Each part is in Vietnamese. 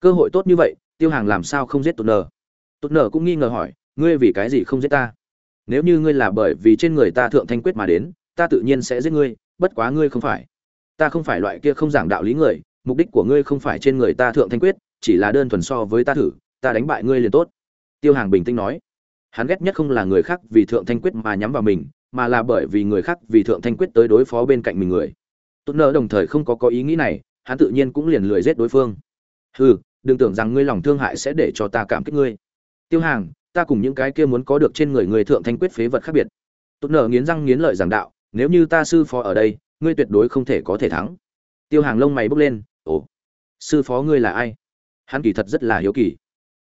cơ hội tốt như vậy, tiêu hàng làm sao không giết tụt nở? Tụt nở cũng nghi ngờ hỏi, ngươi vì cái gì không giết ta? Nếu như ngươi là bởi vì trên người ta thượng thanh quyết mà đến, ta tự nhiên sẽ giết ngươi, bất quá ngươi không phải. Ta không phải loại kia không giảng đạo lý người, mục đích của ngươi không phải trên người ta thượng thanh quyết, chỉ là đơn thuần so với ta thử, ta đánh bại ngươi liền tốt. Tiêu hàng bình tĩnh nói. Hắn ghét nhất không là người khác vì thượng thanh quyết mà nhắm vào mình, mà là bởi vì người khác vì thượng thanh quyết tới đối phó bên cạnh mình người. Tốt nợ đồng thời không có có ý nghĩ này, hắn tự nhiên cũng liền lười giết đối phương. Ừ đừng tưởng rằng ngươi lòng thương hại sẽ để cho ta cảm kích ngươi. Tiêu hàng, ta cùng những cái kia muốn có được trên người người thượng thanh quyết phế vật khác biệt. Tốt nợ nghiến răng nghiến lợi giảng đạo, nếu như ta sư phó ở đây, ngươi tuyệt đối không thể có thể thắng. Tiêu hàng lông mày bốc lên, ồ, sư phó ngươi là ai? Hắn kỳ thật rất là hiếu kỳ.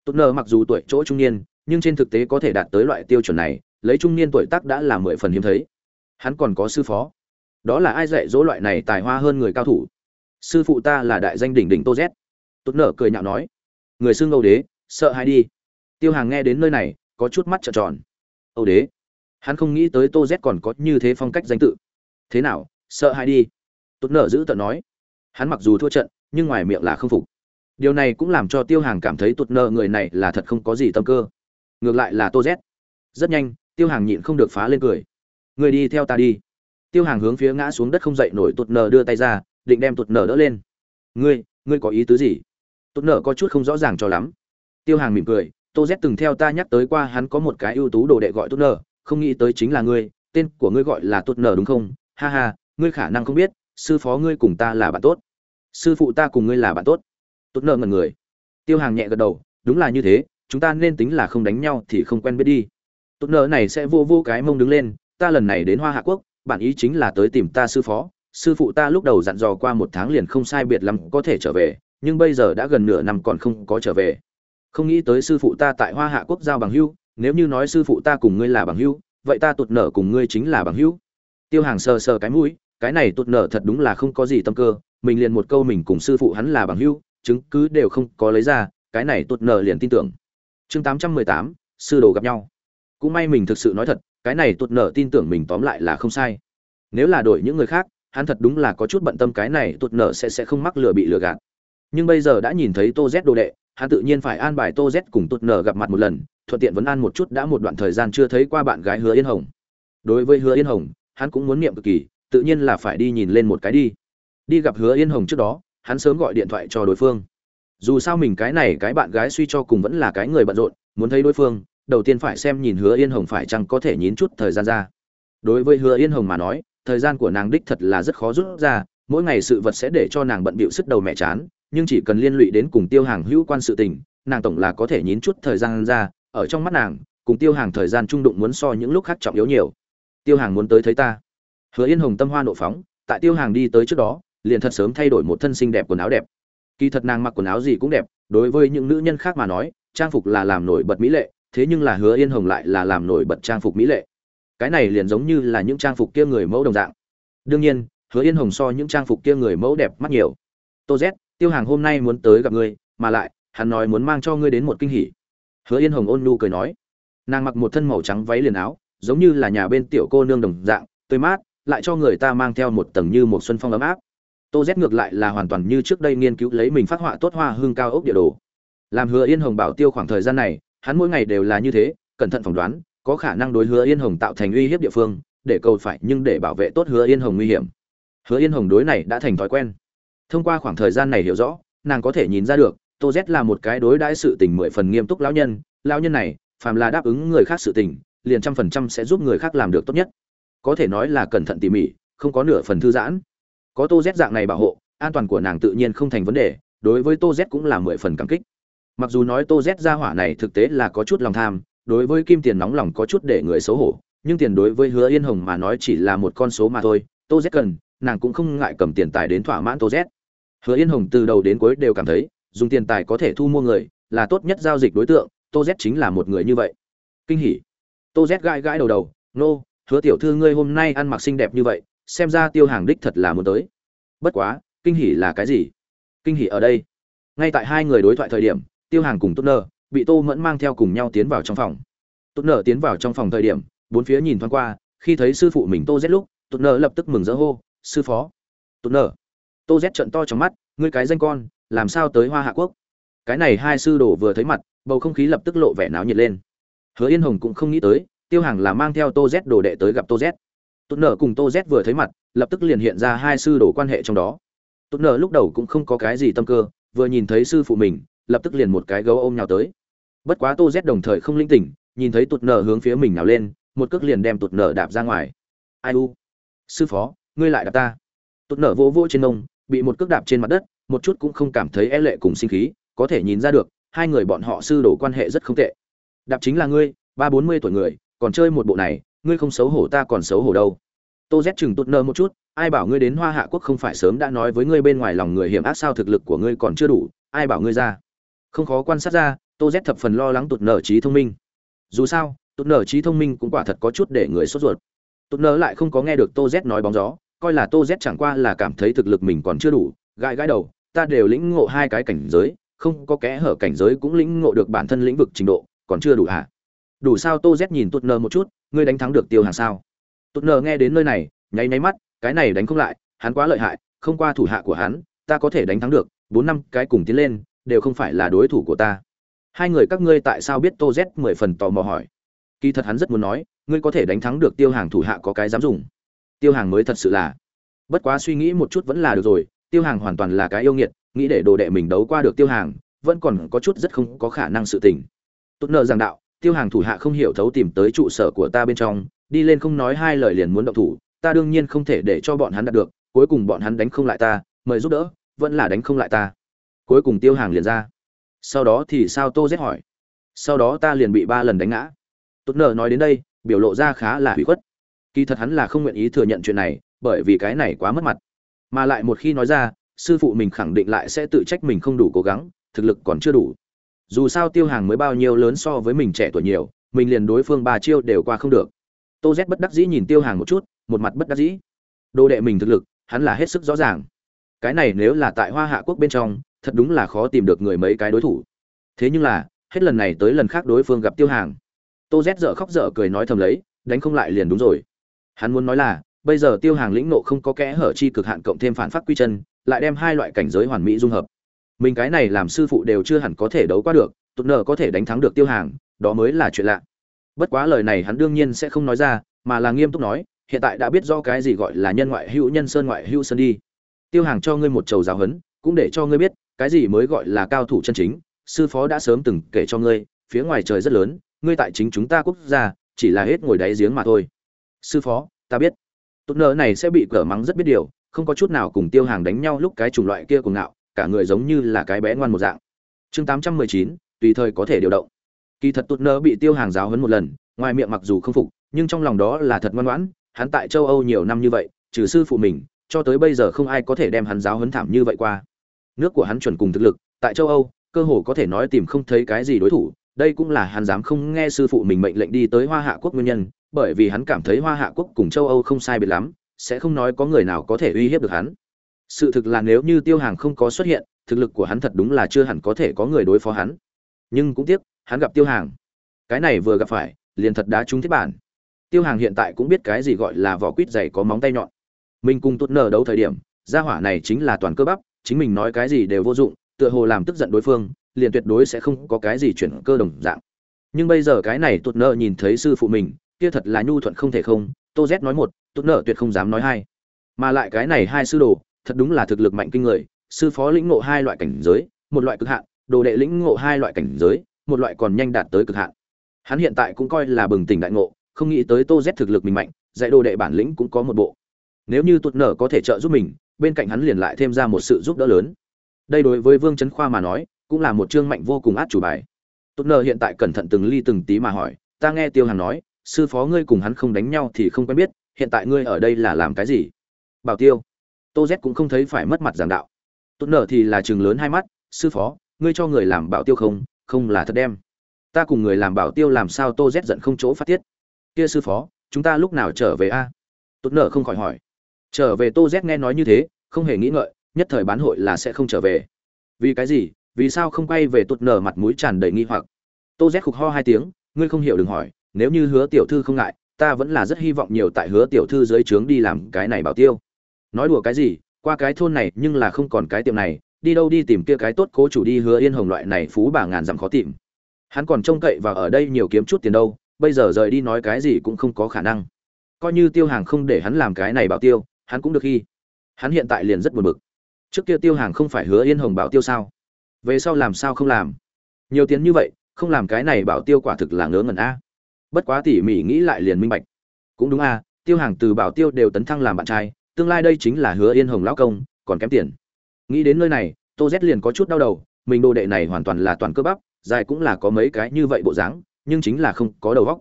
Tốt nợ mặc dù tuổi chỗ trung niên, nhưng trên thực tế có thể đạt tới loại tiêu chuẩn này, lấy trung niên tuổi tác đã là mười phần hiếm thấy. Hắn còn có sư phó. Đó là ai dạy dỗ loại này tài hoa hơn người cao thủ? Sư phụ ta là đại danh đỉnh đỉnh tô z tốt nở cười nhạo nói, người xưng âu đế, sợ hãi đi. Tiêu hàng nghe đến nơi này, có chút mắt trợn tròn. Âu đế? Hắn không nghĩ tới tô z còn có như thế phong cách danh tự. Thế nào, sợ hãi đi? Tốt nở giữ tận nói. Hắn mặc dù thua trận, nhưng ngoài miệng là không phục. Điều này cũng làm cho tiêu hàng cảm thấy tụt nợ người này là thật không có gì tâm cơ. Ngược lại là tô z. Rất nhanh, tiêu hàng nhịn không được phá lên cười. Người đi theo ta đi. Tiêu hàng hướng phía ngã xuống đất không dậy nổi tụt nợ đưa tay ra, định đem tụt nợ đỡ lên. Ngươi ngươi có ý tứ gì? Tốt nợ có chút không rõ ràng cho lắm. Tiêu hàng mỉm cười, tô z từng theo ta nhắc tới qua hắn có một cái ưu tú đồ đệ gọi Tốt nợ không nghĩ tới chính là ngươi, tên của ngươi gọi là Tốt nợ đúng không? Ha ha, ngươi khả năng không biết, sư phó ngươi cùng ta là bạn tốt. Sư phụ ta cùng ngươi là bạn tốt. Tốt nợ ngần người. Tiêu hàng nhẹ gật đầu, đúng là như thế, chúng ta nên tính là không đánh nhau thì không quen biết đi. Tốt nợ này sẽ vô vô cái mông đứng lên, ta lần này đến hoa hạ quốc bản ý chính là tới tìm ta sư phó, sư phụ ta lúc đầu dặn dò qua một tháng liền không sai biệt lắm có thể trở về nhưng bây giờ đã gần nửa năm còn không có trở về. Không nghĩ tới sư phụ ta tại hoa hạ quốc giao bằng hưu nếu như nói sư phụ ta cùng ngươi là bằng hưu vậy ta tụt nở cùng ngươi chính là bằng hưu tiêu hàng sờ sờ cái mũi, cái này tụt nở thật đúng là không có gì tâm cơ, mình liền một câu mình cùng sư phụ hắn là bằng hưu chứng cứ đều không có lấy ra, cái này tụt nở liền tin tưởng. Chương tám trăm mười tám, sư đồ gặp nhau. Cũng may mình thực sự nói thật, cái này tụt nở tin tưởng mình tóm lại là không sai. Nếu là đổi những người khác, hắn thật đúng là có chút bận tâm cái này tụt nở sẽ sẽ không mắc lừa bị lừa gạt nhưng bây giờ đã nhìn thấy tô z đồ đệ, hắn tự nhiên phải an bài tô z cùng tụt nở gặp mặt một lần, thuận tiện vấn an một chút đã một đoạn thời gian chưa thấy qua bạn gái hứa yên hồng. Đối với hứa yên hồng, hắn cũng muốn niệm cực kỳ, tự nhiên là phải đi nhìn lên một cái đi. Đi gặp hứa yên hồng trước đó, hắn sớm gọi điện thoại cho đối phương. Dù sao mình cái này cái bạn gái suy cho cùng vẫn là cái người bận rộn, muốn thấy đối phương, đầu tiên phải xem nhìn hứa yên hồng phải chăng có thể nhín chút thời gian ra. Đối với hứa yên hồng mà nói, thời gian của nàng đích thật là rất khó rút ra, mỗi ngày sự vật sẽ để cho nàng bận bịu sức đầu mẹ chán nhưng chỉ cần liên lụy đến cùng tiêu hàng hữu quan sự tình, nàng tổng là có thể nhín chút thời gian ra, ở trong mắt nàng, cùng tiêu hàng thời gian trung đụng muốn so những lúc khác trọng yếu nhiều. Tiêu hàng muốn tới thấy ta. Hứa yên hồng tâm hoa nộ phóng, tại tiêu hàng đi tới trước đó, liền thật sớm thay đổi một thân xinh đẹp quần áo đẹp. Kỳ thật nàng mặc quần áo gì cũng đẹp, đối với những nữ nhân khác mà nói, trang phục là làm nổi bật mỹ lệ, thế nhưng là hứa yên hồng lại là làm nổi bật trang phục mỹ lệ. Cái này liền giống như là những trang phục kia người mẫu đồng dạng. Đương nhiên, hứa yên hồng so những trang phục kia người mẫu đẹp mắt nhiều. Tô z tiêu hàng hôm nay muốn tới gặp ngươi, mà lại, hắn nói muốn mang cho ngươi đến một kinh hỉ. Hứa yên hồng ôn nhu cười nói. Nàng mặc một thân màu trắng váy liền áo, giống như là nhà bên tiểu cô nương đồng dạng, tươi mát, lại cho người ta mang theo một tầng như một xuân phong ấm áp. Tô z ngược lại là hoàn toàn như trước đây nghiên cứu lấy mình phát họa tốt hoa hương cao ốc địa đồ. Làm hứa yên hồng bảo tiêu khoảng thời gian này, hắn mỗi ngày đều là như thế, cẩn thận phỏng đoán, có khả năng đối hứa yên hồng tạo thành uy hiếp địa phương, để cầu phải nhưng để bảo vệ tốt hứa yên hồng nguy hiểm. Hứa yên hồng đối này đã thành thói quen thông qua khoảng thời gian này hiểu rõ, nàng có thể nhìn ra được, tô z là một cái đối đãi sự tình mười phần nghiêm túc lão nhân lão nhân này, phàm là đáp ứng người khác sự tình, liền trăm phần trăm sẽ giúp người khác làm được tốt nhất. Có thể nói là cẩn thận tỉ mỉ, không có nửa phần thư giãn. Có tô z dạng này bảo hộ, an toàn của nàng tự nhiên không thành vấn đề, đối với tô z cũng là mười phần cảm kích. Mặc dù nói tô z ra hỏa này thực tế là có chút lòng tham, đối với kim tiền nóng lòng có chút để người xấu hổ, nhưng tiền đối với hứa yên hồng mà nói chỉ là một con số mà thôi, tô z cần, nàng cũng không ngại cầm tiền tài đến thỏa mãn tô z hứa yên hồng từ đầu đến cuối đều cảm thấy dùng tiền tài có thể thu mua người là tốt nhất giao dịch đối tượng tô z chính là một người như vậy. Kinh hỉ. Tô z gãi gãi đầu đầu nô、no, hứa tiểu thư ngươi hôm nay ăn mặc xinh đẹp như vậy xem ra tiêu hàng đích thật là muốn tới. Bất quá kinh hỉ là cái gì? Kinh hỉ ở đây. Ngay tại hai người đối thoại thời điểm tiêu hàng cùng tốt Nở bị tô mẫn mang theo cùng nhau tiến vào trong phòng. Tốt Nở tiến vào trong phòng thời điểm bốn phía nhìn thoáng qua khi thấy sư phụ mình tô Z lúc tốt Nở lập tức mừng rỡ hô sư phó. Tốt Nở tô z trận to trong mắt, ngươi cái danh con, làm sao tới hoa hạ quốc? Cái này hai sư đồ vừa thấy mặt, bầu không khí lập tức lộ vẻ náo nhiệt lên. Hứa yên hồng cũng không nghĩ tới, tiêu hàng là mang theo tô z đồ đệ tới gặp tô z. Tụt nở cùng tô z vừa thấy mặt, lập tức liền hiện ra hai sư đồ quan hệ trong đó. Tụt nở lúc đầu cũng không có cái gì tâm cơ, vừa nhìn thấy sư phụ mình, lập tức liền một cái gấu ôm nhào tới. Bất quá tô z đồng thời không linh tỉnh, nhìn thấy tụt nở hướng phía mình nào lên, một cước liền đem tụt nở đạp ra ngoài. Ai u? Sư phó, ngươi lại đạp ta. Tụt nở vô vỗ trên nông bị một cước đạp trên mặt đất, một chút cũng không cảm thấy e lệ cùng sinh khí, có thể nhìn ra được, hai người bọn họ sư đồ quan hệ rất không tệ. Đạp chính là ngươi, ba bốn mươi tuổi người, còn chơi một bộ này, ngươi không xấu hổ ta còn xấu hổ đâu. Tô z chừng tụt nở một chút, ai bảo ngươi đến hoa hạ quốc không phải sớm đã nói với ngươi bên ngoài lòng người hiểm ác sao thực lực của ngươi còn chưa đủ, ai bảo ngươi ra? Không khó quan sát ra, tô z thập phần lo lắng tụt nở trí thông minh. Dù sao, tụt nở trí thông minh cũng quả thật có chút để người sốt ruột. Tụt nở lại không có nghe được tô z nói bóng gió coi là tô z chẳng qua là cảm thấy thực lực mình còn chưa đủ, gãi gãi đầu, ta đều lĩnh ngộ hai cái cảnh giới, không có kẽ hở cảnh giới cũng lĩnh ngộ được bản thân lĩnh vực trình độ, còn chưa đủ hả? Đủ sao tô z nhìn tụt Nờ một chút, ngươi đánh thắng được tiêu hàng sao? Tụt Nờ nghe đến nơi này, nháy nháy mắt, cái này đánh không lại, hắn quá lợi hại, không qua thủ hạ của hắn, ta có thể đánh thắng được, bốn năm cái cùng tiến lên, đều không phải là đối thủ của ta. Hai người các ngươi tại sao biết tô z mười phần tò mò hỏi? Kỳ thật hắn rất muốn nói, ngươi có thể đánh thắng được tiêu hàng thủ hạ có cái dám dùng tiêu hàng mới thật sự là. Bất quá suy nghĩ một chút vẫn là được rồi, tiêu hàng hoàn toàn là cái yêu nghiệt, nghĩ để đồ đệ mình đấu qua được tiêu hàng, vẫn còn có chút rất không có khả năng sự tình. Tốt nợ giảng đạo, tiêu hàng thủ hạ không hiểu thấu tìm tới trụ sở của ta bên trong, đi lên không nói hai lời liền muốn động thủ, ta đương nhiên không thể để cho bọn hắn đạt được, cuối cùng bọn hắn đánh không lại ta, mời giúp đỡ, vẫn là đánh không lại ta. Cuối cùng tiêu hàng liền ra. Sau đó thì sao tô rét hỏi. Sau đó ta liền bị ba lần đánh ngã. Tốt nợ nói đến đây, biểu lộ ra khá là hủy khuất kỳ thật hắn là không nguyện ý thừa nhận chuyện này, bởi vì cái này quá mất mặt. Mà lại một khi nói ra, sư phụ mình khẳng định lại sẽ tự trách mình không đủ cố gắng, thực lực còn chưa đủ. Dù sao tiêu hàng mới bao nhiêu lớn so với mình trẻ tuổi nhiều, mình liền đối phương ba chiêu đều qua không được. Tô z bất đắc dĩ nhìn tiêu hàng một chút, một mặt bất đắc dĩ. Đồ đệ mình thực lực, hắn là hết sức rõ ràng. Cái này nếu là tại hoa hạ quốc bên trong, thật đúng là khó tìm được người mấy cái đối thủ. Thế nhưng là, hết lần này tới lần khác đối phương gặp tiêu hàng. Tô z dở khóc dở cười nói thầm lấy, đánh không lại liền đúng rồi hắn muốn nói là, bây giờ tiêu hàng lĩnh nộ không có kẽ hở chi cực hạn cộng thêm phản phát quy chân, lại đem hai loại cảnh giới hoàn mỹ dung hợp. Mình cái này làm sư phụ đều chưa hẳn có thể đấu qua được, tụt nợ có thể đánh thắng được tiêu hàng, đó mới là chuyện lạ. Bất quá lời này hắn đương nhiên sẽ không nói ra, mà là nghiêm túc nói, hiện tại đã biết do cái gì gọi là nhân ngoại hữu nhân sơn ngoại hữu sơn đi. Tiêu hàng cho ngươi một trầu giáo huấn, cũng để cho ngươi biết, cái gì mới gọi là cao thủ chân chính, sư phó đã sớm từng kể cho ngươi, phía ngoài trời rất lớn, ngươi tại chính chúng ta quốc gia, chỉ là hết ngồi đáy giếng mà thôi sư phó, ta biết. Tốt nợ này sẽ bị cờ mắng rất biết điều, không có chút nào cùng tiêu hàng đánh nhau lúc cái chủng loại kia cùng ngạo, cả người giống như là cái bé ngoan một dạng. Chương tám trăm mười chín, tùy thời có thể điều động. Kỳ thật tốt nợ bị tiêu hàng giáo hấn một lần, ngoài miệng mặc dù không phục, nhưng trong lòng đó là thật ngoan ngoãn, hắn tại châu âu nhiều năm như vậy, trừ sư phụ mình, cho tới bây giờ không ai có thể đem hắn giáo hấn thảm như vậy qua. Nước của hắn chuẩn cùng thực lực, tại châu âu, cơ hồ có thể nói tìm không thấy cái gì đối thủ, đây cũng là hắn dám không nghe sư phụ mình mệnh lệnh đi tới hoa hạ quốc nguyên nhân bởi vì hắn cảm thấy hoa hạ quốc cùng châu âu không sai biệt lắm, sẽ không nói có người nào có thể uy hiếp được hắn. Sự thực là nếu như tiêu hàng không có xuất hiện, thực lực của hắn thật đúng là chưa hẳn có thể có người đối phó hắn. Nhưng cũng tiếc, hắn gặp tiêu hàng. Cái này vừa gặp phải, liền thật đá trúng thiết bản. Tiêu hàng hiện tại cũng biết cái gì gọi là vỏ quýt dày có móng tay nhọn. Mình cùng tốt nở đấu thời điểm, gia hỏa này chính là toàn cơ bắp, chính mình nói cái gì đều vô dụng, tựa hồ làm tức giận đối phương, liền tuyệt đối sẽ không có cái gì chuyển cơ đồng dạng. Nhưng bây giờ cái này tốt nợ nhìn thấy sư phụ mình kia thật là nhu thuận không thể không, tô z nói một tốt nợ tuyệt không dám nói hai. Mà lại cái này hai sư đồ, thật đúng là thực lực mạnh kinh người, sư phó lĩnh ngộ hai loại cảnh giới, một loại cực hạn, đồ đệ lĩnh ngộ hai loại cảnh giới, một loại còn nhanh đạt tới cực hạn. Hắn hiện tại cũng coi là bừng tỉnh đại ngộ, không nghĩ tới tô z thực lực mình mạnh, dạy đồ đệ bản lĩnh cũng có một bộ. Nếu như tụt nở có thể trợ giúp mình, bên cạnh hắn liền lại thêm ra một sự giúp đỡ lớn. Đây đối với vương trấn khoa mà nói, cũng là một chương mạnh vô cùng át chủ bài. Tụt nở hiện tại cẩn thận từng ly từng tí mà hỏi, ta nghe tiêu hàn nói sư phó ngươi cùng hắn không đánh nhau thì không quen biết, hiện tại ngươi ở đây là làm cái gì? Bảo tiêu. Tô z cũng không thấy phải mất mặt giảng đạo. Tốt nở thì là chừng lớn hai mắt, sư phó, ngươi cho người làm bảo tiêu không? Không là thật đem. Ta cùng người làm bảo tiêu làm sao tô z giận không chỗ phát tiết? Kia sư phó, chúng ta lúc nào trở về a? Tốt nở không khỏi hỏi. Trở về tô z nghe nói như thế, không hề nghĩ ngợi, nhất thời bán hội là sẽ không trở về. Vì cái gì? Vì sao không quay về tốt nở mặt mũi tràn đầy nghi hoặc? Tô z khục ho hai tiếng, ngươi không hiểu đừng hỏi nếu như hứa tiểu thư không ngại, ta vẫn là rất hy vọng nhiều tại hứa tiểu thư dưới trướng đi làm cái này bảo tiêu. Nói đùa cái gì, qua cái thôn này nhưng là không còn cái tiệm này, đi đâu đi tìm kia cái tốt cố chủ đi hứa yên hồng loại này phú bà ngàn dặm khó tìm. Hắn còn trông cậy và ở đây nhiều kiếm chút tiền đâu, bây giờ rời đi nói cái gì cũng không có khả năng. Coi như tiêu hàng không để hắn làm cái này bảo tiêu, hắn cũng được khi. Hắn hiện tại liền rất buồn bực. Trước kia tiêu hàng không phải hứa yên hồng bảo tiêu sao? Về sau làm sao không làm? Nhiều tiền như vậy, không làm cái này bảo tiêu quả thực là ngớ ngẩn a bất quá tỉ mỉ nghĩ lại liền minh bạch. Cũng đúng a, tiêu hàng từ bảo tiêu đều tấn thăng làm bạn trai, tương lai đây chính là hứa yên hồng lão công, còn kém tiền. Nghĩ đến nơi này, tô z liền có chút đau đầu, mình đồ đệ này hoàn toàn là toàn cơ bắp, dài cũng là có mấy cái như vậy bộ dáng, nhưng chính là không có đầu góc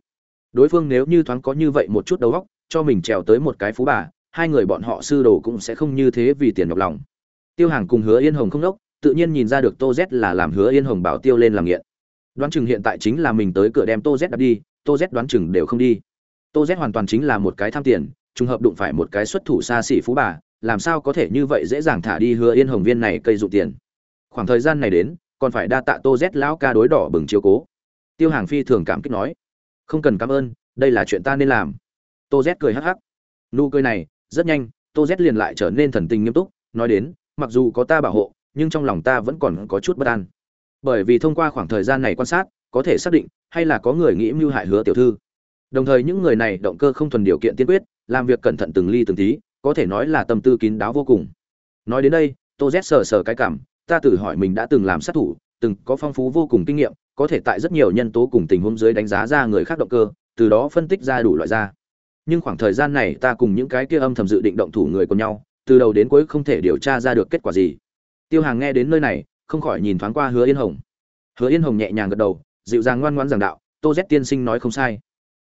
đối phương nếu như thoáng có như vậy một chút đầu góc cho mình trèo tới một cái phú bà, hai người bọn họ sư đồ cũng sẽ không như thế vì tiền nhọc lòng. Tiêu hàng cùng hứa yên hồng không đốc, tự nhiên nhìn ra được tô z là làm hứa yên hồng bảo tiêu lên làm nghiện. Đoán chừng hiện tại chính là mình tới cửa đem tô z đặt đi tô z đoán chừng đều không đi. Tô z hoàn toàn chính là một cái tham tiền, trùng hợp đụng phải một cái xuất thủ xa xỉ phú bà, làm sao có thể như vậy dễ dàng thả đi hứa yên hồng viên này cây dụ tiền? Khoảng thời gian này đến, còn phải đa tạ tô z lão ca đối đỏ bừng chiếu cố. Tiêu hàng phi thường cảm kích nói, không cần cảm ơn, đây là chuyện ta nên làm. Tô z cười hắc hắc. Nụ cười này, rất nhanh, tô z liền lại trở nên thần tình nghiêm túc, nói đến, mặc dù có ta bảo hộ, nhưng trong lòng ta vẫn còn có chút bất an. Bởi vì thông qua khoảng thời gian này quan sát có thể xác định, hay là có người nghĩ mưu hại hứa tiểu thư. Đồng thời những người này động cơ không thuần điều kiện tiên quyết, làm việc cẩn thận từng ly từng tí, có thể nói là tâm tư kín đáo vô cùng. Nói đến đây, tô z sờ sờ cái cảm, ta tự hỏi mình đã từng làm sát thủ, từng có phong phú vô cùng kinh nghiệm, có thể tại rất nhiều nhân tố cùng tình huống dưới đánh giá ra người khác động cơ, từ đó phân tích ra đủ loại ra. Nhưng khoảng thời gian này ta cùng những cái kia âm thầm dự định động thủ người của nhau, từ đầu đến cuối không thể điều tra ra được kết quả gì. Tiêu hàng nghe đến nơi này, không khỏi nhìn thoáng qua hứa yên hồng. Hứa yên hồng nhẹ nhàng gật đầu dịu dàng ngoan ngoãn giảng đạo, tô z tiên sinh nói không sai.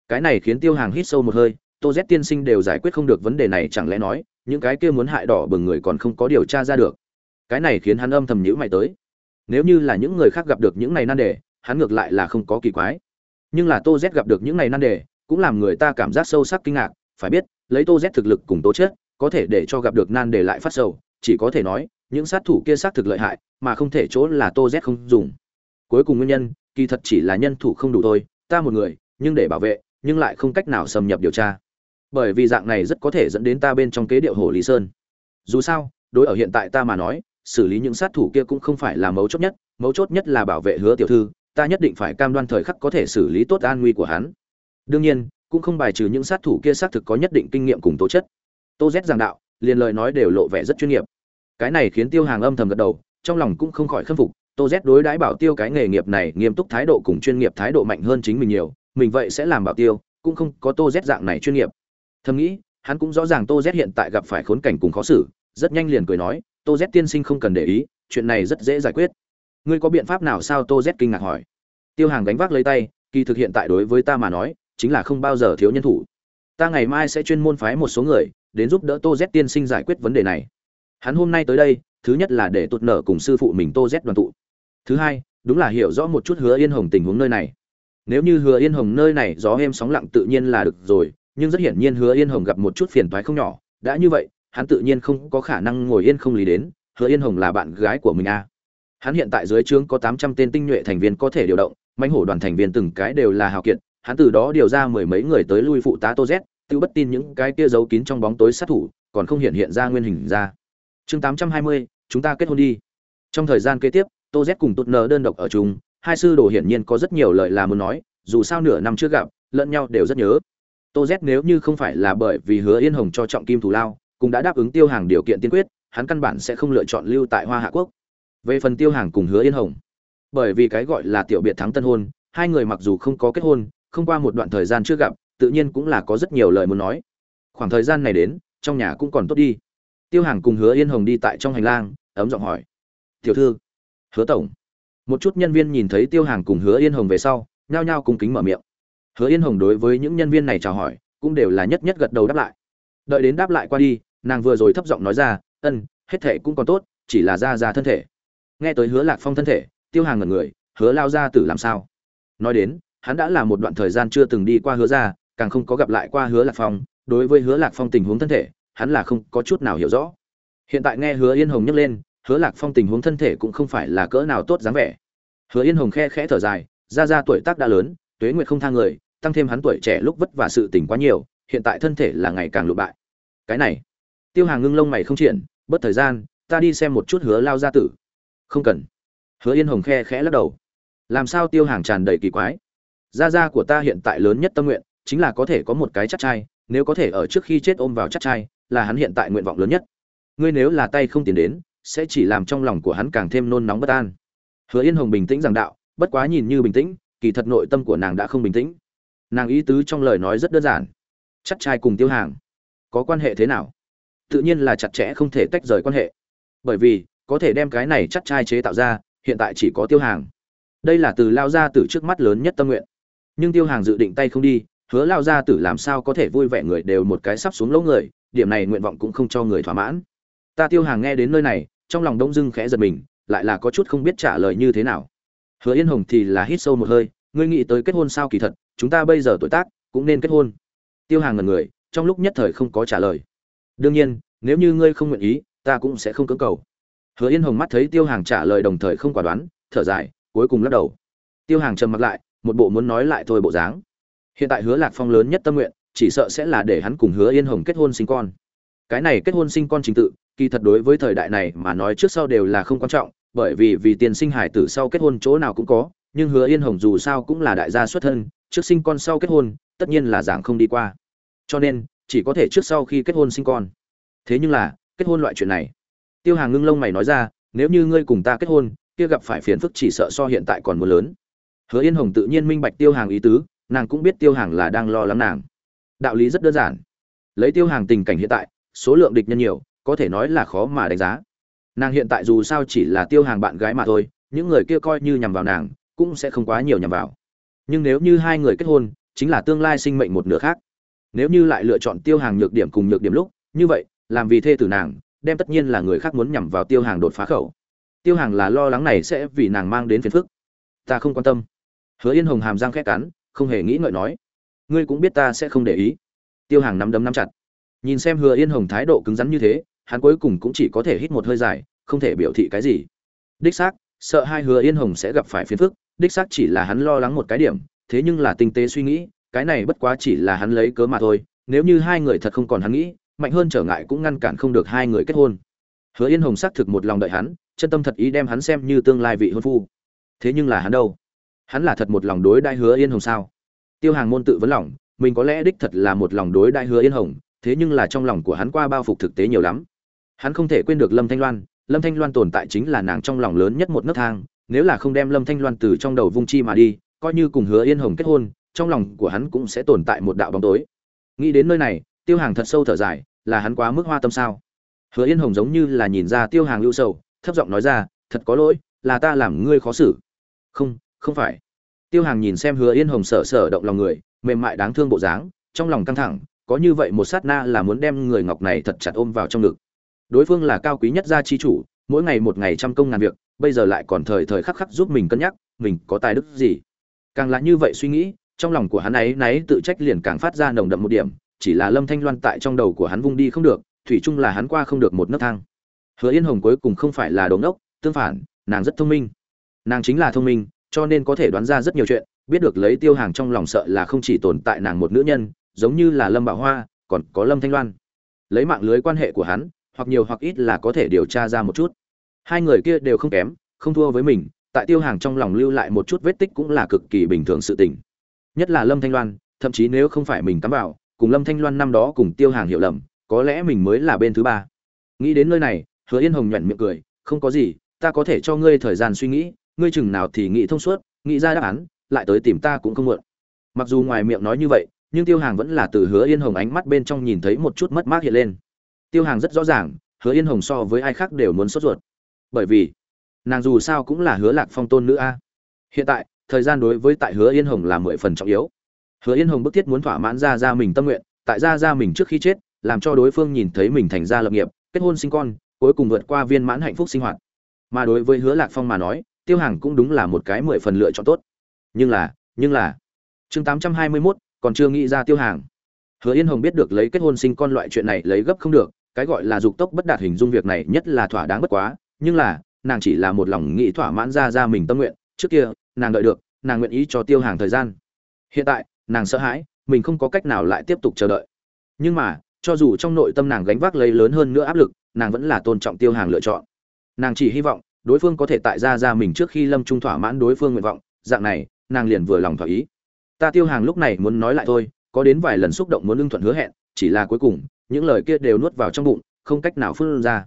Cái này khiến tiêu hàng hít sâu một hơi, tô z tiên sinh đều giải quyết không được vấn đề này chẳng lẽ nói, những cái kia muốn hại đỏ bừng người còn không có điều tra ra được. Cái này khiến hắn âm thầm nhữ mày tới. Nếu như là những người khác gặp được những này nan đề, hắn ngược lại là không có kỳ quái. Nhưng là tô z gặp được những này nan đề, cũng làm người ta cảm giác sâu sắc kinh ngạc, phải biết, lấy tô z thực lực cùng tố chất, có thể để cho gặp được nan đề lại phát sầu, chỉ có thể nói, những sát thủ kia xác thực lợi hại, mà không thể chỗ là tô z không dùng. Cuối cùng nguyên nhân kỳ thật chỉ là nhân thủ không đủ thôi, ta một người, nhưng để bảo vệ, nhưng lại không cách nào xâm nhập điều tra. Bởi vì dạng này rất có thể dẫn đến ta bên trong kế điệu hồ lý sơn. Dù sao, đối ở hiện tại ta mà nói, xử lý những sát thủ kia cũng không phải là mấu chốt nhất, mấu chốt nhất là bảo vệ hứa tiểu thư, ta nhất định phải cam đoan thời khắc có thể xử lý tốt an nguy của hắn. Đương nhiên, cũng không bài trừ những sát thủ kia xác thực có nhất định kinh nghiệm cùng tố chất. Tô z giảng đạo, liền lời nói đều lộ vẻ rất chuyên nghiệp. Cái này khiến tiêu hàng âm thầm gật đầu, trong lòng cũng không khỏi khâm phục tô z đối đãi bảo tiêu cái nghề nghiệp này nghiêm túc thái độ cùng chuyên nghiệp thái độ mạnh hơn chính mình nhiều, mình vậy sẽ làm bảo tiêu, cũng không có tô z dạng này chuyên nghiệp. Thầm nghĩ, hắn cũng rõ ràng tô z hiện tại gặp phải khốn cảnh cùng khó xử, rất nhanh liền cười nói, tô z tiên sinh không cần để ý, chuyện này rất dễ giải quyết. Ngươi có biện pháp nào sao? Tô z kinh ngạc hỏi. Tiêu hàng gánh vác lấy tay, kỳ thực hiện tại đối với ta mà nói, chính là không bao giờ thiếu nhân thủ. Ta ngày mai sẽ chuyên môn phái một số người đến giúp đỡ tô z tiên sinh giải quyết vấn đề này. Hắn hôm nay tới đây thứ nhất là để tụt nở cùng sư phụ mình tô z đoàn tụ. Thứ hai, đúng là hiểu rõ một chút hứa yên hồng tình huống nơi này. Nếu như hứa yên hồng nơi này gió êm sóng lặng tự nhiên là được rồi, nhưng rất hiển nhiên hứa yên hồng gặp một chút phiền toái không nhỏ. Đã như vậy, hắn tự nhiên không có khả năng ngồi yên không lý đến. Hứa yên hồng là bạn gái của mình à. hắn hiện tại dưới trướng có tám trăm tên tinh nhuệ thành viên có thể điều động, mãnh hổ đoàn thành viên từng cái đều là hào kiệt. Hắn từ đó điều ra mười mấy người tới lui phụ tá tô z tự bất tin những cái kia giấu kín trong bóng tối sát thủ, còn không hiện hiện ra nguyên hình ra. Chương tám trăm hai mươi chúng ta kết hôn đi. Trong thời gian kế tiếp, tô z cùng tốt nờ đơn độc ở chung, hai sư đồ hiển nhiên có rất nhiều lời là muốn nói, dù sao nửa năm trước gặp, lẫn nhau đều rất nhớ. Tô z nếu như không phải là bởi vì hứa yên hồng cho trọng kim thù lao, cũng đã đáp ứng tiêu hàng điều kiện tiên quyết, hắn căn bản sẽ không lựa chọn lưu tại hoa hạ quốc. Về phần tiêu hàng cùng hứa yên hồng, bởi vì cái gọi là tiểu biệt thắng tân hôn, hai người mặc dù không có kết hôn, không qua một đoạn thời gian chưa gặp, tự nhiên cũng là có rất nhiều lời muốn nói. Khoảng thời gian này đến, trong nhà cũng còn tốt đi. Tiêu hàng cùng hứa yên hồng đi tại trong hành lang ấm giọng hỏi. Tiểu thư. Hứa tổng. Một chút nhân viên nhìn thấy tiêu hàng cùng hứa yên hồng về sau, nhao nhao cùng kính mở miệng. Hứa yên hồng đối với những nhân viên này chào hỏi, cũng đều là nhất nhất gật đầu đáp lại. Đợi đến đáp lại qua đi, nàng vừa rồi thấp giọng nói ra, ân, hết thệ cũng còn tốt, chỉ là ra ra thân thể. Nghe tới hứa lạc phong thân thể, tiêu hàng ngẩn người, hứa lao ra tử làm sao? Nói đến, hắn đã là một đoạn thời gian chưa từng đi qua hứa ra càng không có gặp lại qua hứa lạc phong. Đối với hứa lạc phong tình huống thân thể, hắn là không có chút nào hiểu rõ. Hiện tại nghe hứa yên hồng nhắc lên hứa lạc phong tình huống thân thể cũng không phải là cỡ nào tốt dáng vẻ. Hứa yên hồng khe khẽ thở dài, ra ra tuổi tác đã lớn, tuế nguyệt không thang người, tăng thêm hắn tuổi trẻ lúc vất vả sự tình quá nhiều, hiện tại thân thể là ngày càng lụ bại. Cái này, tiêu hàng ngưng lông mày không triển bất thời gian, ta đi xem một chút hứa lao gia tử. Không cần. Hứa yên hồng khe khẽ lắc đầu. Làm sao tiêu hàng tràn đầy kỳ quái? Gia gia của ta hiện tại lớn nhất tâm nguyện, chính là có thể có một cái chắc trai, nếu có thể ở trước khi chết ôm vào chắc trai, là hắn hiện tại nguyện vọng lớn nhất. Ngươi nếu là tay không tiến đến sẽ chỉ làm trong lòng của hắn càng thêm nôn nóng bất an. Hứa yên hồng bình tĩnh giảng đạo, bất quá nhìn như bình tĩnh, kỳ thật nội tâm của nàng đã không bình tĩnh. Nàng ý tứ trong lời nói rất đơn giản. Chắc trai cùng tiêu hàng, có quan hệ thế nào? Tự nhiên là chặt chẽ không thể tách rời quan hệ. Bởi vì, có thể đem cái này chắc trai chế tạo ra, hiện tại chỉ có tiêu hàng. Đây là từ lao ra từ trước mắt lớn nhất tâm nguyện. Nhưng tiêu hàng dự định tay không đi, hứa lao ra tử làm sao có thể vui vẻ người đều một cái sắp xuống lỗ người, điểm này nguyện vọng cũng không cho người thỏa mãn. Ta tiêu hàng nghe đến nơi này trong lòng đông dưng khẽ giật mình, lại là có chút không biết trả lời như thế nào. Hứa yên hồng thì là hít sâu một hơi, ngươi nghĩ tới kết hôn sao kỳ thật, chúng ta bây giờ tuổi tác cũng nên kết hôn. Tiêu hàng ngần người, trong lúc nhất thời không có trả lời. Đương nhiên, nếu như ngươi không nguyện ý, ta cũng sẽ không cưỡng cầu. Hứa yên hồng mắt thấy tiêu hàng trả lời đồng thời không quả đoán, thở dài, cuối cùng lắc đầu. Tiêu hàng trầm mặt lại, một bộ muốn nói lại thôi bộ dáng. Hiện tại hứa lạc phong lớn nhất tâm nguyện, chỉ sợ sẽ là để hắn cùng hứa yên hồng kết hôn sinh con. Cái này kết hôn sinh con trình tự kỳ thật đối với thời đại này mà nói trước sau đều là không quan trọng, bởi vì vì tiền sinh hải tử sau kết hôn chỗ nào cũng có, nhưng hứa yên hồng dù sao cũng là đại gia xuất thân, trước sinh con sau kết hôn, tất nhiên là giảng không đi qua. Cho nên, chỉ có thể trước sau khi kết hôn sinh con. Thế nhưng là, kết hôn loại chuyện này. Tiêu hàng ngưng lông mày nói ra, nếu như ngươi cùng ta kết hôn, kia gặp phải phiền phức chỉ sợ so hiện tại còn mưa lớn. Hứa yên hồng tự nhiên minh bạch tiêu hàng ý tứ, nàng cũng biết tiêu hàng là đang lo lắng nàng. Đạo lý rất đơn giản. Lấy tiêu hàng tình cảnh hiện tại, số lượng địch nhân nhiều có thể nói là khó mà đánh giá. Nàng hiện tại dù sao chỉ là tiêu hàng bạn gái mà thôi, những người kia coi như nhằm vào nàng, cũng sẽ không quá nhiều nhằm vào. Nhưng nếu như hai người kết hôn, chính là tương lai sinh mệnh một nửa khác. Nếu như lại lựa chọn tiêu hàng nhược điểm cùng nhược điểm lúc, như vậy, làm vì thê tử nàng, đem tất nhiên là người khác muốn nhằm vào tiêu hàng đột phá khẩu. Tiêu hàng là lo lắng này sẽ vì nàng mang đến phiền phức. Ta không quan tâm. Hứa yên hồng hàm răng khét cắn, không hề nghĩ ngợi nói. Ngươi cũng biết ta sẽ không để ý. Tiêu hàng nắm đấm nắm chặt. Nhìn xem hứa yên hồng thái độ cứng rắn như thế hắn cuối cùng cũng chỉ có thể hít một hơi dài, không thể biểu thị cái gì. Đích xác, sợ hai hứa yên hồng sẽ gặp phải phiền phức, đích xác chỉ là hắn lo lắng một cái điểm, thế nhưng là tinh tế suy nghĩ, cái này bất quá chỉ là hắn lấy cớ mà thôi, nếu như hai người thật không còn hắn nghĩ, mạnh hơn trở ngại cũng ngăn cản không được hai người kết hôn. Hứa yên hồng xác thực một lòng đợi hắn, chân tâm thật ý đem hắn xem như tương lai vị hôn phu. Thế nhưng là hắn đâu? Hắn là thật một lòng đối đại hứa yên hồng sao? Tiêu hàng môn tự vấn lòng, mình có lẽ đích thật là một lòng đối đại hứa yên hồng, thế nhưng là trong lòng của hắn qua bao phục thực tế nhiều lắm hắn không thể quên được lâm thanh loan. Lâm thanh loan tồn tại chính là nàng trong lòng lớn nhất một nấc thang, nếu là không đem lâm thanh loan từ trong đầu vung chi mà đi, coi như cùng hứa yên hồng kết hôn, trong lòng của hắn cũng sẽ tồn tại một đạo bóng tối. Nghĩ đến nơi này, tiêu hàng thật sâu thở dài, là hắn quá mức hoa tâm sao? Hứa yên hồng giống như là nhìn ra tiêu hàng lưu sầu, thấp giọng nói ra, thật có lỗi, là ta làm ngươi khó xử. Không không phải. Tiêu hàng nhìn xem hứa yên hồng sở sở động lòng người, mềm mại đáng thương bộ dáng, trong lòng căng thẳng, có như vậy một sát na là muốn đem người ngọc này thật chặt ôm vào trong ngực đối phương là cao quý nhất gia chi chủ, mỗi ngày một ngày trăm công ngàn việc, bây giờ lại còn thời thời khắc khắc giúp mình cân nhắc, mình có tài đức gì. Càng là như vậy suy nghĩ, trong lòng của hắn ấy náy tự trách liền càng phát ra nồng đậm một điểm, chỉ là lâm thanh loan tại trong đầu của hắn vung đi không được, thủy chung là hắn qua không được một nấc thang. Hứa yên hồng cuối cùng không phải là đồ ngốc, tương phản, nàng rất thông minh. Nàng chính là thông minh, cho nên có thể đoán ra rất nhiều chuyện, biết được lấy tiêu hàng trong lòng sợ là không chỉ tồn tại nàng một nữ nhân, giống như là lâm bảo hoa, còn có lâm thanh loan. Lấy mạng lưới quan hệ của hắn hoặc nhiều hoặc ít là có thể điều tra ra một chút. Hai người kia đều không kém, không thua với mình, tại tiêu hàng trong lòng lưu lại một chút vết tích cũng là cực kỳ bình thường sự tình. Nhất là lâm thanh loan, thậm chí nếu không phải mình tắm vào, cùng lâm thanh loan năm đó cùng tiêu hàng hiểu lầm, có lẽ mình mới là bên thứ ba. Nghĩ đến nơi này, hứa yên hồng nhuận miệng cười, không có gì, ta có thể cho ngươi thời gian suy nghĩ, ngươi chừng nào thì nghĩ thông suốt, nghĩ ra đáp án, lại tới tìm ta cũng không muộn. Mặc dù ngoài miệng nói như vậy, nhưng tiêu hàng vẫn là từ hứa yên hồng ánh mắt bên trong nhìn thấy một chút mất mát hiện lên tiêu hàng rất rõ ràng, hứa yên hồng so với ai khác đều muốn sốt ruột. Bởi vì, nàng dù sao cũng là hứa lạc phong tôn nữ a. Hiện tại, thời gian đối với tại hứa yên hồng là mười phần trọng yếu. Hứa yên hồng bức thiết muốn thỏa mãn ra ra mình tâm nguyện, tại ra ra mình trước khi chết, làm cho đối phương nhìn thấy mình thành gia lập nghiệp, kết hôn sinh con, cuối cùng vượt qua viên mãn hạnh phúc sinh hoạt. Mà đối với hứa lạc phong mà nói, tiêu hàng cũng đúng là một cái mười phần lựa chọn tốt. Nhưng là nhưng là, chương tám trăm hai mươi mốt, còn chưa nghĩ ra tiêu hàng. Hứa yên hồng biết được lấy kết hôn sinh con loại chuyện này lấy gấp không được cái gọi là dục tốc bất đạt hình dung việc này nhất là thỏa đáng bất quá, nhưng là, nàng chỉ là một lòng nghĩ thỏa mãn ra ra mình tâm nguyện, trước kia, nàng đợi được, nàng nguyện ý cho tiêu hàng thời gian. Hiện tại, nàng sợ hãi, mình không có cách nào lại tiếp tục chờ đợi. Nhưng mà, cho dù trong nội tâm nàng gánh vác lấy lớn hơn nữa áp lực, nàng vẫn là tôn trọng tiêu hàng lựa chọn. Nàng chỉ hy vọng, đối phương có thể tại ra ra mình trước khi lâm trung thỏa mãn đối phương nguyện vọng, dạng này, nàng liền vừa lòng thỏa ý. Ta tiêu hàng lúc này muốn nói lại thôi, có đến vài lần xúc động muốn lương thuận hứa hẹn, chỉ là cuối cùng những lời kia đều nuốt vào trong bụng, không cách nào phun ra.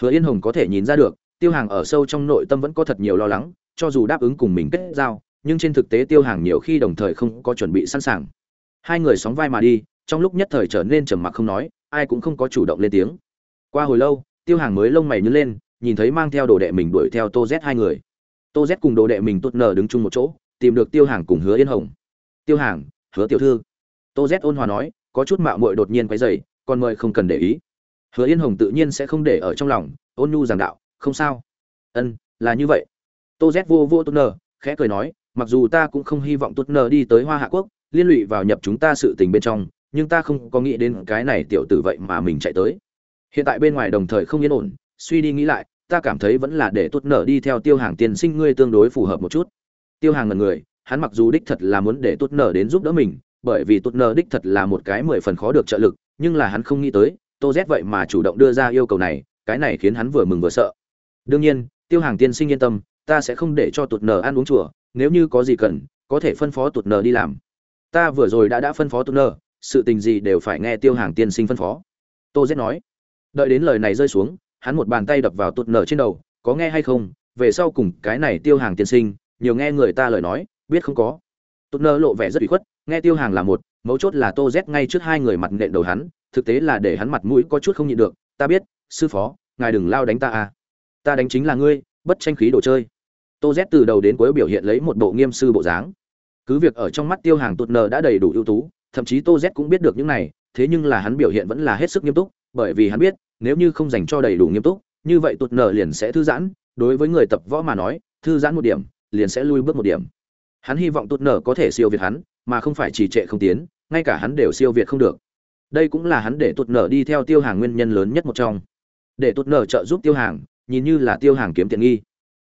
Hứa yên hồng có thể nhìn ra được, tiêu hàng ở sâu trong nội tâm vẫn có thật nhiều lo lắng, cho dù đáp ứng cùng mình kết giao, nhưng trên thực tế tiêu hàng nhiều khi đồng thời không có chuẩn bị sẵn sàng. Hai người sóng vai mà đi, trong lúc nhất thời trở nên trầm mặc không nói, ai cũng không có chủ động lên tiếng. Qua hồi lâu, tiêu hàng mới lông mày nhớ lên, nhìn thấy mang theo đồ đệ mình đuổi theo tô z hai người. Tô z cùng đồ đệ mình tốt nở đứng chung một chỗ, tìm được tiêu hàng cùng hứa yên hồng. Tiêu hàng, hứa tiểu thư. Tô z ôn hòa nói, có chút mạo muội đột nhiên quấy dày còn mời không cần để ý. Hứa yên hồng tự nhiên sẽ không để ở trong lòng, ôn nhu giảng đạo, không sao. Ân, là như vậy. Tô z vô vô tốt nở khẽ cười nói, mặc dù ta cũng không hy vọng tốt nở đi tới hoa hạ quốc, liên lụy vào nhập chúng ta sự tình bên trong, nhưng ta không có nghĩ đến cái này tiểu tử vậy mà mình chạy tới. Hiện tại bên ngoài đồng thời không yên ổn, suy đi nghĩ lại, ta cảm thấy vẫn là để tốt nở đi theo tiêu hàng tiền sinh ngươi tương đối phù hợp một chút. Tiêu hàng ngần người, hắn mặc dù đích thật là muốn để tốt nở đến giúp đỡ mình, bởi vì tốt nở đích thật là một cái mười phần khó được trợ lực nhưng là hắn không nghĩ tới, tô z vậy mà chủ động đưa ra yêu cầu này, cái này khiến hắn vừa mừng vừa sợ. Đương nhiên, tiêu hàng tiên sinh yên tâm, ta sẽ không để cho tụt nờ ăn uống chùa, nếu như có gì cần, có thể phân phó tụt nờ đi làm. Ta vừa rồi đã đã phân phó tụt nờ, sự tình gì đều phải nghe tiêu hàng tiên sinh phân phó. Tô z nói. Đợi đến lời này rơi xuống, hắn một bàn tay đập vào tụt nờ trên đầu, có nghe hay không? Về sau cùng cái này tiêu hàng tiên sinh, nhiều nghe người ta lời nói, biết không có. Tụt nờ lộ vẻ rất bị khuất, nghe tiêu hàng là một mấu chốt là tô z ngay trước hai người mặt nện đầu hắn, thực tế là để hắn mặt mũi có chút không nhịn được, ta biết, sư phó, ngài đừng lao đánh ta à. Ta đánh chính là ngươi, bất tranh khí đồ chơi. Tô z từ đầu đến cuối biểu hiện lấy một bộ nghiêm sư bộ dáng. Cứ việc ở trong mắt tiêu hàng tụt nờ đã đầy đủ ưu tú, thậm chí tô z cũng biết được những này, thế nhưng là hắn biểu hiện vẫn là hết sức nghiêm túc, bởi vì hắn biết, nếu như không dành cho đầy đủ nghiêm túc, như vậy tụt nờ liền sẽ thư giãn, đối với người tập võ mà nói, thư giãn một điểm, liền sẽ lui bước một điểm. Hắn hy vọng tụt nờ có thể siêu việt hắn mà không phải trì trệ không tiến, ngay cả hắn đều siêu việt không được. Đây cũng là hắn để tụt nở đi theo tiêu hàng nguyên nhân lớn nhất một trong. Để tụt nở trợ giúp tiêu hàng, nhìn như là tiêu hàng kiếm tiện nghi.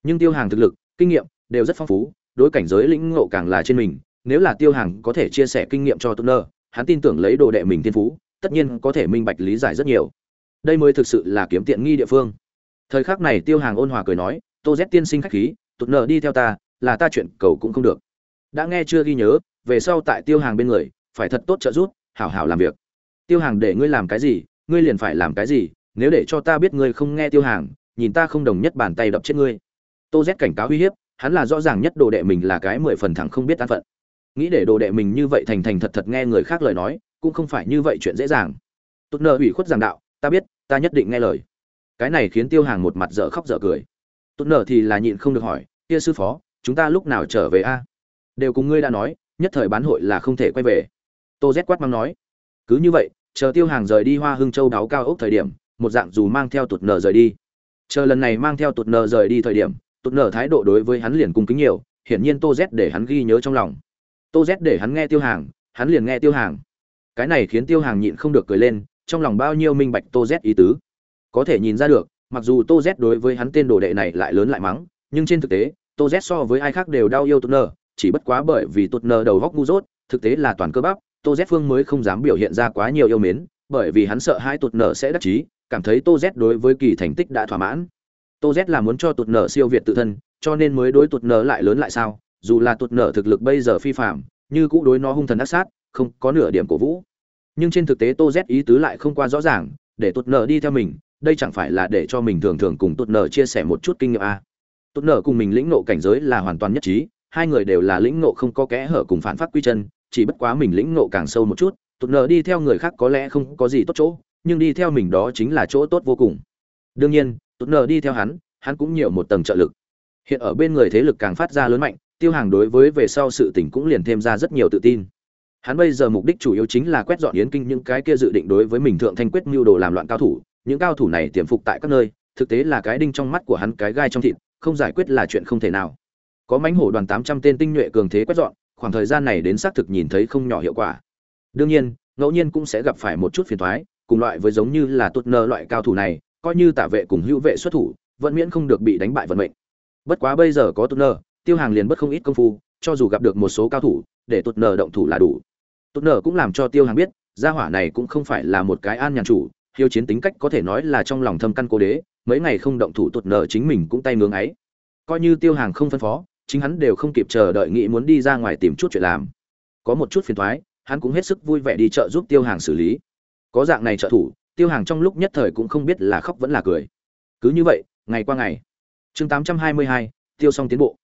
Nhưng tiêu hàng thực lực, kinh nghiệm đều rất phong phú, đối cảnh giới lĩnh ngộ càng là trên mình, nếu là tiêu hàng có thể chia sẻ kinh nghiệm cho tụt nở, hắn tin tưởng lấy đồ đệ mình thiên phú, tất nhiên có thể minh bạch lý giải rất nhiều. Đây mới thực sự là kiếm tiện nghi địa phương. Thời khắc này tiêu hàng ôn hòa cười nói, tô z tiên sinh khách khí, tụt nở đi theo ta, là ta chuyện cầu cũng không được. Đã nghe chưa ghi nhớ về sau tại tiêu hàng bên người, phải thật tốt trợ giúp, hảo hảo làm việc. Tiêu hàng để ngươi làm cái gì, ngươi liền phải làm cái gì, nếu để cho ta biết ngươi không nghe tiêu hàng, nhìn ta không đồng nhất bàn tay đập chết ngươi. Tô z cảnh cáo uy hiếp, hắn là rõ ràng nhất đồ đệ mình là cái mười phần thẳng không biết an phận. Nghĩ để đồ đệ mình như vậy thành thành thật thật nghe người khác lời nói, cũng không phải như vậy chuyện dễ dàng. Tốt nợ ủy khuất giảng đạo, ta biết, ta nhất định nghe lời. Cái này khiến tiêu hàng một mặt dở khóc dở cười. Tốt nợ thì là nhịn không được hỏi, kia sư phó, chúng ta lúc nào trở về a? Đều cùng ngươi đã nói nhất thời bán hội là không thể quay về. Tô z quát mang nói, cứ như vậy, chờ tiêu hàng rời đi hoa hưng châu đáo cao ốc thời điểm, một dạng dù mang theo tụt nở rời đi. Chờ lần này mang theo tụt nở rời đi thời điểm, tụt nở thái độ đối với hắn liền cung kính nhiều, hiển nhiên tô z để hắn ghi nhớ trong lòng. Tô z để hắn nghe tiêu hàng, hắn liền nghe tiêu hàng. Cái này khiến tiêu hàng nhịn không được cười lên, trong lòng bao nhiêu minh bạch tô z ý tứ. Có thể nhìn ra được, mặc dù tô z đối với hắn tên đồ đệ này lại lớn lại mắng, nhưng trên thực tế, tô z so với ai khác đều đau yêu tụt nở chỉ bất quá bởi vì tụt nờ đầu góc ngu dốt, thực tế là toàn cơ bắp, tô z phương mới không dám biểu hiện ra quá nhiều yêu mến, bởi vì hắn sợ hai tụt nờ sẽ đắc chí, cảm thấy tô z đối với kỳ thành tích đã thỏa mãn tô z là muốn cho tụt nờ siêu việt tự thân, cho nên mới đối tụt nờ lại lớn lại sao, dù là tụt nờ thực lực bây giờ phi phạm như cũ đối nó hung thần ác sát, không có nửa điểm cổ vũ nhưng trên thực tế tô z ý tứ lại không qua rõ ràng, để tụt nờ đi theo mình, đây chẳng phải là để cho mình thường thường cùng tụt nờ chia sẻ một chút kinh nghiệm a à. tụt nờ cùng mình lĩnh nộ cảnh giới là hoàn toàn nhất trí hai người đều là lĩnh nộ không có kẽ hở cùng phản phát quy chân, chỉ bất quá mình lĩnh ngộ càng sâu một chút, tụt nở đi theo người khác có lẽ không có gì tốt chỗ, nhưng đi theo mình đó chính là chỗ tốt vô cùng. Đương nhiên, tụt nở đi theo hắn hắn cũng nhiều một tầng trợ lực. Hiện ở bên người thế lực càng phát ra lớn mạnh, tiêu hàng đối với về sau sự tình cũng liền thêm ra rất nhiều tự tin. Hắn bây giờ mục đích chủ yếu chính là quét dọn yến kinh những cái kia dự định đối với mình thượng thanh quyết mưu đồ làm loạn cao thủ, những cao thủ này tiềm phục tại các nơi, thực tế là cái đinh trong mắt của hắn cái gai trong thịt, không giải quyết là chuyện không thể nào có mánh hổ đoàn tám trăm tên tinh nhuệ cường thế quét dọn, khoảng thời gian này đến xác thực nhìn thấy không nhỏ hiệu quả. Đương nhiên, ngẫu nhiên cũng sẽ gặp phải một chút phiền toái, cùng loại với giống như là tốt nơ loại cao thủ này, coi như tả vệ cùng hữu vệ xuất thủ, vẫn miễn không được bị đánh bại vận mệnh. Bất quá bây giờ có tốt nơ tiêu hàng liền bất không ít công phu, cho dù gặp được một số cao thủ, để tốt nơ động thủ là đủ. Tốt nơ cũng làm cho tiêu hàng biết, gia hỏa này cũng không phải là một cái an nhàn chủ, hiếu chiến tính cách có thể nói là trong lòng thâm căn cố đế, mấy ngày không động thủ tốt nơ chính mình cũng tay ngưỡng ấy. Coi như tiêu hàng không phân phó chính hắn đều không kịp chờ đợi nghĩ muốn đi ra ngoài tìm chút chuyện làm. Có một chút phiền thoái, hắn cũng hết sức vui vẻ đi chợ giúp tiêu hàng xử lý. Có dạng này trợ thủ, tiêu hàng trong lúc nhất thời cũng không biết là khóc vẫn là cười. Cứ như vậy, ngày qua ngày. Chương tám trăm hai mươi hai, tiêu xong tiến bộ.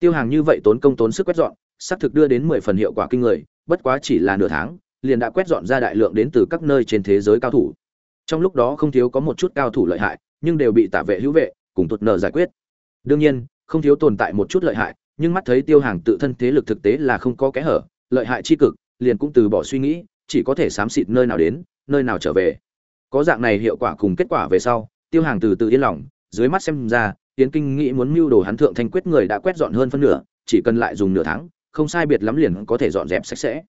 Tiêu hàng như vậy tốn công tốn sức quét dọn, xác thực đưa đến mười phần hiệu quả kinh người, bất quá chỉ là nửa tháng, liền đã quét dọn ra đại lượng đến từ các nơi trên thế giới cao thủ. Trong lúc đó không thiếu có một chút cao thủ lợi hại, nhưng đều bị tả vệ hữu vệ, cùng tụt nợ giải quyết. Đương nhiên không thiếu tồn tại một chút lợi hại, nhưng mắt thấy tiêu hàng tự thân thế lực thực tế là không có kẽ hở, lợi hại chi cực, liền cũng từ bỏ suy nghĩ, chỉ có thể xám xịt nơi nào đến, nơi nào trở về. Có dạng này hiệu quả cùng kết quả về sau, tiêu hàng từ từ yên lòng, dưới mắt xem ra tiến kinh nghĩ muốn mưu đồ hắn thượng thanh quyết người đã quét dọn hơn phân nửa, chỉ cần lại dùng nửa tháng, không sai biệt lắm liền có thể dọn dẹp sạch sẽ.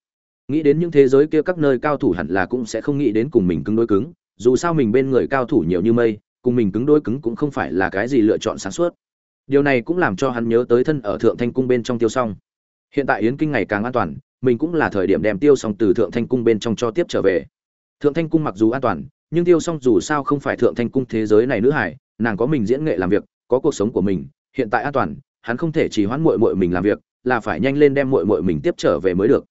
Nghĩ đến những thế giới kia các nơi cao thủ hẳn là cũng sẽ không nghĩ đến cùng mình cứng đối cứng, dù sao mình bên người cao thủ nhiều như mây, cùng mình cứng đối cứng cũng không phải là cái gì lựa chọn sáng suốt điều này cũng làm cho hắn nhớ tới thân ở thượng thanh cung bên trong tiêu song. Hiện tại yến kinh ngày càng an toàn, mình cũng là thời điểm đem tiêu song từ thượng thanh cung bên trong cho tiếp trở về. Thượng thanh cung mặc dù an toàn, nhưng tiêu song dù sao không phải thượng thanh cung thế giới này nữ hải, nàng có mình diễn nghệ làm việc, có cuộc sống của mình, hiện tại an toàn, hắn không thể chỉ hoãn muội muội mình làm việc, là phải nhanh lên đem muội muội mình tiếp trở về mới được.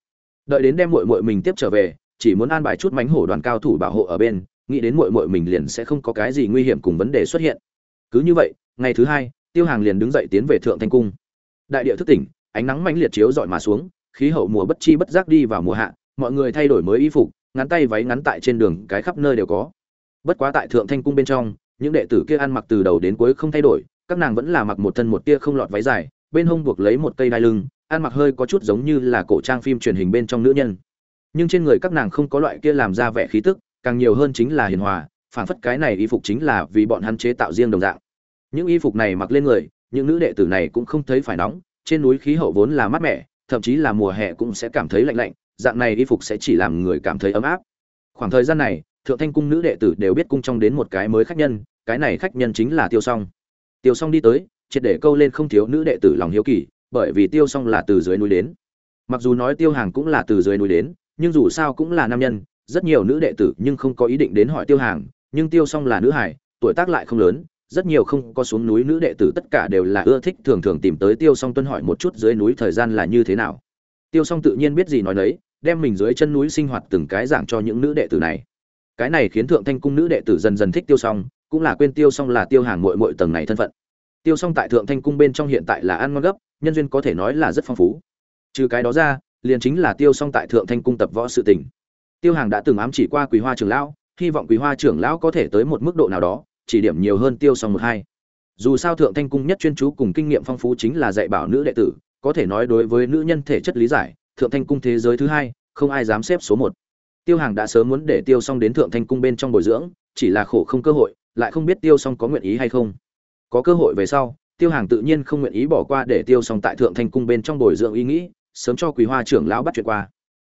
Đợi đến đem muội muội mình tiếp trở về, chỉ muốn an bài chút mánh hổ đoàn cao thủ bảo hộ ở bên, nghĩ đến muội muội mình liền sẽ không có cái gì nguy hiểm cùng vấn đề xuất hiện. Cứ như vậy, ngày thứ hai tiêu hàng liền đứng dậy tiến về thượng thanh cung. Đại địa thức tỉnh, ánh nắng mãnh liệt chiếu dọi mà xuống, khí hậu mùa bất chi bất giác đi vào mùa hạ, mọi người thay đổi mới y phục, ngắn tay váy ngắn tại trên đường, cái khắp nơi đều có. Bất quá tại thượng thanh cung bên trong, những đệ tử kia ăn mặc từ đầu đến cuối không thay đổi, các nàng vẫn là mặc một thân một tia không lọt váy dài, bên hông buộc lấy một cây đai lưng, ăn mặc hơi có chút giống như là cổ trang phim truyền hình bên trong nữ nhân. Nhưng trên người các nàng không có loại kia làm ra vẻ khí tức, càng nhiều hơn chính là hiền hòa phản phất cái này y phục chính là vì bọn hắn chế tạo riêng đồng dạng những y phục này mặc lên người, những nữ đệ tử này cũng không thấy phải nóng, trên núi khí hậu vốn là mát mẻ, thậm chí là mùa hè cũng sẽ cảm thấy lạnh lạnh, dạng này y phục sẽ chỉ làm người cảm thấy ấm áp. Khoảng thời gian này, thượng thanh cung nữ đệ tử đều biết cung trong đến một cái mới khách nhân, cái này khách nhân chính là tiêu s o n g tiêu s o n g đi tới, triệt để câu lên không thiếu nữ đệ tử lòng hiếu kỳ, bởi vì tiêu s o n g là từ dưới núi đến. Mặc dù nói tiêu hàng cũng là từ dưới núi đến, nhưng dù sao cũng là nam nhân, rất nhiều nữ đệ tử nhưng không có ý định đến hỏi tiêu hàng, nhưng tiêu s o n g là nữ hải, tuổi tác lại không lớn rất nhiều không có xuống núi nữ đệ tử tất cả đều là ưa thích thường thường tìm tới tiêu s o n g tuân hỏi một chút dưới núi thời gian là như thế nào. Tiêu s o n g tự nhiên biết gì nói nấy, đem mình dưới chân núi sinh hoạt từng cái dạng cho những nữ đệ tử này. Cái này khiến thượng thanh cung nữ đệ tử dần dần thích tiêu song, cũng là quên tiêu song là tiêu hàng mội mội tầng này thân phận. Tiêu song tại thượng thanh cung bên trong hiện tại là ăn ngon gấp, nhân duyên có thể nói là rất phong phú. Trừ cái đó ra, liền chính là tiêu song tại thượng thanh cung tập võ sự tình. Tiêu hàng đã từng ám chỉ qua quý hoa trưởng lão, hy vọng quý hoa trưởng lão có thể tới một mức độ nào đó chỉ điểm nhiều hơn tiêu xong một hai. Dù sao thượng thanh cung nhất chuyên chú cùng kinh nghiệm phong phú chính là dạy bảo nữ đệ tử, có thể nói đối với nữ nhân thể chất lý giải, thượng thanh cung thế giới thứ hai, không ai dám xếp số một. Tiêu hàng đã sớm muốn để tiêu xong đến thượng thanh cung bên trong bồi dưỡng, chỉ là khổ không cơ hội, lại không biết tiêu xong có nguyện ý hay không. Có cơ hội về sau, tiêu hàng tự nhiên không nguyện ý bỏ qua để tiêu xong tại thượng thanh cung bên trong bồi dưỡng ý nghĩ, sớm cho quý hoa trưởng lão bắt chuyện qua.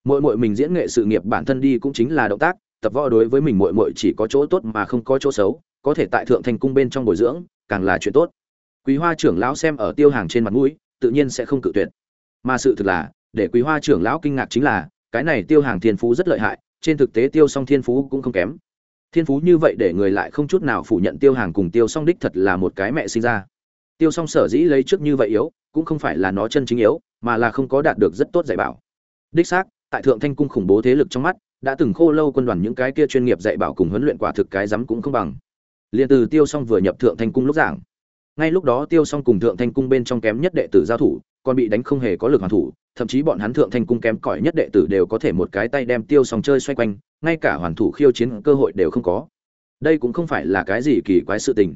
Mỗi mỗi mình diễn nghệ sự nghiệp bản thân đi cũng chính là động tác, tập võ đối với mình mỗi mỗi chỉ có chỗ tốt mà không có chỗ xấu có thể tại thượng thanh cung bên trong bồi dưỡng, càng là chuyện tốt. Quý hoa trưởng lão xem ở tiêu hàng trên mặt mũi, tự nhiên sẽ không cự tuyệt. Mà sự thực là, để quý hoa trưởng lão kinh ngạc chính là, cái này tiêu hàng thiên phú rất lợi hại, trên thực tế tiêu song thiên phú cũng không kém. Thiên phú như vậy để người lại không chút nào phủ nhận tiêu hàng cùng tiêu song đích thật là một cái mẹ sinh ra. Tiêu song sở dĩ lấy trước như vậy yếu, cũng không phải là nó chân chính yếu, mà là không có đạt được rất tốt dạy bảo. Đích xác, tại thượng thanh cung khủng bố thế lực trong mắt, đã từng khô lâu quân đoàn những cái kia chuyên nghiệp dạy bảo cùng huấn luyện quả thực cái rắm cũng không bằng liền từ tiêu song vừa nhập thượng thanh cung lúc giảng. Ngay lúc đó tiêu song cùng thượng thanh cung bên trong kém nhất đệ tử giao thủ, còn bị đánh không hề có lực hoàn thủ, thậm chí bọn hắn thượng thanh cung kém cỏi nhất đệ tử đều có thể một cái tay đem tiêu xong chơi xoay quanh, ngay cả hoàn thủ khiêu chiến cơ hội đều không có. Đây cũng không phải là cái gì kỳ quái sự tình.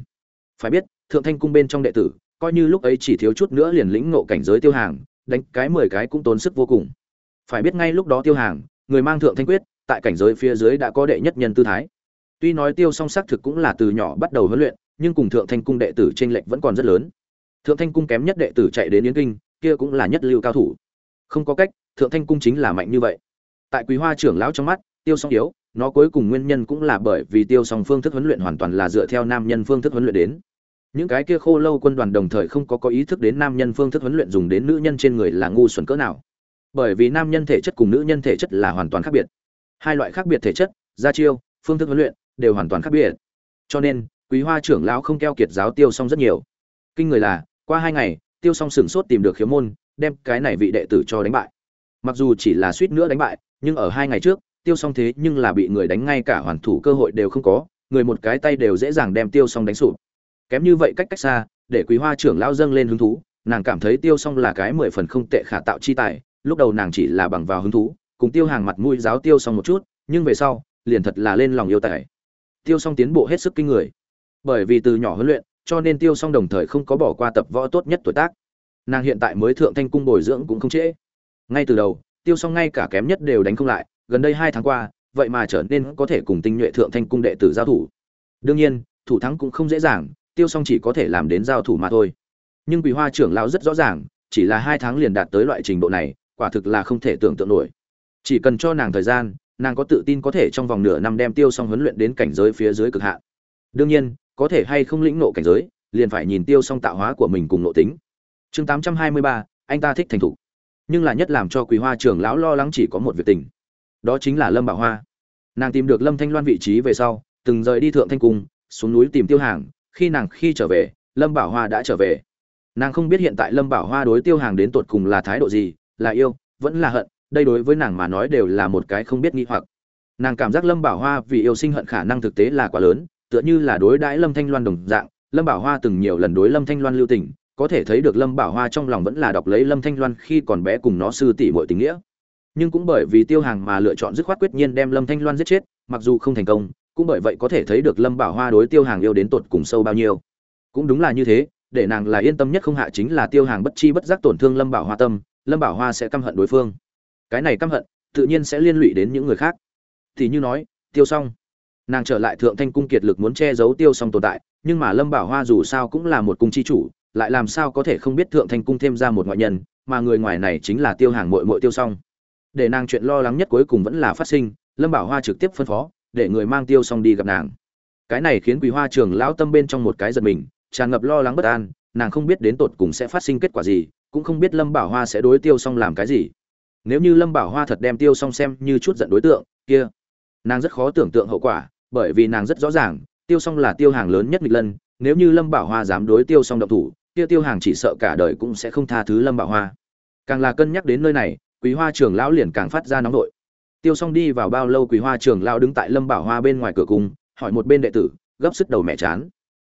Phải biết, thượng thanh cung bên trong đệ tử, coi như lúc ấy chỉ thiếu chút nữa liền lĩnh ngộ cảnh giới tiêu hàng, đánh cái mười cái cũng tốn sức vô cùng. Phải biết ngay lúc đó tiêu hàng, người mang thượng thanh quyết, tại cảnh giới phía dưới đã có đệ nhất nhân tư thái tuy nói tiêu song xác thực cũng là từ nhỏ bắt đầu huấn luyện, nhưng cùng thượng thanh cung đệ tử trên r lệch vẫn còn rất lớn. Thượng thanh cung kém nhất đệ tử chạy đến yến kinh, kia cũng là nhất lưu cao thủ. Không có cách, thượng thanh cung chính là mạnh như vậy. Tại quý hoa trưởng lão trong mắt, tiêu song yếu, nó cuối cùng nguyên nhân cũng là bởi vì tiêu song phương thức huấn luyện hoàn toàn là dựa theo nam nhân phương thức huấn luyện đến. Những cái kia khô lâu quân đoàn đồng thời không có có ý thức đến nam nhân phương thức huấn luyện dùng đến nữ nhân trên người là ngu xuẩn cỡ nào. Bởi vì nam nhân thể chất cùng nữ nhân thể chất là hoàn toàn khác biệt. Hai loại khác biệt thể chất, gia chiêu, phương thức huấn luyện đều hoàn toàn khác biệt. Cho nên, quý hoa trưởng lão không keo kiệt giáo tiêu xong rất nhiều. Kinh người là, qua hai ngày, tiêu xong sửng sốt tìm được khiếu môn, đem cái này vị đệ tử cho đánh bại. Mặc dù chỉ là suýt nữa đánh bại, nhưng ở hai ngày trước, tiêu xong thế nhưng là bị người đánh ngay cả hoàn thủ cơ hội đều không có, người một cái tay đều dễ dàng đem tiêu xong đánh sụp. Kém như vậy cách cách xa, để quý hoa trưởng lão dâng lên hứng thú, nàng cảm thấy tiêu xong là cái mười phần không tệ khả tạo chi tài, lúc đầu nàng chỉ là bằng vào hứng thú, cùng tiêu hàng mặt mũi giáo tiêu xong một chút, nhưng về sau, liền thật là lên lòng yêu tài tiêu Song tiến bộ hết sức kinh người. Bởi vì từ nhỏ huấn luyện, cho nên tiêu Song đồng thời không có bỏ qua tập võ tốt nhất tuổi tác. Nàng hiện tại mới thượng thanh cung bồi dưỡng cũng không trễ. Ngay từ đầu, tiêu Song ngay cả kém nhất đều đánh không lại, gần đây hai tháng qua, vậy mà trở nên có thể cùng tinh nhuệ thượng thanh cung đệ tử giao thủ. Đương nhiên, thủ thắng cũng không dễ dàng, tiêu Song chỉ có thể làm đến giao thủ mà thôi. Nhưng quỳ hoa trưởng lão rất rõ ràng, chỉ là hai tháng liền đạt tới loại trình độ này, quả thực là không thể tưởng tượng nổi. Chỉ cần cho nàng thời gian nàng có tự tin có thể trong vòng nửa năm đem tiêu xong huấn luyện đến cảnh giới phía dưới cực hạn. Đương nhiên, có thể hay không lĩnh nộ cảnh giới, liền phải nhìn tiêu xong tạo hóa của mình cùng nội tính. Chương tám trăm hai mươi ba, anh ta thích thành thục. Nhưng là nhất làm cho quý hoa trưởng lão lo lắng chỉ có một việc tình. Đó chính là lâm bảo hoa. Nàng tìm được lâm thanh loan vị trí về sau, từng rời đi thượng thanh cung, xuống núi tìm tiêu hàng. Khi nàng khi trở về, lâm bảo hoa đã trở về. Nàng không biết hiện tại lâm bảo hoa đối tiêu hàng đến tột cùng là thái độ gì, là yêu, vẫn là hận đây đối với nàng mà nói đều là một cái không biết nghi hoặc. Nàng cảm giác lâm bảo hoa vì yêu sinh hận khả năng thực tế là quá lớn, tựa như là đối đãi lâm thanh loan đồng dạng. Lâm bảo hoa từng nhiều lần đối lâm thanh loan lưu tình, có thể thấy được lâm bảo hoa trong lòng vẫn là đọc lấy lâm thanh loan khi còn bé cùng nó sư tỷ mọi tình nghĩa. Nhưng cũng bởi vì tiêu hàng mà lựa chọn dứt khoát quyết nhiên đem lâm thanh loan giết chết, mặc dù không thành công, cũng bởi vậy có thể thấy được lâm bảo hoa đối tiêu hàng yêu đến tột cùng sâu bao nhiêu. Cũng đúng là như thế, để nàng là yên tâm nhất không hạ chính là tiêu hàng bất chi bất giác tổn thương lâm bảo hoa tâm, lâm bảo hoa sẽ căm hận đối phương cái này căm hận, tự nhiên sẽ liên lụy đến những người khác. Thì như nói, tiêu xong nàng trở lại thượng thanh cung kiệt lực muốn che giấu tiêu xong tồn tại, nhưng mà lâm bảo hoa dù sao cũng là một cung chi chủ, lại làm sao có thể không biết thượng thanh cung thêm ra một ngoại nhân, mà người ngoài này chính là tiêu hàng mội mội tiêu xong để nàng chuyện lo lắng nhất cuối cùng vẫn là phát sinh, lâm bảo hoa trực tiếp phân phó, để người mang tiêu xong đi gặp nàng. Cái này khiến quý hoa trường lão tâm bên trong một cái giật mình, tràn ngập lo lắng bất an, nàng không biết đến tột cùng sẽ phát sinh kết quả gì, cũng không biết lâm bảo hoa sẽ đối tiêu xong làm cái gì nếu như lâm bảo hoa thật đem tiêu song xem như chút giận đối tượng, kia, nàng rất khó tưởng tượng hậu quả, bởi vì nàng rất rõ ràng, tiêu song là tiêu hàng lớn nhất nghịch lân, nếu như lâm bảo hoa dám đối tiêu song động thủ, kia tiêu hàng chỉ sợ cả đời cũng sẽ không tha thứ lâm bảo hoa. Càng là cân nhắc đến nơi này, quý hoa trường lão liền càng phát ra nóng nội. Tiêu song đi vào bao lâu quý hoa trường lão đứng tại lâm bảo hoa bên ngoài cửa cung, hỏi một bên đệ tử, gấp sức đầu mẹ chán.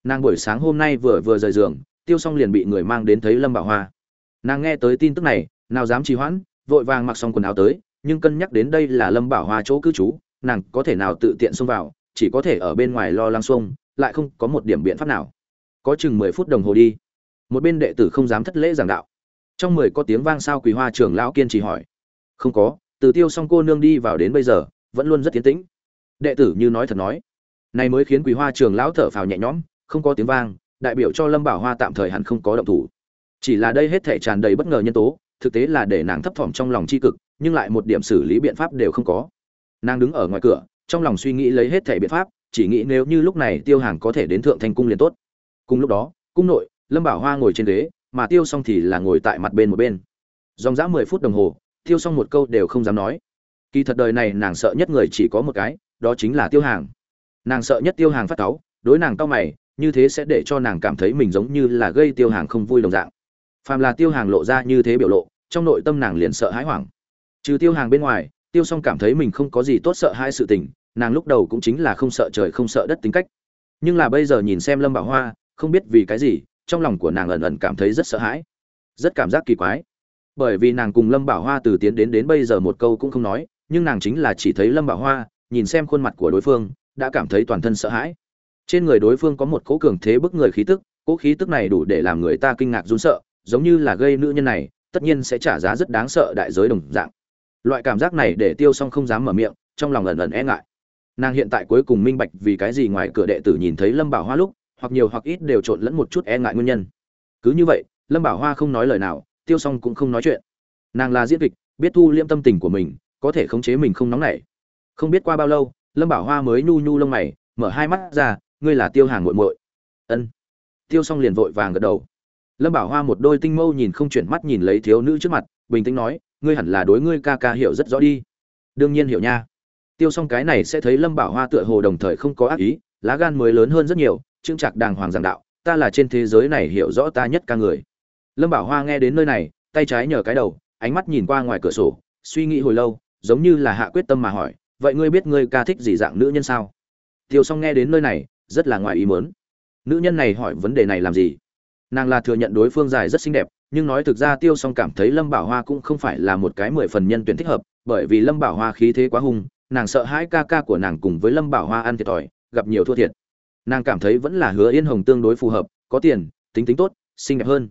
Nàng buổi sáng hôm nay vừa vừa rời giường, tiêu song liền bị người mang đến thấy lâm bảo hoa. Nàng nghe tới tin tức này, nào dám trì hoãn vội vàng mặc xong quần áo tới, nhưng cân nhắc đến đây là lâm bảo hoa chỗ cư trú, nàng có thể nào tự tiện xông vào, chỉ có thể ở bên ngoài lo lăng xuông lại không có một điểm biện pháp nào. Có chừng mười phút đồng hồ đi. Một bên đệ tử không dám thất lễ giảng đạo. Trong mười có tiếng vang sao quỳ hoa trưởng lão kiên trì hỏi. Không có, từ tiêu xong cô nương đi vào đến bây giờ, vẫn luôn rất tiến tĩnh. Đệ tử như nói thật nói. Này mới khiến quỳ hoa trường lão thở phào nhẹ nhõm, không có tiếng vang, đại biểu cho lâm bảo hoa tạm thời hẳn không có động thủ. Chỉ là đây hết thể tràn đầy bất ngờ nhân tố thực tế là để nàng thấp thỏm trong lòng tri cực, nhưng lại một điểm xử lý biện pháp đều không có. Nàng đứng ở ngoài cửa, trong lòng suy nghĩ lấy hết thể biện pháp, chỉ nghĩ nếu như lúc này tiêu hàng có thể đến thượng thanh cung liền tốt. Cùng lúc đó, cung nội, lâm bảo hoa ngồi trên ghế, mà tiêu xong thì là ngồi tại mặt bên một bên. Dòng dã mười phút đồng hồ, tiêu xong một câu đều không dám nói. Kỳ thật đời này nàng sợ nhất người chỉ có một cái, đó chính là tiêu hàng. Nàng sợ nhất tiêu hàng phát cáu, đối nàng cao mày, như thế sẽ để cho nàng cảm thấy mình giống như là gây tiêu hàng không vui đồng dạng phàm là tiêu hàng lộ ra như thế biểu lộ, trong nội tâm nàng liền sợ hãi hoảng. Trừ tiêu hàng bên ngoài, tiêu s o n g cảm thấy mình không có gì tốt sợ hai sự tình, nàng lúc đầu cũng chính là không sợ trời không sợ đất tính cách. Nhưng là bây giờ nhìn xem lâm bảo hoa, không biết vì cái gì, trong lòng của nàng ẩn ẩn cảm thấy rất sợ hãi, rất cảm giác kỳ quái. Bởi vì nàng cùng lâm bảo hoa từ tiến đến đến bây giờ một câu cũng không nói, nhưng nàng chính là chỉ thấy lâm bảo hoa, nhìn xem khuôn mặt của đối phương, đã cảm thấy toàn thân sợ hãi. Trên người đối phương có một cỗ cường thế bức người khí tức cỗ khí tức này đủ để làm người ta kinh ngạc run sợ giống như là gây nữ nhân này, tất nhiên sẽ trả giá rất đáng sợ đại giới đồng dạng. Loại cảm giác này để tiêu xong không dám mở miệng, trong lòng ẩn ẩn e ngại. Nàng hiện tại cuối cùng minh bạch vì cái gì ngoài cửa đệ tử nhìn thấy lâm bảo hoa lúc, hoặc nhiều hoặc ít đều trộn lẫn một chút e ngại nguyên nhân. Cứ như vậy, lâm bảo hoa không nói lời nào, tiêu xong cũng không nói chuyện. Nàng là diễn kịch, biết thu liêm tâm tình của mình, có thể khống chế mình không nóng nảy. Không biết qua bao lâu, lâm bảo hoa mới nhu nhu lông mày, mở hai mắt ra, ngươi là tiêu hàng muội muội. Ân. Tiêu xong liền vội vàng gật đầu lâm bảo hoa một đôi tinh mâu nhìn không chuyển mắt nhìn lấy thiếu nữ trước mặt, bình tĩnh nói, ngươi hẳn là đối ngươi ca ca hiểu rất rõ đi. Đương nhiên hiểu nha. Tiêu xong cái này sẽ thấy lâm bảo hoa tựa hồ đồng thời không có ác ý, lá gan mới lớn hơn rất nhiều trưng trạc đàng hoàng giảng đạo, ta là trên thế giới này hiểu rõ ta nhất ca người. Lâm bảo hoa nghe đến nơi này, tay trái nhờ cái đầu, ánh mắt nhìn qua ngoài cửa sổ, suy nghĩ hồi lâu, giống như là hạ quyết tâm mà hỏi, vậy ngươi biết ngươi ca thích gì dạng nữ nhân sao? Tiêu s o n g nghe đến nơi này, rất là ngoài ý mớn nữ nhân này hỏi vấn đề này làm gì? Nàng là thừa nhận đối phương dài rất xinh đẹp, nhưng nói thực ra tiêu s o n g cảm thấy lâm bảo hoa cũng không phải là một cái mười phần nhân tuyển thích hợp, bởi vì lâm bảo hoa khí thế quá hung, nàng sợ hãi ca ca của nàng cùng với lâm bảo hoa ăn thiệt thòi, gặp nhiều thua thiệt. Nàng cảm thấy vẫn là hứa yên hồng tương đối phù hợp, có tiền, tính tính tốt, xinh đẹp hơn.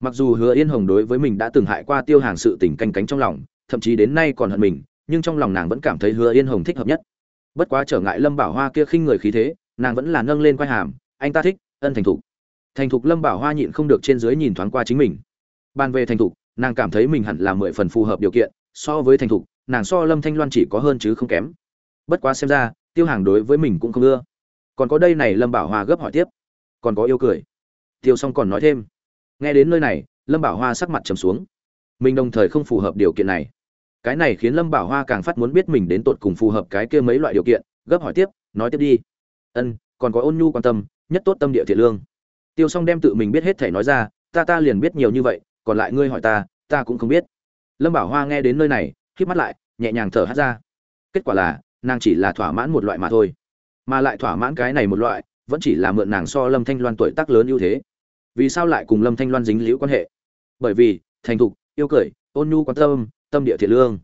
Mặc dù hứa yên hồng đối với mình đã từng hại qua tiêu hàng sự tình canh cánh trong lòng, thậm chí đến nay còn hận mình, nhưng trong lòng nàng vẫn cảm thấy hứa yên hồng thích hợp nhất. Bất quá trở ngại lâm bảo hoa kia khinh người khí thế, nàng vẫn là nâng lên quai hàm, anh ta thích, ân thành thục thành thục lâm bảo hoa nhịn không được trên dưới nhìn thoáng qua chính mình. Bàn về thành thục, nàng cảm thấy mình hẳn là mười phần phù hợp điều kiện, so với thành thục, nàng so lâm thanh loan chỉ có hơn chứ không kém. Bất quá xem ra, tiêu hàng đối với mình cũng không ưa. Còn có đây này lâm bảo hoa gấp hỏi tiếp. Còn có yêu cười. Tiêu xong còn nói thêm. Nghe đến nơi này, lâm bảo hoa sắc mặt trầm xuống. Mình đồng thời không phù hợp điều kiện này. Cái này khiến lâm bảo hoa càng phát muốn biết mình đến tột cùng phù hợp cái kia mấy loại điều kiện, gấp hỏi tiếp, nói tiếp đi. Ân, còn có ôn nhu quan tâm, nhất tốt tâm địa thiện lương tiêu s o n g đem tự mình biết hết thể nói ra, ta ta liền biết nhiều như vậy, còn lại ngươi hỏi ta ta cũng không biết. Lâm bảo hoa nghe đến nơi này k mắt lại, nhẹ nhàng thở hát ra. Kết quả là, nàng chỉ là thỏa mãn một loại mà thôi. Mà lại thỏa mãn cái này một loại, vẫn chỉ là mượn nàng so lâm thanh loan tuổi tác lớn ưu thế. Vì sao lại cùng lâm thanh loan dính liễu quan hệ? Bởi vì, thành thục, yêu cười, ôn nhu quan tâm tâm địa thiện lương.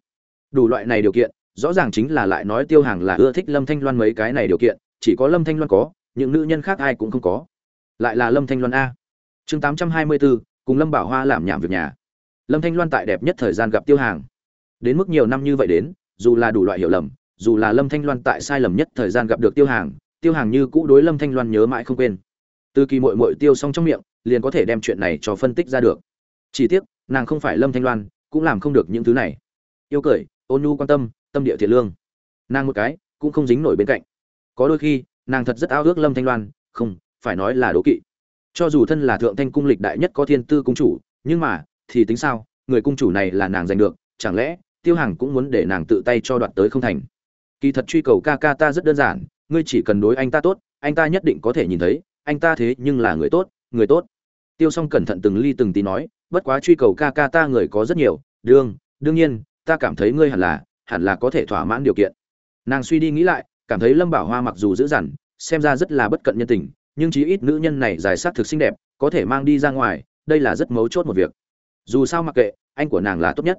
Đủ loại này điều kiện, rõ ràng chính là lại nói tiêu hàng là ưa thích lâm thanh loan mấy cái này điều kiện, chỉ có lâm thanh loan có, những nữ nhân khác ai cũng không có lại là lâm thanh loan a. Chương tám trăm hai mươi bốn cùng lâm bảo hoa làm nhảm việc nhà. Lâm thanh loan tại đẹp nhất thời gian gặp tiêu hàng. Đến mức nhiều năm như vậy đến, dù là đủ loại hiểu lầm, dù là lâm thanh loan tại sai lầm nhất thời gian gặp được tiêu hàng tiêu hàng như cũ đối lâm thanh loan nhớ mãi không quên. Từ kỳ mội mội tiêu xong trong miệng, liền có thể đem chuyện này cho phân tích ra được. Chỉ tiếc, nàng không phải lâm thanh loan, cũng làm không được những thứ này. Yêu cười, ôn nhu quan tâm tâm địa thiện lương. Nàng một cái, cũng không dính nổi bên cạnh. Có đôi khi, nàng thật rất ao ước lâm thanh loan, không phải nói là đố kỵ. Cho dù thân là thượng thanh cung lịch đại nhất có thiên tư cung chủ, nhưng mà, thì tính sao? Người cung chủ này là nàng giành được, chẳng lẽ, tiêu hàng cũng muốn để nàng tự tay cho đoạt tới không thành? Kỳ thật truy cầu ca ca ta rất đơn giản, ngươi chỉ cần đối anh ta tốt, anh ta nhất định có thể nhìn thấy, anh ta thế nhưng là người tốt người tốt. Tiêu s o n g cẩn thận từng ly từng tí nói, bất quá truy cầu ca ca ta người có rất nhiều, đương đương nhiên, ta cảm thấy ngươi hẳn là hẳn là có thể thỏa mãn điều kiện. Nàng suy đi nghĩ lại, cảm thấy lâm bảo hoa mặc dù dữ dằn, xem ra rất là bất cận nhân tình nhưng chí ít nữ nhân này dài sắc thực xinh đẹp, có thể mang đi ra ngoài, đây là rất mấu chốt một việc. Dù sao mặc kệ, anh của nàng là tốt nhất.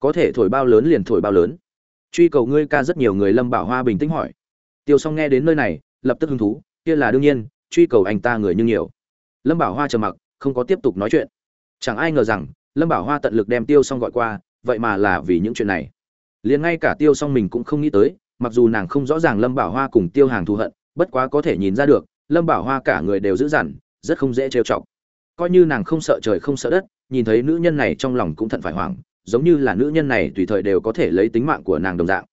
Có thể thổi bao lớn liền thổi bao lớn. Truy cầu ngươi ca rất nhiều người lâm bảo hoa bình tĩnh hỏi. Tiêu song nghe đến nơi này, lập tức hứng thú, kia là đương nhiên, truy cầu anh ta người như nhiều. Lâm bảo hoa trầm mặc, không có tiếp tục nói chuyện. Chẳng ai ngờ rằng, lâm bảo hoa tận lực đem tiêu song gọi qua, vậy mà là vì những chuyện này. Liền ngay cả tiêu song mình cũng không nghĩ tới, mặc dù nàng không rõ ràng lâm bảo hoa cùng tiêu hàng thù hận, bất quá có thể nhìn ra được lâm bảo hoa cả người đều dữ dằn, rất không dễ trêu chọc. Coi như nàng không sợ trời không sợ đất, nhìn thấy nữ nhân này trong lòng cũng thận phải hoảng, giống như là nữ nhân này tùy thời đều có thể lấy tính mạng của nàng đồng dạng.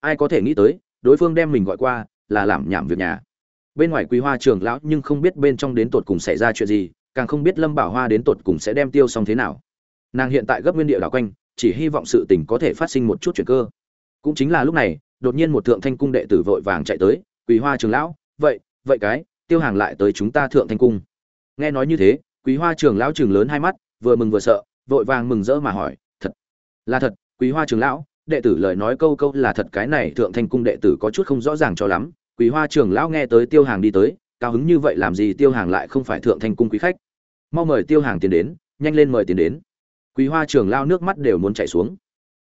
Ai có thể nghĩ tới, đối phương đem mình gọi qua là làm nhảm việc nhà. Bên ngoài quý hoa trường lão nhưng không biết bên trong đến tột cùng xảy ra chuyện gì, càng không biết lâm bảo hoa đến tột cùng sẽ đem tiêu xong thế nào. Nàng hiện tại gấp nguyên địa đảo quanh, chỉ hy vọng sự tình có thể phát sinh một chút chuyện cơ. Cũng chính là lúc này, đột nhiên một thượng thanh cung đệ tử vội vàng chạy tới, quý hoa trường lão, vậy vậy cái tiêu hàng lại tới chúng ta thượng thanh cung. Nghe nói như thế, quý hoa trường lão trường lớn hai mắt, vừa mừng vừa sợ, vội vàng mừng rỡ mà hỏi, thật, là thật, quý hoa trường lão, đệ tử lời nói câu câu là thật, cái này thượng thanh cung đệ tử có chút không rõ ràng cho lắm. Quý hoa trường lão nghe tới tiêu hàng đi tới, cao hứng như vậy làm gì tiêu hàng lại không phải thượng thanh cung quý khách. Mau mời tiêu hàng tiến đến, nhanh lên mời tiến đến. Quý hoa trường lao nước mắt đều muốn chảy xuống.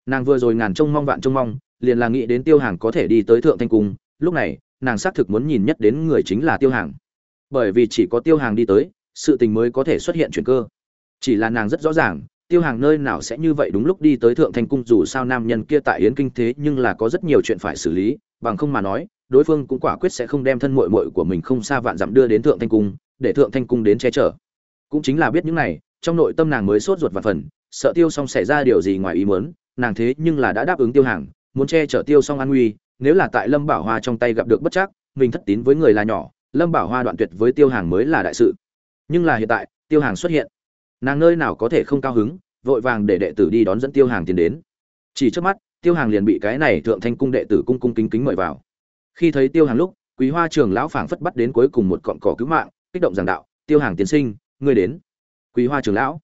Nàng vừa rồi ngàn trông mong vạn trông mong, liền là nghĩ đến tiêu hàng có thể đi tới thượng thanh cung. Lúc này nàng xác thực muốn nhìn nhất đến người chính là tiêu hàng. Bởi vì chỉ có tiêu hàng đi tới, sự tình mới có thể xuất hiện chuyện cơ. Chỉ là nàng rất rõ ràng, tiêu hàng nơi nào sẽ như vậy đúng lúc đi tới thượng thanh cung dù sao nam nhân kia tại yến kinh thế nhưng là có rất nhiều chuyện phải xử lý, bằng không mà nói, đối phương cũng quả quyết sẽ không đem thân muội muội của mình không xa vạn dặm đưa đến thượng thanh cung, để thượng thanh cung đến che chở. Cũng chính là biết những này, trong nội tâm nàng mới sốt ruột và phần, sợ tiêu xong xảy ra điều gì ngoài ý muốn, nàng thế nhưng là đã đáp ứng tiêu hàng, muốn che chở tiêu xong an nguy nếu là tại lâm bảo hoa trong tay gặp được bất chắc, mình thất tín với người là nhỏ, lâm bảo hoa đoạn tuyệt với tiêu hàng mới là đại sự. Nhưng là hiện tại, tiêu hàng xuất hiện. Nàng nơi nào có thể không cao hứng, vội vàng để đệ tử đi đón dẫn tiêu hàng tiến đến. Chỉ trước mắt, tiêu hàng liền bị cái này thượng thanh cung đệ tử cung cung kính kính mời vào. Khi thấy tiêu hàng lúc, quý hoa trường lão phảng phất bắt đến cuối cùng một cọng cỏ cứu mạng, kích động giảng đạo, tiêu hàng tiến sinh, ngươi đến. Quý hoa trường lão,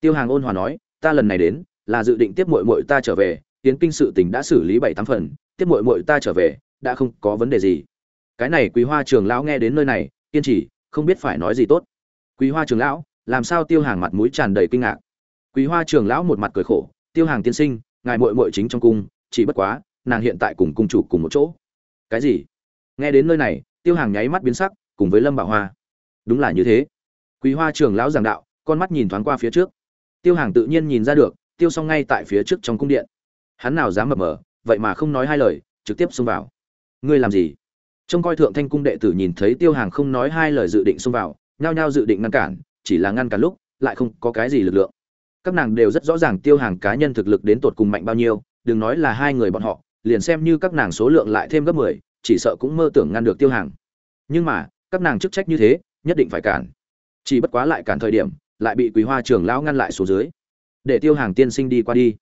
tiêu hàng ôn hòa nói, ta lần này đến, là dự định tiếp muội muội ta trở về, tiến kinh sự tình đã xử lý bảy tám phần tiếp muội muội ta trở về, đã không có vấn đề gì. Cái này quý hoa trường lão nghe đến nơi này, kiên trì, không biết phải nói gì tốt. Quý hoa trường lão, làm sao tiêu hàng mặt mũi tràn đầy kinh ngạc? Quý hoa trường lão một mặt cười khổ, tiêu hàng tiên sinh, ngài muội muội chính trong cung, chỉ bất quá, nàng hiện tại cùng cung chủ cùng một chỗ. Cái gì? Nghe đến nơi này, tiêu hàng nháy mắt biến sắc, cùng với lâm bảo hoa. Đúng là như thế. Quý hoa trường lão giảng đạo, con mắt nhìn thoáng qua phía trước. Tiêu hàng tự nhiên nhìn ra được, tiêu song ngay tại phía trước trong cung điện. Hắn nào dám mập mờ? Vậy mà không nói hai lời, trực tiếp xông vào. Ngươi làm gì? Trông coi thượng thanh cung đệ tử nhìn thấy tiêu hàng không nói hai lời dự định xông vào, nhao nhao dự định ngăn cản, chỉ là ngăn cản lúc, lại không có cái gì lực lượng. Các nàng đều rất rõ ràng tiêu hàng cá nhân thực lực đến tột cùng mạnh bao nhiêu, đừng nói là hai người bọn họ, liền xem như các nàng số lượng lại thêm gấp mười, chỉ sợ cũng mơ tưởng ngăn được tiêu hàng. Nhưng mà, các nàng chức trách như thế, nhất định phải cản. Chỉ bất quá lại cản thời điểm, lại bị quý hoa trưởng lão ngăn lại xuống dưới. Để tiêu hàng tiên sinh đi qua đi.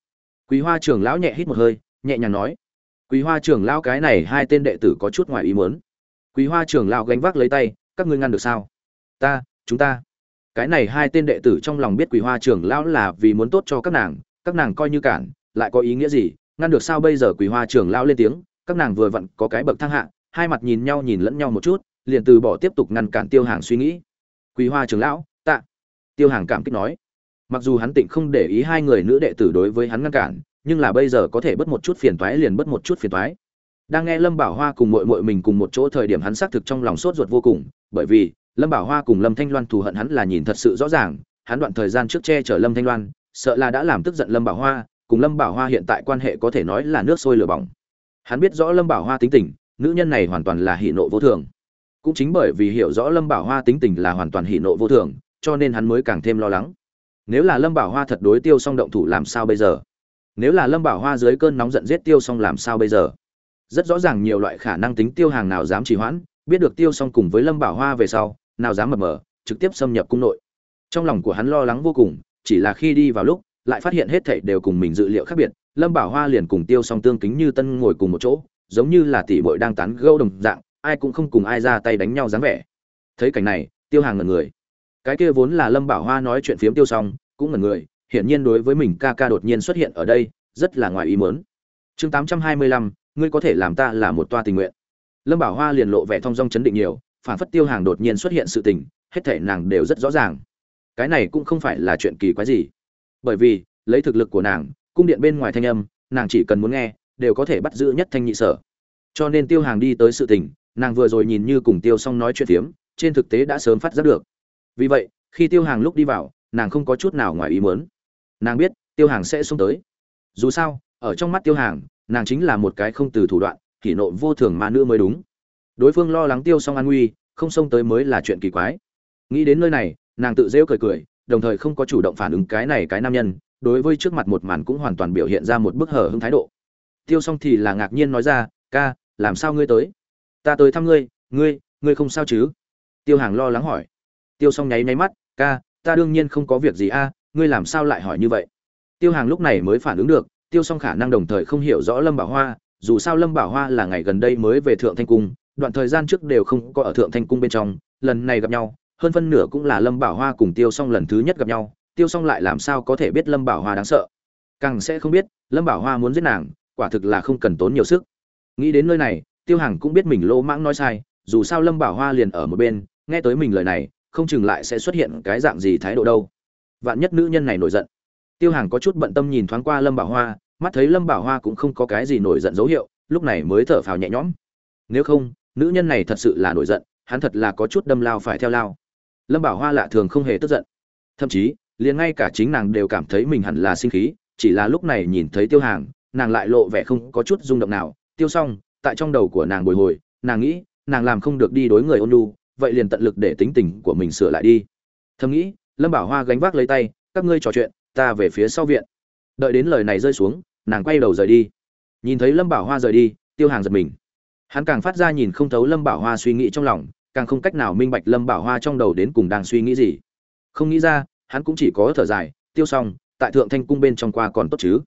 Quý hoa trưởng lão nhẹ hít một hơi nhẹ nhàng nói, quý hoa trưởng lão cái này hai tên đệ tử có chút ngoài ý muốn. Quý hoa trưởng lão gánh vác lấy tay, các ngươi ngăn được sao? Ta, chúng ta. Cái này hai tên đệ tử trong lòng biết quý hoa trưởng lão là vì muốn tốt cho các nàng các nàng coi như cản, lại có ý nghĩa gì? Ngăn được sao bây giờ quý hoa trưởng lão lên tiếng, các nàng vừa vặn có cái bậc thang hạ, hai mặt nhìn nhau nhìn lẫn nhau một chút, liền từ bỏ tiếp tục ngăn cản tiêu hàng suy nghĩ. Quý hoa trưởng lão, tạ. Tiêu hàng cảm kích nói. Mặc dù hắn tịnh không để ý hai người nữ đệ tử đối với hắn ngăn cản nhưng là bây giờ có thể bớt một chút phiền toái liền bớt một chút phiền toái. Đang nghe lâm bảo hoa cùng muội muội mình cùng một chỗ thời điểm hắn xác thực trong lòng sốt ruột vô cùng, bởi vì lâm bảo hoa cùng lâm thanh loan thù hận hắn là nhìn thật sự rõ ràng, hắn đoạn thời gian trước che chở lâm thanh loan, sợ là đã làm tức giận lâm bảo hoa, cùng lâm bảo hoa hiện tại quan hệ có thể nói là nước sôi lửa bỏng. Hắn biết rõ lâm bảo hoa tính tình, nữ nhân này hoàn toàn là hỉ nộ vô thường. Cũng chính bởi vì hiểu rõ lâm bảo hoa tính tình là hoàn toàn hỉ nộ vô thường, cho nên hắn mới càng thêm lo lắng. Nếu là lâm bảo hoa thật đối tiêu xong động thủ làm sao bây giờ? Nếu là lâm bảo hoa dưới cơn nóng giận giết tiêu xong làm sao bây giờ? Rất rõ ràng nhiều loại khả năng tính tiêu hàng nào dám trì hoãn, biết được tiêu xong cùng với lâm bảo hoa về sau, nào dám mập mờ, trực tiếp xâm nhập cung nội. Trong lòng của hắn lo lắng vô cùng, chỉ là khi đi vào lúc, lại phát hiện hết thảy đều cùng mình dự liệu khác biệt, lâm bảo hoa liền cùng tiêu xong tương kính như tân ngồi cùng một chỗ, giống như là tỷ bội đang tán gẫu đồng dạng, ai cũng không cùng ai ra tay đánh nhau dáng vẻ. Thấy cảnh này, tiêu hàng ngẩn người. Cái kia vốn là lâm bảo hoa nói chuyện phiếm tiêu xong cũng ngẩn người hiển nhiên đối với mình ca ca đột nhiên xuất hiện ở đây, rất là ngoài ý muốn. Chương tám trăm hai mươi lăm, ngươi có thể làm ta là một toa tình nguyện. Lâm bảo hoa liền lộ vẻ thong dong chấn định nhiều, phản phất tiêu hàng đột nhiên xuất hiện sự tình, hết thảy nàng đều rất rõ ràng. Cái này cũng không phải là chuyện kỳ quái gì. Bởi vì, lấy thực lực của nàng, cung điện bên ngoài thanh âm, nàng chỉ cần muốn nghe, đều có thể bắt giữ nhất thanh nhị sở. Cho nên tiêu hàng đi tới sự tình, nàng vừa rồi nhìn như cùng tiêu xong nói chuyện phiếm, trên thực tế đã sớm phát giác được. Vì vậy, khi tiêu hàng lúc đi vào, nàng không có chút nào ngoài ý muốn nàng biết tiêu hàng sẽ xuống tới. Dù sao, ở trong mắt tiêu hàng, nàng chính là một cái không từ thủ đoạn, kỷ nộ vô thường mà nữ mới đúng. Đối phương lo lắng tiêu xong an nguy, không xông tới mới là chuyện kỳ quái. Nghĩ đến nơi này, nàng tự rêu cười cười, đồng thời không có chủ động phản ứng cái này cái nam nhân, đối với trước mặt một màn cũng hoàn toàn biểu hiện ra một bức hở hưng thái độ. Tiêu xong thì là ngạc nhiên nói ra, ca, làm sao ngươi tới? Ta tới thăm ngươi ngươi ngươi không sao chứ? Tiêu hàng lo lắng hỏi. Tiêu xong nháy nháy mắt, ca, ta đương nhiên không có việc gì a ngươi làm sao lại hỏi như vậy? Tiêu hàng lúc này mới phản ứng được, tiêu xong khả năng đồng thời không hiểu rõ lâm bảo hoa, dù sao lâm bảo hoa là ngày gần đây mới về thượng thanh cung, đoạn thời gian trước đều không có ở thượng thanh cung bên trong, lần này gặp nhau, hơn phân nửa cũng là lâm bảo hoa cùng tiêu xong lần thứ nhất gặp nhau, tiêu xong lại làm sao có thể biết lâm bảo hoa đáng sợ? Càng sẽ không biết, lâm bảo hoa muốn giết nàng, quả thực là không cần tốn nhiều sức. Nghĩ đến nơi này, tiêu hàng cũng biết mình lỗ mãng nói sai, dù sao lâm bảo hoa liền ở một bên, nghe tới mình lời này, không chừng lại sẽ xuất hiện cái dạng gì thái độ đâu vạn nhất nữ nhân này nổi giận. Tiêu hàng có chút bận tâm nhìn thoáng qua lâm bảo hoa, mắt thấy lâm bảo hoa cũng không có cái gì nổi giận dấu hiệu, lúc này mới thở phào nhẹ nhõm. Nếu không, nữ nhân này thật sự là nổi giận, hắn thật là có chút đâm lao phải theo lao. Lâm bảo hoa lạ thường không hề tức giận. Thậm chí, liền ngay cả chính nàng đều cảm thấy mình hẳn là sinh khí, chỉ là lúc này nhìn thấy tiêu hàng, nàng lại lộ vẻ không có chút rung động nào. Tiêu xong, tại trong đầu của nàng bồi hồi, nàng nghĩ, nàng làm không được đi đối người ôn lu vậy liền tận lực để tính tình của mình sửa lại đi. Thầm nghĩ lâm bảo hoa gánh vác lấy tay, các ngươi trò chuyện, ta về phía sau viện. Đợi đến lời này rơi xuống, nàng quay đầu rời đi. Nhìn thấy lâm bảo hoa rời đi, tiêu hàng giật mình. Hắn càng phát ra nhìn không thấu lâm bảo hoa suy nghĩ trong lòng, càng không cách nào minh bạch lâm bảo hoa trong đầu đến cùng đang suy nghĩ gì. Không nghĩ ra, hắn cũng chỉ có thở dài, tiêu xong, tại thượng thanh cung bên trong qua còn tốt chứ?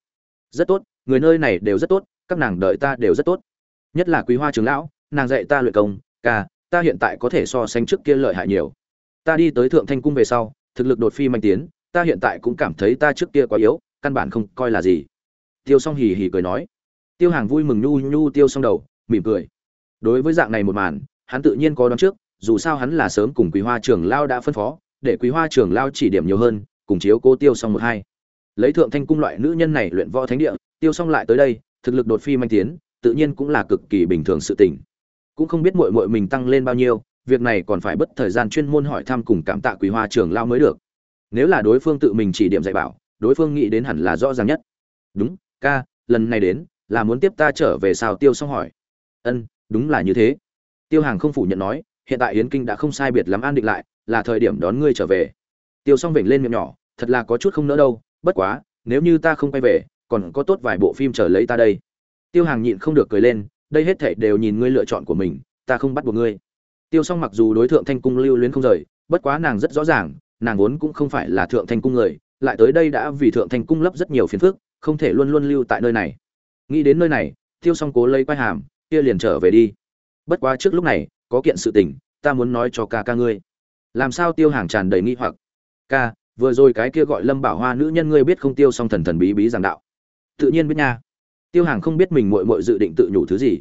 Rất tốt, người nơi này đều rất tốt, các nàng đợi ta đều rất tốt. Nhất là quý hoa trường lão, nàng dạy ta luyện công, ca, ta hiện tại có thể so sánh trước kia lợi hại nhiều. Ta đi tới thượng thanh cung về sau thực lực đột phi mạnh tiến, ta hiện tại cũng cảm thấy ta trước kia quá yếu, căn bản không coi là gì. Tiêu s o n g hì hì cười nói. Tiêu hàng vui mừng nhu nhu tiêu s o n g đầu, mỉm cười. Đối với dạng này một màn, hắn tự nhiên có đón trước, dù sao hắn là sớm cùng quý hoa trưởng lao đã phân phó, để quý hoa trưởng lao chỉ điểm nhiều hơn, cùng chiếu cố tiêu xong một hai. Lấy thượng thanh cung loại nữ nhân này luyện võ thánh địa, tiêu xong lại tới đây, thực lực đột phi manh tiến, tự nhiên cũng là cực kỳ bình thường sự tình. Cũng không biết mội mội mình tăng lên bao nhiêu việc này còn phải bất thời gian chuyên môn hỏi thăm cùng cảm tạ quý hoa trưởng lao mới được. Nếu là đối phương tự mình chỉ điểm dạy bảo, đối phương nghĩ đến hẳn là rõ ràng nhất. Đúng, ca, lần này đến, là muốn tiếp ta trở về sao tiêu xong hỏi. Ân, đúng là như thế. Tiêu hàng không phủ nhận nói, hiện tại yến kinh đã không sai biệt lắm an định lại, là thời điểm đón ngươi trở về. Tiêu xong vểnh lên miệng nhỏ, thật là có chút không nỡ đâu, bất quá, nếu như ta không quay về, còn có tốt vài bộ phim chờ lấy ta đây. Tiêu hàng nhịn không được cười lên, đây hết thảy đều nhìn ngươi lựa chọn của mình, ta không bắt buộc ngươi tiêu s o n g mặc dù đối thượng thanh cung lưu luyến không rời, bất quá nàng rất rõ ràng, nàng vốn cũng không phải là thượng thanh cung người, lại tới đây đã vì thượng thanh cung lấp rất nhiều phiền phức, không thể luôn luôn lưu tại nơi này. Nghĩ đến nơi này, tiêu s o n g cố lấy quai hàm, kia liền trở về đi. Bất quá trước lúc này, có kiện sự tình, ta muốn nói cho ca ca ngươi. Làm sao tiêu hàng tràn đầy nghi hoặc? Ca, vừa rồi cái kia gọi lâm bảo hoa nữ nhân ngươi biết không? Tiêu s o n g thần thần bí bí giảng đạo. Tự nhiên biết nha. Tiêu hàng không biết mình mội mội dự định tự nhủ thứ gì.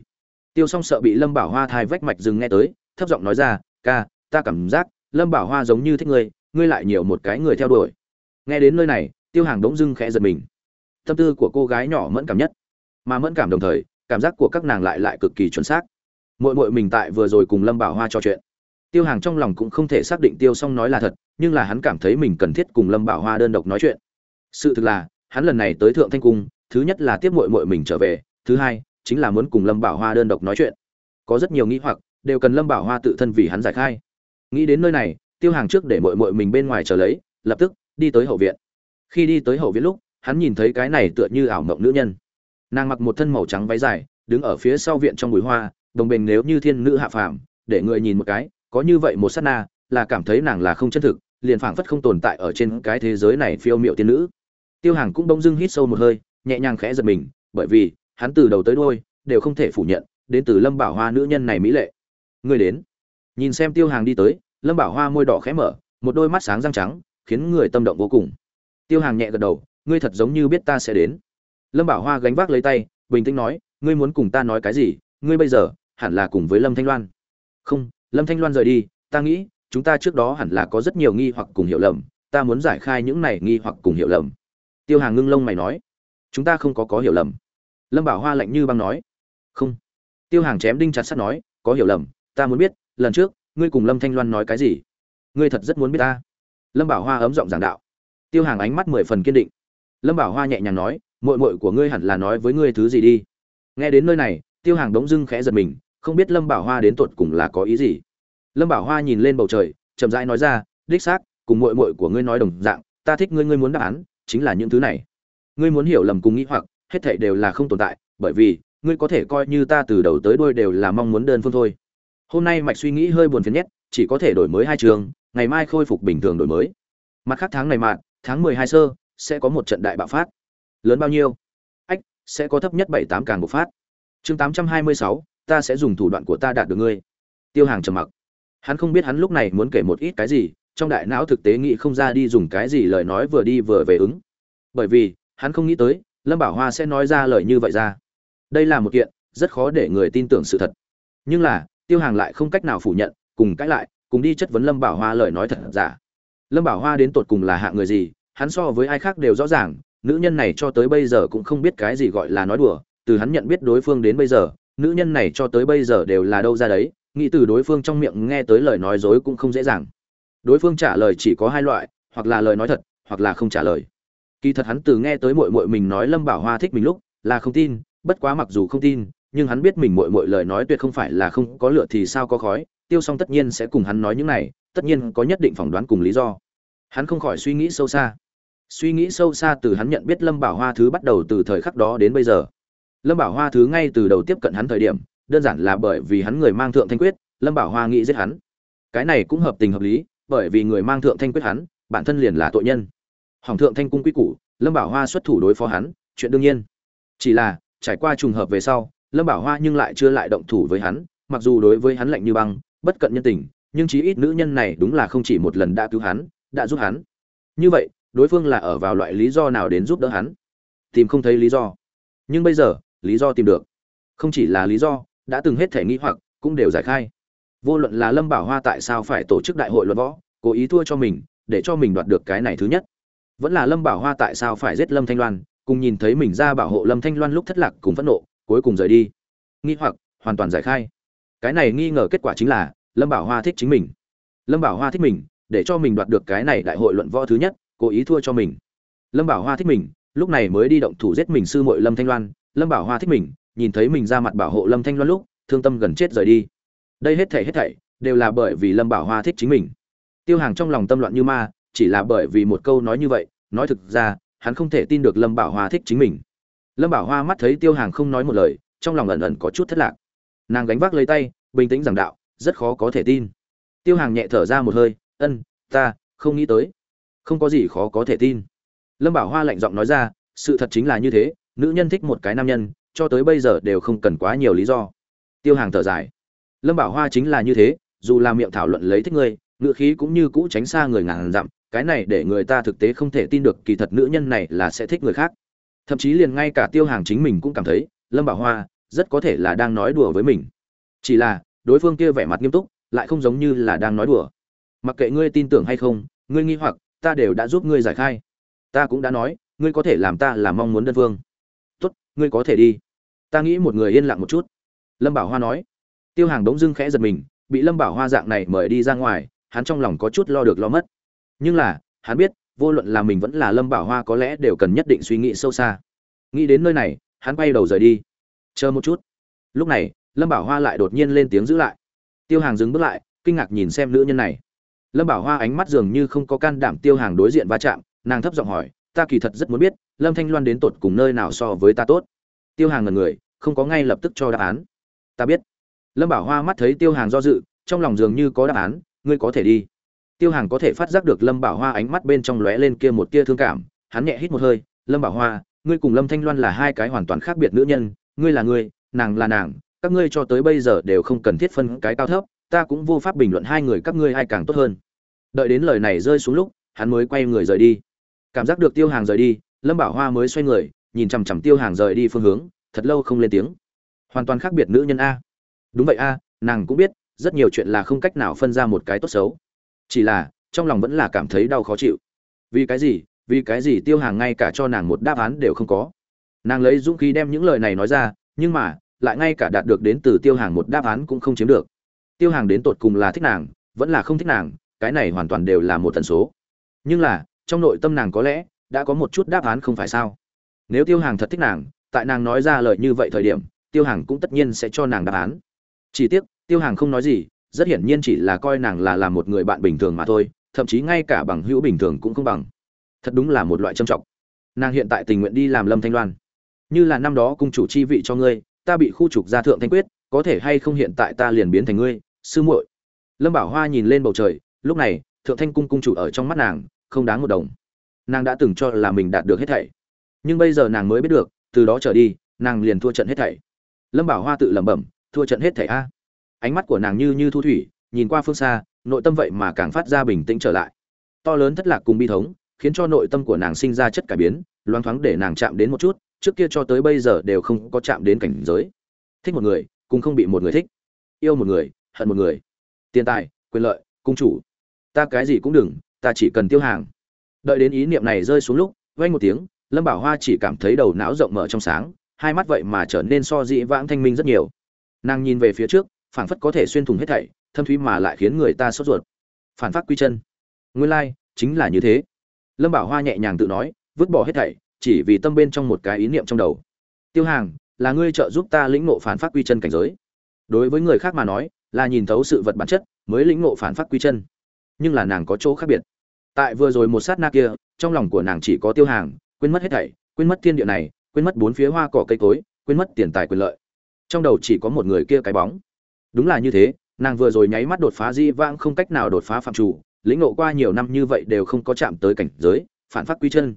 Tiêu s o n g sợ bị lâm bảo hoa thai vách mạch dừng nghe tới thấp giọng nói ra, ca, ta cảm giác lâm bảo hoa giống như thích ngươi ngươi lại nhiều một cái người theo đuổi. Nghe đến nơi này, tiêu hàng đống dưng khẽ giật mình. Tâm tư của cô gái nhỏ mẫn cảm nhất, mà mẫn cảm đồng thời, cảm giác của các nàng lại lại cực kỳ chuẩn xác. Mội mội mình tại vừa rồi cùng lâm bảo hoa trò chuyện. Tiêu hàng trong lòng cũng không thể xác định tiêu xong nói là thật, nhưng là hắn cảm thấy mình cần thiết cùng lâm bảo hoa đơn độc nói chuyện. Sự thực là, hắn lần này tới thượng thanh cung, thứ nhất là tiếp mội mội mình trở về, thứ hai chính là muốn cùng lâm bảo hoa đơn độc nói chuyện. Có rất nhiều nghĩ hoặc đều cần lâm bảo hoa tự thân vì hắn giải khai. Nghĩ đến nơi này, tiêu hàng trước để mội mội mình bên ngoài chờ lấy, lập tức đi tới hậu viện. Khi đi tới hậu viện lúc, hắn nhìn thấy cái này tựa như ảo mộng nữ nhân. Nàng mặc một thân màu trắng váy dài, đứng ở phía sau viện trong bụi hoa, đồng bình nếu như thiên nữ hạ phàm, để người nhìn một cái, có như vậy một sát na, là cảm thấy nàng là không chân thực, liền phảng phất không tồn tại ở trên cái thế giới này phiêu miệu tiên nữ. Tiêu hàng cũng bỗng dưng hít sâu một hơi, nhẹ nhàng khẽ giật mình, bởi vì hắn từ đầu tới đôi đều không thể phủ nhận, đến từ lâm bảo hoa nữ nhân này mỹ lệ ngươi đến. Nhìn xem tiêu hàng đi tới, lâm bảo hoa môi đỏ khẽ mở, một đôi mắt sáng răng trắng, khiến người tâm động vô cùng. Tiêu hàng nhẹ gật đầu, ngươi thật giống như biết ta sẽ đến. Lâm bảo hoa gánh vác lấy tay, bình tĩnh nói, ngươi muốn cùng ta nói cái gì, ngươi bây giờ, hẳn là cùng với lâm thanh loan. Không, lâm thanh loan rời đi, ta nghĩ, chúng ta trước đó hẳn là có rất nhiều nghi hoặc cùng hiểu lầm, ta muốn giải khai những này nghi hoặc cùng hiểu lầm. Tiêu hàng ngưng lông mày nói, chúng ta không có có hiểu lầm. Lâm bảo hoa lạnh như băng nói, không. Tiêu hàng chém đinh chặt sắt nói, có hiểu lầm ta muốn biết, lần trước, ngươi cùng lâm thanh loan nói cái gì? Ngươi thật rất muốn biết ta. Lâm bảo hoa ấm giọng giảng đạo. Tiêu hàng ánh mắt mười phần kiên định. Lâm bảo hoa nhẹ nhàng nói mội mội của ngươi hẳn là nói với ngươi thứ gì đi. Nghe đến nơi này, tiêu hàng đống dưng khẽ giật mình, không biết lâm bảo hoa đến tột cùng là có ý gì. Lâm bảo hoa nhìn lên bầu trời, chậm rãi nói ra, đích xác, cùng mội mội của ngươi nói đồng dạng, ta thích ngươi ngươi muốn đáp án, chính là những thứ này. Ngươi muốn hiểu lầm cùng nghĩ hoặc, hết thảy đều là không tồn tại, bởi vì, ngươi có thể coi như ta từ đầu tới đuôi đều là mong muốn đơn phương thôi hôm nay mạch suy nghĩ hơi buồn phiền nhất, chỉ có thể đổi mới hai trường ngày mai khôi phục bình thường đổi mới. Mặt khác tháng này mạng tháng mười hai sơ sẽ có một trận đại bạo phát. Lớn bao nhiêu? Ách sẽ có thấp nhất bảy tám càng bộc phát. Chương tám trăm hai mươi sáu ta sẽ dùng thủ đoạn của ta đạt được ngươi. Tiêu hàng trầm mặc. Hắn không biết hắn lúc này muốn kể một ít cái gì trong đại não thực tế nghĩ không ra đi dùng cái gì lời nói vừa đi vừa về ứng. Bởi vì hắn không nghĩ tới lâm bảo hoa sẽ nói ra lời như vậy ra. Đây là một kiện rất khó để người tin tưởng sự thật. Nhưng là tiêu hàng lại không cách nào phủ nhận, cùng cãi lại, cùng đi chất vấn lâm bảo hoa lời nói thật giả. Lâm bảo hoa đến tột cùng là hạ người gì, hắn so với ai khác đều rõ ràng, nữ nhân này cho tới bây giờ cũng không biết cái gì gọi là nói đùa, từ hắn nhận biết đối phương đến bây giờ, nữ nhân này cho tới bây giờ đều là đâu ra đấy, nghĩ từ đối phương trong miệng nghe tới lời nói dối cũng không dễ dàng. Đối phương trả lời chỉ có hai loại, hoặc là lời nói thật, hoặc là không trả lời. Kỳ thật hắn từ nghe tới mội mội mình nói lâm bảo hoa thích mình lúc là không tin, bất quá mặc dù không tin nhưng hắn biết mình muội muội lời nói tuyệt không phải là không có lửa thì sao có khói, Tiêu Song tất nhiên sẽ cùng hắn nói những này, tất nhiên có nhất định phỏng đoán cùng lý do. Hắn không khỏi suy nghĩ sâu xa. Suy nghĩ sâu xa từ hắn nhận biết Lâm Bảo Hoa thứ bắt đầu từ thời khắc đó đến bây giờ. Lâm Bảo Hoa thứ ngay từ đầu tiếp cận hắn thời điểm, đơn giản là bởi vì hắn người mang thượng thanh quyết, Lâm Bảo Hoa nghĩ giết hắn. Cái này cũng hợp tình hợp lý, bởi vì người mang thượng thanh quyết hắn, bản thân liền là tội nhân. hỏng thượng thanh cung quy củ, Lâm Bảo Hoa xuất thủ đối phó hắn, chuyện đương nhiên. Chỉ là, trải qua trùng hợp về sau, lâm bảo hoa nhưng lại chưa lại động thủ với hắn, mặc dù đối với hắn lạnh như băng, bất cận nhân tình, nhưng chí ít nữ nhân này đúng là không chỉ một lần đã cứu hắn, đã giúp hắn. Như vậy, đối phương là ở vào loại lý do nào đến giúp đỡ hắn? Tìm không thấy lý do. Nhưng bây giờ, lý do tìm được. Không chỉ là lý do, đã từng hết thể nghĩ hoặc, cũng đều giải khai. Vô luận là lâm bảo hoa tại sao phải tổ chức đại hội luận võ, cố ý thua cho mình, để cho mình đoạt được cái này thứ nhất. Vẫn là lâm bảo hoa tại sao phải giết lâm thanh loan, cùng nhìn thấy mình ra bảo hộ lâm thanh loan lúc thất lạc cùng phẫn nộ cuối cùng rời đi. Nghi hoặc, hoàn toàn giải khai. Cái này nghi ngờ kết quả chính là, lâm bảo hoa thích chính mình. Lâm bảo hoa thích mình, để cho mình đoạt được cái này đại hội luận võ thứ nhất, cố ý thua cho mình. Lâm bảo hoa thích mình, lúc này mới đi động thủ giết mình sư muội lâm thanh loan. Lâm bảo hoa thích mình, nhìn thấy mình ra mặt bảo hộ lâm thanh loan lúc, thương tâm gần chết rời đi. Đây hết thảy hết thảy, đều là bởi vì lâm bảo hoa thích chính mình. Tiêu hàng trong lòng tâm loạn như ma, chỉ là bởi vì một câu nói như vậy, nói thực ra, hắn không thể tin được lâm bảo hoa thích chính mình lâm bảo hoa mắt thấy tiêu hàng không nói một lời, trong lòng ẩn ẩn có chút thất lạc. Nàng gánh vác lấy tay, bình tĩnh giảng đạo, rất khó có thể tin. Tiêu hàng nhẹ thở ra một hơi, ân, ta không nghĩ tới. Không có gì khó có thể tin. Lâm bảo hoa lạnh giọng nói ra, sự thật chính là như thế, nữ nhân thích một cái nam nhân, cho tới bây giờ đều không cần quá nhiều lý do. Tiêu hàng thở dài, lâm bảo hoa chính là như thế, dù là miệng thảo luận lấy thích ngươi, ngữ khí cũng như cũ tránh xa người ngàn dặm, cái này để người ta thực tế không thể tin được kỳ thật nữ nhân này là sẽ thích người khác thậm chí liền ngay cả tiêu hàng chính mình cũng cảm thấy, lâm bảo hoa rất có thể là đang nói đùa với mình. Chỉ là, đối phương kia vẻ mặt nghiêm túc, lại không giống như là đang nói đùa. Mặc kệ ngươi tin tưởng hay không, ngươi nghi hoặc, ta đều đã giúp ngươi giải khai. Ta cũng đã nói, ngươi có thể làm ta là mong muốn đơn phương. Tốt, ngươi có thể đi. Ta nghĩ một người yên lặng một chút. Lâm bảo hoa nói. Tiêu hàng đống dưng khẽ giật mình, bị lâm bảo hoa dạng này mời đi ra ngoài, hắn trong lòng có chút lo được lo mất. Nhưng là, hắn biết vô luận là mình vẫn là lâm bảo hoa có lẽ đều cần nhất định suy nghĩ sâu xa. Nghĩ đến nơi này, hắn quay đầu rời đi. Chờ một chút. Lúc này, lâm bảo hoa lại đột nhiên lên tiếng giữ lại. Tiêu hàng dừng bước lại, kinh ngạc nhìn xem nữ nhân này. Lâm bảo hoa ánh mắt dường như không có can đảm tiêu hàng đối diện va chạm, nàng thấp giọng hỏi, ta kỳ thật rất muốn biết, lâm thanh loan đến tột cùng nơi nào so với ta tốt? Tiêu hàng ngần người, không có ngay lập tức cho đáp án. Ta biết. Lâm bảo hoa mắt thấy tiêu hàng do dự, trong lòng dường như có đáp án, ngươi có thể đi tiêu hàng có thể phát giác được lâm bảo hoa ánh mắt bên trong lóe lên kia một tia thương cảm, hắn nhẹ hít một hơi, lâm bảo hoa, ngươi cùng lâm thanh loan là hai cái hoàn toàn khác biệt nữ nhân, ngươi là ngươi nàng là nàng, các ngươi cho tới bây giờ đều không cần thiết phân cái cao thấp, ta cũng vô pháp bình luận hai người các ngươi ai càng tốt hơn. Đợi đến lời này rơi xuống lúc, hắn mới quay người rời đi. Cảm giác được tiêu hàng rời đi, lâm bảo hoa mới xoay người, nhìn chằm chằm tiêu hàng rời đi phương hướng, thật lâu không lên tiếng. Hoàn toàn khác biệt nữ nhân a. Đúng vậy a, nàng cũng biết, rất nhiều chuyện là không cách nào phân ra một cái tốt xấu chỉ là, trong lòng vẫn là cảm thấy đau khó chịu. Vì cái gì, vì cái gì tiêu hàng ngay cả cho nàng một đáp án đều không có. Nàng lấy dũng khí đem những lời này nói ra, nhưng mà, lại ngay cả đạt được đến từ tiêu hàng một đáp án cũng không chiếm được. Tiêu hàng đến tột cùng là thích nàng, vẫn là không thích nàng, cái này hoàn toàn đều là một tần số. Nhưng là, trong nội tâm nàng có lẽ, đã có một chút đáp án không phải sao. Nếu tiêu hàng thật thích nàng, tại nàng nói ra lời như vậy thời điểm, tiêu hàng cũng tất nhiên sẽ cho nàng đáp án. Chỉ tiếc, tiêu hàng không nói gì rất hiển nhiên chỉ là coi nàng là là một người bạn bình thường mà thôi, thậm chí ngay cả bằng hữu bình thường cũng không bằng. Thật đúng là một loại trâm trọng. Nàng hiện tại tình nguyện đi làm lâm thanh loan. Như là năm đó cung chủ chi vị cho ngươi, ta bị khu trục ra thượng thanh quyết, có thể hay không hiện tại ta liền biến thành ngươi, sư muội. Lâm bảo hoa nhìn lên bầu trời, lúc này, thượng thanh cung cung chủ ở trong mắt nàng, không đáng một đồng. Nàng đã từng cho là mình đạt được hết thảy. Nhưng bây giờ nàng mới biết được, từ đó trở đi, nàng liền thua trận hết thảy. Lâm bảo hoa tự lẩm bẩm, thua trận hết thảy a ánh mắt của nàng như như thu thủy, nhìn qua phương xa, nội tâm vậy mà càng phát ra bình tĩnh trở lại. To lớn thất lạc cùng bi thống, khiến cho nội tâm của nàng sinh ra chất cải biến, loáng thoáng để nàng chạm đến một chút, trước kia cho tới bây giờ đều không có chạm đến cảnh giới. Thích một người cũng không bị một người thích. Yêu một người, hận một người. Tiền tài, quyền lợi, cung chủ. Ta cái gì cũng đừng, ta chỉ cần tiêu hàng. Đợi đến ý niệm này rơi xuống lúc, vang một tiếng, lâm bảo hoa chỉ cảm thấy đầu não rộng mở trong sáng, hai mắt vậy mà trở nên so dĩ vãng thanh minh rất nhiều. Nàng nhìn về phía trước phảng phất có thể xuyên thủng hết thảy, thâm thúy mà lại khiến người ta sốt ruột. Phản phát quy chân. Nguyên lai, chính là như thế. Lâm bảo hoa nhẹ nhàng tự nói, vứt bỏ hết thảy, chỉ vì tâm bên trong một cái ý niệm trong đầu. Tiêu hàng, là ngươi trợ giúp ta lĩnh ngộ phản phát quy chân cảnh giới. Đối với người khác mà nói, là nhìn thấu sự vật bản chất mới lĩnh ngộ phản phát quy chân. Nhưng là nàng có chỗ khác biệt. Tại vừa rồi một sát na kia, trong lòng của nàng chỉ có tiêu hàng, quên mất hết thảy, quên mất thiên địa này, quên mất bốn phía hoa cỏ cây cối, quên mất tiền tài quyền lợi. Trong đầu chỉ có một người kia cái bóng đúng là như thế, nàng vừa rồi nháy mắt đột phá di vãng không cách nào đột phá phạm chủ, lĩnh ngộ qua nhiều năm như vậy đều không có chạm tới cảnh giới, phản phát quy chân.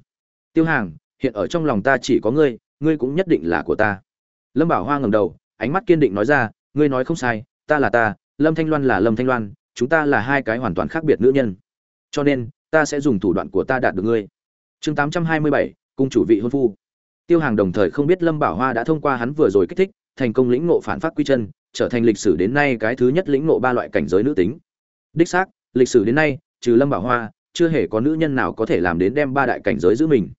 Tiêu hàng, hiện ở trong lòng ta chỉ có ngươi ngươi cũng nhất định là của ta. Lâm bảo hoa ngầm đầu, ánh mắt kiên định nói ra, ngươi nói không sai, ta là ta, lâm thanh loan là lâm thanh loan, chúng ta là hai cái hoàn toàn khác biệt nữ nhân. Cho nên, ta sẽ dùng thủ đoạn của ta đạt được ngươi. Chương tám trăm hai mươi bảy, cung chủ vị hôn phu. Tiêu hàng đồng thời không biết lâm bảo hoa đã thông qua hắn vừa rồi kích thích, thành công lĩnh ngộ phản phát quy chân trở thành lịch sử đến nay cái thứ nhất lĩnh ngộ ba loại cảnh giới nữ tính. Đích xác, lịch sử đến nay, trừ lâm bảo hoa, chưa hề có nữ nhân nào có thể làm đến đem ba đại cảnh giới giữ mình.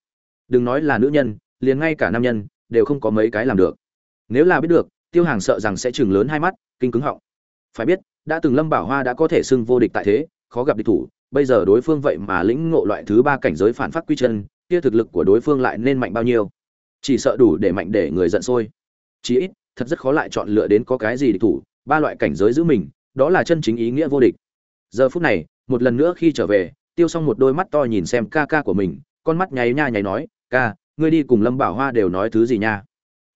Đừng nói là nữ nhân, liền ngay cả nam nhân, đều không có mấy cái làm được. Nếu là biết được, tiêu hàng sợ rằng sẽ trừng lớn hai mắt, kinh cứng họng. Phải biết, đã từng lâm bảo hoa đã có thể xưng vô địch tại thế, khó gặp địch thủ, bây giờ đối phương vậy mà lĩnh ngộ loại thứ ba cảnh giới phản phát quy chân, kia thực lực của đối phương lại nên mạnh bao nhiêu? Chỉ sợ đủ để mạnh để người giận sôi. Chỉ ít thật rất khó lại chọn lựa đến có cái gì địch thủ, ba loại cảnh giới giữ mình, đó là chân chính ý nghĩa vô địch. Giờ phút này, một lần nữa khi trở về, tiêu xong một đôi mắt to nhìn xem ca ca của mình, con mắt nháy nha nháy nói, ca, ngươi đi cùng lâm bảo hoa đều nói thứ gì nha?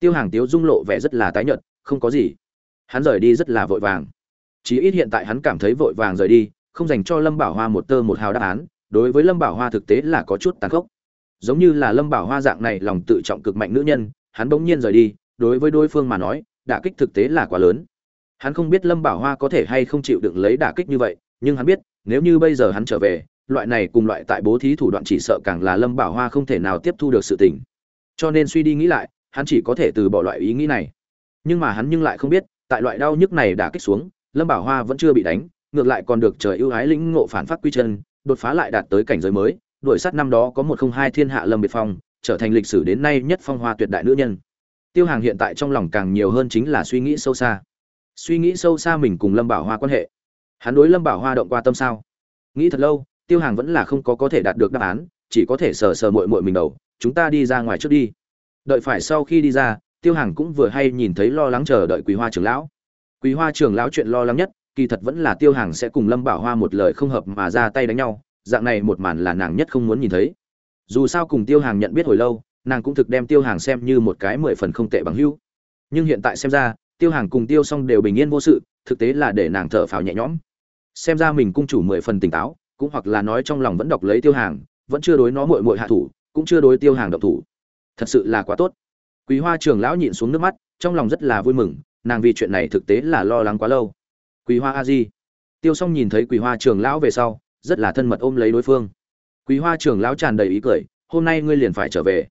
Tiêu hàng tiếu dung lộ vẻ rất là tái nhợt, không có gì. Hắn rời đi rất là vội vàng. Chí ít hiện tại hắn cảm thấy vội vàng rời đi, không dành cho lâm bảo hoa một tơ một hào đáp án, đối với lâm bảo hoa thực tế là có chút tàn khốc. Giống như là lâm bảo hoa dạng này lòng tự trọng cực mạnh nữ nhân, hắn bỗng nhiên rời đi đối với đối phương mà nói, đả kích thực tế là quá lớn. Hắn không biết lâm bảo hoa có thể hay không chịu đựng lấy đả kích như vậy, nhưng hắn biết, nếu như bây giờ hắn trở về, loại này cùng loại tại bố thí thủ đoạn chỉ sợ càng là lâm bảo hoa không thể nào tiếp thu được sự tình. Cho nên suy đi nghĩ lại, hắn chỉ có thể từ bỏ loại ý nghĩ này. Nhưng mà hắn nhưng lại không biết, tại loại đau nhức này đã kích xuống, lâm bảo hoa vẫn chưa bị đánh, ngược lại còn được trời ưu ái lĩnh ngộ phản phát quy chân, đột phá lại đạt tới cảnh giới mới, đuổi sát năm đó có một không hai thiên hạ lâm biệt phong, trở thành lịch sử đến nay nhất phong hoa tuyệt đại nữ nhân tiêu hàng hiện tại trong lòng càng nhiều hơn chính là suy nghĩ sâu xa. Suy nghĩ sâu xa mình cùng lâm bảo hoa quan hệ. Hắn đối lâm bảo hoa động qua tâm sao? Nghĩ thật lâu, tiêu hàng vẫn là không có có thể đạt được đáp án, chỉ có thể sờ sờ mội mội mình đầu, chúng ta đi ra ngoài trước đi. Đợi phải sau khi đi ra, tiêu hàng cũng vừa hay nhìn thấy lo lắng chờ đợi quý hoa trưởng lão. Quý hoa trưởng lão chuyện lo lắng nhất, kỳ thật vẫn là tiêu hàng sẽ cùng lâm bảo hoa một lời không hợp mà ra tay đánh nhau, dạng này một màn là nàng nhất không muốn nhìn thấy. Dù sao cùng tiêu hàng nhận biết hồi lâu nàng cũng thực đem tiêu hàng xem như một cái mười phần không tệ bằng hữu. Nhưng hiện tại xem ra, tiêu hàng cùng tiêu xong đều bình yên vô sự, thực tế là để nàng thở phào nhẹ nhõm. Xem ra mình cung chủ mười phần tỉnh táo, cũng hoặc là nói trong lòng vẫn đọc lấy tiêu hàng, vẫn chưa đối nó mội mội hạ thủ, cũng chưa đối tiêu hàng độc thủ. Thật sự là quá tốt. Quý hoa trường lão nhịn xuống nước mắt, trong lòng rất là vui mừng, nàng vì chuyện này thực tế là lo lắng quá lâu. Quý hoa a di. Tiêu xong nhìn thấy quý hoa trường lão về sau, rất là thân mật ôm lấy đối phương. Quý hoa trường lão tràn đầy ý cười, hôm nay ngươi liền phải trở về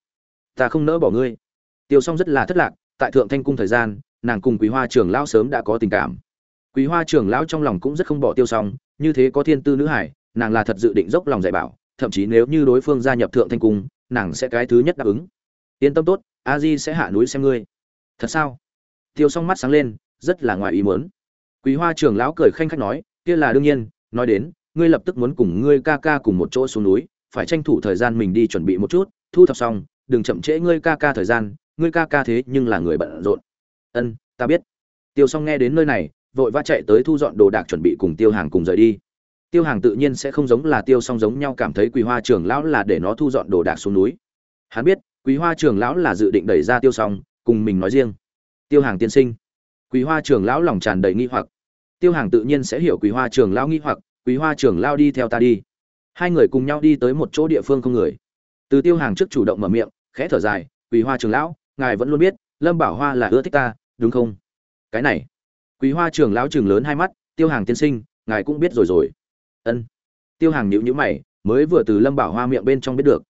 ta không nỡ bỏ ngươi. Tiêu s o n g rất là thất lạc, tại thượng thanh cung thời gian, nàng cùng quý hoa trưởng lão sớm đã có tình cảm. Quý hoa trưởng lão trong lòng cũng rất không bỏ tiêu s o n g như thế có thiên tư nữ hải, nàng là thật dự định dốc lòng dạy bảo, thậm chí nếu như đối phương gia nhập thượng thanh cung, nàng sẽ cái thứ nhất đáp ứng. Yên tâm tốt, a di sẽ hạ núi xem ngươi. Thật sao? Tiêu s mắt sáng lên, rất là ngoài ý muốn. Quý hoa trưởng lão cười khanh khách nói, kia là đương nhiên, nói đến, ngươi lập tức muốn cùng ngươi ca ca cùng một chỗ xuống núi, phải tranh thủ thời gian mình đi chuẩn bị một chút, thu thập xong đừng chậm trễ ngươi ca ca thời gian, ngươi ca ca thế nhưng là người bận rộn. Ân, ta biết. Tiêu s nghe đến nơi này, vội vã chạy tới thu dọn đồ đạc chuẩn bị cùng tiêu hàng cùng rời đi. Tiêu hàng tự nhiên sẽ không giống là tiêu song giống nhau cảm thấy quý hoa Trường lão là để nó thu dọn đồ đạc xuống núi. Hắn biết quý hoa Trường lão là dự định đẩy ra tiêu song, cùng mình nói riêng. Tiêu hàng tiên sinh. Quý hoa Trường lão lòng tràn đầy nghi hoặc. Tiêu hàng tự nhiên sẽ hiểu quý hoa Trường lão nghi hoặc quý hoa Trường lão đi theo ta đi. Hai người cùng nhau đi tới một chỗ địa phương không người. Từ tiêu hàng trước chủ động mở miệng khẽ thở dài quý hoa trưởng lão, ngài vẫn luôn biết, lâm bảo hoa là ưa thích ta, đúng không? Cái này. Quý hoa trưởng lão trường lớn hai mắt, tiêu hàng tiên sinh, ngài cũng biết rồi rồi. Ân. Tiêu hàng nhịu nhữ mày, mới vừa từ lâm bảo hoa miệng bên trong biết được.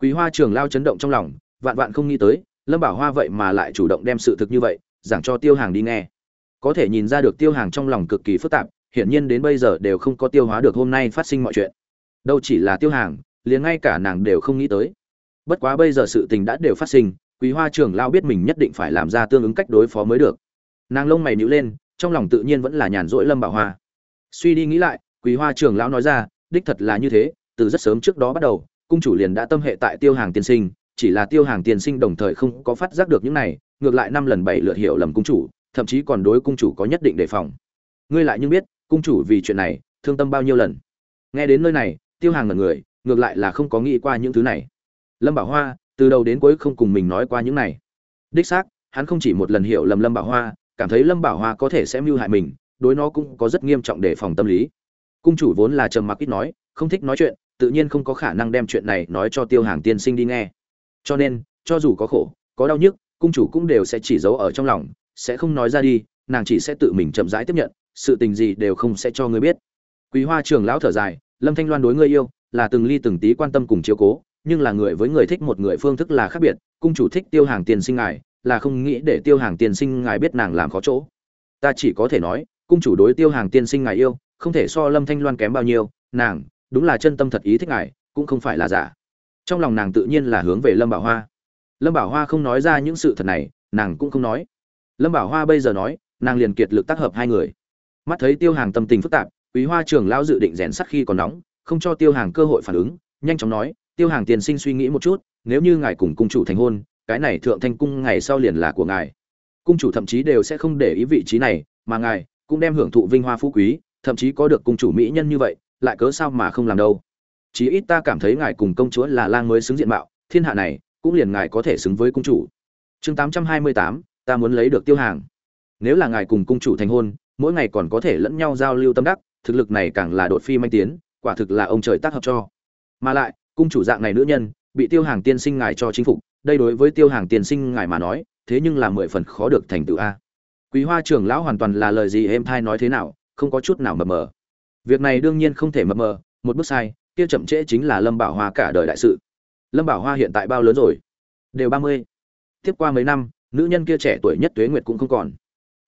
Quý hoa trường lao chấn động trong lòng, vạn vạn không nghĩ tới, lâm bảo hoa vậy mà lại chủ động đem sự thực như vậy, giảng cho tiêu hàng đi nghe. Có thể nhìn ra được tiêu hàng trong lòng cực kỳ phức tạp, hiển nhiên đến bây giờ đều không có tiêu hóa được hôm nay phát sinh mọi chuyện. Đâu chỉ là tiêu hàng, liền ngay cả nàng đều không nghĩ tới bất quá bây giờ sự tình đã đều phát sinh quý hoa trường lao biết mình nhất định phải làm ra tương ứng cách đối phó mới được nàng lông mày nhíu lên trong lòng tự nhiên vẫn là nhàn rỗi lâm bảo hoa suy đi nghĩ lại Quý Hoa trưởng lão nói ra, đích thật là như thế, từ rất sớm trước đó bắt đầu, cung chủ liền đã tâm hệ tại Tiêu Hàng tiên sinh, chỉ là Tiêu Hàng tiên sinh đồng thời không có phát giác được những này, ngược lại năm lần bảy lượt hiểu lầm cung chủ, thậm chí còn đối cung chủ có nhất định đề phòng. Ngươi lại nhưng biết, cung chủ vì chuyện này, thương tâm bao nhiêu lần. Nghe đến nơi này, Tiêu Hàng ngẩn người, ngược lại là không có nghĩ qua những thứ này. Lâm Bảo Hoa, từ đầu đến cuối không cùng mình nói qua những này. Đích xác, hắn không chỉ một lần hiểu lầm Lâm Bảo Hoa, cảm thấy Lâm Bảo Hoa có thể sẽ mưu hại mình, đối nó cũng có rất nghiêm trọng đề phòng tâm lý. Cung chủ vốn là trầm mặc ít nói không thích nói chuyện tự nhiên không có khả năng đem chuyện này nói cho tiêu hàng tiên sinh đi nghe. Cho nên cho dù có khổ có đau nhức cung chủ cũng đều sẽ chỉ giấu ở trong lòng sẽ không nói ra đi nàng chỉ sẽ tự mình chậm rãi tiếp nhận sự tình gì đều không sẽ cho ngươi biết. Quý hoa trường lão thở dài lâm thanh loan đối ngươi yêu là từng ly từng tí quan tâm cùng chiếu cố nhưng là người với người thích một người phương thức là khác biệt, cung chủ thích tiêu hàng tiền sinh ngài, là không nghĩ để tiêu hàng tiền sinh ngài biết nàng làm khó chỗ. Ta chỉ có thể nói, cung chủ đối tiêu hàng tiên sinh ngài yêu, không thể so lâm thanh loan kém bao nhiêu, nàng, đúng là chân tâm thật ý thích ngài, cũng không phải là giả. Trong lòng nàng tự nhiên là hướng về lâm bảo hoa. Lâm bảo hoa không nói ra những sự thật này, nàng cũng không nói. Lâm bảo hoa bây giờ nói, nàng liền kiệt lực tác hợp hai người. Mắt thấy tiêu hàng tâm tình phức tạp, quý hoa trường lão dự định rèn sắt khi còn nóng, không cho tiêu hàng cơ hội phản ứng, nhanh chóng nói tiêu hàng tiền sinh suy nghĩ một chút, nếu như ngài cùng cung chủ thành hôn, cái này thượng thanh cung ngày sau liền là của ngài. Cung chủ thậm chí đều sẽ không để ý vị trí này, mà ngài cũng đem hưởng thụ vinh hoa phú quý, thậm chí có được cung chủ mỹ nhân như vậy, lại cớ sao mà không làm đâu. Chí ít ta cảm thấy ngài cùng công chúa là lang mới xứng diện mạo, thiên hạ này cũng liền ngài có thể xứng với cung chủ. Chương tám trăm hai mươi tám, ta muốn lấy được tiêu hàng. Nếu là ngài cùng cung chủ thành hôn, mỗi ngày còn có thể lẫn nhau giao lưu tâm đắc, thực lực này càng là đột phi manh tiến, quả thực là ông trời tác hợp cho. Mà lại cung chủ dạng này nữ nhân, bị tiêu hàng tiên sinh ngài cho chính phục, đây đối với tiêu hàng tiên sinh ngài mà nói, thế nhưng là mười phần khó được thành tựu a. Quý hoa trưởng lão hoàn toàn là lời gì em thai nói thế nào, không có chút nào mập mờ. Việc này đương nhiên không thể mập mờ, một bước sai, kia chậm trễ chính là lâm bảo hoa cả đời đại sự. Lâm bảo hoa hiện tại bao lớn rồi? Đều ba mươi. Tiếp qua mấy năm, nữ nhân kia trẻ tuổi nhất tuế nguyệt cũng không còn.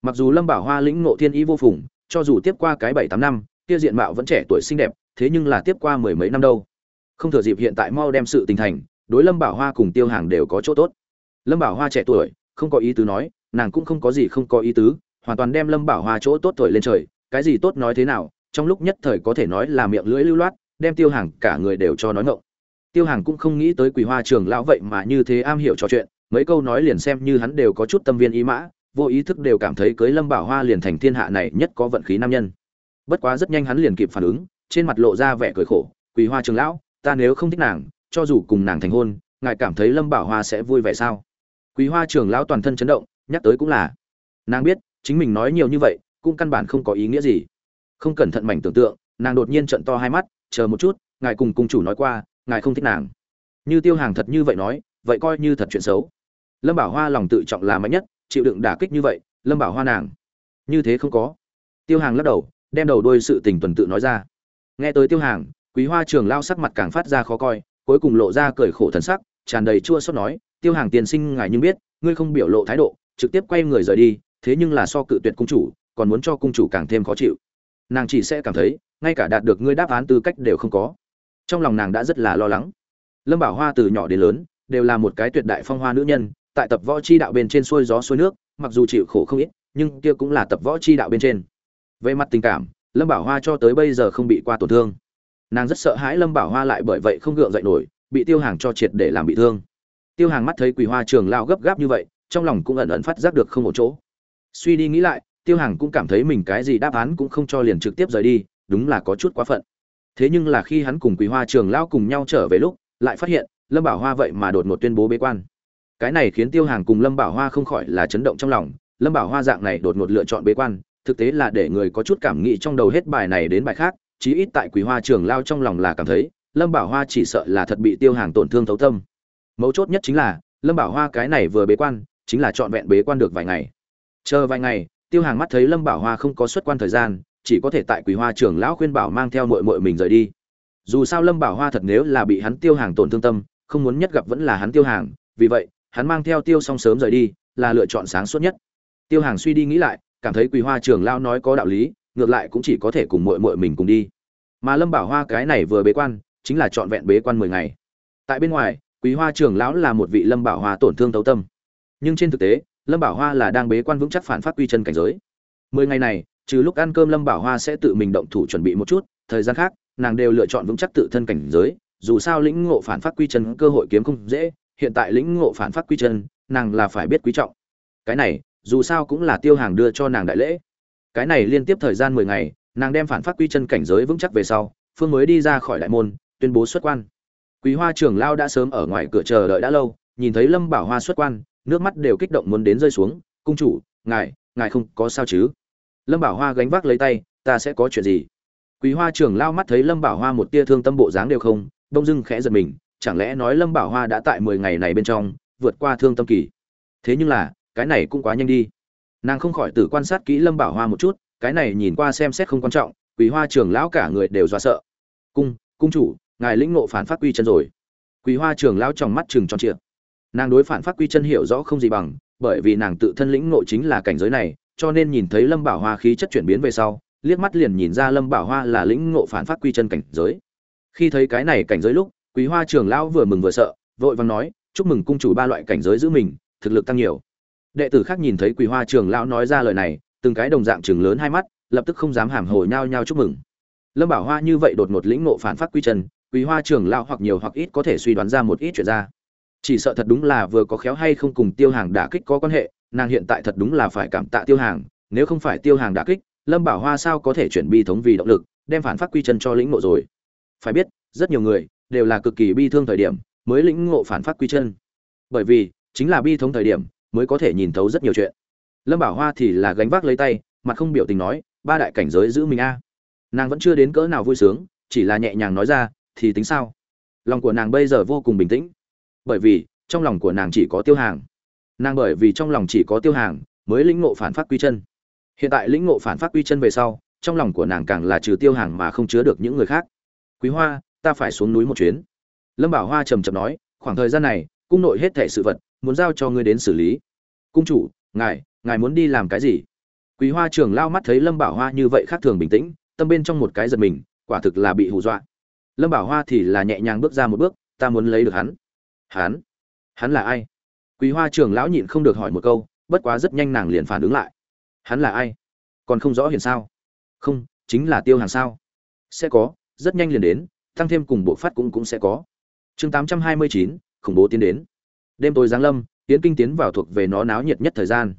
Mặc dù lâm bảo hoa lĩnh ngộ thiên ý vô phùng, cho dù tiếp qua cái bảy tám năm, kia diện mạo vẫn trẻ tuổi xinh đẹp, thế nhưng là tiếp qua mười mấy năm đâu không thừa dịp hiện tại mau đem sự tình thành, đối lâm bảo hoa cùng tiêu hàng đều có chỗ tốt. Lâm bảo hoa trẻ tuổi, không có ý tứ nói, nàng cũng không có gì không có ý tứ, hoàn toàn đem lâm bảo hoa chỗ tốt thổi lên trời, cái gì tốt nói thế nào, trong lúc nhất thời có thể nói là miệng lưỡi lưu loát, đem tiêu hàng cả người đều cho nói ngộng. Tiêu hàng cũng không nghĩ tới quỳ hoa trường lão vậy mà như thế am hiểu trò chuyện, mấy câu nói liền xem như hắn đều có chút tâm viên ý mã, vô ý thức đều cảm thấy cưới lâm bảo hoa liền thành thiên hạ này nhất có vận khí nam nhân. Bất quá rất nhanh hắn liền kịp phản ứng, trên mặt lộ ra vẻ cười khổ, quỳ hoa trường lão ta nếu không thích nàng, cho dù cùng nàng thành hôn, ngài cảm thấy lâm bảo hoa sẽ vui vẻ sao? Quý hoa trưởng lão toàn thân chấn động, nhắc tới cũng là. Nàng biết, chính mình nói nhiều như vậy, cũng căn bản không có ý nghĩa gì. Không cẩn thận mảnh tưởng tượng, nàng đột nhiên trận to hai mắt, chờ một chút, ngài cùng cung chủ nói qua, ngài không thích nàng. Như tiêu hàng thật như vậy nói, vậy coi như thật chuyện xấu. Lâm bảo hoa lòng tự trọng là mạnh nhất, chịu đựng đả kích như vậy, lâm bảo hoa nàng. Như thế không có. Tiêu hàng lắc đầu, đem đầu đôi sự tình tuần tự nói ra. Nghe tới tiêu hàng quý hoa trường lao sắc mặt càng phát ra khó coi, cuối cùng lộ ra cười khổ thần sắc, tràn đầy chua xót nói, tiêu hàng tiền sinh ngài nhưng biết, ngươi không biểu lộ thái độ, trực tiếp quay người rời đi, thế nhưng là so cự tuyệt cung chủ, còn muốn cho cung chủ càng thêm khó chịu. Nàng chỉ sẽ cảm thấy, ngay cả đạt được ngươi đáp án tư cách đều không có. Trong lòng nàng đã rất là lo lắng. Lâm bảo hoa từ nhỏ đến lớn, đều là một cái tuyệt đại phong hoa nữ nhân, tại tập võ chi đạo bên trên xuôi gió xuôi nước, mặc dù chịu khổ không ít, nhưng kia cũng là tập võ chi đạo bên trên. Về mặt tình cảm, lâm bảo hoa cho tới bây giờ không bị qua tổn thương nàng rất sợ hãi lâm bảo hoa lại bởi vậy không gượng dậy nổi, bị tiêu hàng cho triệt để làm bị thương. Tiêu hàng mắt thấy quỳ hoa trường lao gấp gáp như vậy, trong lòng cũng ẩn ẩn phát giác được không một chỗ. Suy đi nghĩ lại, tiêu hàng cũng cảm thấy mình cái gì đáp án cũng không cho liền trực tiếp rời đi, đúng là có chút quá phận. Thế nhưng là khi hắn cùng quý hoa trường lao cùng nhau trở về lúc, lại phát hiện, lâm bảo hoa vậy mà đột ngột tuyên bố bế quan. Cái này khiến tiêu hàng cùng lâm bảo hoa không khỏi là chấn động trong lòng, lâm bảo hoa dạng này đột ngột lựa chọn bế quan, thực tế là để người có chút cảm nghĩ trong đầu hết bài này đến bài khác chí ít tại quý hoa trường lao trong lòng là cảm thấy, lâm bảo hoa chỉ sợ là thật bị tiêu hàng tổn thương thấu tâm. Mấu chốt nhất chính là, lâm bảo hoa cái này vừa bế quan, chính là trọn vẹn bế quan được vài ngày. Chờ vài ngày, tiêu hàng mắt thấy lâm bảo hoa không có xuất quan thời gian, chỉ có thể tại quý hoa trưởng lão khuyên bảo mang theo mội mội mình rời đi. Dù sao lâm bảo hoa thật nếu là bị hắn tiêu hàng tổn thương tâm, không muốn nhất gặp vẫn là hắn tiêu hàng, vì vậy, hắn mang theo tiêu xong sớm rời đi, là lựa chọn sáng suốt nhất. Tiêu hàng suy đi nghĩ lại, cảm thấy quý hoa trưởng lão nói có đạo lý ngược lại cũng chỉ có thể cùng muội muội mình cùng đi. Mà lâm bảo hoa cái này vừa bế quan, chính là trọn vẹn bế quan mười ngày. Tại bên ngoài, quý hoa trưởng lão là một vị lâm bảo hoa tổn thương tấu tâm. Nhưng trên thực tế, lâm bảo hoa là đang bế quan vững chắc phản phát quy chân cảnh giới. Mười ngày này, trừ lúc ăn cơm lâm bảo hoa sẽ tự mình động thủ chuẩn bị một chút, thời gian khác, nàng đều lựa chọn vững chắc tự thân cảnh giới. Dù sao lĩnh ngộ phản phát quy chân cơ hội kiếm không dễ, hiện tại lĩnh ngộ phản phát quy chân, nàng là phải biết quý trọng. Cái này, dù sao cũng là tiêu hàng đưa cho nàng đại lễ cái này liên tiếp thời gian mười ngày, nàng đem phản phát quy chân cảnh giới vững chắc về sau, phương mới đi ra khỏi đại môn, tuyên bố xuất quan. Quý hoa trưởng lao đã sớm ở ngoài cửa chờ đợi đã lâu, nhìn thấy lâm bảo hoa xuất quan, nước mắt đều kích động muốn đến rơi xuống, cung chủ, ngài ngài không có sao chứ? Lâm bảo hoa gánh vác lấy tay, ta sẽ có chuyện gì? Quý hoa trưởng lao mắt thấy lâm bảo hoa một tia thương tâm bộ dáng đều không, đông dưng khẽ giật mình, chẳng lẽ nói lâm bảo hoa đã tại mười ngày này bên trong, vượt qua thương tâm kỳ? Thế nhưng là, cái này cũng quá nhanh đi nàng không khỏi từ quan sát kỹ lâm bảo hoa một chút, cái này nhìn qua xem xét không quan trọng quý hoa trưởng lão cả người đều dọa sợ. Cung cung chủ, ngài lĩnh ngộ phản phát quy chân rồi. Quý hoa trưởng lão trong mắt chừng tròn trịa. Nàng đối phản phát quy chân hiểu rõ không gì bằng, bởi vì nàng tự thân lĩnh ngộ chính là cảnh giới này, cho nên nhìn thấy lâm bảo hoa khí chất chuyển biến về sau, liếc mắt liền nhìn ra lâm bảo hoa là lĩnh ngộ phản phát quy chân cảnh giới. Khi thấy cái này cảnh giới lúc quý hoa trưởng lão vừa mừng vừa sợ, vội vàng nói, chúc mừng cung chủ ba loại cảnh giới giữ mình, thực lực tăng nhiều đệ tử khác nhìn thấy quỳ hoa trưởng lão nói ra lời này, từng cái đồng dạng chừng lớn hai mắt, lập tức không dám hàm hồ nhau nhau chúc mừng. Lâm bảo hoa như vậy đột ngột lĩnh ngộ phản phát quy chân, quỳ hoa trưởng lão hoặc nhiều hoặc ít có thể suy đoán ra một ít chuyện ra. Chỉ sợ thật đúng là vừa có khéo hay không cùng tiêu hàng đả kích có quan hệ, nàng hiện tại thật đúng là phải cảm tạ tiêu hàng, nếu không phải tiêu hàng đả kích, lâm bảo hoa sao có thể chuyển bi thống vì động lực, đem phản phát quy chân cho lĩnh ngộ rồi. Phải biết, rất nhiều người đều là cực kỳ bi thương thời điểm mới lĩnh ngộ phản phát quy chân. Bởi vì, chính là bi thống thời điểm mới có thể nhìn thấu rất nhiều chuyện. Lâm bảo hoa thì là gánh vác lấy tay mặt không biểu tình nói, ba đại cảnh giới giữ mình a. Nàng vẫn chưa đến cỡ nào vui sướng, chỉ là nhẹ nhàng nói ra, thì tính sao? Lòng của nàng bây giờ vô cùng bình tĩnh. Bởi vì, trong lòng của nàng chỉ có tiêu hàng. Nàng bởi vì trong lòng chỉ có tiêu hàng, mới lĩnh ngộ phản phát quy chân. Hiện tại lĩnh ngộ phản phát quy chân về sau, trong lòng của nàng càng là trừ tiêu hàng mà không chứa được những người khác. Quý hoa, ta phải xuống núi một chuyến. Lâm bảo hoa trầm trầm nói, khoảng thời gian này, cung nội hết thẻ sự vật, muốn giao cho ngươi đến xử lý cung chủ, ngài ngài muốn đi làm cái gì? Quý hoa trưởng lao mắt thấy lâm bảo hoa như vậy khác thường bình tĩnh, tâm bên trong một cái giật mình, quả thực là bị hù dọa. Lâm bảo hoa thì là nhẹ nhàng bước ra một bước, ta muốn lấy được hắn. Hắn? Hắn là ai? Quý hoa trưởng lão nhịn không được hỏi một câu, bất quá rất nhanh nàng liền phản ứng lại. Hắn là ai? Còn không rõ hiện sao? Không, chính là tiêu hàng sao? Sẽ có, rất nhanh liền đến, tăng thêm cùng bộ phát cũng cũng sẽ có. Chương tám trăm hai mươi chín, khủng bố tiến đến. Đêm tối giáng lâm tiến kinh tiến vào thuộc về nó náo nhiệt nhất thời gian.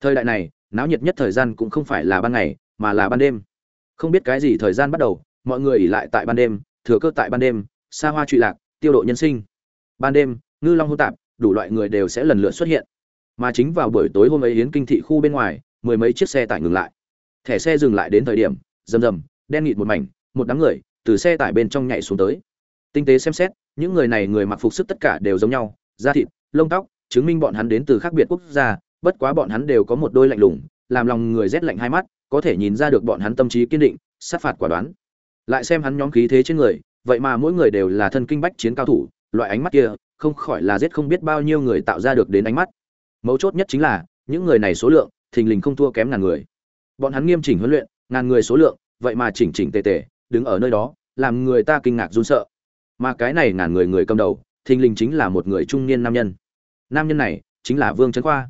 Thời đại này, náo nhiệt nhất thời gian cũng không phải là ban ngày, mà là ban đêm. Không biết cái gì thời gian bắt đầu, mọi người ỉ lại tại ban đêm, thừa cơ tại ban đêm, xa hoa trụy lạc, tiêu độ nhân sinh. Ban đêm, ngư long hô tạp, đủ loại người đều sẽ lần lượt xuất hiện. Mà chính vào buổi tối hôm ấy hiến kinh thị khu bên ngoài, mười mấy chiếc xe tải ngừng lại. Thẻ xe dừng lại đến thời điểm, rầm rầm, đen nghịt một mảnh, một đám người từ xe tải bên trong nhảy xuống tới. Tinh tế xem xét, những người này người mặc phục sức tất cả đều giống nhau, da thịt, lông tóc chứng minh bọn hắn đến từ khác biệt quốc gia, bất quá bọn hắn đều có một đôi lạnh lùng, làm lòng người rét lạnh hai mắt, có thể nhìn ra được bọn hắn tâm trí kiên định, sát phạt quả đoán. Lại xem hắn nhóm khí thế trên người, vậy mà mỗi người đều là thân kinh bách chiến cao thủ, loại ánh mắt kia, không khỏi là giết không biết bao nhiêu người tạo ra được đến ánh mắt. Mấu chốt nhất chính là, những người này số lượng, thình lình không thua kém ngàn người. Bọn hắn nghiêm chỉnh huấn luyện, ngàn người số lượng, vậy mà chỉnh chỉnh tề tề, đứng ở nơi đó, làm người ta kinh ngạc run sợ. Mà cái này ngàn người người cầm đầu, thình lình chính là một người trung niên nam nhân nam nhân này chính là vương trấn khoa.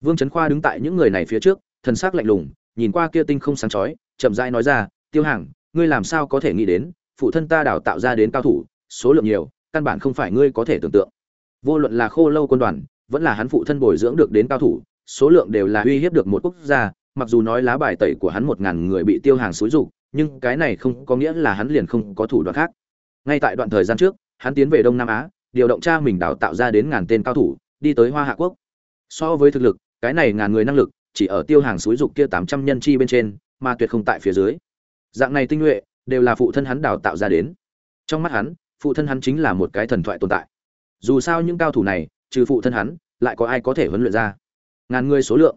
Vương trấn khoa đứng tại những người này phía trước, thần sắc lạnh lùng, nhìn qua kia tinh không sáng chói, chậm rãi nói ra, tiêu hàng ngươi làm sao có thể nghĩ đến, phụ thân ta đào tạo ra đến cao thủ, số lượng nhiều, căn bản không phải ngươi có thể tưởng tượng. Vô luận là khô lâu quân đoàn, vẫn là hắn phụ thân bồi dưỡng được đến cao thủ, số lượng đều là uy hiếp được một quốc gia, mặc dù nói lá bài tẩy của hắn một ngàn người bị tiêu hàng xúi rục nhưng cái này không có nghĩa là hắn liền không có thủ đoạn khác. Ngay tại đoạn thời gian trước, hắn tiến về đông nam á, điều động cha mình đào tạo ra đến ngàn tên cao thủ đi tới hoa hạ quốc. So với thực lực, cái này ngàn người năng lực, chỉ ở tiêu hàng suối dục kia tám trăm nhân chi bên trên, mà tuyệt không tại phía dưới. Dạng này tinh nhuệ, đều là phụ thân hắn đào tạo ra đến. Trong mắt hắn, phụ thân hắn chính là một cái thần thoại tồn tại. Dù sao những cao thủ này, trừ phụ thân hắn, lại có ai có thể huấn luyện ra? Ngàn người số lượng.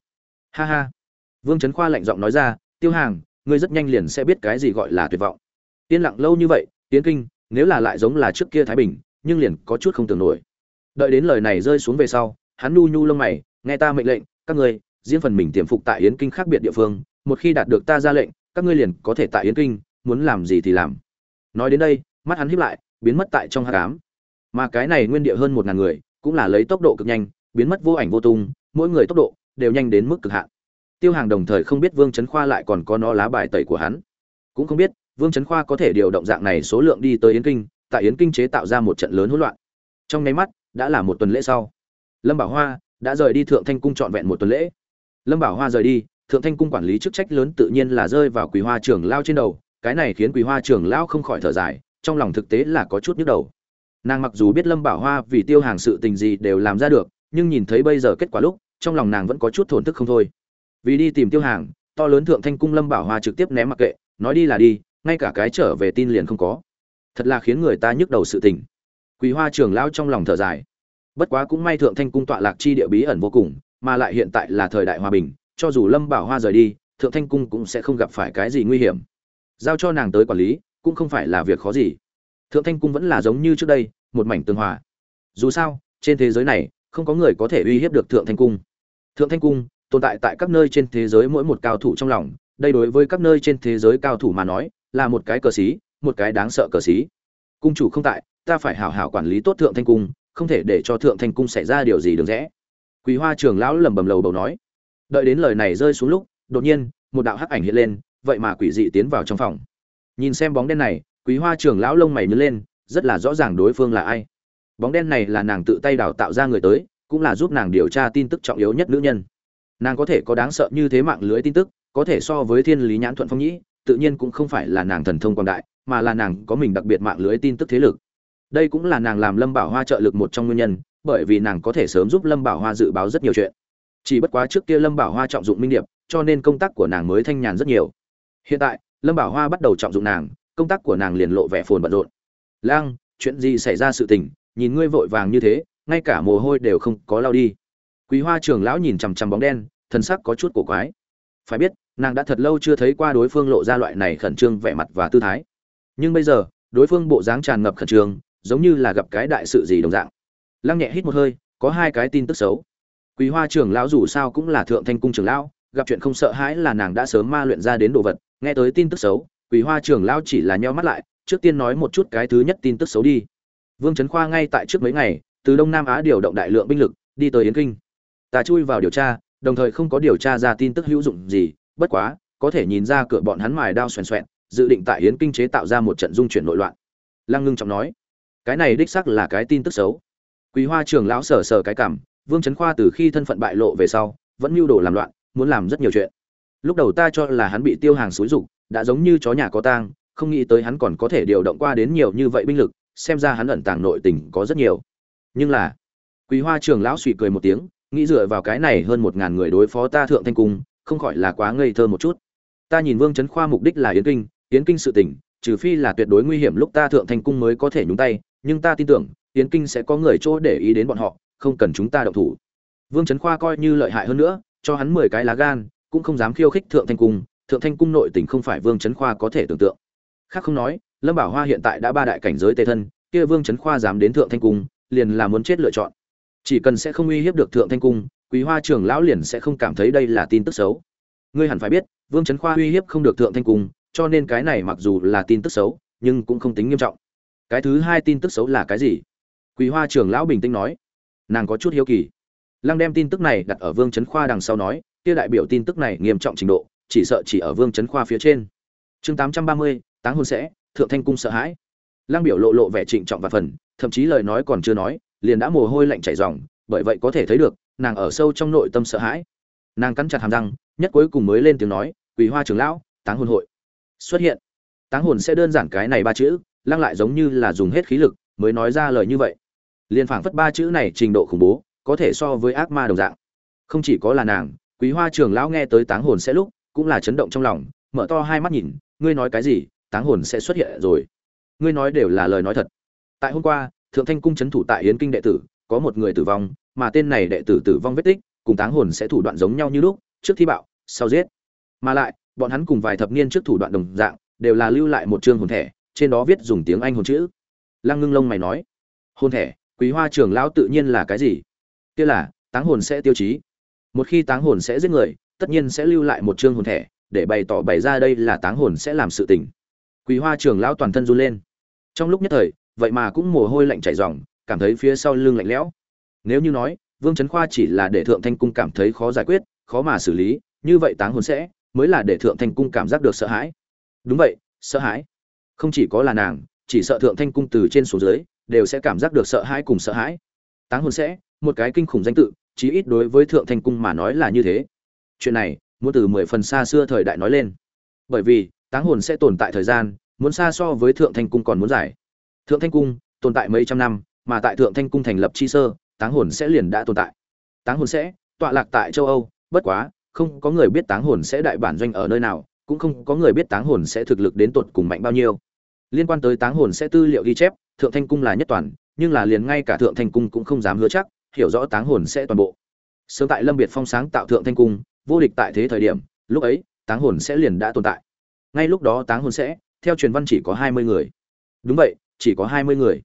Ha ha. Vương trấn khoa lạnh giọng nói ra, tiêu hàng, ngươi rất nhanh liền sẽ biết cái gì gọi là tuyệt vọng. Yên lặng lâu như vậy tiến kinh, nếu là lại giống là trước kia thái bình, nhưng liền có chút không tưởng nổi đợi đến lời này rơi xuống về sau, hắn nu nhu lông mày, nghe ta mệnh lệnh, các ngươi, riêng phần mình tiềm phục tại yến kinh khác biệt địa phương, một khi đạt được ta ra lệnh, các ngươi liền có thể tại yến kinh, muốn làm gì thì làm. Nói đến đây, mắt hắn hiếp lại, biến mất tại trong hát cám mà cái này nguyên địa hơn một ngàn người, cũng là lấy tốc độ cực nhanh, biến mất vô ảnh vô tung, mỗi người tốc độ đều nhanh đến mức cực hạn. Tiêu hàng đồng thời không biết vương trấn khoa lại còn có nó lá bài tẩy của hắn. Cũng không biết, vương trấn khoa có thể điều động dạng này số lượng đi tới yến kinh, tại yến kinh chế tạo ra một trận lớn hỗn loạn. Trong nháy mắt đã là một tuần lễ sau. Lâm bảo hoa đã rời đi thượng thanh cung trọn vẹn một tuần lễ. Lâm bảo hoa rời đi, thượng thanh cung quản lý chức trách lớn tự nhiên là rơi vào quý hoa trưởng lao trên đầu, cái này khiến quý hoa trưởng lao không khỏi thở dài, trong lòng thực tế là có chút nhức đầu. Nàng mặc dù biết lâm bảo hoa vì tiêu hàng sự tình gì đều làm ra được, nhưng nhìn thấy bây giờ kết quả lúc, trong lòng nàng vẫn có chút thổn thức không thôi. Vì đi tìm tiêu hàng, to lớn thượng thanh cung lâm bảo hoa trực tiếp ném mặc kệ, nói đi là đi, ngay cả cái trở về tin liền không có. Thật là khiến người ta nhức đầu sự tình. Quỳ hoa trưởng lão trong lòng thở dài. Bất quá cũng may thượng thanh cung tọa lạc chi địa bí ẩn vô cùng, mà lại hiện tại là thời đại hòa bình, cho dù lâm bảo hoa rời đi, thượng thanh cung cũng sẽ không gặp phải cái gì nguy hiểm. Giao cho nàng tới quản lý, cũng không phải là việc khó gì. Thượng thanh cung vẫn là giống như trước đây, một mảnh tương hòa. Dù sao, trên thế giới này, không có người có thể uy hiếp được thượng thanh cung. Thượng thanh cung, tồn tại tại các nơi trên thế giới mỗi một cao thủ trong lòng, đây đối với các nơi trên thế giới cao thủ mà nói, là một cái cờ xí, một cái đáng sợ cờ xí. Cung chủ không tại ta phải hảo hảo quản lý tốt thượng thanh cung, không thể để cho thượng thanh cung xảy ra điều gì được rẽ. Quý hoa trường lão lẩm bẩm lầu bầu nói. Đợi đến lời này rơi xuống lúc, đột nhiên, một đạo hắc ảnh hiện lên, vậy mà quỷ dị tiến vào trong phòng. Nhìn xem bóng đen này quý hoa trường lão lông mày nhớ lên, rất là rõ ràng đối phương là ai. Bóng đen này là nàng tự tay đào tạo ra người tới, cũng là giúp nàng điều tra tin tức trọng yếu nhất nữ nhân. Nàng có thể có đáng sợ như thế mạng lưới tin tức, có thể so với thiên lý nhãn thuận phong nhĩ, tự nhiên cũng không phải là nàng thần thông quang đại, mà là nàng có mình đặc biệt mạng lưới tin tức thế lực đây cũng là nàng làm lâm bảo hoa trợ lực một trong nguyên nhân, bởi vì nàng có thể sớm giúp lâm bảo hoa dự báo rất nhiều chuyện. Chỉ bất quá trước kia lâm bảo hoa trọng dụng minh điệp, cho nên công tác của nàng mới thanh nhàn rất nhiều. Hiện tại, lâm bảo hoa bắt đầu trọng dụng nàng, công tác của nàng liền lộ vẻ phồn bận rộn. Lang, chuyện gì xảy ra sự tình? Nhìn ngươi vội vàng như thế, ngay cả mồ hôi đều không có lao đi. Quý hoa trường lão nhìn chằm chằm bóng đen thân sắc có chút cổ quái. Phải biết, nàng đã thật lâu chưa thấy qua đối phương lộ ra loại này khẩn trương vẻ mặt và tư thái. Nhưng bây giờ, đối phương bộ dáng tràn ngập khẩn trương giống như là gặp cái đại sự gì đồng dạng. Lăng nhẹ hít một hơi, có hai cái tin tức xấu. Quý hoa trưởng lão dù sao cũng là thượng thanh cung trưởng lão, gặp chuyện không sợ hãi là nàng đã sớm ma luyện ra đến đồ vật, nghe tới tin tức xấu quý hoa trưởng lão chỉ là nheo mắt lại, trước tiên nói một chút cái thứ nhất tin tức xấu đi. Vương trấn khoa ngay tại trước mấy ngày, từ đông nam á điều động đại lượng binh lực, đi tới yến kinh. Ta chui vào điều tra, đồng thời không có điều tra ra tin tức hữu dụng gì, bất quá, có thể nhìn ra cửa bọn hắn mài đao xoèn xoẹn, dự định tại yến kinh chế tạo ra một trận dung chuyển nội loạn. Lăng ngưng trọng nói cái này đích xác là cái tin tức xấu. Quý hoa trường lão sờ sờ cái cảm, vương trấn khoa từ khi thân phận bại lộ về sau, vẫn mưu đồ làm loạn, muốn làm rất nhiều chuyện. Lúc đầu ta cho là hắn bị tiêu hàng xúi rục đã giống như chó nhà có tang, không nghĩ tới hắn còn có thể điều động qua đến nhiều như vậy binh lực, xem ra hắn ẩn tàng nội tình có rất nhiều. Nhưng là quý hoa trường lão suy cười một tiếng, nghĩ dựa vào cái này hơn một ngàn người đối phó ta thượng thanh cung, không khỏi là quá ngây thơ một chút. Ta nhìn vương trấn khoa mục đích là yến kinh yến kinh sự tỉnh trừ phi là tuyệt đối nguy hiểm lúc ta thượng thanh cung mới có thể nhúng tay nhưng ta tin tưởng tiến kinh sẽ có người chỗ để ý đến bọn họ, không cần chúng ta động thủ. Vương trấn khoa coi như lợi hại hơn nữa, cho hắn mười cái lá gan, cũng không dám khiêu khích thượng thanh cung, thượng thanh cung nội tình không phải vương trấn khoa có thể tưởng tượng. Khác không nói, lâm bảo hoa hiện tại đã ba đại cảnh giới tề thân, kia vương trấn khoa dám đến thượng thanh cung, liền là muốn chết lựa chọn. Chỉ cần sẽ không uy hiếp được thượng thanh cung, quý hoa trưởng lão liền sẽ không cảm thấy đây là tin tức xấu. Ngươi hẳn phải biết, vương trấn khoa uy hiếp không được thượng thanh cung, cho nên cái này mặc dù là tin tức xấu, nhưng cũng không tính nghiêm trọng cái thứ hai tin tức xấu là cái gì? Quý hoa trưởng lão bình tĩnh nói. Nàng có chút hiếu kỳ. Lăng đem tin tức này đặt ở vương trấn khoa đằng sau nói, kia đại biểu tin tức này nghiêm trọng trình độ, chỉ sợ chỉ ở vương trấn khoa phía trên. Chương tám trăm ba mươi, táng hôn sẽ, thượng thanh cung sợ hãi. Lăng biểu lộ lộ vẻ trịnh trọng và phần, thậm chí lời nói còn chưa nói, liền đã mồ hôi lạnh chảy ròng, bởi vậy có thể thấy được, nàng ở sâu trong nội tâm sợ hãi. Nàng cắn chặt hàm răng, nhất cuối cùng mới lên tiếng nói, quỳ hoa trưởng lão, táng hôn hội xuất hiện. Táng hồn sẽ đơn giản cái này ba chữ lăng lại giống như là dùng hết khí lực mới nói ra lời như vậy. Liền phảng phất ba chữ này trình độ khủng bố, có thể so với ác ma đồng dạng. Không chỉ có là nàng, quý hoa trưởng lão nghe tới táng hồn sẽ lúc, cũng là chấn động trong lòng, mở to hai mắt nhìn, ngươi nói cái gì? Táng hồn sẽ xuất hiện rồi. Ngươi nói đều là lời nói thật. Tại hôm qua, thượng thanh cung chấn thủ tại yến kinh đệ tử, có một người tử vong, mà tên này đệ tử tử vong vết tích, cùng táng hồn sẽ thủ đoạn giống nhau như lúc, trước thi bạo, sau giết. Mà lại, bọn hắn cùng vài thập niên trước thủ đoạn đồng dạng, đều là lưu lại một chương hồn thẻ trên đó viết dùng tiếng anh hồn chữ. Lăng ngưng lông mày nói hôn thẻ, quý hoa Trường lão tự nhiên là cái gì? Kia là, táng hồn sẽ tiêu chí. Một khi táng hồn sẽ giết người, tất nhiên sẽ lưu lại một chương hồn thẻ, để bày tỏ bày ra đây là táng hồn sẽ làm sự tình. Quý hoa Trường lão toàn thân run lên. Trong lúc nhất thời, vậy mà cũng mồ hôi lạnh chảy ròng, cảm thấy phía sau lưng lạnh lẽo. Nếu như nói, vương trấn khoa chỉ là để thượng thanh cung cảm thấy khó giải quyết, khó mà xử lý, như vậy táng hồn sẽ, mới là để thượng thanh cung cảm giác được sợ hãi. Đúng vậy, sợ hãi không chỉ có là nàng, chỉ sợ thượng thanh cung từ trên xuống dưới, đều sẽ cảm giác được sợ hãi cùng sợ hãi. Táng hồn sẽ, một cái kinh khủng danh tự, chí ít đối với thượng thanh cung mà nói là như thế. Chuyện này, muốn từ mười phần xa xưa thời đại nói lên. Bởi vì, táng hồn sẽ tồn tại thời gian, muốn xa so với thượng thanh cung còn muốn giải thượng thanh cung, tồn tại mấy trăm năm, mà tại thượng thanh cung thành lập chi sơ, táng hồn sẽ liền đã tồn tại. Táng hồn sẽ, tọa lạc tại châu âu, bất quá, không có người biết táng hồn sẽ đại bản doanh ở nơi nào, cũng không có người biết táng hồn sẽ thực lực đến tột cùng mạnh bao nhiêu liên quan tới táng hồn sẽ tư liệu ghi chép, thượng thanh cung là nhất toàn, nhưng là liền ngay cả thượng thanh cung cũng không dám hứa chắc, hiểu rõ táng hồn sẽ toàn bộ. Sớm tại lâm biệt phong sáng tạo thượng thanh cung, vô địch tại thế thời điểm, lúc ấy, táng hồn sẽ liền đã tồn tại. Ngay lúc đó táng hồn sẽ, theo truyền văn chỉ có hai mươi người. Đúng vậy, chỉ có hai mươi người.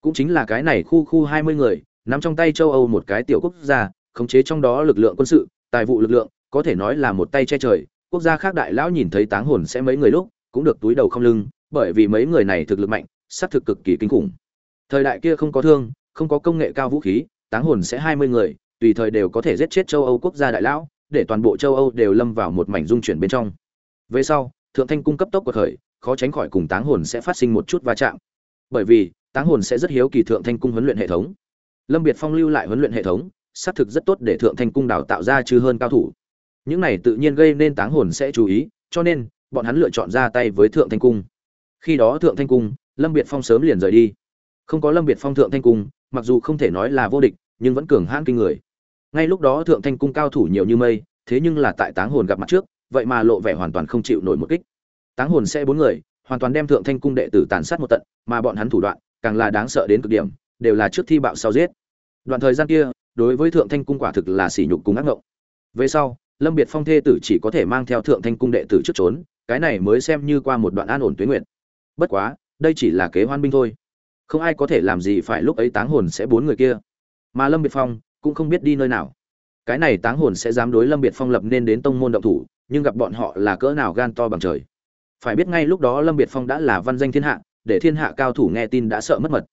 Cũng chính là cái này khu khu hai mươi người, nắm trong tay châu âu một cái tiểu quốc gia, khống chế trong đó lực lượng quân sự, tài vụ lực lượng, có thể nói là một tay che trời. Quốc gia khác đại lão nhìn thấy táng hồn sẽ mấy người lúc, cũng được túi đầu không lưng bởi vì mấy người này thực lực mạnh xác thực cực kỳ kinh khủng. Thời đại kia không có thương, không có công nghệ cao vũ khí, táng hồn sẽ hai mươi người, tùy thời đều có thể giết chết châu âu quốc gia đại lão, để toàn bộ châu âu đều lâm vào một mảnh dung chuyển bên trong. Về sau, thượng thanh cung cấp tốc của khởi khó tránh khỏi cùng táng hồn sẽ phát sinh một chút va chạm. Bởi vì, táng hồn sẽ rất hiếu kỳ thượng thanh cung huấn luyện hệ thống. Lâm biệt phong lưu lại huấn luyện hệ thống xác thực rất tốt để thượng thanh cung đào tạo ra chứ hơn cao thủ. Những này tự nhiên gây nên táng hồn sẽ chú ý, cho nên, bọn hắn lựa chọn ra tay với thượng thanh cung khi đó thượng thanh cung, lâm biệt phong sớm liền rời đi. Không có lâm biệt phong thượng thanh cung, mặc dù không thể nói là vô địch, nhưng vẫn cường hãn kinh người. Ngay lúc đó thượng thanh cung cao thủ nhiều như mây, thế nhưng là tại táng hồn gặp mặt trước, vậy mà lộ vẻ hoàn toàn không chịu nổi một kích. Táng hồn sẽ bốn người, hoàn toàn đem thượng thanh cung đệ tử tàn sát một tận, mà bọn hắn thủ đoạn, càng là đáng sợ đến cực điểm, đều là trước thi bạo sau giết. Đoạn thời gian kia, đối với thượng thanh cung quả thực là sỉ nhục cùng ác ngộng. Về sau, lâm biệt phong thê tử chỉ có thể mang theo thượng thanh cung đệ tử trước trốn, cái này mới xem như qua một đoạn an ổn tuyến nguyện bất quá, đây chỉ là kế hoan binh thôi. Không ai có thể làm gì phải lúc ấy táng hồn sẽ bốn người kia. Mà lâm biệt phong cũng không biết đi nơi nào. Cái này táng hồn sẽ dám đối lâm biệt phong lập nên đến tông môn động thủ, nhưng gặp bọn họ là cỡ nào gan to bằng trời. Phải biết ngay lúc đó lâm biệt phong đã là văn danh thiên hạ, để thiên hạ cao thủ nghe tin đã sợ mất mật.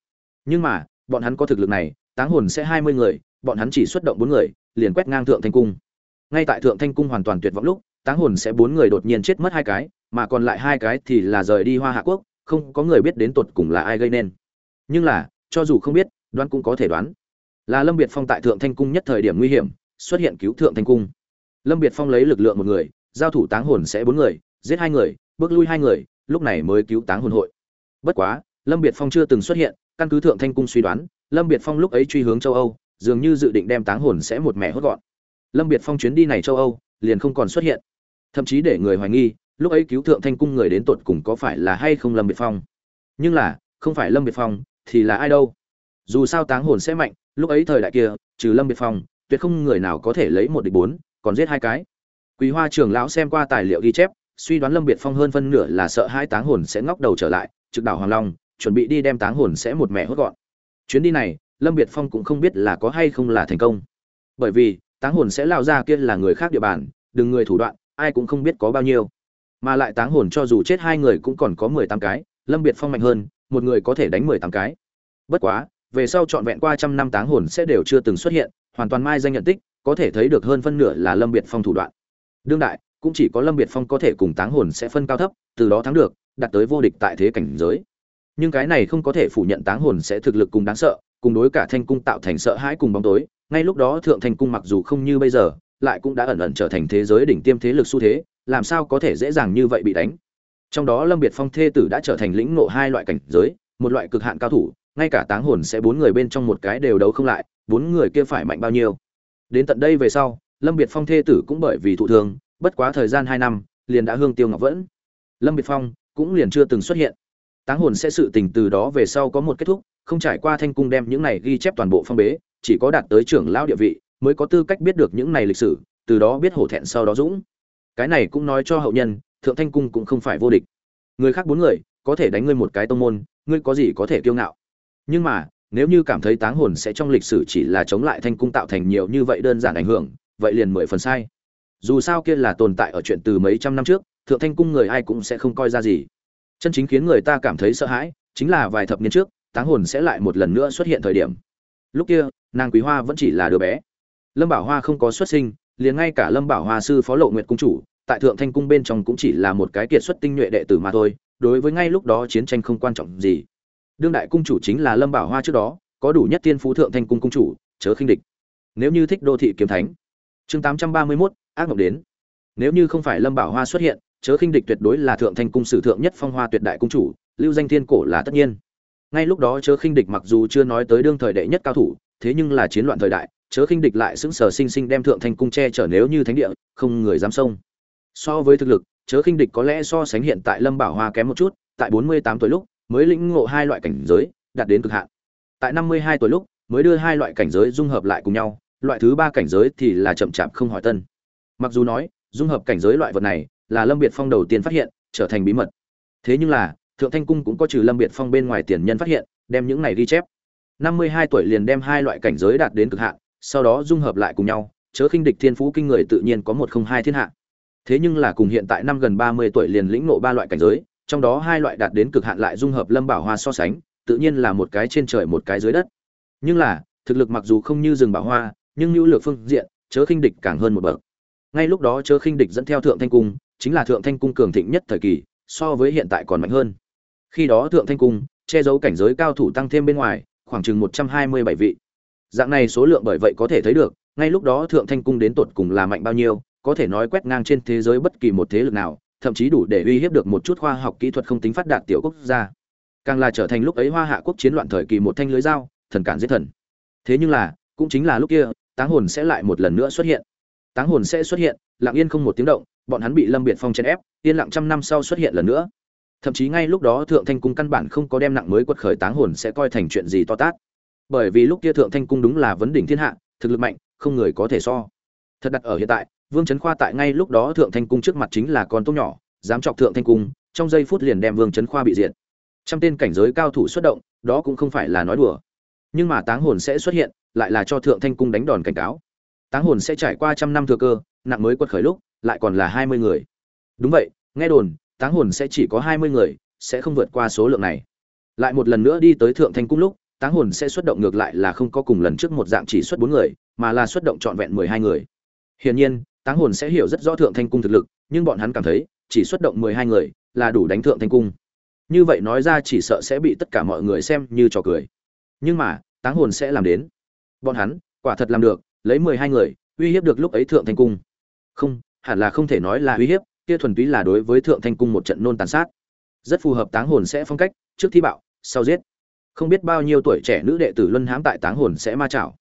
Nhưng mà, bọn hắn có thực lực này, táng hồn sẽ hai mươi người, bọn hắn chỉ xuất động bốn người, liền quét ngang thượng thanh cung. Ngay tại thượng thanh cung hoàn toàn tuyệt vọng lúc, táng hồn sẽ bốn người đột nhiên chết mất hai cái, mà còn lại hai cái thì là rời đi hoa hạ quốc không có người biết đến tột cùng là ai gây nên. Nhưng là, cho dù không biết, đoán cũng có thể đoán. Là lâm biệt phong tại thượng thanh cung nhất thời điểm nguy hiểm, xuất hiện cứu thượng thanh cung. Lâm biệt phong lấy lực lượng một người, giao thủ táng hồn sẽ bốn người, giết hai người, bước lui hai người, lúc này mới cứu táng hồn hội. Bất quá, lâm biệt phong chưa từng xuất hiện, căn cứ thượng thanh cung suy đoán, lâm biệt phong lúc ấy truy hướng châu âu, dường như dự định đem táng hồn sẽ một mẻ hốt gọn. Lâm biệt phong chuyến đi này châu âu, liền không còn xuất hiện. Thậm chí để người hoài nghi lúc ấy cứu thượng thanh cung người đến tột cùng có phải là hay không lâm biệt phong? Nhưng là, không phải lâm biệt phong, thì là ai đâu? Dù sao táng hồn sẽ mạnh, lúc ấy thời đại kia, trừ lâm biệt phong, tuyệt không người nào có thể lấy một địch bốn, còn giết hai cái. Quý hoa trưởng lão xem qua tài liệu ghi chép, suy đoán lâm biệt phong hơn phân nửa là sợ hai táng hồn sẽ ngóc đầu trở lại, trực đảo hoàng long, chuẩn bị đi đem táng hồn sẽ một mẹ hốt gọn. Chuyến đi này, lâm biệt phong cũng không biết là có hay không là thành công. Bởi vì, táng hồn sẽ lao ra kia là người khác địa bàn, đừng người thủ đoạn, ai cũng không biết có bao nhiêu mà lại táng hồn cho dù chết hai người cũng còn có mười tám cái, lâm biệt phong mạnh hơn, một người có thể đánh mười tám cái. Bất quá, về sau trọn vẹn qua trăm năm táng hồn sẽ đều chưa từng xuất hiện, hoàn toàn mai danh nhận tích, có thể thấy được hơn phân nửa là lâm biệt phong thủ đoạn. Đương đại, cũng chỉ có lâm biệt phong có thể cùng táng hồn sẽ phân cao thấp, từ đó thắng được, đạt tới vô địch tại thế cảnh giới. Nhưng cái này không có thể phủ nhận táng hồn sẽ thực lực cùng đáng sợ, cùng đối cả thanh cung tạo thành sợ hãi cùng bóng tối. Ngay lúc đó thượng thanh cung mặc dù không như bây giờ, lại cũng đã ẩn ẩn trở thành thế giới đỉnh tiêm thế lực xu thế làm sao có thể dễ dàng như vậy bị đánh? Trong đó lâm biệt phong thê tử đã trở thành lĩnh ngộ hai loại cảnh giới, một loại cực hạn cao thủ, ngay cả táng hồn sẽ bốn người bên trong một cái đều đấu không lại, bốn người kia phải mạnh bao nhiêu? Đến tận đây về sau, lâm biệt phong thê tử cũng bởi vì thụ thương, bất quá thời gian hai năm, liền đã hương tiêu ngọc vẫn. Lâm biệt phong cũng liền chưa từng xuất hiện. Táng hồn sẽ sự tình từ đó về sau có một kết thúc, không trải qua thanh cung đem những này ghi chép toàn bộ phong bế, chỉ có đạt tới trưởng lao địa vị, mới có tư cách biết được những này lịch sử, từ đó biết hổ thẹn sau đó dũng cái này cũng nói cho hậu nhân, thượng thanh cung cũng không phải vô địch. Người khác bốn người, có thể đánh ngươi một cái tông môn, ngươi có gì có thể kiêu ngạo. Nhưng mà, nếu như cảm thấy táng hồn sẽ trong lịch sử chỉ là chống lại thanh cung tạo thành nhiều như vậy đơn giản ảnh hưởng, vậy liền mười phần sai. Dù sao kia là tồn tại ở chuyện từ mấy trăm năm trước, thượng thanh cung người ai cũng sẽ không coi ra gì. Chân chính khiến người ta cảm thấy sợ hãi, chính là vài thập niên trước, táng hồn sẽ lại một lần nữa xuất hiện thời điểm. Lúc kia, nàng quý hoa vẫn chỉ là đứa bé. Lâm bảo hoa không có xuất sinh liền ngay cả lâm bảo hoa sư phó lộ nguyệt cung chủ tại thượng thanh cung bên trong cũng chỉ là một cái kiệt xuất tinh nhuệ đệ tử mà thôi đối với ngay lúc đó chiến tranh không quan trọng gì. Đương đại cung chủ chính là lâm bảo hoa trước đó có đủ nhất tiên phú thượng thanh cung cung chủ chớ khinh địch. Nếu như thích đô thị kiếm thánh. Chương tám trăm ba mươi 831, ác mộng đến. Nếu như không phải lâm bảo hoa xuất hiện chớ khinh địch tuyệt đối là thượng thanh cung sử thượng nhất phong hoa tuyệt đại cung chủ lưu danh thiên cổ là tất nhiên. Ngay lúc đó chớ khinh địch mặc dù chưa nói tới đương thời đệ nhất cao thủ thế nhưng là chiến loạn thời đại chớ khinh địch lại sững sờ sinh sinh đem thượng thanh cung che chở nếu như thánh địa, không người dám xông. So với thực lực, chớ khinh địch có lẽ so sánh hiện tại lâm bảo hoa kém một chút, tại bốn mươi tám tuổi lúc mới lĩnh ngộ hai loại cảnh giới, đạt đến cực hạn. Tại năm mươi hai tuổi lúc mới đưa hai loại cảnh giới dung hợp lại cùng nhau, loại thứ ba cảnh giới thì là chậm chạp không hỏi tân. Mặc dù nói, dung hợp cảnh giới loại vật này là lâm biệt phong đầu tiên phát hiện, trở thành bí mật. Thế nhưng là, thượng thanh cung cũng có trừ lâm biệt phong bên ngoài tiền nhân phát hiện, đem những này ghi chép. năm mươi hai tuổi liền đem hai loại cảnh giới đạt đến cực hạn sau đó dung hợp lại cùng nhau, chớ khinh địch thiên phú kinh người tự nhiên có một không hai thiên hạ. Thế nhưng là cùng hiện tại năm gần ba mươi tuổi liền lĩnh ngộ ba loại cảnh giới, trong đó hai loại đạt đến cực hạn lại dung hợp lâm bảo hoa so sánh, tự nhiên là một cái trên trời một cái dưới đất. Nhưng là, thực lực mặc dù không như rừng bảo hoa, nhưng nhu lược phương diện, chớ khinh địch càng hơn một bậc. Ngay lúc đó chớ khinh địch dẫn theo thượng thanh cung, chính là thượng thanh cung cường thịnh nhất thời kỳ, so với hiện tại còn mạnh hơn. Khi đó thượng thanh cung, che giấu cảnh giới cao thủ tăng thêm bên ngoài, khoảng chừng một trăm hai mươi bảy vị dạng này số lượng bởi vậy có thể thấy được, ngay lúc đó thượng thanh cung đến tột cùng là mạnh bao nhiêu, có thể nói quét ngang trên thế giới bất kỳ một thế lực nào, thậm chí đủ để uy hiếp được một chút khoa học kỹ thuật không tính phát đạt tiểu quốc gia. Càng là trở thành lúc ấy hoa hạ quốc chiến loạn thời kỳ một thanh lưới dao, thần cản giết thần. Thế nhưng là, cũng chính là lúc kia, táng hồn sẽ lại một lần nữa xuất hiện. Táng hồn sẽ xuất hiện, lặng yên không một tiếng động, bọn hắn bị lâm biệt phong chèn ép, yên lặng trăm năm sau xuất hiện lần nữa. Thậm chí ngay lúc đó thượng thanh cung căn bản không có đem nặng mới quật khởi táng hồn sẽ coi thành chuyện gì to tát bởi vì lúc kia thượng thanh cung đúng là vấn đỉnh thiên hạ, thực lực mạnh, không người có thể so. Thật đặt ở hiện tại, vương trấn khoa tại ngay lúc đó thượng thanh cung trước mặt chính là con tốt nhỏ, dám chọc thượng thanh cung, trong giây phút liền đem vương trấn khoa bị diệt. Trăm tên cảnh giới cao thủ xuất động, đó cũng không phải là nói đùa. Nhưng mà táng hồn sẽ xuất hiện, lại là cho thượng thanh cung đánh đòn cảnh cáo. Táng hồn sẽ trải qua trăm năm thừa cơ, nặng mới quật khởi lúc, lại còn là hai mươi người. Đúng vậy, nghe đồn, táng hồn sẽ chỉ có hai mươi người, sẽ không vượt qua số lượng này. Lại một lần nữa đi tới thượng thanh cung lúc táng hồn sẽ xuất động ngược lại là không có cùng lần trước một dạng chỉ xuất bốn người, mà là xuất động trọn vẹn mười hai người. Hiển nhiên, táng hồn sẽ hiểu rất rõ thượng thanh cung thực lực, nhưng bọn hắn cảm thấy, chỉ xuất động mười hai người là đủ đánh thượng thanh cung. Như vậy nói ra chỉ sợ sẽ bị tất cả mọi người xem như trò cười. Nhưng mà, táng hồn sẽ làm đến. Bọn hắn, quả thật làm được, lấy mười hai người, uy hiếp được lúc ấy thượng thanh cung. Không, hẳn là không thể nói là uy hiếp, kia thuần túy là đối với thượng thanh cung một trận nôn tàn sát. Rất phù hợp táng hồn sẽ phong cách, trước thi bạo, sau giết không biết bao nhiêu tuổi trẻ nữ đệ tử luân hãm tại táng hồn sẽ ma chảo.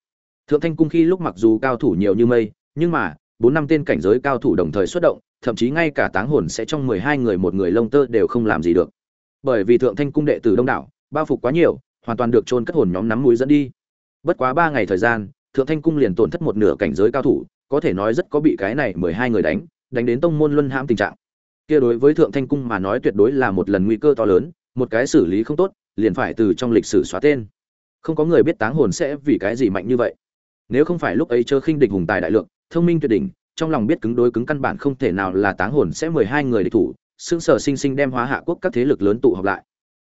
Thượng thanh cung khi lúc mặc dù cao thủ nhiều như mây, nhưng mà, bốn năm tên cảnh giới cao thủ đồng thời xuất động, thậm chí ngay cả táng hồn sẽ trong mười hai người một người lông tơ đều không làm gì được. Bởi vì thượng thanh cung đệ tử đông đảo, bao phục quá nhiều, hoàn toàn được trôn cất hồn nhóm nắm mũi dẫn đi. Bất quá ba ngày thời gian, thượng thanh cung liền tổn thất một nửa cảnh giới cao thủ, có thể nói rất có bị cái này mười hai người đánh đánh đến tông môn luân hãm tình trạng. Kia đối với thượng thanh cung mà nói tuyệt đối là một lần nguy cơ to lớn, một cái xử lý không tốt liền phải từ trong lịch sử xóa tên. Không có người biết táng hồn sẽ vì cái gì mạnh như vậy. Nếu không phải lúc ấy chớ khinh địch hùng tài đại lượng, thông minh tuyệt đỉnh, trong lòng biết cứng đối cứng căn bản không thể nào là táng hồn sẽ mười hai người địch thủ xương sở sinh sinh đem hóa hạ quốc các thế lực lớn tụ họp lại.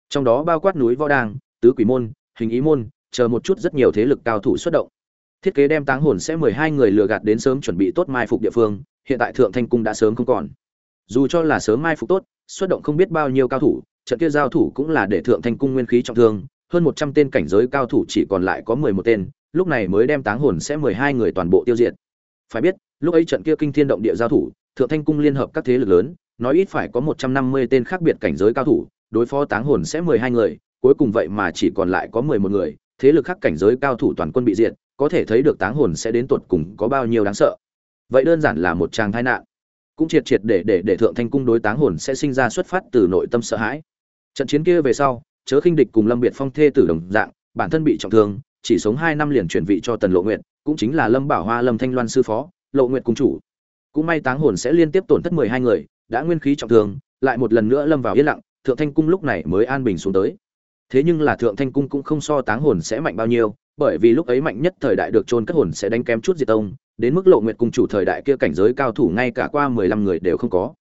Trong đó bao quát núi võ đang tứ quỷ môn, hình ý môn, chờ một chút rất nhiều thế lực cao thủ xuất động. Thiết kế đem táng hồn sẽ mười hai người lừa gạt đến sớm chuẩn bị tốt mai phục địa phương, hiện tại thượng thanh cung đã sớm không còn. Dù cho là sớm mai phục tốt, xuất động không biết bao nhiêu cao thủ trận kia giao thủ cũng là để thượng thanh cung nguyên khí trọng thương, hơn một trăm tên cảnh giới cao thủ chỉ còn lại có mười một tên, lúc này mới đem táng hồn sẽ mười hai người toàn bộ tiêu diệt. Phải biết, lúc ấy trận kia kinh thiên động địa giao thủ, thượng thanh cung liên hợp các thế lực lớn, nói ít phải có một trăm năm mươi tên khác biệt cảnh giới cao thủ, đối phó táng hồn sẽ mười hai người, cuối cùng vậy mà chỉ còn lại có mười một người, thế lực khác cảnh giới cao thủ toàn quân bị diệt, có thể thấy được táng hồn sẽ đến tột cùng có bao nhiêu đáng sợ. Vậy đơn giản là một tràng tai nạn. Cũng triệt triệt để để để thượng thanh cung đối táng hồn sẽ sinh ra xuất phát từ nội tâm sợ hãi trận chiến kia về sau, chớ khinh địch cùng lâm biệt phong thê tử đồng dạng, bản thân bị trọng thương, chỉ sống hai năm liền chuyển vị cho tần lộ nguyện cũng chính là lâm bảo hoa, lâm thanh loan sư phó, lộ nguyện cung chủ. Cũng may táng hồn sẽ liên tiếp tổn thất mười hai người, đã nguyên khí trọng thương, lại một lần nữa lâm vào yên lặng, thượng thanh cung lúc này mới an bình xuống tới. Thế nhưng là thượng thanh cung cũng không so táng hồn sẽ mạnh bao nhiêu, bởi vì lúc ấy mạnh nhất thời đại được trôn cất hồn sẽ đánh kém chút diệt tông, đến mức lộ nguyện cung chủ thời đại kia cảnh giới cao thủ ngay cả qua mười lăm người đều không có.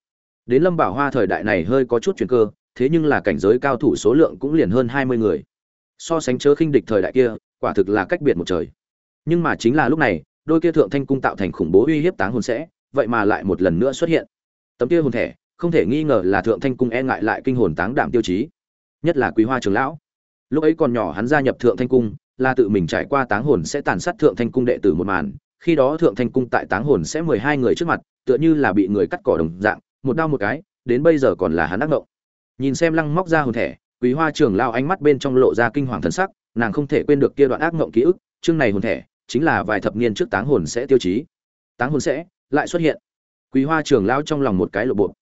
Đến lâm bảo hoa thời đại này hơi có chút chuyển cơ thế nhưng là cảnh giới cao thủ số lượng cũng liền hơn hai mươi người. So sánh chớ khinh địch thời đại kia, quả thực là cách biệt một trời. Nhưng mà chính là lúc này, đôi kia thượng thanh cung tạo thành khủng bố uy hiếp táng hồn sẽ, vậy mà lại một lần nữa xuất hiện. Tấm kia hồn thẻ không thể nghi ngờ là thượng thanh cung e ngại lại kinh hồn táng đảm tiêu chí. Nhất là quý hoa trường lão. Lúc ấy còn nhỏ hắn gia nhập thượng thanh cung, là tự mình trải qua táng hồn sẽ tàn sát thượng thanh cung đệ tử một màn. Khi đó thượng thanh cung tại táng hồn sẽ mười hai người trước mặt, tựa như là bị người cắt cỏ đồng dạng, một đau một cái, đến bây giờ còn là hắn ác ngộng nhìn xem lăng móc ra hồn thẻ, quý hoa trường lao ánh mắt bên trong lộ ra kinh hoàng thần sắc, nàng không thể quên được kia đoạn ác mộng ký ức, chương này hồn thẻ chính là vài thập niên trước táng hồn sẽ tiêu chí. Táng hồn sẽ lại xuất hiện. Quý hoa trường lao trong lòng một cái lộ bộ.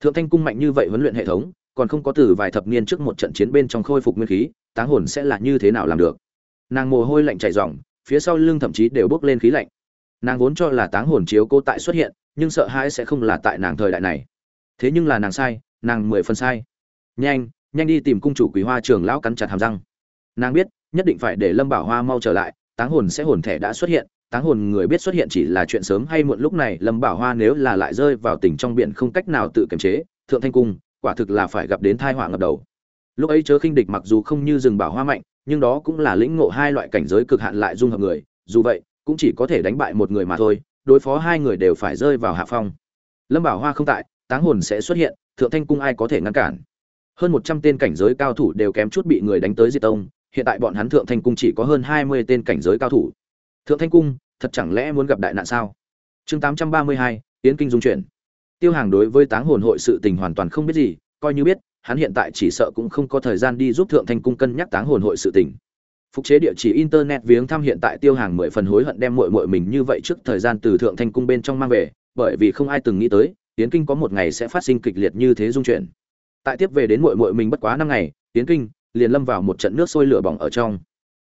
Thượng thanh cung mạnh như vậy huấn luyện hệ thống, còn không có từ vài thập niên trước một trận chiến bên trong khôi phục nguyên khí, táng hồn sẽ là như thế nào làm được? Nàng mồ hôi lạnh chảy ròng, phía sau lưng thậm chí đều bốc lên khí lạnh. Nàng vốn cho là táng hồn chiếu cô tại xuất hiện, nhưng sợ hãi sẽ không là tại nàng thời đại này. Thế nhưng là nàng sai, nàng mười phần sai nhanh nhanh đi tìm cung chủ quý hoa trường lão cắn chặt hàm răng. Nàng biết, nhất định phải để lâm bảo hoa mau trở lại, táng hồn sẽ hồn thẻ đã xuất hiện, táng hồn người biết xuất hiện chỉ là chuyện sớm hay muộn lúc này, lâm bảo hoa nếu là lại rơi vào tình trong biển không cách nào tự kiềm chế, thượng thanh cung, quả thực là phải gặp đến thai họa ngập đầu. Lúc ấy chớ khinh địch mặc dù không như rừng bảo hoa mạnh, nhưng đó cũng là lĩnh ngộ hai loại cảnh giới cực hạn lại dung hợp người, dù vậy, cũng chỉ có thể đánh bại một người mà thôi, đối phó hai người đều phải rơi vào hạ phong. Lâm bảo hoa không tại, táng hồn sẽ xuất hiện, thượng thanh cung ai có thể ngăn cản? Hơn một trăm tên cảnh giới cao thủ đều kém chút bị người đánh tới diệt tông, hiện tại bọn hắn thượng thanh cung chỉ có hơn hai mươi tên cảnh giới cao thủ. Thượng thanh cung, thật chẳng lẽ muốn gặp đại nạn sao? Chương tám trăm ba mươi hai tiến kinh dung chuyển. Tiêu hàng đối với táng hồn hội sự tình hoàn toàn không biết gì, coi như biết, hắn hiện tại chỉ sợ cũng không có thời gian đi giúp thượng thanh cung cân nhắc táng hồn hội sự tình. Phục chế địa chỉ internet viếng thăm hiện tại tiêu hàng mười phần hối hận đem muội muội mình như vậy trước thời gian từ thượng thanh cung bên trong mang về, bởi vì không ai từng nghĩ tới tiến kinh có một ngày sẽ phát sinh kịch liệt như thế dung chuyển tại tiếp về đến muội muội mình bất quá năm ngày tiến kinh liền lâm vào một trận nước sôi lửa bỏng ở trong.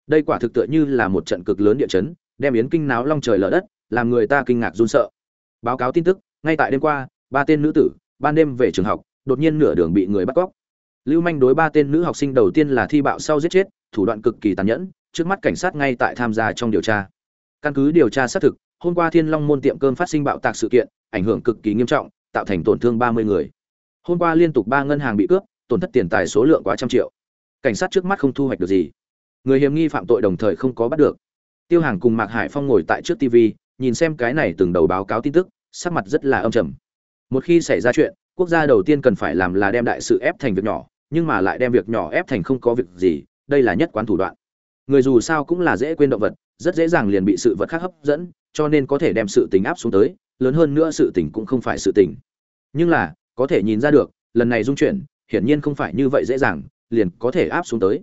Đây quả thực tựa như là một trận cực lớn địa chấn, đem yến kinh náo long trời lở đất, làm người ta kinh ngạc run sợ. Báo cáo tin tức, ngay tại đêm qua, ba tên nữ tử ban đêm về trường học, đột nhiên nửa đường bị người bắt cóc. Lưu manh đối ba tên nữ học sinh đầu tiên là thi bạo sau giết chết, thủ đoạn cực kỳ tàn nhẫn, trước mắt cảnh sát ngay tại tham gia trong điều tra. Căn cứ điều tra xác thực, hôm qua thiên long môn tiệm cơm phát sinh bạo tạc sự kiện, ảnh hưởng cực kỳ nghiêm trọng, tạo thành tổn thương ba mươi người hôm qua liên tục ba ngân hàng bị cướp, tổn thất tiền tài số lượng quá trăm triệu. Cảnh sát trước mắt không thu hoạch được gì. Người hiểm nghi phạm tội đồng thời không có bắt được. Tiêu hàng cùng mạc hải phong ngồi tại trước tv nhìn xem cái này từng đầu báo cáo tin tức, sắc mặt rất là âm trầm. Một khi xảy ra chuyện, quốc gia đầu tiên cần phải làm là đem đại sự ép thành việc nhỏ, nhưng mà lại đem việc nhỏ ép thành không có việc gì, đây là nhất quán thủ đoạn. Người dù sao cũng là dễ quên động vật, rất dễ dàng liền bị sự vật khác hấp dẫn, cho nên có thể đem sự tình áp xuống tới, lớn hơn nữa sự tình cũng không phải sự tình. Nhưng là có thể nhìn ra được, lần này dung chuyển, hiển nhiên không phải như vậy dễ dàng, liền có thể áp xuống tới.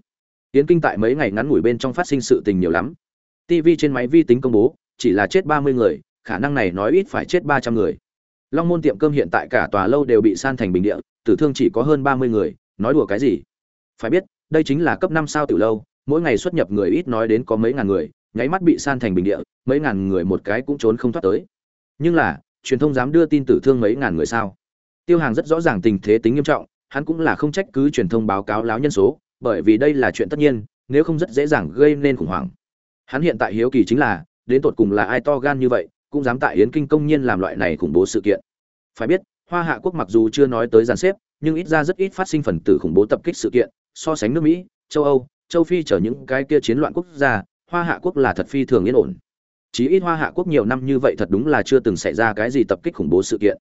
Tiến kinh tại mấy ngày ngắn ngủi bên trong phát sinh sự tình nhiều lắm. Tv trên máy vi tính công bố, chỉ là chết ba mươi người, khả năng này nói ít phải chết ba trăm người. Long môn tiệm cơm hiện tại cả tòa lâu đều bị san thành bình địa, tử thương chỉ có hơn ba mươi người, nói đùa cái gì? Phải biết, đây chính là cấp năm sao tiểu lâu, mỗi ngày xuất nhập người ít nói đến có mấy ngàn người, nháy mắt bị san thành bình địa, mấy ngàn người một cái cũng trốn không thoát tới. Nhưng là, truyền thông dám đưa tin tử thương mấy ngàn người sao? Tiêu hàng rất rõ ràng tình thế tính nghiêm trọng, hắn cũng là không trách cứ truyền thông báo cáo láo nhân số, bởi vì đây là chuyện tất nhiên, nếu không rất dễ dàng gây nên khủng hoảng. Hắn hiện tại hiếu kỳ chính là, đến tột cùng là ai to gan như vậy, cũng dám tại yến kinh công nhiên làm loại này khủng bố sự kiện. Phải biết, hoa hạ quốc mặc dù chưa nói tới giàn xếp, nhưng ít ra rất ít phát sinh phần tử khủng bố tập kích sự kiện, so sánh nước mỹ, châu âu, châu phi chở những cái kia chiến loạn quốc gia, hoa hạ quốc là thật phi thường yên ổn. Chí ít hoa hạ quốc nhiều năm như vậy thật đúng là chưa từng xảy ra cái gì tập kích khủng bố sự kiện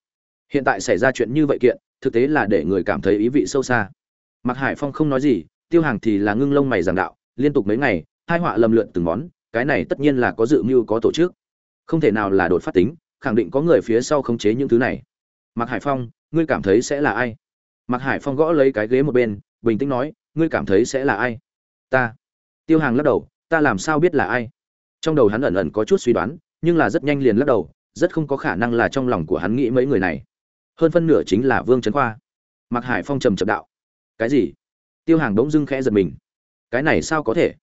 hiện tại xảy ra chuyện như vậy kiện, thực tế là để người cảm thấy ý vị sâu xa. Mặc hải phong không nói gì, tiêu hàng thì là ngưng lông mày giảng đạo, liên tục mấy ngày, hai họa lầm lượn từng món, cái này tất nhiên là có dự mưu có tổ chức. Không thể nào là đột phát tính, khẳng định có người phía sau khống chế những thứ này. Mặc hải phong, ngươi cảm thấy sẽ là ai? Mặc hải phong gõ lấy cái ghế một bên, bình tĩnh nói, ngươi cảm thấy sẽ là ai? Ta. Tiêu hàng lắc đầu, ta làm sao biết là ai? Trong đầu hắn ẩn ẩn có chút suy đoán, nhưng là rất nhanh liền lắc đầu, rất không có khả năng là trong lòng của hắn nghĩ mấy người này hơn phân nửa chính là vương trấn khoa. Mặc hải phong trầm trầm đạo. Cái gì? Tiêu hàng đống dưng khẽ giật mình. Cái này sao có thể?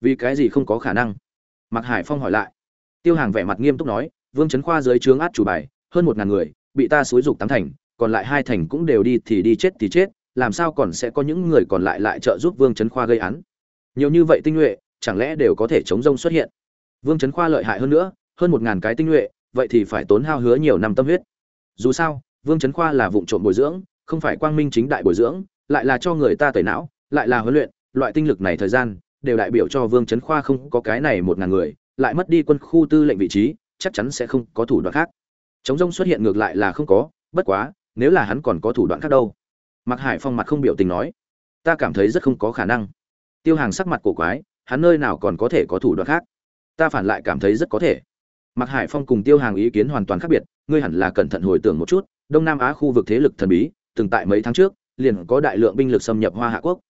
Vì cái gì không có khả năng? Mặc hải phong hỏi lại. Tiêu hàng vẻ mặt nghiêm túc nói, vương trấn khoa dưới trướng át chủ bài, hơn một ngàn người, bị ta xúi dục tám thành, còn lại hai thành cũng đều đi thì đi chết thì chết, làm sao còn sẽ có những người còn lại lại trợ giúp vương trấn khoa gây án? Nhiều như vậy tinh nhuệ, chẳng lẽ đều có thể chống rông xuất hiện? Vương trấn khoa lợi hại hơn nữa, hơn một ngàn cái tinh nhuệ, vậy thì phải tốn hao hứa nhiều năm tâm huyết. Dù sao vương trấn khoa là vụ trộm bồi dưỡng, không phải quang minh chính đại bồi dưỡng, lại là cho người ta tẩy não, lại là huấn luyện, loại tinh lực này thời gian, đều đại biểu cho vương trấn khoa không có cái này một ngàn người, lại mất đi quân khu tư lệnh vị trí, chắc chắn sẽ không có thủ đoạn khác. Chống rông xuất hiện ngược lại là không có, bất quá, nếu là hắn còn có thủ đoạn khác đâu? Mặc hải phong mặt không biểu tình nói, ta cảm thấy rất không có khả năng. Tiêu hàng sắc mặt cổ quái, hắn nơi nào còn có thể có thủ đoạn khác? Ta phản lại cảm thấy rất có thể. Mặc hải phong cùng tiêu hàng ý kiến hoàn toàn khác biệt, ngươi hẳn là cẩn thận hồi tưởng một chút đông nam á khu vực thế lực thần bí, từng tại mấy tháng trước, liền có đại lượng binh lực xâm nhập hoa hạ quốc.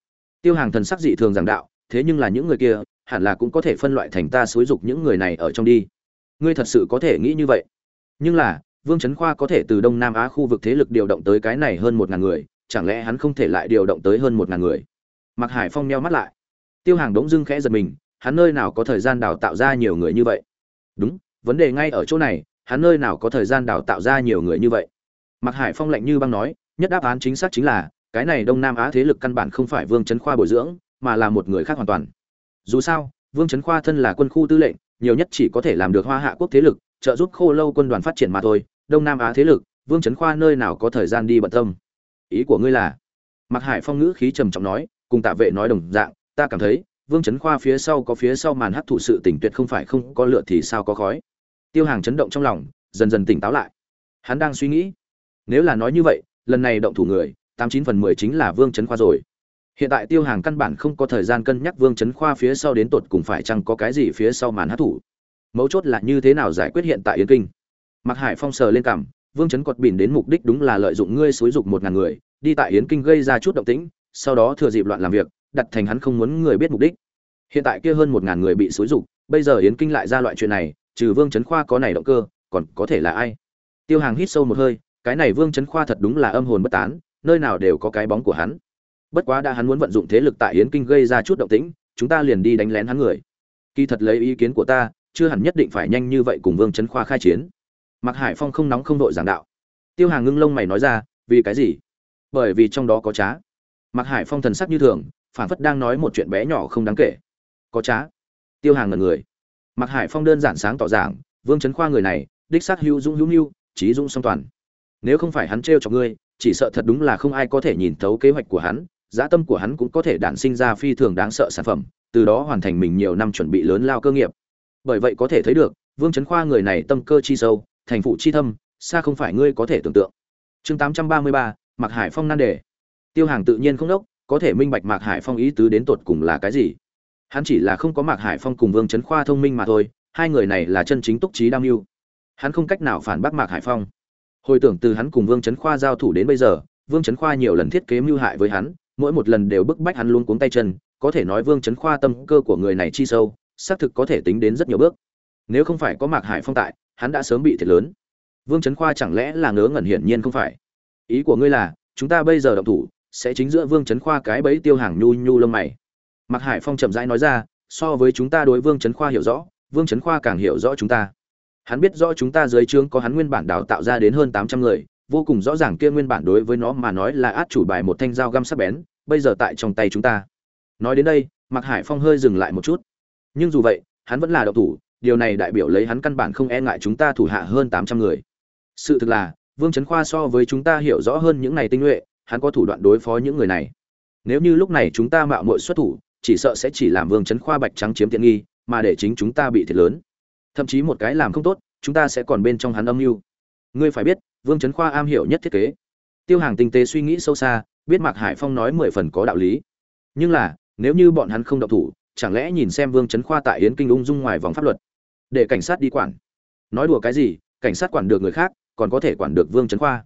Tiêu hàng thần sắc dị thường giảng đạo, thế nhưng là những người kia, hẳn là cũng có thể phân loại thành ta xúi dục những người này ở trong đi. Ngươi thật sự có thể nghĩ như vậy? Nhưng là, vương trấn khoa có thể từ đông nam á khu vực thế lực điều động tới cái này hơn một ngàn người, chẳng lẽ hắn không thể lại điều động tới hơn một ngàn người? Mặc hải phong neo mắt lại. Tiêu hàng đống dưng khẽ giật mình, hắn nơi nào có thời gian đào tạo ra nhiều người như vậy? Đúng, vấn đề ngay ở chỗ này, hắn nơi nào có thời gian đào tạo ra nhiều người như vậy? Mạc Hải Phong lạnh như băng nói, nhất đáp án chính xác chính là, cái này Đông Nam Á thế lực căn bản không phải Vương Chấn Khoa bồi dưỡng, mà là một người khác hoàn toàn. Dù sao, Vương Chấn Khoa thân là quân khu tư lệnh, nhiều nhất chỉ có thể làm được Hoa Hạ quốc thế lực, trợ giúp Khô Lâu quân đoàn phát triển mà thôi, Đông Nam Á thế lực, Vương Chấn Khoa nơi nào có thời gian đi bận tâm. Ý của ngươi là? Mạc Hải Phong ngữ khí trầm trọng nói, cùng Tạ Vệ nói đồng dạng, ta cảm thấy, Vương Chấn Khoa phía sau có phía sau màn hắc thụ sự tình tuyệt không phải không có lựa thì sao có khói. Tiêu Hàng chấn động trong lòng, dần dần tỉnh táo lại. Hắn đang suy nghĩ, nếu là nói như vậy, lần này động thủ người, tám chín phần mười chính là vương trấn khoa rồi. Hiện tại tiêu hàng căn bản không có thời gian cân nhắc vương trấn khoa phía sau đến tột cùng phải chăng có cái gì phía sau màn hát thủ mấu chốt là như thế nào giải quyết hiện tại yến kinh. Mặc hải phong sờ lên cảm vương trấn cọt bỉn đến mục đích đúng là lợi dụng ngươi xúi dục một ngàn người, đi tại yến kinh gây ra chút động tĩnh, sau đó thừa dịp loạn làm việc, đặt thành hắn không muốn người biết mục đích. Hiện tại kia hơn một ngàn người bị xúi dục, bây giờ yến kinh lại ra loại chuyện này, trừ vương trấn khoa có này động cơ, còn có thể là ai? Tiêu hàng hít sâu một hơi cái này Vương Chấn Khoa thật đúng là âm hồn bất tán, nơi nào đều có cái bóng của hắn. Bất quá đã hắn muốn vận dụng thế lực tại Yến Kinh gây ra chút động tĩnh, chúng ta liền đi đánh lén hắn người. Kỳ thật lấy ý kiến của ta, chưa hẳn nhất định phải nhanh như vậy cùng Vương Chấn Khoa khai chiến. Mạc Hải Phong không nóng không đội giảng đạo. Tiêu Hàng ngưng lông mày nói ra, vì cái gì? Bởi vì trong đó có trá. Mạc Hải Phong thần sắc như thường, phản phất đang nói một chuyện bé nhỏ không đáng kể. Có trá. Tiêu Hàng ngẩn người. Mạc Hải Phong đơn giản sáng tỏ giảng, Vương Chấn Khoa người này, đích xác hữu dũng hữu nhu, trí dũng song toàn nếu không phải hắn trêu cho ngươi, chỉ sợ thật đúng là không ai có thể nhìn thấu kế hoạch của hắn, dã tâm của hắn cũng có thể đản sinh ra phi thường đáng sợ sản phẩm, từ đó hoàn thành mình nhiều năm chuẩn bị lớn lao cơ nghiệp. Bởi vậy có thể thấy được, vương trấn khoa người này tâm cơ chi sâu, thành phụ chi thâm, xa không phải ngươi có thể tưởng tượng. Chương tám trăm ba mươi ba, mạc hải phong nan đề. Tiêu hàng tự nhiên không đốc, có thể minh bạch mạc hải phong ý tứ đến tột cùng là cái gì. Hắn chỉ là không có mạc hải phong cùng vương trấn khoa thông minh mà thôi, hai người này là chân chính túc trí đam mưu. Hắn không cách nào phản bác mạc hải phong hồi tưởng từ hắn cùng vương trấn khoa giao thủ đến bây giờ, vương trấn khoa nhiều lần thiết kế mưu hại với hắn, mỗi một lần đều bức bách hắn luôn cuống tay chân, có thể nói vương trấn khoa tâm cơ của người này chi sâu, xác thực có thể tính đến rất nhiều bước. Nếu không phải có mạc hải phong tại, hắn đã sớm bị thiệt lớn. Vương trấn khoa chẳng lẽ là ngớ ngẩn hiển nhiên không phải? Ý của ngươi là, chúng ta bây giờ động thủ, sẽ chính giữa vương trấn khoa cái bẫy tiêu hàng nhu nhu lông mày. Mạc hải phong chậm rãi nói ra, so với chúng ta đối vương trấn khoa hiểu rõ, vương trấn khoa càng hiểu rõ chúng ta hắn biết rõ chúng ta dưới trướng có hắn nguyên bản đào tạo ra đến hơn tám trăm người, vô cùng rõ ràng kia nguyên bản đối với nó mà nói là át chủ bài một thanh dao găm sắc bén, bây giờ tại trong tay chúng ta. Nói đến đây, Mạc Hải Phong hơi dừng lại một chút. Nhưng dù vậy, hắn vẫn là độc thủ, điều này đại biểu lấy hắn căn bản không e ngại chúng ta thủ hạ hơn tám trăm người. Sự thực là, Vương Chấn Khoa so với chúng ta hiểu rõ hơn những này tinh nhuệ, hắn có thủ đoạn đối phó những người này. Nếu như lúc này chúng ta mạo muội xuất thủ, chỉ sợ sẽ chỉ làm Vương Chấn Khoa bạch trắng chiếm tiện nghi, mà để chính chúng ta bị thiệt lớn thậm chí một cái làm không tốt, chúng ta sẽ còn bên trong hắn âm mưu. Ngươi phải biết, vương trấn khoa am hiểu nhất thiết kế. Tiêu hàng tinh tế suy nghĩ sâu xa, biết mạc hải phong nói mười phần có đạo lý. Nhưng là, nếu như bọn hắn không động thủ, chẳng lẽ nhìn xem vương trấn khoa tại yến kinh ung dung ngoài vòng pháp luật? Để cảnh sát đi quản. Nói đùa cái gì, cảnh sát quản được người khác, còn có thể quản được vương trấn khoa.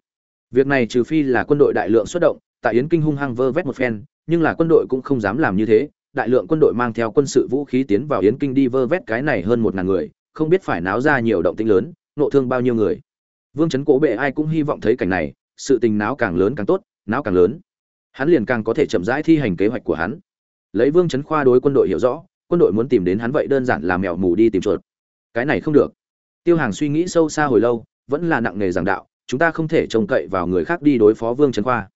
Việc này trừ phi là quân đội đại lượng xuất động, tại yến kinh hung hăng vơ vét một phen, nhưng là quân đội cũng không dám làm như thế. Đại lượng quân đội mang theo quân sự vũ khí tiến vào yến kinh đi vơ vét cái này hơn một ngàn người không biết phải náo ra nhiều động tĩnh lớn, nộ thương bao nhiêu người. Vương chấn cố bệ ai cũng hy vọng thấy cảnh này, sự tình náo càng lớn càng tốt, náo càng lớn. Hắn liền càng có thể chậm rãi thi hành kế hoạch của hắn. Lấy vương chấn khoa đối quân đội hiểu rõ, quân đội muốn tìm đến hắn vậy đơn giản là mèo mù đi tìm chuột. Cái này không được. Tiêu hàng suy nghĩ sâu xa hồi lâu, vẫn là nặng nề giảng đạo, chúng ta không thể trông cậy vào người khác đi đối phó vương chấn khoa.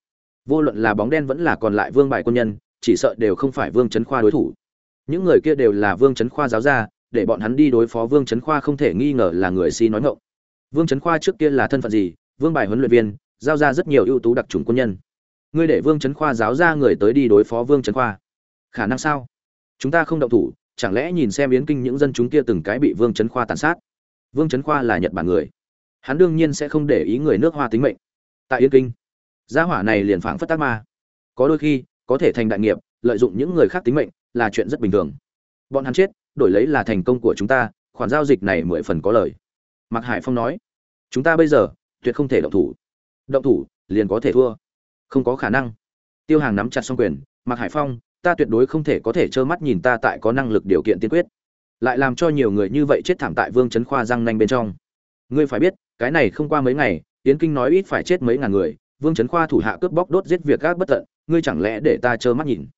Vô luận là bóng đen vẫn là còn lại vương bài quân nhân, chỉ sợ đều không phải vương chấn khoa đối thủ. Những người kia đều là vương chấn khoa giáo gia để bọn hắn đi đối phó Vương Chấn Khoa không thể nghi ngờ là người si nói ngọng. Vương Chấn Khoa trước kia là thân phận gì? Vương bài huấn luyện viên, giao ra rất nhiều ưu tú đặc chủng quân nhân. Ngươi để Vương Chấn Khoa giáo ra người tới đi đối phó Vương Chấn Khoa. Khả năng sao? Chúng ta không động thủ, chẳng lẽ nhìn xem yến kinh những dân chúng kia từng cái bị Vương Chấn Khoa tàn sát? Vương Chấn Khoa là Nhật Bản người, hắn đương nhiên sẽ không để ý người nước Hoa tính mệnh. Tại Yến Kinh, gia hỏa này liền phảng phất tác ma. Có đôi khi, có thể thành đại nghiệp, lợi dụng những người khác tính mệnh là chuyện rất bình thường. Bọn hắn chết, đổi lấy là thành công của chúng ta, khoản giao dịch này mười phần có lời. Mạc hải phong nói, chúng ta bây giờ tuyệt không thể động thủ. Động thủ, liền có thể thua. Không có khả năng. Tiêu hàng nắm chặt xong quyền, mạc hải phong, ta tuyệt đối không thể có thể trơ mắt nhìn ta tại có năng lực điều kiện tiên quyết. Lại làm cho nhiều người như vậy chết thảm tại vương trấn khoa răng nanh bên trong. Ngươi phải biết, cái này không qua mấy ngày tiến kinh nói ít phải chết mấy ngàn người, vương trấn khoa thủ hạ cướp bóc đốt giết việc gác bất tận, ngươi chẳng lẽ để ta trơ mắt nhìn?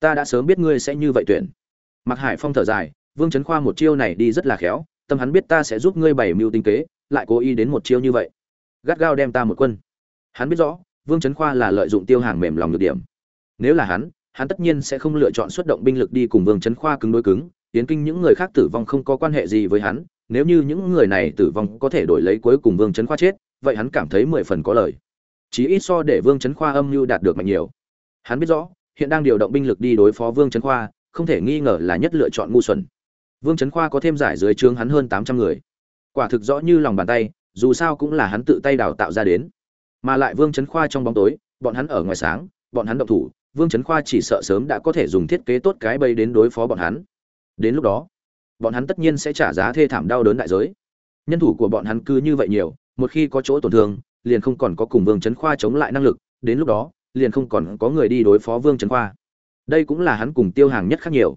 Ta đã sớm biết ngươi sẽ như vậy tuyển. Mạc hải phong thở dài Vương Chấn Khoa một chiêu này đi rất là khéo, tâm hắn biết ta sẽ giúp ngươi bày mưu tinh kế, lại cố ý đến một chiêu như vậy. Gắt gao đem ta một quân. Hắn biết rõ vương trấn khoa là lợi dụng tiêu hàng mềm lòng nhược điểm. Nếu là hắn hắn tất nhiên sẽ không lựa chọn xuất động binh lực đi cùng vương trấn khoa cứng đối cứng tiến kinh những người khác tử vong không có quan hệ gì với hắn nếu như những người này tử vong có thể đổi lấy cuối cùng vương trấn khoa chết vậy hắn cảm thấy mười phần có lời. Chí ít so để vương trấn khoa âm mưu đạt được mạnh nhiều. Hắn biết rõ hiện đang điều động binh lực đi đối phó vương trấn khoa không thể nghi ngờ là nhất lựa chọn ngu xuẩn vương trấn khoa có thêm giải dưới trướng hắn hơn tám trăm người. Quả thực rõ như lòng bàn tay, dù sao cũng là hắn tự tay đào tạo ra đến. Mà lại vương trấn khoa trong bóng tối, bọn hắn ở ngoài sáng, bọn hắn động thủ, vương trấn khoa chỉ sợ sớm đã có thể dùng thiết kế tốt cái bầy đến đối phó bọn hắn. Đến lúc đó, bọn hắn tất nhiên sẽ trả giá thê thảm đau đớn đại giới. Nhân thủ của bọn hắn cứ như vậy nhiều, một khi có chỗ tổn thương, liền không còn có cùng vương trấn khoa chống lại năng lực, đến lúc đó, liền không còn có người đi đối phó vương trấn khoa. Đây cũng là hắn cùng tiêu hàng nhất khác nhiều.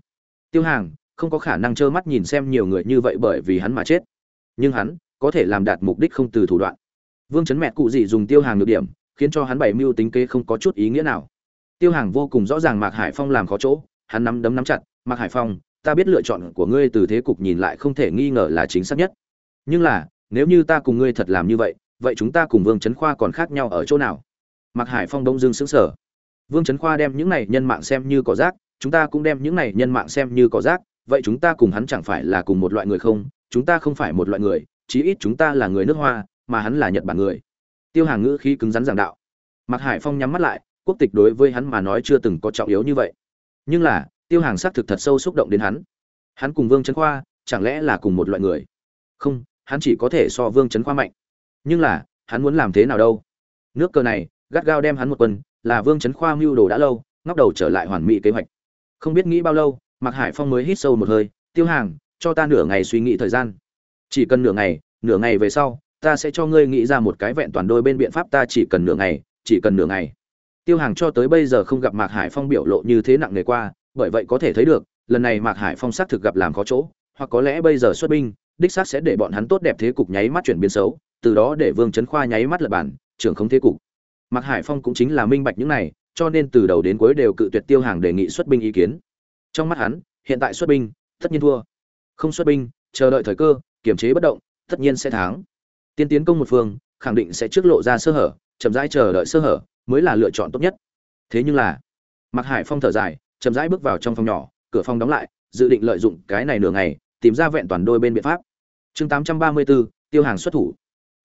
Tiêu hàng không có khả năng trơ mắt nhìn xem nhiều người như vậy bởi vì hắn mà chết. Nhưng hắn có thể làm đạt mục đích không từ thủ đoạn. Vương chấn mẹ cụ gì dùng tiêu hàng được điểm, khiến cho hắn bảy mưu tính kế không có chút ý nghĩa nào. Tiêu hàng vô cùng rõ ràng mạc hải phong làm khó chỗ, hắn nắm đấm nắm chặt, mạc hải phong, ta biết lựa chọn của ngươi từ thế cục nhìn lại không thể nghi ngờ là chính xác nhất. Nhưng là, nếu như ta cùng ngươi thật làm như vậy vậy chúng ta cùng vương trấn khoa còn khác nhau ở chỗ nào? Mạc hải phong đông dương xứng sở vương trấn khoa đem những này nhân mạng xem như cỏ rác, chúng ta cũng đem những này nhân mạng xem như cỏ rác vậy chúng ta cùng hắn chẳng phải là cùng một loại người không? Chúng ta không phải một loại người, chí ít chúng ta là người nước hoa, mà hắn là nhật bản người. Tiêu hàng ngữ khí cứng rắn giảng đạo. Mạc hải phong nhắm mắt lại, quốc tịch đối với hắn mà nói chưa từng có trọng yếu như vậy. Nhưng là, tiêu hàng xác thực thật sâu xúc động đến hắn. Hắn cùng vương trấn khoa, chẳng lẽ là cùng một loại người? Không, hắn chỉ có thể so vương trấn khoa mạnh. Nhưng là, hắn muốn làm thế nào đâu? Nước cờ này, gắt gao đem hắn một quân, là vương trấn khoa mưu đồ đã lâu, ngóc đầu trở lại hoàn mỹ kế hoạch. Không biết nghĩ bao lâu mạc hải phong mới hít sâu một hơi, tiêu hàng, cho ta nửa ngày suy nghĩ thời gian. Chỉ cần nửa ngày nửa ngày về sau, ta sẽ cho ngươi nghĩ ra một cái vẹn toàn đôi bên biện pháp, ta chỉ cần nửa ngày, chỉ cần nửa ngày. Tiêu hàng cho tới bây giờ không gặp mạc hải phong biểu lộ như thế nặng nề qua, bởi vậy có thể thấy được, lần này mạc hải phong xác thực gặp làm có chỗ, hoặc có lẽ bây giờ xuất binh, đích xác sẽ để bọn hắn tốt đẹp thế cục nháy mắt chuyển biến xấu, từ đó để vương Chấn khoa nháy mắt lật bản, trưởng không thế cục. Mạc hải phong cũng chính là minh bạch những này, cho nên từ đầu đến cuối đều cự tuyệt tiêu hàng đề nghị xuất binh ý kiến trong mắt hắn hiện tại xuất binh tất nhiên thua. Không xuất binh chờ đợi thời cơ kiềm chế bất động tất nhiên sẽ thắng. Tiên tiến công một phương khẳng định sẽ trước lộ ra sơ hở chậm rãi chờ đợi sơ hở mới là lựa chọn tốt nhất. Thế nhưng là mặc hải phong thở dài chậm rãi bước vào trong phòng nhỏ cửa phòng đóng lại dự định lợi dụng cái này nửa ngày tìm ra vẹn toàn đôi bên biện pháp. Chương 834, tiêu hàng xuất thủ.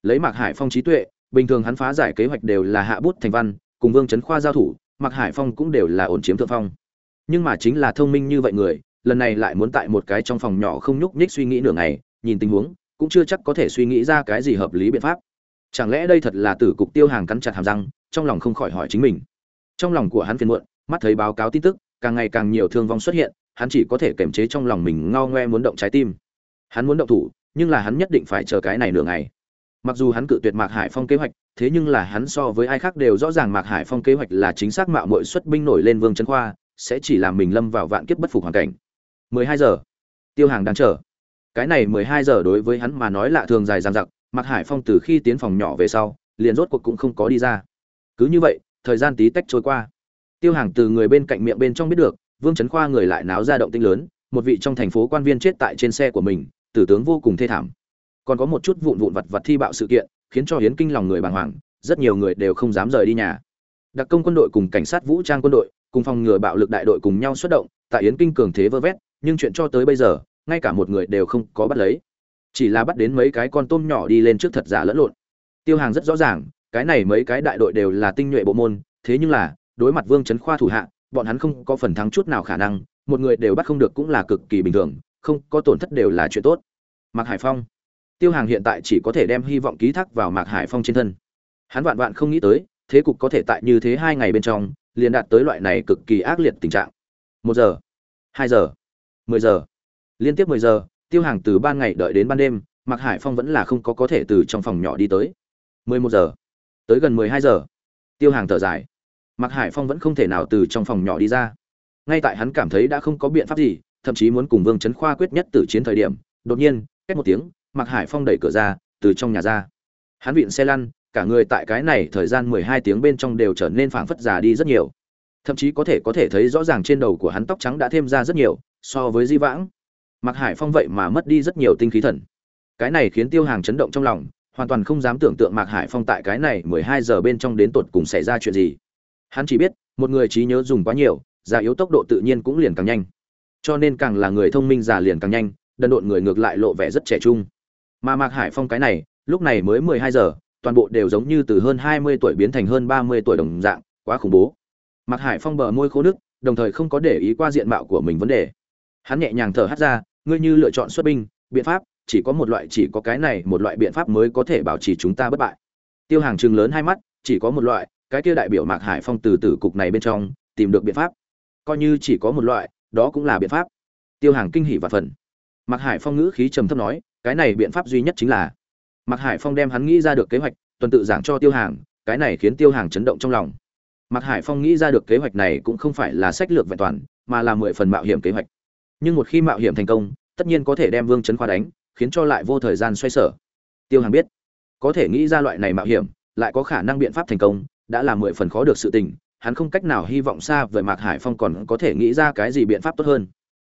Lấy mặc hải phong trí tuệ bình thường hắn phá giải kế hoạch đều là hạ bút thành văn cùng vương trấn khoa giao thủ mặc hải phong cũng đều là ổn chiếm thượng phong nhưng mà chính là thông minh như vậy người, lần này lại muốn tại một cái trong phòng nhỏ không nhúc nhích suy nghĩ nửa ngày, nhìn tình huống, cũng chưa chắc có thể suy nghĩ ra cái gì hợp lý biện pháp. Chẳng lẽ đây thật là tử cục tiêu hàng cắn chặt hàm răng, trong lòng không khỏi hỏi chính mình. Trong lòng của hắn phiền muộn, mắt thấy báo cáo tin tức, càng ngày càng nhiều thương vong xuất hiện, hắn chỉ có thể kềm chế trong lòng mình ngao ngoe muốn động trái tim. Hắn muốn động thủ, nhưng là hắn nhất định phải chờ cái này nửa ngày. Mặc dù hắn cự tuyệt mạc hải phong kế hoạch, thế nhưng là hắn so với ai khác đều rõ ràng mạc hải phong kế hoạch là chính xác mạo muội xuất binh nổi lên vương trấn khoa sẽ chỉ làm mình lâm vào vạn kiếp bất phục hoàn cảnh. 12 giờ. Tiêu hàng đang chờ. Cái này 12 giờ đối với hắn mà nói lạ thường dài dằng dặc, mạc hải phong từ khi tiến phòng nhỏ về sau, liền rốt cuộc cũng không có đi ra. Cứ như vậy, thời gian tí tách trôi qua. Tiêu hàng từ người bên cạnh miệng bên trong biết được, vương trấn khoa người lại náo ra động tinh lớn, một vị trong thành phố quan viên chết tại trên xe của mình, tử tướng vô cùng thê thảm. Còn có một chút vụn vụn vặt vặt thi bạo sự kiện, khiến cho hiến kinh lòng người bàng hoàng, rất nhiều người đều không dám rời đi nhà. Đặc công quân đội cùng cảnh sát vũ trang quân đội cùng phòng ngừa bạo lực đại đội cùng nhau xuất động, tại yến kinh cường thế vơ vét, nhưng chuyện cho tới bây giờ, ngay cả một người đều không có bắt lấy. Chỉ là bắt đến mấy cái con tôm nhỏ đi lên trước thật giả lẫn lộn. Tiêu hàng rất rõ ràng, cái này mấy cái đại đội đều là tinh nhuệ bộ môn, thế nhưng là, đối mặt vương trấn khoa thủ hạ, bọn hắn không có phần thắng chút nào khả năng, một người đều bắt không được cũng là cực kỳ bình thường, không có tổn thất đều là chuyện tốt. Mạc hải phong. Tiêu hàng hiện tại chỉ có thể đem hy vọng ký thác vào mạc hải phong trên thân. Hắn vạn vạn không nghĩ tới, thế cục có thể tại như thế hai ngày bên trong liền đạt tới loại này cực kỳ ác liệt tình trạng. Một giờ, hai giờ, mười giờ, liên tiếp mười giờ, tiêu hàng từ ban ngày đợi đến ban đêm, mạc hải phong vẫn là không có có thể từ trong phòng nhỏ đi tới. Mười một giờ, tới gần mười hai giờ, tiêu hàng thở dài. Mạc hải phong vẫn không thể nào từ trong phòng nhỏ đi ra. Ngay tại hắn cảm thấy đã không có biện pháp gì, thậm chí muốn cùng vương trấn khoa quyết nhất từ chiến thời điểm, đột nhiên cách một tiếng, mạc hải phong đẩy cửa ra, từ trong nhà ra. Hắn vịn xe lăn cả người tại cái này thời gian mười hai tiếng bên trong đều trở nên phảng phất già đi rất nhiều. Thậm chí có thể có thể thấy rõ ràng trên đầu của hắn tóc trắng đã thêm ra rất nhiều, so với di vãng mặc hải phong vậy mà mất đi rất nhiều tinh khí thần. Cái này khiến tiêu hàng chấn động trong lòng, hoàn toàn không dám tưởng tượng mạc hải phong tại cái này mười hai giờ bên trong đến tột cùng xảy ra chuyện gì. Hắn chỉ biết, một người trí nhớ dùng quá nhiều, già yếu tốc độ tự nhiên cũng liền càng nhanh. Cho nên càng là người thông minh già liền càng nhanh, đần độn người ngược lại lộ vẻ rất trẻ trung. Mà mạc hải phong cái này, lúc này mới mười hai giờ toàn bộ đều giống như từ hơn hai mươi tuổi biến thành hơn ba mươi tuổi đồng dạng, quá khủng bố. Mạc hải phong bờ môi khô nước đồng thời không có để ý qua diện mạo của mình vấn đề. Hắn nhẹ nhàng thở hắt ra, ngươi như lựa chọn xuất binh, biện pháp, chỉ có một loại, chỉ có cái này, một loại biện pháp mới có thể bảo trì chúng ta bất bại. Tiêu hàng trừng lớn hai mắt, chỉ có một loại, cái kia đại biểu mạc hải phong từ tử cục này bên trong, tìm được biện pháp. Coi như chỉ có một loại, đó cũng là biện pháp. Tiêu hàng kinh hỉ và phần. Mạc hải phong ngữ khí trầm thấp nói, cái này biện pháp duy nhất chính là mạc hải phong đem hắn nghĩ ra được kế hoạch, tuần tự giảng cho tiêu hàng, cái này khiến tiêu hàng chấn động trong lòng. Mạc hải phong nghĩ ra được kế hoạch này cũng không phải là sách lược vẹn toàn, mà là mười phần mạo hiểm kế hoạch. Nhưng một khi mạo hiểm thành công, tất nhiên có thể đem vương chấn khoa đánh, khiến cho lại vô thời gian xoay sở. Tiêu hàng biết, có thể nghĩ ra loại này mạo hiểm, lại có khả năng biện pháp thành công, đã là mười phần khó được sự tình, hắn không cách nào hy vọng xa với mạc hải phong còn có thể nghĩ ra cái gì biện pháp tốt hơn.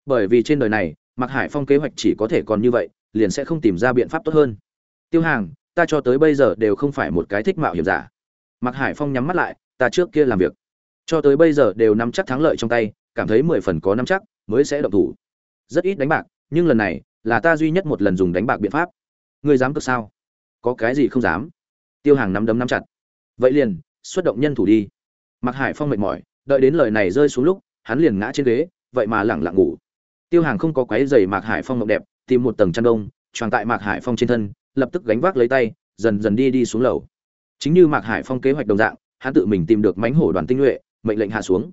Bởi vì trên đời này, mạc hải phong kế hoạch chỉ có thể còn như vậy, liền sẽ không tìm ra biện pháp tốt hơn tiêu hàng, ta cho tới bây giờ đều không phải một cái thích mạo hiểm giả. Mạc hải phong nhắm mắt lại, ta trước kia làm việc. Cho tới bây giờ đều nắm chắc thắng lợi trong tay, cảm thấy mười phần có nắm chắc, mới sẽ động thủ. Rất ít đánh bạc, nhưng lần này là ta duy nhất một lần dùng đánh bạc biện pháp. Ngươi dám cực sao? Có cái gì không dám? Tiêu hàng nắm đấm nắm chặt. Vậy liền, xuất động nhân thủ đi. Mặc hải phong mệt mỏi, đợi đến lời này rơi xuống lúc, hắn liền ngã trên ghế, vậy mà lẳng lặng ngủ. Tiêu hàng không có quái dày mạc hải phong mộng đẹp, tìm một tầng chăn đông tròn tại mạc hải phong trên thân lập tức gánh vác lấy tay, dần dần đi đi xuống lầu. Chính như mạc hải phong kế hoạch đồng dạng, hắn tự mình tìm được mánh hổ đoàn tinh nhuệ, mệnh lệnh hạ xuống.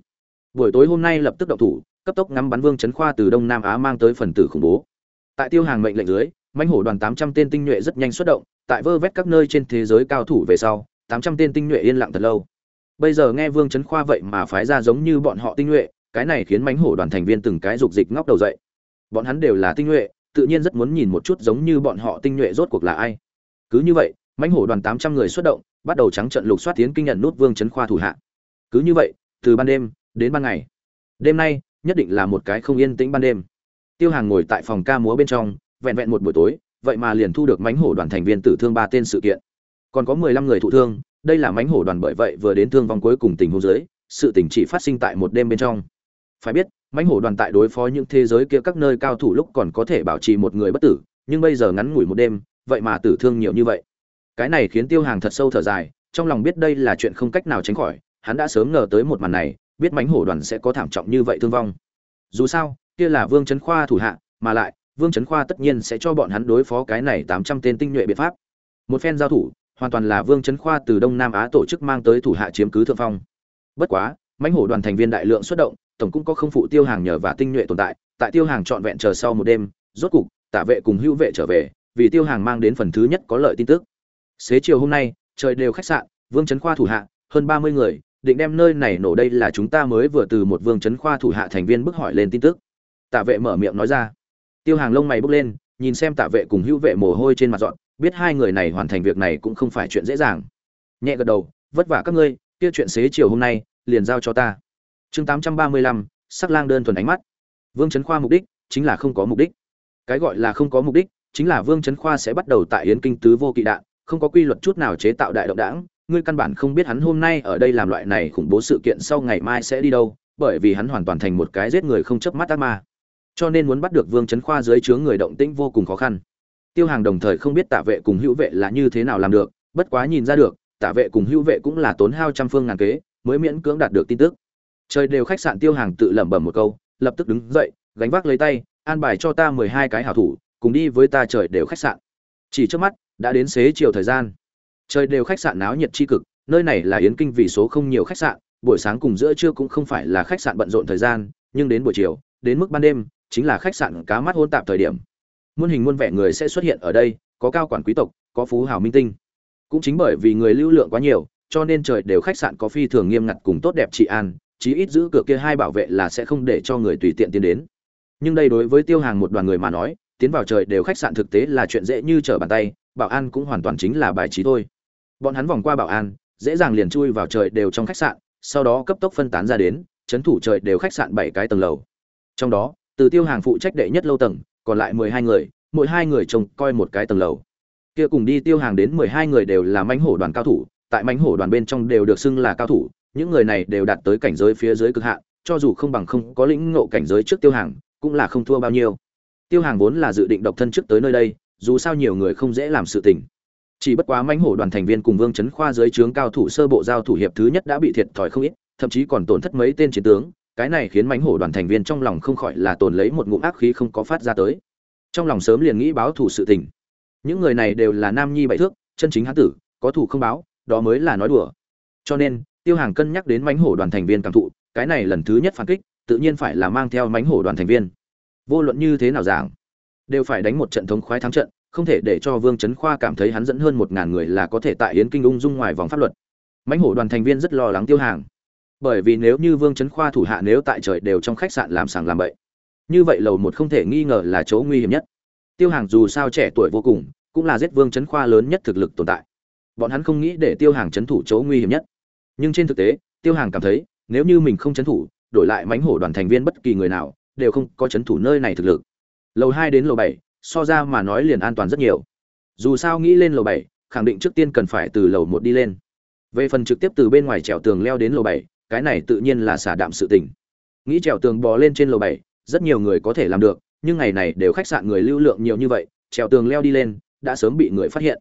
Buổi tối hôm nay lập tức động thủ, cấp tốc ngắm bắn vương chấn khoa từ đông nam á mang tới phần tử khủng bố. Tại tiêu hàng mệnh lệnh dưới mánh hổ đoàn tám trăm tên tinh nhuệ rất nhanh xuất động, tại vơ vét các nơi trên thế giới cao thủ về sau, tám trăm tên tinh nhuệ yên lặng thật lâu. Bây giờ nghe vương chấn khoa vậy mà phái ra giống như bọn họ tinh nhuệ, cái này khiến mánh hổ đoàn thành viên từng cái dục dịch ngóc đầu dậy. Bọn hắn đều là tinh nhuệ tự nhiên rất muốn nhìn một chút giống như bọn họ tinh nhuệ rốt cuộc là ai. Cứ như vậy, mãnh hổ đoàn tám trăm người xuất động, bắt đầu trắng trận lục soát tiến kinh nhận nút vương chấn khoa thủ hạ. Cứ như vậy, từ ban đêm đến ban ngày, đêm nay nhất định là một cái không yên tĩnh ban đêm. Tiêu hàng ngồi tại phòng ca múa bên trong, vẹn vẹn một buổi tối, vậy mà liền thu được mãnh hổ đoàn thành viên tử thương ba tên sự kiện. Còn có mười lăm người thụ thương, đây là mãnh hổ đoàn bởi vậy vừa đến thương vong cuối cùng tình huống dưới, sự tình chỉ phát sinh tại một đêm bên trong. Phải biết mãnh hổ đoàn tại đối phó những thế giới kia các nơi cao thủ lúc còn có thể bảo trì một người bất tử, nhưng bây giờ ngắn ngủi một đêm, vậy mà tử thương nhiều như vậy. Cái này khiến tiêu hàng thật sâu thở dài, trong lòng biết đây là chuyện không cách nào tránh khỏi, hắn đã sớm ngờ tới một màn này, biết mãnh hổ đoàn sẽ có thảm trọng như vậy thương vong. Dù sao, kia là vương trấn khoa thủ hạ, mà lại, vương trấn khoa tất nhiên sẽ cho bọn hắn đối phó cái này tám trăm tên tinh nhuệ biện pháp. Một phen giao thủ, hoàn toàn là vương trấn khoa từ đông nam á tổ chức mang tới thủ hạ chiếm cứ thượng phong. Bất quá, mãnh hổ đoàn thành viên đại lượng xuất động tổng cũng có không phụ tiêu hàng nhờ và tinh nhuệ tồn tại tại tiêu hàng trọn vẹn chờ sau một đêm, rốt cục tả vệ cùng hữu vệ trở về, vì tiêu hàng mang đến phần thứ nhất có lợi tin tức. Xế chiều hôm nay, trời đều khách sạn, vương trấn khoa thủ hạ, hơn ba mươi người, định đem nơi này nổ đây là chúng ta mới vừa từ một vương trấn khoa thủ hạ thành viên bức hỏi lên tin tức. Tạ vệ mở miệng nói ra. Tiêu hàng lông mày bước lên, nhìn xem tạ vệ cùng hữu vệ mồ hôi trên mặt dọn, biết hai người này hoàn thành việc này cũng không phải chuyện dễ dàng. Nhẹ gật đầu, vất vả các ngươi, kia chuyện xế chiều hôm nay, liền giao cho ta chương tám trăm ba mươi lăm, sắc lang đơn thuần ánh mắt. Vương trấn khoa mục đích chính là không có mục đích. Cái gọi là không có mục đích chính là vương trấn khoa sẽ bắt đầu tại yến kinh tứ vô kỵ đạn, không có quy luật chút nào chế tạo đại động đảng. Ngươi căn bản không biết hắn hôm nay ở đây làm loại này khủng bố sự kiện sau ngày mai sẽ đi đâu, bởi vì hắn hoàn toàn thành một cái giết người không chớp mắt ác ma. Cho nên muốn bắt được vương chấn khoa dưới chướng người động tĩnh vô cùng khó khăn. Tiêu hàng đồng thời không biết tạ vệ cùng hữu vệ là như thế nào làm được, bất quá nhìn ra được, tạ vệ cùng hữu vệ cũng là tốn hao trăm phương ngàn kế, mới miễn cưỡng đạt được tin tức trời đều khách sạn tiêu hàng tự lẩm bẩm một câu, lập tức đứng dậy, gánh vác lấy tay, an bài cho ta mười hai cái hảo thủ, cùng đi với ta trời đều khách sạn. Chỉ trước mắt, đã đến xế chiều thời gian. Trời đều khách sạn náo nhiệt tri cực, nơi này là yến kinh vì số không nhiều khách sạn, buổi sáng cùng giữa trưa cũng không phải là khách sạn bận rộn thời gian, nhưng đến buổi chiều, đến mức ban đêm, chính là khách sạn cá mắt hôn tạp thời điểm. Muôn hình muôn vẻ người sẽ xuất hiện ở đây, có cao quản quý tộc, có phú hào minh tinh. Cũng chính bởi vì người lưu lượng quá nhiều, cho nên trời đều khách sạn có phi thường nghiêm ngặt cùng tốt đẹp trị an chí ít giữ cửa kia hai bảo vệ là sẽ không để cho người tùy tiện tiến đến. Nhưng đây đối với tiêu hàng một đoàn người mà nói, tiến vào trời đều khách sạn thực tế là chuyện dễ như trở bàn tay, bảo an cũng hoàn toàn chính là bài trí thôi. Bọn hắn vòng qua bảo an, dễ dàng liền chui vào trời đều trong khách sạn, sau đó cấp tốc phân tán ra đến, chấn thủ trời đều khách sạn bảy cái tầng lầu. Trong đó, từ tiêu hàng phụ trách đệ nhất lâu tầng, còn lại mười hai người, mỗi hai người trông coi một cái tầng lầu. Kia cùng đi tiêu hàng đến mười hai người đều là mãnh hổ đoàn cao thủ, tại mãnh hổ đoàn bên trong đều được xưng là cao thủ những người này đều đạt tới cảnh giới phía dưới cực hạn, cho dù không bằng không có lĩnh ngộ cảnh giới trước tiêu hàng cũng là không thua bao nhiêu. Tiêu hàng vốn là dự định độc thân trước tới nơi đây, dù sao nhiều người không dễ làm sự tình. Chỉ bất quá mãnh hổ đoàn thành viên cùng vương chấn khoa dưới trướng cao thủ sơ bộ giao thủ hiệp thứ nhất đã bị thiệt thòi không ít, thậm chí còn tổn thất mấy tên chiến tướng, cái này khiến mãnh hổ đoàn thành viên trong lòng không khỏi là tồn lấy một ngụm ác khí không có phát ra tới. Trong lòng sớm liền nghĩ báo thủ sự tình. Những người này đều là nam nhi bảy thước, chân chính hán tử, có thủ không báo, đó mới là nói đùa. Cho nên tiêu hàng cân nhắc đến mãnh hổ đoàn thành viên cảm thụ, cái này lần thứ nhất phản kích, tự nhiên phải là mang theo mãnh hổ đoàn thành viên. Vô luận như thế nào giảng, đều phải đánh một trận thống khoái thắng trận, không thể để cho vương trấn khoa cảm thấy hắn dẫn hơn một ngàn người là có thể tại yến kinh ung dung ngoài vòng pháp luật. Mãnh hổ đoàn thành viên rất lo lắng tiêu hàng. Bởi vì nếu như vương trấn khoa thủ hạ nếu tại trời đều trong khách sạn làm sàng làm bậy, như vậy lầu một không thể nghi ngờ là chỗ nguy hiểm nhất. Tiêu hàng dù sao trẻ tuổi vô cùng, cũng là giết vương trấn khoa lớn nhất thực lực tồn tại. Bọn hắn không nghĩ để tiêu hàng trấn thủ chỗ nguy hiểm nhất nhưng trên thực tế, tiêu hàng cảm thấy, nếu như mình không trấn thủ, đổi lại mánh hổ đoàn thành viên bất kỳ người nào, đều không có trấn thủ nơi này thực lực. Lầu hai đến lầu bảy, so ra mà nói liền an toàn rất nhiều. Dù sao nghĩ lên lầu bảy, khẳng định trước tiên cần phải từ lầu một đi lên. Về phần trực tiếp từ bên ngoài trèo tường leo đến lầu bảy, cái này tự nhiên là xả đạm sự tình. Nghĩ trèo tường bò lên trên lầu bảy, rất nhiều người có thể làm được, nhưng ngày này đều khách sạn người lưu lượng nhiều như vậy, trèo tường leo đi lên, đã sớm bị người phát hiện.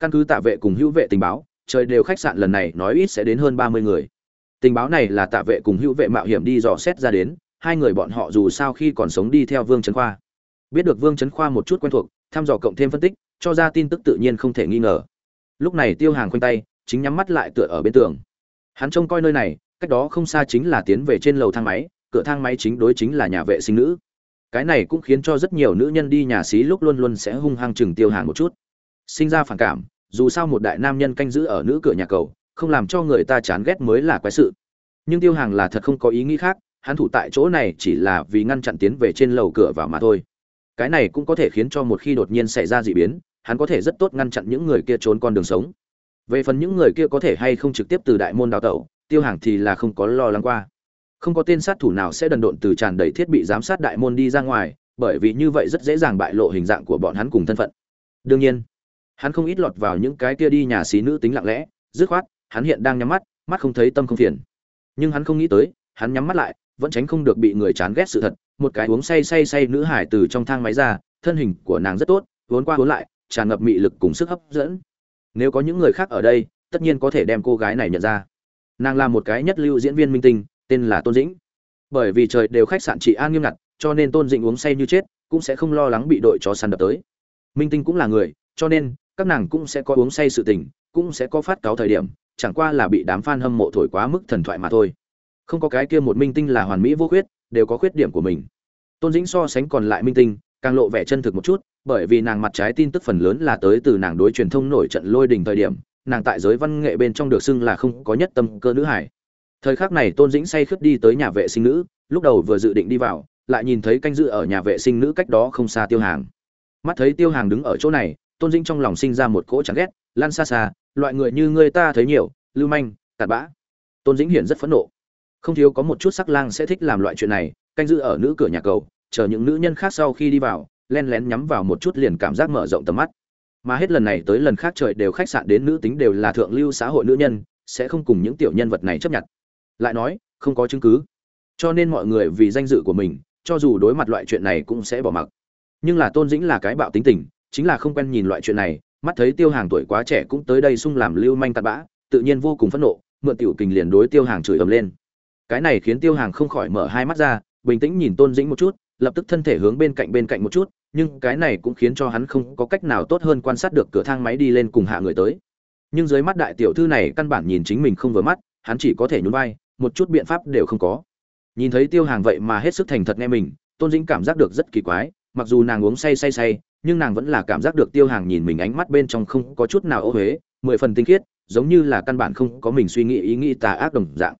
Căn cứ tạ vệ cùng hữu vệ tình báo trời đều khách sạn lần này nói ít sẽ đến hơn ba mươi người. Tình báo này là tạ vệ cùng hữu vệ mạo hiểm đi dò xét ra đến, hai người bọn họ dù sao khi còn sống đi theo vương trấn khoa. Biết được vương trấn khoa một chút quen thuộc, thăm dò cộng thêm phân tích, cho ra tin tức tự nhiên không thể nghi ngờ. Lúc này tiêu hàng khoanh tay, chính nhắm mắt lại tựa ở bên tường. Hắn trông coi nơi này, cách đó không xa chính là tiến về trên lầu thang máy, cửa thang máy chính đối chính là nhà vệ sinh nữ. Cái này cũng khiến cho rất nhiều nữ nhân đi nhà xí lúc luôn luôn sẽ hung hăng chừng tiêu hàng một chút. Sinh ra phản cảm dù sao một đại nam nhân canh giữ ở nữ cửa nhà cầu, không làm cho người ta chán ghét mới là quái sự. Nhưng tiêu hàng là thật không có ý nghĩ khác, hắn thủ tại chỗ này chỉ là vì ngăn chặn tiến về trên lầu cửa vào mà thôi. Cái này cũng có thể khiến cho một khi đột nhiên xảy ra d ị biến, hắn có thể rất tốt ngăn chặn những người kia trốn con đường sống. Về phần những người kia có thể hay không trực tiếp từ đại môn đào tẩu, tiêu hàng thì là không có lo lắng qua. Không có tên sát thủ nào sẽ đần độn từ tràn đầy thiết bị giám sát đại môn đi ra ngoài, bởi vì như vậy rất dễ dàng bại lộ hình dạng của bọn hắn cùng thân phận. Đương nhiên hắn không ít lọt vào những cái kia đi nhà xí nữ tính lặng lẽ, dứt khoát, hắn hiện đang nhắm mắt mắt không thấy tâm không phiền. Nhưng hắn không nghĩ tới, hắn nhắm mắt lại, vẫn tránh không được bị người chán ghét sự thật, một cái uống say say say nữ hải từ trong thang máy ra, thân hình của nàng rất tốt vốn qua vốn lại, tràn ngập mị lực cùng sức hấp dẫn. Nếu có những người khác ở đây, tất nhiên có thể đem cô gái này nhận ra. Nàng là một cái nhất lưu diễn viên minh tinh, tên là tôn dĩnh. Bởi vì trời đều khách sạn trị an nghiêm ngặt, cho nên tôn dĩnh uống say như chết, cũng sẽ không lo lắng bị đội chó săn đập tới. Minh tinh cũng là người, cho nên các nàng cũng sẽ có uống say sự tình, cũng sẽ có phát cáo thời điểm, chẳng qua là bị đám fan hâm mộ thổi quá mức thần thoại mà thôi. Không có cái kia một minh tinh là hoàn mỹ vô khuyết, đều có khuyết điểm của mình. Tôn dĩnh so sánh còn lại minh tinh, càng lộ vẻ chân thực một chút, bởi vì nàng mặt trái tin tức phần lớn là tới từ nàng đối truyền thông nổi trận lôi đình thời điểm, nàng tại giới văn nghệ bên trong được xưng là không có nhất tâm cơ nữ hải. Thời khắc này tôn dĩnh say khướt đi tới nhà vệ sinh nữ, lúc đầu vừa dự định đi vào, lại nhìn thấy canh dự ở nhà vệ sinh nữ cách đó không xa tiêu hàng. Mắt thấy tiêu hàng đứng ở chỗ này tôn dĩnh trong lòng sinh ra một cỗ chán ghét, lan xa xa, loại người như ngươi ta thấy nhiều, lưu manh tạt bã. Tôn dĩnh hiển rất phẫn nộ. Không thiếu có một chút sắc lang sẽ thích làm loại chuyện này, canh giữ ở nữ cửa nhà cầu, chờ những nữ nhân khác sau khi đi vào len lén nhắm vào một chút liền cảm giác mở rộng tầm mắt. Mà hết lần này tới lần khác trời đều khách sạn đến nữ tính đều là thượng lưu xã hội nữ nhân, sẽ không cùng những tiểu nhân vật này chấp nhận. Lại nói, không có chứng cứ. Cho nên mọi người vì danh dự của mình, cho dù đối mặt loại chuyện này cũng sẽ bỏ mặc. Nhưng là tôn dĩnh là cái bạo tính tình chính là không quen nhìn loại chuyện này, mắt thấy tiêu hàng tuổi quá trẻ cũng tới đây sung làm lưu manh tạt bã, tự nhiên vô cùng phẫn nộ, mượn tiểu kình liền đối tiêu hàng chửi ầm lên. Cái này khiến tiêu hàng không khỏi mở hai mắt ra, bình tĩnh nhìn tôn dĩnh một chút, lập tức thân thể hướng bên cạnh bên cạnh một chút, nhưng cái này cũng khiến cho hắn không có cách nào tốt hơn quan sát được cửa thang máy đi lên cùng hạ người tới. Nhưng dưới mắt đại tiểu thư này căn bản nhìn chính mình không vừa mắt, hắn chỉ có thể nhún vai, một chút biện pháp đều không có. Nhìn thấy tiêu hàng vậy mà hết sức thành thật nghe mình, tôn dĩnh cảm giác được rất kỳ quái, mặc dù nàng uống say say say nhưng nàng vẫn là cảm giác được tiêu hàng nhìn mình ánh mắt bên trong không có chút nào ô huế mười phần tinh khiết, giống như là căn bản không có mình suy nghĩ ý nghĩ tà ác đồng dạng.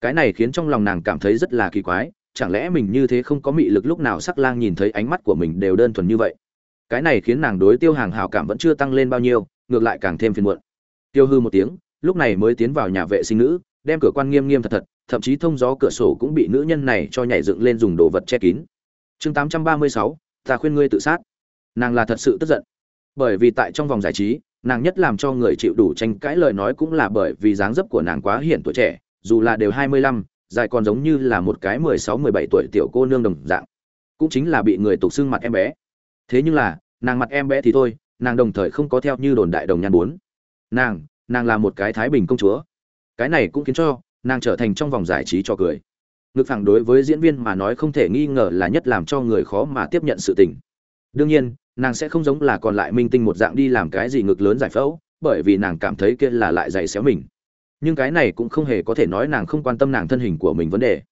Cái này khiến trong lòng nàng cảm thấy rất là kỳ quái, chẳng lẽ mình như thế không có mị lực lúc nào sắc lang nhìn thấy ánh mắt của mình đều đơn thuần như vậy? Cái này khiến nàng đối tiêu hàng hào cảm vẫn chưa tăng lên bao nhiêu, ngược lại càng thêm phiền muộn. Tiêu hư một tiếng, lúc này mới tiến vào nhà vệ sinh nữ, đem cửa quan nghiêm nghiêm thật thật, thậm chí thông gió cửa sổ cũng bị nữ nhân này cho nhảy dựng lên dùng đồ vật che kín. Chương tám trăm ba mươi sáu, ta khuyên ngươi tự sát nàng là thật sự tức giận. Bởi vì tại trong vòng giải trí, nàng nhất làm cho người chịu đủ tranh cãi lời nói cũng là bởi vì dáng dấp của nàng quá hiển tuổi trẻ, dù là đều hai mươi lăm, dài còn giống như là một cái mười sáu, mười bảy tuổi tiểu cô nương đồng dạng, cũng chính là bị người tục xưng mặt em bé. Thế nhưng là, nàng mặt em bé thì thôi, nàng đồng thời không có theo như đồn đại đồng nhan bốn. Nàng nàng là một cái thái bình công chúa. Cái này cũng khiến cho nàng trở thành trong vòng giải trí cho cười. Ngực phẳng đối với diễn viên mà nói không thể nghi ngờ là nhất làm cho người khó mà tiếp nhận sự tình. Đương nhiên nàng sẽ không giống là còn lại minh tinh một dạng đi làm cái gì ngực lớn giải phẫu, bởi vì nàng cảm thấy kia là lại dày xéo mình. Nhưng cái này cũng không hề có thể nói nàng không quan tâm nàng thân hình của mình vấn đề.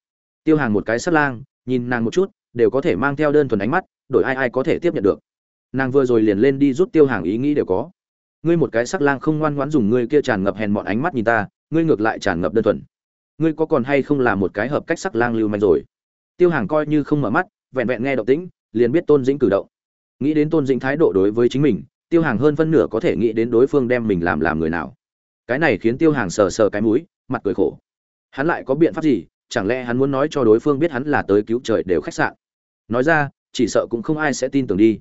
Tiêu hàng một cái sắt lang, nhìn nàng một chút, đều có thể mang theo đơn thuần ánh mắt, đổi ai ai có thể tiếp nhận được. Nàng vừa rồi liền lên đi rút tiêu hàng ý nghĩ đều có. Ngươi một cái sắc lang không ngoan ngoãn dùng ngươi kia tràn ngập hèn mọn ánh mắt nhìn ta, ngươi ngược lại tràn ngập đơn thuần. Ngươi có còn hay không là một cái hợp cách sắc lang lưu manh rồi? Tiêu hàng coi như không mở mắt, vẹn vẹn nghe động tĩnh, liền biết tôn dĩnh cử động nghĩ đến tôn dĩnh thái độ đối với chính mình, tiêu hàng hơn phân nửa có thể nghĩ đến đối phương đem mình làm làm người nào. Cái này khiến tiêu hàng sờ sờ cái mũi, mặt cười khổ. Hắn lại có biện pháp gì? Chẳng lẽ hắn muốn nói cho đối phương biết hắn là tới cứu trời đều khách sạn? Nói ra, chỉ sợ cũng không ai sẽ tin tưởng đi.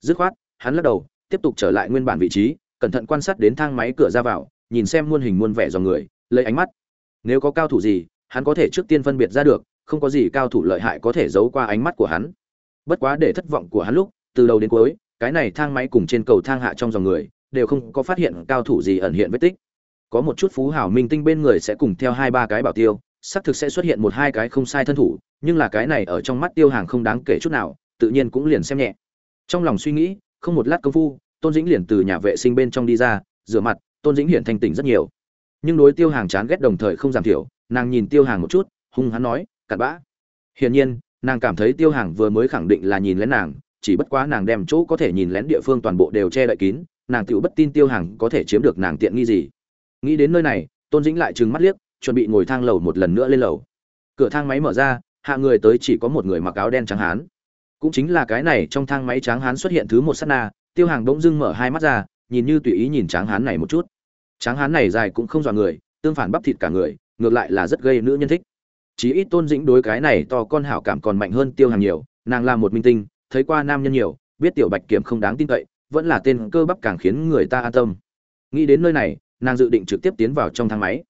Dứt khoát, hắn lắc đầu, tiếp tục trở lại nguyên bản vị trí, cẩn thận quan sát đến thang máy cửa ra vào, nhìn xem muôn hình muôn vẻ dòng người, lấy ánh mắt. Nếu có cao thủ gì, hắn có thể trước tiên phân biệt ra được, không có gì cao thủ lợi hại có thể giấu qua ánh mắt của hắn. Bất quá để thất vọng của hắn lúc từ đầu đến cuối, cái này thang máy cùng trên cầu thang hạ trong dòng người, đều không có phát hiện cao thủ gì ẩn hiện vết tích. Có một chút phú hảo minh tinh bên người sẽ cùng theo hai ba cái bảo tiêu, xác thực sẽ xuất hiện một hai cái không sai thân thủ, nhưng là cái này ở trong mắt tiêu hàng không đáng kể chút nào, tự nhiên cũng liền xem nhẹ. Trong lòng suy nghĩ, không một lát công phu, tôn dĩnh liền từ nhà vệ sinh bên trong đi ra, rửa mặt, tôn dĩnh hiện thanh tỉnh rất nhiều. Nhưng đối tiêu hàng chán ghét đồng thời không giảm thiểu, nàng nhìn tiêu hàng một chút, hung hắn nói, cặn bã. Hiển nhiên, nàng cảm thấy tiêu hàng vừa mới khẳng định là nhìn lén nàng chỉ bất quá nàng đem chỗ có thể nhìn lén địa phương toàn bộ đều che đậy kín, nàng tự bất tin tiêu hàng có thể chiếm được nàng tiện nghi gì. Nghĩ đến nơi này, tôn dĩnh lại trừng mắt liếc, chuẩn bị ngồi thang lầu một lần nữa lên lầu. Cửa thang máy mở ra, hạ người tới chỉ có một người mặc áo đen trắng hán. Cũng chính là cái này, trong thang máy trắng hán xuất hiện thứ một sát na, tiêu hàng bỗng dưng mở hai mắt ra, nhìn như tùy ý nhìn tráng hán này một chút. Tráng hán này dài cũng không dọa người, tương phản bắp thịt cả người, ngược lại là rất gây nữ nhân thích. Chí ít tôn dĩnh đối cái này to con hảo cảm còn mạnh hơn tiêu hàng nhiều, nàng là một minh tinh thấy qua nam nhân nhiều, biết tiểu bạch kiểm không đáng tin cậy, vẫn là tên cơ bắp càng khiến người ta an tâm. Nghĩ đến nơi này, nàng dự định trực tiếp tiến vào trong thang máy.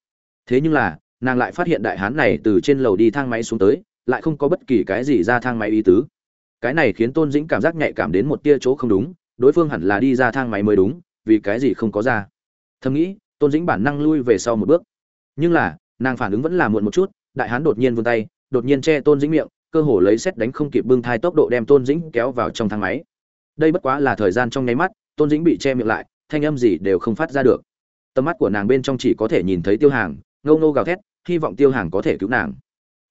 Thế nhưng là, nàng lại phát hiện đại hán này từ trên lầu đi thang máy xuống tới, lại không có bất kỳ cái gì ra thang máy ý tứ. Cái này khiến tôn dĩnh cảm giác nhạy cảm đến một tia chỗ không đúng, đối phương hẳn là đi ra thang máy mới đúng, vì cái gì không có ra. Thầm nghĩ, tôn dĩnh bản năng lui về sau một bước. Nhưng là, nàng phản ứng vẫn là muộn một chút, đại hán đột nhiên vươn tay, đột nhiên che tôn dĩnh miệng cơ hồ lấy xét đánh không kịp bưng thai tốc độ đem tôn dĩnh kéo vào trong thang máy. Đây bất quá là thời gian trong nháy mắt, tôn dĩnh bị che miệng lại, thanh âm gì đều không phát ra được. Tầm mắt của nàng bên trong chỉ có thể nhìn thấy tiêu hàng, ngâu ngô gào thét, hy vọng tiêu hàng có thể cứu nàng.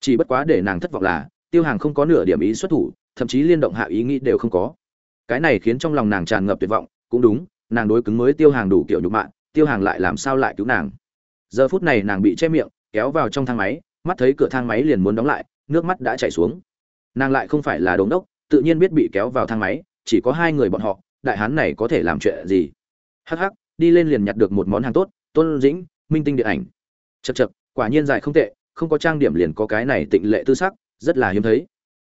Chỉ bất quá để nàng thất vọng là, tiêu hàng không có nửa điểm ý xuất thủ, thậm chí liên động hạ ý nghĩ đều không có. Cái này khiến trong lòng nàng tràn ngập tuyệt vọng, cũng đúng, nàng đối cứng mới tiêu hàng đủ kiểu nhục mạ, tiêu hàng lại làm sao lại cứu nàng? Giờ phút này nàng bị che miệng, kéo vào trong thang máy, mắt thấy cửa thang máy liền muốn đóng lại nước mắt đã chảy xuống. Nàng lại không phải là đống đốc, tự nhiên biết bị kéo vào thang máy, chỉ có hai người bọn họ, đại hán này có thể làm chuyện gì? Hắc hắc, đi lên liền nhặt được một món hàng tốt, tôn dĩnh, minh tinh điện ảnh. Chật chật quả nhiên dài không tệ, không có trang điểm liền có cái này tịnh lệ tư sắc, rất là hiếm thấy.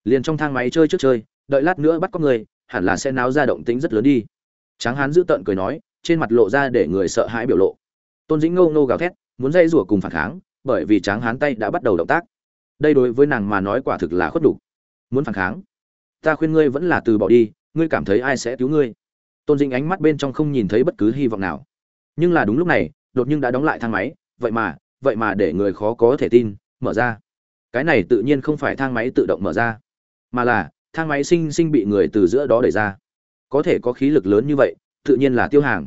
Liền trong thang máy chơi trước chơi, đợi lát nữa bắt có người, hẳn là sẽ náo ra động tĩnh rất lớn đi. Tráng hán giữ tợn cười nói, trên mặt lộ ra để người sợ hãi biểu lộ. Tôn dĩnh ngâu ngô gào thét, muốn dây rủa cùng phản kháng, bởi vì tráng hán tay đã bắt đầu động tác đây đối với nàng mà nói quả thực là khuất đủ. Muốn phản kháng. Ta khuyên ngươi vẫn là từ bỏ đi, ngươi cảm thấy ai sẽ cứu ngươi? Tôn dĩnh ánh mắt bên trong không nhìn thấy bất cứ hy vọng nào. Nhưng là đúng lúc này, đột nhiên đã đóng lại thang máy, vậy mà vậy mà để người khó có thể tin, mở ra. Cái này tự nhiên không phải thang máy tự động mở ra, mà là thang máy sinh sinh bị người từ giữa đó đẩy ra. Có thể có khí lực lớn như vậy, tự nhiên là tiêu hàng.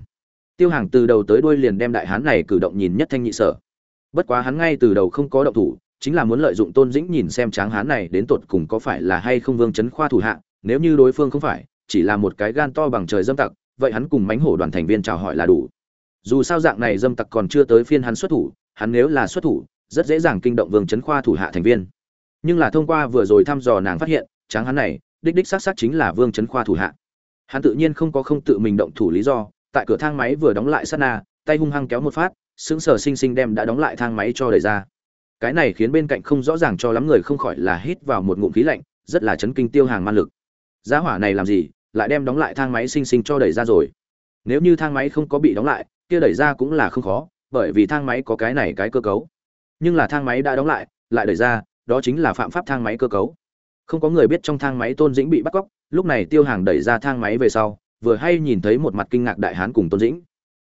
Tiêu hàng từ đầu tới đuôi liền đem đại hán này cử động nhìn nhất thanh nhị sở. Bất quá hắn ngay từ đầu không có động thủ chính là muốn lợi dụng tôn dĩnh nhìn xem tráng hán này đến tột cùng có phải là hay không vương chấn khoa thủ hạ, nếu như đối phương không phải, chỉ là một cái gan to bằng trời dâm tặc, vậy hắn cùng mánh hổ đoàn thành viên chào hỏi là đủ. Dù sao dạng này dâm tặc còn chưa tới phiên hắn xuất thủ, hắn nếu là xuất thủ, rất dễ dàng kinh động vương chấn khoa thủ hạ thành viên. Nhưng là thông qua vừa rồi thăm dò nàng phát hiện, tráng hắn này, đích đích xác xác chính là vương chấn khoa thủ hạ. Hắn tự nhiên không có không tự mình động thủ lý do, tại cửa thang máy vừa đóng lại sát na, tay hung hăng kéo một phát, sững sờ sinh sinh đem đã đóng lại thang máy cho đẩy ra cái này khiến bên cạnh không rõ ràng cho lắm người không khỏi là hít vào một ngụm khí lạnh, rất là chấn kinh tiêu hàng man lực. Giá hỏa này làm gì, lại đem đóng lại thang máy xinh xinh cho đẩy ra rồi. Nếu như thang máy không có bị đóng lại, kia đẩy ra cũng là không khó, bởi vì thang máy có cái này cái cơ cấu. Nhưng là thang máy đã đóng lại lại đẩy ra, đó chính là phạm pháp thang máy cơ cấu. Không có người biết trong thang máy tôn dĩnh bị bắt cóc, lúc này tiêu hàng đẩy ra thang máy về sau, vừa hay nhìn thấy một mặt kinh ngạc đại hán cùng tôn dĩnh.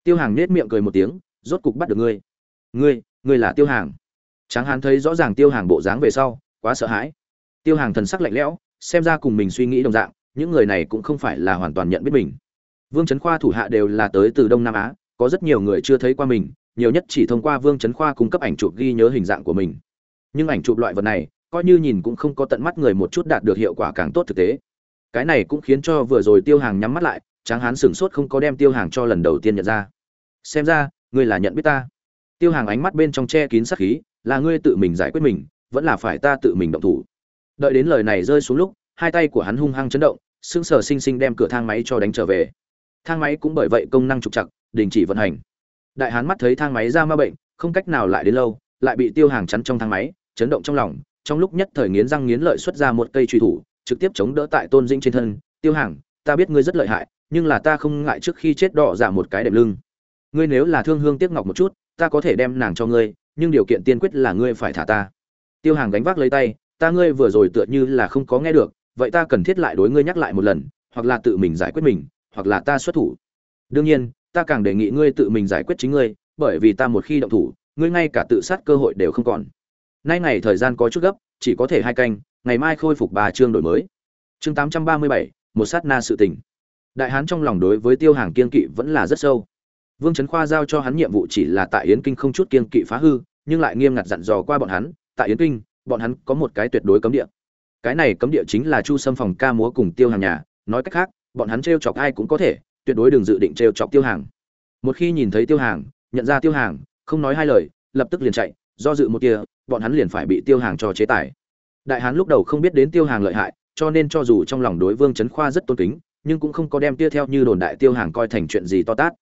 Tiêu hàng nết miệng cười một tiếng, rốt cục bắt được ngươi. Ngươi ngươi là tiêu hàng tráng hán thấy rõ ràng tiêu hàng bộ dáng về sau, quá sợ hãi. Tiêu hàng thần sắc lạnh lẽo, xem ra cùng mình suy nghĩ đồng dạng, những người này cũng không phải là hoàn toàn nhận biết mình. Vương chấn khoa thủ hạ đều là tới từ đông nam á, có rất nhiều người chưa thấy qua mình, nhiều nhất chỉ thông qua vương chấn khoa cung cấp ảnh chụp ghi nhớ hình dạng của mình. Nhưng ảnh chụp loại vật này, coi như nhìn cũng không có tận mắt người một chút đạt được hiệu quả càng tốt thực tế. Cái này cũng khiến cho vừa rồi tiêu hàng nhắm mắt lại, tráng hán sửng sốt không có đem tiêu hàng cho lần đầu tiên nhận ra. Xem ra, ngươi là nhận biết ta. Tiêu hàng ánh mắt bên trong che kín sắc khí là ngươi tự mình giải quyết mình, vẫn là phải ta tự mình động thủ. Đợi đến lời này rơi xuống lúc, hai tay của hắn hung hăng chấn động, sững sờ sinh sinh đem cửa thang máy cho đánh trở về. Thang máy cũng bởi vậy công năng trục chặt đình chỉ vận hành. Đại hán mắt thấy thang máy ra ma bệnh, không cách nào lại đến lâu, lại bị tiêu hàng chắn trong thang máy, chấn động trong lòng, trong lúc nhất thời nghiến răng nghiến lợi xuất ra một cây truy thủ, trực tiếp chống đỡ tại tôn dĩnh trên thân, tiêu hàng, ta biết ngươi rất lợi hại, nhưng là ta không ngại trước khi chết đỏ giả dạ một cái đệm lưng. Ngươi nếu là thương hương tiếc ngọc một chút, ta có thể đem nàng cho ngươi nhưng điều kiện tiên quyết là ngươi phải thả ta. Tiêu hàng gánh vác lấy tay, ta ngươi vừa rồi tựa như là không có nghe được, vậy ta cần thiết lại đối ngươi nhắc lại một lần, hoặc là tự mình giải quyết mình, hoặc là ta xuất thủ. Đương nhiên, ta càng đề nghị ngươi tự mình giải quyết chính ngươi, bởi vì ta một khi động thủ, ngươi ngay cả tự sát cơ hội đều không còn. Nay ngày thời gian có chút gấp, chỉ có thể hai canh, ngày mai khôi phục bà chương đổi mới. Chương tám trăm ba mươi bảy, một sát na sự tình. Đại hán trong lòng đối với tiêu hàng kiên kỵ vẫn là rất sâu vương trấn khoa giao cho hắn nhiệm vụ chỉ là tại yến kinh không chút kiên kỵ phá hư, nhưng lại nghiêm ngặt dặn dò qua bọn hắn, tại yến kinh, bọn hắn có một cái tuyệt đối cấm địa. Cái này cấm địa chính là chu sâm phòng ca múa cùng tiêu hàng nhà, nói cách khác, bọn hắn trêu chọc ai cũng có thể, tuyệt đối đừng dự định trêu chọc tiêu hàng. Một khi nhìn thấy tiêu hàng, nhận ra tiêu hàng, không nói hai lời, lập tức liền chạy, do dự một kia, bọn hắn liền phải bị tiêu hàng cho chế tài đại hán lúc đầu không biết đến tiêu hàng lợi hại, cho nên cho dù trong lòng đối vương trấn khoa rất tôn kính, nhưng cũng không có đem tia theo như đồn đại tiêu hàng coi thành chuyện gì to tát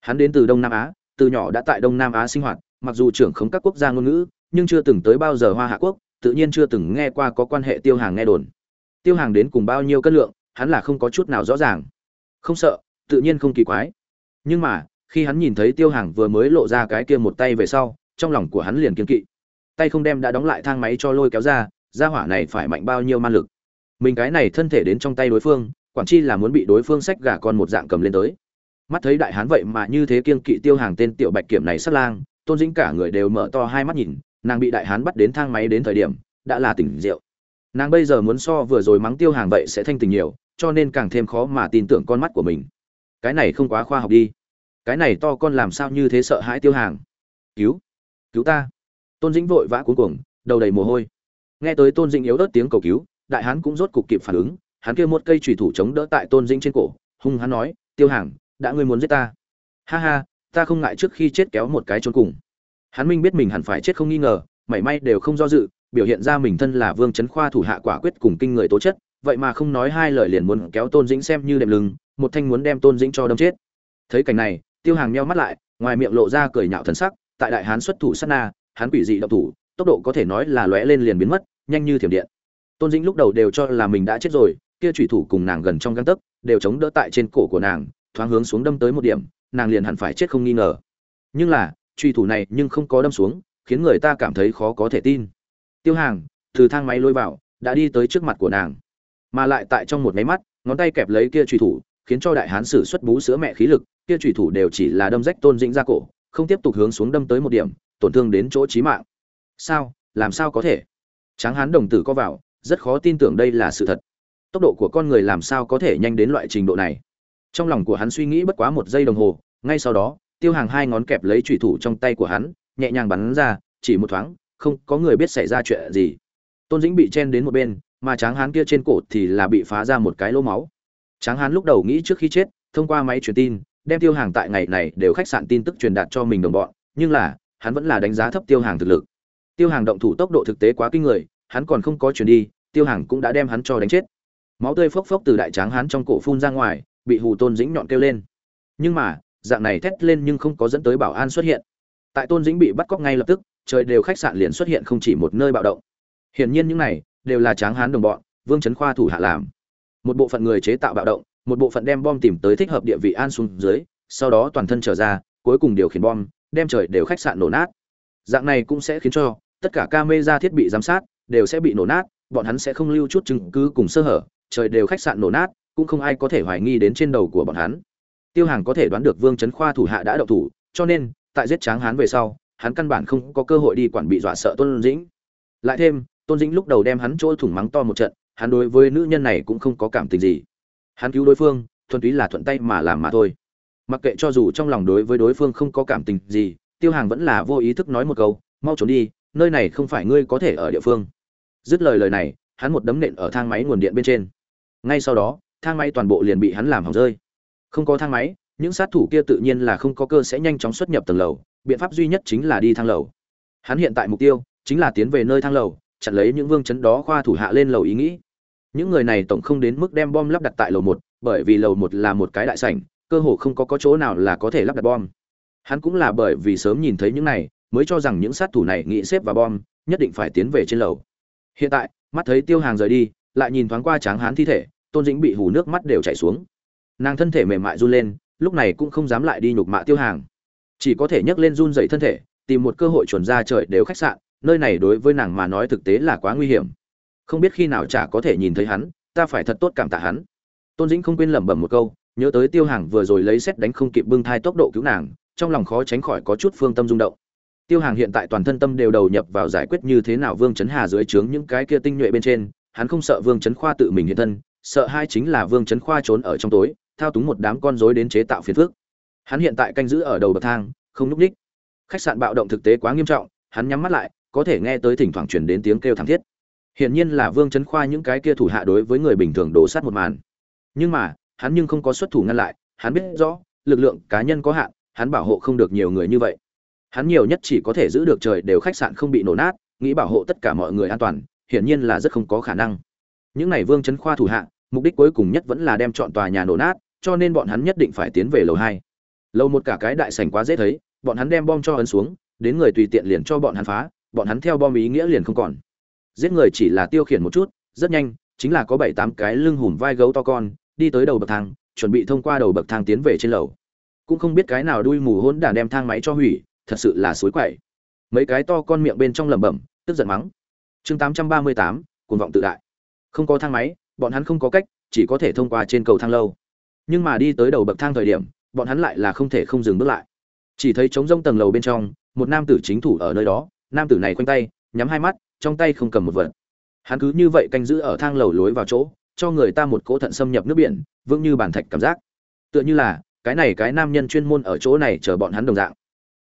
hắn đến từ đông nam á, từ nhỏ đã tại đông nam á sinh hoạt, mặc dù trưởng khống các quốc gia ngôn ngữ, nhưng chưa từng tới bao giờ hoa hạ quốc, tự nhiên chưa từng nghe qua có quan hệ tiêu hàng nghe đồn. Tiêu hàng đến cùng bao nhiêu cân lượng, hắn là không có chút nào rõ ràng. Không sợ, tự nhiên không kỳ quái. Nhưng mà, khi hắn nhìn thấy tiêu hàng vừa mới lộ ra cái kia một tay về sau, trong lòng của hắn liền kiên kỵ. Tay không đem đã đóng lại thang máy cho lôi kéo ra ra hỏa này phải mạnh bao nhiêu man lực. Mình cái này thân thể đến trong tay đối phương, quản chi là muốn bị đối phương sách gà con một dạng cầm lên tới mắt thấy đại hán vậy mà như thế kiên kỵ tiêu hàng tên tiểu bạch kiểm này sát lang, tôn dĩnh cả người đều mở to hai mắt nhìn, nàng bị đại hán bắt đến thang máy đến thời điểm, đã là tỉnh rượu. Nàng bây giờ muốn so vừa rồi mắng tiêu hàng vậy sẽ thanh tình nhiều, cho nên càng thêm khó mà tin tưởng con mắt của mình. Cái này không quá khoa học đi. Cái này to con làm sao như thế sợ hãi tiêu hàng? Cứu cứu ta. Tôn dĩnh vội vã cuống cuồng, đầu đầy mồ hôi. Nghe tới tôn dĩnh yếu ớt tiếng cầu cứu, đại hán cũng rốt cục kịp phản ứng. Hắn kia một cây chùy thủ chống đỡ tại tôn dĩnh trên cổ, hung hắn nói, tiêu hàng đã ngươi muốn giết ta. Ha ha, ta không ngại trước khi chết kéo một cái trốn cùng. Hắn minh biết mình hẳn phải chết không nghi ngờ, mảy may đều không do dự, biểu hiện ra mình thân là vương chấn khoa thủ hạ quả quyết cùng kinh người tố chất, vậy mà không nói hai lời liền muốn kéo tôn dĩnh xem như đệm lưng, một thanh muốn đem tôn dĩnh cho đâm chết. Thấy cảnh này, tiêu hàng meo mắt lại, ngoài miệng lộ ra cười nhạo thần sắc, tại đại hán xuất thủ sát na, hắn quỷ dị động thủ, tốc độ có thể nói là lóe lên liền biến mất, nhanh như thiểm điện. Tôn dĩnh lúc đầu đều cho là mình đã chết rồi, kia thủy thủ cùng nàng gần trong găng tấc, đều chống đỡ tại trên cổ của nàng thoáng hướng xuống đâm tới một điểm, nàng liền hẳn phải chết không nghi ngờ. Nhưng là, truy thủ này nhưng không có đâm xuống, khiến người ta cảm thấy khó có thể tin. Tiêu hàng, từ thang máy lôi vào, đã đi tới trước mặt của nàng. Mà lại tại trong một máy mắt, ngón tay kẹp lấy kia truy thủ, khiến cho đại hán sử xuất bú sữa mẹ khí lực, kia truy thủ đều chỉ là đâm rách tôn dĩnh ra cổ, không tiếp tục hướng xuống đâm tới một điểm, tổn thương đến chỗ chí mạng. Sao? Làm sao có thể? Tráng hán đồng tử có vào, rất khó tin tưởng đây là sự thật. Tốc độ của con người làm sao có thể nhanh đến loại trình độ này? Trong lòng của hắn suy nghĩ bất quá một giây đồng hồ, ngay sau đó, tiêu hàng hai ngón kẹp lấy trùy thủ trong tay của hắn, nhẹ nhàng bắn ra, chỉ một thoáng, không có người biết xảy ra chuyện gì. Tôn dĩnh bị chen đến một bên, mà tráng hán kia trên cổ thì là bị phá ra một cái lỗ máu. Tráng hán lúc đầu nghĩ trước khi chết, thông qua máy truyền tin, đem tiêu hàng tại ngày này đều khách sạn tin tức truyền đạt cho mình đồng bọn, nhưng là, hắn vẫn là đánh giá thấp tiêu hàng thực lực. Tiêu hàng động thủ tốc độ thực tế quá kinh người, hắn còn không có chuyển đi, tiêu hàng cũng đã đem hắn cho đánh chết. Máu tươi phốc phốc từ đại tráng hắn trong cổ phun ra ngoài bị hù tôn dĩnh nhọn kêu lên. Nhưng mà, dạng này thét lên nhưng không có dẫn tới bảo an xuất hiện. Tại tôn dĩnh bị bắt cóc ngay lập tức, trời đều khách sạn liền xuất hiện không chỉ một nơi bạo động. Hiển nhiên những này đều là tráng hán đồng bọn, vương trấn khoa thủ hạ làm. Một bộ phận người chế tạo bạo động, một bộ phận đem bom tìm tới thích hợp địa vị an xuống dưới, sau đó toàn thân trở ra, cuối cùng điều khiển bom, đem trời đều khách sạn nổ nát. Dạng này cũng sẽ khiến cho tất cả camera thiết bị giám sát đều sẽ bị nổ nát, bọn hắn sẽ không lưu chút chứng cứ cùng sơ hở, trời đều khách sạn nổ nát cũng không ai có thể hoài nghi đến trên đầu của bọn hắn. Tiêu hàng có thể đoán được vương chấn khoa thủ hạ đã động thủ, cho nên, tại giết tráng hán về sau, hắn căn bản không có cơ hội đi quản bị dọa sợ tôn dĩnh. Lại thêm, tôn dĩnh lúc đầu đem hắn chỗ thủng mắng to một trận, hắn đối với nữ nhân này cũng không có cảm tình gì. Hắn cứu đối phương, thuần túy là thuận tay mà làm mà thôi. Mặc kệ cho dù trong lòng đối với đối phương không có cảm tình gì, tiêu hàng vẫn là vô ý thức nói một câu, mau trốn đi, nơi này không phải ngươi có thể ở địa phương. Dứt lời lời này, hắn một đấm nện ở thang máy nguồn điện bên trên. Ngay sau đó thang máy toàn bộ liền bị hắn làm hỏng rơi. Không có thang máy những sát thủ kia tự nhiên là không có cơ sẽ nhanh chóng xuất nhập tầng lầu biện pháp duy nhất chính là đi thang lầu. Hắn hiện tại mục tiêu chính là tiến về nơi thang lầu chặn lấy những vương chấn đó khoa thủ hạ lên lầu ý nghĩ. Những người này tổng không đến mức đem bom lắp đặt tại lầu một bởi vì lầu một là một cái đại sảnh cơ hồ không có, có chỗ nào là có thể lắp đặt bom. Hắn cũng là bởi vì sớm nhìn thấy những này mới cho rằng những sát thủ này nghĩ xếp vào bom nhất định phải tiến về trên lầu. Hiện tại mắt thấy tiêu hàng rời đi lại nhìn thoáng qua tráng hán thi thể tôn dĩnh bị hù nước mắt đều chảy xuống. Nàng thân thể mềm mại run lên, lúc này cũng không dám lại đi nhục mạ tiêu hàng. Chỉ có thể nhấc lên run dậy thân thể, tìm một cơ hội chuẩn ra trời đều khách sạn, nơi này đối với nàng mà nói thực tế là quá nguy hiểm. Không biết khi nào chả có thể nhìn thấy hắn, ta phải thật tốt cảm tạ hắn. Tôn dĩnh không quên lẩm bẩm một câu, nhớ tới tiêu hàng vừa rồi lấy xét đánh không kịp bưng thai tốc độ cứu nàng, trong lòng khó tránh khỏi có chút phương tâm rung động. Tiêu hàng hiện tại toàn thân tâm đều đầu nhập vào giải quyết như thế nào vương chấn hà dưới trướng những cái kia tinh nhuệ bên trên, hắn không sợ vương chấn khoa tự mình hiện thân sợ hai chính là vương chấn khoa trốn ở trong tối, thao túng một đám con rối đến chế tạo phiền phức. Hắn hiện tại canh giữ ở đầu bậc thang, không núp đích khách sạn bạo động thực tế quá nghiêm trọng, hắn nhắm mắt lại, có thể nghe tới thỉnh thoảng truyền đến tiếng kêu thảm thiết. Hiển nhiên là vương chấn khoa những cái kia thủ hạ đối với người bình thường đổ sát một màn. Nhưng mà, hắn nhưng không có xuất thủ ngăn lại, hắn biết rõ, lực lượng cá nhân có hạn, hắn bảo hộ không được nhiều người như vậy. Hắn nhiều nhất chỉ có thể giữ được trời đều khách sạn không bị nổ nát, nghĩ bảo hộ tất cả mọi người an toàn, hiển nhiên là rất không có khả năng. Những này vương chấn khoa thủ hạ mục đích cuối cùng nhất vẫn là đem chọn tòa nhà nổ nát, cho nên bọn hắn nhất định phải tiến về lầu hai. Lầu một cả cái đại sảnh quá dễ thấy, bọn hắn đem bom cho ấn xuống, đến người tùy tiện liền cho bọn hắn phá, bọn hắn theo bom ý nghĩa liền không còn. Giết người chỉ là tiêu khiển một chút, rất nhanh, chính là có bảy tám cái lưng hùm vai gấu to con, đi tới đầu bậc thang, chuẩn bị thông qua đầu bậc thang tiến về trên lầu. Cũng không biết cái nào đuôi mù hỗn đản đem thang máy cho hủy, thật sự là suối quậy. Mấy cái to con miệng bên trong lẩm bẩm, tức giận mắng. Chương tám trăm ba mươi tám, cuồng vọng tự đại. Không có thang máy bọn hắn không có cách, chỉ có thể thông qua trên cầu thang lâu. Nhưng mà đi tới đầu bậc thang thời điểm, bọn hắn lại là không thể không dừng bước lại. Chỉ thấy trống rông tầng lầu bên trong, một nam tử chính thủ ở nơi đó, nam tử này khoanh tay, nhắm hai mắt, trong tay không cầm một vật. Hắn cứ như vậy canh giữ ở thang lầu lối vào chỗ, cho người ta một cỗ thận xâm nhập nước biển, vững như bàn thạch cảm giác. Tựa như là, cái này cái nam nhân chuyên môn ở chỗ này chờ bọn hắn đồng dạng.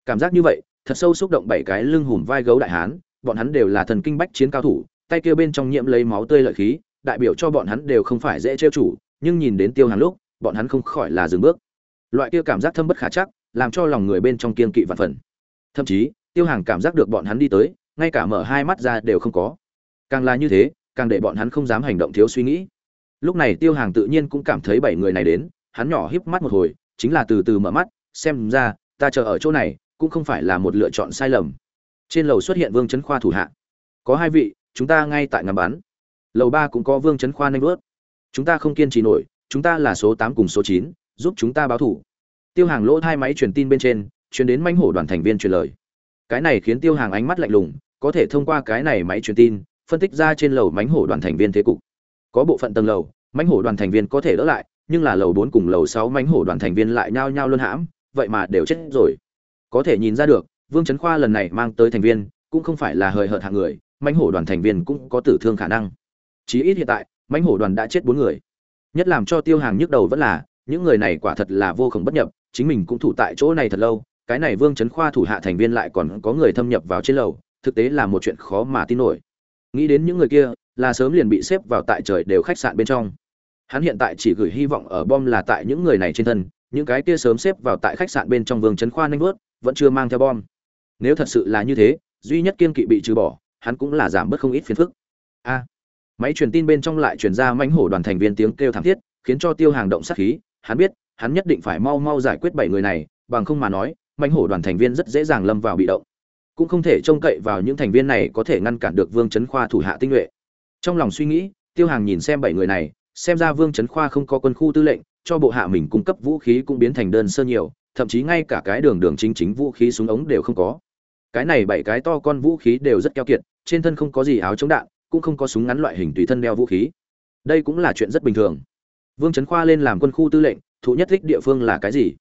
Cảm giác như vậy, thật sâu xúc động bảy cái lưng hùm vai gấu đại hán, bọn hắn đều là thần kinh bách chiến cao thủ, tay kia bên trong nhiễm lấy máu tươi lợi khí đại biểu cho bọn hắn đều không phải dễ trêu chủ, nhưng nhìn đến tiêu Hàn lúc, bọn hắn không khỏi là dừng bước. Loại kia cảm giác thâm bất khả chắc, làm cho lòng người bên trong kiên kỵ vạn phần. Thậm chí, tiêu hàng cảm giác được bọn hắn đi tới, ngay cả mở hai mắt ra đều không có. Càng là như thế, càng để bọn hắn không dám hành động thiếu suy nghĩ. Lúc này tiêu hàng tự nhiên cũng cảm thấy bảy người này đến, hắn nhỏ híp mắt một hồi, chính là từ từ mở mắt, xem ra, ta chờ ở chỗ này, cũng không phải là một lựa chọn sai lầm. Trên lầu xuất hiện vương chấn khoa thủ hạ. Có hai vị, chúng ta ngay tại ngắm bắn lầu ba cũng có vương chấn khoa nanh vớt. Chúng ta không kiên trì nổi, chúng ta là số tám cùng số chín, giúp chúng ta báo thủ. Tiêu hàng lỗ hai máy truyền tin bên trên, truyền đến manh hổ đoàn thành viên truyền lời. Cái này khiến tiêu hàng ánh mắt lạnh lùng, có thể thông qua cái này máy truyền tin, phân tích ra trên lầu mánh hổ đoàn thành viên thế cục. Có bộ phận tầng lầu mánh hổ đoàn thành viên có thể đỡ lại, nhưng là lầu bốn cùng lầu sáu mánh hổ đoàn thành viên lại nhao nhao luân hãm, vậy mà đều chết rồi. Có thể nhìn ra được, vương trấn khoa lần này mang tới thành viên, cũng không phải là hời hợt hạng người mánh hổ đoàn thành viên cũng có tử thương khả năng chí ít hiện tại, mãnh hổ đoàn đã chết bốn người. Nhất làm cho tiêu hàng nhức đầu vẫn là, những người này quả thật là vô khổng bất nhập, chính mình cũng thủ tại chỗ này thật lâu, cái này vương trấn khoa thủ hạ thành viên lại còn có người thâm nhập vào trên lầu, thực tế là một chuyện khó mà tin nổi. Nghĩ đến những người kia, là sớm liền bị xếp vào tại trời đều khách sạn bên trong. Hắn hiện tại chỉ gửi hy vọng ở bom là tại những người này trên thân, những cái kia sớm xếp vào tại khách sạn bên trong vương trấn khoa nanh vớt, vẫn chưa mang theo bom. Nếu thật sự là như thế, duy nhất kiên kỵ bị trừ bỏ, hắn cũng là giảm bớt không ít phiền phức. A máy truyền tin bên trong lại truyền ra mãnh hổ đoàn thành viên tiếng kêu thảm thiết, khiến cho tiêu hàng động sát khí. Hắn biết, hắn nhất định phải mau mau giải quyết bảy người này, bằng không mà nói, mãnh hổ đoàn thành viên rất dễ dàng lâm vào bị động. Cũng không thể trông cậy vào những thành viên này có thể ngăn cản được vương chấn khoa thủ hạ tinh nhuệ. Trong lòng suy nghĩ, tiêu hàng nhìn xem bảy người này, xem ra vương chấn khoa không có quân khu tư lệnh, cho bộ hạ mình cung cấp vũ khí cũng biến thành đơn sơ nhiều, thậm chí ngay cả cái đường đường chính chính vũ khí súng ống đều không có. Cái này bảy cái to con vũ khí đều rất keo kiệt, trên thân không có gì áo chống đạn cũng không có súng ngắn loại hình tùy thân đeo vũ khí. Đây cũng là chuyện rất bình thường. Vương trấn khoa lên làm quân khu tư lệnh, thụ nhất thích địa phương là cái gì?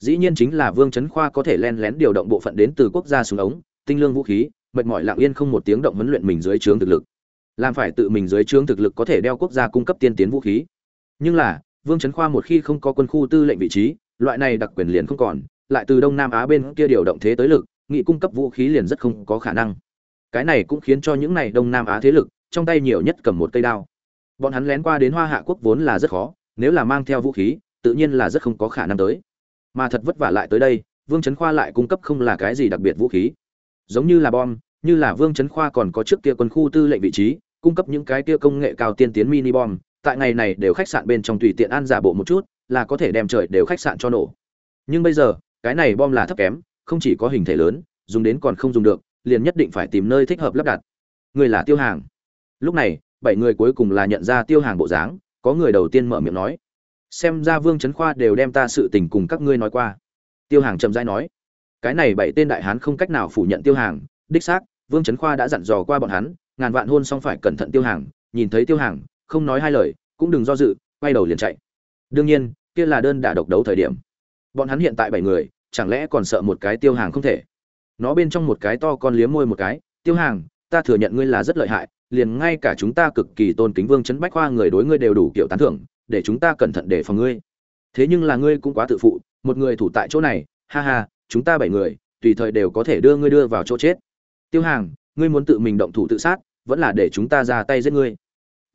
Dĩ nhiên chính là vương trấn khoa có thể len lén điều động bộ phận đến từ quốc gia súng ống, tinh lương vũ khí, mệt mỏi lặng yên không một tiếng động huấn luyện mình dưới trướng thực lực. Làm phải tự mình dưới trướng thực lực có thể đeo quốc gia cung cấp tiên tiến vũ khí. Nhưng là, vương trấn khoa một khi không có quân khu tư lệnh vị trí, loại này đặc quyền liền không còn, lại từ đông nam á bên kia điều động thế tới lực, nghị cung cấp vũ khí liền rất không có khả năng cái này cũng khiến cho những này đông nam á thế lực, trong tay nhiều nhất cầm một cây đao. Bọn hắn lén qua đến hoa hạ quốc vốn là rất khó, nếu là mang theo vũ khí, tự nhiên là rất không có khả năng tới. Mà thật vất vả lại tới đây, vương trấn khoa lại cung cấp không là cái gì đặc biệt vũ khí. Giống như là bom, như là vương trấn khoa còn có trước kia quân khu tư lệnh vị trí, cung cấp những cái kia công nghệ cao tiên tiến mini bom, tại ngày này đều khách sạn bên trong tùy tiện ăn giả bộ một chút, là có thể đem trời đều khách sạn cho nổ. Nhưng bây giờ, cái này bom là thấp kém, không chỉ có hình thể lớn, dùng đến còn không dùng được liền nhất định phải tìm nơi thích hợp lắp đặt. Người là tiêu hàng. Lúc này, bảy người cuối cùng là nhận ra tiêu hàng bộ dáng, có người đầu tiên mở miệng nói, xem ra vương trấn khoa đều đem ta sự tình cùng các ngươi nói qua. Tiêu hàng chậm rãi nói, cái này bảy tên đại hán không cách nào phủ nhận tiêu hàng, đích xác, vương trấn khoa đã dặn dò qua bọn hắn, ngàn vạn hôn xong phải cẩn thận tiêu hàng, nhìn thấy tiêu hàng, không nói hai lời, cũng đừng do dự, quay đầu liền chạy. Đương nhiên, kia là đơn đả độc đấu thời điểm. Bọn hắn hiện tại bảy người, chẳng lẽ còn sợ một cái tiêu hàng không thể? Nó bên trong một cái to con liếm môi một cái, tiêu hàng, ta thừa nhận ngươi là rất lợi hại, liền ngay cả chúng ta cực kỳ tôn kính vương chấn bách khoa người đối ngươi đều đủ kiểu tán thưởng, để chúng ta cẩn thận để phòng ngươi. Thế nhưng là ngươi cũng quá tự phụ, một người thủ tại chỗ này, ha ha, chúng ta bảy người, tùy thời đều có thể đưa ngươi đưa vào chỗ chết. Tiêu hàng, ngươi muốn tự mình động thủ tự sát, vẫn là để chúng ta ra tay giết ngươi.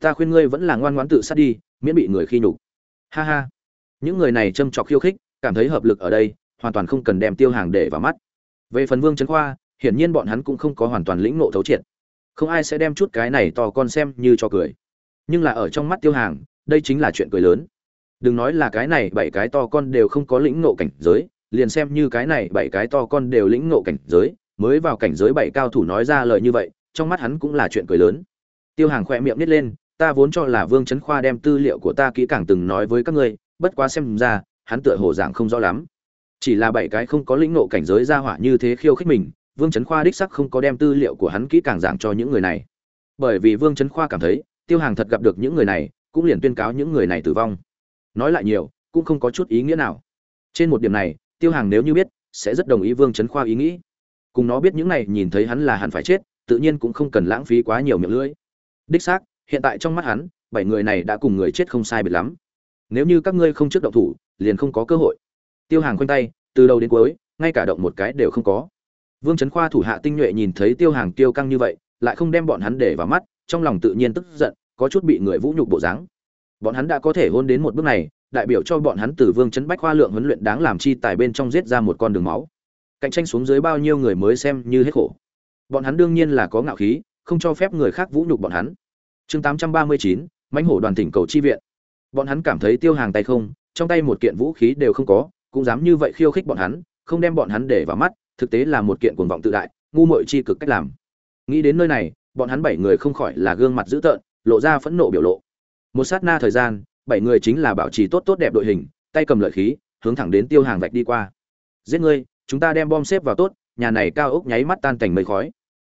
Ta khuyên ngươi vẫn là ngoan ngoãn tự sát đi, miễn bị người khi nhục. Ha ha. Những người này châm trọc khiêu khích, cảm thấy hợp lực ở đây, hoàn toàn không cần đem tiêu hàng để vào mắt về phần vương trấn khoa, hiển nhiên bọn hắn cũng không có hoàn toàn lĩnh nộ thấu triệt. Không ai sẽ đem chút cái này to con xem như cho cười. Nhưng là ở trong mắt tiêu hàng, đây chính là chuyện cười lớn. Đừng nói là cái này bảy cái to con đều không có lĩnh nộ cảnh giới, liền xem như cái này bảy cái to con đều lĩnh nộ cảnh giới, mới vào cảnh giới bảy cao thủ nói ra lời như vậy, trong mắt hắn cũng là chuyện cười lớn. Tiêu hàng khỏe miệng nít lên, ta vốn cho là vương trấn khoa đem tư liệu của ta kỹ càng từng nói với các ngươi, bất quá xem ra, hắn tựa hồ dạng không rõ lắm chỉ là bảy cái không có lĩnh nộ cảnh giới ra hỏa như thế khiêu khích mình, vương trấn khoa đích sắc không có đem tư liệu của hắn kỹ càng giảng cho những người này. Bởi vì vương trấn khoa cảm thấy, tiêu hàng thật gặp được những người này, cũng liền tuyên cáo những người này tử vong. Nói lại nhiều, cũng không có chút ý nghĩa nào. Trên một điểm này, tiêu hàng nếu như biết, sẽ rất đồng ý vương trấn khoa ý nghĩ. Cùng nó biết những này nhìn thấy hắn là hắn phải chết, tự nhiên cũng không cần lãng phí quá nhiều miệng lưỡi. Đích xác, hiện tại trong mắt hắn, bảy người này đã cùng người chết không sai biệt lắm. Nếu như các ngươi không trước động thủ, liền không có cơ hội tiêu hàng khoanh tay, từ đầu đến cuối, ngay cả động một cái đều không có. Vương trấn khoa thủ hạ tinh nhuệ nhìn thấy tiêu hàng tiêu căng như vậy, lại không đem bọn hắn để vào mắt, trong lòng tự nhiên tức giận, có chút bị người vũ nhục bộ dáng. Bọn hắn đã có thể hôn đến một bước này, đại biểu cho bọn hắn từ vương trấn bách khoa lượng huấn luyện đáng làm chi tài bên trong giết ra một con đường máu. Cạnh tranh xuống dưới bao nhiêu người mới xem như hết khổ. Bọn hắn đương nhiên là có ngạo khí, không cho phép người khác vũ nhục bọn hắn. Chương tám trăm ba mươi chín, mãnh hổ đoàn tỉnh cầu chi viện. Bọn hắn cảm thấy tiêu hàng tay không, trong tay một kiện vũ khí đều không có cũng dám như vậy khiêu khích bọn hắn, không đem bọn hắn để vào mắt, thực tế là một kiện cuồng vọng tự đại, ngu muội chi cực cách làm. Nghĩ đến nơi này, bọn hắn bảy người không khỏi là gương mặt dữ tợn, lộ ra phẫn nộ biểu lộ. Một sát na thời gian, bảy người chính là bảo trì tốt tốt đẹp đội hình, tay cầm lợi khí, hướng thẳng đến tiêu hàng vạch đi qua. Giết ngươi, chúng ta đem bom xếp vào tốt, nhà này cao ốc nháy mắt tan thành mây khói.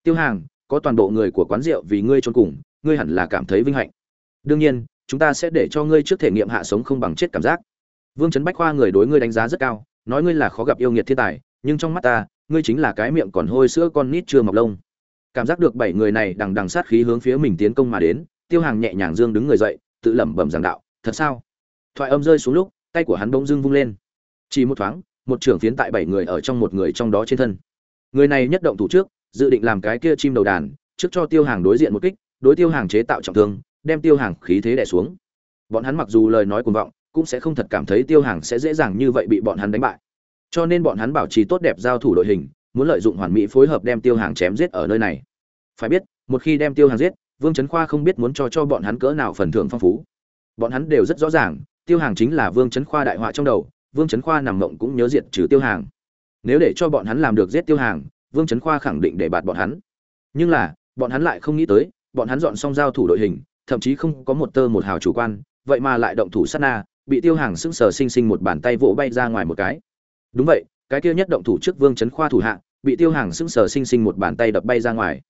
Tiêu hàng, có toàn bộ người của quán rượu vì ngươi trốn cùng, ngươi hẳn là cảm thấy vinh hạnh. Đương nhiên, chúng ta sẽ để cho ngươi trước thể nghiệm hạ sống không bằng chết cảm giác vương trấn bách khoa người đối ngươi đánh giá rất cao, nói ngươi là khó gặp yêu nghiệt thiên tài, nhưng trong mắt ta, ngươi chính là cái miệng còn hôi sữa con nít chưa mọc lông. Cảm giác được bảy người này đằng đằng sát khí hướng phía mình tiến công mà đến, tiêu hàng nhẹ nhàng dương đứng người dậy, tự lẩm bẩm giảng đạo, thật sao? Thoại âm rơi xuống lúc, tay của hắn bỗng dưng vung lên. Chỉ một thoáng, một trưởng phiến tại bảy người ở trong một người trong đó trên thân. Người này nhất động thủ trước, dự định làm cái kia chim đầu đàn, trước cho tiêu hàng đối diện một kích, đối tiêu hàng chế tạo trọng thương, đem tiêu hàng khí thế đè xuống. Bọn hắn mặc dù lời nói cuồng vọng cũng sẽ không thật cảm thấy tiêu hàng sẽ dễ dàng như vậy bị bọn hắn đánh bại. Cho nên bọn hắn bảo trì tốt đẹp giao thủ đội hình, muốn lợi dụng hoàn mỹ phối hợp đem tiêu hàng chém giết ở nơi này. Phải biết, một khi đem tiêu hàng giết, vương trấn khoa không biết muốn cho cho bọn hắn cỡ nào phần thưởng phong phú. Bọn hắn đều rất rõ ràng, tiêu hàng chính là vương trấn khoa đại họa trong đầu, vương trấn khoa nằm mộng cũng nhớ diệt trừ tiêu hàng. Nếu để cho bọn hắn làm được giết tiêu hàng, vương trấn khoa khẳng định để bạt bọn hắn. Nhưng là, bọn hắn lại không nghĩ tới, bọn hắn dọn xong giao thủ đội hình, thậm chí không có một tơ một hào chủ quan, vậy mà lại động thủ sát na bị tiêu hàng sững sờ sinh sinh một bàn tay vỗ bay ra ngoài một cái. Đúng vậy, cái kia nhất động thủ trước vương chấn khoa thủ hạ, bị tiêu hàng sững sờ sinh sinh một bàn tay đập bay ra ngoài.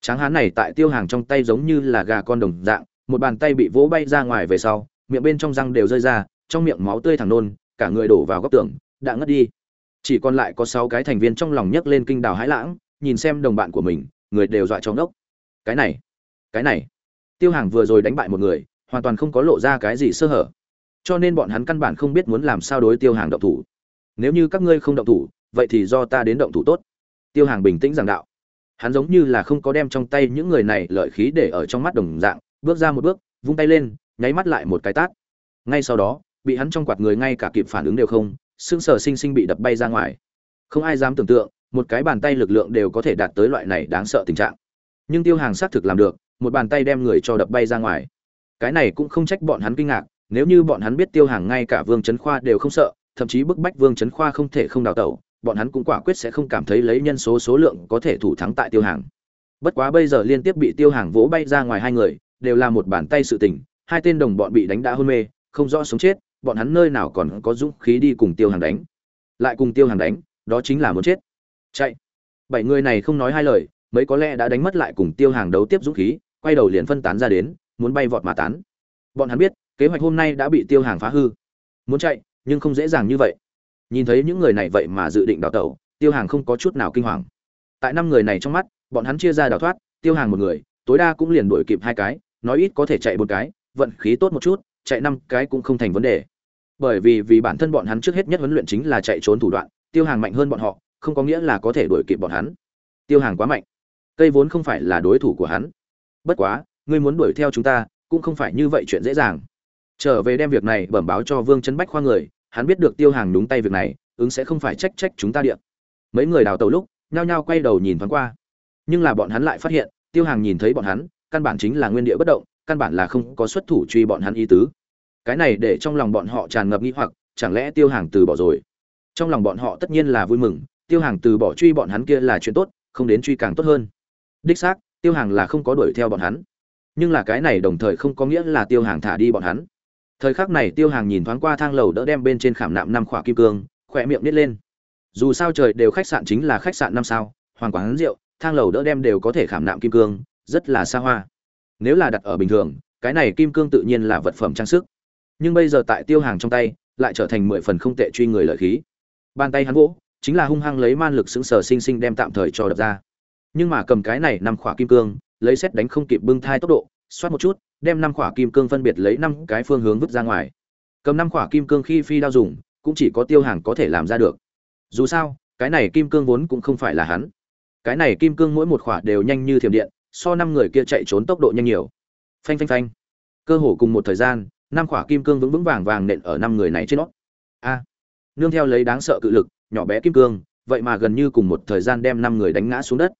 Tráng hán này tại tiêu hàng trong tay giống như là gà con đồng dạng, một bàn tay bị vỗ bay ra ngoài về sau, miệng bên trong răng đều rơi ra, trong miệng máu tươi thẳng nôn, cả người đổ vào góc tường, đã ngất đi. Chỉ còn lại có sáu cái thành viên trong lòng nhấc lên kinh đào hãi lãng, nhìn xem đồng bạn của mình, người đều dọa trong đốc cái này cái này. Tiêu hàng vừa rồi đánh bại một người, hoàn toàn không có lộ ra cái gì sơ hở cho nên bọn hắn căn bản không biết muốn làm sao đối tiêu hàng động thủ. Nếu như các ngươi không động thủ, vậy thì do ta đến động thủ tốt. Tiêu hàng bình tĩnh giảng đạo. Hắn giống như là không có đem trong tay những người này lợi khí để ở trong mắt đồng dạng, bước ra một bước, vung tay lên, nháy mắt lại một cái tát. Ngay sau đó, bị hắn trong quạt người ngay cả kịp phản ứng đều không xương sờ sinh sinh bị đập bay ra ngoài. Không ai dám tưởng tượng, một cái bàn tay lực lượng đều có thể đạt tới loại này đáng sợ tình trạng. Nhưng tiêu hàng xác thực làm được, một bàn tay đem người cho đập bay ra ngoài. Cái này cũng không trách bọn hắn kinh ngạc nếu như bọn hắn biết tiêu hàng ngay cả vương trấn khoa đều không sợ, thậm chí bức bách vương trấn khoa không thể không đào tẩu, bọn hắn cũng quả quyết sẽ không cảm thấy lấy nhân số số lượng có thể thủ thắng tại tiêu hàng. Bất quá bây giờ liên tiếp bị tiêu hàng vỗ bay ra ngoài hai người, đều là một bàn tay sự tình, hai tên đồng bọn bị đánh đã hôn mê, không rõ sống chết, bọn hắn nơi nào còn có dũng khí đi cùng tiêu hàng đánh. Lại cùng tiêu hàng đánh, đó chính là muốn chết. Chạy. Bảy người này không nói hai lời, mấy có lẽ đã đánh mất lại cùng tiêu hàng đấu tiếp dũng khí, quay đầu liền phân tán ra đến, muốn bay vọt mà tán. Bọn hắn biết kế hoạch hôm nay đã bị tiêu hàng phá hư. Muốn chạy, nhưng không dễ dàng như vậy. Nhìn thấy những người này vậy mà dự định đào tẩu, tiêu hàng không có chút nào kinh hoàng. Tại năm người này trong mắt, bọn hắn chia ra đào thoát, tiêu hàng một người, tối đa cũng liền đuổi kịp hai cái, nói ít có thể chạy một cái, vận khí tốt một chút, chạy năm cái cũng không thành vấn đề. Bởi vì vì bản thân bọn hắn trước hết nhất huấn luyện chính là chạy trốn thủ đoạn, tiêu hàng mạnh hơn bọn họ, không có nghĩa là có thể đuổi kịp bọn hắn. Tiêu hàng quá mạnh. Cây vốn không phải là đối thủ của hắn. Bất quá, ngươi muốn đuổi theo chúng ta, cũng không phải như vậy chuyện dễ dàng trở về đem việc này bẩm báo cho vương trấn bách khoa người, hắn biết được tiêu hàng đúng tay việc này, ứng sẽ không phải trách trách chúng ta điện. Mấy người đào tàu lúc, nhao nhao quay đầu nhìn thoáng qua. Nhưng là bọn hắn lại phát hiện, tiêu hàng nhìn thấy bọn hắn, căn bản chính là nguyên địa bất động, căn bản là không có xuất thủ truy bọn hắn ý tứ. Cái này để trong lòng bọn họ tràn ngập nghi hoặc, chẳng lẽ tiêu hàng từ bỏ rồi? Trong lòng bọn họ tất nhiên là vui mừng, tiêu hàng từ bỏ truy bọn hắn kia là chuyện tốt, không đến truy càng tốt hơn. Đích xác, tiêu hàng là không có đuổi theo bọn hắn. Nhưng là cái này đồng thời không có nghĩa là tiêu hàng thả đi bọn hắn thời khắc này tiêu hàng nhìn thoáng qua thang lầu đỡ đem bên trên khảm nạm năm khỏa kim cương, khỏe miệng nít lên. Dù sao trời đều khách sạn chính là khách sạn năm sao, hoàng quán rượu, thang lầu đỡ đem đều có thể khảm nạm kim cương, rất là xa hoa. Nếu là đặt ở bình thường, cái này kim cương tự nhiên là vật phẩm trang sức. Nhưng bây giờ tại tiêu hàng trong tay, lại trở thành mười phần không tệ truy người lợi khí. Bàn tay hắn gỗ chính là hung hăng lấy man lực xứng sờ sinh sinh đem tạm thời cho đập ra. Nhưng mà cầm cái này năm khỏa kim cương, lấy xét đánh không kịp bưng thai tốc độ xoát một chút, đem năm khỏa kim cương phân biệt lấy năm cái phương hướng vứt ra ngoài. Cầm năm khỏa kim cương khi phi đao dùng, cũng chỉ có tiêu hàng có thể làm ra được. Dù sao, cái này kim cương vốn cũng không phải là hắn. Cái này kim cương mỗi một khỏa đều nhanh như thiểm điện, so năm người kia chạy trốn tốc độ nhanh nhiều. Phanh phanh phanh. Cơ hồ cùng một thời gian, năm khỏa kim cương vững vững vàng vàng nện ở năm người này trên nót a. Nương theo lấy đáng sợ cự lực, nhỏ bé kim cương, vậy mà gần như cùng một thời gian đem năm người đánh ngã xuống đất.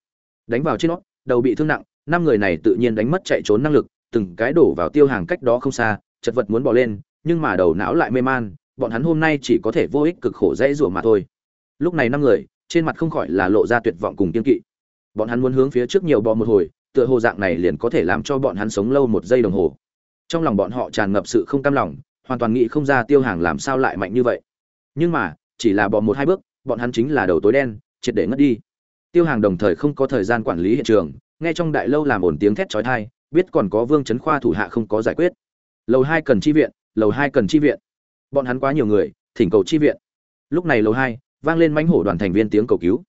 Đánh vào trên nót đầu bị thương nặng năm người này tự nhiên đánh mất chạy trốn năng lực, từng cái đổ vào tiêu hàng cách đó không xa, chật vật muốn bỏ lên, nhưng mà đầu não lại mê man, bọn hắn hôm nay chỉ có thể vô ích cực khổ dễ rủa mà thôi. Lúc này năm người, trên mặt không khỏi là lộ ra tuyệt vọng cùng kiên kỵ. Bọn hắn muốn hướng phía trước nhiều bò một hồi, tựa hồ dạng này liền có thể làm cho bọn hắn sống lâu một giây đồng hồ. Trong lòng bọn họ tràn ngập sự không cam lòng, hoàn toàn nghĩ không ra tiêu hàng làm sao lại mạnh như vậy. Nhưng mà, chỉ là bò một hai bước, bọn hắn chính là đầu tối đen, triệt để ngất đi. Tiêu hàng đồng thời không có thời gian quản lý hiện trường nghe trong đại lâu làm ổn tiếng thét chói tai, biết còn có vương chấn khoa thủ hạ không có giải quyết. Lầu hai cần chi viện, lầu hai cần chi viện. Bọn hắn quá nhiều người, thỉnh cầu chi viện. Lúc này lầu hai, vang lên mãnh hổ đoàn thành viên tiếng cầu cứu.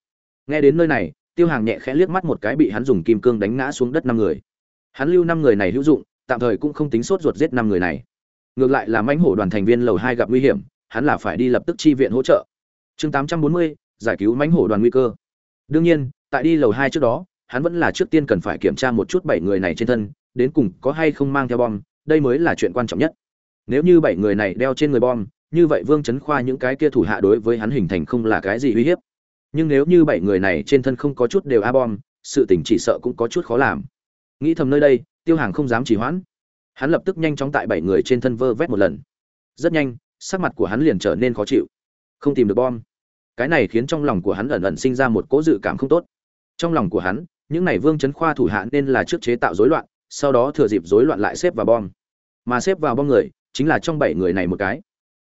Nghe đến nơi này, tiêu hàng nhẹ khẽ liếc mắt một cái bị hắn dùng kim cương đánh ngã xuống đất năm người. Hắn lưu năm người này hữu dụng, tạm thời cũng không tính sốt ruột giết năm người này. Ngược lại là mãnh hổ đoàn thành viên lầu hai gặp nguy hiểm, hắn là phải đi lập tức chi viện hỗ trợ. Chương tám trăm bốn mươi, giải cứu mãnh hổ đoàn nguy cơ. Đương nhiên, tại đi lầu hai trước đó hắn vẫn là trước tiên cần phải kiểm tra một chút bảy người này trên thân, đến cùng có hay không mang theo bom, đây mới là chuyện quan trọng nhất. Nếu như bảy người này đeo trên người bom, như vậy vương chấn khoa những cái kia thủ hạ đối với hắn hình thành không là cái gì uy hiếp. Nhưng nếu như bảy người này trên thân không có chút đều a bom, sự tỉnh chỉ sợ cũng có chút khó làm. Nghĩ thầm nơi đây, tiêu hàng không dám trì hoãn. Hắn lập tức nhanh chóng tại bảy người trên thân vơ vét một lần. Rất nhanh, sắc mặt của hắn liền trở nên khó chịu. Không tìm được bom. Cái này khiến trong lòng của hắn ẩn ẩn sinh ra một cỗ dự cảm không tốt. Trong lòng của hắn những này vương chấn khoa thủ hạ nên là trước chế tạo rối loạn, sau đó thừa dịp rối loạn lại xếp vào bom. Mà xếp vào bom người, chính là trong bảy người này một cái.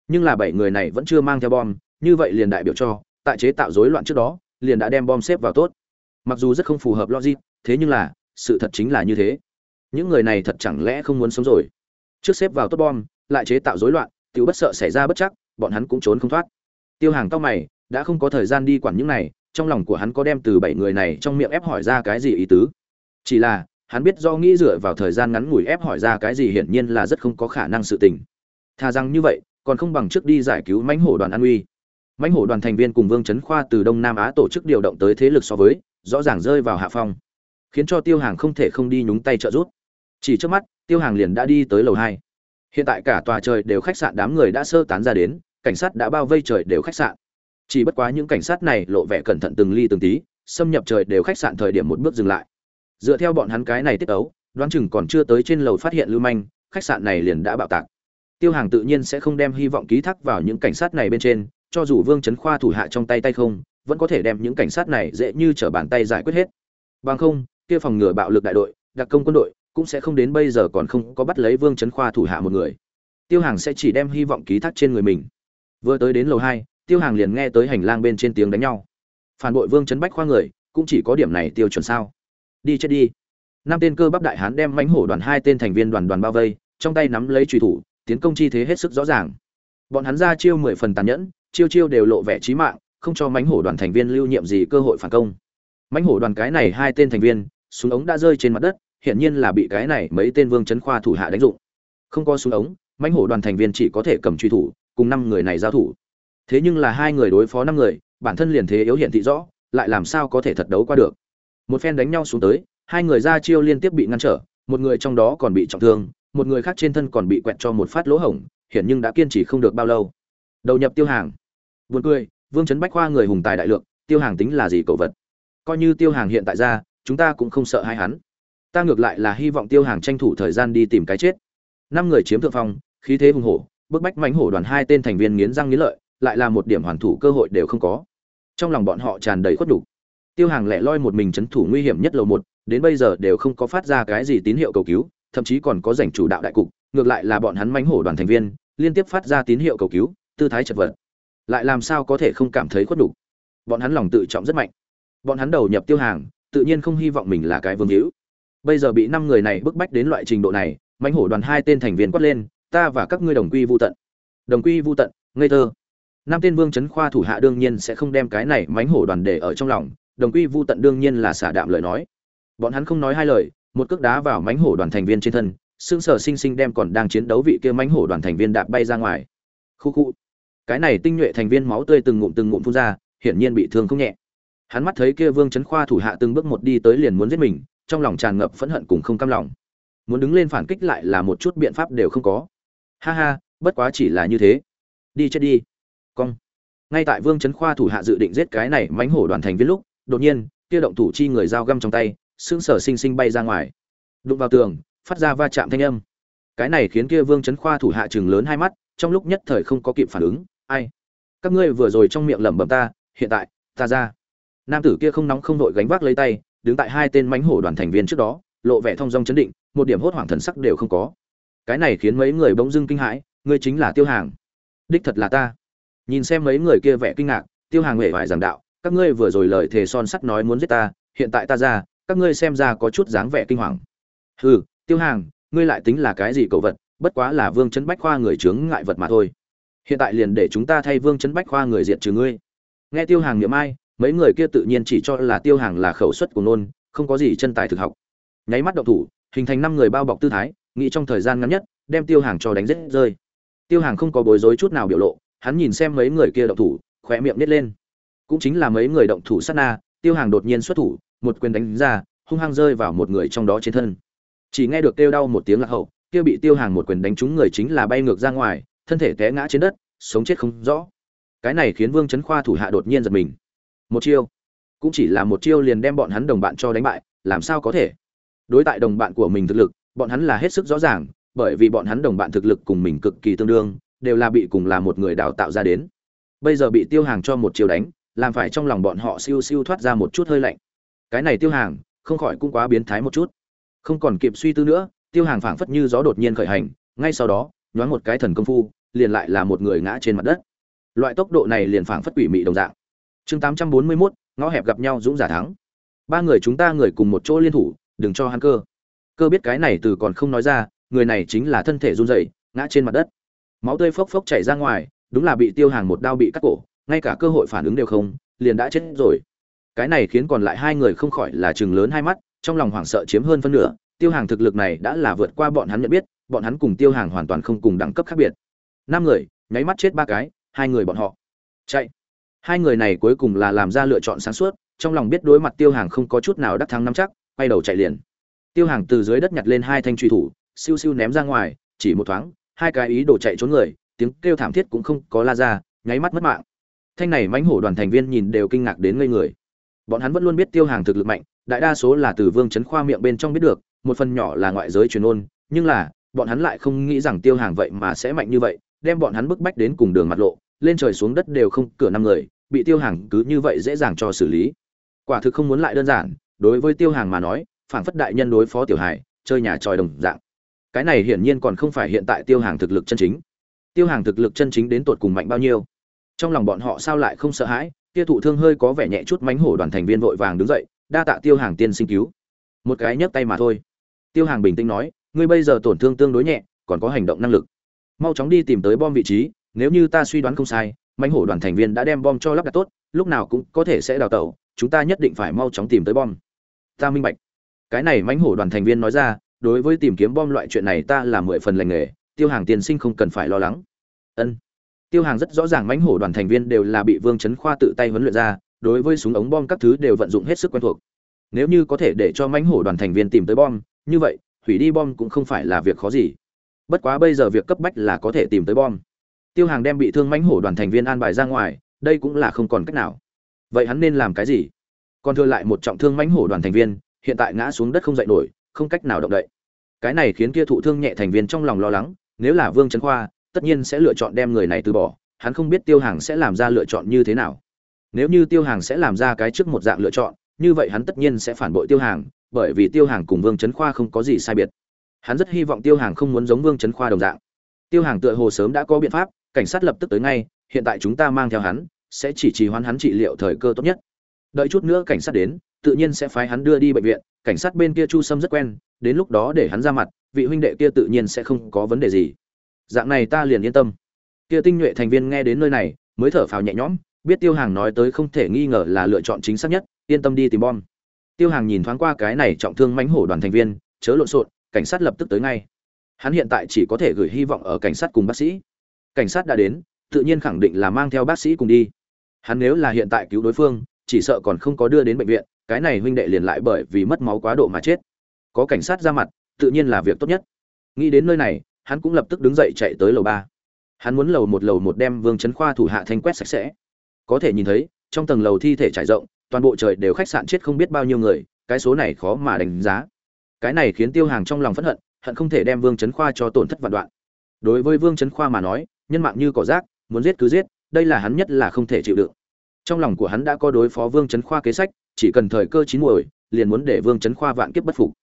Nhưng là bảy người này vẫn chưa mang theo bom, như vậy liền đại biểu cho, tại chế tạo rối loạn trước đó, liền đã đem bom xếp vào tốt. Mặc dù rất không phù hợp logic, thế nhưng là, sự thật chính là như thế. Những người này thật chẳng lẽ không muốn sống rồi? Trước xếp vào tốt bom, lại chế tạo rối loạn, tiểu bất sợ xảy ra bất chắc, bọn hắn cũng trốn không thoát. Tiêu hàng tóc mày, đã không có thời gian đi quản những này trong lòng của hắn có đem từ bảy người này trong miệng ép hỏi ra cái gì ý tứ. Chỉ là, hắn biết do nghĩ dựa vào thời gian ngắn ngủi ép hỏi ra cái gì hiển nhiên là rất không có khả năng sự tình. Thà rằng như vậy, còn không bằng trước đi giải cứu mãnh hổ đoàn an uy. Mãnh hổ đoàn thành viên cùng vương chấn khoa từ đông nam á tổ chức điều động tới thế lực so với, rõ ràng rơi vào hạ phong. Khiến cho tiêu hàng không thể không đi nhúng tay trợ giúp. Chỉ trước mắt, tiêu hàng liền đã đi tới lầu hai. Hiện tại cả tòa trời đều khách sạn đám người đã sơ tán ra đến, cảnh sát đã bao vây trời đều khách sạn chỉ bất quá những cảnh sát này lộ vẻ cẩn thận từng ly từng tí, xâm nhập trời đều khách sạn thời điểm một bước dừng lại. Dựa theo bọn hắn cái này tiết ấu, đoán chừng còn chưa tới trên lầu phát hiện lưu manh, khách sạn này liền đã bạo tạc. Tiêu hàng tự nhiên sẽ không đem hy vọng ký thác vào những cảnh sát này bên trên, cho dù vương chấn khoa thủ hạ trong tay tay không, vẫn có thể đem những cảnh sát này dễ như trở bàn tay giải quyết hết. Bằng không, kia phòng ngừa bạo lực đại đội, đặc công quân đội, cũng sẽ không đến bây giờ còn không có bắt lấy vương chấn khoa thủ hạ một người. Tiêu hàng sẽ chỉ đem hy vọng ký thác trên người mình. Vừa tới đến lầu hai tiêu hàng liền nghe tới hành lang bên trên tiếng đánh nhau. Phản bội vương chấn bách khoa người, cũng chỉ có điểm này tiêu chuẩn sao? Đi chết đi. Năm tên cơ bắp đại hán đem mãnh hổ đoàn hai tên thành viên đoàn đoàn bao vây, trong tay nắm lấy trùy thủ, tiến công chi thế hết sức rõ ràng. Bọn hắn ra chiêu mười phần tàn nhẫn, chiêu chiêu đều lộ vẻ trí mạng, không cho mãnh hổ đoàn thành viên lưu nhiệm gì cơ hội phản công. Mãnh hổ đoàn cái này hai tên thành viên, súng ống đã rơi trên mặt đất hiện nhiên là bị cái này mấy tên vương chấn khoa thủ hạ đánh dụng. Không có súng ống, mãnh hổ đoàn thành viên chỉ có thể cầm truy thủ, cùng năm người này giao thủ thế nhưng là hai người đối phó năm người, bản thân liền thế yếu hiện thị rõ, lại làm sao có thể thật đấu qua được. Một phen đánh nhau xuống tới, hai người ra chiêu liên tiếp bị ngăn trở, một người trong đó còn bị trọng thương, một người khác trên thân còn bị quẹt cho một phát lỗ hổng hiện nhưng đã kiên trì không được bao lâu. Đầu nhập tiêu hàng. Buồn cười, vương trấn bách khoa người hùng tài đại lượng, tiêu hàng tính là gì cậu vật? Coi như tiêu hàng hiện tại ra, chúng ta cũng không sợ hai hắn. Ta ngược lại là hy vọng tiêu hàng tranh thủ thời gian đi tìm cái chết. Năm người chiếm thượng phong, khí thế hùng hổ, bức bách mánh hổ đoàn hai tên thành viên nghiến răng nghiến lợi lại là một điểm hoàn thủ cơ hội đều không có. Trong lòng bọn họ tràn đầy khuất đủ tiêu hàng lẻ loi một mình c h ấ n thủ nguy hiểm nhất lầu một, đến bây giờ đều không có phát ra cái gì tín hiệu cầu cứu, thậm chí còn có giành chủ đạo đại cục, ngược lại là bọn hắn mánh hổ đoàn thành viên, liên tiếp phát ra tín hiệu cầu cứu, tư thái chật vật. Lại làm sao có thể không cảm thấy khuất đủ bọn hắn lòng tự trọng rất mạnh. Bọn hắn đầu nhập tiêu hàng, tự nhiên không hy vọng mình là cái vương hữu. Bây giờ bị năm người này bức bách đến loại trình độ này mánh hổ đoàn hai tên thành viên quát lên, ta và các ngươi đồng quy vô tận. Đồng quy vô tận, ngây thơ năm tên vương chấn khoa thủ hạ đương nhiên sẽ không đem cái này mánh hổ đoàn để ở trong lòng, đồng quy vu tận đương nhiên là xả đạm lời nói. Bọn hắn không nói hai lời, một cước đá vào mánh hổ đoàn thành viên trên thân xương sở sinh sinh đem còn đang chiến đấu vị kia mánh hổ đoàn thành viên đạp bay ra ngoài. Khu khu. Cái này tinh nhuệ thành viên máu tươi từng ngụm từng ngụm phun ra, hiển nhiên bị thương không nhẹ. Hắn mắt thấy kia vương chấn khoa thủ hạ từng bước một đi tới liền muốn giết mình, trong lòng tràn ngập phẫn hận cùng không cam lòng. Muốn đứng lên phản kích lại là một chút biện pháp đều không có. Ha ha, bất quá chỉ là như thế. Đi chết đi cong. Ngay tại vương chấn khoa thủ hạ dự định giết cái này mánh hổ đoàn thành viên lúc, đột nhiên, kia động thủ chi người dao găm trong tay, sững sở sinh sinh bay ra ngoài. Đụng vào tường, phát ra va chạm thanh âm. Cái này khiến kia vương chấn khoa thủ hạ chừng lớn hai mắt, trong lúc nhất thời không có kịp phản ứng, ai? Các ngươi vừa rồi trong miệng lẩm bẩm ta, hiện tại, ta ra. Nam tử kia không nóng không đội gánh vác lấy tay, đứng tại hai tên mánh hổ đoàn thành viên trước đó, lộ vẻ thông dong chấn định, một điểm hốt hoảng thần sắc đều không có. Cái này khiến mấy người bỗng dưng kinh hãi, ngươi chính là tiêu hàng. Đích thật là ta nhìn xem mấy người kia vẻ kinh ngạc, tiêu hàng huệ vải giảng đạo, các ngươi vừa rồi lời thề son sắt nói muốn giết ta, hiện tại ta ra, các ngươi xem ra có chút dáng vẻ kinh hoàng. Hừ, tiêu hàng, ngươi lại tính là cái gì cậu vật, bất quá là vương trấn bách khoa người chướng ngại vật mà thôi. Hiện tại liền để chúng ta thay vương trấn bách khoa người diệt trừ ngươi. Nghe tiêu hàng niệm ai, mấy người kia tự nhiên chỉ cho là tiêu hàng là khẩu suất của nôn, không có gì chân tài thực học. Nháy mắt động thủ, hình thành năm người bao bọc tư thái, nghĩ trong thời gian ngắn nhất, đem tiêu hàng cho đánh rết rơi. Tiêu hàng không có bối rối chút nào biểu lộ hắn nhìn xem mấy người kia động thủ khỏe miệng nít lên. Cũng chính là mấy người động thủ sát na, tiêu hàng đột nhiên xuất thủ, một quyền đánh ra, hung hăng rơi vào một người trong đó trên thân. Chỉ nghe được kêu đau một tiếng lạc hậu, kia bị tiêu hàng một quyền đánh trúng người chính là bay ngược ra ngoài, thân thể té ngã trên đất, sống chết không rõ. Cái này khiến vương chấn khoa thủ hạ đột nhiên giật mình. Một chiêu. Cũng chỉ là một chiêu liền đem bọn hắn đồng bạn cho đánh bại, làm sao có thể? Đối tại đồng bạn của mình thực lực, bọn hắn là hết sức rõ ràng, bởi vì bọn hắn đồng bạn thực lực cùng mình cực kỳ tương đương đều là bị cùng là một người đào tạo ra đến. Bây giờ bị tiêu hàng cho một chiều đánh làm phải trong lòng bọn họ siêu siêu thoát ra một chút hơi lạnh. Cái này tiêu hàng không khỏi cũng quá biến thái một chút. Không còn kịp suy tư nữa tiêu hàng phảng phất như gió đột nhiên khởi hành ngay sau đó nhoáng một cái thần công phu liền lại là một người ngã trên mặt đất. Loại tốc độ này liền phảng phất quỷ mị đồng dạng. Chương tám trăm bốn mươi 841, ngõ hẹp gặp nhau dũng giả thắng. Ba người chúng ta người cùng một chỗ liên thủ đừng cho hắn cơ. Cơ biết cái này từ còn không nói ra người này chính là thân thể run rẩy ngã trên mặt đất máu tươi phốc phốc chảy ra ngoài, đúng là bị tiêu hàng một đao bị cắt cổ, ngay cả cơ hội phản ứng đều không, liền đã chết rồi. Cái này khiến còn lại hai người không khỏi là chừng lớn hai mắt, trong lòng hoảng sợ chiếm hơn phân nửa, tiêu hàng thực lực này đã là vượt qua bọn hắn nhận biết, bọn hắn cùng tiêu hàng hoàn toàn không cùng đẳng cấp khác biệt. Năm người, nháy mắt chết ba cái, hai người bọn họ. Chạy. Hai người này cuối cùng là làm ra lựa chọn sáng suốt, trong lòng biết đối mặt tiêu hàng không có chút nào đắc thắng nắm chắc, quay đầu chạy liền. Tiêu hàng từ dưới đất nhặt lên hai thanh truy thủ, siêu siêu ném ra ngoài, chỉ một thoáng hai cái ý đồ chạy trốn người, tiếng kêu thảm thiết cũng không có la ra, nháy mắt mất mạng. Thanh này mãnh hổ đoàn thành viên nhìn đều kinh ngạc đến ngây người. Bọn hắn vẫn luôn biết tiêu hàng thực lực mạnh, đại đa số là từ vương chấn khoa miệng bên trong biết được, một phần nhỏ là ngoại giới truyền ôn, nhưng là, bọn hắn lại không nghĩ rằng tiêu hàng vậy mà sẽ mạnh như vậy, đem bọn hắn bức bách đến cùng đường mặt lộ, lên trời xuống đất đều không cửa năm người, bị tiêu hàng cứ như vậy dễ dàng cho xử lý. Quả thực không muốn lại đơn giản, đối với tiêu hàng mà nói phản phất đại nhân đối phó tiểu hải chơi nhà tròi đồng dạng cái này hiển nhiên còn không phải hiện tại tiêu hàng thực lực chân chính. Tiêu hàng thực lực chân chính đến tột cùng mạnh bao nhiêu? Trong lòng bọn họ sao lại không sợ hãi? Kia thụ thương hơi có vẻ nhẹ chút mánh hổ đoàn thành viên vội vàng đứng dậy, đa tạ tiêu hàng tiên sinh cứu. Một cái nhấc tay mà thôi. Tiêu hàng bình tĩnh nói, ngươi bây giờ tổn thương tương đối nhẹ, còn có hành động năng lực. Mau chóng đi tìm tới bom vị trí, nếu như ta suy đoán không sai mánh hổ đoàn thành viên đã đem bom cho lắp đặt tốt, lúc nào cũng có thể sẽ đào tẩu, chúng ta nhất định phải mau chóng tìm tới bom. Ta minh bạch. Cái này mánh hổ đoàn thành viên nói ra đối với tìm kiếm bom loại chuyện này ta là mười phần lành nghề, tiêu hàng tiên sinh không cần phải lo lắng. Ân. Tiêu hàng rất rõ ràng mánh hổ đoàn thành viên đều là bị vương chấn khoa tự tay huấn luyện ra, đối với súng ống bom các thứ đều vận dụng hết sức quen thuộc. Nếu như có thể để cho mánh hổ đoàn thành viên tìm tới bom, như vậy, hủy đi bom cũng không phải là việc khó gì. Bất quá bây giờ việc cấp bách là có thể tìm tới bom. Tiêu hàng đem bị thương mánh hổ đoàn thành viên an bài ra ngoài, đây cũng là không còn cách nào. Vậy hắn nên làm cái gì? Còn thừa lại một trọng thương mánh hổ đoàn thành viên, hiện tại ngã xuống đất không dậy nổi, không cách nào động đậy cái này khiến kia thụ thương nhẹ thành viên trong lòng lo lắng, nếu là vương trấn khoa, tất nhiên sẽ lựa chọn đem người này từ bỏ, hắn không biết tiêu hàng sẽ làm ra lựa chọn như thế nào. Nếu như tiêu hàng sẽ làm ra cái trước một dạng lựa chọn, như vậy hắn tất nhiên sẽ phản bội tiêu hàng, bởi vì tiêu hàng cùng vương trấn khoa không có gì sai biệt. Hắn rất hy vọng tiêu hàng không muốn giống vương trấn khoa đồng dạng. Tiêu hàng tựa hồ sớm đã có biện pháp, cảnh sát lập tức tới ngay, hiện tại chúng ta mang theo hắn, sẽ chỉ trì hoãn hắn trị liệu thời cơ tốt nhất. Đợi chút nữa cảnh sát đến, tự nhiên sẽ phái hắn đưa đi bệnh viện, cảnh sát bên kia chu sâm rất quen đến lúc đó để hắn ra mặt, vị huynh đệ kia tự nhiên sẽ không có vấn đề gì. Dạng này ta liền yên tâm. Kia tinh nhuệ thành viên nghe đến nơi này, mới thở phào nhẹ nhõm, biết tiêu hàng nói tới không thể nghi ngờ là lựa chọn chính xác nhất, yên tâm đi tìm bom. Tiêu hàng nhìn thoáng qua cái này trọng thương mãnh hổ đoàn thành viên, chớ lộn xộn, cảnh sát lập tức tới ngay. Hắn hiện tại chỉ có thể gửi hy vọng ở cảnh sát cùng bác sĩ. Cảnh sát đã đến, tự nhiên khẳng định là mang theo bác sĩ cùng đi. Hắn nếu là hiện tại cứu đối phương, chỉ sợ còn không có đưa đến bệnh viện, cái này huynh đệ liền lại bởi vì mất máu quá độ mà chết có cảnh sát ra mặt, tự nhiên là việc tốt nhất. Nghĩ đến nơi này, hắn cũng lập tức đứng dậy chạy tới lầu ba. Hắn muốn lầu một lầu một đem vương chấn khoa thủ hạ thanh quét sạch sẽ. Có thể nhìn thấy, trong tầng lầu thi thể trải rộng, toàn bộ trời đều khách sạn chết không biết bao nhiêu người, cái số này khó mà đánh giá. Cái này khiến tiêu hàng trong lòng phẫn hận hận không thể đem vương chấn khoa cho tổn thất vạn đoạn. Đối với vương chấn khoa mà nói, nhân mạng như cỏ rác, muốn giết cứ giết, đây là hắn nhất là không thể chịu đựng. Trong lòng của hắn đã có đối phó vương chấn khoa kế sách, chỉ cần thời cơ chín muồi, liền muốn để vương chấn khoa vạn kiếp bất phục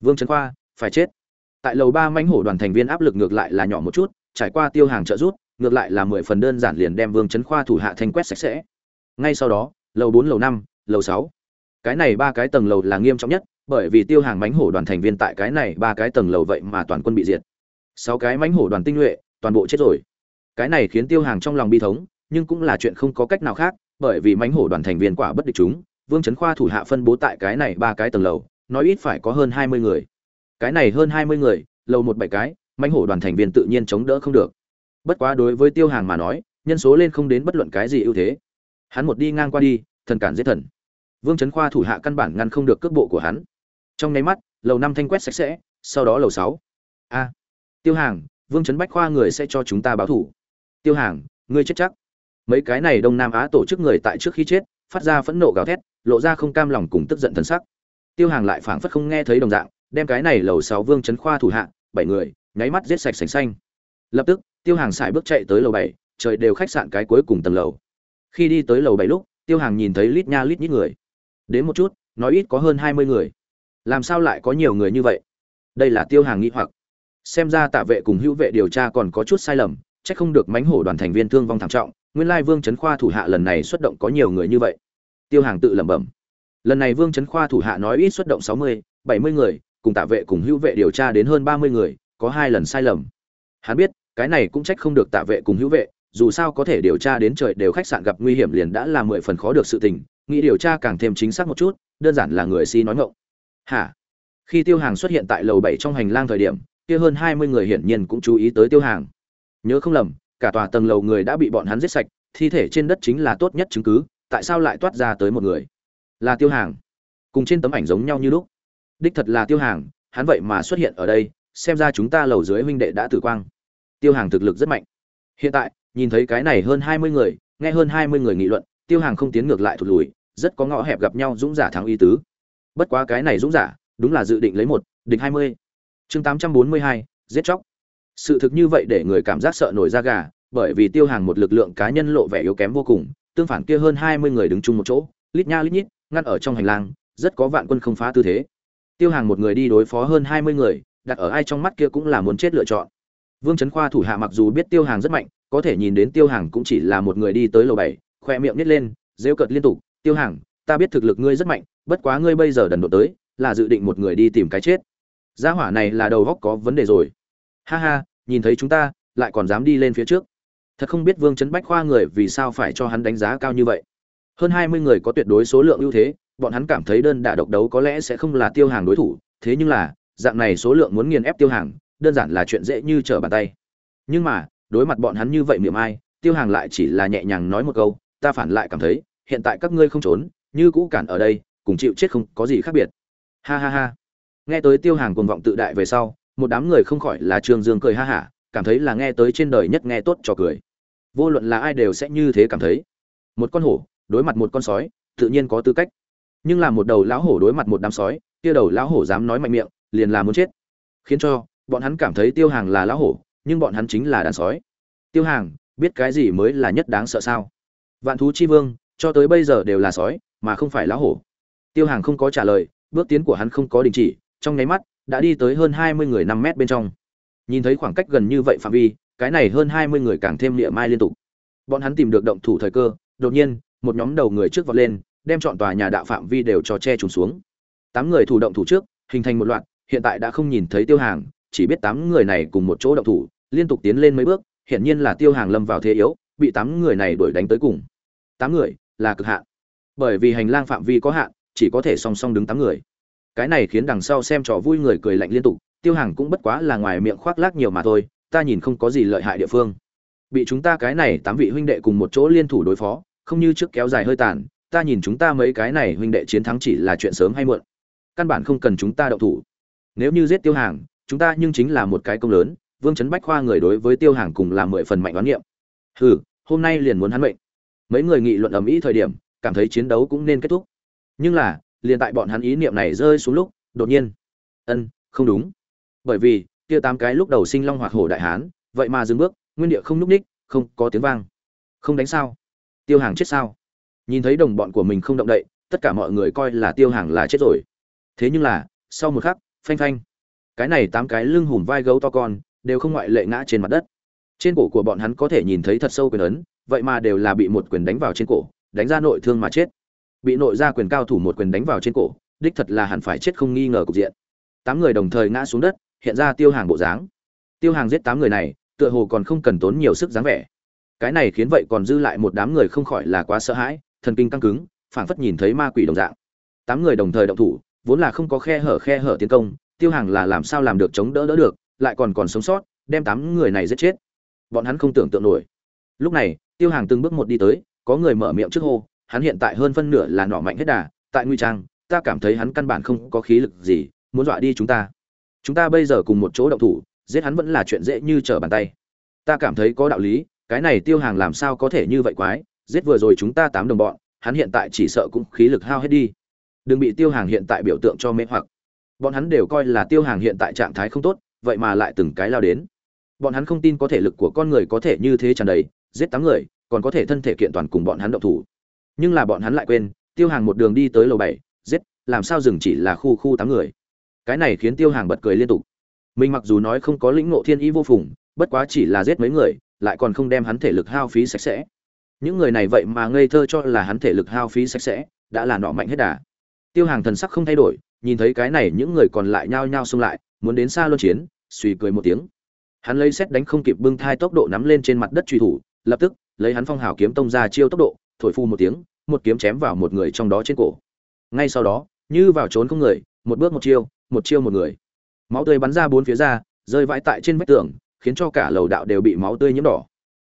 vương chấn khoa, phải chết. Tại lầu ba mãnh hổ đoàn thành viên áp lực ngược lại là nhỏ một chút, trải qua tiêu hàng trợ rút ngược lại là mười phần đơn giản liền đem vương chấn khoa thủ hạ thanh quét sạch sẽ. Ngay sau đó, lầu bốn, lầu năm, lầu sáu. Cái này ba cái tầng lầu là nghiêm trọng nhất, bởi vì tiêu hàng mãnh hổ đoàn thành viên tại cái này ba cái tầng lầu vậy mà toàn quân bị diệt. Sáu cái mãnh hổ đoàn tinh nhuệ, toàn bộ chết rồi. Cái này khiến tiêu hàng trong lòng bi thống, nhưng cũng là chuyện không có cách nào khác, bởi vì mãnh hổ đoàn thành viên quả bất địch chúng, vương trấn khoa thủ hạ phân bố tại cái này ba cái tầng lầu nói ít phải có hơn hai mươi người. Cái này hơn hai mươi người, lầu một bảy cái, mãnh hổ đoàn thành viên tự nhiên chống đỡ không được. Bất quá đối với tiêu hàng mà nói, nhân số lên không đến bất luận cái gì ưu thế. Hắn một đi ngang qua đi, thần cản giết thần. Vương trấn khoa thủ hạ căn bản ngăn không được cước bộ của hắn. Trong nháy mắt, lầu năm thanh quét sạch sẽ, sau đó lầu sáu. A. Tiêu hàng, vương trấn bách khoa người sẽ cho chúng ta báo thủ. Tiêu hàng, ngươi chết chắc. Mấy cái này đông nam á tổ chức người tại trước khi chết, phát ra phẫn nộ gào thét, lộ ra không cam lòng cùng tức giận thần sắc tiêu hàng lại phảng phất không nghe thấy đồng dạng, đem cái này lầu sáu vương trấn khoa thủ hạ, bảy người, nháy mắt giết sạch sành xanh. Lập tức, tiêu hàng xài bước chạy tới lầu bảy, trời đều khách sạn cái cuối cùng tầng lầu. Khi đi tới lầu bảy lúc, tiêu hàng nhìn thấy lít nha lít nhít người. Đến một chút, nói ít có hơn hai mươi người. Làm sao lại có nhiều người như vậy? Đây là tiêu hàng nghĩ hoặc. Xem ra tạ vệ cùng hữu vệ điều tra còn có chút sai lầm, chắc không được mánh hổ đoàn thành viên thương vong thảm trọng, nguyên lai vương trấn khoa thủ hạ lần này xuất động có nhiều người như vậy. Tiêu hàng tự lẩm bẩm lần này vương trấn khoa thủ hạ nói ít xuất động sáu mươi, bảy mươi người, cùng tạ vệ cùng hữu vệ điều tra đến hơn ba mươi người, có hai lần sai lầm. Hắn biết, cái này cũng trách không được tạ vệ cùng hữu vệ, dù sao có thể điều tra đến trời đều khách sạn gặp nguy hiểm liền đã là mười phần khó được sự tình, nghĩ điều tra càng thêm chính xác một chút, đơn giản là người si nói ngộng hả? Khi tiêu hàng xuất hiện tại lầu bảy trong hành lang thời điểm, kia hơn hai mươi người hiển nhiên cũng chú ý tới tiêu hàng. Nhớ không lầm, cả tòa tầng lầu người đã bị bọn hắn giết sạch, thi thể trên đất chính là tốt nhất chứng cứ, tại sao lại toát ra tới một người? Là tiêu hàng. Cùng trên tấm ảnh giống nhau như lúc. Đích thật là tiêu hàng, hắn vậy mà xuất hiện ở đây, xem ra chúng ta lầu dưới huynh đệ đã tử quang. Tiêu hàng thực lực rất mạnh. Hiện tại, nhìn thấy cái này hơn hai mươi người, nghe hơn hai mươi người nghị luận, tiêu hàng không tiến ngược lại thụt lùi, rất có ngõ hẹp gặp nhau dũng giả thắng y tứ. Bất quá cái này dũng giả, đúng là dự định lấy một, địch hai mươi. Chương tám trăm bốn mươi hai, giết chóc. Sự thực như vậy để người cảm giác sợ nổi da gà, bởi vì tiêu hàng một lực lượng cá nhân lộ vẻ yếu kém vô cùng, tương phản kia hơn hai mươi người đứng chung một chỗ, lít nha lít nhít ngăn ở trong hành lang, rất có vạn quân không phá tư thế. Tiêu hàng một người đi đối phó hơn hai mươi người, đặt ở ai trong mắt kia cũng là muốn chết lựa chọn. Vương trấn khoa thủ hạ mặc dù biết tiêu hàng rất mạnh, có thể nhìn đến tiêu hàng cũng chỉ là một người đi tới lầu bảy, khoe miệng nít lên, rêu cợt liên tục, tiêu hàng, ta biết thực lực ngươi rất mạnh, bất quá ngươi bây giờ đần độ tới, là dự định một người đi tìm cái chết. Gia hỏa này là đầu góc có vấn đề rồi. Ha ha, nhìn thấy chúng ta, lại còn dám đi lên phía trước. Thật không biết vương trấn bách khoa người vì sao phải cho hắn đánh giá cao như vậy hơn hai mươi người có tuyệt đối số lượng ưu thế, bọn hắn cảm thấy đơn đả độc đấu có lẽ sẽ không là tiêu hàng đối thủ, thế nhưng là, dạng này số lượng muốn nghiền ép tiêu hàng, đơn giản là chuyện dễ như trở bàn tay. Nhưng mà, đối mặt bọn hắn như vậy miệng ai, tiêu hàng lại chỉ là nhẹ nhàng nói một câu, ta phản lại cảm thấy, hiện tại các ngươi không trốn, như cũ cản ở đây, cùng chịu chết không có gì khác biệt. Ha ha ha. Nghe tới tiêu hàng cuồng vọng tự đại về sau, một đám người không khỏi là trương dương cười ha hả, cảm thấy là nghe tới trên đời nhất nghe tốt cho cười. Vô luận là ai đều sẽ như thế cảm thấy. Một con hổ đối mặt một con sói, tự nhiên có tư cách. Nhưng là một đầu lão hổ đối mặt một đám sói, kia đầu lão hổ dám nói mạnh miệng, liền là muốn chết. Khiến cho, bọn hắn cảm thấy tiêu hàng là lão hổ, nhưng bọn hắn chính là đàn sói. Tiêu hàng, biết cái gì mới là nhất đáng sợ sao? Vạn thú chi vương, cho tới bây giờ đều là sói, mà không phải lão hổ. Tiêu hàng không có trả lời, bước tiến của hắn không có đình chỉ, trong nháy mắt, đã đi tới hơn hai mươi người năm mét bên trong. Nhìn thấy khoảng cách gần như vậy phạm vi, cái này hơn hai mươi người càng thêm địa mai liên tục. Bọn hắn tìm được động thủ thời cơ, đột nhiên một nhóm đầu người trước vọt lên, đem chọn tòa nhà đạo phạm vi đều cho che trùm xuống. Tám người thủ động thủ trước, hình thành một loạt, hiện tại đã không nhìn thấy tiêu hàng, chỉ biết tám người này cùng một chỗ động thủ, liên tục tiến lên mấy bước, hiển nhiên là tiêu hàng lâm vào thế yếu, bị tám người này đuổi đánh tới cùng. Tám người, là cực hạn. Bởi vì hành lang phạm vi có hạn, chỉ có thể song song đứng tám người. Cái này khiến đằng sau xem trò vui người cười lạnh liên tục, tiêu hàng cũng bất quá là ngoài miệng khoác lác nhiều mà thôi, ta nhìn không có gì lợi hại địa phương. Bị chúng ta cái này tám vị huynh đệ cùng một chỗ liên thủ đối phó không như trước kéo dài hơi tàn, ta nhìn chúng ta mấy cái này huynh đệ chiến thắng chỉ là chuyện sớm hay muộn. Căn bản không cần chúng ta động thủ. Nếu như giết tiêu hàng, chúng ta nhưng chính là một cái công lớn, vương trấn bách khoa người đối với tiêu hàng cùng là mười phần mạnh đoán niệm hừ, hôm nay liền muốn hắn mệnh. Mấy người nghị luận ầm ĩ thời điểm, cảm thấy chiến đấu cũng nên kết thúc. Nhưng là, liền tại bọn hắn ý niệm này rơi xuống lúc, đột nhiên, ân, không đúng. Bởi vì, kia tám cái lúc đầu sinh long hoạt hổ đại hán, vậy mà dừng bước, nguyên địa không núp ních, không có tiếng vang. Không đánh sao? Tiêu hàng chết sao? Nhìn thấy đồng bọn của mình không động đậy, tất cả mọi người coi là tiêu hàng là chết rồi. Thế nhưng là, sau một khắc, phanh phanh. Cái này tám cái lưng hùm vai gấu to con, đều không ngoại lệ ngã trên mặt đất. Trên cổ của bọn hắn có thể nhìn thấy thật sâu quyền ấn, vậy mà đều là bị một quyền đánh vào trên cổ, đánh ra nội thương mà chết. Bị nội ra quyền cao thủ một quyền đánh vào trên cổ, đích thật là hẳn phải chết không nghi ngờ cục diện. Tám người đồng thời ngã xuống đất, hiện ra tiêu hàng bộ dáng. Tiêu hàng giết tám người này, tựa hồ còn không cần tốn nhiều sức dáng vẻ cái này khiến vậy còn dư lại một đám người không khỏi là quá sợ hãi, thần kinh căng cứng, phảng phất nhìn thấy ma quỷ đồng dạng. Tám người đồng thời động thủ, vốn là không có khe hở khe hở tiến công, tiêu hàng là làm sao làm được chống đỡ đỡ được, lại còn còn sống sót, đem tám người này giết chết. Bọn hắn không tưởng tượng nổi. Lúc này, tiêu hàng từng bước một đi tới, có người mở miệng trước hô, hắn hiện tại hơn phân nửa là nọ mạnh hết đà, tại nguy trang, ta cảm thấy hắn căn bản không có khí lực gì, muốn dọa đi chúng ta. Chúng ta bây giờ cùng một chỗ động thủ, giết hắn vẫn là chuyện dễ như trở bàn tay. Ta cảm thấy có đạo lý cái này tiêu hàng làm sao có thể như vậy quái, giết vừa rồi chúng ta tám đồng bọn, hắn hiện tại chỉ sợ cũng khí lực hao hết đi. Đừng bị tiêu hàng hiện tại biểu tượng cho mê hoặc. Bọn hắn đều coi là tiêu hàng hiện tại trạng thái không tốt, vậy mà lại từng cái lao đến. Bọn hắn không tin có thể lực của con người có thể như thế tràn đầy, giết tám người, còn có thể thân thể kiện toàn cùng bọn hắn động thủ. Nhưng là bọn hắn lại quên, tiêu hàng một đường đi tới lầu bảy, giết, làm sao dừng chỉ là khu khu tám người. Cái này khiến tiêu hàng bật cười liên tục. Mình mặc dù nói không có lĩnh ngộ thiên ý vô phùng, bất quá chỉ là giết mấy người lại còn không đem hắn thể lực hao phí sạch sẽ. Những người này vậy mà ngây thơ cho là hắn thể lực hao phí sạch sẽ, đã là nọ mạnh hết đà. Tiêu hàng thần sắc không thay đổi, nhìn thấy cái này những người còn lại nhao nhao xung lại, muốn đến xa luân chiến, suy cười một tiếng. Hắn lấy xét đánh không kịp bưng thai tốc độ nắm lên trên mặt đất truy thủ, lập tức lấy hắn phong hào kiếm tông ra chiêu tốc độ, thổi phu một tiếng, một kiếm chém vào một người trong đó trên cổ. Ngay sau đó, như vào trốn không người, một bước một chiêu một chiêu một người. Máu tươi bắn ra bốn phía ra, rơi vãi tại trên vách tường khiến cho cả lầu đạo đều bị máu tươi nhiễm đỏ.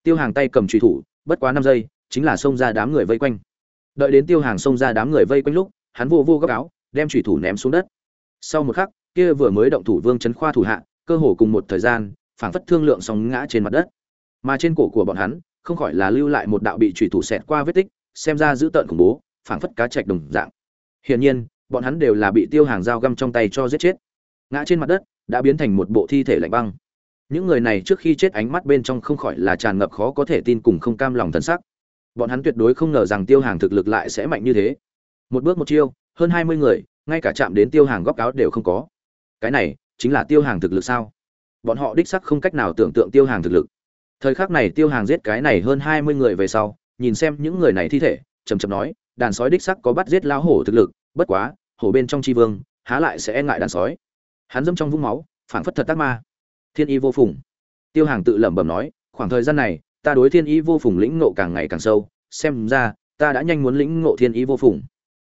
Tiêu hàng tay cầm truy thủ, bất quá năm giây, chính là xông ra đám người vây quanh. Đợi đến tiêu hàng xông ra đám người vây quanh lúc, hắn vô vô gấp áo, đem truy thủ ném xuống đất. Sau một khắc, kia vừa mới động thủ vương chấn khoa thủ hạ, cơ hồ cùng một thời gian, phảng phất thương lượng sóng ngã trên mặt đất. Mà trên cổ của bọn hắn, không khỏi là lưu lại một đạo bị truy thủ xẹt qua vết tích, xem ra dữ tợn khủng bố, phảng phất cá trạch đồng dạng. Hiển nhiên, bọn hắn đều là bị tiêu hàng dao găm trong tay cho giết chết. Ngã trên mặt đất, đã biến thành một bộ thi thể lạnh băng những người này trước khi chết ánh mắt bên trong không khỏi là tràn ngập khó có thể tin cùng không cam lòng thân sắc. Bọn hắn tuyệt đối không ngờ rằng tiêu hàng thực lực lại sẽ mạnh như thế. Một bước một chiêu, hơn hai mươi người, ngay cả chạm đến tiêu hàng góc áo đều không có. Cái này, chính là tiêu hàng thực lực sao? Bọn họ đích sắc không cách nào tưởng tượng tiêu hàng thực lực. Thời khắc này tiêu hàng giết cái này hơn hai mươi người về sau, nhìn xem những người này thi thể chầm chầm nói, đàn sói đích sắc có bắt giết lão hổ thực lực, bất quá, hổ bên trong tri vương, há lại sẽ e ngại đàn sói. Hắn dâm trong vũng máu, phảng phất thật tác ma thiên y vô phùng. Tiêu hàng tự lẩm bẩm nói, khoảng thời gian này, ta đối thiên y vô phùng lĩnh ngộ càng ngày càng sâu, xem ra, ta đã nhanh muốn lĩnh ngộ thiên y vô phùng.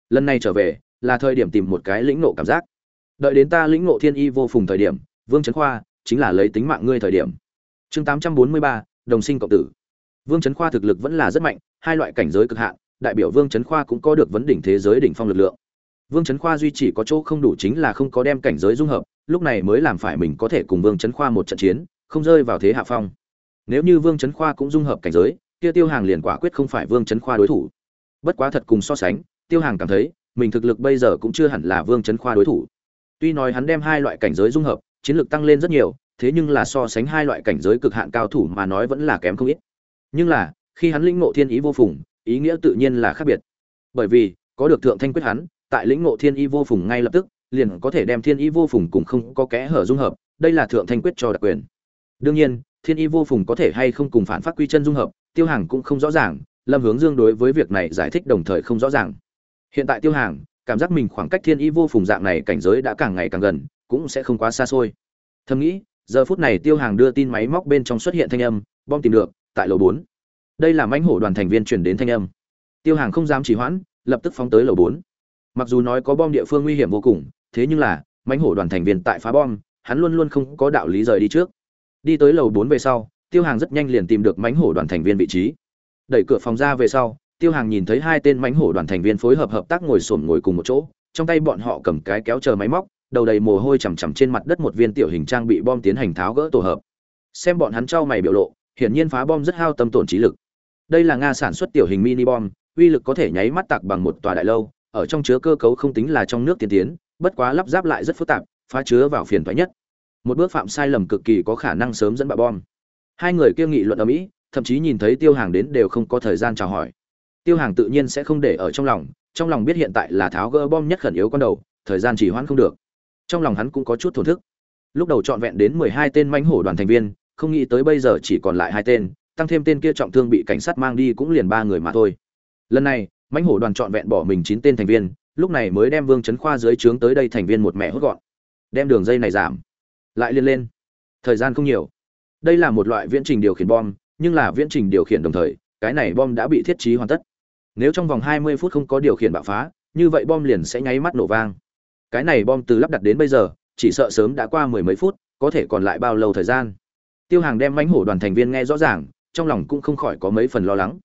Lần này trở về, là thời điểm tìm một cái lĩnh ngộ cảm giác. Đợi đến ta lĩnh ngộ thiên y vô phùng thời điểm, vương trấn khoa chính là lấy tính mạng ngươi thời điểm. Chương tám trăm bốn mươi ba, đồng sinh cộng tử. Vương trấn khoa thực lực vẫn là rất mạnh, hai loại cảnh giới cực hạn, đại biểu vương trấn khoa cũng có được vấn đỉnh thế giới đỉnh phong lực lượng. Vương trấn khoa duy chỉ có chỗ không đủ chính là không có đem cảnh giới dung hợp lúc này mới làm phải mình có thể cùng vương chấn khoa một trận chiến, không rơi vào thế hạ phong. Nếu như vương chấn khoa cũng dung hợp cảnh giới, kia tiêu hàng liền quả quyết không phải vương chấn khoa đối thủ. Bất quá thật cùng so sánh, tiêu hàng cảm thấy, mình thực lực bây giờ cũng chưa hẳn là vương chấn khoa đối thủ. Tuy nói hắn đem hai loại cảnh giới dung hợp, chiến lực tăng lên rất nhiều, thế nhưng là so sánh hai loại cảnh giới cực hạn cao thủ mà nói vẫn là kém không ít. Nhưng là, khi hắn lĩnh ngộ thiên ý vô phùng, ý nghĩa tự nhiên là khác biệt. Bởi vì, có được thượng thanh quyết hắn, tại lĩnh ngộ thiên ý vô phùng ngay lập tức liền có thể đem thiên ý vô phùng cùng không có kẽ hở dung hợp, đây là thượng thanh quyết cho đặc quyền. Đương nhiên, thiên ý vô phùng có thể hay không cùng phản phát quy chân dung hợp, tiêu hàng cũng không rõ ràng, lâm hướng dương đối với việc này giải thích đồng thời không rõ ràng. Hiện tại tiêu hàng cảm giác mình khoảng cách thiên ý vô phùng dạng này cảnh giới đã càng ngày càng gần, cũng sẽ không quá xa xôi. Thầm nghĩ, giờ phút này tiêu hàng đưa tin máy móc bên trong xuất hiện thanh âm, bom tìm được, tại lầu bốn. Đây là mãnh hổ đoàn thành viên chuyển đến thanh âm. Tiêu hàng không dám trì hoãn, lập tức phóng tới lầu bốn. Mặc dù nói có bom địa phương nguy hiểm vô cùng thế nhưng là, mãnh hổ đoàn thành viên tại phá bom, hắn luôn luôn không có đạo lý rời đi trước. Đi tới lầu bốn về sau, tiêu hàng rất nhanh liền tìm được mãnh hổ đoàn thành viên vị trí. Đẩy cửa phòng ra về sau, tiêu hàng nhìn thấy hai tên mãnh hổ đoàn thành viên phối hợp hợp tác ngồi sồn ngồi cùng một chỗ, trong tay bọn họ cầm cái kéo chờ máy móc, đầu đầy mồ hôi chằm chằm trên mặt đất một viên tiểu hình trang bị bom tiến hành tháo gỡ tổ hợp. Xem bọn hắn trao mày biểu lộ, hiển nhiên phá bom rất hao tâm tổn trí lực. Đây là nga sản xuất tiểu hình mini bom, uy lực có thể nháy mắt tạc bằng một tòa đại lâu, ở trong chứa cơ cấu không tính là trong nước tiên tiến bất quá lắp ráp lại rất phức tạp, phá chứa vào phiền toái nhất. Một bước phạm sai lầm cực kỳ có khả năng sớm dẫn bạo bom. Hai người kia nghị luận ở mỹ, thậm chí nhìn thấy tiêu hàng đến đều không có thời gian chào hỏi. Tiêu hàng tự nhiên sẽ không để ở trong lòng trong lòng biết hiện tại là tháo gỡ bom nhất khẩn yếu con đầu, thời gian chỉ hoãn không được. Trong lòng hắn cũng có chút thổn thức. Lúc đầu trọn vẹn đến mười hai tên mãnh hổ đoàn thành viên, không nghĩ tới bây giờ chỉ còn lại hai tên, tăng thêm tên kia trọng thương bị cảnh sát mang đi cũng liền ba người mà thôi. Lần này, mãnh hổ đoàn trọn vẹn bỏ mình chín tên thành viên lúc này mới đem vương chấn khoa dưới trướng tới đây thành viên một mẹ hốt gọn. Đem đường dây này giảm. Lại liên lên. Thời gian không nhiều. Đây là một loại viễn trình điều khiển bom, nhưng là viễn trình điều khiển đồng thời, cái này bom đã bị thiết trí hoàn tất. Nếu trong vòng 20 phút không có điều khiển bạo phá, như vậy bom liền sẽ nháy mắt nổ vang. Cái này bom từ lắp đặt đến bây giờ, chỉ sợ sớm đã qua mười mấy phút, có thể còn lại bao lâu thời gian? Tiêu hàng đem mãnh hổ đoàn thành viên nghe rõ ràng, trong lòng cũng không khỏi có mấy phần lo lắng.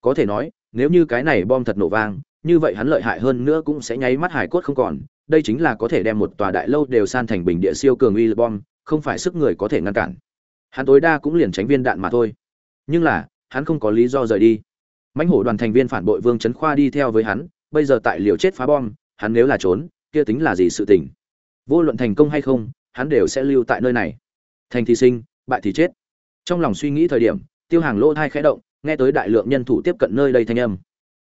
Có thể nói, nếu như cái này bom thật nổ vang như vậy hắn lợi hại hơn nữa cũng sẽ nháy mắt hải cốt không còn, đây chính là có thể đem một tòa đại lâu đều san thành bình địa siêu cường uy lực bom, không phải sức người có thể ngăn cản. Hắn tối đa cũng liền tránh viên đạn mà thôi. Nhưng là, hắn không có lý do rời đi. Mãnh hổ đoàn thành viên phản bội vương trấn khoa đi theo với hắn, bây giờ tại liều chết phá bom, hắn nếu là trốn, kia tính là gì sự tình? Vô luận thành công hay không, hắn đều sẽ lưu tại nơi này. Thành thì sinh, bại thì chết. Trong lòng suy nghĩ thời điểm, tiêu hàng lỗ thai khẽ động, nghe tới đại lượng nhân thủ tiếp cận nơi đây thanh âm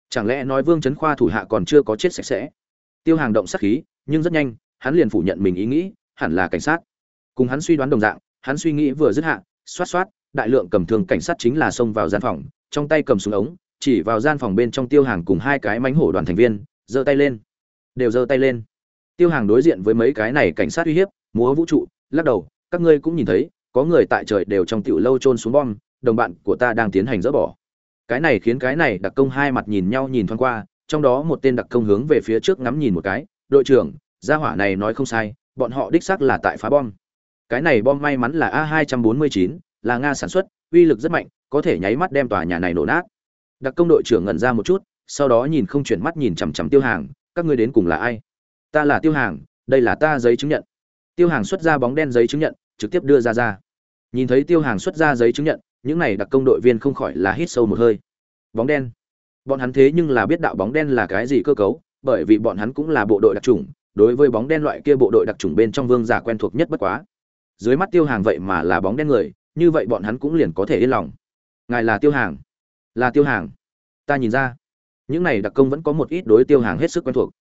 chẳng lẽ nói vương trấn khoa thủ hạ còn chưa có chết sạch sẽ? Tiêu hàng động sắc khí, nhưng rất nhanh, hắn liền phủ nhận mình ý nghĩ, hẳn là cảnh sát. Cùng hắn suy đoán đồng dạng, hắn suy nghĩ vừa dứt hạ, xoát xoát, đại lượng cầm thương cảnh sát chính là xông vào gian phòng, trong tay cầm súng ống, chỉ vào gian phòng bên trong tiêu hàng cùng hai cái mánh hổ đoàn thành viên, giơ tay lên. Đều giơ tay lên. Tiêu hàng đối diện với mấy cái này cảnh sát uy hiếp, múa vũ trụ, lắc đầu, các ngươi cũng nhìn thấy, có người tại trời đều trong tiểu lâu trôn xuống bom, đồng bạn của ta đang tiến hành dỡ bỏ cái này khiến cái này đặc công hai mặt nhìn nhau nhìn thoáng qua, trong đó một tên đặc công hướng về phía trước ngắm nhìn một cái, đội trưởng, gia hỏa này nói không sai, bọn họ đích xác là tại phá bom. Cái này bom may mắn là a 249 là nga sản xuất, uy lực rất mạnh, có thể nháy mắt đem tòa nhà này nổ nát. Đặc công đội trưởng ngẩn ra một chút, sau đó nhìn không chuyển mắt nhìn chằm chằm tiêu hàng, các ngươi đến cùng là ai? Ta là tiêu hàng, đây là ta giấy chứng nhận. Tiêu hàng xuất ra bóng đen giấy chứng nhận, trực tiếp đưa ra ra. Nhìn thấy tiêu hàng xuất ra giấy chứng nhận những này đặc công đội viên không khỏi là hít sâu một hơi. Bóng đen. Bọn hắn thế nhưng là biết đạo bóng đen là cái gì cơ cấu, bởi vì bọn hắn cũng là bộ đội đặc trùng đối với bóng đen loại kia bộ đội đặc trùng bên trong vương giả quen thuộc nhất bất quá. Dưới mắt tiêu hàng vậy mà là bóng đen người, như vậy bọn hắn cũng liền có thể yên lòng. Ngài là tiêu hàng. Là tiêu hàng. Ta nhìn ra, những này đặc công vẫn có một ít đối tiêu hàng hết sức quen thuộc.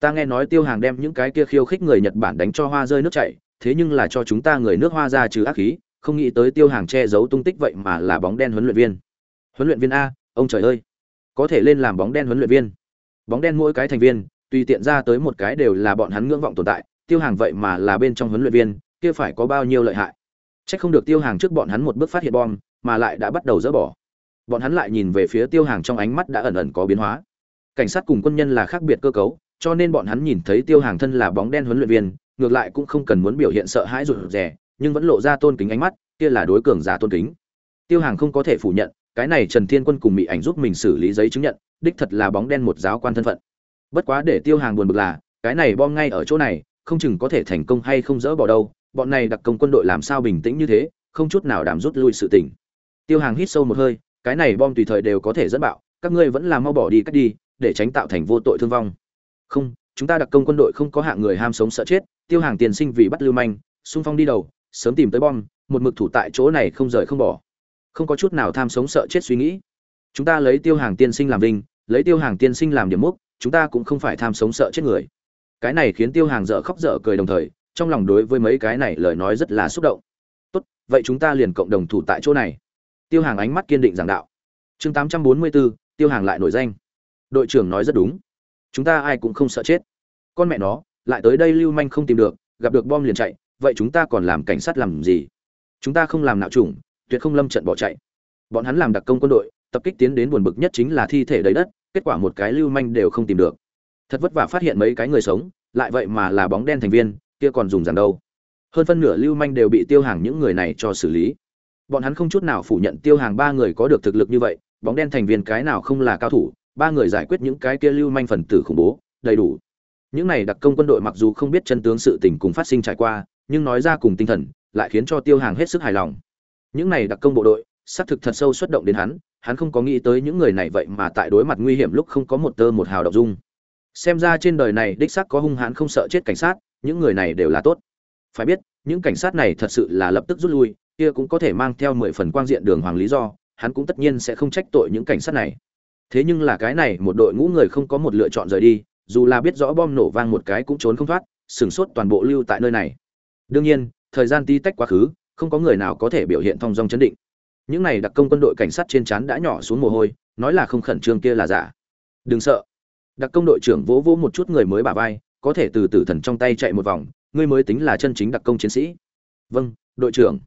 Ta nghe nói tiêu hàng đem những cái kia khiêu khích người nhật bản đánh cho hoa rơi nước chảy, thế nhưng là cho chúng ta người nước hoa ra trừ ác khí không nghĩ tới tiêu hàng che giấu tung tích vậy mà là bóng đen huấn luyện viên. Huấn luyện viên a, ông trời ơi, có thể lên làm bóng đen huấn luyện viên. Bóng đen mỗi cái thành viên, tùy tiện ra tới một cái đều là bọn hắn ngưỡng vọng tồn tại, tiêu hàng vậy mà là bên trong huấn luyện viên, kia phải có bao nhiêu lợi hại? Chắc không được tiêu hàng trước bọn hắn một bước phát hiện bom, mà lại đã bắt đầu dỡ bỏ. Bọn hắn lại nhìn về phía tiêu hàng trong ánh mắt đã ẩn ẩn có biến hóa. Cảnh sát cùng quân nhân là khác biệt cơ cấu, cho nên bọn hắn nhìn thấy tiêu hàng thân là bóng đen huấn luyện viên, ngược lại cũng không cần muốn biểu hiện sợ hãi rụt rè nhưng vẫn lộ ra tôn kính ánh mắt, kia là đối cường giả tôn kính. Tiêu hàng không có thể phủ nhận, cái này trần thiên quân cùng mỹ ảnh giúp mình xử lý giấy chứng nhận, đích thật là bóng đen một giáo quan thân phận. Bất quá để tiêu hàng buồn bực là, cái này bom ngay ở chỗ này, không chừng có thể thành công hay không dỡ bỏ đâu, bọn này đặc công quân đội làm sao bình tĩnh như thế, không chút nào đảm rút lui sự tỉnh tiêu hàng hít sâu một hơi, cái này bom tùy thời đều có thể dẫn bạo, các ngươi vẫn là mau bỏ đi cách đi, để tránh tạo thành vô tội thương vong. Không, chúng ta đặc công quân đội không có hạng người ham sống sợ chết, tiêu hàng tiền sinh vì bắt lưu manh, xung phong đi đầu sớm tìm tới bom, một mực thủ tại chỗ này không rời không bỏ. Không có chút nào tham sống sợ chết suy nghĩ. Chúng ta lấy tiêu hàng tiên sinh làm vinh lấy tiêu hàng tiên sinh làm điểm mốc, chúng ta cũng không phải tham sống sợ chết người. Cái này khiến tiêu hàng dở khóc dở cười đồng thời, trong lòng đối với mấy cái này lời nói rất là xúc động. Tốt, vậy chúng ta liền cộng đồng thủ tại chỗ này. Tiêu hàng ánh mắt kiên định giảng đạo. Chương tám trăm bốn mươi bốn tiêu hàng lại nổi danh. Đội trưởng nói rất đúng. Chúng ta ai cũng không sợ chết. Con mẹ nó, lại tới đây lưu manh không tìm được, gặp được bom liền chạy vậy chúng ta còn làm cảnh sát làm gì? Chúng ta không làm nạo trùng tuyệt không lâm trận bỏ chạy. Bọn hắn làm đặc công quân đội, tập kích tiến đến buồn bực nhất chính là thi thể đầy đất, kết quả một cái lưu manh đều không tìm được. Thật vất vả phát hiện mấy cái người sống, lại vậy mà là bóng đen thành viên, kia còn dùng rằng đâu. Hơn phân nửa lưu manh đều bị tiêu hàng những người này cho xử lý. Bọn hắn không chút nào phủ nhận tiêu hàng ba người có được thực lực như vậy, bóng đen thành viên cái nào không là cao thủ, ba người giải quyết những cái kia lưu manh phần tử khủng bố, đầy đủ. Những này đặc công quân đội mặc dù không biết chân tướng sự tình cùng phát sinh trải qua nhưng nói ra cùng tinh thần lại khiến cho tiêu hàng hết sức hài lòng. Những này đặc công bộ đội, xác thực thật sâu xuất động đến hắn hắn không có nghĩ tới những người này vậy mà tại đối mặt nguy hiểm lúc không có một tơ một hào động dung. Xem ra trên đời này đích xác có hung hãn không sợ chết cảnh sát, những người này đều là tốt. Phải biết, những cảnh sát này thật sự là lập tức rút lui, kia cũng có thể mang theo mười phần quang diện đường hoàng lý do, hắn cũng tất nhiên sẽ không trách tội những cảnh sát này. Thế nhưng là cái này, một đội ngũ người không có một lựa chọn rời đi, dù là biết rõ bom nổ vang một cái cũng trốn không thoát sửng sốt toàn bộ lưu tại nơi này đương nhiên, thời gian ti tách quá khứ, không có người nào có thể biểu hiện thong dong chấn định. Những này đặc công quân đội cảnh sát trên chán đã nhỏ xuống mồ hôi, nói là không khẩn trương kia là giả. Đừng sợ. Đặc công đội trưởng vỗ vỗ một chút người mới bà vai, có thể từ tử thần trong tay chạy một vòng, ngươi mới tính là chân chính đặc công chiến sĩ. Vâng đội trưởng.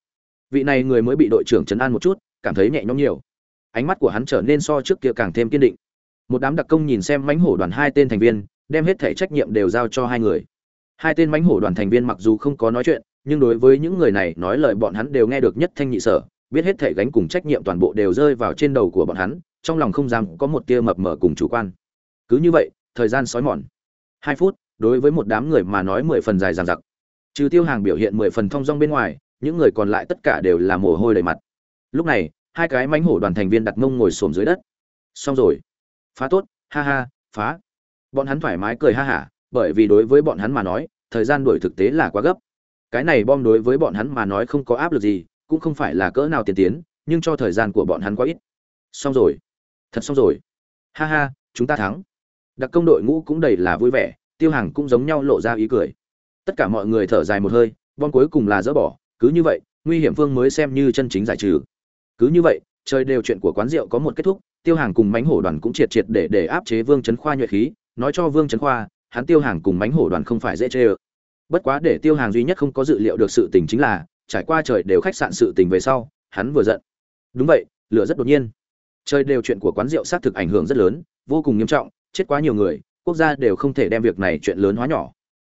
Vị này người mới bị đội trưởng chấn an một chút, cảm thấy nhẹ nhõm nhiều. Ánh mắt của hắn trở nên so trước kia càng thêm kiên định. Một đám đặc công nhìn xem mãnh hổ đoàn hai tên thành viên, đem hết thể trách nhiệm đều giao cho hai người hai tên mãnh hổ đoàn thành viên mặc dù không có nói chuyện, nhưng đối với những người này nói lời bọn hắn đều nghe được nhất thanh nhị sở, biết hết thể gánh cùng trách nhiệm toàn bộ đều rơi vào trên đầu của bọn hắn, trong lòng không dám có một tia mập mờ cùng chủ quan. Cứ như vậy, thời gian sói mòn. Hai phút, đối với một đám người mà nói mười phần dài dằng dặc. Trừ tiêu hàng biểu hiện mười phần thong dong bên ngoài, những người còn lại tất cả đều là mồ hôi đầy mặt. Lúc này, hai cái mánh hổ đoàn thành viên đặt mông ngồi xổm dưới đất. Xong rồi. Phá tốt. Ha ha, phá. Bọn hắn thoải mái cười ha hả bởi vì đối với bọn hắn mà nói, thời gian đuổi thực tế là quá gấp. Cái này bom đối với bọn hắn mà nói không có áp lực gì, cũng không phải là cỡ nào tiền tiến, nhưng cho thời gian của bọn hắn quá ít. Xong rồi. Thật xong rồi. Ha ha, chúng ta thắng. Đặc công đội ngũ cũng đầy là vui vẻ, tiêu hàng cũng giống nhau lộ ra ý cười. Tất cả mọi người thở dài một hơi, bom cuối cùng là dỡ bỏ, cứ như vậy, nguy hiểm vương mới xem như chân chính giải trừ. Cứ như vậy, trời đều chuyện của quán rượu có một kết thúc, tiêu hàng cùng mánh hổ đoàn cũng triệt triệt để để áp chế vương trấn khoa nhuệ khí, nói cho vương trấn khoa hắn tiêu hàng cùng mánh hổ đoàn không phải dễ chê ơ. Bất quá để tiêu hàng duy nhất không có dự liệu được sự tình chính là, trải qua trời đều khách sạn sự tình về sau, hắn vừa giận. Đúng vậy, lửa rất đột nhiên. Trời đều chuyện của quán rượu xác thực ảnh hưởng rất lớn, vô cùng nghiêm trọng, chết quá nhiều người, quốc gia đều không thể đem việc này chuyện lớn hóa nhỏ.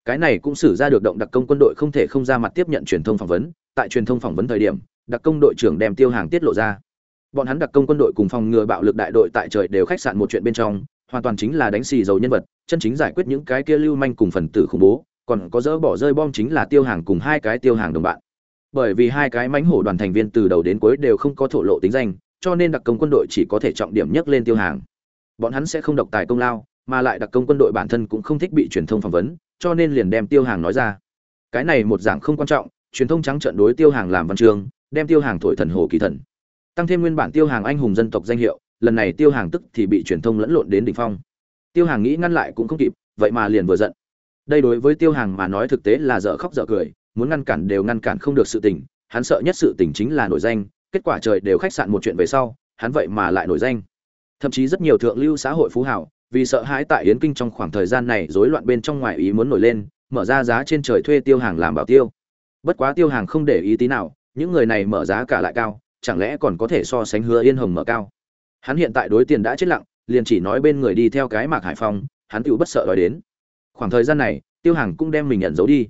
Cái này cũng xử ra được động đặc công quân đội không thể không ra mặt tiếp nhận truyền thông phỏng vấn. Tại truyền thông phỏng vấn thời điểm, đặc công đội trưởng đem tiêu hàng tiết lộ ra. Bọn hắn đặc công quân đội cùng phòng ngừa bạo lực đại đội tại trời đều khách sạn một chuyện bên trong hoàn toàn chính là đánh xì dầu nhân vật, chân chính giải quyết những cái kia lưu manh cùng phần tử khủng bố, còn có dỡ bỏ rơi bom chính là tiêu hàng cùng hai cái tiêu hàng đồng bạn. Bởi vì hai cái mánh hổ đoàn thành viên từ đầu đến cuối đều không có thổ lộ tính danh, cho nên đặc công quân đội chỉ có thể trọng điểm nhất lên tiêu hàng. Bọn hắn sẽ không độc tài công lao, mà lại đặc công quân đội bản thân cũng không thích bị truyền thông phỏng vấn, cho nên liền đem tiêu hàng nói ra. Cái này một dạng không quan trọng, truyền thông trắng trận đối tiêu hàng làm văn chương, đem tiêu hàng thổi thần hồ kỳ thần. Tăng thêm nguyên bản tiêu hàng anh hùng dân tộc danh hiệu lần này tiêu hàng tức thì bị truyền thông lẫn lộn đến đỉnh phong. Tiêu hàng nghĩ ngăn lại cũng không kịp, vậy mà liền vừa giận. Đây đối với tiêu hàng mà nói thực tế là dở khóc dở cười, muốn ngăn cản đều ngăn cản không được sự tình, hắn sợ nhất sự tình chính là nổi danh, kết quả trời đều khách sạn một chuyện về sau, hắn vậy mà lại nổi danh. Thậm chí rất nhiều thượng lưu xã hội phú hảo, vì sợ hãi tại yến kinh trong khoảng thời gian này rối loạn bên trong ngoài ý muốn nổi lên, mở ra giá trên trời thuê tiêu hàng làm bảo tiêu. Bất quá tiêu hàng không để ý tí nào, những người này mở giá cả lại cao, chẳng lẽ còn có thể so sánh hứa yên hồng mở cao? Hắn hiện tại đối tiền đã chết lặng, liền chỉ nói bên người đi theo cái mạc hải phong, hắn tựu bất sợ đói đến. Khoảng thời gian này, tiêu hàng cũng đem mình nhận giấu đi.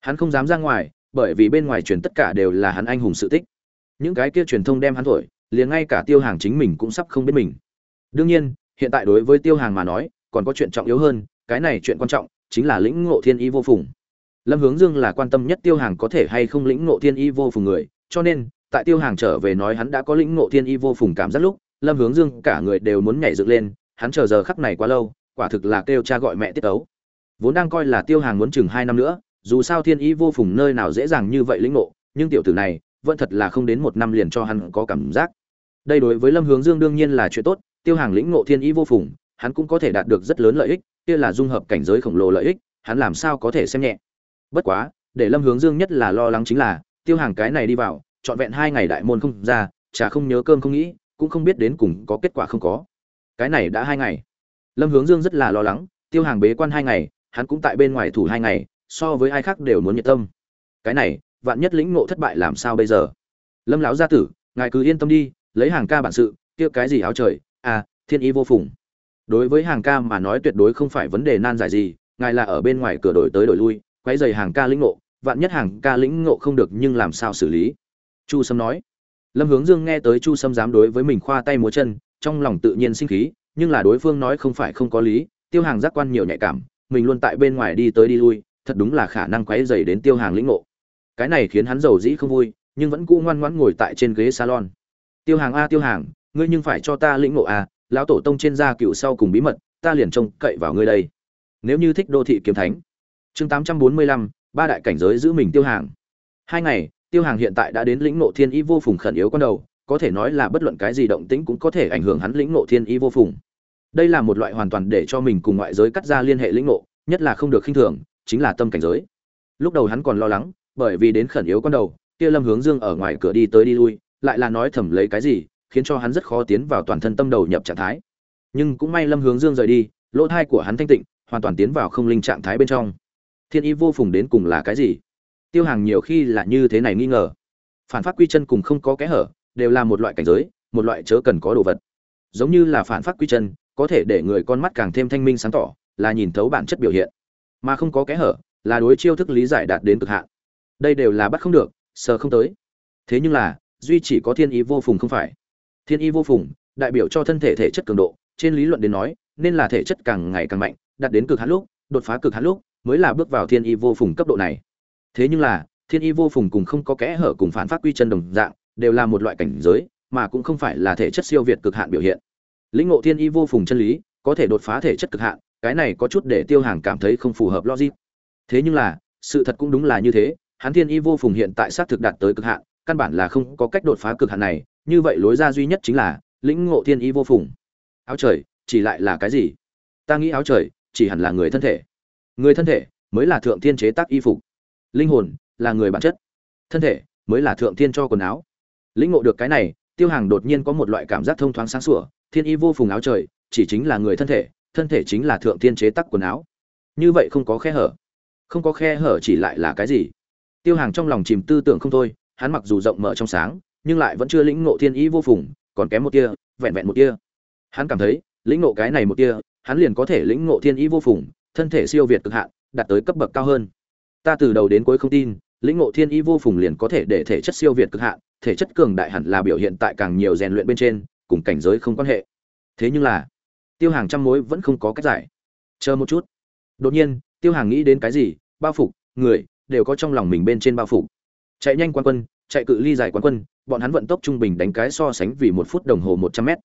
Hắn không dám ra ngoài, bởi vì bên ngoài truyền tất cả đều là hắn anh hùng sự tích. Những cái kia truyền thông đem hắn thổi, liền ngay cả tiêu hàng chính mình cũng sắp không biết mình. Đương nhiên, hiện tại đối với tiêu hàng mà nói, còn có chuyện trọng yếu hơn, cái này chuyện quan trọng, chính là lĩnh ngộ thiên y vô phùng. Lâm hướng dương là quan tâm nhất tiêu hàng có thể hay không lĩnh ngộ thiên y vô phùng người, cho nên, tại tiêu hàng trở về nói hắn đã có lĩnh ngộ thiên y vô phùng cảm giác lúc lâm hướng dương cả người đều muốn nhảy dựng lên hắn chờ giờ khắc này quá lâu quả thực là kêu cha gọi mẹ tiết tấu, vốn đang coi là tiêu hàng muốn chừng hai năm nữa dù sao thiên y vô phùng nơi nào dễ dàng như vậy lĩnh ngộ nhưng tiểu tử này vẫn thật là không đến một năm liền cho hắn có cảm giác. Đây đối với lâm hướng dương đương nhiên là chuyện tốt tiêu hàng lĩnh ngộ thiên y vô phùng hắn cũng có thể đạt được rất lớn lợi ích kia là dung hợp cảnh giới khổng lồ lợi ích hắn làm sao có thể xem nhẹ. Bất quá để lâm hướng dương nhất là lo lắng chính là tiêu hàng cái này đi vào trọn vẹn hai ngày đại môn không ra chả không nhớ cơm không nghĩ cũng không biết đến cùng có kết quả không có. Cái này đã hai ngày. Lâm hướng dương rất là lo lắng, tiêu hàng bế quan hai ngày, hắn cũng tại bên ngoài thủ hai ngày, so với ai khác đều muốn nhiệt tâm. Cái này, vạn nhất lĩnh ngộ thất bại làm sao bây giờ? Lâm lão gia tử, ngài cứ yên tâm đi, lấy hàng ca bản sự, kia cái gì áo trời à thiên y vô phùng. Đối với hàng ca mà nói tuyệt đối không phải vấn đề nan giải gì, ngài là ở bên ngoài cửa đổi tới đổi lui, quấy dày hàng ca lĩnh ngộ, vạn nhất hàng ca lĩnh ngộ không được nhưng làm sao xử lý? Chu sâm nói lâm hướng dương nghe tới chu sâm dám đối với mình khoa tay múa chân, trong lòng tự nhiên sinh khí, nhưng là đối phương nói không phải không có lý, tiêu hàng giác quan nhiều nhạy cảm, mình luôn tại bên ngoài đi tới đi lui, thật đúng là khả năng quấy dày đến tiêu hàng lĩnh ngộ. Cái này khiến hắn giàu dĩ không vui, nhưng vẫn cũ ngoan ngoãn ngồi tại trên ghế salon. Tiêu hàng a, tiêu hàng, ngươi nhưng phải cho ta lĩnh ngộ a, lão tổ tông trên gia cựu sau cùng bí mật, ta liền trông cậy vào ngươi đây. Nếu như thích đô thị kiếm thánh. Chương tám trăm bốn mươi lăm, ba đại cảnh giới giữ mình tiêu hàng. Hai ngày tiêu hàng hiện tại đã đến lĩnh nộ thiên y vô phùng khẩn yếu con đầu, có thể nói là bất luận cái gì động tĩnh cũng có thể ảnh hưởng hắn lĩnh nộ thiên y vô phùng. Đây là một loại hoàn toàn để cho mình cùng ngoại giới cắt ra liên hệ lĩnh nộ nhất là không được khinh thường, chính là tâm cảnh giới. Lúc đầu hắn còn lo lắng, bởi vì đến khẩn yếu con đầu, kia lâm hướng dương ở ngoài cửa đi tới đi lui, lại là nói thầm lấy cái gì, khiến cho hắn rất khó tiến vào toàn thân tâm đầu nhập trạng thái. Nhưng cũng may lâm hướng dương rời đi, lỗ thai của hắn thanh tịnh, hoàn toàn tiến vào không linh trạng thái bên trong. Thiên ý vô phùng đến cùng là cái gì? Tiêu hàng nhiều khi là như thế này nghi ngờ. Phản phát quy chân cùng không có kẽ hở, đều là một loại cảnh giới, một loại chớ cần có đồ vật. Giống như là phản phát quy chân, có thể để người con mắt càng thêm thanh minh sáng tỏ, là nhìn thấu bản chất biểu hiện. Mà không có kẽ hở, là đối chiêu thức lý giải đạt đến cực hạn. Đây đều là bắt không được, sờ không tới. Thế nhưng là, duy chỉ có thiên ý vô phùng không phải. Thiên ý vô phùng, đại biểu cho thân thể thể chất cường độ, trên lý luận đến nói, nên là thể chất càng ngày càng mạnh, đạt đến cực hạn lúc, đột phá cực hạn lúc, mới là bước vào thiên ý vô phùng cấp độ này thế nhưng là, thiên y vô phùng cùng không có kẽ hở cùng phản phát quy chân đồng dạng, đều là một loại cảnh giới, mà cũng không phải là thể chất siêu việt cực hạn biểu hiện. Lĩnh ngộ thiên y vô phùng chân lý, có thể đột phá thể chất cực hạn, cái này có chút để tiêu hàng cảm thấy không phù hợp logic. Thế nhưng là, sự thật cũng đúng là như thế, hắn thiên y vô phùng hiện tại xác thực đạt tới cực hạn, căn bản là không có cách đột phá cực hạn này, như vậy lối ra duy nhất chính là lĩnh ngộ thiên y vô phùng. Áo trời, chỉ lại là cái gì? Ta nghĩ áo trời, chỉ hẳn là người thân thể. Người thân thể mới là thượng thiên chế tác y phục linh hồn, là người bản chất. Thân thể mới là thượng thiên cho quần áo. Lĩnh ngộ được cái này, tiêu hàng đột nhiên có một loại cảm giác thông thoáng sáng sủa, thiên y vô phùng áo trời, chỉ chính là người thân thể thân thể chính là thượng thiên chế tắc quần áo. Như vậy không có khe hở. Không có khe hở chỉ lại là cái gì? Tiêu hàng trong lòng chìm tư tưởng không thôi, hắn mặc dù rộng mở trong sáng, nhưng lại vẫn chưa lĩnh ngộ thiên ý vô phùng, còn kém một kia vẹn vẹn một kia hắn cảm thấy, lĩnh ngộ cái này một kia hắn liền có thể lĩnh ngộ thiên ý vô phùng, thân thể siêu việt cực hạn, đạt tới cấp bậc cao hơn ta từ đầu đến cuối không tin, lĩnh ngộ thiên y vô phùng liền có thể để thể chất siêu việt cực hạn, thể chất cường đại hẳn là biểu hiện tại càng nhiều rèn luyện bên trên, cùng cảnh giới không quan hệ. Thế nhưng là, tiêu hàng trăm mối vẫn không có cách giải. Chờ một chút. Đột nhiên, tiêu hàng nghĩ đến cái gì, bao phục, người, đều có trong lòng mình bên trên bao phục. Chạy nhanh quan quân, chạy cự ly dài quan quân, bọn hắn vận tốc trung bình đánh cái so sánh vì một phút đồng hồ một trăm mét.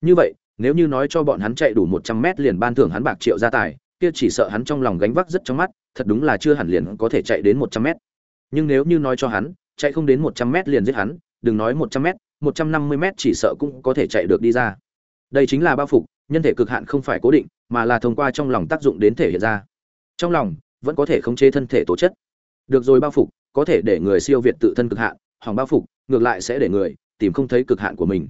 Như vậy, nếu như nói cho bọn hắn chạy đủ một trăm mét liền ban thưởng hắn bạc triệu gia tài kia chỉ sợ hắn trong lòng gánh vác rất trong mắt, thật đúng là chưa hẳn liền có thể chạy đến một trăm mét. Nhưng nếu như nói cho hắn, chạy không đến một trăm mét liền giết hắn, đừng nói một trăm mét, một trăm năm mươi mét chỉ sợ cũng có thể chạy được đi ra. Đây chính là bao phục, nhân thể cực hạn không phải cố định, mà là thông qua trong lòng tác dụng đến thể hiện ra. Trong lòng, vẫn có thể khống chế thân thể tố chất. Được rồi bao phục, có thể để người siêu việt tự thân cực hạn hoàng bao phục, ngược lại sẽ để người tìm không thấy cực hạn của mình.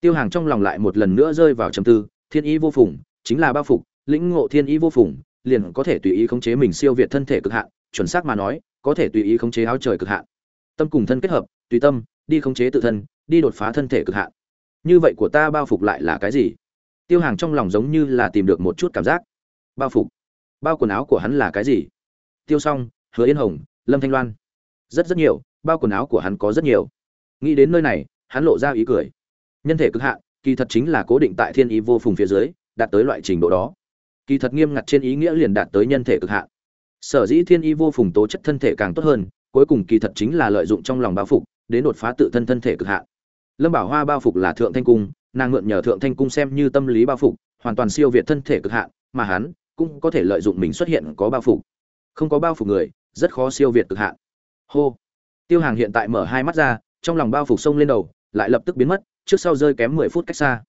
Tiêu hàng trong lòng lại một lần nữa rơi vào trầm tư, thiên ý vô phùng, chính là bao phục lĩnh ngộ thiên ý vô phùng liền có thể tùy ý khống chế mình siêu việt thân thể cực hạn chuẩn xác mà nói có thể tùy ý khống chế áo trời cực hạn. Tâm cùng thân kết hợp tùy tâm đi khống chế tự thân đi đột phá thân thể cực hạn. Như vậy của ta bao phục lại là cái gì? Tiêu hàng trong lòng giống như là tìm được một chút cảm giác. Bao phục? Bao quần áo của hắn là cái gì? Tiêu Song, hứa yên hồng lâm thanh loan. Rất rất nhiều bao quần áo của hắn có rất nhiều. Nghĩ đến nơi này hắn lộ ra ý cười. Nhân thể cực hạn kỳ thật chính là cố định tại thiên ý vô phùng phía dưới đạt tới loại trình độ đó kỳ thật nghiêm ngặt trên ý nghĩa liền đạt tới nhân thể cực hạn. Sở dĩ thiên y vô phùng tố chất thân thể càng tốt hơn, cuối cùng kỳ thật chính là lợi dụng trong lòng bao phục, đến đột phá tự thân thân thể cực hạn. Lâm bảo hoa bao phục là thượng thanh cung, nàng mượn nhờ thượng thanh cung xem như tâm lý bao phục, hoàn toàn siêu việt thân thể cực hạn, mà hắn cũng có thể lợi dụng mình xuất hiện có bao phục. Không có bao phục người, rất khó siêu việt cực hạn. Hô. Tiêu hàng hiện tại mở hai mắt ra, trong lòng bao phục sông lên đầu, lại lập tức biến mất, trước sau rơi kém mười phút cách xa.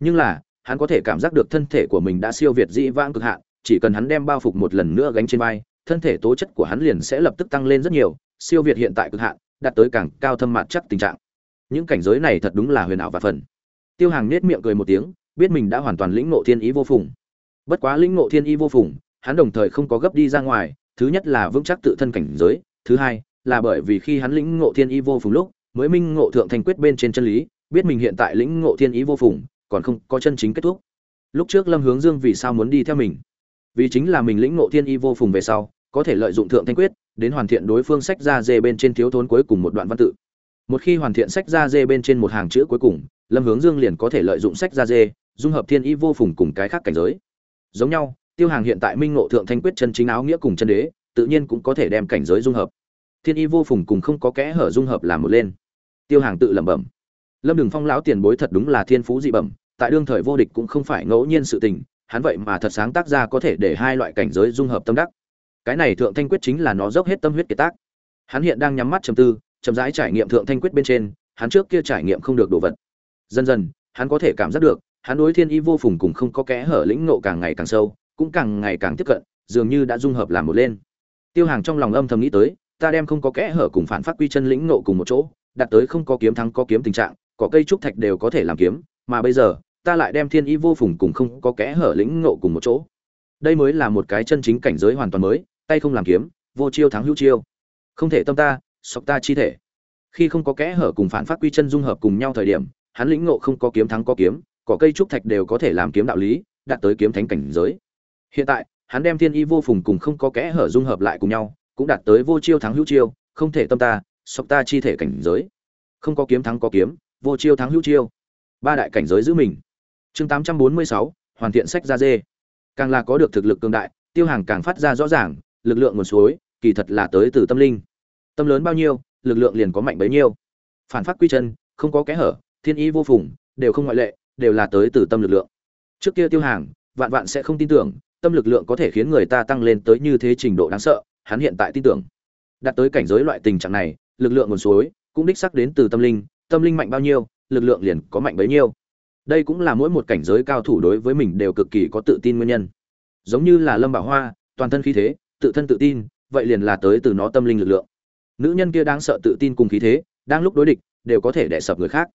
Nhưng là hắn có thể cảm giác được thân thể của mình đã siêu việt dĩ vãng cực hạn, chỉ cần hắn đem bao phục một lần nữa gánh trên vai, thân thể tố chất của hắn liền sẽ lập tức tăng lên rất nhiều, siêu việt hiện tại cực hạn, đạt tới càng cao thâm mạt chắc tình trạng. Những cảnh giới này thật đúng là huyền ảo và phần. Tiêu hàng nết miệng cười một tiếng, biết mình đã hoàn toàn lĩnh ngộ thiên ý vô phùng. Bất quá lĩnh ngộ thiên ý vô phùng, hắn đồng thời không có gấp đi ra ngoài, thứ nhất là vững chắc tự thân cảnh giới, thứ hai là bởi vì khi hắn lĩnh ngộ thiên ý vô phùng lúc, mới minh ngộ thượng thành quyết bên trên chân lý, biết mình hiện tại lĩnh ngộ thiên ý vô phùng còn không có chân chính kết thúc. Lúc trước lâm hướng dương vì sao muốn đi theo mình? Vì chính là mình lĩnh ngộ thiên Y vô phùng về sau, có thể lợi dụng thượng thanh quyết, đến hoàn thiện đối phương sách ra dê bên trên thiếu thốn cuối cùng một đoạn văn tự. Một khi hoàn thiện sách ra dê bên trên một hàng chữ cuối cùng, lâm hướng dương liền có thể lợi dụng sách ra dê, dung hợp thiên Y vô phùng cùng cái khác cảnh giới. Giống nhau, tiêu hàng hiện tại minh ngộ thượng thanh quyết chân chính áo nghĩa cùng chân đế, tự nhiên cũng có thể đem cảnh giới dung hợp. Thiên Y vô phùng cùng không có kẽ hở dung hợp làm một lên. Tiêu hàng tự lẩm bẩm lâm đường phong lão tiền bối thật đúng là thiên phú dị bẩm, tại đương thời vô địch cũng không phải ngẫu nhiên sự tình, hắn vậy mà thật sáng tác ra có thể để hai loại cảnh giới dung hợp tâm đắc. Cái này thượng thanh quyết chính là nó dốc hết tâm huyết kiệt tác. Hắn hiện đang nhắm mắt trầm tư, chậm rãi trải nghiệm thượng thanh quyết bên trên, hắn trước kia trải nghiệm không được đồ vật. Dần dần, hắn có thể cảm giác được, hắn đối thiên y vô phùng cùng không có kẽ hở lĩnh nộ càng ngày càng sâu, cũng càng ngày càng tiếp cận, dường như đã dung hợp làm một lên. Tiêu hàng trong lòng âm thầm nghĩ tới, ta đem không có kẽ hở cùng phản phát quy chân lĩnh nộ cùng một chỗ, đạt tới không có kiếm thắng có kiếm tình trạng Cỏ cây trúc thạch đều có thể làm kiếm, mà bây giờ, ta lại đem thiên y vô phùng cùng không có kẽ hở lĩnh ngộ cùng một chỗ. Đây mới là một cái chân chính cảnh giới hoàn toàn mới, tay không làm kiếm, vô chiêu thắng hữu chiêu. Không thể tâm ta, sọc ta chi thể. Khi không có kẽ hở cùng phản phát quy chân dung hợp cùng nhau thời điểm, hắn lĩnh ngộ không có kiếm thắng có kiếm, cỏ cây trúc thạch đều có thể làm kiếm đạo lý, đạt tới kiếm thánh cảnh giới. Hiện tại, hắn đem thiên y vô phùng cùng không có kẽ hở dung hợp lại cùng nhau, cũng đạt tới vô chiêu thắng hữu chiêu, không thể tâm ta, sọc ta chi thể cảnh giới. Không có kiếm thắng có kiếm vô chiêu thắng hữu chiêu. Ba đại cảnh giới giữ mình. Chương tám trăm bốn mươi sáu, hoàn thiện sách ra dê. Càng là có được thực lực cường đại, tiêu hàng càng phát ra rõ ràng, lực lượng nguồn suối, kỳ thật là tới từ tâm linh. Tâm lớn bao nhiêu, lực lượng liền có mạnh bấy nhiêu. Phản phát quy chân, không có kẽ hở, thiên ý vô phùng, đều không ngoại lệ, đều là tới từ tâm lực lượng. Trước kia tiêu hàng, vạn vạn sẽ không tin tưởng, tâm lực lượng có thể khiến người ta tăng lên tới như thế trình độ đáng sợ, hắn hiện tại tin tưởng. Đạt tới cảnh giới loại tình trạng này, lực lượng nguồn suối, cũng đích sắc đến từ tâm linh tâm linh mạnh bao nhiêu, lực lượng liền có mạnh bấy nhiêu. Đây cũng là mỗi một cảnh giới cao thủ đối với mình đều cực kỳ có tự tin nguyên nhân. Giống như là lâm bảo hoa, toàn thân khí thế, tự thân tự tin, vậy liền là tới từ nó tâm linh lực lượng. Nữ nhân kia đáng sợ tự tin cùng khí thế, đang lúc đối địch, đều có thể đè sập người khác.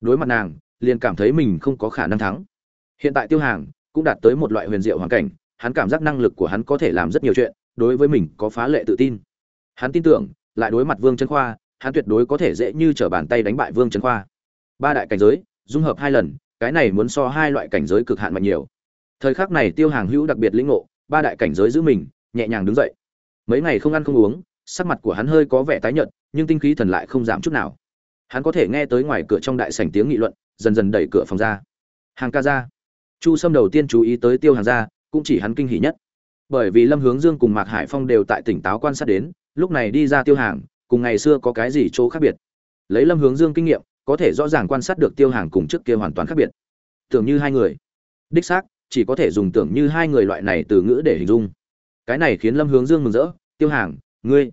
Đối mặt nàng, liền cảm thấy mình không có khả năng thắng. Hiện tại tiêu hàng cũng đạt tới một loại huyền diệu hoàn cảnh, hắn cảm giác năng lực của hắn có thể làm rất nhiều chuyện, đối với mình có phá lệ tự tin. Hắn tin tưởng, lại đối mặt vương trấn khoa hắn tuyệt đối có thể dễ như trở bàn tay đánh bại vương trấn khoa. Ba đại cảnh giới, dung hợp hai lần, cái này muốn so hai loại cảnh giới cực hạn mạnh nhiều. Thời khắc này tiêu hàng hữu đặc biệt lĩnh ngộ, ba đại cảnh giới giữ mình, nhẹ nhàng đứng dậy. Mấy ngày không ăn không uống, sắc mặt của hắn hơi có vẻ tái nhợt, nhưng tinh khí thần lại không giảm chút nào. Hắn có thể nghe tới ngoài cửa trong đại sảnh tiếng nghị luận, dần dần đẩy cửa phòng ra. Hàng ca ra. Chu sâm đầu tiên chú ý tới tiêu hàng ra cũng chỉ hắn kinh hỉ nhất. Bởi vì lâm hướng dương cùng mạc hải phong đều tại tỉnh táo quan sát đến, lúc này đi ra tiêu hàng cùng ngày xưa có cái gì chỗ khác biệt? Lấy lâm hướng dương kinh nghiệm, có thể rõ ràng quan sát được tiêu hàng cùng trước kia hoàn toàn khác biệt. Tưởng như hai người. Đích xác, chỉ có thể dùng tưởng như hai người loại này từ ngữ để hình dung. Cái này khiến lâm hướng dương mừng rỡ. Tiêu hàng, ngươi.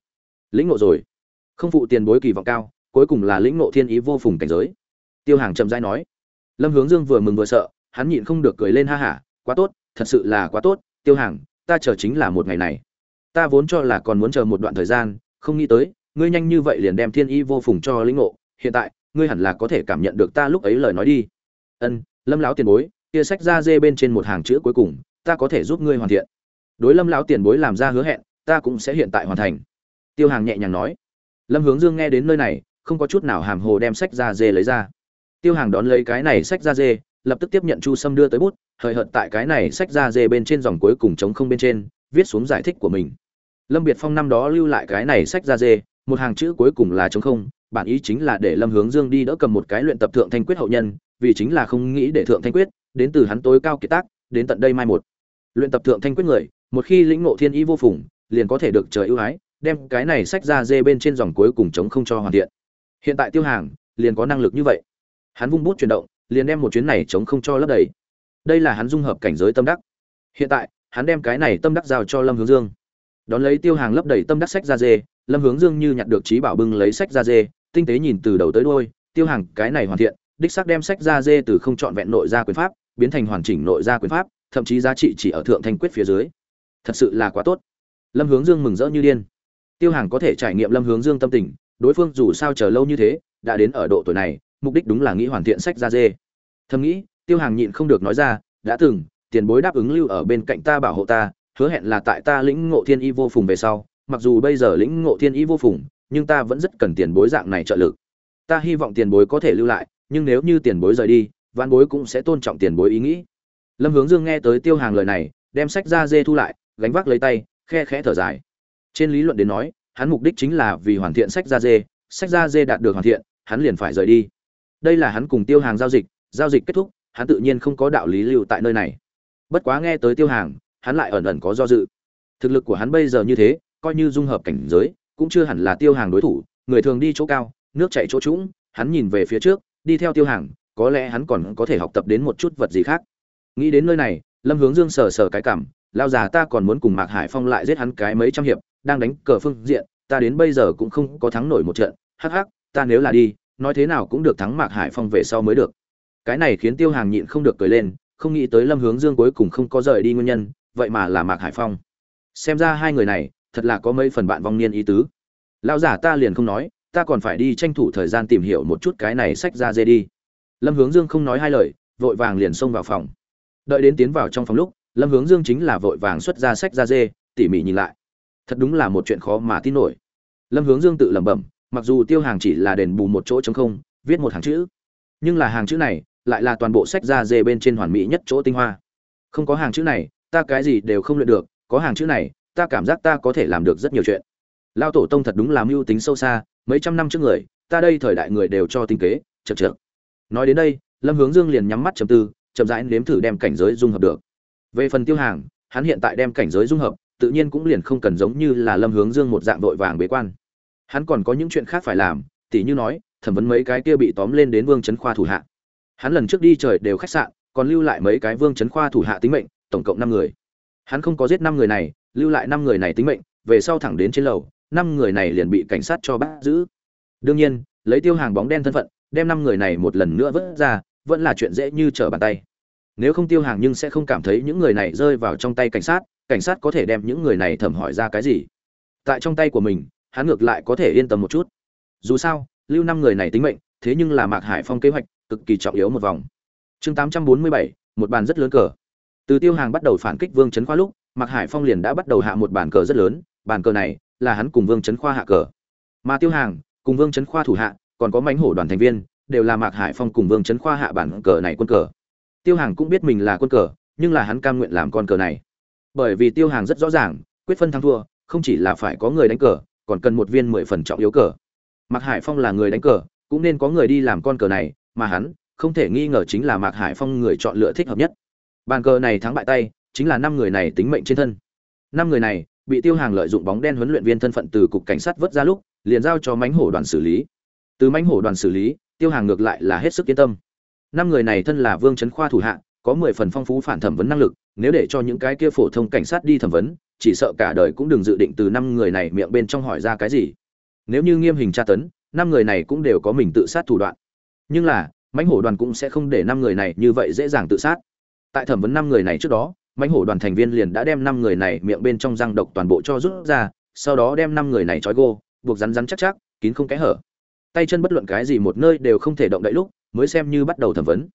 Lĩnh ngộ rồi. Không phụ tiền bối kỳ vọng cao, cuối cùng là lĩnh ngộ thiên ý vô phùng cảnh giới. Tiêu hàng chậm rãi nói. Lâm hướng dương vừa mừng vừa sợ, hắn nhịn không được cười lên ha hả. Quá tốt, thật sự là quá tốt. Tiêu hàng, ta chờ chính là một ngày này. Ta vốn cho là còn muốn chờ một đoạn thời gian, không nghĩ tới ngươi nhanh như vậy liền đem thiên Y vô phùng cho lĩnh ngộ, hiện tại, ngươi hẳn là có thể cảm nhận được ta lúc ấy lời nói đi. Ân, lâm lão tiền bối, kia sách ra dê bên trên một hàng chữ cuối cùng, ta có thể giúp ngươi hoàn thiện. Đối lâm lão tiền bối làm ra hứa hẹn, ta cũng sẽ hiện tại hoàn thành. Tiêu hàng nhẹ nhàng nói. Lâm hướng dương nghe đến nơi này, không có chút nào hàm hồ đem sách ra dê lấy ra. Tiêu hàng đón lấy cái này sách ra dê, lập tức tiếp nhận chu sâm đưa tới bút, hời hợt tại cái này sách ra dê bên trên dòng cuối cùng chống không bên trên, viết xuống giải thích của mình. Lâm biệt phong năm đó lưu lại cái này sách ra dê một hàng chữ cuối cùng là chống không, bản ý chính là để lâm hướng dương đi đỡ cầm một cái luyện tập thượng thanh quyết hậu nhân, vì chính là không nghĩ để thượng thanh quyết đến từ hắn tối cao kiệt tác, đến tận đây mai một. Luyện tập thượng thanh quyết người, một khi lĩnh ngộ thiên ý vô phùng, liền có thể được trời ưu ái, đem cái này sách ra dê bên trên dòng cuối cùng chống không cho hoàn thiện. Hiện tại tiêu hàng liền có năng lực như vậy. Hắn vung bút chuyển động, liền đem một chuyến này chống không cho lấp đầy. Đây là hắn dung hợp cảnh giới tâm đắc. Hiện tại, hắn đem cái này tâm đắc giao cho lâm hướng dương. Đón lấy tiêu hàng lấp đầy tâm đắc sách ra dê lâm hướng dương như nhặt được trí bảo bưng lấy sách ra dê, tinh tế nhìn từ đầu tới đôi tiêu hàng, cái này hoàn thiện, đích xác đem sách ra dê từ không trọn vẹn nội gia quyền pháp, biến thành hoàn chỉnh nội gia quyền pháp, thậm chí giá trị chỉ ở thượng thanh quyết phía dưới. Thật sự là quá tốt. Lâm hướng dương mừng rỡ như điên. Tiêu hàng có thể trải nghiệm lâm hướng dương tâm tình, đối phương dù sao chờ lâu như thế, đã đến ở độ tuổi này, mục đích đúng là nghĩ hoàn thiện sách ra dê. Thầm nghĩ, tiêu hàng nhịn không được nói ra, đã từng, tiền bối đáp ứng lưu ở bên cạnh ta bảo hộ ta, hứa hẹn là tại ta lĩnh ngộ thiên y vô phùng về sau mặc dù bây giờ lĩnh ngộ thiên ý vô phùng, nhưng ta vẫn rất cần tiền bối dạng này trợ lực. Ta hy vọng tiền bối có thể lưu lại, nhưng nếu như tiền bối rời đi văn bối cũng sẽ tôn trọng tiền bối ý nghĩ. Lâm hướng dương nghe tới tiêu hàng lời này, đem sách ra dê thu lại, gánh vác lấy tay, khe khẽ thở dài. Trên lý luận đến nói, hắn mục đích chính là vì hoàn thiện sách ra dê, sách ra dê đạt được hoàn thiện, hắn liền phải rời đi. Đây là hắn cùng tiêu hàng giao dịch giao dịch kết thúc, hắn tự nhiên không có đạo lý lưu tại nơi này. Bất quá nghe tới tiêu hàng, hắn lại ẩn ẩn có do dự. Thực lực của hắn bây giờ như thế coi như dung hợp cảnh giới, cũng chưa hẳn là tiêu hàng đối thủ, người thường đi chỗ cao, nước chảy chỗ trũng, hắn nhìn về phía trước, đi theo tiêu hàng, có lẽ hắn còn có thể học tập đến một chút vật gì khác. Nghĩ đến nơi này, lâm hướng dương sờ sờ cái cảm lao già ta còn muốn cùng mạc hải phong lại giết hắn cái mấy trăm hiệp, đang đánh cờ phương diện, ta đến bây giờ cũng không có thắng nổi một trận, hắc hắc, ta nếu là đi, nói thế nào cũng được thắng mạc hải phong về sau mới được. Cái này khiến tiêu hàng nhịn không được cười lên, không nghĩ tới lâm hướng dương cuối cùng không có rời đi nguyên nhân, vậy mà là mạc hải phong. Xem ra hai người này thật là có mấy phần bạn vong niên ý tứ. Lão giả ta liền không nói, ta còn phải đi tranh thủ thời gian tìm hiểu một chút cái này sách ra dê đi. Lâm hướng dương không nói hai lời, vội vàng liền xông vào phòng. Đợi đến tiến vào trong phòng lúc, lâm hướng dương chính là vội vàng xuất ra sách ra dê, tỉ mỉ nhìn lại. Thật đúng là một chuyện khó mà tin nổi. Lâm hướng dương tự lẩm bẩm, mặc dù tiêu hàng chỉ là đền bù một chỗ trống không, viết một hàng chữ, nhưng là hàng chữ này lại là toàn bộ sách ra dê bên trên hoàn mỹ nhất chỗ tinh hoa. Không có hàng chữ này, ta cái gì đều không luyện được, có hàng chữ này ta cảm giác ta có thể làm được rất nhiều chuyện. Lao tổ tông thật đúng là mưu tính sâu xa, mấy trăm năm trước người, ta đây thời đại người đều cho tinh kế, chật chật nói đến đây, lâm hướng dương liền nhắm mắt chầm tư, chậm rãi nếm thử đem cảnh giới dung hợp được. Về phần tiêu hàng, hắn hiện tại đem cảnh giới dung hợp, tự nhiên cũng liền không cần giống như là lâm hướng dương một dạng vội vàng bế quan. Hắn còn có những chuyện khác phải làm, tỉ như nói, thẩm vấn mấy cái kia bị tóm lên đến vương trấn khoa thủ hạ. Hắn lần trước đi trời đều khách sạn, còn lưu lại mấy cái vương trấn khoa thủ hạ tính mệnh, tổng cộng năm người. Hắn không có giết năm người này lưu lại năm người này tính mệnh về sau thẳng đến trên lầu năm người này liền bị cảnh sát cho bắt giữ. Đương nhiên lấy tiêu hàng bóng đen thân phận đem năm người này một lần nữa vớt ra vẫn là chuyện dễ như trở bàn tay. Nếu không tiêu hàng nhưng sẽ không cảm thấy những người này rơi vào trong tay cảnh sát cảnh sát có thể đem những người này thẩm hỏi ra cái gì. Tại trong tay của mình hắn ngược lại có thể yên tâm một chút. Dù sao lưu năm người này tính mệnh thế nhưng là mạc hải phong kế hoạch cực kỳ trọng yếu một vòng. Chương 847, một bàn rất lớn cờ. Từ tiêu hàng bắt đầu phản kích vương chấn khoa lúc mạc hải phong liền đã bắt đầu hạ một bàn cờ rất lớn, bàn cờ này là hắn cùng vương chấn khoa hạ cờ. Mà tiêu hàng cùng vương chấn khoa thủ hạ, còn có mánh hổ đoàn thành viên, đều là mạc hải phong cùng vương chấn khoa hạ bản cờ này quân cờ. Tiêu hàng cũng biết mình là quân cờ, nhưng là hắn cam nguyện làm con cờ này. Bởi vì tiêu hàng rất rõ ràng, quyết phân thắng thua, không chỉ là phải có người đánh cờ, còn cần một viên mười phần trọng yếu cờ. Mạc hải phong là người đánh cờ, cũng nên có người đi làm con cờ này, mà hắn không thể nghi ngờ chính là mạc hải phong người chọn lựa thích hợp nhất. Bàn cờ này thắng bại tay chính là năm người này tính mệnh trên thân. Năm người này bị tiêu hàng lợi dụng bóng đen huấn luyện viên thân phận từ cục cảnh sát vớt ra lúc, liền giao cho mánh hổ đoàn xử lý. Từ mánh hổ đoàn xử lý, tiêu hàng ngược lại là hết sức yên tâm. Năm người này thân là vương trấn khoa thủ hạ, có mười phần phong phú phản thẩm vấn năng lực, nếu để cho những cái kia phổ thông cảnh sát đi thẩm vấn, chỉ sợ cả đời cũng đừng dự định từ năm người này miệng bên trong hỏi ra cái gì. Nếu như nghiêm hình tra tấn, năm người này cũng đều có mình tự sát thủ đoạn. Nhưng là, mãnh hổ đoàn cũng sẽ không để năm người này như vậy dễ dàng tự sát. Tại thẩm vấn năm người này trước đó mãnh hổ đoàn thành viên liền đã đem năm người này miệng bên trong răng độc toàn bộ cho rút ra, sau đó đem năm người này trói gô, buộc rắn rắn chắc chắc, kín không kẽ hở. Tay chân bất luận cái gì một nơi đều không thể động đậy lúc, mới xem như bắt đầu thẩm vấn.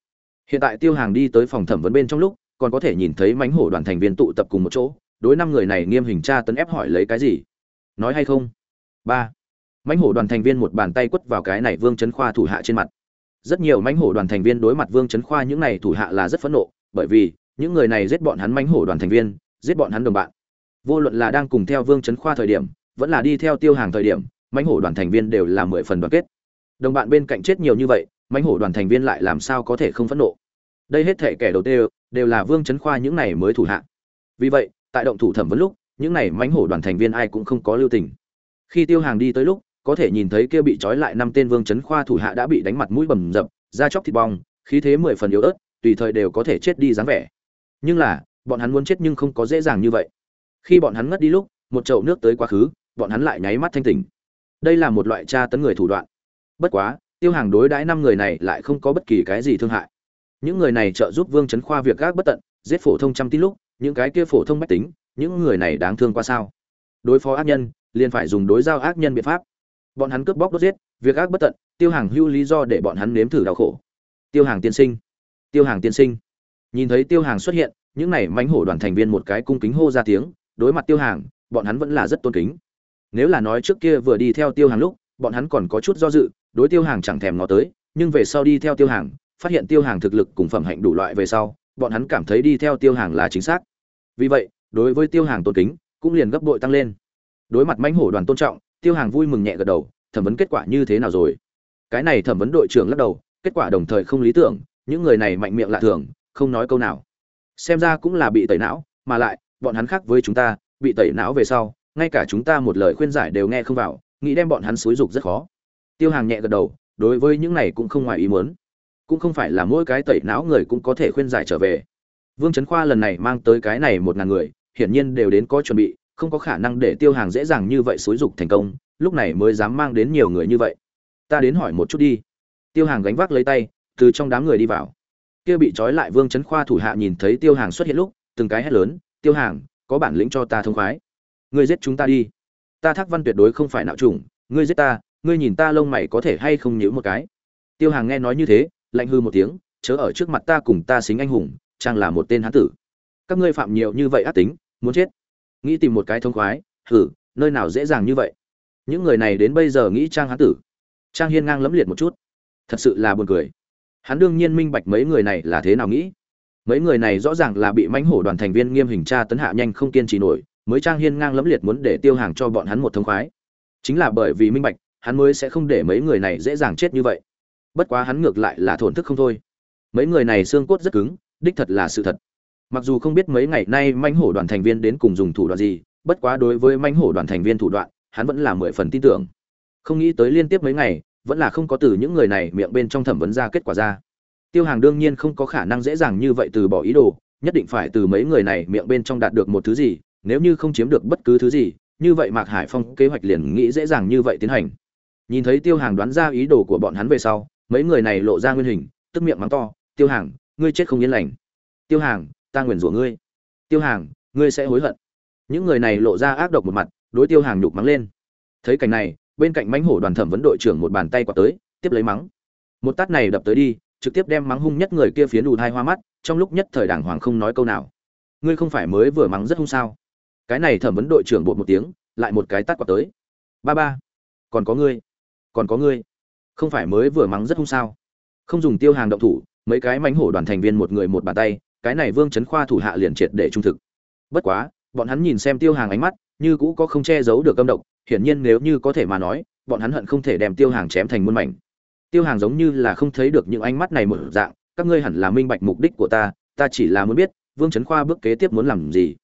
Hiện tại tiêu hàng đi tới phòng thẩm vấn bên trong lúc, còn có thể nhìn thấy mánh hổ đoàn thành viên tụ tập cùng một chỗ, đối năm người này nghiêm hình tra tấn ép hỏi lấy cái gì? Nói hay không? Ba. Mãnh hổ đoàn thành viên một bàn tay quất vào cái này vương chấn khoa thủ hạ trên mặt. Rất nhiều mãnh hổ đoàn thành viên đối mặt vương chấn khoa những này thủ hạ là rất phẫn nộ, bởi vì những người này giết bọn hắn mãnh hổ đoàn thành viên, giết bọn hắn đồng bạn. Vô luận là đang cùng theo vương chấn khoa thời điểm, vẫn là đi theo tiêu hàng thời điểm, mãnh hổ đoàn thành viên đều là mười phần đoàn kết. Đồng bạn bên cạnh chết nhiều như vậy, mãnh hổ đoàn thành viên lại làm sao có thể không phẫn nộ? Đây hết thể kẻ đầu tiên đều là vương chấn khoa những này mới thủ hạ. Vì vậy, tại động thủ thẩm vấn lúc, những này mãnh hổ đoàn thành viên ai cũng không có lưu tình. Khi tiêu hàng đi tới lúc, có thể nhìn thấy kia bị trói lại năm tên vương chấn khoa thủ hạ đã bị đánh mặt mũi bầm dập, da chóc thịt bong, khí thế mười phần yếu ớt, tùy thời đều có thể chết đi dáng vẻ nhưng là, bọn hắn muốn chết nhưng không có dễ dàng như vậy. Khi bọn hắn ngất đi lúc, một chậu nước tới quá khứ, bọn hắn lại nháy mắt thanh tỉnh. Đây là một loại tra tấn người thủ đoạn. Bất quá, tiêu hàng đối đãi năm người này lại không có bất kỳ cái gì thương hại. Những người này trợ giúp vương chấn khoa việc gác bất tận, giết phổ thông trăm tin lúc, những cái kia phổ thông mách tính, những người này đáng thương qua sao? Đối phó ác nhân, liền phải dùng đối giao ác nhân biện pháp. Bọn hắn cướp bóc đốt giết, việc ác bất tận, tiêu hàng hưu lý do để bọn hắn nếm thử đau khổ. Tiêu hàng tiên sinh, tiêu hàng tiên sinh nhìn thấy tiêu hàng xuất hiện, những này mánh hổ đoàn thành viên một cái cung kính hô ra tiếng, đối mặt tiêu hàng, bọn hắn vẫn là rất tôn kính. Nếu là nói trước kia vừa đi theo tiêu hàng lúc, bọn hắn còn có chút do dự, đối tiêu hàng chẳng thèm ngó tới, nhưng về sau đi theo tiêu hàng, phát hiện tiêu hàng thực lực cùng phẩm hạnh đủ loại về sau, bọn hắn cảm thấy đi theo tiêu hàng là chính xác. Vì vậy, đối với tiêu hàng tôn kính, cũng liền gấp bội tăng lên. Đối mặt mãnh hổ đoàn tôn trọng, tiêu hàng vui mừng nhẹ gật đầu, thẩm vấn kết quả như thế nào rồi? Cái này thẩm vấn đội trưởng lắc đầu, kết quả đồng thời không lý tưởng, những người này mạnh miệng lạ thường không nói câu nào. Xem ra cũng là bị tẩy não, mà lại, bọn hắn khác với chúng ta, bị tẩy não về sau, ngay cả chúng ta một lời khuyên giải đều nghe không vào, nghĩ đem bọn hắn xúi dục rất khó. Tiêu hàng nhẹ gật đầu, đối với những này cũng không ngoài ý muốn. Cũng không phải là mỗi cái tẩy não người cũng có thể khuyên giải trở về. Vương trấn khoa lần này mang tới cái này một ngàn người, hiển nhiên đều đến có chuẩn bị, không có khả năng để tiêu hàng dễ dàng như vậy xúi dục thành công, lúc này mới dám mang đến nhiều người như vậy. Ta đến hỏi một chút đi. Tiêu hàng gánh vác lấy tay, từ trong đám người đi vào kia bị trói lại vương trấn khoa thủ hạ nhìn thấy tiêu hàng xuất hiện lúc, từng cái hét lớn, tiêu hàng, có bản lĩnh cho ta thông khoái. Ngươi giết chúng ta đi. Ta thác văn tuyệt đối không phải nạo trùng ngươi giết ta, ngươi nhìn ta lông mày có thể hay không nhíu một cái. Tiêu hàng nghe nói như thế, lạnh hư một tiếng, chớ ở trước mặt ta cùng ta xính anh hùng trang là một tên hán tử. Các ngươi phạm nhiều như vậy ác tính, muốn chết. Nghĩ tìm một cái thông khoái, hử, nơi nào dễ dàng như vậy? Những người này đến bây giờ nghĩ trang hán tử. Trang hiên ngang lẫm liệt một chút. Thật sự là buồn cười hắn đương nhiên minh bạch mấy người này là thế nào nghĩ. Mấy người này rõ ràng là bị mãnh hổ đoàn thành viên nghiêm hình tra tấn hạ nhanh không kiên trì nổi, mới trang hiên ngang lẫm liệt muốn để tiêu hàng cho bọn hắn một thông khoái. Chính là bởi vì minh bạch, hắn mới sẽ không để mấy người này dễ dàng chết như vậy. Bất quá hắn ngược lại là thổn thức không thôi. Mấy người này xương cốt rất cứng, đích thật là sự thật. Mặc dù không biết mấy ngày nay manh hổ đoàn thành viên đến cùng dùng thủ đoạn gì, bất quá đối với manh hổ đoàn thành viên thủ đoạn, hắn vẫn là mười phần tin tưởng. Không nghĩ tới liên tiếp mấy ngày vẫn là không có từ những người này miệng bên trong thẩm vấn ra kết quả ra. Tiêu hàng đương nhiên không có khả năng dễ dàng như vậy từ bỏ ý đồ, nhất định phải từ mấy người này miệng bên trong đạt được một thứ gì, nếu như không chiếm được bất cứ thứ gì, như vậy mạc hải phong kế hoạch liền nghĩ dễ dàng như vậy tiến hành. Nhìn thấy tiêu hàng đoán ra ý đồ của bọn hắn về sau, mấy người này lộ ra nguyên hình, tức miệng mắng to, tiêu hàng, ngươi chết không yên lành. Tiêu hàng, ta nguyền rủa ngươi. Tiêu hàng, ngươi sẽ hối hận. Những người này lộ ra ác độc một mặt, đối tiêu hàng nhục mắng lên. Thấy cảnh này bên cạnh mãnh hổ đoàn thẩm vấn đội trưởng một bàn tay quạt tới, tiếp lấy mắng. Một tát này đập tới đi, trực tiếp đem mắng hung nhất người kia phiến đủ thai hoa mắt, trong lúc nhất thời đảng hoàng không nói câu nào. Ngươi không phải mới vừa mắng rất hung sao? Cái này thẩm vấn đội trưởng bột một tiếng, lại một cái tát quạt tới. Ba ba, còn có ngươi, còn có ngươi, không phải mới vừa mắng rất hung sao? Không dùng tiêu hàng động thủ, mấy cái mánh hổ đoàn thành viên một người một bàn tay, cái này vương chấn khoa thủ hạ liền triệt để trung thực. Bất quá bọn hắn nhìn xem tiêu hàng ánh mắt, như cũ có không che giấu được âm động hiển nhiên nếu như có thể mà nói, bọn hắn hận không thể đem tiêu hàng chém thành muôn mảnh. Tiêu hàng giống như là không thấy được những ánh mắt này một dạng, các ngươi hẳn là minh bạch mục đích của ta ta chỉ là muốn biết, vương trấn khoa bước kế tiếp muốn làm gì.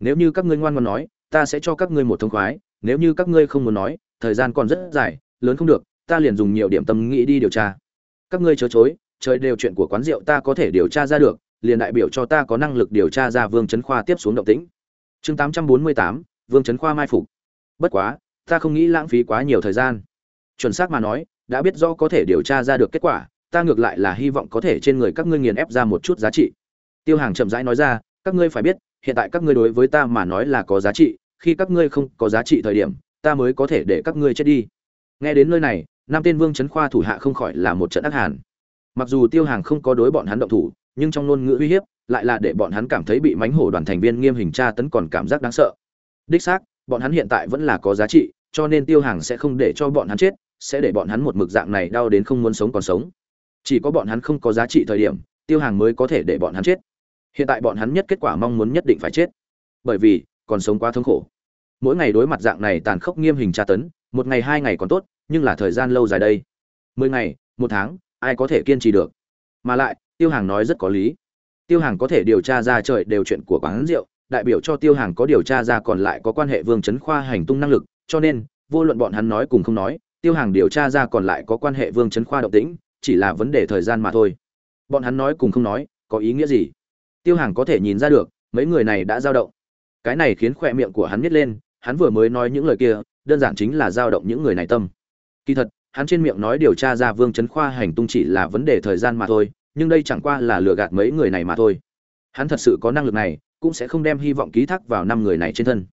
Nếu như các ngươi ngoan ngoan nói, ta sẽ cho các ngươi một thông khoái, nếu như các ngươi không muốn nói, thời gian còn rất dài, lớn không được, ta liền dùng nhiều điểm tâm nghĩ đi điều tra. Các ngươi chớ chối, trời đều chuyện của quán rượu ta có thể điều tra ra được, liền đại biểu cho ta có năng lực điều tra ra vương trấn khoa tiếp xuống động tĩnh chương tám trăm bốn mươi tám, vương trấn khoa mai phục. Bất quá, ta không nghĩ lãng phí quá nhiều thời gian. Chuẩn xác mà nói, đã biết rõ có thể điều tra ra được kết quả, ta ngược lại là hy vọng có thể trên người các ngươi nghiền ép ra một chút giá trị. Tiêu hàng chậm rãi nói ra, các ngươi phải biết, hiện tại các ngươi đối với ta mà nói là có giá trị, khi các ngươi không có giá trị thời điểm, ta mới có thể để các ngươi chết đi. Nghe đến nơi này nam tên vương trấn khoa thủ hạ không khỏi là một trận ác hàn. Mặc dù tiêu hàng không có đối bọn hắn động thủ, nhưng trong ngôn ngữ uy hiếp lại là để bọn hắn cảm thấy bị mánh hổ đoàn thành viên nghiêm hình tra tấn còn cảm giác đáng sợ. Đích xác, bọn hắn hiện tại vẫn là có giá trị, cho nên tiêu hàng sẽ không để cho bọn hắn chết, sẽ để bọn hắn một mực dạng này đau đến không muốn sống còn sống. Chỉ có bọn hắn không có giá trị thời điểm, tiêu hàng mới có thể để bọn hắn chết. Hiện tại bọn hắn nhất kết quả mong muốn nhất định phải chết. Bởi vì, còn sống quá thống khổ. Mỗi ngày đối mặt dạng này tàn khốc nghiêm hình tra tấn, một ngày hai ngày còn tốt, nhưng là thời gian lâu dài đây. Mười ngày, một tháng, ai có thể kiên trì được? Mà lại, tiêu hàng nói rất có lý tiêu hàng có thể điều tra ra trời đều chuyện của quán rượu, đại biểu cho tiêu hàng có điều tra ra còn lại có quan hệ vương chấn khoa hành tung năng lực, cho nên, vô luận bọn hắn nói cùng không nói, tiêu hàng điều tra ra còn lại có quan hệ vương chấn khoa động tĩnh, chỉ là vấn đề thời gian mà thôi. Bọn hắn nói cùng không nói, có ý nghĩa gì? Tiêu hàng có thể nhìn ra được, mấy người này đã dao động. Cái này khiến khoe miệng của hắn nhét lên, hắn vừa mới nói những lời kia, đơn giản chính là dao động những người này tâm. Kỳ thật, hắn trên miệng nói điều tra ra vương chấn khoa hành tung chỉ là vấn đề thời gian mà thôi nhưng đây chẳng qua là lừa gạt mấy người này mà thôi. Hắn thật sự có năng lực này, cũng sẽ không đem hy vọng ký thác vào năm người này trên thân.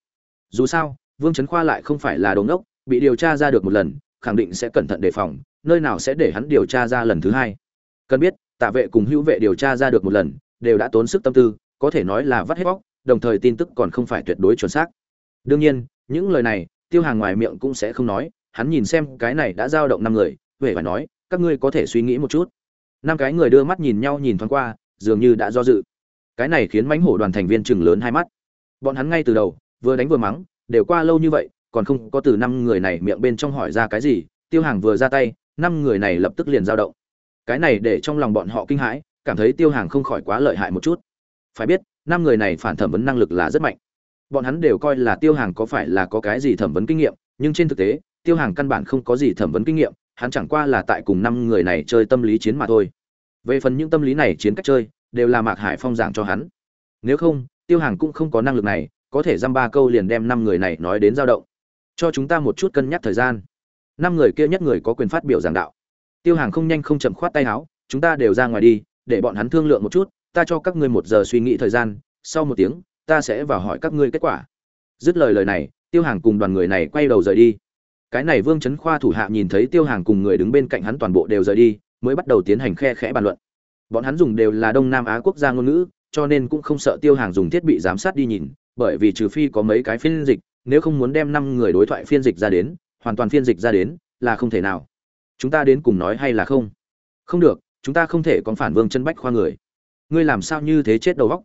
Dù sao, vương chấn khoa lại không phải là đống ngốc, bị điều tra ra được một lần, khẳng định sẽ cẩn thận đề phòng, nơi nào sẽ để hắn điều tra ra lần thứ hai. Cần biết, tạ vệ cùng hữu vệ điều tra ra được một lần, đều đã tốn sức tâm tư, có thể nói là vắt hết bóc, đồng thời tin tức còn không phải tuyệt đối chuẩn xác. Đương nhiên, những lời này, tiêu hàng ngoài miệng cũng sẽ không nói, hắn nhìn xem cái này đã giao động năm người huệ phải nói, các ngươi có thể suy nghĩ một chút năm cái người đưa mắt nhìn nhau nhìn thoáng qua, dường như đã do dự. Cái này khiến mãnh hổ đoàn thành viên chừng lớn hai mắt. Bọn hắn ngay từ đầu, vừa đánh vừa mắng, đều qua lâu như vậy, còn không có từ năm người này miệng bên trong hỏi ra cái gì, tiêu hàng vừa ra tay, năm người này lập tức liền dao động. Cái này để trong lòng bọn họ kinh hãi, cảm thấy tiêu hàng không khỏi quá lợi hại một chút. Phải biết, năm người này phản thẩm vấn năng lực là rất mạnh. Bọn hắn đều coi là tiêu hàng có phải là có cái gì thẩm vấn kinh nghiệm, nhưng trên thực tế, tiêu hàng căn bản không có gì thẩm vấn kinh nghiệm hắn chẳng qua là tại cùng năm người này chơi tâm lý chiến mà thôi. Về phần những tâm lý này chiến cách chơi, đều là mạc hải phong giảng cho hắn. Nếu không, tiêu hàng cũng không có năng lực này, có thể dăm ba câu liền đem năm người này nói đến dao động. Cho chúng ta một chút cân nhắc thời gian. Năm người kia nhất người có quyền phát biểu giảng đạo. Tiêu hàng không nhanh không chậm khoát tay áo, chúng ta đều ra ngoài đi, để bọn hắn thương lượng một chút, ta cho các ngươi một giờ suy nghĩ thời gian, sau một tiếng, ta sẽ vào hỏi các ngươi kết quả. Dứt lời lời này, tiêu hàng cùng đoàn người này quay đầu rời đi cái này vương trấn khoa thủ hạ nhìn thấy tiêu hàng cùng người đứng bên cạnh hắn toàn bộ đều rời đi, mới bắt đầu tiến hành khe khẽ bàn luận. Bọn hắn dùng đều là đông nam á quốc gia ngôn ngữ, cho nên cũng không sợ tiêu hàng dùng thiết bị giám sát đi nhìn, bởi vì trừ phi có mấy cái phiên dịch, nếu không muốn đem năm người đối thoại phiên dịch ra đến, hoàn toàn phiên dịch ra đến, là không thể nào. Chúng ta đến cùng nói hay là không? Không được, chúng ta không thể còn phản vương chân bách khoa người. Ngươi làm sao như thế chết đầu vóc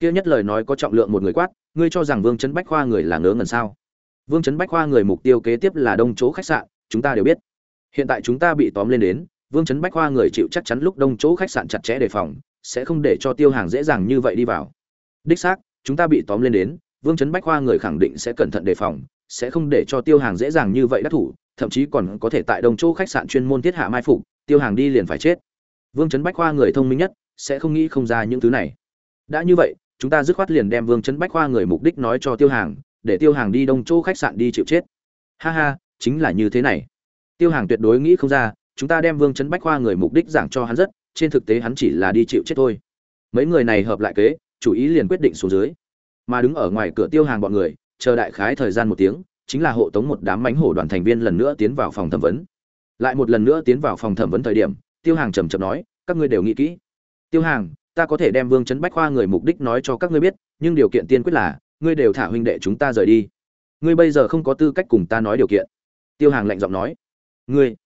kia nhất lời nói có trọng lượng một người quát, ngươi cho rằng vương chân bách khoa người là ngớ ngẩn sao? Vương Chấn bách khoa người mục tiêu kế tiếp là đông chỗ khách sạn, chúng ta đều biết. Hiện tại chúng ta bị tóm lên đến, vương Chấn bách khoa người chịu chắc chắn lúc đông chỗ khách sạn chặt chẽ đề phòng, sẽ không để cho tiêu hàng dễ dàng như vậy đi vào. Đích xác, chúng ta bị tóm lên đến, vương Chấn bách khoa người khẳng định sẽ cẩn thận đề phòng, sẽ không để cho tiêu hàng dễ dàng như vậy đắc thủ, thậm chí còn có thể tại đông chỗ khách sạn chuyên môn thiết hạ mai phục, tiêu hàng đi liền phải chết. Vương Chấn bách khoa người thông minh nhất, sẽ không nghĩ không ra những thứ này. Đã như vậy, chúng ta dứt khoát liền đem vương Chấn bách khoa người mục đích nói cho tiêu hàng để tiêu hàng đi đông chỗ khách sạn đi chịu chết. Ha ha, chính là như thế này. Tiêu hàng tuyệt đối nghĩ không ra, chúng ta đem vương chấn bách khoa người mục đích giảng cho hắn rất, trên thực tế hắn chỉ là đi chịu chết thôi. Mấy người này hợp lại kế, chủ ý liền quyết định xuống dưới. Mà đứng ở ngoài cửa tiêu hàng bọn người, chờ đại khái thời gian một tiếng, chính là hộ tống một đám mánh hổ đoàn thành viên lần nữa tiến vào phòng thẩm vấn. Lại một lần nữa tiến vào phòng thẩm vấn thời điểm, tiêu hàng trầm trầm nói, các ngươi đều nghĩ kỹ. Tiêu hàng, ta có thể đem vương chấn bách khoa người mục đích nói cho các ngươi biết, nhưng điều kiện tiên quyết là ngươi đều thả huynh đệ chúng ta rời đi. Ngươi bây giờ không có tư cách cùng ta nói điều kiện. Tiêu hàng lạnh giọng nói. Ngươi.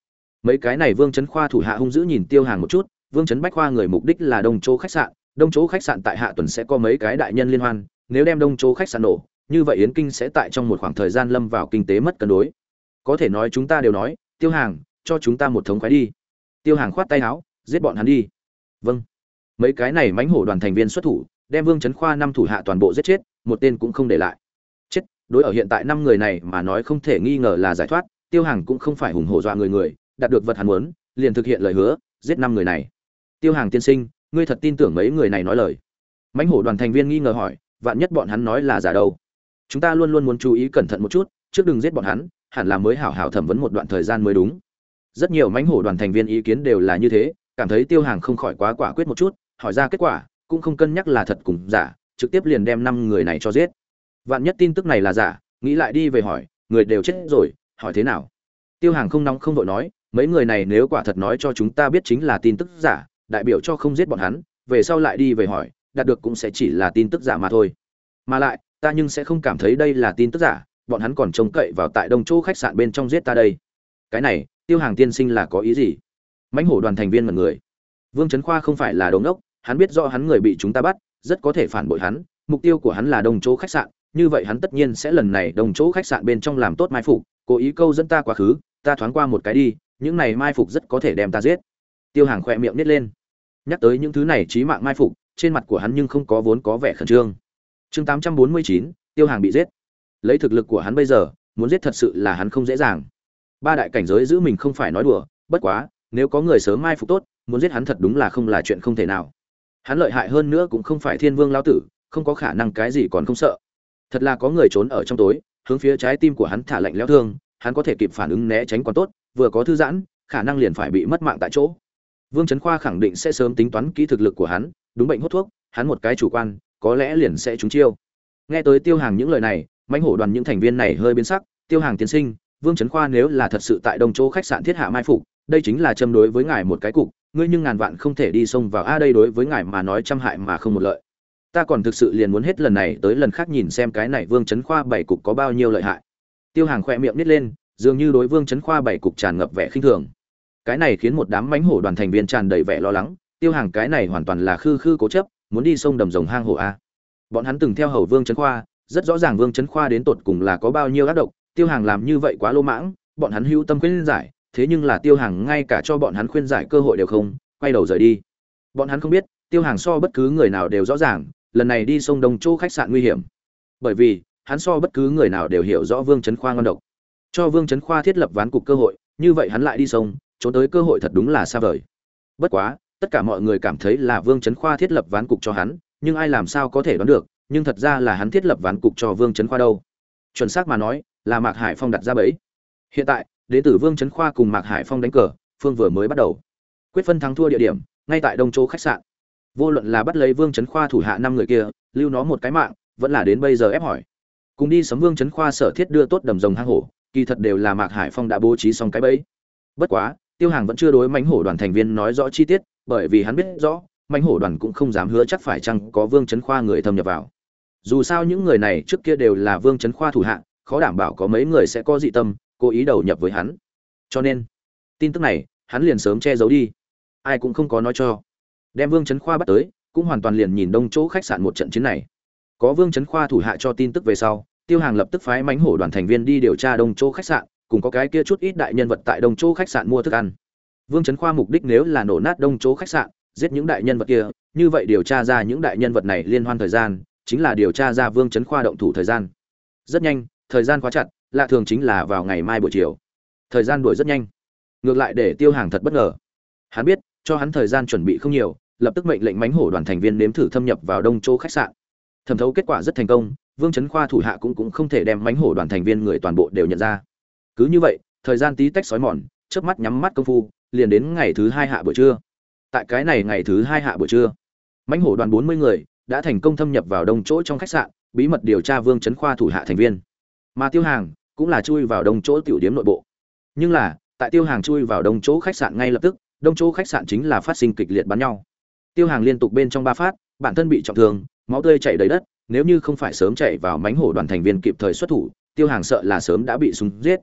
Mấy cái này vương chấn khoa thủ hạ hung dữ nhìn tiêu hàng một chút, vương chấn bách khoa người mục đích là đông chỗ khách sạn, đông chỗ khách sạn tại hạ tuần sẽ có mấy cái đại nhân liên hoan, nếu đem đông chỗ khách sạn nổ, như vậy yến kinh sẽ tại trong một khoảng thời gian lâm vào kinh tế mất cân đối. Có thể nói chúng ta đều nói, tiêu hàng, cho chúng ta một thống khoái đi. Tiêu hàng khoát tay áo, giết bọn hắn đi. Vâng. Mấy cái này mánh hổ đoàn thành viên xuất thủ, đem vương chấn khoa năm thủ hạ toàn bộ giết chết một tên cũng không để lại. Chết, đối ở hiện tại năm người này mà nói không thể nghi ngờ là giải thoát, tiêu hàng cũng không phải hùng hổ dọa người người, đạt được vật hắn muốn, liền thực hiện lời hứa, giết năm người này. Tiêu hàng tiên sinh, ngươi thật tin tưởng mấy người này nói lời? Mãnh hổ đoàn thành viên nghi ngờ hỏi, vạn nhất bọn hắn nói là giả đâu? Chúng ta luôn luôn muốn chú ý cẩn thận một chút, trước đừng giết bọn hắn, hẳn là mới hảo hảo thẩm vấn một đoạn thời gian mới đúng. Rất nhiều mãnh hổ đoàn thành viên ý kiến đều là như thế, cảm thấy tiêu hàng không khỏi quá quả quyết một chút, hỏi ra kết quả, cũng không cân nhắc là thật cùng giả trực tiếp liền đem năm người này cho giết. Vạn nhất tin tức này là giả nghĩ lại đi về hỏi người đều chết rồi hỏi thế nào? Tiêu hàng không nóng không vội nói mấy người này nếu quả thật nói cho chúng ta biết chính là tin tức giả đại biểu cho không giết bọn hắn về sau lại đi về hỏi đạt được cũng sẽ chỉ là tin tức giả mà thôi. Mà lại ta nhưng sẽ không cảm thấy đây là tin tức giả bọn hắn còn trông cậy vào tại đông chỗ khách sạn bên trong giết ta đây. Cái này tiêu hàng tiên sinh là có ý gì? Mãnh hổ đoàn thành viên mật người. Vương trấn khoa không phải là đống ngốc, hắn biết rõ hắn người bị chúng ta bắt rất có thể phản bội hắn, mục tiêu của hắn là đồng chỗ khách sạn, như vậy hắn tất nhiên sẽ lần này đồng chỗ khách sạn bên trong làm tốt mai phục, cố ý câu dẫn ta quá khứ, ta thoáng qua một cái đi, những này mai phục rất có thể đem ta giết. Tiêu hàng khỏe miệng nít lên. Nhắc tới những thứ này trí mạng mai phục, trên mặt của hắn nhưng không có vốn có vẻ khẩn trương. Chương tám trăm bốn mươi chín, tiêu hàng bị giết. Lấy thực lực của hắn bây giờ, muốn giết thật sự là hắn không dễ dàng. Ba đại cảnh giới giữ mình không phải nói đùa, bất quá, nếu có người sớm mai phục tốt, muốn giết hắn thật đúng là không là chuyện không thể nào hắn lợi hại hơn nữa cũng không phải thiên vương lao tử, không có khả năng cái gì còn không sợ. Thật là có người trốn ở trong tối, hướng phía trái tim của hắn thả lệnh leo thương, hắn có thể kịp phản ứng né tránh còn tốt, vừa có thư giãn, khả năng liền phải bị mất mạng tại chỗ. Vương trấn khoa khẳng định sẽ sớm tính toán kỹ thực lực của hắn, đúng bệnh hút thuốc, hắn một cái chủ quan, có lẽ liền sẽ trúng chiêu. Nghe tới tiêu hàng những lời này, mãnh hổ đoàn những thành viên này hơi biến sắc, tiêu hàng tiến sinh, vương trấn khoa nếu là thật sự tại đông chỗ khách sạn thiết hạ mai phục, đây chính là châm đối với ngài một cái cục ngươi nhưng ngàn vạn không thể đi xông vào. A, đây đối với ngài mà nói trăm hại mà không một lợi. Ta còn thực sự liền muốn hết lần này tới lần khác nhìn xem cái này vương trấn khoa bảy cục có bao nhiêu lợi hại. Tiêu hàng khỏe miệng nít lên, dường như đối vương trấn khoa bảy cục tràn ngập vẻ khinh thường. Cái này khiến một đám mánh hổ đoàn thành viên tràn đầy vẻ lo lắng. Tiêu hàng, cái này hoàn toàn là khư khư cố chấp, muốn đi sông đầm rồng hang hổ a. Bọn hắn từng theo hầu vương trấn khoa, rất rõ ràng vương trấn khoa đến tột cùng là có bao nhiêu ác độc. Tiêu hàng làm như vậy quá lô mãng, bọn hắn hữu tâm khuyên giải thế nhưng là tiêu hàng ngay cả cho bọn hắn khuyên giải cơ hội đều không, quay đầu rời đi. Bọn hắn không biết, tiêu hàng so bất cứ người nào đều rõ ràng, lần này đi sông đông chỗ khách sạn nguy hiểm. Bởi vì, hắn so bất cứ người nào đều hiểu rõ vương trấn khoa ngon độc. Cho vương trấn khoa thiết lập ván cục cơ hội, như vậy hắn lại đi sông, trốn tới cơ hội thật đúng là xa vời. Bất quá, tất cả mọi người cảm thấy là vương trấn khoa thiết lập ván cục cho hắn, nhưng ai làm sao có thể đoán được, nhưng thật ra là hắn thiết lập ván cục cho vương trấn khoa đâu. Chuẩn xác mà nói, là mạc hải phong đặt ra bẫy. Hiện tại đến từ vương trấn khoa cùng mạc hải phong đánh cờ, phương vừa mới bắt đầu. Quyết phân thắng thua địa điểm, ngay tại đông châu khách sạn. Vô luận là bắt lấy vương trấn khoa thủ hạ năm người kia, lưu nó một cái mạng, vẫn là đến bây giờ ép hỏi. Cùng đi sấm vương trấn khoa sở thiết đưa tốt đầm rồng hang hổ, kỳ thật đều là mạc hải phong đã bố trí xong cái bẫy. Bất quá, tiêu hàng vẫn chưa đối mãnh hổ đoàn thành viên nói rõ chi tiết, bởi vì hắn biết rõ, mãnh hổ đoàn cũng không dám hứa chắc phải chăng có vương trấn khoa người thâm nhập vào. Dù sao những người này trước kia đều là vương trấn khoa thủ hạ, khó đảm bảo có mấy người sẽ có dị tâm cố ý đầu nhập với hắn. Cho nên, tin tức này, hắn liền sớm che giấu đi. Ai cũng không có nói cho. Đem vương trấn khoa bắt tới, cũng hoàn toàn liền nhìn đông chỗ khách sạn một trận chiến này. Có vương trấn khoa thủ hạ cho tin tức về sau, tiêu hàng lập tức phái mánh hổ đoàn thành viên đi điều tra đông chỗ khách sạn, cùng có cái kia chút ít đại nhân vật tại đông chỗ khách sạn mua thức ăn. Vương trấn khoa mục đích nếu là nổ nát đông chỗ khách sạn, giết những đại nhân vật kia, như vậy điều tra ra những đại nhân vật này liên hoan thời gian, chính là điều tra ra vương trấn khoa động thủ thời gian. Rất nhanh, thời gian quá chặt lạ thường chính là vào ngày mai buổi chiều. Thời gian đuổi rất nhanh. Ngược lại để tiêu hàng thật bất ngờ. Hắn biết, cho hắn thời gian chuẩn bị không nhiều, lập tức mệnh lệnh mánh hổ đoàn thành viên nếm thử thâm nhập vào đông chỗ khách sạn. Thẩm thấu kết quả rất thành công, vương trấn khoa thủ hạ cũng cũng không thể đem mánh hổ đoàn thành viên người toàn bộ đều nhận ra. Cứ như vậy, thời gian tí tách sói mòn, chớp mắt nhắm mắt công phu, liền đến ngày thứ hai hạ buổi trưa. Tại cái này ngày thứ hai hạ buổi trưa mánh hổ đoàn bốn mươi người đã thành công thâm nhập vào đông chỗ trong khách sạn, bí mật điều tra vương trấn khoa thủ hạ thành viên. Mà tiêu hàng cũng là chui vào đông chỗ tiểu điếm nội bộ. Nhưng là, tại tiêu hàng chui vào đông chỗ khách sạn ngay lập tức, đông chỗ khách sạn chính là phát sinh kịch liệt bắn nhau. Tiêu hàng liên tục bên trong ba phát, bản thân bị trọng thương, máu tươi chảy đầy đất, nếu như không phải sớm chạy vào mánh hổ đoàn thành viên kịp thời xuất thủ, tiêu hàng sợ là sớm đã bị súng giết.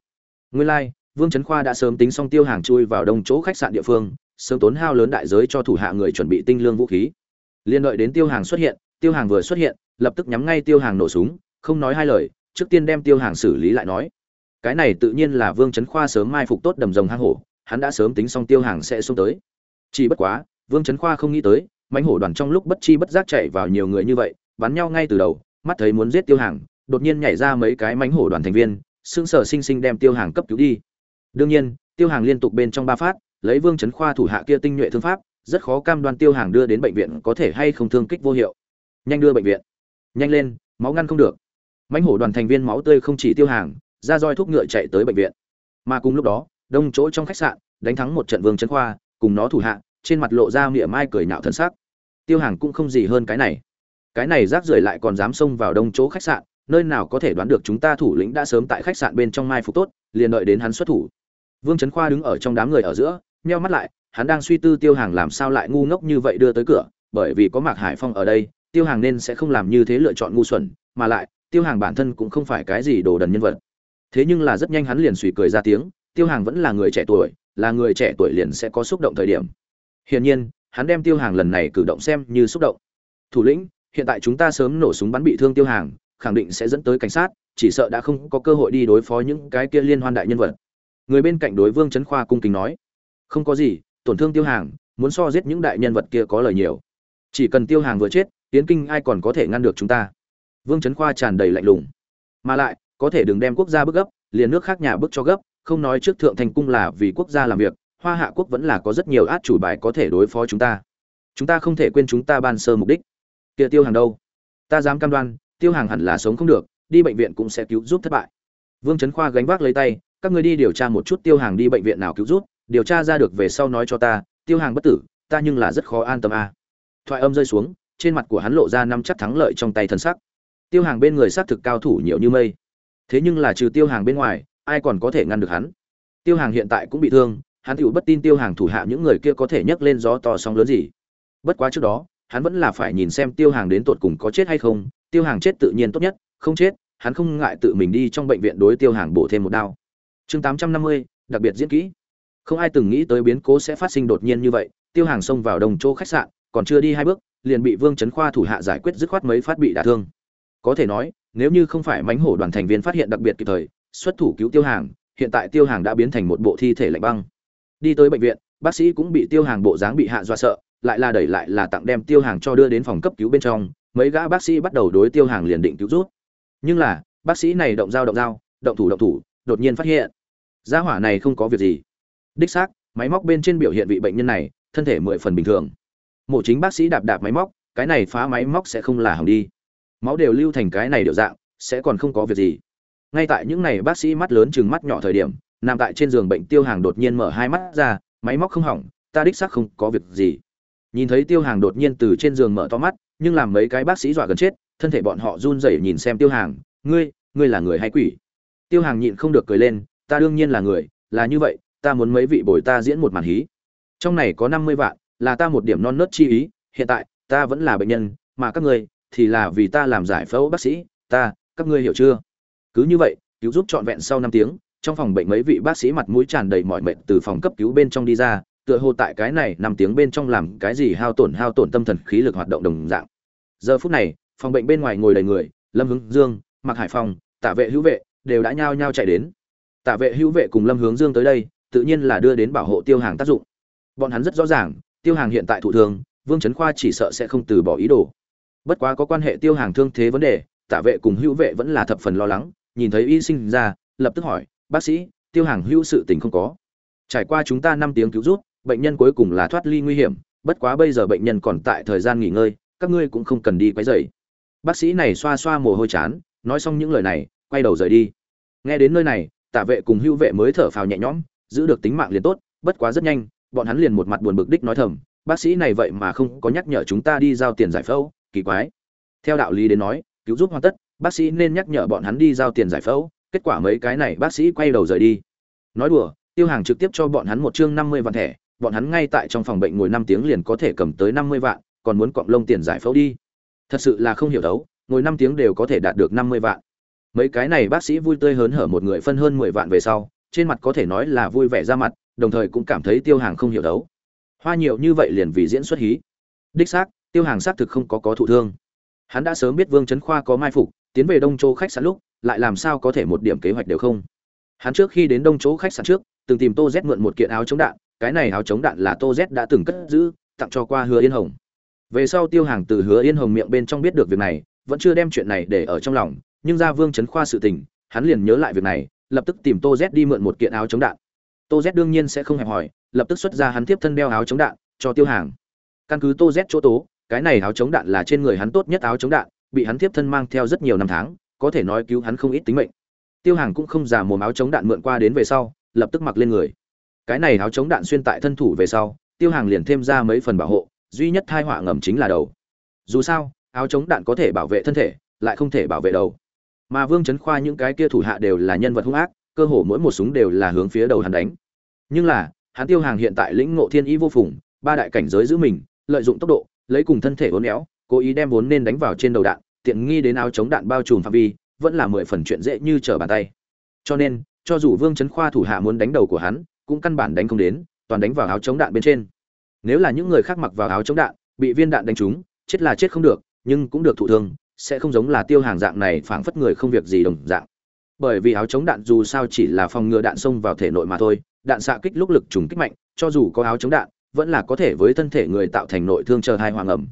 Nguyên lai, vương trấn khoa đã sớm tính xong tiêu hàng chui vào đông chỗ khách sạn địa phương, sớm tốn hao lớn đại giới cho thủ hạ người chuẩn bị tinh lương vũ khí. Liên đợi đến tiêu hàng xuất hiện, tiêu hàng vừa xuất hiện, lập tức nhắm ngay tiêu hàng nổ súng, không nói hai lời trước tiên đem tiêu hàng xử lý lại nói. Cái này tự nhiên là vương trấn khoa sớm mai phục tốt đầm rồng hang hổ, hắn đã sớm tính xong tiêu hàng sẽ xuống tới. Chỉ bất quá, vương trấn khoa không nghĩ tới, mãnh hổ đoàn trong lúc bất chi bất giác chạy vào nhiều người như vậy, bắn nhau ngay từ đầu, mắt thấy muốn giết tiêu hàng, đột nhiên nhảy ra mấy cái mãnh hổ đoàn thành viên, sững sờ sinh sinh đem tiêu hàng cấp cứu đi. Đương nhiên, tiêu hàng liên tục bên trong ba phát, lấy vương trấn khoa thủ hạ kia tinh nhuệ thương pháp, rất khó cam đoan tiêu hàng đưa đến bệnh viện có thể hay không thương kích vô hiệu. Nhanh đưa bệnh viện. Nhanh lên, máu ngăn không được mãnh hổ đoàn thành viên máu tươi không chỉ tiêu hàng, ra roi thuốc ngựa chạy tới bệnh viện. Mà cùng lúc đó, đông chỗ trong khách sạn, đánh thắng một trận vương trấn khoa, cùng nó thủ hạ, trên mặt lộ ra mỉa mai cười nhạo thân xác tiêu hàng cũng không gì hơn cái này. Cái này rác rưởi lại còn dám xông vào đông chỗ khách sạn, nơi nào có thể đoán được chúng ta thủ lĩnh đã sớm tại khách sạn bên trong mai phục tốt, liền đợi đến hắn xuất thủ. Vương trấn khoa đứng ở trong đám người ở giữa, nheo mắt lại, hắn đang suy tư tiêu hàng làm sao lại ngu ngốc như vậy đưa tới cửa, bởi vì có mạc hải phong ở đây, tiêu hàng nên sẽ không làm như thế lựa chọn ngu xuẩn, mà lại tiêu hàng bản thân cũng không phải cái gì đồ đần nhân vật. Thế nhưng là rất nhanh hắn liền suy cười ra tiếng, tiêu hàng vẫn là người trẻ tuổi, là người trẻ tuổi liền sẽ có xúc động thời điểm. Hiển nhiên, hắn đem tiêu hàng lần này cử động xem như xúc động. Thủ lĩnh, hiện tại chúng ta sớm nổ súng bắn bị thương tiêu hàng, khẳng định sẽ dẫn tới cảnh sát, chỉ sợ đã không có cơ hội đi đối phó những cái kia liên hoan đại nhân vật. Người bên cạnh đối vương trấn khoa cung kính nói, không có gì, tổn thương tiêu hàng, muốn so giết những đại nhân vật kia có lời nhiều. Chỉ cần tiêu hàng vừa chết, tiến kinh ai còn có thể ngăn được chúng ta? Vương trấn khoa tràn đầy lạnh lùng. Mà lại, có thể đừng đem quốc gia bức gấp, liền nước khác nhà bức cho gấp, không nói trước thượng thành cung là vì quốc gia làm việc, hoa hạ quốc vẫn là có rất nhiều át chủ bài có thể đối phó chúng ta. Chúng ta không thể quên chúng ta ban sơ mục đích. Kia tiêu hàng đâu? Ta dám cam đoan, tiêu hàng hẳn là sống không được, đi bệnh viện cũng sẽ cứu giúp thất bại. Vương trấn khoa gánh vác lấy tay, các người đi điều tra một chút tiêu hàng đi bệnh viện nào cứu giúp, điều tra ra được về sau nói cho ta, tiêu hàng bất tử, ta nhưng là rất khó an tâm a. À. thoại âm rơi xuống, trên mặt của hắn lộ ra năm chắc thắng lợi trong tay thân sắc tiêu hàng bên người xác thực cao thủ nhiều như mây. Thế nhưng là trừ tiêu hàng bên ngoài, ai còn có thể ngăn được hắn? Tiêu hàng hiện tại cũng bị thương, hắn tựu bất tin tiêu hàng thủ hạ những người kia có thể nhấc lên gió to sóng lớn gì. Bất quá trước đó, hắn vẫn là phải nhìn xem tiêu hàng đến tột cùng có chết hay không. Tiêu hàng chết tự nhiên tốt nhất, không chết, hắn không ngại tự mình đi trong bệnh viện đối tiêu hàng bổ thêm một đao. Chương tám trăm năm mươi, đặc biệt diễn kỹ. Không ai từng nghĩ tới biến cố sẽ phát sinh đột nhiên như vậy, tiêu hàng xông vào đồng chỗ khách sạn, còn chưa đi hai bước, liền bị vương trấn khoa thủ hạ giải quyết dứt khoát mấy phát bị đả thương có thể nói, nếu như không phải mánh hổ đoàn thành viên phát hiện đặc biệt kịp thời, xuất thủ cứu tiêu hàng, hiện tại tiêu hàng đã biến thành một bộ thi thể lạnh băng. Đi tới bệnh viện, bác sĩ cũng bị tiêu hàng bộ dáng bị hạ dọa sợ, lại là đẩy lại là tặng đem tiêu hàng cho đưa đến phòng cấp cứu bên trong, mấy gã bác sĩ bắt đầu đối tiêu hàng liền định cứu rút nhưng là, bác sĩ này động dao động dao, động thủ động thủ, đột nhiên phát hiện, gia hỏa này không có việc gì. Đích xác, máy móc bên trên biểu hiện vị bệnh nhân này, thân thể mười phần bình thường. Mổ chính bác sĩ đạp đạp máy móc, cái này phá máy móc sẽ không là hỏng đi máu đều lưu thành cái này điệu dạng, sẽ còn không có việc gì. Ngay tại những ngày bác sĩ mắt lớn chừng mắt nhỏ thời điểm, nằm tại trên giường bệnh tiêu hàng đột nhiên mở hai mắt ra, máy móc không hỏng, ta đích xác không có việc gì. Nhìn thấy tiêu hàng đột nhiên từ trên giường mở to mắt, nhưng làm mấy cái bác sĩ dọa gần chết, thân thể bọn họ run rẩy nhìn xem tiêu hàng, ngươi ngươi là người hay quỷ? Tiêu hàng nhịn không được cười lên, ta đương nhiên là người, là như vậy, ta muốn mấy vị bồi ta diễn một màn hí. Trong này có năm mươi vạn, là ta một điểm non nớt chi ý, hiện tại ta vẫn là bệnh nhân, mà các ngươi thì là vì ta làm giải phẫu bác sĩ, ta, các ngươi hiểu chưa? Cứ như vậy, cứu giúp trọn vẹn sau năm tiếng, trong phòng bệnh mấy vị bác sĩ mặt mũi tràn đầy mọi mệt từ phòng cấp cứu bên trong đi ra, tựa hồ tại cái này năm tiếng bên trong làm cái gì hao tổn hao tổn tâm thần, khí lực hoạt động đồng dạng. Giờ phút này, phòng bệnh bên ngoài ngồi đầy người, lâm hướng dương mặc hải phòng tả vệ hữu vệ đều đã nhao nhao chạy đến. Tả vệ hữu vệ cùng lâm hướng dương tới đây, tự nhiên là đưa đến bảo hộ tiêu hàng tác dụng. Bọn hắn rất rõ ràng, tiêu hàng hiện tại thụ thương vương trấn khoa chỉ sợ sẽ không từ bỏ ý đồ bất quá có quan hệ tiêu hàng thương thế vấn đề, tả vệ cùng hữu vệ vẫn là thập phần lo lắng, nhìn thấy y sinh ra, lập tức hỏi, bác sĩ, tiêu hàng hữu sự tình không có? Trải qua chúng ta năm tiếng cứu rút bệnh nhân cuối cùng là thoát ly nguy hiểm, bất quá bây giờ bệnh nhân còn tại thời gian nghỉ ngơi, các ngươi cũng không cần đi quấy rầy. Bác sĩ này xoa xoa mồ hôi chán, nói xong những lời này, quay đầu rời đi. Nghe đến nơi này, tả vệ cùng hữu vệ mới thở phào nhẹ nhõm, giữ được tính mạng liền tốt, bất quá rất nhanh, bọn hắn liền một mặt buồn bực đích nói thầm, bác sĩ này vậy mà không có nhắc nhở chúng ta đi giao tiền giải phẫu kỳ quái. Theo đạo lý đến nói, cứu giúp hoàn tất, bác sĩ nên nhắc nhở bọn hắn đi giao tiền giải phẫu, kết quả mấy cái này bác sĩ quay đầu rời đi. Nói đùa, tiêu hàng trực tiếp cho bọn hắn một chương năm mươi vạn thẻ, bọn hắn ngay tại trong phòng bệnh ngồi năm tiếng liền có thể cầm tới năm mươi vạn, còn muốn cọng lông tiền giải phẫu đi. Thật sự là không hiểu đấu, ngồi năm tiếng đều có thể đạt được năm mươi vạn. Mấy cái này bác sĩ vui tươi hớn hở một người phân hơn mười vạn về sau, trên mặt có thể nói là vui vẻ ra mặt, đồng thời cũng cảm thấy tiêu hàng không hiểu đấu. Hoa nhiều như vậy liền vì diễn xuất hí. Đích xác tiêu hàng xác thực không có có thụ thương. Hắn đã sớm biết vương trấn khoa có mai phục, tiến về đông châu khách sạn lúc, lại làm sao có thể một điểm kế hoạch đều không. Hắn trước khi đến đông chỗ khách sạn trước, từng tìm tô z mượn một kiện áo chống đạn, cái này áo chống đạn là tô z đã từng cất giữ, tặng cho qua hứa yên hồng. Về sau tiêu hàng từ hứa yên hồng miệng bên trong biết được việc này, vẫn chưa đem chuyện này để ở trong lòng, nhưng ra vương trấn khoa sự tình, hắn liền nhớ lại việc này, lập tức tìm tô z đi mượn một kiện áo chống đạn. Tô z đương nhiên sẽ không hẹp hỏi lập tức xuất ra hắn tiếp thân đeo áo chống đạn, cho tiêu hàng. Căn cứ tô z chỗ tố cái này áo chống đạn là trên người hắn tốt nhất áo chống đạn, bị hắn tiếp thân mang theo rất nhiều năm tháng, có thể nói cứu hắn không ít tính mệnh. Tiêu hàng cũng không giả mồm áo chống đạn mượn qua đến về sau, lập tức mặc lên người. Cái này áo chống đạn xuyên tại thân thủ về sau, tiêu hàng liền thêm ra mấy phần bảo hộ, duy nhất thai họa ngầm chính là đầu. Dù sao, áo chống đạn có thể bảo vệ thân thể, lại không thể bảo vệ đầu. Mà vương Chấn khoa những cái kia thủ hạ đều là nhân vật hung ác, cơ hồ mỗi một súng đều là hướng phía đầu hắn đánh. Nhưng là, hắn tiêu hàng hiện tại lĩnh ngộ thiên ý vô phùng, ba đại cảnh giới giữ mình, lợi dụng tốc độ lấy cùng thân thể uốn éo, cố ý đem vốn nên đánh vào trên đầu đạn, tiện nghi đến áo chống đạn bao trùm phạm vi, vẫn là mười phần chuyện dễ như trở bàn tay. Cho nên, cho dù vương chấn khoa thủ hạ muốn đánh đầu của hắn, cũng căn bản đánh không đến, toàn đánh vào áo chống đạn bên trên. Nếu là những người khác mặc vào áo chống đạn, bị viên đạn đánh trúng, chết là chết không được, nhưng cũng được thụ thương, sẽ không giống là tiêu hàng dạng này phảng phất người không việc gì đồng dạng. Bởi vì áo chống đạn dù sao chỉ là phòng ngừa đạn xông vào thể nội mà thôi, đạn xạ kích lúc lực trùng kích mạnh, cho dù có áo chống đạn vẫn là có thể với thân thể người tạo thành nội thương chờ hai hoàng ẩm.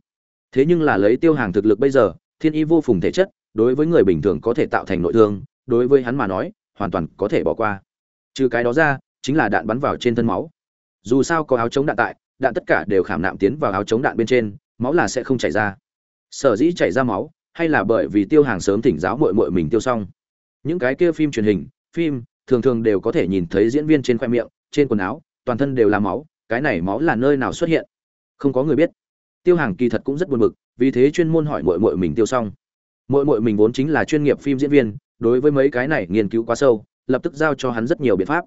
Thế nhưng là lấy tiêu hàng thực lực bây giờ, thiên y vô phùng thể chất, đối với người bình thường có thể tạo thành nội thương, đối với hắn mà nói, hoàn toàn có thể bỏ qua. Trừ cái đó ra, chính là đạn bắn vào trên thân máu. Dù sao có áo chống đạn tại, đạn tất cả đều khảm nạm tiến vào áo chống đạn bên trên, máu là sẽ không chảy ra. Sở dĩ chảy ra máu, hay là bởi vì tiêu hàng sớm thỉnh giáo mội mội mình tiêu xong. Những cái kia phim truyền hình, phim, thường thường đều có thể nhìn thấy diễn viên trên khoe miệng, trên quần áo, toàn thân đều là máu cái này máu là nơi nào xuất hiện? Không có người biết. Tiêu hàng kỳ thật cũng rất buồn bực, vì thế chuyên môn hỏi mội mội mình tiêu xong. Mội mội mình vốn chính là chuyên nghiệp phim diễn viên, đối với mấy cái này nghiên cứu quá sâu, lập tức giao cho hắn rất nhiều biện pháp.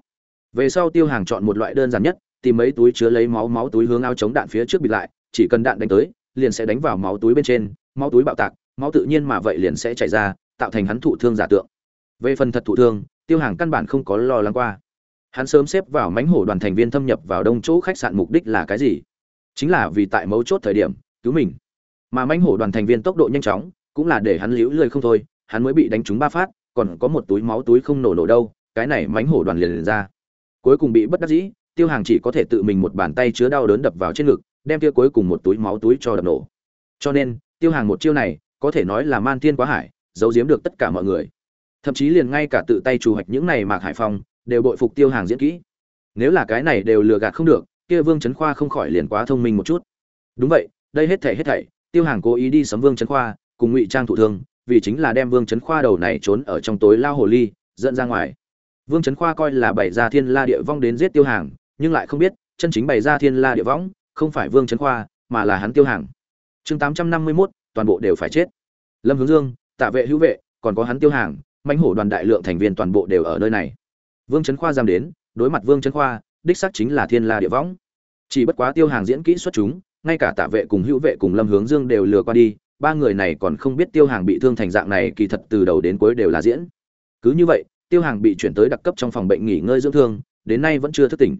Về sau tiêu hàng chọn một loại đơn giản nhất, tìm mấy túi chứa lấy máu máu túi hướng áo chống đạn phía trước bịt lại, chỉ cần đạn đánh tới, liền sẽ đánh vào máu túi bên trên, máu túi bạo tạc, máu tự nhiên mà vậy liền sẽ chảy ra, tạo thành hắn thụ thương giả tượng. Về phần thật thụ thương, tiêu hàng căn bản không có lo lắng qua hắn sớm xếp vào mánh hổ đoàn thành viên thâm nhập vào đông chỗ khách sạn mục đích là cái gì? Chính là vì tại mấu chốt thời điểm cứu mình. Mà mánh hổ đoàn thành viên tốc độ nhanh chóng cũng là để hắn liễu lười không thôi hắn mới bị đánh trúng ba phát còn có một túi máu túi không nổ nổ đâu cái này mánh hổ đoàn liền, liền ra. Cuối cùng bị bất đắc dĩ tiêu hàng chỉ có thể tự mình một bàn tay chứa đau đớn đập vào trên ngực đem kia cuối cùng một túi máu túi cho đập nổ. Cho nên tiêu hàng một chiêu này có thể nói là man thiên quá hải giấu giếm được tất cả mọi người. Thậm chí liền ngay cả tự tay chủ hoạch những này mạc hải phong đều bội phục tiêu hàng diễn kỹ. Nếu là cái này đều lừa gạt không được, kia vương trấn khoa không khỏi liền quá thông minh một chút. Đúng vậy, đây hết thảy hết thảy, tiêu hàng cố ý đi sấm vương trấn khoa, cùng ngụy trang thụ thương, vì chính là đem vương trấn khoa đầu này trốn ở trong tối lao hồ ly, dẫn ra ngoài. Vương trấn khoa coi là bày ra thiên la địa vong đến giết tiêu hàng, nhưng lại không biết, chân chính bày ra thiên la địa võng không phải vương trấn khoa, mà là hắn tiêu hàng. Chương tám trăm năm mươi mốt, toàn bộ đều phải chết. Lâm hướng dương, tạ vệ hữu vệ, còn có hắn tiêu hàng, mãnh hổ đoàn đại lượng thành viên toàn bộ đều ở nơi này vương trấn khoa giam đến, đối mặt vương trấn khoa, đích xác chính là thiên la địa võng. Chỉ bất quá tiêu hàng diễn kỹ xuất chúng, ngay cả tạ vệ cùng hữu vệ cùng lâm hướng dương đều lừa qua đi, ba người này còn không biết tiêu hàng bị thương thành dạng này kỳ thật từ đầu đến cuối đều là diễn. Cứ như vậy, tiêu hàng bị chuyển tới đặc cấp trong phòng bệnh nghỉ ngơi dưỡng thương, đến nay vẫn chưa thức tỉnh.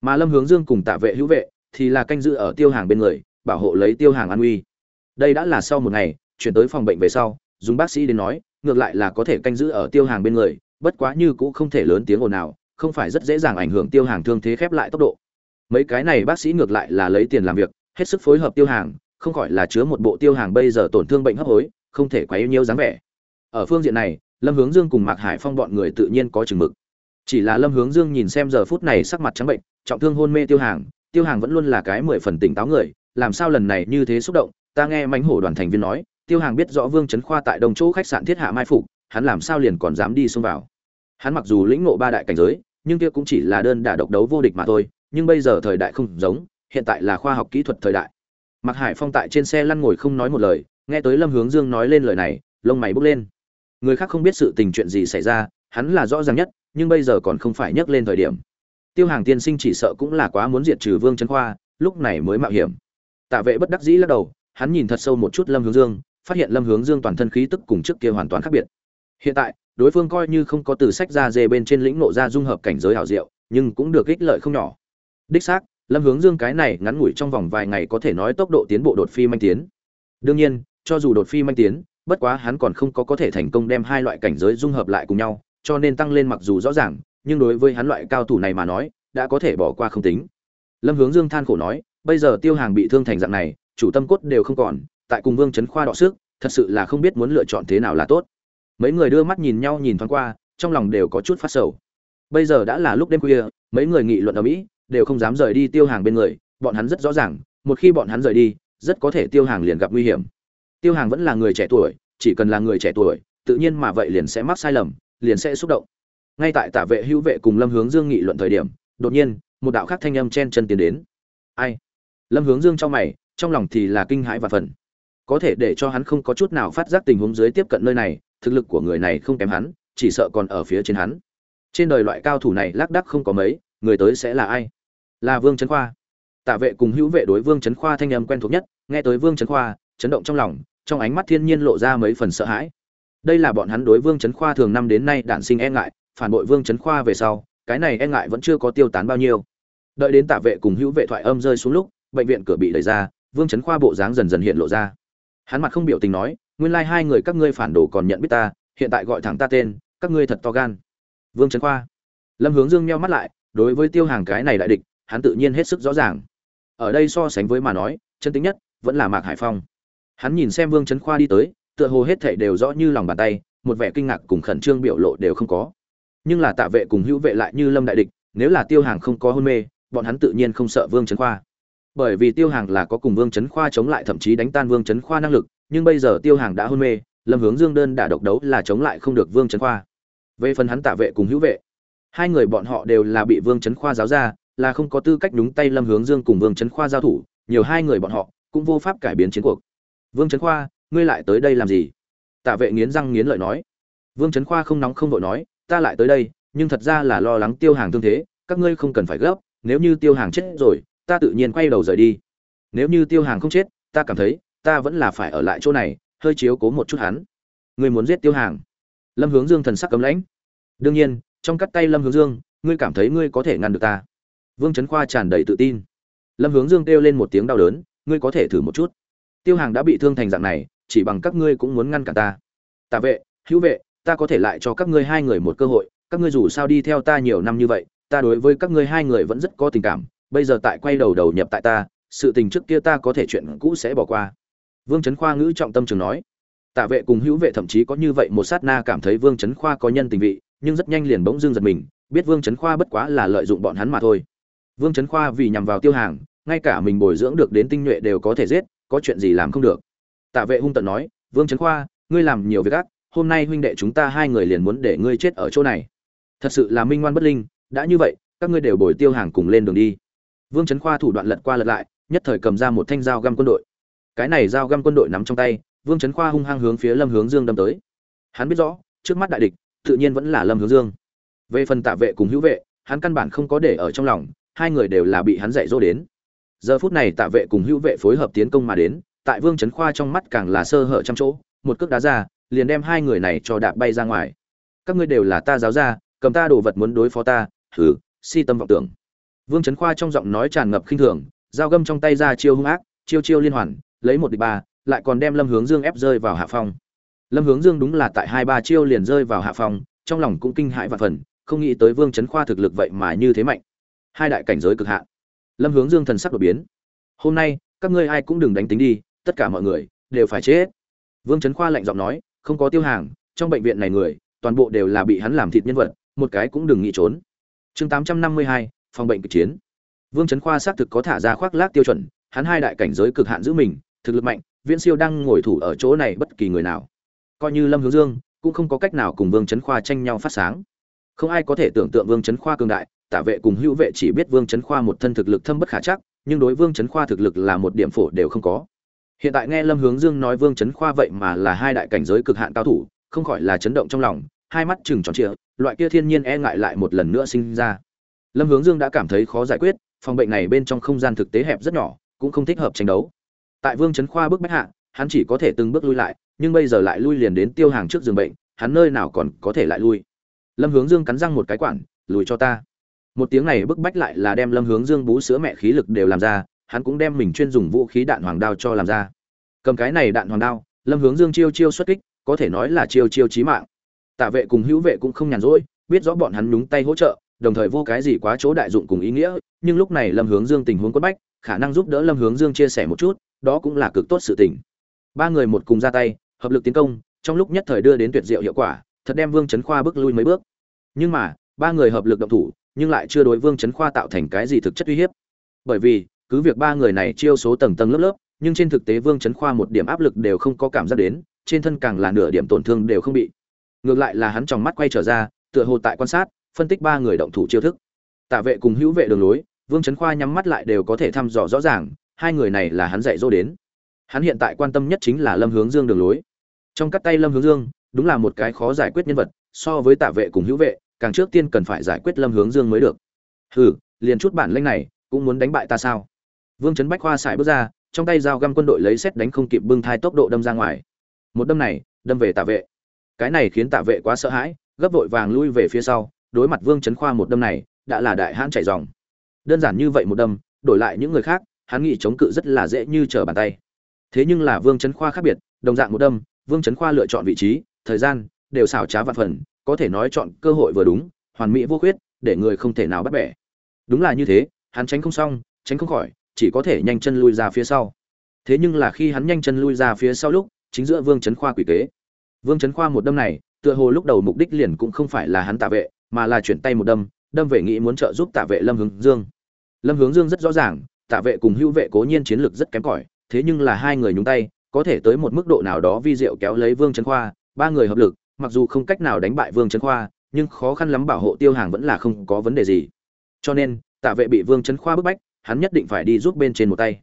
Mà lâm hướng dương cùng tạ vệ hữu vệ thì là canh giữ ở tiêu hàng bên người, bảo hộ lấy tiêu hàng an nguy. đây đã là sau một ngày, chuyển tới phòng bệnh về sau, dùng bác sĩ đến nói, ngược lại là có thể canh giữ ở tiêu hàng bên người bất quá như cũng không thể lớn tiếng ồn nào không phải rất dễ dàng ảnh hưởng tiêu hàng thương thế khép lại tốc độ. Mấy cái này bác sĩ ngược lại là lấy tiền làm việc, hết sức phối hợp tiêu hàng, không khỏi là chứa một bộ tiêu hàng bây giờ tổn thương bệnh hấp hối, không thể quá yêu nhiêu dáng vẻ. Ở phương diện này, lâm hướng dương cùng mạc hải phong bọn người tự nhiên có chừng mực. Chỉ là lâm hướng dương nhìn xem giờ phút này sắc mặt trắng bệnh, trọng thương hôn mê tiêu hàng tiêu hàng vẫn luôn là cái mười phần tỉnh táo người, làm sao lần này như thế xúc động, ta nghe mánh hổ đoàn thành viên nói, tiêu hàng biết rõ vương trấn khoa tại đồng chỗ khách sạn thiết hạ mai phục hắn làm sao liền còn dám đi xông vào? Hắn mặc dù lĩnh ngộ ba đại cảnh giới, nhưng kia cũng chỉ là đơn đả độc đấu vô địch mà thôi, nhưng bây giờ thời đại không giống, hiện tại là khoa học kỹ thuật thời đại. Mặc hải phong tại trên xe lăn ngồi không nói một lời, nghe tới lâm hướng dương nói lên lời này, lông mày bốc lên. Người khác không biết sự tình chuyện gì xảy ra, hắn là rõ ràng nhất, nhưng bây giờ còn không phải nhắc lên thời điểm. Tiêu hàng tiên sinh chỉ sợ cũng là quá muốn diệt trừ vương trấn khoa, lúc này mới mạo hiểm. Tạ vệ bất đắc dĩ lắc đầu, hắn nhìn thật sâu một chút lâm hướng dương, phát hiện lâm hướng dương toàn thân khí tức cùng trước kia hoàn toàn khác biệt hiện tại, đối phương coi như không có từ sách ra dê bên trên lĩnh nộ ra dung hợp cảnh giới hảo diệu, nhưng cũng được ích lợi không nhỏ. Đích xác, lâm hướng dương cái này ngắn ngủi trong vòng vài ngày có thể nói tốc độ tiến bộ đột phi manh tiến. Đương nhiên, cho dù đột phi manh tiến, bất quá hắn còn không có có thể thành công đem hai loại cảnh giới dung hợp lại cùng nhau, cho nên tăng lên mặc dù rõ ràng, nhưng đối với hắn loại cao thủ này mà nói, đã có thể bỏ qua không tính. Lâm hướng dương than khổ nói, bây giờ tiêu hàng bị thương thành dạng này, chủ tâm cốt đều không còn, tại cùng vương trấn khoa đọ sức, thật sự là không biết muốn lựa chọn thế nào là tốt mấy người đưa mắt nhìn nhau nhìn thoáng qua, trong lòng đều có chút phát sầu. Bây giờ đã là lúc đêm khuya, mấy người nghị luận ở mỹ, đều không dám rời đi tiêu hàng bên người, bọn hắn rất rõ ràng, một khi bọn hắn rời đi, rất có thể tiêu hàng liền gặp nguy hiểm. Tiêu hàng vẫn là người trẻ tuổi, chỉ cần là người trẻ tuổi, tự nhiên mà vậy liền sẽ mắc sai lầm, liền sẽ xúc động. Ngay tại tả vệ hữu vệ cùng lâm hướng dương nghị luận thời điểm, đột nhiên, một đạo khác thanh âm chen chân tiến đến. Ai? Lâm hướng dương trong mày, trong lòng thì là kinh hãi và phần có thể để cho hắn không có chút nào phát giác tình huống dưới tiếp cận nơi này thực lực của người này không kém hắn, chỉ sợ còn ở phía trên hắn. Trên đời loại cao thủ này lác đác không có mấy, người tới sẽ là ai? Là vương trấn khoa. Tạ vệ cùng hữu vệ đối vương trấn khoa thanh âm quen thuộc nhất, nghe tới vương trấn khoa, chấn động trong lòng, trong ánh mắt thiên nhiên lộ ra mấy phần sợ hãi. Đây là bọn hắn đối vương trấn khoa thường năm đến nay đản sinh e ngại, phản bội vương trấn khoa về sau, cái này e ngại vẫn chưa có tiêu tán bao nhiêu. Đợi đến tạ vệ cùng hữu vệ thoại âm rơi xuống lúc, bệnh viện cửa bị đẩy ra, vương trấn khoa bộ dáng dần dần hiện lộ ra. Hắn mặt không biểu tình nói nguyên lai hai người các ngươi phản đồ còn nhận biết ta, hiện tại gọi thẳng ta tên, các ngươi thật to gan. Vương trấn khoa. Lâm hướng dương meo mắt lại, đối với tiêu hàng cái này đại địch, hắn tự nhiên hết sức rõ ràng. Ở đây so sánh với mà nói, chân tính nhất, vẫn là mạc hải phong. Hắn nhìn xem vương trấn khoa đi tới, tựa hồ hết thảy đều rõ như lòng bàn tay, một vẻ kinh ngạc cùng khẩn trương biểu lộ đều không có. Nhưng là tạ vệ cùng hữu vệ lại như lâm đại địch, nếu là tiêu hàng không có hôn mê, bọn hắn tự nhiên không sợ vương trấn khoa. Bởi vì tiêu hàng là có cùng vương trấn khoa chống lại, thậm chí đánh tan vương trấn khoa năng lực nhưng bây giờ tiêu hàng đã hôn mê, lâm hướng dương đơn đả độc đấu là chống lại không được vương trấn khoa. Về phần hắn tạ vệ cùng hữu vệ, hai người bọn họ đều là bị vương trấn khoa giáo ra, là không có tư cách đúng tay lâm hướng dương cùng vương trấn khoa giao thủ, nhiều hai người bọn họ cũng vô pháp cải biến chiến cuộc. Vương trấn khoa, ngươi lại tới đây làm gì? Tạ vệ nghiến răng nghiến lợi nói. Vương trấn khoa không nóng không vội nói, ta lại tới đây, nhưng thật ra là lo lắng tiêu hàng thương thế, các ngươi không cần phải gấp, nếu như tiêu hàng chết rồi, ta tự nhiên quay đầu rời đi. Nếu như tiêu hàng không chết, ta cảm thấy ta vẫn là phải ở lại chỗ này, hơi chiếu cố một chút hắn. Ngươi muốn giết tiêu hàng? Lâm hướng dương thần sắc cấm lãnh. Đương nhiên, trong cắt tay lâm hướng dương, ngươi cảm thấy ngươi có thể ngăn được ta. Vương trấn khoa tràn đầy tự tin. Lâm hướng dương kêu lên một tiếng đau đớn, ngươi có thể thử một chút. Tiêu hàng đã bị thương thành dạng này, chỉ bằng các ngươi cũng muốn ngăn cả ta. Tạ vệ, hữu vệ, ta có thể lại cho các ngươi hai người một cơ hội, các ngươi dù sao đi theo ta nhiều năm như vậy, ta đối với các ngươi hai người vẫn rất có tình cảm, bây giờ tại quay đầu đầu nhập tại ta, sự tình trước kia ta có thể chuyện cũ sẽ bỏ qua vương trấn khoa ngữ trọng tâm trường nói tạ vệ cùng hữu vệ thậm chí có như vậy một sát na cảm thấy vương trấn khoa có nhân tình vị, nhưng rất nhanh liền bỗng dưng giật mình, biết vương trấn khoa bất quá là lợi dụng bọn hắn mà thôi. Vương trấn khoa vì nhằm vào tiêu hàng, ngay cả mình bồi dưỡng được đến tinh nhuệ đều có thể giết, có chuyện gì làm không được. Tạ vệ hung tận nói, vương trấn khoa, ngươi làm nhiều việc ác, hôm nay huynh đệ chúng ta hai người liền muốn để ngươi chết ở chỗ này. Thật sự là minh ngoan bất linh, đã như vậy, các ngươi đều bồi tiêu hàng cùng lên đường đi. Vương trấn khoa thủ đoạn lật qua lật lại, nhất thời cầm ra một thanh dao găm quân đội cái này dao găm quân đội nắm trong tay, vương trấn khoa hung hăng hướng phía lâm hướng dương đâm tới. Hắn biết rõ, trước mắt đại địch, tự nhiên vẫn là lâm hướng dương. Về phần tạ vệ cùng hữu vệ, hắn căn bản không có để ở trong lòng, hai người đều là bị hắn dạy dỗ đến. Giờ phút này tạ vệ cùng hữu vệ phối hợp tiến công mà đến, tại vương trấn khoa trong mắt càng là sơ hở trăm chỗ, một cước đá ra, liền đem hai người này cho đạp bay ra ngoài. Các ngươi đều là ta giáo ra cầm ta đồ vật muốn đối phó ta thử si tâm vọng tưởng. Vương trấn khoa trong giọng nói tràn ngập khinh thường dao găm trong tay ra chiêu hung ác, chiêu chiêu liên hoàn lấy một địch ba, lại còn đem lâm hướng dương ép rơi vào hạ phong. Lâm hướng dương đúng là tại hai ba chiêu liền rơi vào hạ phong, trong lòng cũng kinh hãi và phần, không nghĩ tới vương trấn khoa thực lực vậy mà như thế mạnh. Hai đại cảnh giới cực hạn. Lâm hướng dương thần sắc đột biến. Hôm nay, các ngươi ai cũng đừng đánh tính đi, tất cả mọi người đều phải chết. Vương trấn khoa lạnh giọng nói, không có tiêu hàng, trong bệnh viện này người, toàn bộ đều là bị hắn làm thịt nhân vật, một cái cũng đừng nghĩ trốn. Chương tám trăm năm mươi hai, phòng bệnh cực chiến. Vương trấn khoa xác thực có thả ra khoác lác tiêu chuẩn, hắn hai đại cảnh giới cực hạn giữ mình thực lực mạnh, viễn siêu đang ngồi thủ ở chỗ này bất kỳ người nào. Coi như lâm hướng dương cũng không có cách nào cùng vương trấn khoa tranh nhau phát sáng. Không ai có thể tưởng tượng vương trấn khoa cường đại tả vệ cùng hữu vệ chỉ biết vương trấn khoa một thân thực lực thâm bất khả chắc, nhưng đối vương trấn khoa thực lực là một điểm phổ đều không có. Hiện tại nghe lâm hướng dương nói vương trấn khoa vậy mà là hai đại cảnh giới cực hạn cao thủ, không khỏi là chấn động trong lòng, hai mắt chừng tròn trịa, loại kia thiên nhiên e ngại lại một lần nữa sinh ra. Lâm hướng dương đã cảm thấy khó giải quyết, phòng bệnh này bên trong không gian thực tế hẹp rất nhỏ, cũng không thích hợp tranh đấu tại vương trấn khoa bước bách hạ, hắn chỉ có thể từng bước lui lại, nhưng bây giờ lại lui liền đến tiêu hàng trước giường bệnh, hắn nơi nào còn có thể lại lui. Lâm hướng dương cắn răng một cái quản lùi cho ta. Một tiếng này bức bách lại là đem lâm hướng dương bú sữa mẹ khí lực đều làm ra, hắn cũng đem mình chuyên dùng vũ khí đạn hoàng đao cho làm ra. Cầm cái này đạn hoàng đao, lâm hướng dương chiêu chiêu xuất kích, có thể nói là chiêu chiêu chí mạng. Tạ vệ cùng hữu vệ cũng không nhàn rỗi, biết rõ bọn hắn nhúng tay hỗ trợ, đồng thời vô cái gì quá chỗ đại dụng cùng ý nghĩa, nhưng lúc này lâm hướng dương tình huống quất bách khả năng giúp đỡ lâm hướng dương chia sẻ một chút, đó cũng là cực tốt sự tình. Ba người một cùng ra tay, hợp lực tiến công, trong lúc nhất thời đưa đến tuyệt diệu hiệu quả, thật đem vương chấn khoa bước lui mấy bước. Nhưng mà, ba người hợp lực động thủ, nhưng lại chưa đối vương chấn khoa tạo thành cái gì thực chất uy hiếp. Bởi vì, cứ việc ba người này chiêu số tầng tầng lớp lớp, nhưng trên thực tế vương chấn khoa một điểm áp lực đều không có cảm giác đến, trên thân càng là nửa điểm tổn thương đều không bị. Ngược lại là hắn trong mắt quay trở ra, tựa hồ tại quan sát, phân tích ba người động thủ chiêu thức. Tạ vệ cùng hữu vệ đường lối vương chấn khoa nhắm mắt lại đều có thể thăm dò rõ ràng, hai người này là hắn dạy dỗ đến. Hắn hiện tại quan tâm nhất chính là lâm hướng dương đường lối. Trong các tay lâm hướng dương, đúng là một cái khó giải quyết nhân vật, so với tạ vệ cùng hữu vệ, càng trước tiên cần phải giải quyết lâm hướng dương mới được. Hừ, liền chút bản lĩnh này, cũng muốn đánh bại ta sao? Vương trấn bách khoa xài bước ra, trong tay dao găm quân đội lấy xét đánh không kịp bưng thai tốc độ đâm ra ngoài. Một đâm này, đâm về tạ vệ. Cái này khiến tạ vệ quá sợ hãi, gấp vội vàng lui về phía sau, đối mặt vương trấn khoa một đâm này, đã là đại hãn chạy dòng đơn giản như vậy một đâm, đổi lại những người khác, hắn nghĩ chống cự rất là dễ như trở bàn tay. Thế nhưng là vương trấn khoa khác biệt, đồng dạng một đâm, vương trấn khoa lựa chọn vị trí, thời gian, đều xảo trá vạn phần, có thể nói chọn cơ hội vừa đúng, hoàn mỹ vô khuyết, để người không thể nào bắt bẻ. Đúng là như thế, hắn tránh không xong, tránh không khỏi, chỉ có thể nhanh chân lui ra phía sau. Thế nhưng là khi hắn nhanh chân lui ra phía sau lúc, chính giữa vương trấn khoa quỷ kế. Vương trấn khoa một đâm này, tựa hồ lúc đầu mục đích liền cũng không phải là hắn tạ vệ, mà là chuyển tay một đâm đâm về nghĩ muốn trợ giúp tạ vệ lâm hướng dương lâm hướng dương rất rõ ràng, tạ vệ cùng hữu vệ cố nhiên chiến lược rất kém cỏi, thế nhưng là hai người nhúng tay, có thể tới một mức độ nào đó vi diệu kéo lấy vương trấn khoa, ba người hợp lực, mặc dù không cách nào đánh bại vương trấn khoa, nhưng khó khăn lắm bảo hộ tiêu hàng vẫn là không có vấn đề gì. Cho nên, tạ vệ bị vương trấn khoa bức bách, hắn nhất định phải đi giúp bên trên một tay.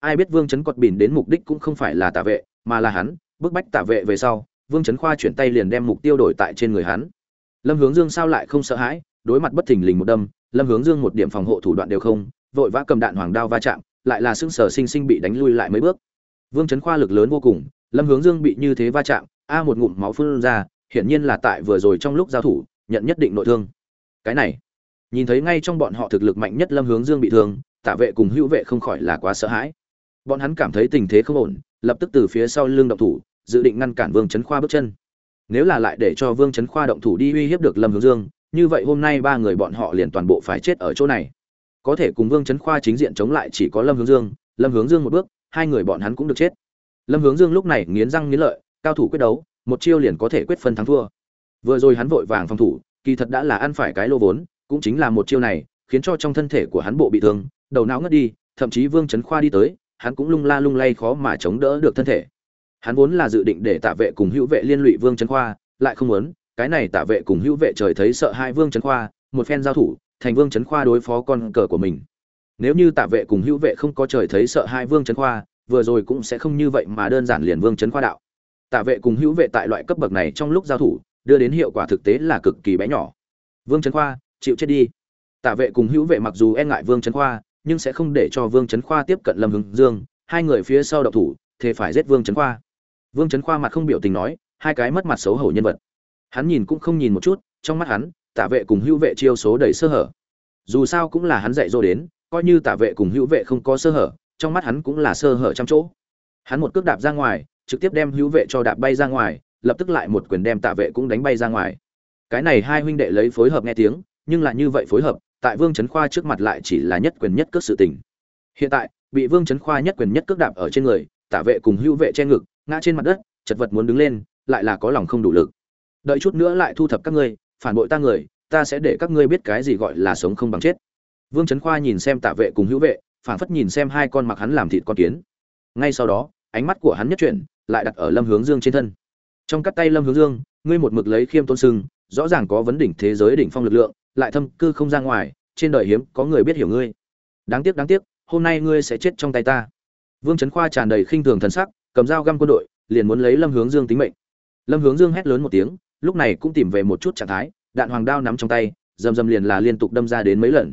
Ai biết vương trấn cọt bỉn đến mục đích cũng không phải là tạ vệ, mà là hắn, bức bách tạ vệ về sau, vương trấn khoa chuyển tay liền đem mục tiêu đổi tại trên người hắn. Lâm hướng dương sao lại không sợ hãi đối mặt bất thình lình một đâm, lâm hướng dương một điểm phòng hộ thủ đoạn đều không, vội vã cầm đạn hoàng đao va chạm, lại là sững sờ sinh sinh bị đánh lui lại mấy bước. Vương Chấn khoa lực lớn vô cùng, lâm hướng dương bị như thế va chạm, a một ngụm máu phun ra, hiển nhiên là tại vừa rồi trong lúc giao thủ, nhận nhất định nội thương. Cái này, nhìn thấy ngay trong bọn họ thực lực mạnh nhất lâm hướng dương bị thương, tạ vệ cùng hữu vệ không khỏi là quá sợ hãi. Bọn hắn cảm thấy tình thế không ổn, lập tức từ phía sau lưng động thủ, dự định ngăn cản vương Chấn khoa bước chân. Nếu là lại để cho vương Chấn khoa động thủ đi uy hiếp được lâm hướng dương như vậy hôm nay ba người bọn họ liền toàn bộ phải chết ở chỗ này. Có thể cùng vương trấn khoa chính diện chống lại chỉ có lâm hướng dương, lâm hướng dương một bước, hai người bọn hắn cũng được chết. Lâm hướng dương lúc này nghiến răng nghiến lợi, cao thủ quyết đấu, một chiêu liền có thể quyết phân thắng thua. Vừa rồi hắn vội vàng phòng thủ, kỳ thật đã là ăn phải cái lô vốn, cũng chính là một chiêu này, khiến cho trong thân thể của hắn bộ bị thương, đầu não ngất đi, thậm chí vương trấn khoa đi tới, hắn cũng lung la lung lay khó mà chống đỡ được thân thể. Hắn vốn là dự định để tạ vệ cùng hữu vệ liên lụy vương trấn khoa, lại không muốn cái này tả vệ cùng hữu vệ trời thấy sợ hai vương trấn khoa, một phen giao thủ, thành vương trấn khoa đối phó con cờ của mình. Nếu như tả vệ cùng hữu vệ không có trời thấy sợ hai vương trấn khoa, vừa rồi cũng sẽ không như vậy mà đơn giản liền vương trấn khoa đạo. Tả vệ cùng hữu vệ tại loại cấp bậc này trong lúc giao thủ, đưa đến hiệu quả thực tế là cực kỳ bé nhỏ. Vương trấn khoa, chịu chết đi. Tả vệ cùng hữu vệ mặc dù e ngại vương trấn khoa, nhưng sẽ không để cho vương trấn khoa tiếp cận lâm hưng dương, hai người phía sau đậu thủ, thế phải giết vương trấn khoa. Vương trấn khoa mặt không biểu tình nói, hai cái mất mặt xấu hổ nhân vật hắn nhìn cũng không nhìn một chút, trong mắt hắn, tả vệ cùng hữu vệ chiêu số đầy sơ hở. Dù sao cũng là hắn dạy dỗ đến, coi như tả vệ cùng hữu vệ không có sơ hở, trong mắt hắn cũng là sơ hở trăm chỗ. Hắn một cước đạp ra ngoài, trực tiếp đem hữu vệ cho đạp bay ra ngoài, lập tức lại một quyền đem tạ vệ cũng đánh bay ra ngoài. Cái này hai huynh đệ lấy phối hợp nghe tiếng, nhưng lại như vậy phối hợp, tại vương trấn khoa trước mặt lại chỉ là nhất quyền nhất cước sự tình. Hiện tại, bị vương trấn khoa nhất quyền nhất cước đạp ở trên người tạ vệ cùng hữu vệ che ngực, ngã trên mặt đất, chật vật muốn đứng lên, lại là có lòng không đủ lực đợi chút nữa lại thu thập các ngươi, phản bội ta người, ta sẽ để các ngươi biết cái gì gọi là sống không bằng chết. Vương trấn khoa nhìn xem tạ vệ cùng hữu vệ phản phất nhìn xem hai con mặc hắn làm thịt con kiến. Ngay sau đó, ánh mắt của hắn nhất chuyển, lại đặt ở lâm hướng dương trên thân. Trong cắt tay lâm hướng dương, ngươi một mực lấy khiêm tôn sưng rõ ràng có vấn đỉnh thế giới đỉnh phong lực lượng, lại thâm cư không ra ngoài, trên đời hiếm có người biết hiểu ngươi. Đáng tiếc đáng tiếc, hôm nay ngươi sẽ chết trong tay ta. Vương trấn khoa tràn đầy khinh thường thần sắc, cầm dao găm quân đội, liền muốn lấy lâm hướng dương tính mệnh. Lâm hướng dương hét lớn một tiếng lúc này cũng tìm về một chút trạng thái, đạn hoàng đao nắm trong tay, dầm dầm liền là liên tục đâm ra đến mấy lần.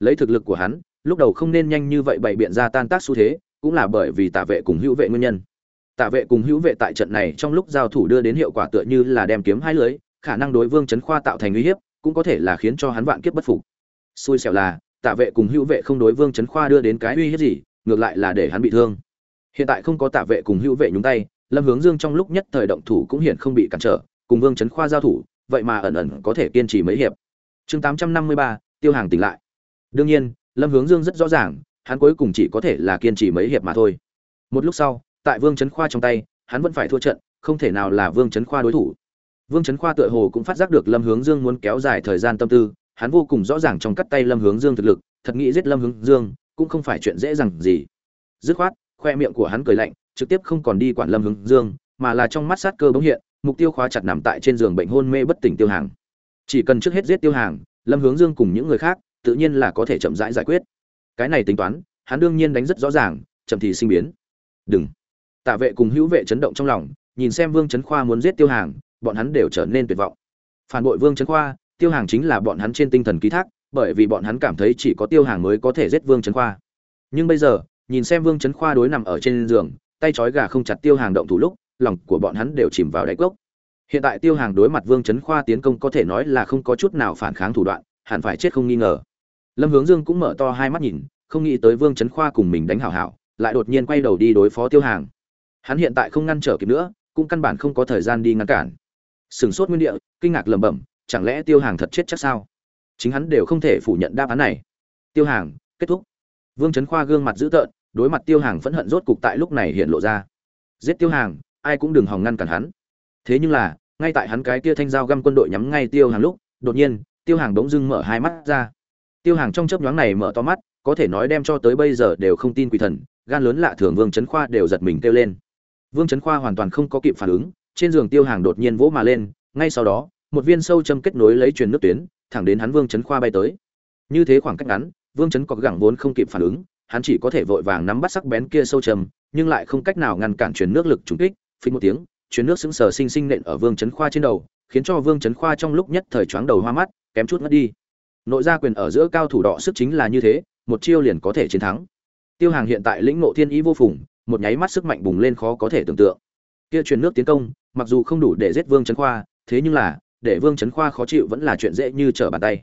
Lấy thực lực của hắn, lúc đầu không nên nhanh như vậy bày biện ra tan tác xu thế, cũng là bởi vì tạ vệ cùng hữu vệ nguyên nhân. Tạ vệ cùng hữu vệ tại trận này trong lúc giao thủ đưa đến hiệu quả tựa như là đem kiếm hai lưới, khả năng đối vương chấn khoa tạo thành uy hiếp, cũng có thể là khiến cho hắn vạn kiếp bất phục. Xui xẻo là tạ vệ cùng hữu vệ không đối vương chấn khoa đưa đến cái uy hiếp gì, ngược lại là để hắn bị thương. Hiện tại không có tạ vệ cùng hữu vệ nhúng tay, lâm hướng dương trong lúc nhất thời động thủ cũng hiện không bị cản trở cùng vương chấn khoa giao thủ, vậy mà ẩn ẩn có thể kiên trì mấy hiệp. Chương tám trăm năm mươi ba, tiêu hàng tỉnh lại. Đương nhiên, lâm hướng dương rất rõ ràng, hắn cuối cùng chỉ có thể là kiên trì mấy hiệp mà thôi. Một lúc sau, tại vương chấn khoa trong tay, hắn vẫn phải thua trận, không thể nào là vương chấn khoa đối thủ. Vương chấn khoa tựa hồ cũng phát giác được lâm hướng dương muốn kéo dài thời gian tâm tư, hắn vô cùng rõ ràng trong cắt tay lâm hướng dương thực lực, thật nghĩ giết lâm hướng dương, cũng không phải chuyện dễ dàng gì. Dứt khoát, khoe miệng của hắn cười lạnh, trực tiếp không còn đi quản lâm hướng dương, mà là trong mắt sát cơ bỗng hiện mục tiêu khóa chặt nằm tại trên giường bệnh hôn mê bất tỉnh tiêu hàng. Chỉ cần trước hết giết tiêu hàng, lâm hướng dương cùng những người khác, tự nhiên là có thể chậm rãi giải quyết. Cái này tính toán, hắn đương nhiên đánh rất rõ ràng, chậm thì sinh biến. Đừng. Tạ vệ cùng hữu vệ chấn động trong lòng, nhìn xem vương trấn khoa muốn giết tiêu hàng, bọn hắn đều trở nên tuyệt vọng. Phản bội vương trấn khoa, tiêu hàng chính là bọn hắn trên tinh thần ký thác, bởi vì bọn hắn cảm thấy chỉ có tiêu hàng mới có thể giết vương trấn khoa. Nhưng bây giờ, nhìn xem vương trấn khoa đối nằm ở trên giường, tay trói gà không chặt tiêu hàng động thủ lúc lòng của bọn hắn đều chìm vào đáy cốc. Hiện tại tiêu hàng đối mặt vương trấn khoa tiến công có thể nói là không có chút nào phản kháng thủ đoạn, hẳn phải chết không nghi ngờ. Lâm hướng dương cũng mở to hai mắt nhìn, không nghĩ tới vương trấn khoa cùng mình đánh hảo hảo, lại đột nhiên quay đầu đi đối phó tiêu hàng. Hắn hiện tại không ngăn trở kịp nữa, cũng căn bản không có thời gian đi ngăn cản. Sửng sốt nguyên địa, kinh ngạc lẩm bẩm, chẳng lẽ tiêu hàng thật chết chắc sao? Chính hắn đều không thể phủ nhận đáp án này. Tiêu hàng, kết thúc. Vương trấn khoa gương mặt dữ tợn, đối mặt tiêu hàng phẫn hận rốt cục tại lúc này hiện lộ ra. Giết tiêu hàng ai cũng đừng hòng ngăn cản hắn. Thế nhưng là, ngay tại hắn cái kia thanh dao găm quân đội nhắm ngay tiêu hàng lúc, đột nhiên, tiêu hàng bỗng dưng mở hai mắt ra. Tiêu hàng trong chớp nhoáng này mở to mắt, có thể nói đem cho tới bây giờ đều không tin quỷ thần, gan lớn lạ thường vương trấn khoa đều giật mình kêu lên. Vương trấn khoa hoàn toàn không có kịp phản ứng, trên giường tiêu hàng đột nhiên vỗ mà lên, ngay sau đó, một viên sâu châm kết nối lấy truyền nước tuyến, thẳng đến hắn vương trấn khoa bay tới. Như thế khoảng cách ngắn, vương trấn có gẳng vốn không kịp phản ứng, hắn chỉ có thể vội vàng nắm bắt sắc bén kia sâu châm, nhưng lại không cách nào ngăn cản truyền nước lực trúng kích phình một tiếng truyền nước sững sờ sinh sinh nện ở vương trấn khoa trên đầu, khiến cho vương trấn khoa trong lúc nhất thời choáng đầu hoa mắt, kém chút ngất đi. Nội gia quyền ở giữa cao thủ đọ sức chính là như thế, một chiêu liền có thể chiến thắng. Tiêu hàng hiện tại lĩnh ngộ thiên ý vô phùng, một nháy mắt sức mạnh bùng lên khó có thể tưởng tượng. Kia truyền nước tiến công, mặc dù không đủ để giết vương trấn khoa, thế nhưng là, để vương trấn khoa khó chịu vẫn là chuyện dễ như trở bàn tay.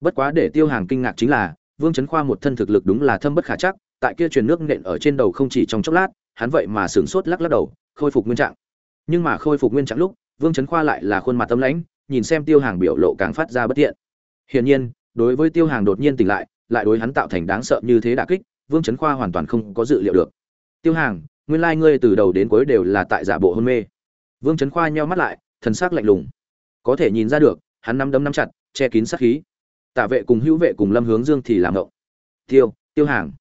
Bất quá để tiêu hàng kinh ngạc chính là, vương trấn khoa một thân thực lực đúng là thâm bất khả chắc, tại kia truyền nước nện ở trên đầu không chỉ trong chốc lát, hắn vậy mà sửng sốt lắc lắc đầu khôi phục nguyên trạng. Nhưng mà khôi phục nguyên trạng lúc, vương trấn khoa lại là khuôn mặt tâm lãnh, nhìn xem tiêu hàng biểu lộ càng phát ra bất tiện. Hiển nhiên, đối với tiêu hàng đột nhiên tỉnh lại lại đối hắn tạo thành đáng sợ như thế đả kích, vương trấn khoa hoàn toàn không có dự liệu được. Tiêu hàng, nguyên lai ngươi từ đầu đến cuối đều là tại giả bộ hôn mê. Vương trấn khoa nheo mắt lại, thần sắc lạnh lùng. Có thể nhìn ra được, hắn nắm đấm nắm chặt, che kín sát khí. Tả vệ cùng hữu vệ cùng lâm hướng dương thì làm ngộng. Tiêu tiêu hàng.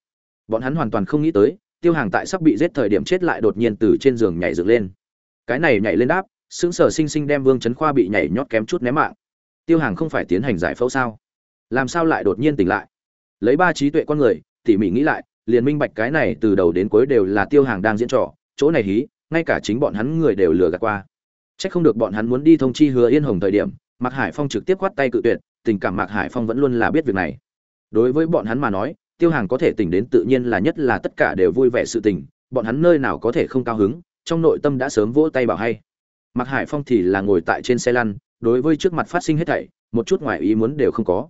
Bọn hắn hoàn toàn không nghĩ tới tiêu hàng tại sắp bị giết thời điểm chết lại đột nhiên từ trên giường nhảy dựng lên. Cái này nhảy lên đáp sững sờ sinh sinh đem vương trấn khoa bị nhảy nhót kém chút ném mạng. Tiêu hàng không phải tiến hành giải phẫu sao? Làm sao lại đột nhiên tỉnh lại? Lấy ba trí tuệ con người tỉ mỉ nghĩ lại liền minh bạch cái này từ đầu đến cuối đều là tiêu hàng đang diễn trò chỗ này hí ngay cả chính bọn hắn người đều lừa gạt qua. Chắc không được bọn hắn muốn đi thông chi Hứa Yên Hồng thời điểm, Mạc Hải Phong trực tiếp quát tay cự tuyệt, tình cảm Mạc Hải Phong vẫn luôn là biết việc này. Đối với bọn hắn mà nói, Tiêu Hàng có thể tỉnh đến tự nhiên là nhất là tất cả đều vui vẻ sự tình, bọn hắn nơi nào có thể không cao hứng, trong nội tâm đã sớm vỗ tay bảo hay. mặc Hải Phong thì là ngồi tại trên xe lăn, đối với trước mặt phát sinh hết thảy, một chút ngoài ý muốn đều không có.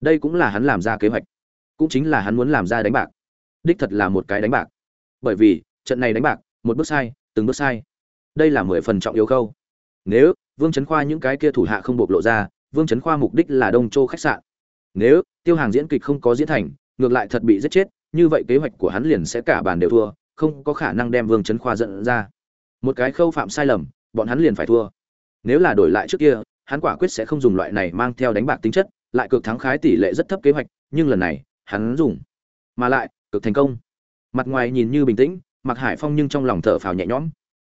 Đây cũng là hắn làm ra kế hoạch, cũng chính là hắn muốn làm ra đánh bạc. Đích thật là một cái đánh bạc. Bởi vì, trận này đánh bạc, một bước sai, từng bước sai. Đây là mười phần trọng yếu khâu nếu vương trấn khoa những cái kia thủ hạ không bộc lộ ra vương trấn khoa mục đích là đông châu khách sạn nếu tiêu hàng diễn kịch không có diễn thành ngược lại thật bị giết chết, như vậy kế hoạch của hắn liền sẽ cả bàn đều thua, không có khả năng đem vương trấn khoa dẫn ra. Một cái khâu phạm sai lầm, bọn hắn liền phải thua. Nếu là đổi lại trước kia, hắn quả quyết sẽ không dùng loại này mang theo đánh bạc tính chất, lại cực thắng khái tỷ lệ rất thấp kế hoạch, nhưng lần này, hắn dùng. Mà lại, cực thành công. Mặt ngoài nhìn như bình tĩnh mặc hải phong nhưng trong lòng thở phào nhẹ nhõm.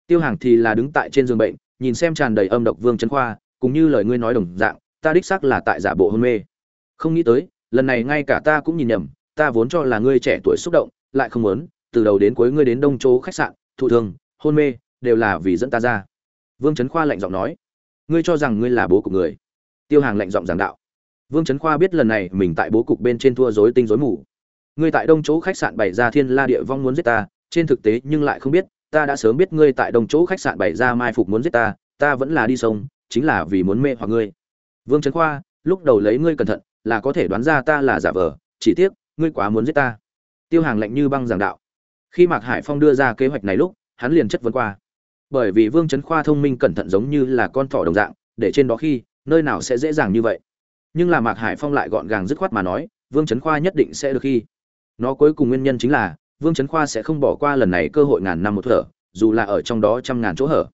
Tiêu hàng thì là đứng tại trên giường bệnh, nhìn xem tràn đầy âm độc vương trấn khoa, cùng như lời ngươi nói đồng dạng, ta đích xác là tại giả bộ hôn mê. Không nghĩ tới lần này ngay cả ta cũng nhìn nhầm, ta vốn cho là ngươi trẻ tuổi xúc động, lại không muốn, từ đầu đến cuối ngươi đến đông chỗ khách sạn, thụ thương, hôn mê, đều là vì dẫn ta ra. Vương trấn khoa lạnh giọng nói, ngươi cho rằng ngươi là bố của người. Tiêu hàng lạnh giọng giảng đạo, vương trấn khoa biết lần này mình tại bố cục bên trên thua dối tinh dối mù. Ngươi tại đông chỗ khách sạn bày ra thiên la địa vong muốn giết ta, trên thực tế nhưng lại không biết, ta đã sớm biết ngươi tại đông chỗ khách sạn bày ra mai phục muốn giết ta ta vẫn là đi sông, chính là vì muốn mê hoặc ngươi. Vương trấn khoa, lúc đầu lấy ngươi cẩn thận là có thể đoán ra ta là giả vờ, chỉ tiếc, ngươi quá muốn giết ta. Tiêu hàng lạnh như băng giảng đạo. Khi mạc hải phong đưa ra kế hoạch này lúc, hắn liền chất vấn qua. Bởi vì vương trấn khoa thông minh cẩn thận giống như là con thỏ đồng dạng, để trên đó khi, nơi nào sẽ dễ dàng như vậy. Nhưng là mạc hải phong lại gọn gàng dứt khoát mà nói, vương trấn khoa nhất định sẽ được khi. Nó cuối cùng nguyên nhân chính là, vương trấn khoa sẽ không bỏ qua lần này cơ hội ngàn năm một thở, dù là ở trong đó trăm ngàn chỗ hở.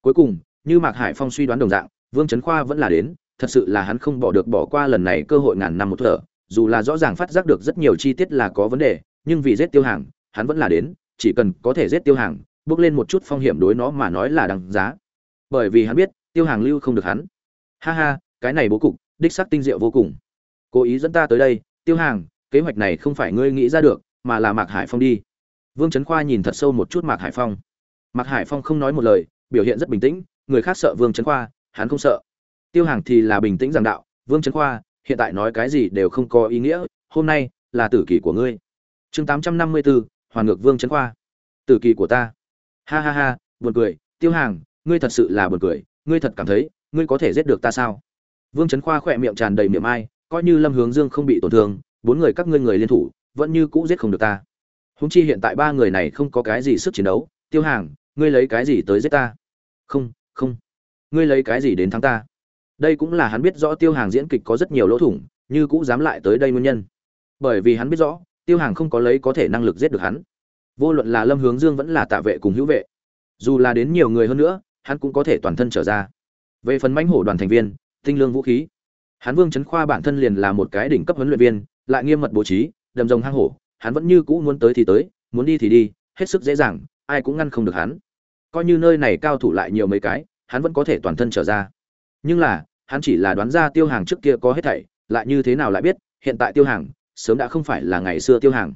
Cuối cùng, như mạc hải phong suy đoán đồng dạng, vương trấn khoa vẫn là đến thật sự là hắn không bỏ được bỏ qua lần này cơ hội ngàn năm một thở, dù là rõ ràng phát giác được rất nhiều chi tiết là có vấn đề, nhưng vì giết tiêu hàng hắn vẫn là đến, chỉ cần có thể giết tiêu hàng bước lên một chút phong hiểm đối nó mà nói là đằng giá. Bởi vì hắn biết, tiêu hàng lưu không được hắn. Ha ha, cái này bố cục, đích sắc tinh diệu vô cùng. Cố ý dẫn ta tới đây, tiêu hàng kế hoạch này không phải ngươi nghĩ ra được, mà là mạc hải phong đi. Vương trấn khoa nhìn thật sâu một chút mạc hải phong. Mạc hải phong không nói một lời, biểu hiện rất bình tĩnh, người khác sợ vương trấn khoa, hắn không sợ tiêu hàng thì là bình tĩnh giảng đạo, vương trấn khoa, hiện tại nói cái gì đều không có ý nghĩa, hôm nay là tử kỳ của ngươi. Chương tám trăm năm mươi bốn hoàn ngược vương trấn khoa. Tử kỳ của ta. Ha ha ha, buồn cười, tiêu hàng, ngươi thật sự là buồn cười, ngươi thật cảm thấy, ngươi có thể giết được ta sao? Vương trấn khoa khỏe miệng tràn đầy miệng ai, coi như lâm hướng dương không bị tổn thương, bốn người các ngươi người liên thủ, vẫn như cũ giết không được ta. Húng chi hiện tại ba người này không có cái gì sức chiến đấu, tiêu hàng, ngươi lấy cái gì tới giết ta? Không không, ngươi lấy cái gì đến thắng ta? Đây cũng là hắn biết rõ tiêu hàng diễn kịch có rất nhiều lỗ thủng, như cũ dám lại tới đây nguyên nhân. Bởi vì hắn biết rõ, tiêu hàng không có lấy có thể năng lực giết được hắn. Vô luận là lâm hướng dương vẫn là tạ vệ cùng hữu vệ. Dù là đến nhiều người hơn nữa, hắn cũng có thể toàn thân trở ra. Về phần mãnh hổ đoàn thành viên, tinh lương vũ khí. Hắn vương trấn khoa bản thân liền là một cái đỉnh cấp huấn luyện viên, lại nghiêm mật bố trí, đầm rồng hang hổ, hắn vẫn như cũ muốn tới thì tới, muốn đi thì đi, hết sức dễ dàng, ai cũng ngăn không được hắn. Coi như nơi này cao thủ lại nhiều mấy cái, hắn vẫn có thể toàn thân trở ra nhưng là, hắn chỉ là đoán ra tiêu hàng trước kia có hết thảy, lại như thế nào lại biết, hiện tại tiêu hàng, sớm đã không phải là ngày xưa tiêu hàng.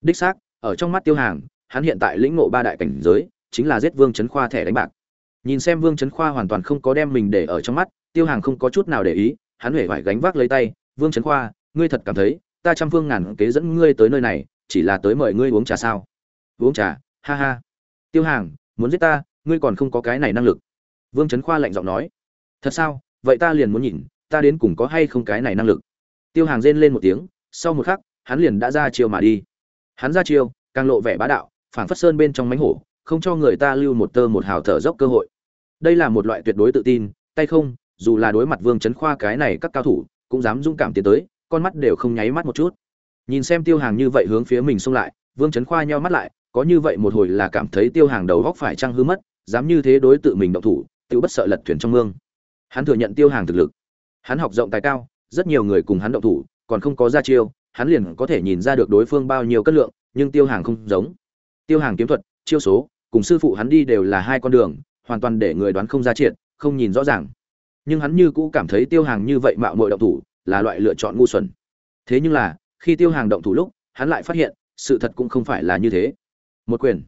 Đích xác, ở trong mắt tiêu hàng, hắn hiện tại lĩnh ngộ ba đại cảnh giới, chính là giết vương trấn khoa thẻ đánh bạc. Nhìn xem vương trấn khoa hoàn toàn không có đem mình để ở trong mắt, tiêu hàng không có chút nào để ý, hắn huệ phải gánh vác lấy tay, vương trấn khoa, ngươi thật cảm thấy, ta trăm phương ngàn kế dẫn ngươi tới nơi này, chỉ là tới mời ngươi uống trà sao? Uống trà? Ha ha. Tiêu hàng, muốn giết ta, ngươi còn không có cái này năng lực. Vương trấn khoa lạnh giọng nói thật sao? Vậy ta liền muốn nhìn, ta đến cùng có hay không cái này năng lực? Tiêu hàng rên lên một tiếng, sau một khắc, hắn liền đã ra chiêu mà đi. Hắn ra chiêu, càng lộ vẻ bá đạo phản phất sơn bên trong mánh hổ, không cho người ta lưu một tơ một hào thở dốc cơ hội. Đây là một loại tuyệt đối tự tin, tay không, dù là đối mặt vương trấn khoa cái này các cao thủ, cũng dám dũng cảm tiến tới, con mắt đều không nháy mắt một chút. Nhìn xem tiêu hàng như vậy hướng phía mình xông lại, vương trấn khoa nheo mắt lại, có như vậy một hồi là cảm thấy tiêu hàng đầu góc phải trăng hư mất, dám như thế đối tự mình động thủ tự bất sợ lật thuyền trong mương hắn thừa nhận tiêu hàng thực lực. Hắn học rộng tài cao, rất nhiều người cùng hắn động thủ, còn không có ra chiêu, hắn liền có thể nhìn ra được đối phương bao nhiêu cất lượng, nhưng tiêu hàng không giống. Tiêu hàng kiếm thuật, chiêu số, cùng sư phụ hắn đi đều là hai con đường, hoàn toàn để người đoán không ra triệt, không nhìn rõ ràng. Nhưng hắn như cũ cảm thấy tiêu hàng như vậy mạo muội động thủ, là loại lựa chọn ngu xuẩn. Thế nhưng là, khi tiêu hàng động thủ lúc, hắn lại phát hiện, sự thật cũng không phải là như thế. Một quyền.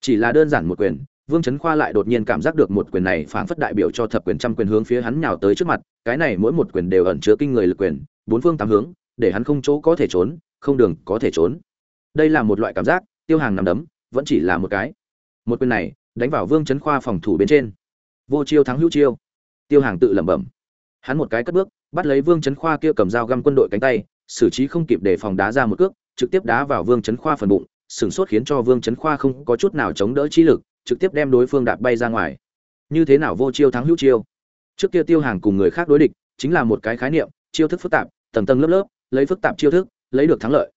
Chỉ là đơn giản một quyền vương chấn khoa lại đột nhiên cảm giác được một quyền này phảng phất đại biểu cho thập quyền trăm quyền hướng phía hắn nhào tới trước mặt, cái này mỗi một quyền đều ẩn chứa kinh người lực quyền, bốn phương tám hướng, để hắn không chỗ có thể trốn, không đường có thể trốn. Đây là một loại cảm giác, tiêu hàng nằm đấm, vẫn chỉ là một cái. Một quyền này, đánh vào vương chấn khoa phòng thủ bên trên. Vô chiêu thắng hữu chiêu. Tiêu hàng tự lẩm bẩm. Hắn một cái cất bước, bắt lấy vương chấn khoa kia cầm dao găm quân đội cánh tay, xử trí không kịp để phòng đá ra một cước, trực tiếp đá vào vương chấn khoa phần bụng sừng sốt khiến cho vương chấn khoa không có chút nào chống đỡ trí lực trực tiếp đem đối phương đạp bay ra ngoài. Như thế nào vô chiêu thắng hữu chiêu? Trước kia tiêu hàng cùng người khác đối địch, chính là một cái khái niệm, chiêu thức phức tạp, tầng tầng lớp lớp, lấy phức tạp chiêu thức, lấy được thắng lợi.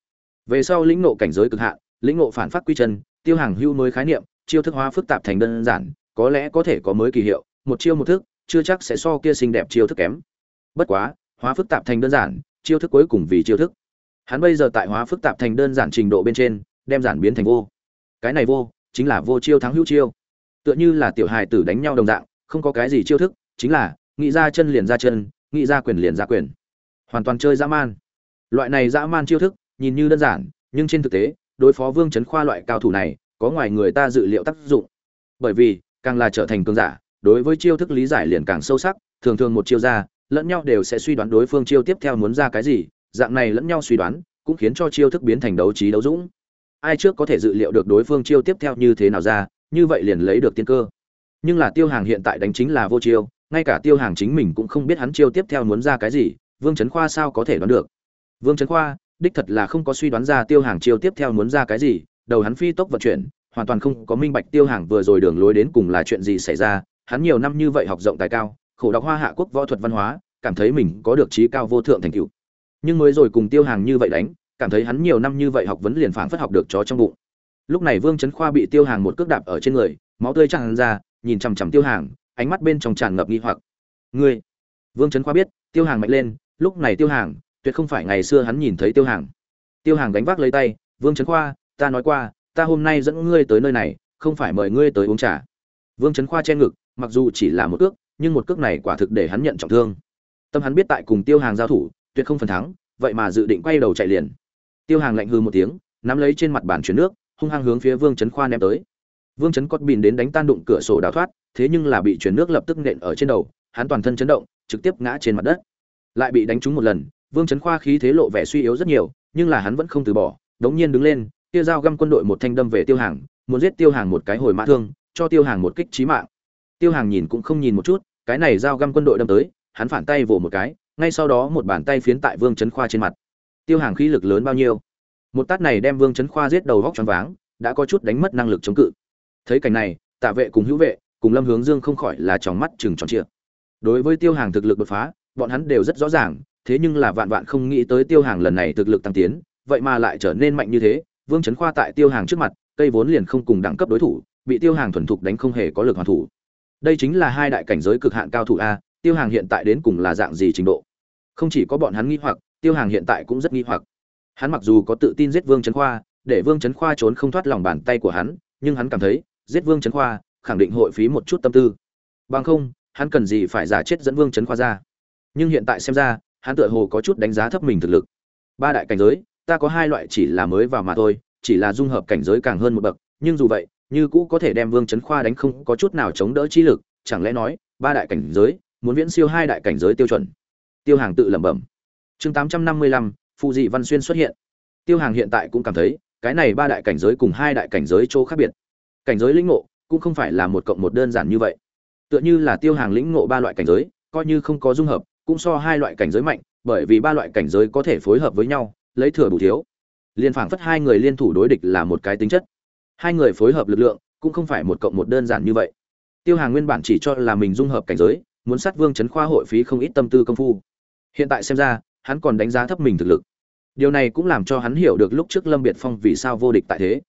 Về sau lĩnh ngộ cảnh giới cực hạn, lĩnh ngộ phản phát quy chân, tiêu hàng hưu mới khái niệm, chiêu thức hóa phức tạp thành đơn giản, có lẽ có thể có mới kỳ hiệu, một chiêu một thức, chưa chắc sẽ so kia xinh đẹp chiêu thức kém. Bất quá, hóa phức tạp thành đơn giản, chiêu thức cuối cùng vì chiêu thức. Hắn bây giờ tại hóa phức tạp thành đơn giản trình độ bên trên, đem giản biến thành vô. Cái này vô chính là vô chiêu thắng hữu chiêu. Tựa như là tiểu hài tử đánh nhau đồng dạng, không có cái gì chiêu thức, chính là, nghĩ ra chân liền ra chân, nghĩ ra quyền liền ra quyền. Hoàn toàn chơi dã man. Loại này dã man chiêu thức, nhìn như đơn giản, nhưng trên thực tế, đối phó vương chấn khoa loại cao thủ này, có ngoài người ta dự liệu tác dụng. Bởi vì, càng là trở thành cường giả, đối với chiêu thức lý giải liền càng sâu sắc, thường thường một chiêu ra, lẫn nhau đều sẽ suy đoán đối phương chiêu tiếp theo muốn ra cái gì, dạng này lẫn nhau suy đoán, cũng khiến cho chiêu thức biến thành đấu trí đấu dũng ai trước có thể dự liệu được đối phương chiêu tiếp theo như thế nào ra, như vậy liền lấy được tiên cơ. Nhưng là tiêu hàng hiện tại đánh chính là vô chiêu, ngay cả tiêu hàng chính mình cũng không biết hắn chiêu tiếp theo muốn ra cái gì, vương trấn khoa sao có thể đoán được? Vương trấn khoa, đích thật là không có suy đoán ra tiêu hàng chiêu tiếp theo muốn ra cái gì, đầu hắn phi tốc vận chuyển, hoàn toàn không có minh bạch tiêu hàng vừa rồi đường lối đến cùng là chuyện gì xảy ra, hắn nhiều năm như vậy học rộng tài cao, khổ đọc hoa hạ quốc võ thuật văn hóa, cảm thấy mình có được trí cao vô thượng thành tựu. Nhưng mới rồi cùng tiêu hàng như vậy đánh cảm thấy hắn nhiều năm như vậy học vấn liền phảng phất học được chó trong bụng. Lúc này vương trấn khoa bị tiêu hàng một cước đạp ở trên người, máu tươi tràn ra, nhìn chằm chằm tiêu hàng, ánh mắt bên trong tràn ngập nghi hoặc. Ngươi? Vương trấn khoa biết, tiêu hàng mạnh lên, lúc này tiêu hàng, tuyệt không phải ngày xưa hắn nhìn thấy tiêu hàng. Tiêu hàng đánh vác lấy tay, vương trấn khoa, ta nói qua, ta hôm nay dẫn ngươi tới nơi này, không phải mời ngươi tới uống trà. Vương trấn khoa che ngực, mặc dù chỉ là một cước, nhưng một cước này quả thực để hắn nhận trọng thương. Tâm hắn biết tại cùng tiêu hàng giao thủ, tuyệt không phần thắng, vậy mà dự định quay đầu chạy liền tiêu hàng lạnh hư một tiếng, nắm lấy trên mặt bàn chuyển nước, hung hăng hướng phía vương trấn khoa ném tới. Vương trấn cót bìn đến đánh tan đụng cửa sổ đào thoát, thế nhưng là bị chuyển nước lập tức nện ở trên đầu, hắn toàn thân chấn động, trực tiếp ngã trên mặt đất. Lại bị đánh trúng một lần, vương trấn khoa khí thế lộ vẻ suy yếu rất nhiều, nhưng là hắn vẫn không từ bỏ, đống nhiên đứng lên, kia dao găm quân đội một thanh đâm về tiêu hàng, muốn giết tiêu hàng một cái hồi mã thương, cho tiêu hàng một kích trí mạng. Tiêu hàng nhìn cũng không nhìn một chút, cái này dao găm quân đội đâm tới, hắn phản tay vỗ một cái, ngay sau đó một bàn tay phiến tại vương trấn khoa trên mặt tiêu hàng khí lực lớn bao nhiêu? Một tát này đem vương trấn khoa giết đầu vóc choáng váng, đã có chút đánh mất năng lực chống cự. Thấy cảnh này, tạ vệ cùng hữu vệ, cùng lâm hướng dương không khỏi là tròng mắt chừng tròn trịa. Đối với tiêu hàng thực lực đột phá, bọn hắn đều rất rõ ràng, thế nhưng là vạn vạn không nghĩ tới tiêu hàng lần này thực lực tăng tiến, vậy mà lại trở nên mạnh như thế. Vương trấn khoa tại tiêu hàng trước mặt, cây vốn liền không cùng đẳng cấp đối thủ, bị tiêu hàng thuần thục đánh không hề có lực hoàn thủ. Đây chính là hai đại cảnh giới cực hạn cao thủ a, tiêu hàng hiện tại đến cùng là dạng gì trình độ? Không chỉ có bọn hắn nghĩ hoặc tiêu hàng hiện tại cũng rất nghi hoặc. Hắn mặc dù có tự tin giết vương trấn khoa, để vương trấn khoa trốn không thoát lòng bàn tay của hắn, nhưng hắn cảm thấy, giết vương trấn khoa, khẳng định hội phí một chút tâm tư. Bằng không, hắn cần gì phải giả chết dẫn vương trấn khoa ra. Nhưng hiện tại xem ra, hắn tựa hồ có chút đánh giá thấp mình thực lực. Ba đại cảnh giới, ta có hai loại chỉ là mới vào mà thôi, chỉ là dung hợp cảnh giới càng hơn một bậc, nhưng dù vậy, như cũ có thể đem vương trấn khoa đánh không có chút nào chống đỡ chi lực, chẳng lẽ nói, ba đại cảnh giới, muốn viễn siêu hai đại cảnh giới tiêu chuẩn? Tiêu hàng tự lẩm bẩm chương tám trăm năm mươi lăm phụ dị văn xuyên xuất hiện. Tiêu hàng hiện tại cũng cảm thấy, cái này ba đại cảnh giới cùng hai đại cảnh giới chỗ khác biệt. Cảnh giới lĩnh ngộ cũng không phải là một cộng một đơn giản như vậy. Tựa như là tiêu hàng lĩnh ngộ ba loại cảnh giới, coi như không có dung hợp, cũng so hai loại cảnh giới mạnh, bởi vì ba loại cảnh giới có thể phối hợp với nhau, lấy thừa bù thiếu. Liên phảng phất hai người liên thủ đối địch là một cái tính chất. Hai người phối hợp lực lượng cũng không phải một cộng một đơn giản như vậy. Tiêu hàng nguyên bản chỉ cho là mình dung hợp cảnh giới, muốn sát vương chấn khoa hội phí không ít tâm tư công phu. Hiện tại xem ra hắn còn đánh giá thấp mình thực lực. Điều này cũng làm cho hắn hiểu được lúc trước lâm biệt phong vì sao vô địch tại thế.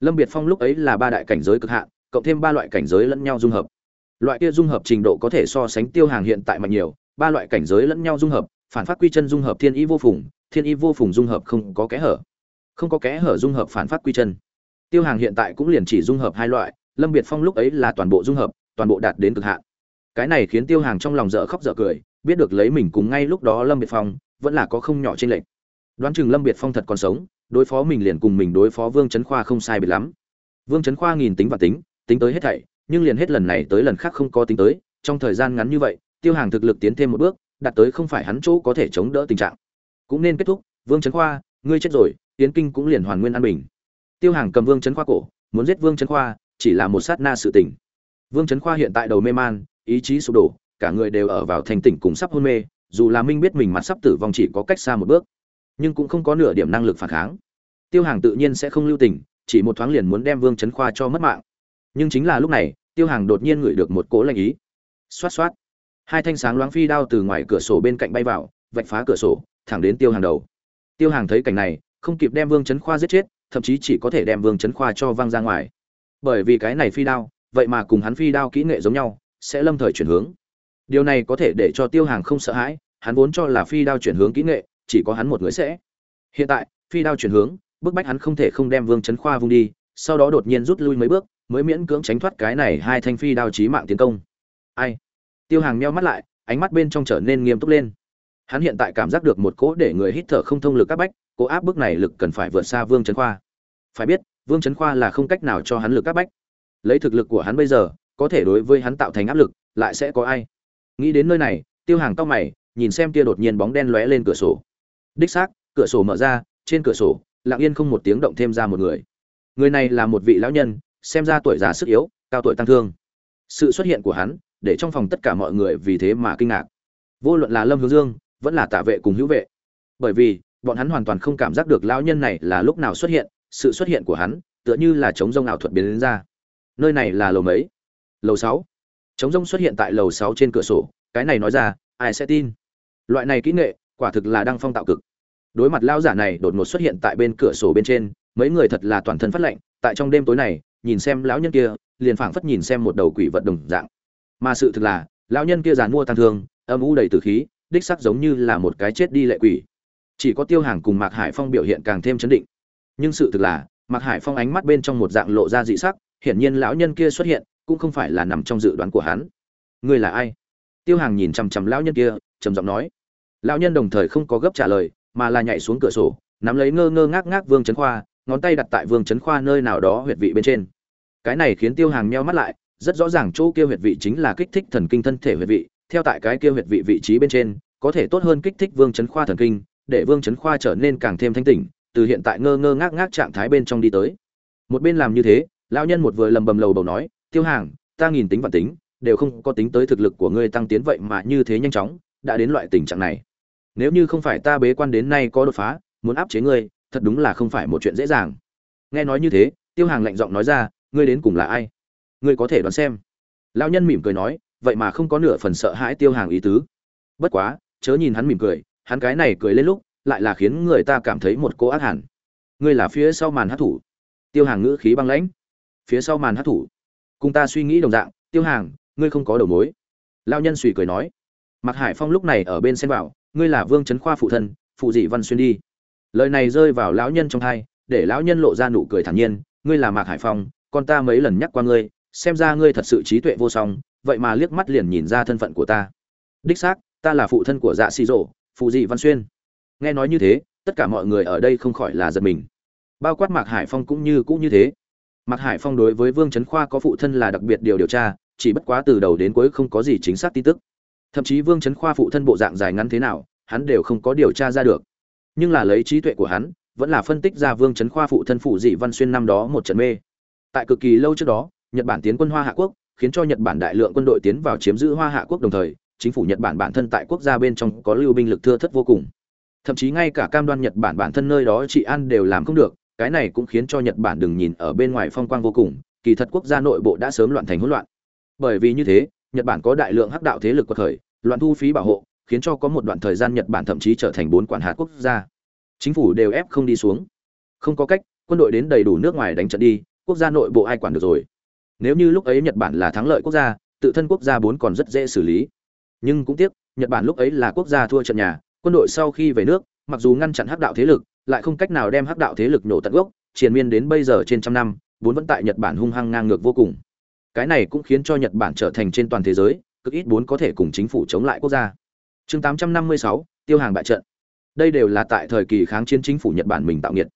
Lâm biệt phong lúc ấy là ba đại cảnh giới cực hạn, cộng thêm ba loại cảnh giới lẫn nhau dung hợp. Loại kia dung hợp trình độ có thể so sánh tiêu hàng hiện tại mạnh nhiều, ba loại cảnh giới lẫn nhau dung hợp, phản phát quy chân dung hợp thiên ý vô phùng, thiên ý vô phùng dung hợp không có kẽ hở. Không có kẽ hở dung hợp phản phát quy chân. Tiêu hàng hiện tại cũng liền chỉ dung hợp hai loại, lâm biệt phong lúc ấy là toàn bộ dung hợp, toàn bộ đạt đến cực hạn. Cái này khiến tiêu hàng trong lòng dở khóc dở cười, biết được lấy mình cùng ngay lúc đó lâm biệt phong vẫn là có không nhỏ trên lệnh đoán chừng lâm biệt phong thật còn sống, đối phó mình liền cùng mình đối phó vương trấn khoa không sai biệt lắm. Vương trấn khoa nghìn tính và tính tính tới hết thảy, nhưng liền hết lần này tới lần khác không có tính tới, trong thời gian ngắn như vậy, tiêu hàng thực lực tiến thêm một bước, đạt tới không phải hắn chỗ có thể chống đỡ tình trạng. Cũng nên kết thúc, vương trấn khoa, ngươi chết rồi tiến kinh cũng liền hoàn nguyên an bình. Tiêu hàng cầm vương trấn khoa cổ, muốn giết vương trấn khoa, chỉ là một sát na sự tình. Vương trấn khoa hiện tại đầu mê man, ý chí sụp đổ, cả người đều ở vào thành tỉnh cùng sắp hôn mê dù là minh biết mình mặt sắp tử vong chỉ có cách xa một bước, nhưng cũng không có nửa điểm năng lực phản kháng. Tiêu hàng tự nhiên sẽ không lưu tình, chỉ một thoáng liền muốn đem vương trấn khoa cho mất mạng. Nhưng chính là lúc này, tiêu hàng đột nhiên ngửi được một cố lạnh ý. Xoát xoát. Hai thanh sáng loáng phi đao từ ngoài cửa sổ bên cạnh bay vào, vạch phá cửa sổ, thẳng đến tiêu hàng đầu. Tiêu hàng thấy cảnh này, không kịp đem vương trấn khoa giết chết, thậm chí chỉ có thể đem vương trấn khoa cho văng ra ngoài. Bởi vì cái này phi đao, vậy mà cùng hắn phi đao kỹ nghệ giống nhau, sẽ lâm thời chuyển hướng. Điều này có thể để cho tiêu hàng không sợ hãi hắn vốn cho là phi đao chuyển hướng kỹ nghệ, chỉ có hắn một người sẽ. Hiện tại, phi đao chuyển hướng, bức bách hắn không thể không đem vương chấn khoa vung đi, sau đó đột nhiên rút lui mấy bước, mới miễn cưỡng tránh thoát cái này hai thanh phi đao chí mạng tiến công. Ai? Tiêu hàng meo mắt lại, ánh mắt bên trong trở nên nghiêm túc lên. Hắn hiện tại cảm giác được một cỗ để người hít thở không thông lực các bách cố áp bức này lực cần phải vượt xa vương chấn khoa. Phải biết, vương chấn khoa là không cách nào cho hắn lực các bách. Lấy thực lực của hắn bây giờ, có thể đối với hắn tạo thành áp lực, lại sẽ có ai? Nghĩ đến nơi này, tiêu hàng tao mày nhìn xem kia đột nhiên bóng đen lóe lên cửa sổ. Đích xác, cửa sổ mở ra, trên cửa sổ, lặng yên không một tiếng động thêm ra một người. Người này là một vị lão nhân, xem ra tuổi già sức yếu, cao tuổi tăng thương. Sự xuất hiện của hắn, để trong phòng tất cả mọi người vì thế mà kinh ngạc. Vô luận là lâm hướng dương, vẫn là tạ vệ cùng hữu vệ. Bởi vì, bọn hắn hoàn toàn không cảm giác được lão nhân này là lúc nào xuất hiện, sự xuất hiện của hắn, tựa như là chống rông ảo thuật biến đến ra. Nơi này là lầu mấy? Lầu sáu. Chống rông xuất hiện tại lầu sáu trên cửa sổ, cái này nói ra, ai sẽ tin? Loại này kỹ nghệ, quả thực là đang phong tạo cực. Đối mặt lao giả này đột ngột xuất hiện tại bên cửa sổ bên trên, mấy người thật là toàn thân phát lệnh tại trong đêm tối này, nhìn xem lão nhân kia, liền phảng phất nhìn xem một đầu quỷ vật đồng dạng. Mà sự thực là, lão nhân kia giàn mua tăng thương, âm u đầy tử khí, đích sắc giống như là một cái chết đi lệ quỷ. Chỉ có tiêu hàng cùng mạc hải phong biểu hiện càng thêm chấn định. Nhưng sự thực là, mạc hải phong ánh mắt bên trong một dạng lộ ra dị sắc, hiển nhiên lão nhân kia xuất hiện, cũng không phải là nằm trong dự đoán của hắn. Ngươi là ai? Tiêu hàng nhìn chằm chằm lão nhân kia, trầm giọng nói lão nhân đồng thời không có gấp trả lời, mà là nhảy xuống cửa sổ, nắm lấy ngơ ngơ ngác ngác vương trấn khoa, ngón tay đặt tại vương trấn khoa nơi nào đó huyệt vị bên trên. Cái này khiến tiêu hàng meo mắt lại, rất rõ ràng chỗ kia huyệt vị chính là kích thích thần kinh thân thể huyệt vị, theo tại cái kia huyệt vị vị trí bên trên, có thể tốt hơn kích thích vương trấn khoa thần kinh, để vương trấn khoa trở nên càng thêm thanh tỉnh, từ hiện tại ngơ ngơ ngác ngác trạng thái bên trong đi tới. Một bên làm như thế, lão nhân một vừa lầm bầm lầu bầu nói, tiêu hàng, ta nghìn tính và tính, đều không có tính tới thực lực của ngươi tăng tiến vậy mà như thế nhanh chóng đã đến loại tình trạng này. Nếu như không phải ta bế quan đến nay có đột phá, muốn áp chế ngươi, thật đúng là không phải một chuyện dễ dàng. Nghe nói như thế, tiêu hàng lạnh giọng nói ra, ngươi đến cùng là ai? Ngươi có thể đoán xem. Lão nhân mỉm cười nói, vậy mà không có nửa phần sợ hãi tiêu hàng ý tứ. Bất quá, chớ nhìn hắn mỉm cười, hắn cái này cười lên lúc, lại là khiến người ta cảm thấy một cô ác hẳn. Ngươi là phía sau màn hát thủ. Tiêu hàng ngữ khí băng lãnh. Phía sau màn hát thủ. Cùng ta suy nghĩ đồng dạng, tiêu hàng, ngươi không có đầu mối. Lao nhân suy cười nói. Mạc hải phong lúc này ở bên xen vào ngươi là vương Chấn khoa phụ thân phụ dị văn xuyên đi. Lời này rơi vào lão nhân trong tai, để lão nhân lộ ra nụ cười thản nhiên ngươi là mạc hải phong con ta mấy lần nhắc qua ngươi xem ra ngươi thật sự trí tuệ vô song vậy mà liếc mắt liền nhìn ra thân phận của ta. Đích xác ta là phụ thân của dạ Xi Dụ, phụ dị văn xuyên. Nghe nói như thế tất cả mọi người ở đây không khỏi là giật mình. Bao quát mạc hải phong cũng như cũng như thế. Mạc hải phong đối với vương Chấn khoa có phụ thân là đặc biệt điều điều tra chỉ bất quá từ đầu đến cuối không có gì chính xác tin tức thậm chí vương trấn khoa phụ thân bộ dạng dài ngắn thế nào, hắn đều không có điều tra ra được. Nhưng là lấy trí tuệ của hắn, vẫn là phân tích ra vương trấn khoa phụ thân phụ dị văn xuyên năm đó một trận mê. Tại cực kỳ lâu trước đó, nhật bản tiến quân hoa hạ quốc, khiến cho nhật bản đại lượng quân đội tiến vào chiếm giữ hoa hạ quốc đồng thời, chính phủ nhật bản bản thân tại quốc gia bên trong có lưu binh lực thưa thất vô cùng. Thậm chí ngay cả cam đoan nhật bản bản thân nơi đó trị an đều làm không được, cái này cũng khiến cho nhật bản đừng nhìn ở bên ngoài phong quang vô cùng, kỳ thật quốc gia nội bộ đã sớm loạn thành hỗn loạn. Bởi vì như thế nhật bản có đại lượng hắc đạo thế lực quật khởi, loạn thu phí bảo hộ, khiến cho có một đoạn thời gian nhật bản thậm chí trở thành bốn quản hạt quốc gia. Chính phủ đều ép không đi xuống. Không có cách, quân đội đến đầy đủ nước ngoài đánh trận đi, quốc gia nội bộ ai quản được rồi? Nếu như lúc ấy nhật bản là thắng lợi quốc gia, tự thân quốc gia bốn còn rất dễ xử lý. Nhưng cũng tiếc, nhật bản lúc ấy là quốc gia thua trận nhà, quân đội sau khi về nước, mặc dù ngăn chặn hắc đạo thế lực, lại không cách nào đem hắc đạo thế lực nổ tận gốc, triền miên đến bây giờ trên trăm năm, bốn vẫn tại nhật bản hung hăng ngang ngược vô cùng cái này cũng khiến cho nhật bản trở thành trên toàn thế giới cực ít bốn có thể cùng chính phủ chống lại quốc gia. Chương 856, tiêu hàng bại trận. Đây đều là tại thời kỳ kháng chiến chính phủ nhật bản mình tạo nghiệt.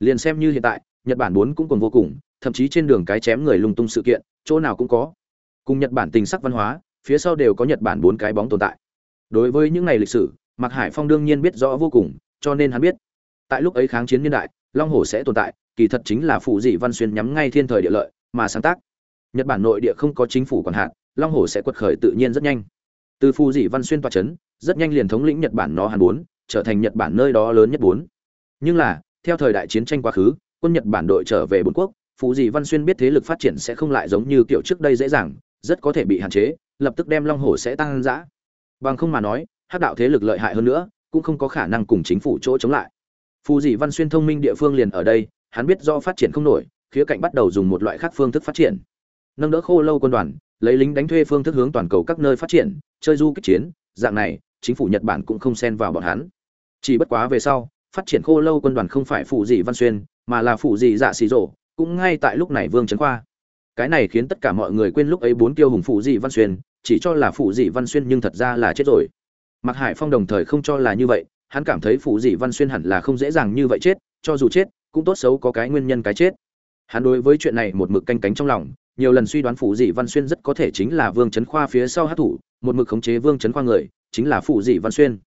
Liền xem như hiện tại nhật bản bốn cũng còn vô cùng thậm chí trên đường cái chém người lung tung sự kiện chỗ nào cũng có. Cùng nhật bản tình sắc văn hóa phía sau đều có nhật bản bốn cái bóng tồn tại. Đối với những ngày lịch sử mạc hải phong đương nhiên biết rõ vô cùng cho nên hắn biết. Tại lúc ấy kháng chiến niên đại long hồ sẽ tồn tại kỳ thật chính là phụ dị văn xuyên nhắm ngay thiên thời địa lợi mà sáng tác nhật bản nội địa không có chính phủ quản hạt, long Hổ sẽ quật khởi tự nhiên rất nhanh. Từ Phu dị văn xuyên toa chấn, rất nhanh liền thống lĩnh nhật bản nó hàn bốn trở thành nhật bản nơi đó lớn nhất bốn. Nhưng là theo thời đại chiến tranh quá khứ quân nhật bản đội trở về bốn quốc Phu dị văn xuyên biết thế lực phát triển sẽ không lại giống như kiểu trước đây dễ dàng rất có thể bị hạn chế lập tức đem long Hổ sẽ tăng dã. bằng không mà nói hắc đạo thế lực lợi hại hơn nữa cũng không có khả năng cùng chính phủ chỗ chống lại. Phù dị văn xuyên thông minh địa phương liền ở đây hắn biết do phát triển không nổi khía cạnh bắt đầu dùng một loại khác phương thức phát triển nâng đỡ khô lâu quân đoàn, lấy lính đánh thuê phương thức hướng toàn cầu các nơi phát triển, chơi du kích chiến, dạng này, chính phủ nhật bản cũng không xen vào bọn hắn. Chỉ bất quá về sau, phát triển khô lâu quân đoàn không phải phụ dị văn xuyên, mà là phụ dị dạ xì rổ, cũng ngay tại lúc này vương trấn khoa. Cái này khiến tất cả mọi người quên lúc ấy bốn tiêu hùng phụ dị văn xuyên, chỉ cho là phụ dị văn xuyên nhưng thật ra là chết rồi. Mặc hải phong đồng thời không cho là như vậy, hắn cảm thấy phụ dị văn xuyên hẳn là không dễ dàng như vậy chết, cho dù chết, cũng tốt xấu có cái nguyên nhân cái chết. Hắn đối với chuyện này một mực canh cánh trong lòng nhiều lần suy đoán phụ dị văn xuyên rất có thể chính là vương trấn khoa phía sau hát thủ, một mực khống chế vương chấn khoa người, chính là phụ dị văn xuyên.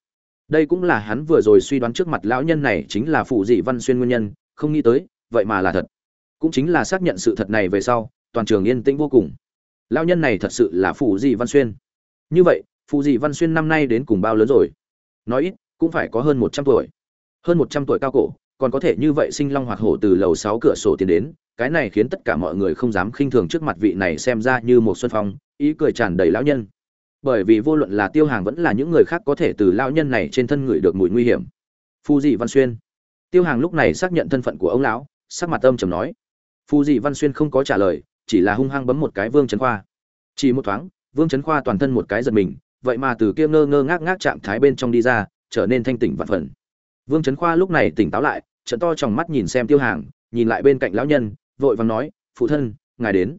Đây cũng là hắn vừa rồi suy đoán trước mặt lão nhân này chính là phụ dị văn xuyên nguyên nhân, không nghĩ tới, vậy mà là thật. Cũng chính là xác nhận sự thật này về sau, toàn trường yên tĩnh vô cùng. Lão nhân này thật sự là phụ dị văn xuyên. Như vậy, phụ dị văn xuyên năm nay đến cùng bao lớn rồi? Nói ít, cũng phải có hơn một trăm tuổi. Hơn một trăm tuổi cao cổ còn có thể như vậy sinh long hoạt hổ từ lầu sáu cửa sổ tiến đến, cái này khiến tất cả mọi người không dám khinh thường trước mặt vị này xem ra như một xuân phong, ý cười tràn đầy lão nhân. Bởi vì vô luận là tiêu hàng vẫn là những người khác có thể từ lão nhân này trên thân người được mùi nguy hiểm. Phu dị văn xuyên. Tiêu hàng lúc này xác nhận thân phận của ông lão, sắc mặt âm trầm nói. Phu dị văn xuyên không có trả lời, chỉ là hung hăng bấm một cái vương trấn khoa. Chỉ một thoáng, vương trấn khoa toàn thân một cái giật mình, vậy mà từ kia ngơ ngơ ngác ngác trạng thái bên trong đi ra, trở nên thanh tỉnh vạn phần vương trấn khoa lúc này tỉnh táo lại, trận to trong mắt nhìn xem tiêu hàng, nhìn lại bên cạnh lão nhân, vội vàng nói, phụ thân, ngài đến.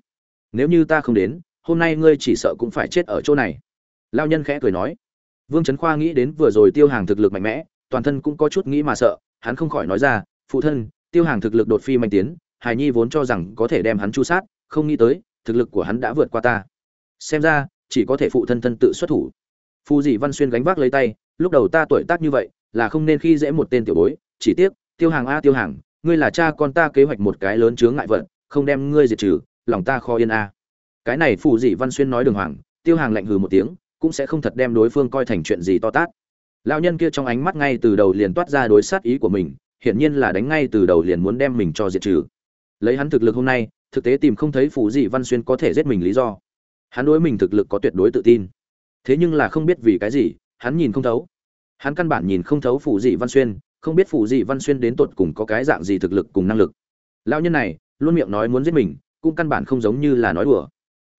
Nếu như ta không đến, hôm nay ngươi chỉ sợ cũng phải chết ở chỗ này. Lão nhân khẽ cười nói. Vương trấn khoa nghĩ đến vừa rồi tiêu hàng thực lực mạnh mẽ, toàn thân cũng có chút nghĩ mà sợ, hắn không khỏi nói ra, phụ thân, tiêu hàng thực lực đột phi manh tiến, Hải nhi vốn cho rằng có thể đem hắn chu sát, không nghĩ tới, thực lực của hắn đã vượt qua ta. Xem ra, chỉ có thể phụ thân thân tự xuất thủ. Phu dị văn xuyên gánh vác lấy tay, lúc đầu ta tuổi tác như vậy là không nên khi dễ một tên tiểu bối, chỉ tiếc, tiêu hàng a tiêu hàng, ngươi là cha con ta kế hoạch một cái lớn chướng ngại vật, không đem ngươi diệt trừ, lòng ta kho yên a. Cái này phù dị văn xuyên nói đường hoàng, tiêu hàng lạnh hừ một tiếng, cũng sẽ không thật đem đối phương coi thành chuyện gì to tát. Lão nhân kia trong ánh mắt ngay từ đầu liền toát ra đối sát ý của mình, hiển nhiên là đánh ngay từ đầu liền muốn đem mình cho diệt trừ. Lấy hắn thực lực hôm nay, thực tế tìm không thấy phù dị văn xuyên có thể giết mình lý do. Hắn đối mình thực lực có tuyệt đối tự tin. Thế nhưng là không biết vì cái gì, hắn nhìn không thấu hắn căn bản nhìn không thấu phù dị văn xuyên, không biết phù dị văn xuyên đến tột cùng có cái dạng gì thực lực cùng năng lực. Lão nhân này, luôn miệng nói muốn giết mình, cũng căn bản không giống như là nói đùa.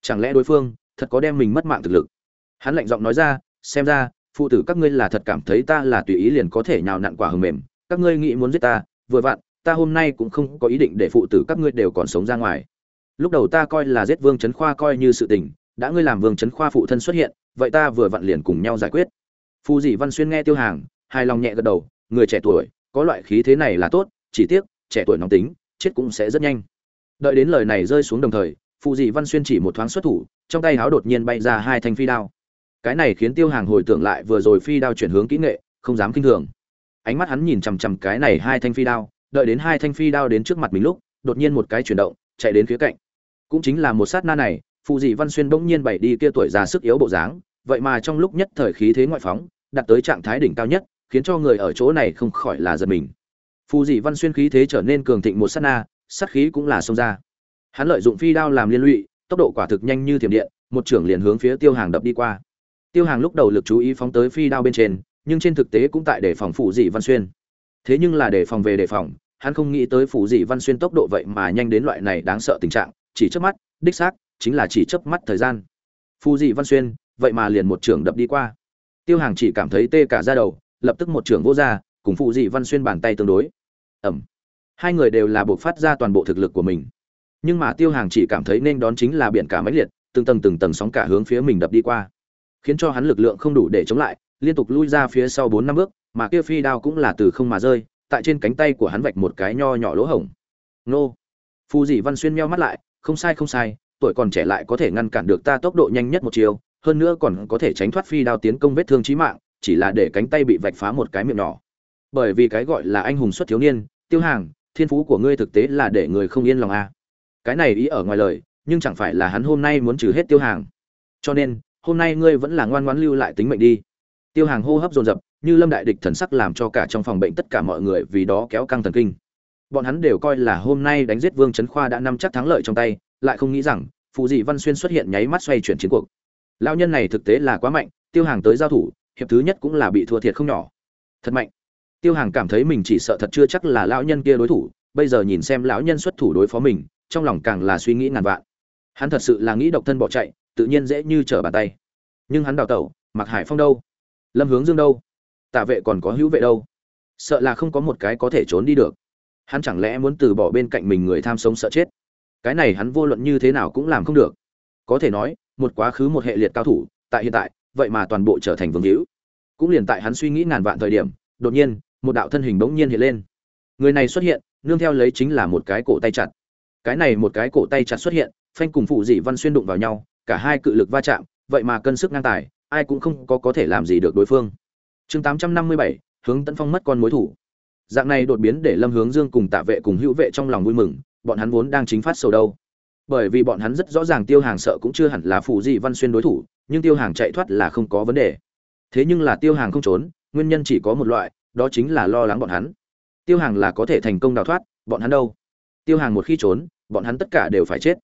Chẳng lẽ đối phương, thật có đem mình mất mạng thực lực? Hắn lạnh giọng nói ra, xem ra, phụ tử các ngươi là thật cảm thấy ta là tùy ý liền có thể nhào nặn quả hầm mềm, các ngươi nghĩ muốn giết ta, vừa vặn, ta hôm nay cũng không có ý định để phụ tử các ngươi đều còn sống ra ngoài. Lúc đầu ta coi là giết vương trấn khoa coi như sự tình, đã ngươi làm vương trấn khoa phụ thân xuất hiện, vậy ta vừa vặn liền cùng nhau giải quyết phù dị văn xuyên nghe tiêu hàng, hài lòng nhẹ gật đầu, người trẻ tuổi, có loại khí thế này là tốt, chỉ tiếc, trẻ tuổi nóng tính, chết cũng sẽ rất nhanh. Đợi đến lời này rơi xuống đồng thời phù dị văn xuyên chỉ một thoáng xuất thủ, trong tay háo đột nhiên bay ra hai thanh phi đao. Cái này khiến tiêu hàng hồi tưởng lại vừa rồi phi đao chuyển hướng kỹ nghệ, không dám kinh thường. Ánh mắt hắn nhìn chằm chằm cái này hai thanh phi đao, đợi đến hai thanh phi đao đến trước mặt mình lúc, đột nhiên một cái chuyển động, chạy đến phía cạnh. Cũng chính là một sát na này phù dị văn xuyên bỗng nhiên bày đi kia tuổi già sức yếu bộ dáng vậy mà trong lúc nhất thời khí thế ngoại phóng, đạt tới trạng thái đỉnh cao nhất, khiến cho người ở chỗ này không khỏi là giật mình. Phù dị văn xuyên khí thế trở nên cường thịnh một sát na, sát khí cũng là xông ra. Hắn lợi dụng phi đao làm liên lụy, tốc độ quả thực nhanh như thiểm điện, một trưởng liền hướng phía tiêu hàng đập đi qua. Tiêu hàng lúc đầu lực chú ý phóng tới phi đao bên trên, nhưng trên thực tế cũng tại để phòng phù dị văn xuyên. Thế nhưng là để phòng về đề phòng, hắn không nghĩ tới phù dị văn xuyên tốc độ vậy mà nhanh đến loại này đáng sợ tình trạng, chỉ chớp mắt, đích xác, chính là chỉ chớp mắt thời gian. Phù dị văn xuyên vậy mà liền một trưởng đập đi qua. Tiêu hàng chỉ cảm thấy tê cả da đầu, lập tức một trưởng vô ra, cùng phụ dị văn xuyên bàn tay tương đối. Ẩm hai người đều là buộc phát ra toàn bộ thực lực của mình. Nhưng mà tiêu hàng chỉ cảm thấy nên đón chính là biển cả mãnh liệt, từng tầng từng tầng sóng cả hướng phía mình đập đi qua. Khiến cho hắn lực lượng không đủ để chống lại, liên tục lui ra phía sau bốn năm bước, mà kia phi đao cũng là từ không mà rơi, tại trên cánh tay của hắn vạch một cái nho nhỏ lỗ hổng. Nô. Phù dị văn xuyên meo mắt lại, không sai không sai, tuổi còn trẻ lại có thể ngăn cản được ta tốc độ nhanh nhất một chiều hơn nữa còn có thể tránh thoát phi đao tiến công vết thương chí mạng, chỉ là để cánh tay bị vạch phá một cái miệng nhỏ. Bởi vì cái gọi là anh hùng xuất thiếu niên, tiêu hàng, thiên phú của ngươi thực tế là để người không yên lòng a à. cái này ý ở ngoài lời, nhưng chẳng phải là hắn hôm nay muốn trừ hết tiêu hàng. Cho nên, hôm nay ngươi vẫn là ngoan ngoãn lưu lại tính mệnh đi. Tiêu hàng hô hấp dồn dập, như lâm đại địch thần sắc làm cho cả trong phòng bệnh tất cả mọi người vì đó kéo căng thần kinh. Bọn hắn đều coi là hôm nay đánh giết vương Chấn khoa đã nắm chắc thắng lợi trong tay, lại không nghĩ rằng, phụ dị văn xuyên xuất hiện nháy mắt xoay chuyển chiến cuộc lao nhân này thực tế là quá mạnh, tiêu hàng tới giao thủ, hiệp thứ nhất cũng là bị thua thiệt không nhỏ. Thật mạnh. Tiêu hàng cảm thấy mình chỉ sợ thật chưa chắc là lão nhân kia đối thủ, bây giờ nhìn xem lão nhân xuất thủ đối phó mình, trong lòng càng là suy nghĩ ngàn vạn. Hắn thật sự là nghĩ độc thân bỏ chạy, tự nhiên dễ như trở bàn tay. Nhưng hắn đào tẩu, mặc hải phong đâu? Lâm hướng dương đâu? Tạ vệ còn có hữu vệ đâu? Sợ là không có một cái có thể trốn đi được. Hắn chẳng lẽ muốn từ bỏ bên cạnh mình người tham sống sợ chết? Cái này hắn vô luận như thế nào cũng làm không được có thể nói, một quá khứ một hệ liệt cao thủ, tại hiện tại, vậy mà toàn bộ trở thành vương hữu. Cũng liền tại hắn suy nghĩ ngàn vạn thời điểm, đột nhiên, một đạo thân hình bỗng nhiên hiện lên. Người này xuất hiện, nương theo lấy chính là một cái cổ tay chặt. Cái này một cái cổ tay chặt xuất hiện, phanh cùng phụ dị văn xuyên đụng vào nhau, cả hai cự lực va chạm, vậy mà cân sức ngang tài, ai cũng không có có thể làm gì được đối phương. Chương tám trăm năm mươi bảy, hướng tấn phong mất con mối thủ. Dạng này đột biến để lâm hướng dương cùng tạ vệ cùng hữu vệ trong lòng vui mừng, bọn hắn vốn đang chính phát sầu đâu bởi vì bọn hắn rất rõ ràng tiêu hàng sợ cũng chưa hẳn là phụ gì văn xuyên đối thủ, nhưng tiêu hàng chạy thoát là không có vấn đề. Thế nhưng là tiêu hàng không trốn, nguyên nhân chỉ có một loại, đó chính là lo lắng bọn hắn. Tiêu hàng là có thể thành công đào thoát, bọn hắn đâu? Tiêu hàng một khi trốn, bọn hắn tất cả đều phải chết.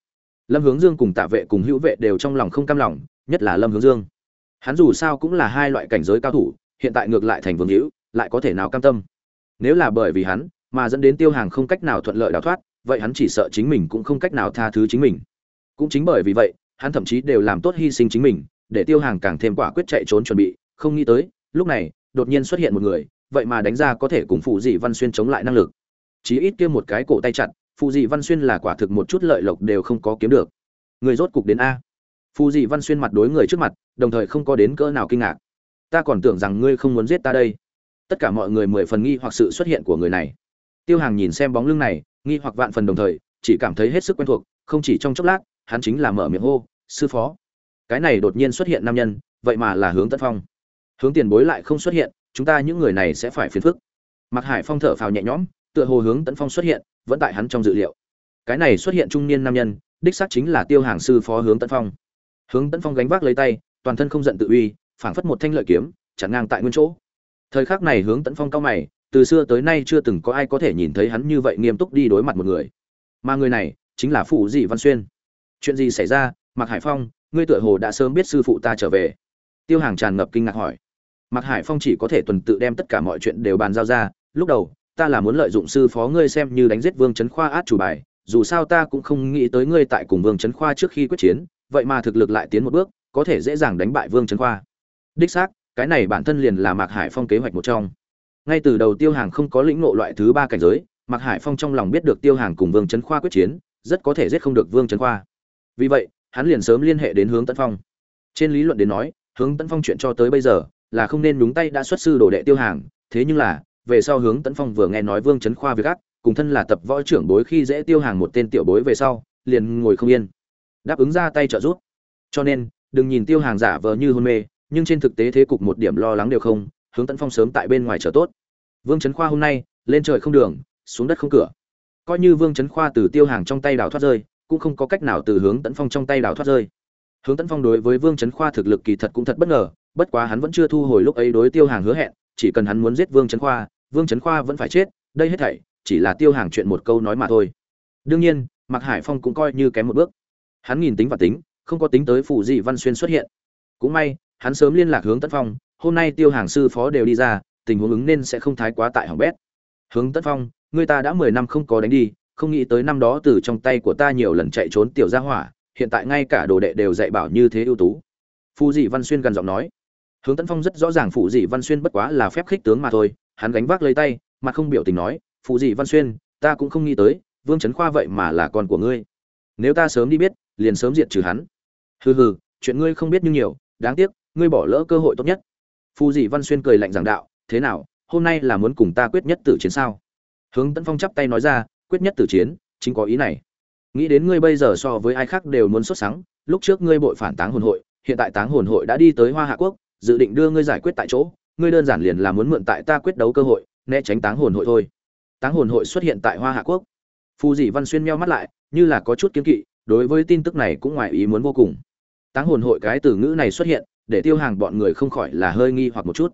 Lâm hướng dương cùng tạ vệ cùng hữu vệ đều trong lòng không cam lòng, nhất là lâm hướng dương. Hắn dù sao cũng là hai loại cảnh giới cao thủ, hiện tại ngược lại thành vương hữu, lại có thể nào cam tâm? Nếu là bởi vì hắn, mà dẫn đến tiêu hàng không cách nào thuận lợi đào thoát vậy hắn chỉ sợ chính mình cũng không cách nào tha thứ chính mình. Cũng chính bởi vì vậy, hắn thậm chí đều làm tốt hy sinh chính mình, để tiêu hàng càng thêm quả quyết chạy trốn chuẩn bị. Không nghĩ tới, lúc này, đột nhiên xuất hiện một người, vậy mà đánh ra có thể cùng phụ dị văn xuyên chống lại năng lực. Chí ít kia một cái cổ tay chặt phụ dị văn xuyên là quả thực một chút lợi lộc đều không có kiếm được. Người rốt cục đến a. Phụ dị văn xuyên mặt đối người trước mặt, đồng thời không có đến cỡ nào kinh ngạc. Ta còn tưởng rằng ngươi không muốn giết ta đây. Tất cả mọi người mười phần nghi hoặc sự xuất hiện của người này tiêu hàng nhìn xem bóng lưng này, nghi hoặc vạn phần đồng thời, chỉ cảm thấy hết sức quen thuộc, không chỉ trong chốc lát, hắn chính là mở miệng hô, sư phó. Cái này đột nhiên xuất hiện nam nhân, vậy mà là hướng tấn phong. Hướng tiền bối lại không xuất hiện, chúng ta những người này sẽ phải phiền phức. Mạc hải phong thở phào nhẹ nhõm, tựa hồ hướng tấn phong xuất hiện, vẫn tại hắn trong dự liệu. Cái này xuất hiện trung niên nam nhân, đích xác chính là tiêu hàng sư phó hướng tấn phong. Hướng tấn phong gánh vác lấy tay, toàn thân không giận tự uy, phảng phất một thanh lợi kiếm, chặn ngang tại nguyên chỗ. Thời khắc này hướng tấn phong cao mày từ xưa tới nay chưa từng có ai có thể nhìn thấy hắn như vậy nghiêm túc đi đối mặt một người. Mà người này chính là phụ dị văn xuyên. Chuyện gì xảy ra? Mạc hải phong, ngươi tựa hồ đã sớm biết sư phụ ta trở về. Tiêu hàng tràn ngập kinh ngạc hỏi. Mạc hải phong chỉ có thể tuần tự đem tất cả mọi chuyện đều bàn giao ra. Lúc đầu, ta là muốn lợi dụng sư phó ngươi xem như đánh giết vương trấn khoa át chủ bài. Dù sao ta cũng không nghĩ tới ngươi tại cùng vương trấn khoa trước khi quyết chiến. Vậy mà thực lực lại tiến một bước, có thể dễ dàng đánh bại vương trấn khoa. Đích xác, cái này bản thân liền là mạc hải phong kế hoạch một trong ngay từ đầu tiêu hàng không có lĩnh ngộ loại thứ ba cảnh giới, mạc hải phong trong lòng biết được tiêu hàng cùng vương trấn khoa quyết chiến, rất có thể giết không được vương trấn khoa. Vì vậy, hắn liền sớm liên hệ đến hướng tân phong. Trên lý luận đến nói, hướng tân phong chuyện cho tới bây giờ là không nên đúng tay đã xuất sư đồ đệ tiêu hàng, thế nhưng là, về sau hướng tấn phong vừa nghe nói vương trấn khoa việc ác, cùng thân là tập võ trưởng bối khi dễ tiêu hàng một tên tiểu bối về sau, liền ngồi không yên. Đáp ứng ra tay trợ giúp. Cho nên, đừng nhìn tiêu hàng giả vờ như hôn mê, nhưng trên thực tế thế cục một điểm lo lắng đều không hướng tấn phong sớm tại bên ngoài chờ tốt. Vương trấn khoa hôm nay, lên trời không đường, xuống đất không cửa. Coi như vương trấn khoa từ tiêu hàng trong tay đào thoát rơi, cũng không có cách nào từ hướng tấn phong trong tay đào thoát rơi. Hướng tấn phong đối với vương trấn khoa thực lực kỳ thật cũng thật bất ngờ, bất quá hắn vẫn chưa thu hồi lúc ấy đối tiêu hàng hứa hẹn, chỉ cần hắn muốn giết vương trấn khoa, vương trấn khoa vẫn phải chết, đây hết thảy chỉ là tiêu hàng chuyện một câu nói mà thôi. Đương nhiên, mạc hải phong cũng coi như kém một bước. Hắn nhìn tính và tính, không có tính tới phụ dị văn xuyên xuất hiện. Cũng may, hắn sớm liên lạc hướng tấn phong hôm nay tiêu hàng sư phó đều đi ra, tình huống ứng nên sẽ không thái quá tại hỏng bét. Hướng tấn phong, người ta đã mười năm không có đánh đi, không nghĩ tới năm đó từ trong tay của ta nhiều lần chạy trốn tiểu gia hỏa, hiện tại ngay cả đồ đệ đều dạy bảo như thế ưu tú. Phù dị văn xuyên gần giọng nói. Hướng tấn phong rất rõ ràng Phù dị văn xuyên bất quá là phép khích tướng mà thôi, hắn gánh vác lấy tay, mà không biểu tình nói, Phù dị văn xuyên, ta cũng không nghĩ tới, vương trấn khoa vậy mà là con của ngươi. Nếu ta sớm đi biết, liền sớm diệt trừ hắn. Hừ hừ, chuyện ngươi không biết như nhiều, đáng tiếc, ngươi bỏ lỡ cơ hội tốt nhất phù dị văn xuyên cười lạnh giảng đạo, thế nào, hôm nay là muốn cùng ta quyết nhất tử chiến sao? Hướng tấn phong chắp tay nói ra, quyết nhất tử chiến, chính có ý này. Nghĩ đến ngươi bây giờ so với ai khác đều muốn xuất sáng lúc trước ngươi bội phản táng hồn hội, hiện tại táng hồn hội đã đi tới hoa hạ quốc, dự định đưa ngươi giải quyết tại chỗ, ngươi đơn giản liền là muốn mượn tại ta quyết đấu cơ hội, né tránh táng hồn hội thôi. Táng hồn hội xuất hiện tại hoa hạ quốc. Phù dị văn xuyên meo mắt lại, như là có chút kiến kỵ, đối với tin tức này cũng ngoài ý muốn vô cùng. Táng hồn hội cái từ ngữ này xuất hiện để tiêu hàng bọn người không khỏi là hơi nghi hoặc một chút.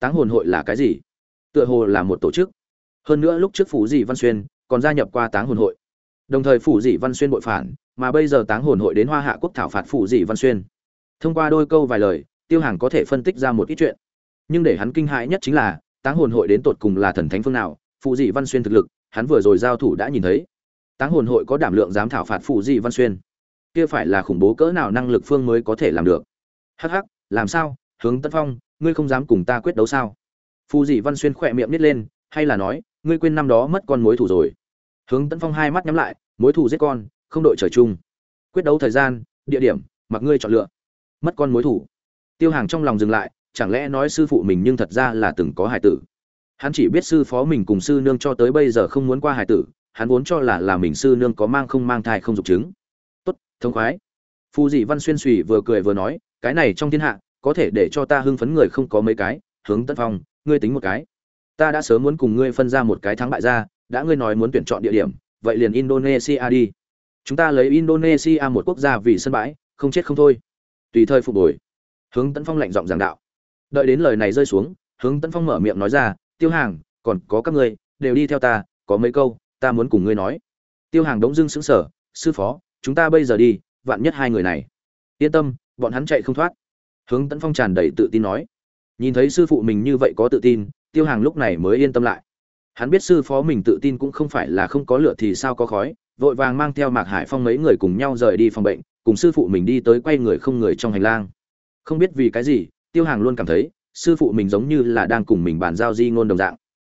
Táng hồn hội là cái gì? Tựa hồ là một tổ chức. Hơn nữa lúc trước phủ dị văn xuyên còn gia nhập qua táng hồn hội. Đồng thời phủ dị văn xuyên bội phản, mà bây giờ táng hồn hội đến hoa hạ quốc thảo phạt phủ dị văn xuyên. Thông qua đôi câu vài lời, tiêu hàng có thể phân tích ra một ít chuyện. Nhưng để hắn kinh hãi nhất chính là, táng hồn hội đến tột cùng là thần thánh phương nào? Phụ dị văn xuyên thực lực, hắn vừa rồi giao thủ đã nhìn thấy. Táng hồn hội có đảm lượng dám thảo phạt phụ dị văn xuyên. Kia phải là khủng bố cỡ nào năng lực phương mới có thể làm được? Hắc hắc, làm sao? Hướng tân phong ngươi không dám cùng ta quyết đấu sao? Phù dị văn xuyên khỏe miệng nít lên hay là nói ngươi quên năm đó mất con mối thủ rồi. Hướng tân phong hai mắt nhắm lại mối thủ giết con không đội trời chung. Quyết đấu thời gian địa điểm mặc ngươi chọn lựa. Mất con mối thủ. Tiêu hàng trong lòng dừng lại chẳng lẽ nói sư phụ mình nhưng thật ra là từng có hải tử? Hắn chỉ biết sư phó mình cùng sư nương cho tới bây giờ không muốn qua hải tử hắn vốn cho là là mình sư nương có mang không mang thai không dục chứng. Tốt thông khoái. Phù dị văn xuyên suy vừa cười vừa nói cái này trong thiên hạ, có thể để cho ta hưng phấn người không có mấy cái, hướng tân phong, ngươi tính một cái. Ta đã sớm muốn cùng ngươi phân ra một cái thắng bại ra, đã ngươi nói muốn tuyển chọn địa điểm, vậy liền indonesia đi. Chúng ta lấy indonesia một quốc gia vì sân bãi, không chết không thôi. Tùy thời phục hồi. Hướng tấn phong lạnh giọng giảng đạo. Đợi đến lời này rơi xuống, hướng tấn phong mở miệng nói ra, tiêu hàng, còn có các ngươi, đều đi theo ta, có mấy câu, ta muốn cùng ngươi nói. Tiêu hàng đống dưng sững sở sư phó, chúng ta bây giờ đi, vạn nhất hai người này. Yên tâm bọn hắn chạy không thoát. Hướng tấn phong tràn đầy tự tin nói. Nhìn thấy sư phụ mình như vậy có tự tin, tiêu hàng lúc này mới yên tâm lại. Hắn biết sư phó mình tự tin cũng không phải là không có lửa thì sao có khói, vội vàng mang theo mạc hải phong mấy người cùng nhau rời đi phòng bệnh, cùng sư phụ mình đi tới quay người không người trong hành lang. Không biết vì cái gì, tiêu hàng luôn cảm thấy, sư phụ mình giống như là đang cùng mình bàn giao di ngôn đồng dạng.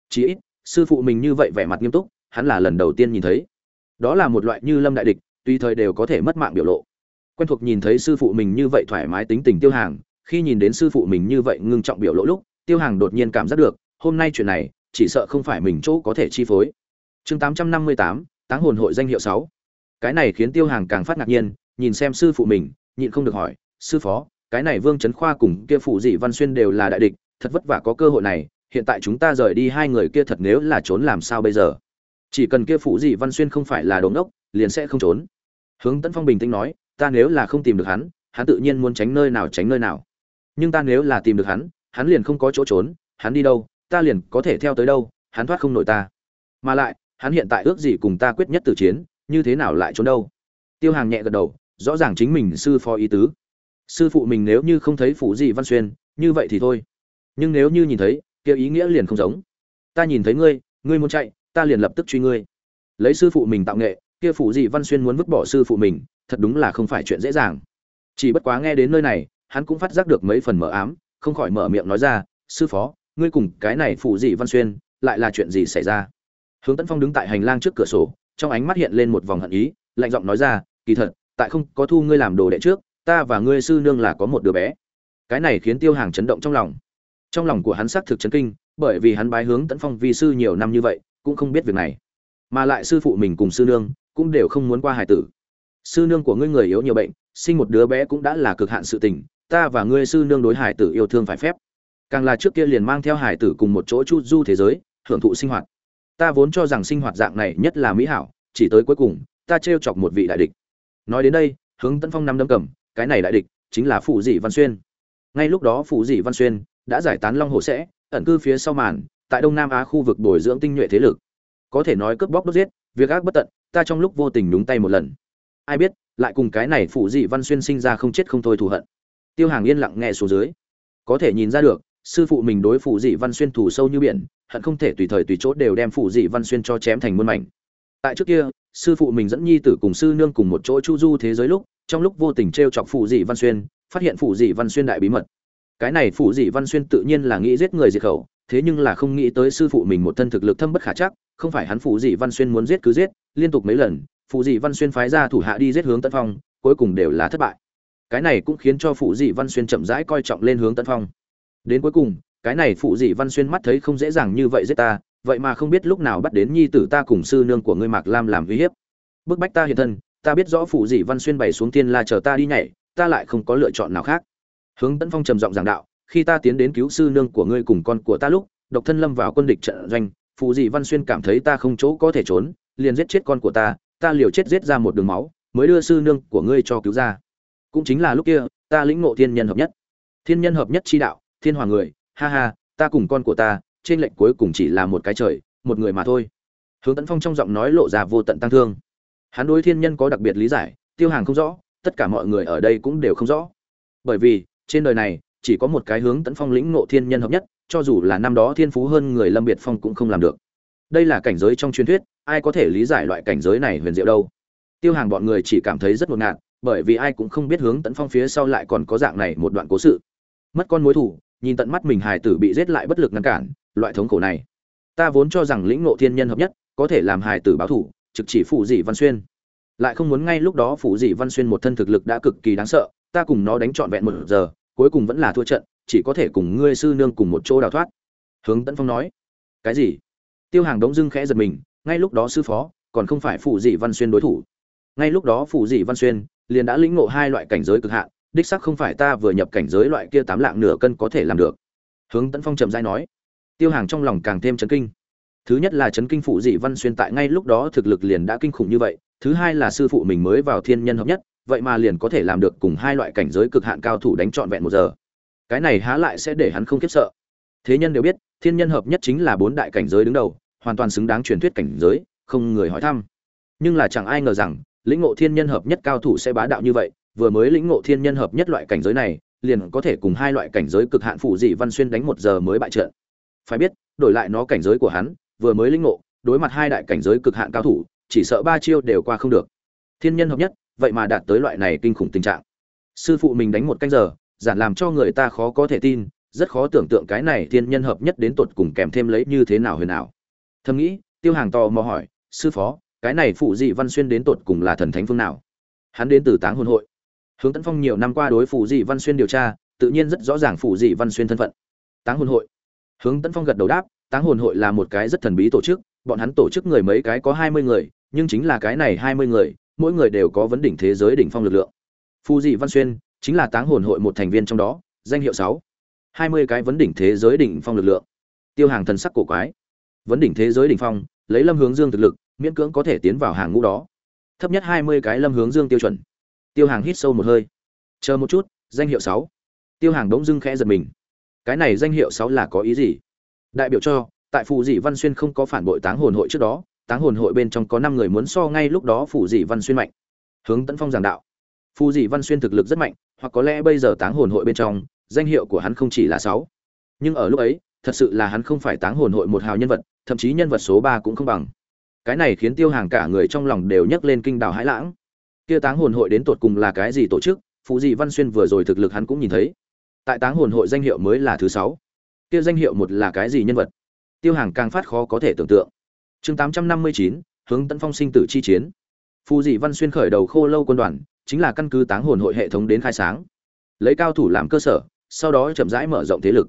Chí ít, sư phụ mình như vậy vẻ mặt nghiêm túc, hắn là lần đầu tiên nhìn thấy. Đó là một loại như lâm đại địch tùy thời đều có thể mất mạng biểu lộ quen thuộc nhìn thấy sư phụ mình như vậy thoải mái tính tình tiêu hàng, khi nhìn đến sư phụ mình như vậy ngưng trọng biểu lộ lúc, tiêu hàng đột nhiên cảm giác được, hôm nay chuyện này, chỉ sợ không phải mình chỗ có thể chi phối. Chương tám trăm năm mươi tám, táng hồn hội danh hiệu sáu. Cái này khiến tiêu hàng càng phát ngạc nhiên, nhìn xem sư phụ mình, nhịn không được hỏi, sư phó, cái này vương trấn khoa cùng kia phụ dị văn xuyên đều là đại địch, thật vất vả có cơ hội này, hiện tại chúng ta rời đi hai người kia thật nếu là trốn làm sao bây giờ? Chỉ cần kia phụ dị văn xuyên không phải là đống ốc liền sẽ không trốn. Hướng tấn phong bình tĩnh nói ta nếu là không tìm được hắn hắn tự nhiên muốn tránh nơi nào tránh nơi nào. Nhưng ta nếu là tìm được hắn hắn liền không có chỗ trốn, hắn đi đâu, ta liền có thể theo tới đâu, hắn thoát không nổi ta. Mà lại, hắn hiện tại ước gì cùng ta quyết nhất tử chiến, như thế nào lại trốn đâu? Tiêu hàng nhẹ gật đầu, rõ ràng chính mình sư phó ý tứ. Sư phụ mình nếu như không thấy phủ gì văn xuyên, như vậy thì thôi. Nhưng nếu như nhìn thấy, kia ý nghĩa liền không giống. Ta nhìn thấy ngươi ngươi muốn chạy, ta liền lập tức truy ngươi. Lấy sư phụ mình tạo nghệ, kia phủ gì văn xuyên muốn vứt bỏ sư phụ mình thật đúng là không phải chuyện dễ dàng. Chỉ bất quá nghe đến nơi này, hắn cũng phát giác được mấy phần mở ám, không khỏi mở miệng nói ra, sư phó, ngươi cùng cái này phụ gì văn xuyên, lại là chuyện gì xảy ra? Hướng tấn phong đứng tại hành lang trước cửa sổ, trong ánh mắt hiện lên một vòng hận ý, lạnh giọng nói ra, kỳ thật, tại không có thu ngươi làm đồ đệ trước, ta và ngươi sư nương là có một đứa bé. Cái này khiến tiêu hàng chấn động trong lòng. Trong lòng của hắn xác thực chấn kinh, bởi vì hắn bái hướng tấn phong vi sư nhiều năm như vậy, cũng không biết việc này. Mà lại sư phụ mình cùng sư nương cũng đều không muốn qua hải tử sư nương của ngươi người yếu nhiều bệnh, sinh một đứa bé cũng đã là cực hạn sự tình, ta và ngươi sư nương đối hải tử yêu thương phải phép. Càng là trước kia liền mang theo hải tử cùng một chỗ chu du thế giới, hưởng thụ sinh hoạt. Ta vốn cho rằng sinh hoạt dạng này nhất là mỹ hảo, chỉ tới cuối cùng, ta t chọc một vị đại địch. Nói đến đây, hướng tân phong năm đâm cầm, cái này đại địch chính là phụ dị văn xuyên. Ngay lúc đó phụ dị văn xuyên đã giải tán long hồ sẽ, ẩn cư phía sau màn, tại đông nam á khu vực bồi dưỡng tinh nhuệ thế lực. Có thể nói cướp bóc đốt giết, việc ác bất tận, ta trong lúc vô tình đúng tay một lần ai biết, lại cùng cái này phụ dị văn xuyên sinh ra không chết không thôi thù hận. Tiêu hàng yên lặng nghe số dưới. Có thể nhìn ra được, sư phụ mình đối phụ dị văn xuyên thủ sâu như biển, hận không thể tùy thời tùy chỗ đều đem phụ dị văn xuyên cho chém thành muôn mảnh. Tại trước kia, sư phụ mình dẫn nhi tử cùng sư nương cùng một chỗ chu du thế giới lúc, trong lúc vô tình t r e o chọc phụ dị văn xuyên, phát hiện phụ dị văn xuyên đại bí mật. Cái này phụ dị văn xuyên tự nhiên là nghĩ giết người diệt khẩu, thế nhưng là không nghĩ tới sư phụ mình một thân thực lực thâm bất khả chắc, không phải hắn phụ dị văn xuyên muốn giết cứ giết, liên tục mấy lần phụ dị văn xuyên phái ra thủ hạ đi giết hướng tân phong, cuối cùng đều là thất bại. Cái này cũng khiến cho phụ dị văn xuyên chậm rãi coi trọng lên hướng tân phong. Đến cuối cùng, cái này phụ dị văn xuyên mắt thấy không dễ dàng như vậy giết ta, vậy mà không biết lúc nào bắt đến nhi tử ta cùng sư nương của ngươi mạc lam làm uy hiếp. Bức bách ta hiện thân, ta biết rõ phụ dị văn xuyên bày xuống tiên la chờ ta đi nhảy, ta lại không có lựa chọn nào khác. Hướng tấn phong trầm giọng giảng đạo, khi ta tiến đến cứu sư nương của ngươi cùng con của ta lúc, độc thân lâm vào quân địch trận doanh phụ dị văn xuyên cảm thấy ta không chỗ có thể trốn, liền giết chết con của ta ta liều chết giết ra một đường máu, mới đưa sư nương của ngươi cho cứu ra. Cũng chính là lúc kia, ta lĩnh ngộ thiên nhân hợp nhất. Thiên nhân hợp nhất chi đạo, thiên hoàng người, ha ha, ta cùng con của ta, trên lệnh cuối cùng chỉ là một cái trời, một người mà thôi. Hướng tấn phong trong giọng nói lộ ra vô tận tăng thương. Hắn đối thiên nhân có đặc biệt lý giải, tiêu hàng không rõ, tất cả mọi người ở đây cũng đều không rõ. Bởi vì, trên đời này, chỉ có một cái hướng tấn phong lĩnh ngộ thiên nhân hợp nhất, cho dù là năm đó thiên phú hơn người lâm biệt phong cũng không làm được. Đây là cảnh giới trong truyền thuyết ai có thể lý giải loại cảnh giới này huyền diệu đâu. Tiêu hàng bọn người chỉ cảm thấy rất ngột ngạt, bởi vì ai cũng không biết hướng tấn phong phía sau lại còn có dạng này một đoạn cố sự. Mất con mối thủ, nhìn tận mắt mình hài tử bị giết lại bất lực ngăn cản, loại thống khổ này. Ta vốn cho rằng lĩnh ngộ thiên nhân hợp nhất, có thể làm hài tử báo thủ, trực chỉ phụ dị văn xuyên. Lại không muốn ngay lúc đó phụ dị văn xuyên một thân thực lực đã cực kỳ đáng sợ, ta cùng nó đánh trọn vẹn một giờ, cuối cùng vẫn là thua trận, chỉ có thể cùng ngươi sư nương cùng một chỗ đào thoát. Hướng tấn phong nói. Cái gì? Tiêu hàng đống dưng khẽ giật mình ngay lúc đó sư phó, còn không phải phụ dị văn xuyên đối thủ. Ngay lúc đó phụ dị văn xuyên liền đã lĩnh ngộ hai loại cảnh giới cực hạn, đích xác không phải ta vừa nhập cảnh giới loại kia tám lạng nửa cân có thể làm được. Hướng tấn phong trầm dai nói. Tiêu hàng trong lòng càng thêm chấn kinh. Thứ nhất là chấn kinh phụ dị văn xuyên tại ngay lúc đó thực lực liền đã kinh khủng như vậy, thứ hai là sư phụ mình mới vào thiên nhân hợp nhất, vậy mà liền có thể làm được cùng hai loại cảnh giới cực hạn cao thủ đánh trọn vẹn một giờ. Cái này há lại sẽ để hắn không khiếp sợ. Thế nhân đều biết, thiên nhân hợp nhất chính là bốn đại cảnh giới đứng đầu hoàn toàn xứng đáng truyền thuyết cảnh giới, không người hỏi thăm. Nhưng là chẳng ai ngờ rằng, lĩnh ngộ thiên nhân hợp nhất cao thủ sẽ bá đạo như vậy, vừa mới lĩnh ngộ thiên nhân hợp nhất loại cảnh giới này, liền có thể cùng hai loại cảnh giới cực hạn phụ dị văn xuyên đánh một giờ mới bại trận. Phải biết, đổi lại nó cảnh giới của hắn, vừa mới lĩnh ngộ, đối mặt hai đại cảnh giới cực hạn cao thủ, chỉ sợ ba chiêu đều qua không được. Thiên nhân hợp nhất, vậy mà đạt tới loại này kinh khủng tình trạng. Sư phụ mình đánh một canh giờ, giản làm cho người ta khó có thể tin, rất khó tưởng tượng cái này thiên nhân hợp nhất đến tột cùng kèm thêm lấy như thế nào huyền ảo thầm nghĩ, tiêu hàng tò mò hỏi, sư phó, cái này phụ dị văn xuyên đến tột cùng là thần thánh phương nào? Hắn đến từ táng hồn hội. Hướng tấn phong nhiều năm qua đối phụ dị văn xuyên điều tra, tự nhiên rất rõ ràng phụ dị văn xuyên thân phận. Táng hồn hội. Hướng tấn phong gật đầu đáp, táng hồn hội là một cái rất thần bí tổ chức, bọn hắn tổ chức người mấy cái có hai mươi người, nhưng chính là cái này hai mươi người, mỗi người đều có vấn đỉnh thế giới đỉnh phong lực lượng. Phụ dị văn xuyên chính là táng hồn hội một thành viên trong đó, danh hiệu sáu. Hai mươi cái vấn đỉnh thế giới đỉnh phong lực lượng. Tiêu hàng thần sắc cổ quái vấn đỉnh thế giới đỉnh phong, lấy lâm hướng dương thực lực, miễn cưỡng có thể tiến vào hàng ngũ đó. Thấp nhất hai mươi cái lâm hướng dương tiêu chuẩn. Tiêu hàng hít sâu một hơi. Chờ một chút, danh hiệu sáu. Tiêu hàng đống dưng khẽ giật mình. Cái này danh hiệu sáu là có ý gì? Đại biểu cho, tại phù dị văn xuyên không có phản bội táng hồn hội trước đó, táng hồn hội bên trong có năm người muốn so ngay lúc đó phù dị văn xuyên mạnh. Hướng tấn phong giảng đạo. Phù dị văn xuyên thực lực rất mạnh, hoặc có lẽ bây giờ táng hồn hội bên trong, danh hiệu của hắn không chỉ là sáu. Nhưng ở lúc ấy thật sự là hắn không phải táng hồn hội một hào nhân vật, thậm chí nhân vật số ba cũng không bằng. Cái này khiến tiêu hàng cả người trong lòng đều nhấc lên kinh đảo hãi lãng. Kia táng hồn hội đến tột cùng là cái gì tổ chức phụ dị văn xuyên vừa rồi thực lực hắn cũng nhìn thấy. Tại táng hồn hội danh hiệu mới là thứ sáu. Kia danh hiệu một là cái gì nhân vật? Tiêu hàng càng phát khó có thể tưởng tượng. Chương tám trăm năm mươi chín, hướng tấn phong sinh tử chi chiến. Phù dị văn xuyên khởi đầu khô lâu quân đoàn, chính là căn cứ táng hồn hội hệ thống đến khai sáng. Lấy cao thủ làm cơ sở, sau đó chậm rãi mở rộng thế lực.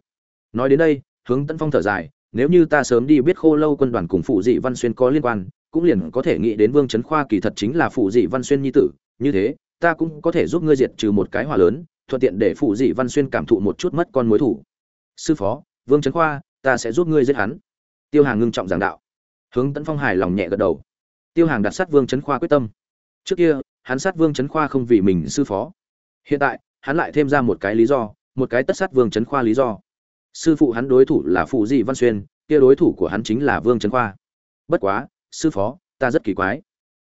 Nói đến đây hướng tấn phong thở dài, nếu như ta sớm đi biết khô lâu quân đoàn cùng phụ dị văn xuyên có liên quan, cũng liền có thể nghĩ đến vương trấn khoa kỳ thật chính là phụ dị văn xuyên nhi tử, như thế, ta cũng có thể giúp ngươi diệt trừ một cái hỏa lớn, thuận tiện để phụ dị văn xuyên cảm thụ một chút mất con mối thủ. Sư phó, vương trấn khoa, ta sẽ giúp ngươi giết hắn. Tiêu hàng ngưng trọng giảng đạo. Hướng tấn phong hài lòng nhẹ gật đầu. Tiêu hàng đặt sát vương trấn khoa quyết tâm. Trước kia, hắn sát vương trấn khoa không vì mình sư phó. Hiện tại, hắn lại thêm ra một cái lý do, một cái tất sát vương trấn khoa lý do sư phụ hắn đối thủ là phụ dị văn xuyên, kia đối thủ của hắn chính là vương trấn khoa. Bất quá, sư phó, ta rất kỳ quái.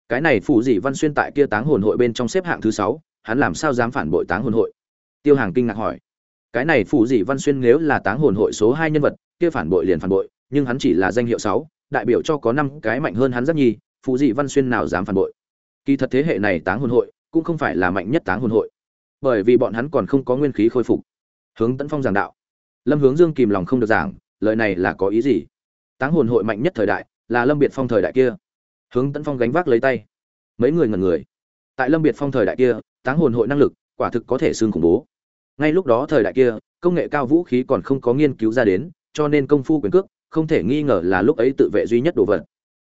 Cái này phụ dị văn xuyên tại kia táng hồn hội bên trong xếp hạng thứ sáu, hắn làm sao dám phản bội táng hồn hội? Tiêu hàng kinh ngạc hỏi. Cái này phụ dị văn xuyên nếu là táng hồn hội số hai nhân vật, kia phản bội liền phản bội, nhưng hắn chỉ là danh hiệu sáu, đại biểu cho có năm cái mạnh hơn hắn rất nhi phụ dị văn xuyên nào dám phản bội? Kỳ thật thế hệ này táng hồn hội, cũng không phải là mạnh nhất táng hồn hội. Bởi vì bọn hắn còn không có nguyên khí khôi phục. Hướng tấn phong giảng đạo lâm hướng dương kìm lòng không được giảng, lời này là có ý gì? Táng hồn hội mạnh nhất thời đại, là lâm biệt phong thời đại kia. Hướng tấn phong gánh vác lấy tay. Mấy người ngần người. Tại lâm biệt phong thời đại kia, táng hồn hội năng lực, quả thực có thể xương khủng bố. Ngay lúc đó thời đại kia, công nghệ cao vũ khí còn không có nghiên cứu ra đến, cho nên công phu quyền cước, không thể nghi ngờ là lúc ấy tự vệ duy nhất đồ vật.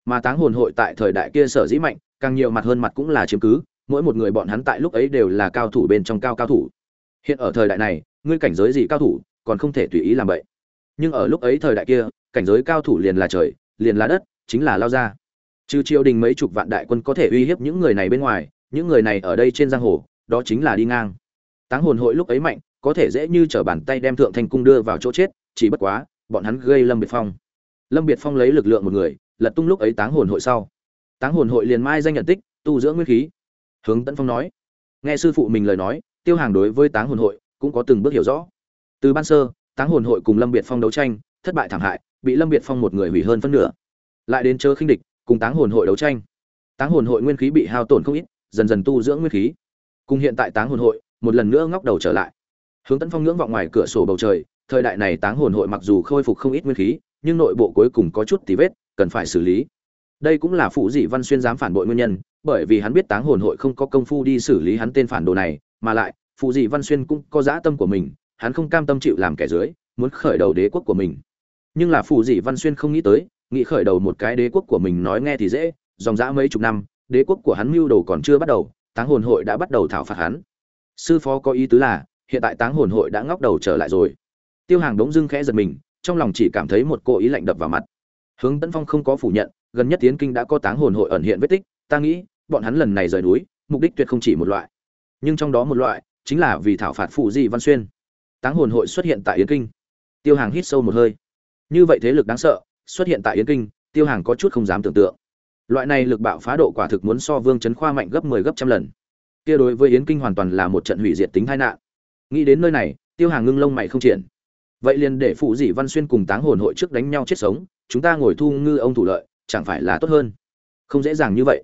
Mà táng hồn hội tại thời đại kia sở dĩ mạnh, càng nhiều mặt hơn mặt cũng là chiếm cứ, mỗi một người bọn hắn tại lúc ấy đều là cao thủ bên trong cao cao thủ. Hiện ở thời đại này, ngươi cảnh giới gì cao thủ còn không thể tùy ý làm vậy. Nhưng ở lúc ấy thời đại kia, cảnh giới cao thủ liền là trời, liền là đất, chính là lao ra. Trừ triều đình mấy chục vạn đại quân có thể uy hiếp những người này bên ngoài, những người này ở đây trên giang hồ, đó chính là đi ngang. Táng hồn hội lúc ấy mạnh, có thể dễ như t r ở bàn tay đem thượng thành cung đưa vào chỗ chết, chỉ bất quá, bọn hắn gây lâm biệt phong. Lâm biệt phong lấy lực lượng một người, lật tung lúc ấy táng hồn hội sau. Táng hồn hội liền mai danh nhận tích, tu dưỡng nguyên khí. Hướng tấn phong nói, nghe sư phụ mình lời nói, tiêu hàng đối với táng hồn hội cũng có từng bước hiểu rõ từ ban sơ, táng hồn hội cùng lâm biệt phong đấu tranh, thất bại thảm hại, bị lâm biệt phong một người hủy hơn phân nửa. Lại đến chớ khinh địch, cùng táng hồn hội đấu tranh. Táng hồn hội nguyên khí bị hao tổn không ít, dần dần tu dưỡng nguyên khí. Cùng hiện tại táng hồn hội, một lần nữa ngóc đầu trở lại. Hướng tấn phong ngưỡng vọng ngoài cửa sổ bầu trời, thời đại này táng hồn hội mặc dù khôi phục không ít nguyên khí, nhưng nội bộ cuối cùng có chút tí vết, cần phải xử lý. Đây cũng là phụ dị văn xuyên dám phản bội nguyên nhân, bởi vì hắn biết táng hồn hội không có công phu đi xử lý hắn tên phản đồ này, mà lại, phụ dị văn xuyên cũng có dã tâm của mình hắn không cam tâm chịu làm kẻ dưới, muốn khởi đầu đế quốc của mình. Nhưng là phù dị văn xuyên không nghĩ tới, nghĩ khởi đầu một cái đế quốc của mình nói nghe thì dễ, dòng dã mấy chục năm, đế quốc của hắn mưu đầu còn chưa bắt đầu, táng hồn hội đã bắt đầu thảo phạt hắn. Sư phó có ý tứ là, hiện tại táng hồn hội đã ngóc đầu trở lại rồi. Tiêu hàng đống dưng khẽ giật mình, trong lòng chỉ cảm thấy một cô ý lạnh đập vào mặt. Hướng tấn phong không có phủ nhận, gần nhất tiến kinh đã có táng hồn hội ẩn hiện vết tích, ta nghĩ, bọn hắn lần này rời núi, mục đích tuyệt không chỉ một loại. Nhưng trong đó một loại, chính là vì thảo phạt phụ di văn xuyên táng hồn hội xuất hiện tại yến kinh. Tiêu hàng hít sâu một hơi. Như vậy thế lực đáng sợ, xuất hiện tại yến kinh, tiêu hàng có chút không dám tưởng tượng. Loại này lực bạo phá độ quả thực muốn so vương chấn khoa mạnh gấp 10 gấp trăm lần. Kia đối với yến kinh hoàn toàn là một trận hủy diệt tính tai nạn. Nghĩ đến nơi này, tiêu hàng ngưng lông mày không triển. Vậy liền để phụ dị văn xuyên cùng táng hồn hội trước đánh nhau chết sống, chúng ta ngồi thu ngư ông thủ lợi, chẳng phải là tốt hơn? Không dễ dàng như vậy.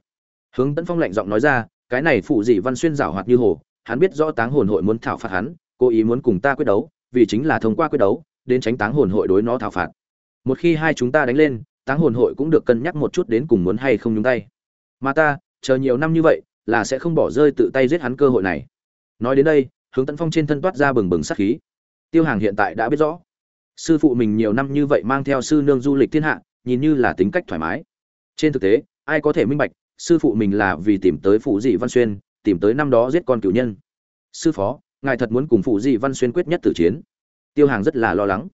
Hướng tấn phong lạnh giọng nói ra, cái này phụ dị văn xuyên giảo hoạt như hồ, hắn biết rõ táng hồn hội muốn thảo phạt hắn cố ý muốn cùng ta quyết đấu, vì chính là thông qua quyết đấu, đến tránh táng hồn hội đối nó thảo phạt. Một khi hai chúng ta đánh lên, táng hồn hội cũng được cân nhắc một chút đến cùng muốn hay không nhúng tay. Mà ta, chờ nhiều năm như vậy, là sẽ không bỏ rơi tự tay giết hắn cơ hội này. Nói đến đây, hướng tấn phong trên thân toát ra bừng bừng sát khí. Tiêu hàng hiện tại đã biết rõ. Sư phụ mình nhiều năm như vậy mang theo sư nương du lịch thiên hạ, nhìn như là tính cách thoải mái. Trên thực tế, ai có thể minh bạch, sư phụ mình là vì tìm tới phụ dị văn xuyên, tìm tới năm đó giết con cửu nhân. Sư phó ngài thật muốn cùng phụ dị văn xuyên quyết nhất tử chiến. Tiêu hàng rất là lo lắng.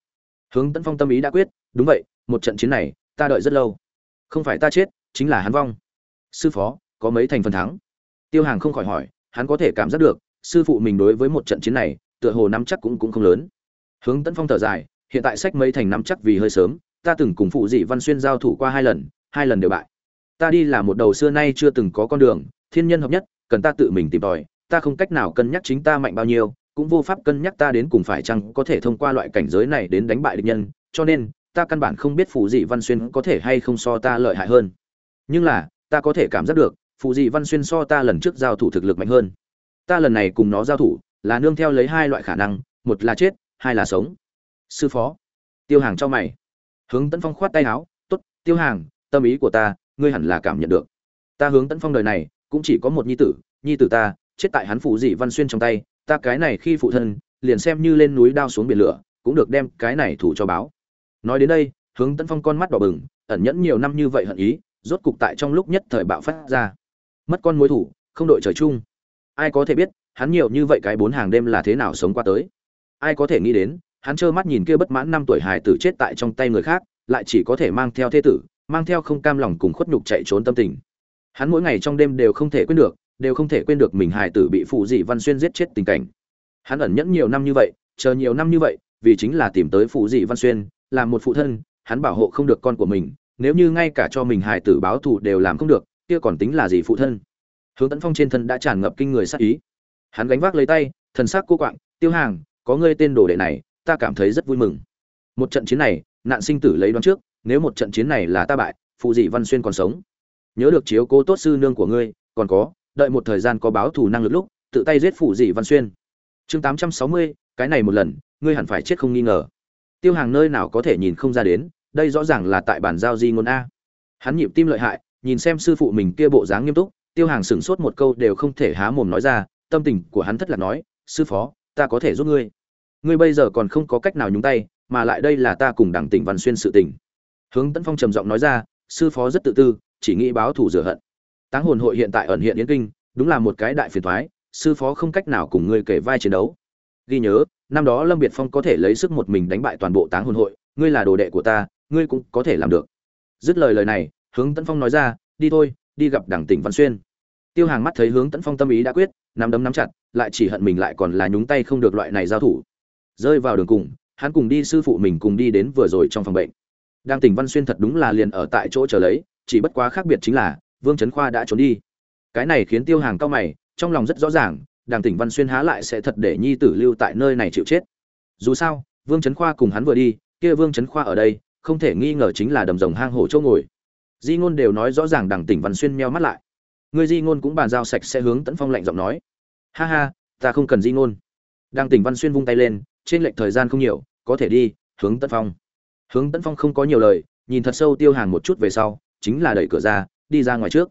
Hướng tấn phong tâm ý đã quyết, đúng vậy, một trận chiến này, ta đợi rất lâu. Không phải ta chết, chính là hắn vong. Sư phó, có mấy thành phần thắng? Tiêu hàng không khỏi hỏi, hắn có thể cảm giác được, sư phụ mình đối với một trận chiến này, tựa hồ nắm chắc cũng cũng không lớn. Hướng tấn phong thở dài, hiện tại sách mấy thành nắm chắc vì hơi sớm, ta từng cùng phụ dị văn xuyên giao thủ qua hai lần hai lần đều bại. Ta đi là một đầu xưa nay chưa từng có con đường, thiên nhân hợp nhất, cần ta tự mình tìm tòi ta không cách nào cân nhắc chính ta mạnh bao nhiêu, cũng vô pháp cân nhắc ta đến cùng phải chăng có thể thông qua loại cảnh giới này đến đánh bại địch nhân, cho nên, ta căn bản không biết phụ dị văn xuyên có thể hay không so ta lợi hại hơn. Nhưng là, ta có thể cảm giác được phụ dị văn xuyên so ta lần trước giao thủ thực lực mạnh hơn. Ta lần này cùng nó giao thủ, là nương theo lấy hai loại khả năng, một là chết, hai là sống. Sư phó. Tiêu hàng cho mày. Hướng tấn phong khoát tay áo t ố t tiêu hàng, tâm ý của ta, ngươi hẳn là cảm nhận được. Ta hướng tấn phong đời này, cũng chỉ có một nhi tử nhi tử ta chết tại hắn phụ dị văn xuyên trong tay, ta cái này khi phụ thân, liền xem như lên núi đao xuống biển lửa, cũng được đem cái này thủ cho báo. Nói đến đây, hướng tấn phong con mắt đỏ bừng, ẩn nhẫn nhiều năm như vậy hận ý, rốt cục tại trong lúc nhất thời bạo phát ra. Mất con mối thủ, không đội trời chung. Ai có thể biết, hắn nhiều như vậy cái bốn hàng đêm là thế nào sống qua tới. Ai có thể nghĩ đến, hắn trơ mắt nhìn kia bất mãn năm tuổi hài tử chết tại trong tay người khác, lại chỉ có thể mang theo thế tử, mang theo không cam lòng cùng khuất nhục chạy trốn tâm tình. Hắn mỗi ngày trong đêm đều không thể quên được đều không thể quên được mình hài tử bị phụ dị văn xuyên giết chết tình cảnh. Hắn ẩn nhẫn nhiều năm như vậy, chờ nhiều năm như vậy, vì chính là tìm tới phụ dị văn xuyên, làm một phụ thân, hắn bảo hộ không được con của mình, nếu như ngay cả cho mình hài tử báo thù đều làm không được, kia còn tính là gì phụ thân? Hướng tấn phong trên thân đã tràn ngập kinh người sát ý. Hắn gánh vác lấy tay, thần sắc cô quạng, tiêu hàng, có ngươi tên đồ đệ này, ta cảm thấy rất vui mừng. Một trận chiến này, nạn sinh tử lấy đoán trước, nếu một trận chiến này là ta bại, phụ dị văn xuyên còn sống. Nhớ được chiếu cố tốt sư nương của ngươi, còn có đợi một thời gian có báo thù năng lực lúc, tự tay giết phụ dị văn xuyên. Chương tám trăm sáu mươi, cái này một lần, ngươi hẳn phải chết không nghi ngờ. Tiêu hàng nơi nào có thể nhìn không ra đến, đây rõ ràng là tại bản giao di ngôn a. Hắn nhịp tim lợi hại, nhìn xem sư phụ mình kia bộ dáng nghiêm túc, tiêu hàng sửng sốt một câu đều không thể há mồm nói ra, tâm tình của hắn thất lạc nói, sư phó, ta có thể giúp ngươi. Ngươi bây giờ còn không có cách nào nhúng tay, mà lại đây là ta cùng đảng tỉnh văn xuyên sự tình. Hướng tấn phong trầm giọng nói ra, sư phó rất tự tư, chỉ nghĩ báo thù rửa hận táng hồn hội hiện tại ẩn hiện yến kinh đúng là một cái đại phiền toái, sư phó không cách nào cùng ngươi kể vai chiến đấu. Ghi nhớ năm đó lâm biệt phong có thể lấy sức một mình đánh bại toàn bộ táng hồn hội ngươi là đồ đệ của ta ngươi cũng có thể làm được. Dứt lời lời này hướng tấn phong nói ra đi thôi đi gặp đảng tỉnh văn xuyên. Tiêu hàng mắt thấy hướng tấn phong tâm ý đã quyết nắm đấm nắm chặt lại chỉ hận mình lại còn là nhúng tay không được loại này giao thủ. Rơi vào đường cùng hắn cùng đi sư phụ mình cùng đi đến vừa rồi trong phòng bệnh. Đang tỉnh văn xuyên thật đúng là liền ở tại chỗ chờ lấy chỉ bất quá khác biệt chính là vương trấn khoa đã trốn đi. Cái này khiến tiêu hàng cao mày, trong lòng rất rõ ràng đàng tỉnh văn xuyên há lại sẽ thật để nhi tử lưu tại nơi này chịu chết. Dù sao, vương trấn khoa cùng hắn vừa đi, kia vương trấn khoa ở đây, không thể nghi ngờ chính là đầm rồng hang hổ châu ngồi. Di ngôn đều nói rõ ràng đàng tỉnh văn xuyên meo mắt lại. Người di ngôn cũng bàn giao sạch sẽ hướng tấn phong lạnh giọng nói. Ha ha, ta không cần di ngôn. Đàng tỉnh văn xuyên vung tay lên, trên lệnh thời gian không nhiều, có thể đi, hướng tấn phong. Hướng tấn phong không có nhiều lời, nhìn thật sâu tiêu hàng một chút về sau, chính là đẩy cửa ra đi ra ngoài trước.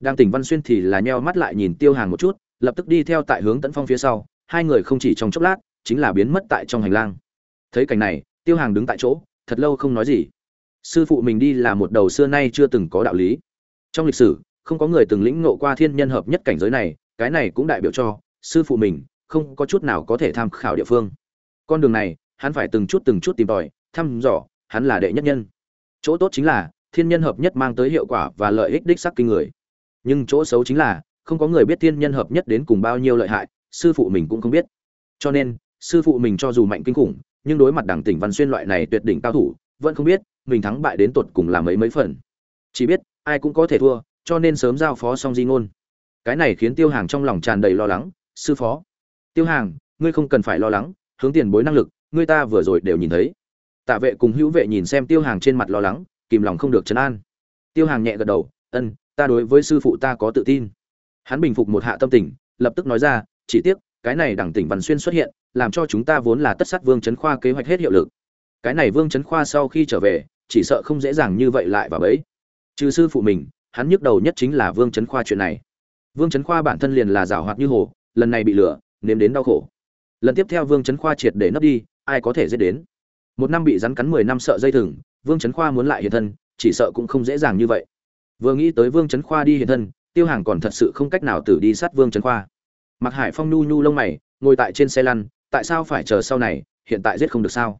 Đang tỉnh văn xuyên thì là nheo mắt lại nhìn tiêu hàng một chút, lập tức đi theo tại hướng tấn phong phía sau, hai người không chỉ trong chốc lát, chính là biến mất tại trong hành lang. Thấy cảnh này, tiêu hàng đứng tại chỗ, thật lâu không nói gì. Sư phụ mình đi là một đầu xưa nay chưa từng có đạo lý. Trong lịch sử, không có người từng lĩnh ngộ qua thiên nhân hợp nhất cảnh giới này, cái này cũng đại biểu cho, sư phụ mình, không có chút nào có thể tham khảo địa phương. Con đường này, hắn phải từng chút từng chút tìm tòi, thăm dò, hắn là đệ nhất nhân. Chỗ tốt chính là thiên nhân hợp nhất mang tới hiệu quả và lợi ích đích sắc kinh người. Nhưng chỗ xấu chính là, không có người biết thiên nhân hợp nhất đến cùng bao nhiêu lợi hại, sư phụ mình cũng không biết. Cho nên, sư phụ mình cho dù mạnh kinh khủng, nhưng đối mặt đảng tỉnh văn xuyên loại này tuyệt đỉnh cao thủ, vẫn không biết, mình thắng bại đến tột cùng là mấy mấy phần. Chỉ biết, ai cũng có thể thua, cho nên sớm giao phó xong di ngôn. Cái này khiến tiêu hàng trong lòng tràn đầy lo lắng, sư phó, tiêu hàng, ngươi không cần phải lo lắng, hướng tiền bối năng lực, ngươi ta vừa rồi đều nhìn thấy. Tạ vệ cùng hữu vệ nhìn xem tiêu hàng trên mặt lo lắng kìm lòng không được chấn an. Tiêu hàng nhẹ gật đầu, ân, ta đối với sư phụ ta có tự tin. Hắn bình phục một hạ tâm tình, lập tức nói ra, chỉ tiếc, cái này đẳng tỉnh văn xuyên xuất hiện, làm cho chúng ta vốn là tất sát vương chấn khoa kế hoạch hết hiệu lực. Cái này vương chấn khoa sau khi trở về, chỉ sợ không dễ dàng như vậy lại vào bẫy. Trừ sư phụ mình, hắn nhức đầu nhất chính là vương chấn khoa chuyện này. Vương chấn khoa bản thân liền là giảo hoạt như hồ, lần này bị lửa nếm đến đau khổ. Lần tiếp theo vương chấn khoa triệt để nấp đi, ai có thể dễ đến? Một năm bị rắn cắn mười năm sợ dây thừng vương chấn khoa muốn lại hiện thân, chỉ sợ cũng không dễ dàng như vậy. Vừa nghĩ tới vương chấn khoa đi hiện thân, tiêu hàng còn thật sự không cách nào tử đi sát vương chấn khoa. Mặc hải phong nu nu lông mày, ngồi tại trên xe lăn, tại sao phải chờ sau này, hiện tại giết không được sao?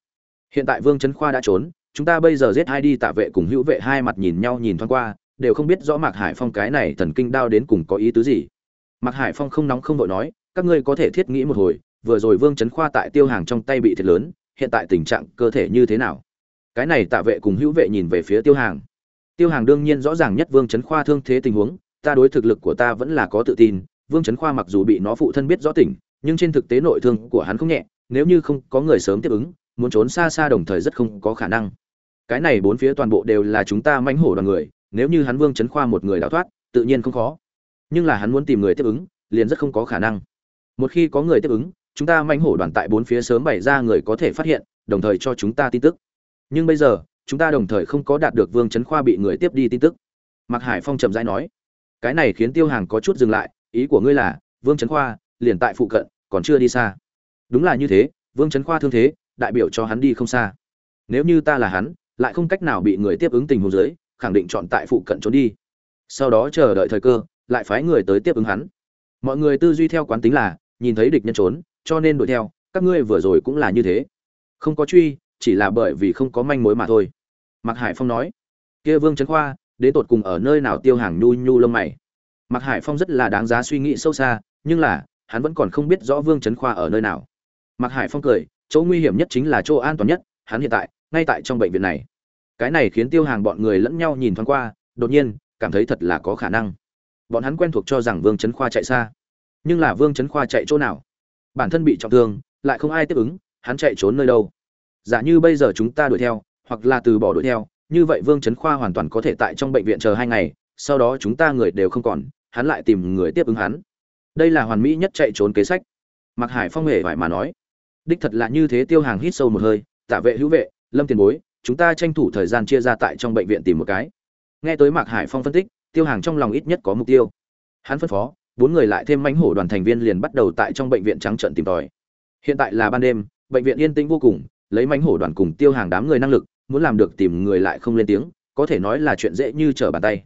Hiện tại vương chấn khoa đã trốn, chúng ta bây giờ giết hai đi tạ vệ cùng hữu vệ hai mặt nhìn nhau nhìn thoáng qua, đều không biết rõ mạc hải phong cái này thần kinh đao đến cùng có ý tứ gì. Mạc hải phong không nóng không vội nói, các ngươi có thể thiết nghĩ một hồi, vừa rồi vương chấn khoa tại tiêu hàng trong tay bị thiệt lớn, hiện tại tình trạng cơ thể như thế nào? Cái này tạ vệ cùng hữu vệ nhìn về phía tiêu hàng. Tiêu hàng đương nhiên rõ ràng nhất vương chấn khoa thương thế tình huống, ta đối thực lực của ta vẫn là có tự tin, vương chấn khoa mặc dù bị nó phụ thân biết rõ tỉnh nhưng trên thực tế nội thương của hắn không nhẹ, nếu như không có người sớm tiếp ứng, muốn trốn xa xa đồng thời rất không có khả năng. Cái này bốn phía toàn bộ đều là chúng ta mãnh hổ đoàn người, nếu như hắn vương chấn khoa một người đào thoát, tự nhiên không khó. Nhưng là hắn muốn tìm người tiếp ứng, liền rất không có khả năng. Một khi có người tiếp ứng, chúng ta mãnh hổ đoàn tại bốn phía sớm bày ra người có thể phát hiện, đồng thời cho chúng ta tin tức nhưng bây giờ, chúng ta đồng thời không có đạt được vương chấn khoa bị người tiếp đi tin tức. Mạc hải phong chậm rãi nói, cái này khiến tiêu hàng có chút dừng lại, ý của ngươi là, vương chấn khoa liền tại phụ cận, còn chưa đi xa. Đúng là như thế, vương chấn khoa thương thế, đại biểu cho hắn đi không xa. Nếu như ta là hắn, lại không cách nào bị người tiếp ứng tình huống dưới, khẳng định chọn tại phụ cận trốn đi. Sau đó chờ đợi thời cơ, lại phái người tới tiếp ứng hắn. Mọi người tư duy theo quán tính là, nhìn thấy địch nhân trốn, cho nên đuổi theo, các ngươi vừa rồi cũng là như thế. Không có truy chỉ là bởi vì không có manh mối mà thôi. Mạc hải phong nói, kia vương trấn khoa, đến tột cùng ở nơi nào tiêu hàng nhu nhu lông mày? Mạc hải phong rất là đáng giá suy nghĩ sâu xa, nhưng là, hắn vẫn còn không biết rõ vương trấn khoa ở nơi nào. Mạc hải phong cười, chỗ nguy hiểm nhất chính là chỗ an toàn nhất, hắn hiện tại, ngay tại trong bệnh viện này. Cái này khiến tiêu hàng bọn người lẫn nhau nhìn thoáng qua, đột nhiên, cảm thấy thật là có khả năng. Bọn hắn quen thuộc cho rằng vương trấn khoa chạy xa. Nhưng là vương trấn khoa chạy chỗ nào? Bản thân bị trọng thương, lại không ai tiếp ứng, hắn chạy trốn nơi đâu? Giả như bây giờ chúng ta đuổi theo, hoặc là từ bỏ đuổi theo, như vậy vương trấn khoa hoàn toàn có thể tại trong bệnh viện chờ hai ngày, sau đó chúng ta người đều không còn, hắn lại tìm người tiếp ứng hắn. Đây là hoàn mỹ nhất chạy trốn kế sách. Mặc hải phong hề vải mà nói. Đích thật là như thế tiêu hàng hít sâu một hơi, Tả vệ hữu vệ, lâm tiền bối, chúng ta tranh thủ thời gian chia ra tại trong bệnh viện tìm một cái. Nghe tới mạc hải phong phân tích, tiêu hàng trong lòng ít nhất có mục tiêu. Hắn phân phó, bốn người lại thêm mánh hổ đoàn thành viên liền bắt đầu tại trong bệnh viện trắng trận tìm tòi. Hiện tại là ban đêm, bệnh viện yên tĩnh vô cùng lấy mánh hổ đoàn cùng tiêu hàng đám người năng lực, muốn làm được tìm người lại không lên tiếng, có thể nói là chuyện dễ như trở bàn tay.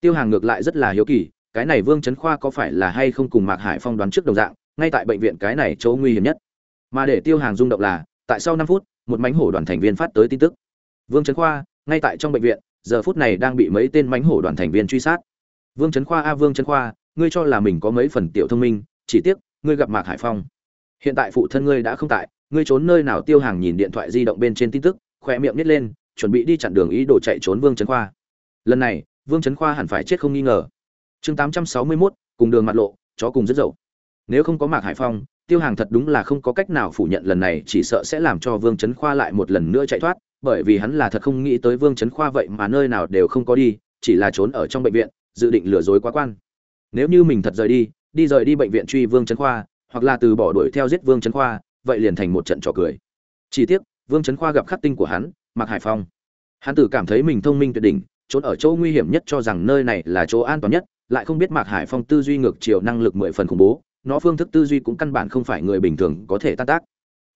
Tiêu hàng ngược lại rất là hiếu kỳ, cái này vương trấn khoa có phải là hay không cùng mạc hải phong đoán trước đồng dạng, ngay tại bệnh viện cái này chỗ nguy hiểm nhất. Mà để tiêu hàng rung động là, tại sau năm phút, một mánh hổ đoàn thành viên phát tới tin tức. Vương trấn khoa, ngay tại trong bệnh viện, giờ phút này đang bị mấy tên mánh hổ đoàn thành viên truy sát. Vương trấn khoa, a, vương trấn khoa, ngươi cho là mình có mấy phần tiểu thông minh, chỉ tiếc, ngươi gặp mạc hải phong. Hiện tại phụ thân ngươi đã không tại ngươi trốn nơi nào tiêu hàng nhìn điện thoại di động bên trên tin tức khỏe miệng nít lên chuẩn bị đi chặn đường ý đồ chạy trốn vương trấn khoa. Lần này vương trấn khoa hẳn phải chết không nghi ngờ. Chương tám trăm sáu mươi 861, cùng đường mặt lộ chó cùng rất dậu. Nếu không có mạc hải phong tiêu hàng thật đúng là không có cách nào phủ nhận lần này chỉ sợ sẽ làm cho vương trấn khoa lại một lần nữa chạy thoát bởi vì hắn là thật không nghĩ tới vương trấn khoa vậy mà nơi nào đều không có đi chỉ là trốn ở trong bệnh viện dự định lừa dối quá quan. Nếu như mình thật rời đi đi rời đi bệnh viện truy vương trấn khoa hoặc là từ bỏ đuổi theo giết vương trấn khoa vậy liền thành một trận trò cười. Chỉ tiếc, vương trấn khoa gặp khắc tinh của hắn, mạc hải phong. Hắn tự cảm thấy mình thông minh tuyệt đỉnh, trốn ở chỗ nguy hiểm nhất cho rằng nơi này là chỗ an toàn nhất, lại không biết mạc hải phong tư duy ngược chiều năng lực mười phần khủng bố, nó phương thức tư duy cũng căn bản không phải người bình thường có thể tan tác.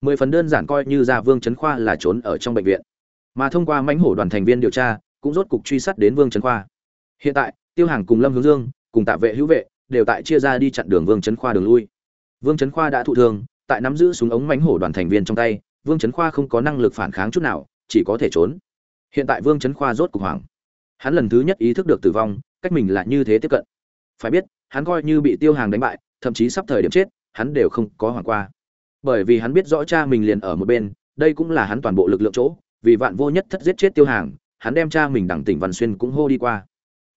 Mười phần đơn giản coi như ra vương trấn khoa là trốn ở trong bệnh viện. Mà thông qua mãnh hổ đoàn thành viên điều tra, cũng rốt cục truy sát đến vương trấn khoa. Hiện tại, tiêu hàng cùng lâm hướng dương, cùng tạ vệ hữu vệ, đều tại chia ra đi chặn đường vương trấn khoa đường lui. Vương trấn khoa đã thụ thương tại nắm giữ súng ống mánh hổ đoàn thành viên trong tay, vương trấn khoa không có năng lực phản kháng chút nào, chỉ có thể trốn. Hiện tại vương trấn khoa rốt cục hoảng. Hắn lần thứ nhất ý thức được tử vong, cách mình là như thế tiếp cận. Phải biết, hắn coi như bị tiêu hàng đánh bại, thậm chí sắp thời điểm chết, hắn đều không có hoảng qua. Bởi vì hắn biết rõ cha mình liền ở một bên, đây cũng là hắn toàn bộ lực lượng chỗ, vì vạn vô nhất thất giết chết tiêu hàng, hắn đem cha mình đẳng tỉnh văn xuyên cũng hô đi qua.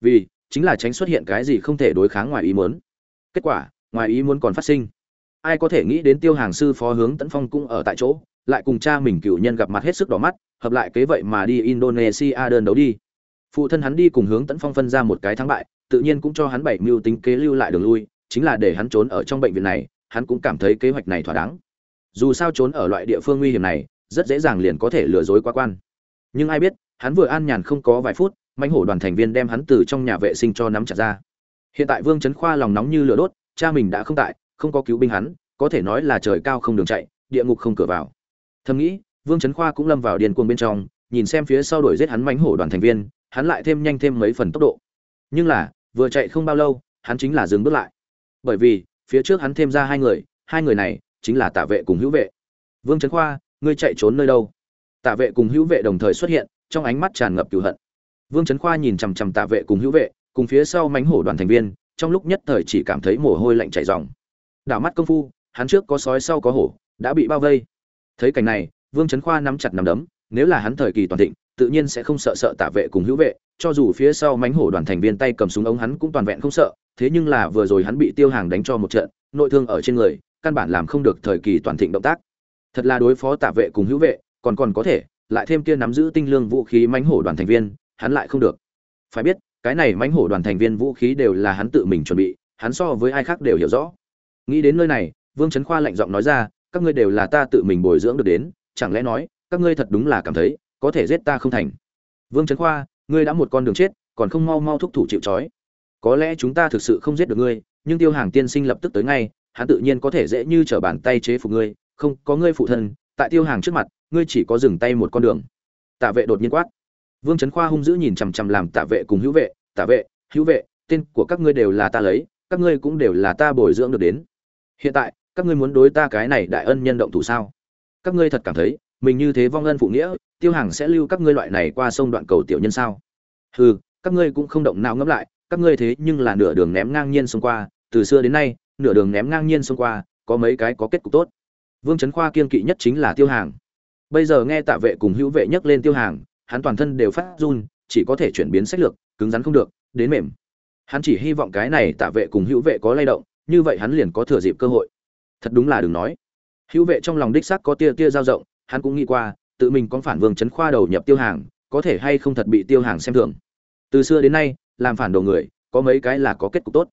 Vì, chính là tránh xuất hiện cái gì không thể đối kháng ngoài ý muốn. Kết quả, ngoài ý muốn còn phát sinh ai có thể nghĩ đến tiêu hàng sư phó hướng tấn phong cũng ở tại chỗ, lại cùng cha mình cựu nhân gặp mặt hết sức đỏ mắt, hợp lại kế vậy mà đi indonesia đơn đấu đi. Phụ thân hắn đi cùng hướng tấn phong phân ra một cái thắng bại, tự nhiên cũng cho hắn bảy mưu tính kế lưu lại đường lui, chính là để hắn trốn ở trong bệnh viện này, hắn cũng cảm thấy kế hoạch này thỏa đáng. Dù sao trốn ở loại địa phương nguy hiểm này, rất dễ dàng liền có thể lừa dối quá quan. Nhưng ai biết, hắn vừa an nhàn không có vài phút, mãnh hổ đoàn thành viên đem hắn từ trong nhà vệ sinh cho nắm chặt ra. Hiện tại vương trấn khoa lòng nóng như lửa đốt, cha mình đã không tại không có cứu binh hắn, có thể nói là trời cao không đường chạy, địa ngục không cửa vào. Thầm nghĩ, vương trấn khoa cũng lâm vào điên cuồng bên trong, nhìn xem phía sau đuổi giết hắn mánh hổ đoàn thành viên, hắn lại thêm nhanh thêm mấy phần tốc độ. Nhưng là, vừa chạy không bao lâu, hắn chính là dừng bước lại. Bởi vì, phía trước hắn thêm ra hai người hai người này chính là tạ vệ cùng hữu vệ. Vương trấn khoa, ngươi chạy trốn nơi đâu? Tạ vệ cùng hữu vệ đồng thời xuất hiện, trong ánh mắt tràn ngập cửu hận. Vương trấn khoa nhìn chằm chằm tạ vệ cùng hữu vệ, cùng phía sau mánh hổ đoàn thành viên, trong lúc nhất thời chỉ cảm thấy mồ hôi lạnh chảy ròng đảo mắt công phu, hắn trước có sói sau có hổ, đã bị bao vây. Thấy cảnh này, vương trấn khoa nắm chặt nắm đấm, nếu là hắn thời kỳ toàn thịnh, tự nhiên sẽ không sợ sợ tạ vệ cùng hữu vệ, cho dù phía sau mánh hổ đoàn thành viên tay cầm súng ống hắn cũng toàn vẹn không sợ, thế nhưng là vừa rồi hắn bị tiêu hàng đánh cho một trận, nội thương ở trên người, căn bản làm không được thời kỳ toàn thịnh động tác. Thật là đối phó tạ vệ cùng hữu vệ, còn còn có thể, lại thêm kia nắm giữ tinh lương vũ khí mánh hổ đoàn thành viên, hắn lại không được. Phải biết, cái này mánh hổ đoàn thành viên vũ khí đều là hắn tự mình chuẩn bị, hắn so với ai khác đều hiểu rõ nghĩ đến nơi này, vương trấn khoa lạnh giọng nói ra, các ngươi đều là ta tự mình bồi dưỡng được đến, chẳng lẽ nói, các ngươi thật đúng là cảm thấy, có thể giết ta không thành? Vương trấn khoa, ngươi đã một con đường chết, còn không mau mau thúc thủ chịu trói. Có lẽ chúng ta thực sự không giết được ngươi, nhưng tiêu hàng tiên sinh lập tức tới ngay, hắn tự nhiên có thể dễ như trở bàn tay chế phục ngươi, không, có ngươi phụ thân, tại tiêu hàng trước mặt, ngươi chỉ có dừng tay một con đường. Tạ vệ đột nhiên quát. Vương trấn khoa hung dữ nhìn chằm chằm làm tạ vệ cùng hữu vệ, tạ vệ, hữu vệ, tên của các ngươi đều là ta lấy, các ngươi cũng đều là ta bồi dưỡng được đến hiện tại, các ngươi muốn đối ta cái này đại ân nhân động thủ sao? Các ngươi thật cảm thấy, mình như thế vong ân phụ nghĩa, tiêu hàng sẽ lưu các ngươi loại này qua sông đoạn cầu tiểu nhân sao? Hừ, các ngươi cũng không động não ngẫm lại, các ngươi thế nhưng là nửa đường ném ngang nhiên xông qua, từ xưa đến nay, nửa đường ném ngang nhiên xông qua, có mấy cái có kết cục tốt. Vương trấn khoa kiên kỵ nhất chính là tiêu hàng. Bây giờ nghe tạ vệ cùng hữu vệ nhắc lên tiêu hàng, hắn toàn thân đều phát run, chỉ có thể chuyển biến sách lược, cứng rắn không được, đến mềm. Hắn chỉ hy vọng cái này tạ vệ cùng hữu vệ có lay động như vậy hắn liền có thừa dịp cơ hội. Thật đúng là đừng nói. Hữu vệ trong lòng đích xác có tia tia dao rộng hắn cũng nghĩ qua, tự mình có phản vương chấn khoa đầu nhập tiêu hàng, có thể hay không thật bị tiêu hàng xem thường. Từ xưa đến nay, làm phản đồ người, có mấy cái là có kết cục tốt.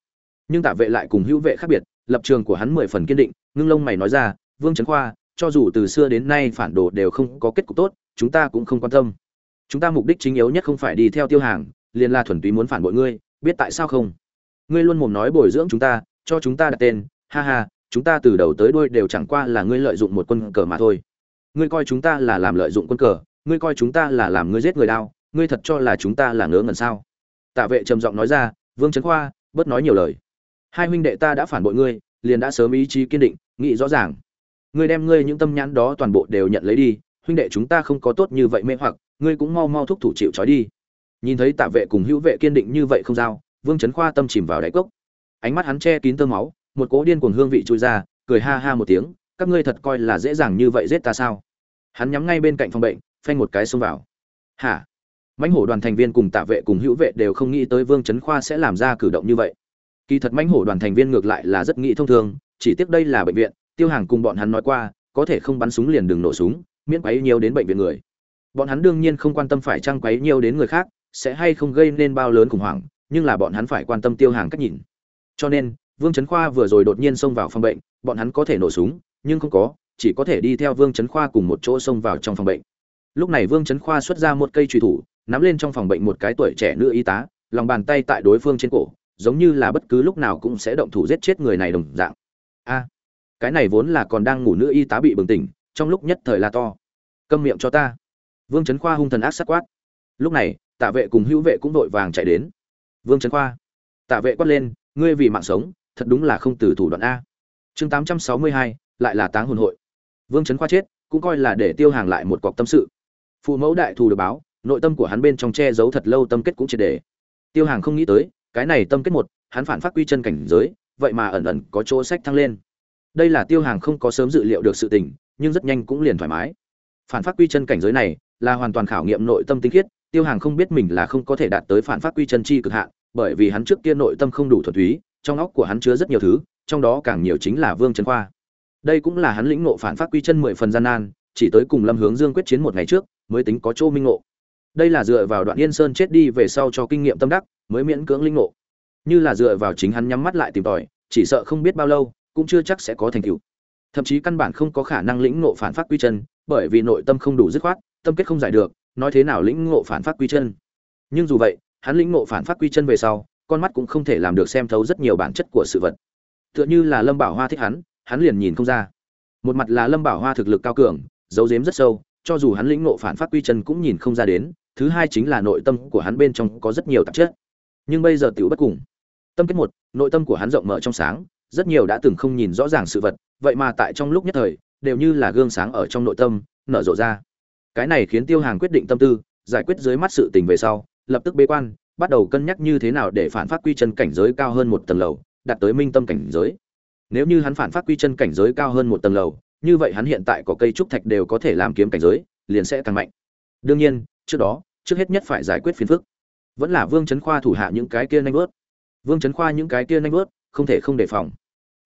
Nhưng tạ vệ lại cùng hữu vệ khác biệt, lập trường của hắn mười phần kiên định, ngưng lông mày nói ra, vương trấn khoa, cho dù từ xưa đến nay phản đồ đều không có kết cục tốt, chúng ta cũng không quan tâm. Chúng ta mục đích chính yếu nhất không phải đi theo tiêu hàng, liền là thuần túy muốn phản bội ngươi, biết tại sao không? Ngươi luôn mồm nói bồi dưỡng chúng ta cho chúng ta đặt tên, ha ha, chúng ta từ đầu tới đuôi đều chẳng qua là ngươi lợi dụng một quân cờ mà thôi. Ngươi coi chúng ta là làm lợi dụng quân cờ, ngươi coi chúng ta là làm ngươi giết người đao, ngươi thật cho là chúng ta là ngớ ngẩn sao? Tạ vệ trầm giọng nói ra, vương trấn khoa, bớt nói nhiều lời. Hai huynh đệ ta đã phản bội ngươi, liền đã sớm ý chí kiên định, nghĩ rõ ràng. Ngươi đem ngươi những tâm nhãn đó toàn bộ đều nhận lấy đi, huynh đệ chúng ta không có tốt như vậy mê hoặc, ngươi cũng mau mau thúc thủ chịu trói đi. Nhìn thấy tạ vệ cùng hữu vệ kiên định như vậy không giao, vương trấn khoa tâm chìm vào đáy cốc ánh mắt hắn che kín tơ máu, một cố điên cuồng hương vị trôi ra, cười ha ha một tiếng, các ngươi thật coi là dễ dàng như vậy giết ta sao? Hắn nhắm ngay bên cạnh phòng bệnh, phanh một cái xông vào. Hả? Mãnh hổ đoàn thành viên cùng tạ vệ cùng hữu vệ đều không nghĩ tới vương trấn khoa sẽ làm ra cử động như vậy. Kỳ thật mãnh hổ đoàn thành viên ngược lại là rất nghĩ thông thường, chỉ tiếc đây là bệnh viện, tiêu hàng cùng bọn hắn nói qua, có thể không bắn súng liền đừng nổ súng, miễn quấy nhiều đến bệnh viện người. Bọn hắn đương nhiên không quan tâm phải trăng quấy nhiều đến người khác, sẽ hay không gây nên bao lớn khủng hoảng, nhưng là bọn hắn phải quan tâm tiêu hàng cách nhìn cho nên, vương trấn khoa vừa rồi đột nhiên xông vào phòng bệnh, bọn hắn có thể nổ súng, nhưng không có, chỉ có thể đi theo vương trấn khoa cùng một chỗ xông vào trong phòng bệnh. Lúc này vương trấn khoa xuất ra một cây truy thủ, nắm lên trong phòng bệnh một cái tuổi trẻ nữ y tá, lòng bàn tay tại đối phương trên cổ, giống như là bất cứ lúc nào cũng sẽ động thủ giết chết người này đồng dạng. A, cái này vốn là còn đang ngủ nữ y tá bị bừng tỉnh, trong lúc nhất thời là to. Câm miệng cho ta. Vương trấn khoa hung thần ác sắc quát. Lúc này, tạ vệ cùng hữu vệ cũng vội vàng chạy đến. Vương trấn khoa. Tạ vệ quát lên ngươi vì mạng sống, thật đúng là không từ thủ đoạn a. Chương tám trăm sáu mươi hai, lại là táng hồn hội. Vương trấn khoa chết, cũng coi là để tiêu hàng lại một cọc tâm sự. Phụ mẫu đại thù được báo, nội tâm của hắn bên trong che giấu thật lâu tâm kết cũng triệt để. Tiêu hàng không nghĩ tới, cái này tâm kết một, hắn phản phát quy chân cảnh giới, vậy mà ẩn ẩn có chỗ sách thăng lên. Đây là tiêu hàng không có sớm dự liệu được sự tình, nhưng rất nhanh cũng liền thoải mái. Phản phát quy chân cảnh giới này, là hoàn toàn khảo nghiệm nội tâm tinh khiết, tiêu hàng không biết mình là không có thể đạt tới phản phát quy chân chi cực hạn bởi vì hắn trước kia nội tâm không đủ thuần túy, trong óc của hắn chứa rất nhiều thứ, trong đó càng nhiều chính là vương trấn khoa. Đây cũng là hắn lĩnh ngộ phản phát quy chân mười phần gian nan, chỉ tới cùng lâm hướng dương quyết chiến một ngày trước, mới tính có chỗ minh ngộ. Đây là dựa vào đoạn yên sơn chết đi về sau cho kinh nghiệm tâm đắc, mới miễn cưỡng linh ngộ. Như là dựa vào chính hắn nhắm mắt lại tìm tòi, chỉ sợ không biết bao lâu, cũng chưa chắc sẽ có thành tựu. Thậm chí căn bản không có khả năng lĩnh ngộ phản phát quy chân, bởi vì nội tâm không đủ dứt khoát, tâm kết không giải được, nói thế nào lĩnh ngộ phản phát quy chân. Nhưng dù vậy hắn lĩnh ngộ phản phát quy chân về sau, con mắt cũng không thể làm được xem thấu rất nhiều bản chất của sự vật. Tựa như là lâm bảo hoa thích hắn hắn liền nhìn không ra. Một mặt là lâm bảo hoa thực lực cao cường, giấu giếm rất sâu, cho dù hắn lĩnh ngộ phản phát quy chân cũng nhìn không ra đến, thứ hai chính là nội tâm của hắn bên trong có rất nhiều tạp chất. Nhưng bây giờ tiểu bất cùng. Tâm kết một, nội tâm của hắn rộng mở trong sáng, rất nhiều đã từng không nhìn rõ ràng sự vật, vậy mà tại trong lúc nhất thời, đều như là gương sáng ở trong nội tâm, nở rộ ra. Cái này khiến tiêu hàng quyết định tâm tư, giải quyết dưới mắt sự tình về sau lập tức bế quan, bắt đầu cân nhắc như thế nào để phản phát quy chân cảnh giới cao hơn một tầng lầu, đạt tới minh tâm cảnh giới. Nếu như hắn phản phát quy chân cảnh giới cao hơn một tầng lầu, như vậy hắn hiện tại có cây trúc thạch đều có thể làm kiếm cảnh giới, liền sẽ càng mạnh. Đương nhiên, trước đó, trước hết nhất phải giải quyết phiền phức. Vẫn là vương chấn khoa thủ hạ những cái kia nhanh bớt vương chấn khoa những cái kia nhanh bớt không thể không đề phòng.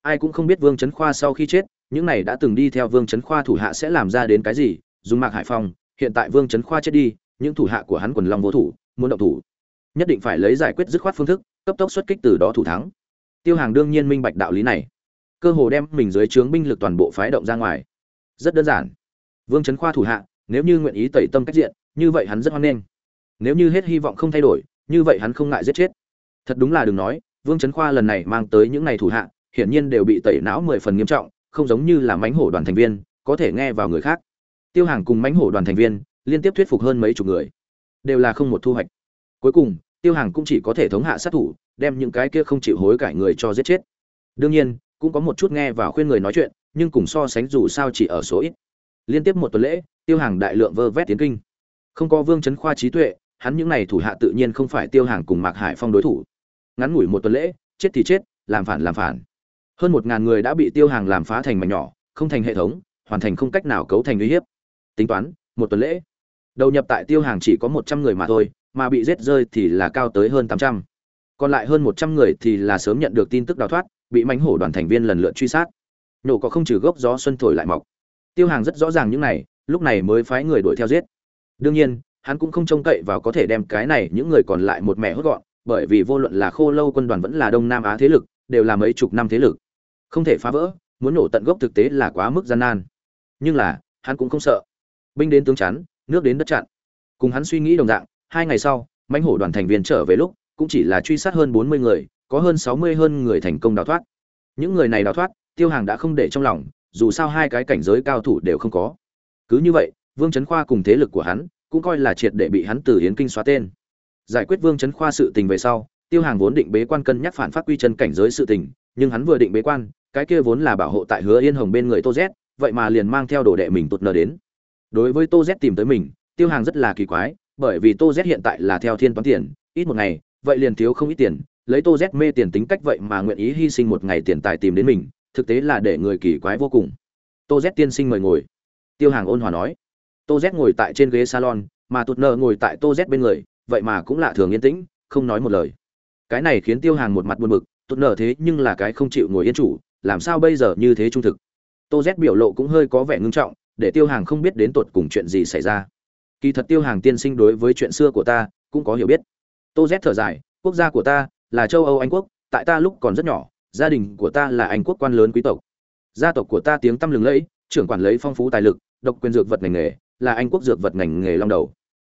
Ai cũng không biết vương chấn khoa sau khi chết, những này đã từng đi theo vương chấn khoa thủ hạ sẽ làm ra đến cái gì, dùng mạc hải phong, hiện tại vương chấn khoa chết đi, những thủ hạ của hắn quần long vô thủ muốn động thủ. Nhất định phải lấy giải quyết dứt khoát phương thức, cấp tốc xuất kích từ đó thủ thắng. Tiêu hàng đương nhiên minh bạch đạo lý này. Cơ hồ đem mình dưới trướng binh lực toàn bộ phái động ra ngoài. Rất đơn giản. Vương trấn khoa thủ hạ, nếu như nguyện ý tẩy tâm cách diện, như vậy hắn rất hoan nghênh. Nếu như hết hy vọng không thay đổi, như vậy hắn không ngại giết chết. Thật đúng là đừng nói, vương trấn khoa lần này mang tới những ngày thủ hạ, hiển nhiên đều bị tẩy não mười phần nghiêm trọng, không giống như là mánh hổ đoàn thành viên, có thể nghe vào người khác. Tiêu hàng cùng mánh hổ đoàn thành viên, liên tiếp thuyết phục hơn mấy chục người đều là không một thu hoạch. Cuối cùng, tiêu hàng cũng chỉ có thể thống hạ sát thủ, đem những cái kia không chịu hối cải người cho giết chết. Đương nhiên, cũng có một chút nghe và khuyên người nói chuyện, nhưng cùng so sánh dù sao chỉ ở số ít. Liên tiếp một tuần lễ, tiêu hàng đại lượng vơ vét tiến kinh. Không có vương chấn khoa trí tuệ, hắn những n à y thủ hạ tự nhiên không phải tiêu hàng cùng mạc hải phong đối thủ. Ngắn ngủi một tuần lễ, chết thì chết, làm phản làm phản. Hơn một ngàn người đã bị tiêu hàng làm phá thành mảnh nhỏ, không thành hệ thống, hoàn thành không cách nào cấu thành uy hiếp. Tính toán, một tuần lễ đầu nhập tại tiêu hàng chỉ có một trăm người mà thôi, mà bị giết rơi thì là cao tới hơn tám trăm. Còn lại hơn một trăm người thì là sớm nhận được tin tức đào thoát, bị mánh hổ đoàn thành viên lần lượt truy sát. Nổ có không trừ gốc gió xuân thổi lại mọc. Tiêu hàng rất rõ ràng những này, lúc này mới phái người đuổi theo giết. Đương nhiên, hắn cũng không trông cậy vào có thể đem cái này những người còn lại một mẹ hốt gọn, bởi vì vô luận là khô lâu quân đoàn vẫn là đông nam á thế lực, đều là mấy chục năm thế lực. Không thể phá vỡ, muốn nổ tận gốc thực tế là quá mức gian nan. Nhưng là, hắn cũng không sợ. Binh đến tướng chắn nước đến đất chặn. Cùng hắn suy nghĩ đồng dạng, hai ngày sau, mãnh hổ đoàn thành viên trở về lúc, cũng chỉ là truy sát hơn bốn mươi người, có hơn sáu mươi hơn người thành công đào thoát. Những người này đào thoát, tiêu hàng đã không để trong lòng, dù sao hai cái cảnh giới cao thủ đều không có. Cứ như vậy, vương trấn khoa cùng thế lực của hắn, cũng coi là triệt để bị hắn từ yến kinh xóa tên. Giải quyết vương trấn khoa sự tình về sau, tiêu hàng vốn định bế quan cân nhắc phản phát quy chân cảnh giới sự tình, nhưng hắn vừa định bế quan, cái kia vốn là bảo hộ tại hứa yên hồng bên người tô z, vậy mà liền mang theo đồ đệ mình tụt nờ đến đối với tô z tìm tới mình, tiêu hàng rất là kỳ quái, bởi vì tô z hiện tại là theo thiên toán tiền, ít một ngày, vậy liền thiếu không ít tiền, lấy tô z mê tiền tính cách vậy mà nguyện ý hy sinh một ngày tiền tài tìm đến mình, thực tế là để người kỳ quái vô cùng. Tô z tiên sinh mời ngồi. Tiêu hàng ôn hòa nói. Tô z ngồi tại trên ghế salon, mà tụt nợ ngồi tại tô z bên người, vậy mà cũng lạ thường yên tĩnh, không nói một lời. Cái này khiến tiêu hàng một mặt buồn bực, tụt nợ thế nhưng là cái không chịu ngồi yên chủ, làm sao bây giờ như thế trung thực? Tô z biểu lộ cũng hơi có vẻ ngưng trọng để tiêu hàng không biết đến tột cùng chuyện gì xảy ra. Kỳ thật tiêu hàng tiên sinh đối với chuyện xưa của ta cũng có hiểu biết. Tô z thở dài, quốc gia của ta là châu âu anh quốc, tại ta lúc còn rất nhỏ, gia đình của ta là anh quốc quan lớn quý tộc. Gia tộc của ta tiếng tăm lừng lẫy, trưởng quản lấy phong phú tài lực, độc quyền dược vật ngành nghề, là anh quốc dược vật ngành nghề long đầu.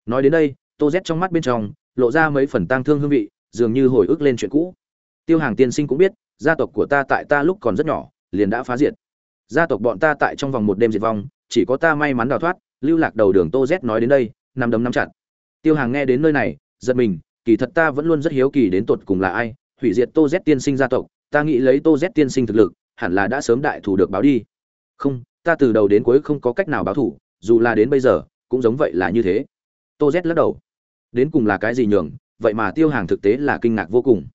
Nói đến đây, tô z trong mắt bên trong lộ ra mấy phần tang thương hương vị, dường như hồi ức lên chuyện cũ. Tiêu hàng tiên sinh cũng biết, gia tộc của ta tại ta lúc còn rất nhỏ, liền đã phá diệt. Gia tộc bọn ta tại trong vòng một đêm diệt vong chỉ có ta may mắn đào thoát, lưu lạc đầu đường tô z nói đến đây nằm đấm nắm chặt. Tiêu hàng nghe đến nơi này, giật mình, kỳ thật ta vẫn luôn rất hiếu kỳ đến tột cùng là ai, hủy diệt tô z tiên sinh gia tộc, ta nghĩ lấy tô z tiên sinh thực lực, hẳn là đã sớm đại thủ được báo đi. Không, ta từ đầu đến cuối không có cách nào báo thủ, dù là đến bây giờ, cũng giống vậy là như thế. Tô z lắc đầu. Đến cùng là cái gì nhường, vậy mà tiêu hàng thực tế là kinh ngạc vô cùng.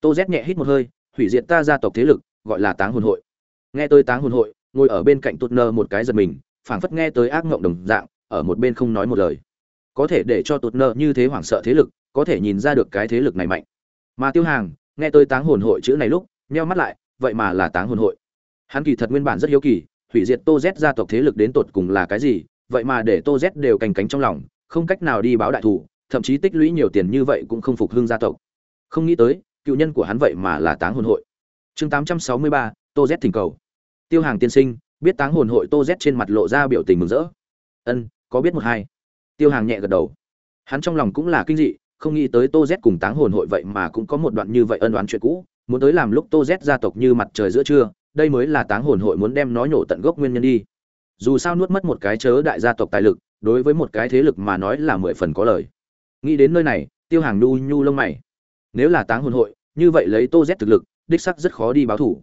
Tô z nhẹ hít một hơi, hủy diệt ta gia tộc thế lực, gọi là táng hồn hội. Nghe tôi táng hồn hội, ngồi ở bên cạnh tụt nơ một cái giật mình phảng phất nghe tới ác ngộng đồng dạng, ở một bên không nói một lời. Có thể để cho tụt nơ như thế hoảng sợ thế lực, có thể nhìn ra được cái thế lực này mạnh. Mà tiêu hàng, nghe tới táng hồn hội chữ này lúc, nheo mắt lại, vậy mà là táng hồn hội. Hắn kỳ thật nguyên bản rất hiếu kỳ, hủy diệt tô z gia tộc thế lực đến tột cùng là cái gì, vậy mà để tô z đều cành cánh trong lòng, không cách nào đi báo đại thủ thậm chí tích lũy nhiều tiền như vậy cũng không phục hưng gia tộc. Không nghĩ tới, cựu nhân của hắn vậy mà là táng hồn hội. Chương tám trăm sáu mươi ba, tô z thỉnh cầu. Tiêu hàng tiên sinh biết táng hồn hội tô z trên mặt lộ ra biểu tình mừng rỡ. Ân, có biết một hai. Tiêu hàng nhẹ gật đầu. Hắn trong lòng cũng là kinh dị, không nghĩ tới tô z cùng táng hồn hội vậy mà cũng có một đoạn như vậy ân đoán chuyện cũ, muốn tới làm lúc tô z gia tộc như mặt trời giữa trưa, đây mới là táng hồn hội muốn đem nó nhổ tận gốc nguyên nhân đi. Dù sao nuốt mất một cái chớ đại gia tộc tài lực, đối với một cái thế lực mà nói là mười phần có lời. Nghĩ đến nơi này, tiêu hàng nhu nhu lông mày. Nếu là táng hồn hội, như vậy lấy tô z thực lực, đích sắc rất khó đi báo thủ.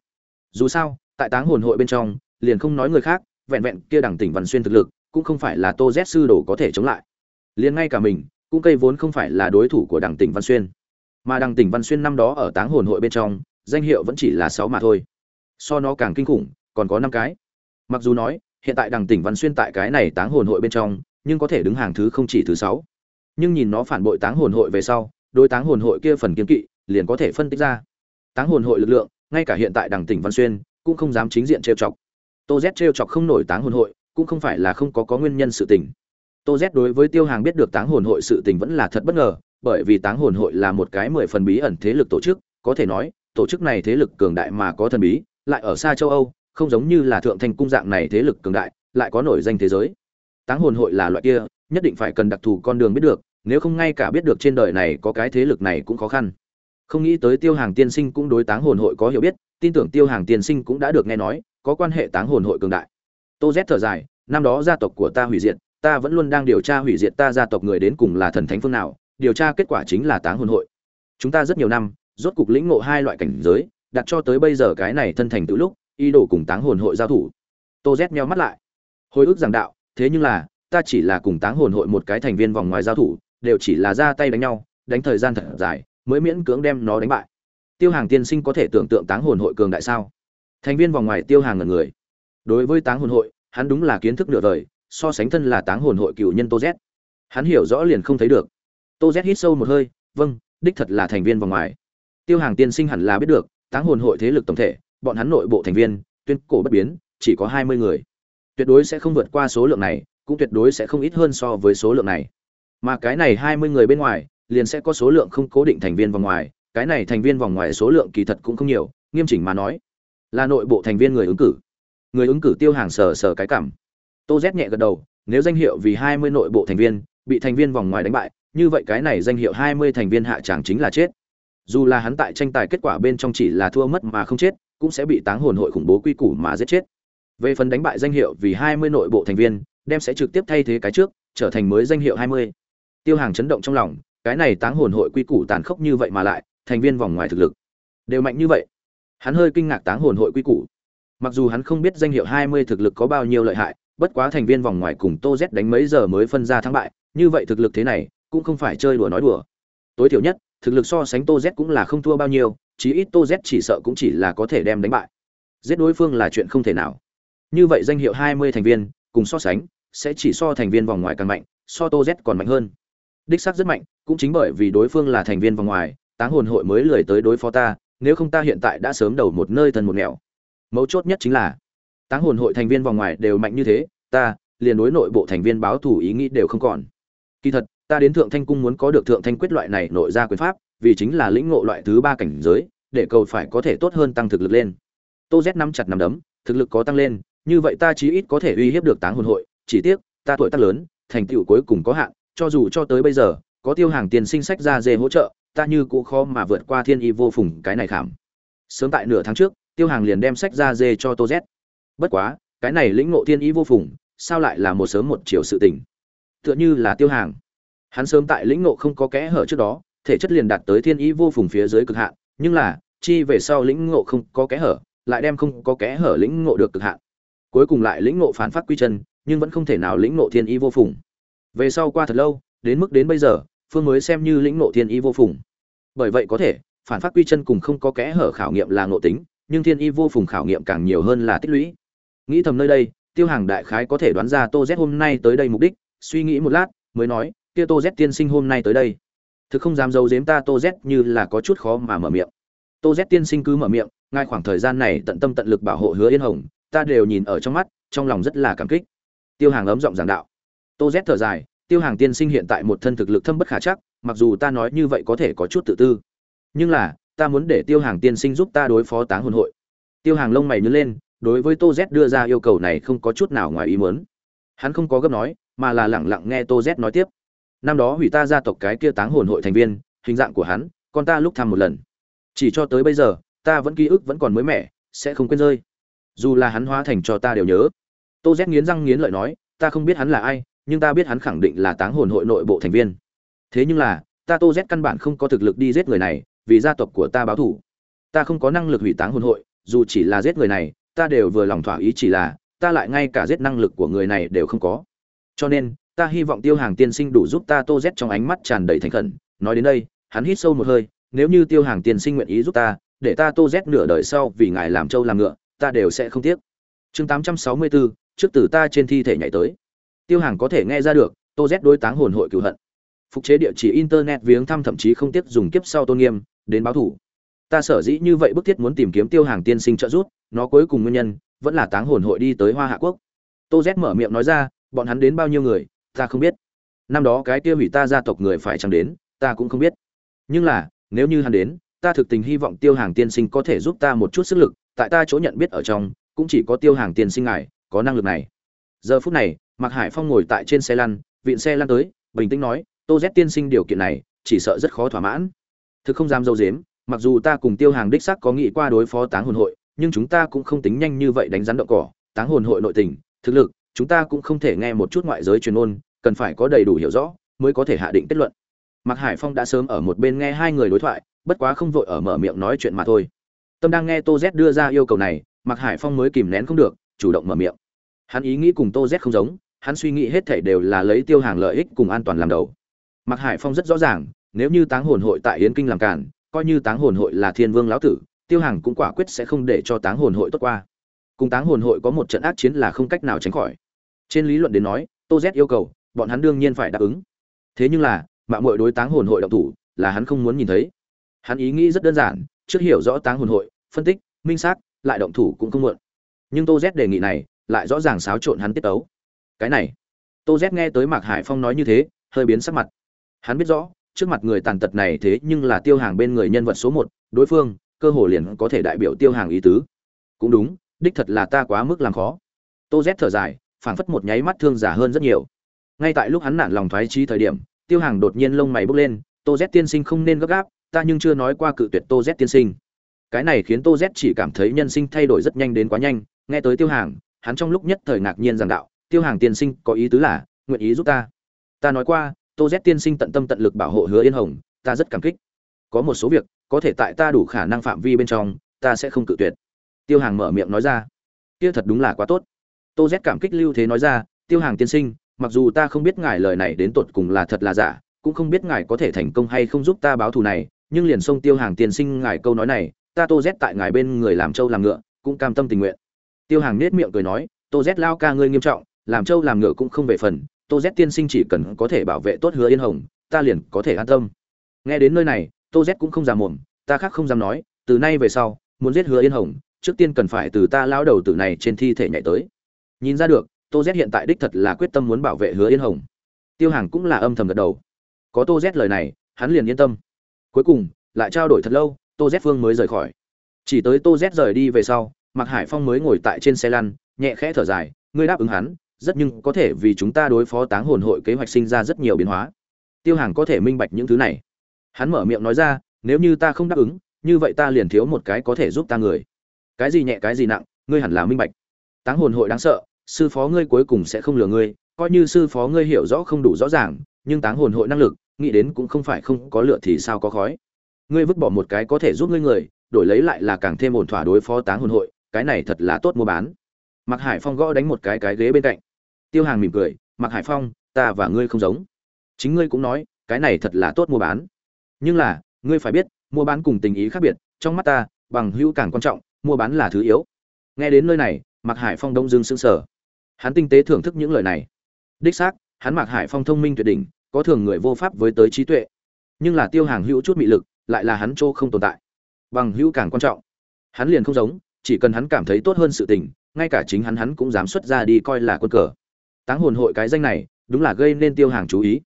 Dù sao, tại táng hồn hội bên trong liền không nói người khác, vẹn vẹn kia đẳng tỉnh văn xuyên thực lực, cũng không phải là tô z sư đồ có thể chống lại. Liền ngay cả mình, cũng cây vốn không phải là đối thủ của đẳng tỉnh văn xuyên. Mà đẳng tỉnh văn xuyên năm đó ở táng hồn hội bên trong, danh hiệu vẫn chỉ là sáu mà thôi. So nó càng kinh khủng, còn có năm cái. Mặc dù nói, hiện tại đằng tỉnh văn xuyên tại cái này táng hồn hội bên trong, nhưng có thể đứng hàng thứ không chỉ thứ sáu. Nhưng nhìn nó phản bội táng hồn hội về sau đôi táng hồn hội kia phần kiếm kỵ, liền có thể phân tích ra. Táng hồn hội lực lượng, ngay cả hiện tại đằng tỉnh văn xuyên, cũng không dám chính diện trêu chọc tô z trêu chọc không nổi táng hồn hội, cũng không phải là không có có nguyên nhân sự tình. Tô z đối với tiêu hàng biết được táng hồn hội sự tình vẫn là thật bất ngờ, bởi vì táng hồn hội là một cái mười phần bí ẩn thế lực tổ chức, có thể nói, tổ chức này thế lực cường đại mà có thần bí, lại ở xa châu âu, không giống như là thượng thanh cung dạng này thế lực cường đại, lại có nổi danh thế giới. Táng hồn hội là loại kia, nhất định phải cần đặc thù con đường biết được, nếu không ngay cả biết được trên đời này có cái thế lực này cũng khó khăn. Không nghĩ tới tiêu hàng tiên sinh cũng đối táng hồn hội có hiểu biết, tin tưởng tiêu hàng tiên sinh cũng đã được nghe nói có quan hệ táng hồn hội cường đại. Tô z thở dài, năm đó gia tộc của ta hủy diệt, ta vẫn luôn đang điều tra hủy diệt ta gia tộc người đến cùng là thần thánh phương nào, điều tra kết quả chính là táng hồn hội. Chúng ta rất nhiều năm, rốt cục lĩnh ngộ hai loại cảnh giới, đặt cho tới bây giờ cái này thân thành từ lúc, ý đồ cùng táng hồn hội giao thủ. Tô z meo mắt lại. Hồi ức giảng đạo, thế nhưng là, ta chỉ là cùng táng hồn hội một cái thành viên vòng ngoài giao thủ, đều chỉ là ra tay đánh nhau, đánh thời gian thật dài, mới miễn cưỡng đem nó đánh bại. Tiêu hàng tiên sinh có thể tưởng tượng táng hồn hội cường đại sao? Thành viên vòng ngoài tiêu hàng ngần người. Đối với táng hồn hội, hắn đúng là kiến thức nửa đời so sánh thân là táng hồn hội cựu nhân tô z. Hắn hiểu rõ liền không thấy được. Tô z hít sâu một hơi vâng đích thật là thành viên vòng ngoài. Tiêu hàng tiên sinh hẳn là biết được, táng hồn hội thế lực tổng thể, bọn hắn nội bộ thành viên, tuyên cổ bất biến, chỉ có hai mươi người. Tuyệt đối sẽ không vượt qua số lượng này, cũng tuyệt đối sẽ không ít hơn so với số lượng này. Mà cái này hai mươi người bên ngoài, liền sẽ có số lượng không cố định thành viên vòng ngoài, cái này thành viên vòng ngoài số lượng kỳ thật cũng không nhiều, nghiêm chỉnh mà nói là nội bộ thành viên người ứng cử. Người ứng cử tiêu hàng sờ sờ cái cảm. Tô z nhẹ gật đầu, nếu danh hiệu vì hai mươi nội bộ thành viên, bị thành viên vòng ngoài đánh bại, như vậy cái này danh hiệu hai mươi thành viên hạ tràng chính là chết. Dù là hắn tại tranh tài kết quả bên trong chỉ là thua mất mà không chết, cũng sẽ bị táng hồn hội khủng bố quy củ mà giết chết. Về phần đánh bại danh hiệu vì hai mươi nội bộ thành viên, đem sẽ trực tiếp thay thế cái trước, trở thành mới danh hiệu hai mươi. Tiêu hàng chấn động trong lòng, cái này táng hồn hội quy củ tàn khốc như vậy mà lại, thành viên vòng ngoài thực lực. Đều mạnh như vậy hắn hơi kinh ngạc táng hồn hội quy củ. Mặc dù hắn không biết danh hiệu hai mươi thực lực có bao nhiêu lợi hại, bất quá thành viên vòng ngoài cùng tô z đánh mấy giờ mới phân ra thắng bại, như vậy thực lực thế này, cũng không phải chơi đùa nói đùa. Tối thiểu nhất, thực lực so sánh tô z cũng là không thua bao nhiêu, chí ít tô z chỉ sợ cũng chỉ là có thể đem đánh bại. Giết đối phương là chuyện không thể nào. Như vậy danh hiệu hai mươi thành viên, cùng so sánh, sẽ chỉ so thành viên vòng ngoài càng mạnh, so tô z còn mạnh hơn. Đích xác rất mạnh, cũng chính bởi vì đối phương là thành viên vòng ngoài, táng hồn hội mới lười tới đối phó ta nếu không ta hiện tại đã sớm đầu một nơi thần một nẻo. Mấu chốt nhất chính là, táng hồn hội thành viên vòng ngoài đều mạnh như thế, ta, liền đối nội bộ thành viên báo thủ ý nghĩ đều không còn. Kỳ thật, ta đến thượng thanh cung muốn có được thượng thanh quyết loại này nội ra quyền pháp, vì chính là lĩnh ngộ loại thứ ba cảnh giới, để cầu phải có thể tốt hơn tăng thực lực lên. Tô z nắm chặt nắm đấm, thực lực có tăng lên, như vậy ta chí ít có thể uy hiếp được táng hồn hội, chỉ tiếc, ta tuổi tác lớn, thành tựu cuối cùng có hạn, cho dù cho tới bây giờ, có tiêu hàng tiền sinh sách ra dê hỗ trợ ta như cũ khó mà vượt qua thiên y vô phùng cái này khảm. Sớm tại nửa tháng trước, tiêu hàng liền đem sách ra dê cho tô z. Bất quá, cái này lĩnh ngộ thiên y vô phùng, sao lại là một sớm một chiều sự tình? Tựa như là tiêu hàng. Hắn sớm tại lĩnh ngộ không có kẽ hở trước đó, thể chất liền đạt tới thiên ý vô phùng phía dưới cực hạn, nhưng là, chi về sau lĩnh ngộ không có kẽ hở, lại đem không có kẽ hở lĩnh ngộ được cực hạn. Cuối cùng lại lĩnh ngộ phản phát quy chân, nhưng vẫn không thể nào lĩnh ngộ thiên ý vô phùng. Về sau qua thật lâu, đến mức đến bây giờ phương mới xem như lĩnh ngộ thiên ý vô phùng. Bởi vậy có thể, phản phát quy chân cùng không có kẽ hở khảo nghiệm là ngộ tính, nhưng thiên y vô phùng khảo nghiệm càng nhiều hơn là tích lũy. Nghĩ thầm nơi đây, tiêu hàng đại khái có thể đoán ra tô z hôm nay tới đây mục đích, suy nghĩ một lát, mới nói, kia tô z tiên sinh hôm nay tới đây. Thực không dám giấu giếm ta, tô z, như là có chút khó mà mở miệng. Tô z tiên sinh cứ mở miệng ngay khoảng thời gian này tận tâm tận lực bảo hộ hứa yên hồng, ta đều nhìn ở trong mắt, trong lòng rất là cảm kích. Tiêu hàng ấm giọng giảng đạo. Tô z thở dài tiêu hàng tiên sinh hiện tại một thân thực lực thâm bất khả chắc, mặc dù ta nói như vậy có thể có chút tự tư. Nhưng là, ta muốn để tiêu hàng tiên sinh giúp ta đối phó táng hồn hội. Tiêu hàng lông mày nhớ lên, đối với tô z đưa ra yêu cầu này không có chút nào ngoài ý muốn. Hắn không có gấp nói, mà là lẳng lặng nghe tô z nói tiếp. Năm đó hủy ta gia tộc cái kia táng hồn hội thành viên, hình dạng của hắn, con ta lúc thăm một lần. Chỉ cho tới bây giờ, ta vẫn ký ức vẫn còn mới mẻ, sẽ không quên rơi. Dù là hắn hóa thành cho ta đều nhớ. Tô z nghiến răng nghiến lợi nói, ta không biết hắn là ai nhưng ta biết hắn khẳng định là táng hồn hội nội bộ thành viên. Thế nhưng là, ta tô z căn bản không có thực lực đi giết người này, vì gia tộc của ta báo thủ ta không có năng lực hủy táng hồn hội, dù chỉ là giết người này, ta đều vừa lòng thỏa ý chỉ là, ta lại ngay cả giết năng lực của người này đều không có. Cho nên, ta hy vọng tiêu hàng tiên sinh đủ giúp ta tô z trong ánh mắt tràn đầy thành khẩn. Nói đến đây, hắn hít sâu một hơi, nếu như tiêu hàng tiên sinh nguyện ý giúp ta, để ta tô z nửa đời sau vì ngài làm trâu làm ngựa, ta đều sẽ không tiếc. Chương tám trăm sáu mươi bốn, trước từ ta trên thi thể nhảy tới tiêu hàng có thể nghe ra được, tô z đối táng hồn hội cựu hận. Phục chế địa chỉ internet viếng thăm thậm chí không tiếc dùng kiếp sau tôn nghiêm, đến báo thủ. Ta sở dĩ như vậy bức thiết muốn tìm kiếm tiêu hàng tiên sinh trợ giúp, nó cuối cùng nguyên nhân, vẫn là táng hồn hội đi tới hoa hạ quốc. Tô z mở miệng nói ra, bọn hắn đến bao nhiêu người, ta không biết. Năm đó cái kia hủy ta gia tộc người phải chẳng đến, ta cũng không biết. Nhưng là, nếu như hắn đến, ta thực tình hy vọng tiêu hàng tiên sinh có thể giúp ta một chút sức lực, tại ta chỗ nhận biết ở trong, cũng chỉ có tiêu hàng tiên sinh ngài, có năng lực này. Giờ phút này mạc hải phong ngồi tại trên xe lăn, vịn xe lăn tới, bình tĩnh nói, tô z tiên sinh điều kiện này, chỉ sợ rất khó thỏa mãn. Thực không dám dâu dếm, mặc dù ta cùng tiêu hàng đích sắc có nghĩ qua đối phó táng hồn hội, nhưng chúng ta cũng không tính nhanh như vậy đánh rắn động cỏ. Táng hồn hội nội tình, thực lực, chúng ta cũng không thể nghe một chút ngoại giới truyền ôn cần phải có đầy đủ hiểu rõ mới có thể hạ định kết luận. Mạc hải phong đã sớm ở một bên nghe hai người đối thoại, bất quá không vội ở mở miệng nói chuyện mà thôi. Tâm đang nghe tô z đưa ra yêu cầu này, mạc hải phong mới kìm nén không được, chủ động mở miệng. Hắn ý nghĩ cùng tô z không giống hắn suy nghĩ hết thảy đều là lấy tiêu hàng lợi ích cùng an toàn làm đầu. Mạc hải phong rất rõ ràng, nếu như táng hồn hội tại yến kinh làm cản, coi như táng hồn hội là thiên vương lão tử, tiêu hàng cũng quả quyết sẽ không để cho táng hồn hội tốt qua. Cùng táng hồn hội có một trận ác chiến là không cách nào tránh khỏi. Trên lý luận đến nói, tô z yêu cầu, bọn hắn đương nhiên phải đáp ứng. Thế nhưng là mạng muội đối táng hồn hội động thủ, là hắn không muốn nhìn thấy. Hắn ý nghĩ rất đơn giản, trước hiểu rõ táng hồn hội, phân tích, minh xác, lại động thủ cũng không muộn. Nhưng tô z đề nghị này, lại rõ ràng xáo trộn hắn tiết tấu cái này. Tô z nghe tới mạc hải phong nói như thế, hơi biến sắc mặt. Hắn biết rõ, trước mặt người tàn tật này thế nhưng là tiêu hàng bên người nhân vật số một, đối phương, cơ hồ liền có thể đại biểu tiêu hàng ý tứ. Cũng đúng, đích thật là ta quá mức làm khó. Tô z thở dài, phảng phất một nháy mắt thương giả hơn rất nhiều. Ngay tại lúc hắn nản lòng thoái trí thời điểm, tiêu hàng đột nhiên lông mày bốc lên, tô z tiên sinh không nên gấp gáp, ta nhưng chưa nói qua cự tuyệt tô z tiên sinh. Cái này khiến tô z chỉ cảm thấy nhân sinh thay đổi rất nhanh đến quá nhanh, nghe tới tiêu hàng, hắn trong lúc nhất thời ngạc nhiên rằng đạo tiêu hàng tiên sinh có ý tứ là, nguyện ý giúp ta. Ta nói qua, tô z tiên sinh tận tâm tận lực bảo hộ hứa yên hồng, ta rất cảm kích. Có một số việc, có thể tại ta đủ khả năng phạm vi bên trong, ta sẽ không cự tuyệt. Tiêu hàng mở miệng nói ra. Kia thật đúng là quá tốt. Tô z cảm kích lưu thế nói ra, tiêu hàng tiên sinh, mặc dù ta không biết ngài lời này đến tột cùng là thật là giả, cũng không biết ngài có thể thành công hay không giúp ta báo thù này, nhưng liền xông tiêu hàng tiên sinh ngài câu nói này, ta tô z tại ngài bên người làm trâu làm ngựa, cũng cam tâm tình nguyện. Tiêu hàng nết miệng cười nói, tô z lao ca ngươi nghiêm trọng làm trâu làm ngựa cũng không về phần, tô z tiên sinh chỉ cần có thể bảo vệ tốt hứa yên hồng, ta liền có thể an tâm. Nghe đến nơi này, tô z cũng không dám mồm ta khác không dám nói, từ nay về sau, muốn giết hứa yên hồng, trước tiên cần phải từ ta lao đầu tử này trên thi thể nhảy tới. Nhìn ra được, tô z hiện tại đích thật là quyết tâm muốn bảo vệ hứa yên hồng. Tiêu hàng cũng là âm thầm gật đầu. Có tô z lời này, hắn liền yên tâm. Cuối cùng, lại trao đổi thật lâu, tô z phương mới rời khỏi. Chỉ tới tô z rời đi về sau, mạc hải phong mới ngồi tại trên xe lăn, nhẹ khẽ thở dài, ngươi đáp ứng hắn rất nhưng có thể vì chúng ta đối phó táng hồn hội kế hoạch sinh ra rất nhiều biến hóa. Tiêu hàng có thể minh bạch những thứ này. Hắn mở miệng nói ra, nếu như ta không đáp ứng, như vậy ta liền thiếu một cái có thể giúp ta người. Cái gì nhẹ, cái gì nặng, ngươi hẳn là minh bạch. Táng hồn hội đáng sợ, sư phó ngươi cuối cùng sẽ không lừa ngươi, coi như sư phó ngươi hiểu rõ không đủ rõ ràng, nhưng táng hồn hội năng lực, nghĩ đến cũng không phải không có lựa thì sao có khói. Ngươi vứt bỏ một cái có thể giúp ngươi người, đổi lấy lại là càng thêm ổn thỏa đối phó táng hồn hội, cái này thật là tốt mua bán mạc hải phong gõ đánh một cái cái ghế bên cạnh. Tiêu hàng mỉm cười, mạc hải phong, ta và ngươi không giống. Chính ngươi cũng nói, cái này thật là tốt mua bán. Nhưng là, ngươi phải biết, mua bán cùng tình ý khác biệt, trong mắt ta, bằng hữu càng quan trọng, mua bán là thứ yếu. Nghe đến nơi này, mạc hải phong đông dương sững sờ. Hắn tinh tế thưởng thức những lời này. Đích xác, hắn mạc hải phong thông minh tuyệt đỉnh, có thường người vô pháp với tới trí tuệ. Nhưng là tiêu hàng hữu chút mị lực, lại là hắn chỗ không tồn tại. Bằng hữu càng quan trọng. Hắn liền không giống, chỉ cần hắn cảm thấy tốt hơn sự tình ngay cả chính hắn hắn cũng dám xuất ra đi coi là quân cờ. Táng hồn hội cái danh này, đúng là gây nên tiêu hàng chú ý.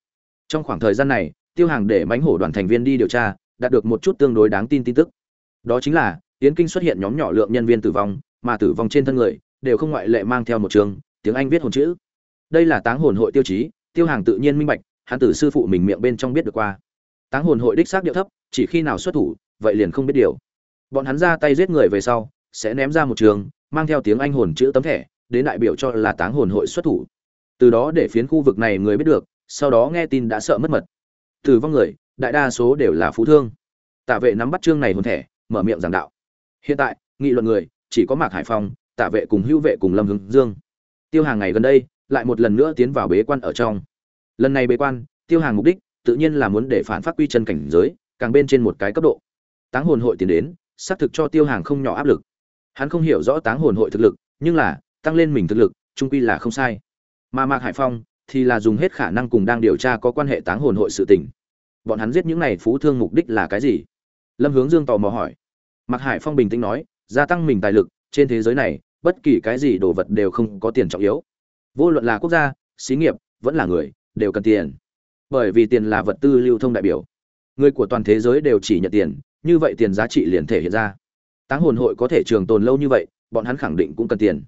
Trong khoảng thời gian này, tiêu hàng để mánh hổ đoàn thành viên đi điều tra, đạt được một chút tương đối đáng tin tin tức. Đó chính là, yến kinh xuất hiện nhóm nhỏ lượng nhân viên tử vong, mà tử vong trên thân người, đều không ngoại lệ mang theo một trường, tiếng anh viết hồn chữ. Đây là táng hồn hội tiêu chí, tiêu hàng tự nhiên minh bạch, hắn tử sư phụ mình miệng bên trong biết được qua. Táng hồn hội đích xác điệu thấp, chỉ khi nào xuất thủ, vậy liền không biết điều. Bọn hắn ra tay giết người về sau, sẽ ném ra một trường mang theo tiếng anh hồn chữ tấm thẻ, đến đại biểu cho là táng hồn hội xuất thủ. Từ đó để phiến khu vực này người biết được, sau đó nghe tin đã sợ mất mật. Tử vong người, đại đa số đều là phú thương. Tạ vệ nắm bắt chương này hồn thẻ, mở miệng giảng đạo. Hiện tại, nghị luận người, chỉ có mạc hải phong, tạ vệ cùng hữu vệ cùng lâm hướng dương. Tiêu hàng ngày gần đây, lại một lần nữa tiến vào bế quan ở trong. Lần này bế quan, tiêu hàng mục đích, tự nhiên là muốn để phản phát quy chân cảnh giới, càng bên trên một cái cấp độ. Táng hồn hội tiến đến, xác thực cho tiêu hàng không nhỏ áp lực hắn không hiểu rõ táng hồn hội thực lực, nhưng là, tăng lên mình thực lực trung quy là không sai. Mà mạc hải phong thì là dùng hết khả năng cùng đang điều tra có quan hệ táng hồn hội sự tình. Bọn hắn giết những này phú thương mục đích là cái gì? Lâm hướng dương tò mò hỏi. Mạc hải phong bình tĩnh nói, gia tăng mình tài lực, trên thế giới này, bất kỳ cái gì đồ vật đều không có tiền trọng yếu. Vô luận là quốc gia, xí nghiệp, vẫn là người, đều cần tiền. Bởi vì tiền là vật tư lưu thông đại biểu. Người của toàn thế giới đều chỉ nhận tiền, như vậy tiền giá trị liền thể hiện ra táng hồn hội có thể trường tồn lâu như vậy bọn hắn khẳng định cũng cần tiền.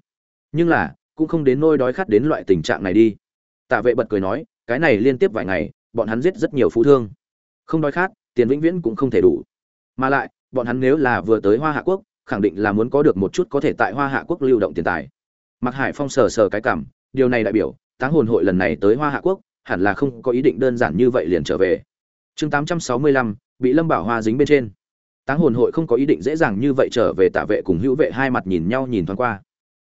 Nhưng là cũng không đến nôi đói khát đến loại tình trạng này đi. Tạ vệ bật cười nói cái này liên tiếp vài ngày bọn hắn giết rất nhiều phú thương. Không đói khát tiền vĩnh viễn cũng không thể đủ. Mà lại bọn hắn nếu là vừa tới hoa hạ quốc khẳng định là muốn có được một chút có thể tại hoa hạ quốc lưu động tiền tài. Mặc hải phong sờ sờ cái cảm điều này đại biểu táng hồn hội lần này tới hoa hạ quốc hẳn là không có ý định đơn giản như vậy liền trở về. Chương 865, bị lâm bảo hoa dính bên trên táng hồn hội không có ý định dễ dàng như vậy trở về tạ vệ cùng hữu vệ hai mặt nhìn nhau nhìn thoáng qua.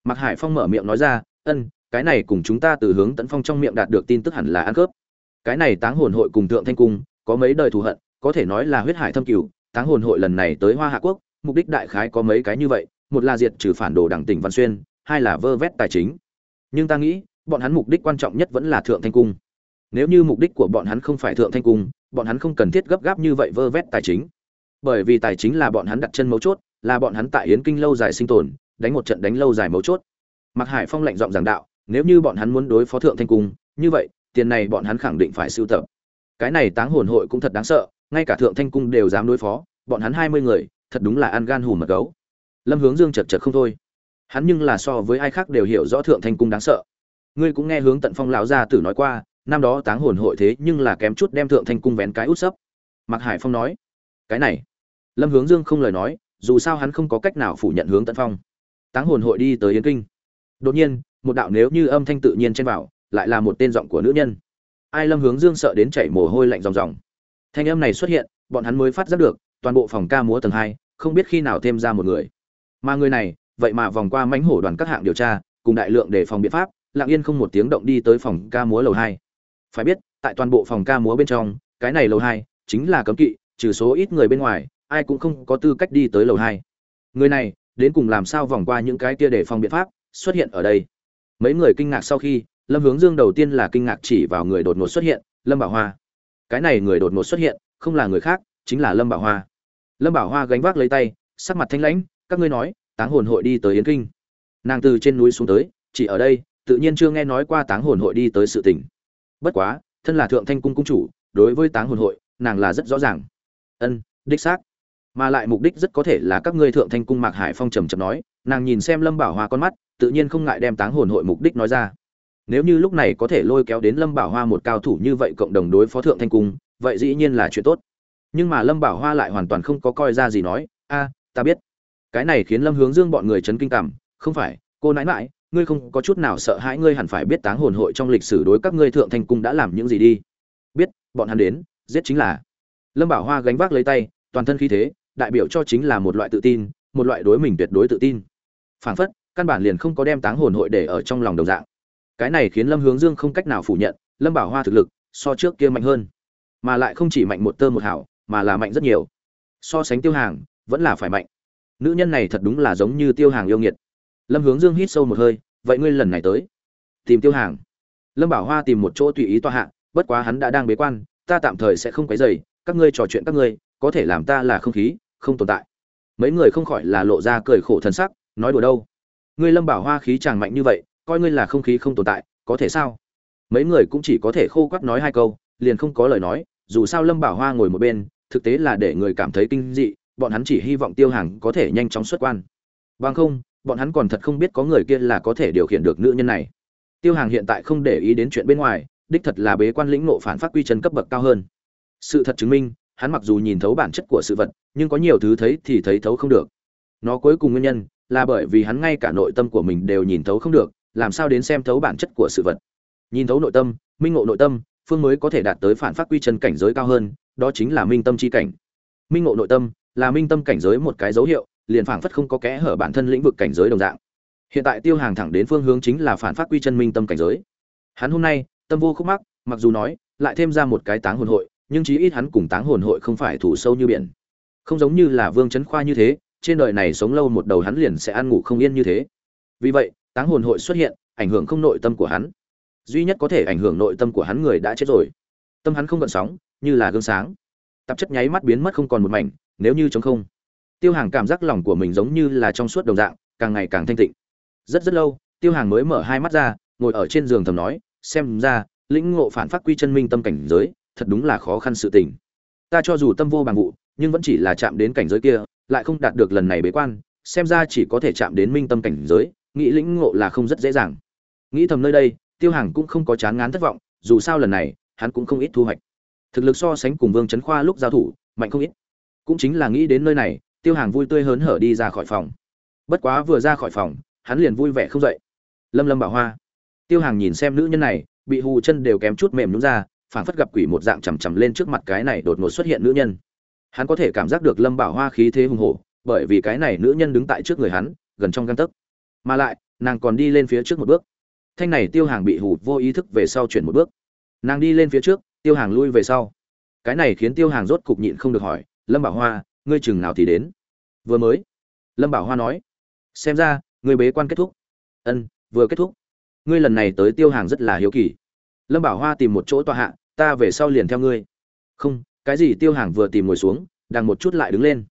Mặc hải phong mở miệng nói ra, ân, cái này cùng chúng ta từ hướng tấn phong trong miệng đạt được tin tức hẳn là ăn cướp. Cái này táng hồn hội cùng thượng thanh cung, có mấy đời thù hận, có thể nói là huyết hải thâm cửu táng hồn hội lần này tới hoa hạ quốc, mục đích đại khái có mấy cái như vậy, một là diệt trừ phản đồ đảng tỉnh văn xuyên, hai là vơ vét tài chính. Nhưng ta nghĩ, bọn hắn mục đích quan trọng nhất vẫn là thượng thanh cung. Nếu như mục đích của bọn hắn không phải thượng thanh cung, bọn hắn không cần thiết gấp gáp như vậy vơ vét tài chính bởi vì tài chính là bọn hắn đặt chân mấu chốt, là bọn hắn tại yến kinh lâu dài sinh tồn, đánh một trận đánh lâu dài mấu chốt. Mặc hải phong lạnh giọng giảng đạo, nếu như bọn hắn muốn đối phó thượng thanh cung, như vậy, tiền này bọn hắn khẳng định phải sưu tập. Cái này táng hồn hội cũng thật đáng sợ, ngay cả thượng thanh cung đều dám đối phó, bọn hắn hai mươi người, thật đúng là ăn gan hùm mật gấu. Lâm hướng dương chật chật không thôi. Hắn nhưng là so với ai khác đều hiểu rõ thượng thanh cung đáng sợ. Ngươi cũng nghe hướng tận phong lão gia tử nói qua, năm đó táng hồn hội thế nhưng là kém chút đem thượng thanh cung vén cái út sấp. Mặc hải phong nói, cái này lâm hướng dương không lời nói, dù sao hắn không có cách nào phủ nhận hướng tận phong. Táng hồn hội đi tới yến kinh. Đột nhiên, một đạo nếu như âm thanh tự nhiên trên vào, lại là một tên giọng của nữ nhân. Ai lâm hướng dương sợ đến chảy mồ hôi lạnh ròng ròng. Thanh âm này xuất hiện, bọn hắn mới phát giác được, toàn bộ phòng ca múa tầng hai, không biết khi nào thêm ra một người. Mà người này, vậy mà vòng qua mánh hổ đoàn các hạng điều tra, cùng đại lượng để phòng biện pháp, lặng yên không một tiếng động đi tới phòng ca múa lầu hai. Phải biết, tại toàn bộ phòng ca múa bên trong, cái này lầu hai, chính là cấm kỵ, trừ số ít người bên ngoài ai cũng không có tư cách đi tới lầu hai. Người này, đến cùng làm sao vòng qua những cái kia để phòng biện pháp, xuất hiện ở đây? Mấy người kinh ngạc sau khi, lâm hướng dương đầu tiên là kinh ngạc chỉ vào người đột ngột xuất hiện, lâm bảo hoa. Cái này người đột ngột xuất hiện, không là người khác, chính là lâm bảo hoa. Lâm bảo hoa gánh vác lấy tay, sắc mặt thanh lãnh, các ngươi nói, táng hồn hội đi tới yến kinh. Nàng từ trên núi xuống tới, chỉ ở đây, tự nhiên chưa nghe nói qua táng hồn hội đi tới sự tỉnh bất quá, thân là thượng thanh cung cung chủ, đối với táng hồn hội, nàng là rất rõ ràng. Ân, đích xác mà lại mục đích rất có thể là các ngươi thượng thanh cung mạc hải phong trầm trầm nói, nàng nhìn xem lâm bảo hoa con mắt, tự nhiên không ngại đem táng hồn hội mục đích nói ra. Nếu như lúc này có thể lôi kéo đến lâm bảo hoa một cao thủ như vậy cộng đồng đối phó thượng thanh cung, vậy dĩ nhiên là chuyện tốt. Nhưng mà lâm bảo hoa lại hoàn toàn không có coi ra gì nói, a, ta biết. Cái này khiến lâm hướng dương bọn người chấn kinh cảm, không phải, cô nãi mãi ngươi không có chút nào sợ hãi ngươi hẳn phải biết táng hồn hội trong lịch sử đối các ngươi thượng thanh cung đã làm những gì đi. Biết, bọn hắn đến, giết chính là. Lâm bảo hoa gánh vác lấy tay, toàn thân khí thế đại biểu cho chính là một loại tự tin, một loại đối mình tuyệt đối tự tin. Phảng phất, căn bản liền không có đem táng hồn hội để ở trong lòng đồng dạng. Cái này khiến lâm hướng dương không cách nào phủ nhận, lâm bảo hoa thực lực, so trước kia mạnh hơn. Mà lại không chỉ mạnh một tơ một hảo, mà là mạnh rất nhiều. So sánh tiêu hàng, vẫn là phải mạnh. Nữ nhân này thật đúng là giống như tiêu hàng yêu nghiệt. Lâm hướng dương hít sâu một hơi, vậy ngươi lần này tới, tìm tiêu hàng? Lâm bảo hoa tìm một chỗ tùy ý tọa hạ, bất quá hắn đã đang bế quan, ta tạm thời sẽ không quấy dày các ngươi trò chuyện các ngươi, có thể làm ta là không khí không tồn tại. Mấy người không khỏi là lộ ra cười khổ thân sắc, nói đùa đâu. Ngươi lâm bảo hoa khí chàng mạnh như vậy, coi ngươi là không khí không tồn tại, có thể sao? Mấy người cũng chỉ có thể khô quắc nói hai câu, liền không có lời nói, dù sao lâm bảo hoa ngồi một bên, thực tế là để người cảm thấy kinh dị, bọn hắn chỉ hy vọng tiêu hàng có thể nhanh chóng xuất quan. Bằng không, bọn hắn còn thật không biết có người kia là có thể điều khiển được nữ nhân này. Tiêu hàng hiện tại không để ý đến chuyện bên ngoài, đích thật là bế quan lĩnh nộ phản phát quy chân cấp bậc cao hơn. Sự thật chứng minh hắn mặc dù nhìn thấu bản chất của sự vật, nhưng có nhiều thứ thấy thì thấy thấu không được. Nó cuối cùng nguyên nhân là bởi vì hắn ngay cả nội tâm của mình đều nhìn thấu không được, làm sao đến xem thấu bản chất của sự vật? Nhìn thấu nội tâm, minh ngộ nội tâm, phương mới có thể đạt tới phản phát quy chân cảnh giới cao hơn, đó chính là minh tâm chi cảnh. Minh ngộ nội tâm là minh tâm cảnh giới một cái dấu hiệu, liền phảng phất không có kẽ hở bản thân lĩnh vực cảnh giới đồng dạng. Hiện tại tiêu hàng thẳng đến phương hướng chính là phản phát quy chân minh tâm cảnh giới. Hắn hôm nay tâm vô khúc mắc, mặc dù nói, lại thêm ra một cái táng hồn hội nhưng chí ít hắn cùng táng hồn hội không phải thủ sâu như biển. Không giống như là vương chấn khoa như thế, trên đời này sống lâu một đầu hắn liền sẽ ăn ngủ không yên như thế. Vì vậy, táng hồn hội xuất hiện, ảnh hưởng không nội tâm của hắn. Duy nhất có thể ảnh hưởng nội tâm của hắn người đã chết rồi. Tâm hắn không gợn sóng, như là gương sáng. Tạp chất nháy mắt biến mất không còn một mảnh, nếu như chống không. Tiêu hàng cảm giác lòng của mình giống như là trong suốt đồng dạng, càng ngày càng thanh tịnh. Rất rất lâu, tiêu hàng mới mở hai mắt ra, ngồi ở trên giường thầm nói, xem ra, lĩnh ngộ phản phát quy chân minh tâm cảnh giới thật đúng là khó khăn sự tình. Ta cho dù tâm vô bằng vụ, nhưng vẫn chỉ là chạm đến cảnh giới kia, lại không đạt được lần này bế quan, xem ra chỉ có thể chạm đến minh tâm cảnh giới, nghĩ lĩnh ngộ là không rất dễ dàng. Nghĩ thầm nơi đây, tiêu hàng cũng không có chán ngán thất vọng, dù sao lần này, hắn cũng không ít thu hoạch. Thực lực so sánh cùng vương trấn khoa lúc giao thủ, mạnh không ít. Cũng chính là nghĩ đến nơi này, tiêu hàng vui tươi hớn hở đi ra khỏi phòng. Bất quá vừa ra khỏi phòng, hắn liền vui vẻ không dậy. Lâm lâm bảo hoa. Tiêu hàng nhìn xem nữ nhân này, bị hù chân đều kém chút mềm nhún ra phảng phất gặp quỷ một dạng chằm chằm lên trước mặt cái này đột ngột xuất hiện nữ nhân. Hắn có thể cảm giác được lâm bảo hoa khí thế hùng hổ, bởi vì cái này nữ nhân đứng tại trước người hắn, gần trong găng tấc. Mà lại, nàng còn đi lên phía trước một bước. Thanh này tiêu hàng bị hù vô ý thức về sau chuyển một bước. Nàng đi lên phía trước, tiêu hàng lui về sau. Cái này khiến tiêu hàng rốt cục nhịn không được hỏi, lâm bảo hoa, ngươi chừng nào thì đến? Vừa mới. Lâm bảo hoa nói. Xem ra, ngươi bế quan kết thúc. Ân, vừa kết thúc. Ngươi lần này tới tiêu hàng rất là hiếu kỳ. Lâm bảo hoa tìm một chỗ tọa hạ ta về sau liền theo ngươi. Không, cái gì tiêu hàng vừa tìm ngồi xuống đang một chút lại đứng lên.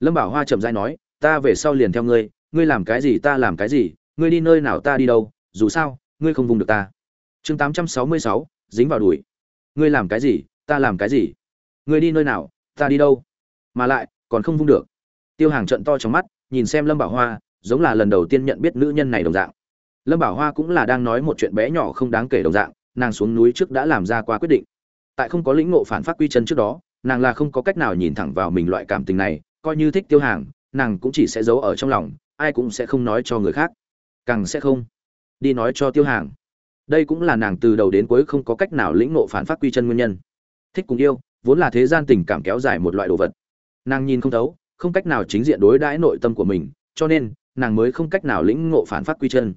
Lâm bảo hoa chậm dai nói, ta về sau liền theo ngươi ngươi làm cái gì ta làm cái gì, ngươi đi nơi nào ta đi đâu, dù sao, ngươi không vùng được ta. Chương tám trăm sáu mươi sáu, dính vào đùi ngươi làm cái gì, ta làm cái gì? Ngươi đi nơi nào, ta đi đâu? Mà lại, còn không vung được. Tiêu hàng trận to trong mắt, nhìn xem lâm bảo hoa, giống là lần đầu tiên nhận biết nữ nhân này đồng dạng. Lâm bảo hoa cũng là đang nói một chuyện bé nhỏ không đáng kể đồng dạng nàng xuống núi trước đã làm ra qua quyết định. Tại không có lĩnh ngộ phản phát quy chân trước đó, nàng là không có cách nào nhìn thẳng vào mình loại cảm tình này, coi như thích tiêu hàng, nàng cũng chỉ sẽ giấu ở trong lòng, ai cũng sẽ không nói cho người khác. Càng sẽ không đi nói cho tiêu hàng. Đây cũng là nàng từ đầu đến cuối không có cách nào lĩnh ngộ phản phát quy chân nguyên nhân. Thích cùng yêu, vốn là thế gian tình cảm kéo dài một loại đồ vật. Nàng nhìn không thấu, không cách nào chính diện đối đãi nội tâm của mình, cho nên, nàng mới không cách nào lĩnh ngộ phản phát quy chân.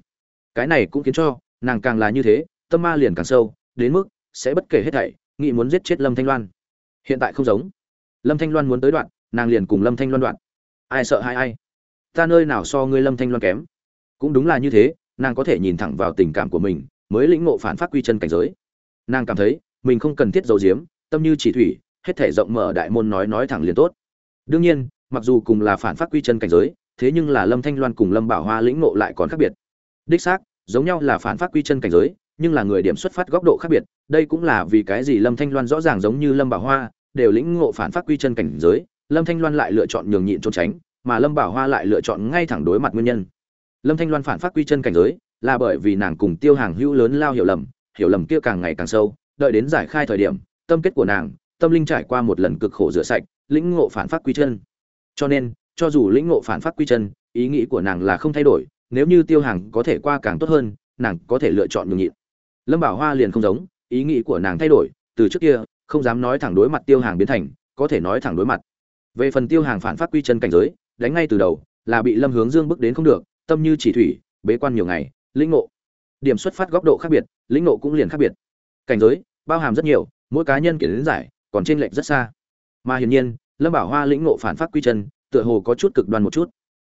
Cái này cũng khiến cho nàng càng là như thế tâm ma liền càng sâu, đến mức sẽ bất kể hết thảy, nghĩ muốn giết chết lâm thanh loan. Hiện tại không giống. Lâm thanh loan muốn tới đoạn, nàng liền cùng lâm thanh loan đoạn. Ai sợ hai ai? Ta nơi nào so ngươi lâm thanh loan kém? Cũng đúng là như thế, nàng có thể nhìn thẳng vào tình cảm của mình, mới lĩnh ngộ phản phát quy chân cảnh giới. Nàng cảm thấy, mình không cần thiết giấu diếm tâm như chỉ thủy, hết thể rộng mở đại môn nói nói thẳng liền tốt. Đương nhiên, mặc dù cùng là phản phát quy chân cảnh giới, thế nhưng là lâm thanh loan cùng lâm bảo hoa lĩnh ngộ lại còn khác biệt. Đích xác, giống nhau là phản phát quy chân cảnh giới nhưng là người điểm xuất phát góc độ khác biệt, đây cũng là vì cái gì lâm thanh loan rõ ràng giống như lâm bảo hoa, đều lĩnh ngộ phản phát quy chân cảnh giới, lâm thanh loan lại lựa chọn nhường nhịn trốn tránh, mà lâm bảo hoa lại lựa chọn ngay thẳng đối mặt nguyên nhân. Lâm thanh loan phản phát quy chân cảnh giới là bởi vì nàng cùng tiêu hàng hữu lớn lao hiểu lầm hiểu lầm kia càng ngày càng sâu, đợi đến giải khai thời điểm, tâm kết của nàng, tâm linh trải qua một lần cực khổ rửa sạch, lĩnh ngộ phản phát quy chân. Cho nên, cho dù lĩnh ngộ phản phát quy chân, ý nghĩ của nàng là không thay đổi, nếu như tiêu hàng có thể qua càng tốt hơn, nàng có thể lựa chọn nhường nhịn lâm bảo hoa liền không giống, ý nghĩ của nàng thay đổi, từ trước kia, không dám nói thẳng đối mặt tiêu hàng biến thành, có thể nói thẳng đối mặt. Về phần tiêu hàng phản phát quy chân cảnh giới, đánh ngay từ đầu, là bị lâm hướng dương bước đến không được, tâm như chỉ thủy, bế quan nhiều ngày, lĩnh ngộ. Điểm xuất phát góc độ khác biệt, lĩnh ngộ cũng liền khác biệt. Cảnh giới, bao hàm rất nhiều, mỗi cá nhân kiến giải, còn trên lệch rất xa. Mà hiển nhiên, lâm bảo hoa lĩnh ngộ phản phát quy chân, tựa hồ có chút cực đoan một chút.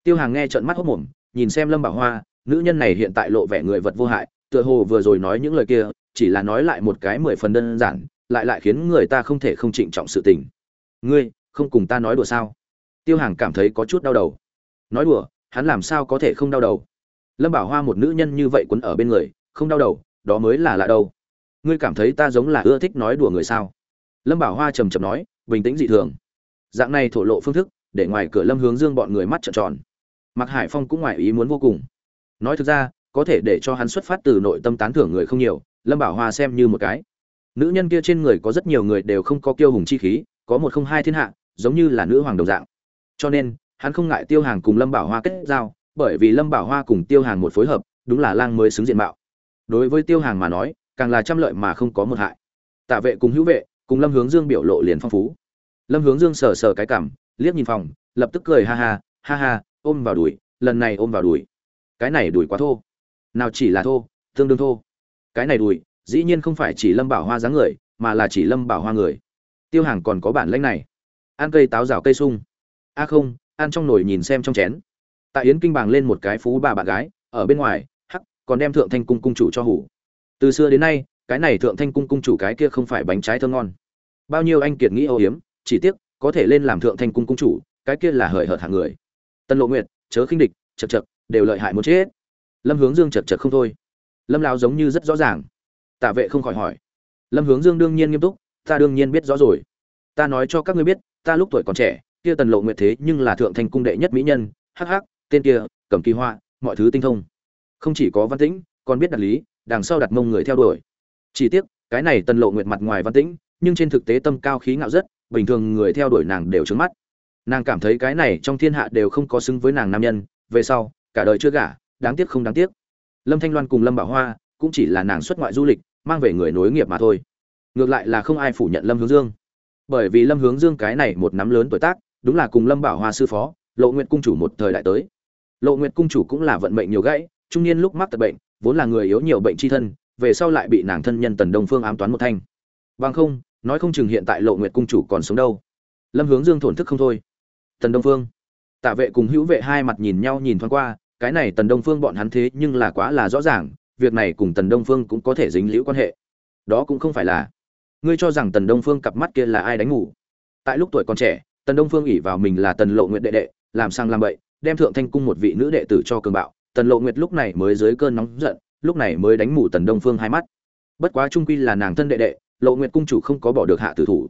Tiêu hàng nghe trợn mắt hốc mồm, nhìn xem lâm bảo hoa, nữ nhân này hiện tại lộ vẻ người vật vô hại tựa hồ vừa rồi nói những lời kia, chỉ là nói lại một cái mười phần đơn giản, lại lại khiến người ta không thể không trịnh trọng sự tình. Ngươi, không cùng ta nói đùa sao? Tiêu hàng cảm thấy có chút đau đầu. Nói đùa, hắn làm sao có thể không đau đầu? Lâm bảo hoa một nữ nhân như vậy quấn ở bên người, không đau đầu, đó mới là lạ đâu. Ngươi cảm thấy ta giống là ưa thích nói đùa người sao? Lâm bảo hoa trầm trầm nói, bình tĩnh dị thường. Dạng này thổ lộ phương thức, để ngoài cửa lâm hướng dương bọn người mắt trợn tròn. Mặc hải phong cũng ngoài ý muốn vô cùng. Nói thực ra có thể để cho hắn xuất phát từ nội tâm tán thưởng người không nhiều, lâm bảo hoa xem như một cái. Nữ nhân kia trên người có rất nhiều người đều không có kiêu hùng chi khí, có một không hai thiên hạ, giống như là nữ hoàng đồng dạng. Cho nên, hắn không ngại tiêu hàng cùng lâm bảo hoa kết giao, bởi vì lâm bảo hoa cùng tiêu hàng một phối hợp, đúng là lang mới xứng diện mạo. Đối với tiêu hàng mà nói, càng là trăm lợi mà không có một hại. Tạ vệ cùng hữu vệ, cùng lâm hướng dương biểu lộ liền phong phú. Lâm hướng dương sờ sờ cái cảm liếc nhìn phòng, lập tức cười ha ha ha ha, ôm vào đùi, lần này ôm vào đùi. Cái này đùi quá thô nào chỉ là thô, tương đương thô. Cái này đùi, dĩ nhiên không phải chỉ lâm bảo hoa dáng người, mà là chỉ lâm bảo hoa người. Tiêu hàng còn có bản lãnh này. Ăn cây táo rào cây sung. A không, ăn trong nồi nhìn xem trong chén. Tại yến kinh bàng lên một cái phú bà bạn gái, ở bên ngoài, hắc, còn đem thượng thanh cung cung chủ cho hủ. Từ xưa đến nay, cái này thượng thanh cung cung chủ cái kia không phải bánh trái thơm ngon. Bao nhiêu anh kiệt nghĩ âu hiếm chỉ tiếc, có thể lên làm thượng thanh cung cung chủ, cái kia là hời hợt hàng người. Tân lộ nguyệt, chớ khinh địch chật chật đều lợi hại muốn chết lâm hướng dương chật chật không thôi. Lâm lao giống như rất rõ ràng. Tạ vệ không khỏi hỏi. Lâm hướng dương đương nhiên nghiêm túc, ta đương nhiên biết rõ rồi. Ta nói cho các ngươi biết, ta lúc tuổi còn trẻ, kia tần lộ nguyệt thế nhưng là thượng thanh cung đệ nhất mỹ nhân, hắc hắc, tên kia cầm kỳ hoa, mọi thứ tinh thông. Không chỉ có văn tĩnh, còn biết đặt lý, đằng sau đặt mông người theo đuổi. Chỉ tiếc, cái này tần lộ nguyệt mặt ngoài văn tĩnh, nhưng trên thực tế tâm cao khí ngạo rất, bình thường người theo đuổi nàng đều trướng mắt. Nàng cảm thấy cái này trong thiên hạ đều không có xứng với nàng nam nhân, về sau, cả đời chưa gả đáng tiếc không đáng tiếc. Lâm thanh loan cùng lâm bảo hoa cũng chỉ là nàng xuất ngoại du lịch, mang về người nối nghiệp mà thôi. Ngược lại là không ai phủ nhận lâm hướng dương. Bởi vì lâm hướng dương cái này một nắm lớn tuổi tác, đúng là cùng lâm bảo hoa sư phó, lộ nguyện cung chủ một thời đại tới. Lộ nguyện cung chủ cũng là vận mệnh nhiều gãy, trung niên lúc mắc tật bệnh, vốn là người yếu nhiều bệnh chi thân, về sau lại bị nàng thân nhân tần đông phương ám toán một thanh. Bằng không, nói không chừng hiện tại lộ nguyện cung chủ còn sống đâu. Lâm hướng dương thổn thức không thôi. Tần đông phương, tạ vệ cùng hữu vệ hai mặt nhìn nhau nhìn thoáng qua cái này tần đông phương bọn hắn thế nhưng là quá là rõ ràng, việc này cùng tần đông phương cũng có thể dính liễu quan hệ. Đó cũng không phải là, ngươi cho rằng tần đông phương cặp mắt kia là ai đánh ngủ? Tại lúc tuổi còn trẻ, tần đông phương ỉ vào mình là tần lộ nguyện đệ đệ, làm sang làm bậy, đem thượng thanh cung một vị nữ đệ tử cho cường bạo. Tần lộ nguyệt lúc này mới dưới cơn nóng giận, lúc này mới đánh mù tần đông phương hai mắt. Bất quá trung quy là nàng thân đệ đệ, lộ nguyệt cung chủ không có bỏ được hạ tử thủ.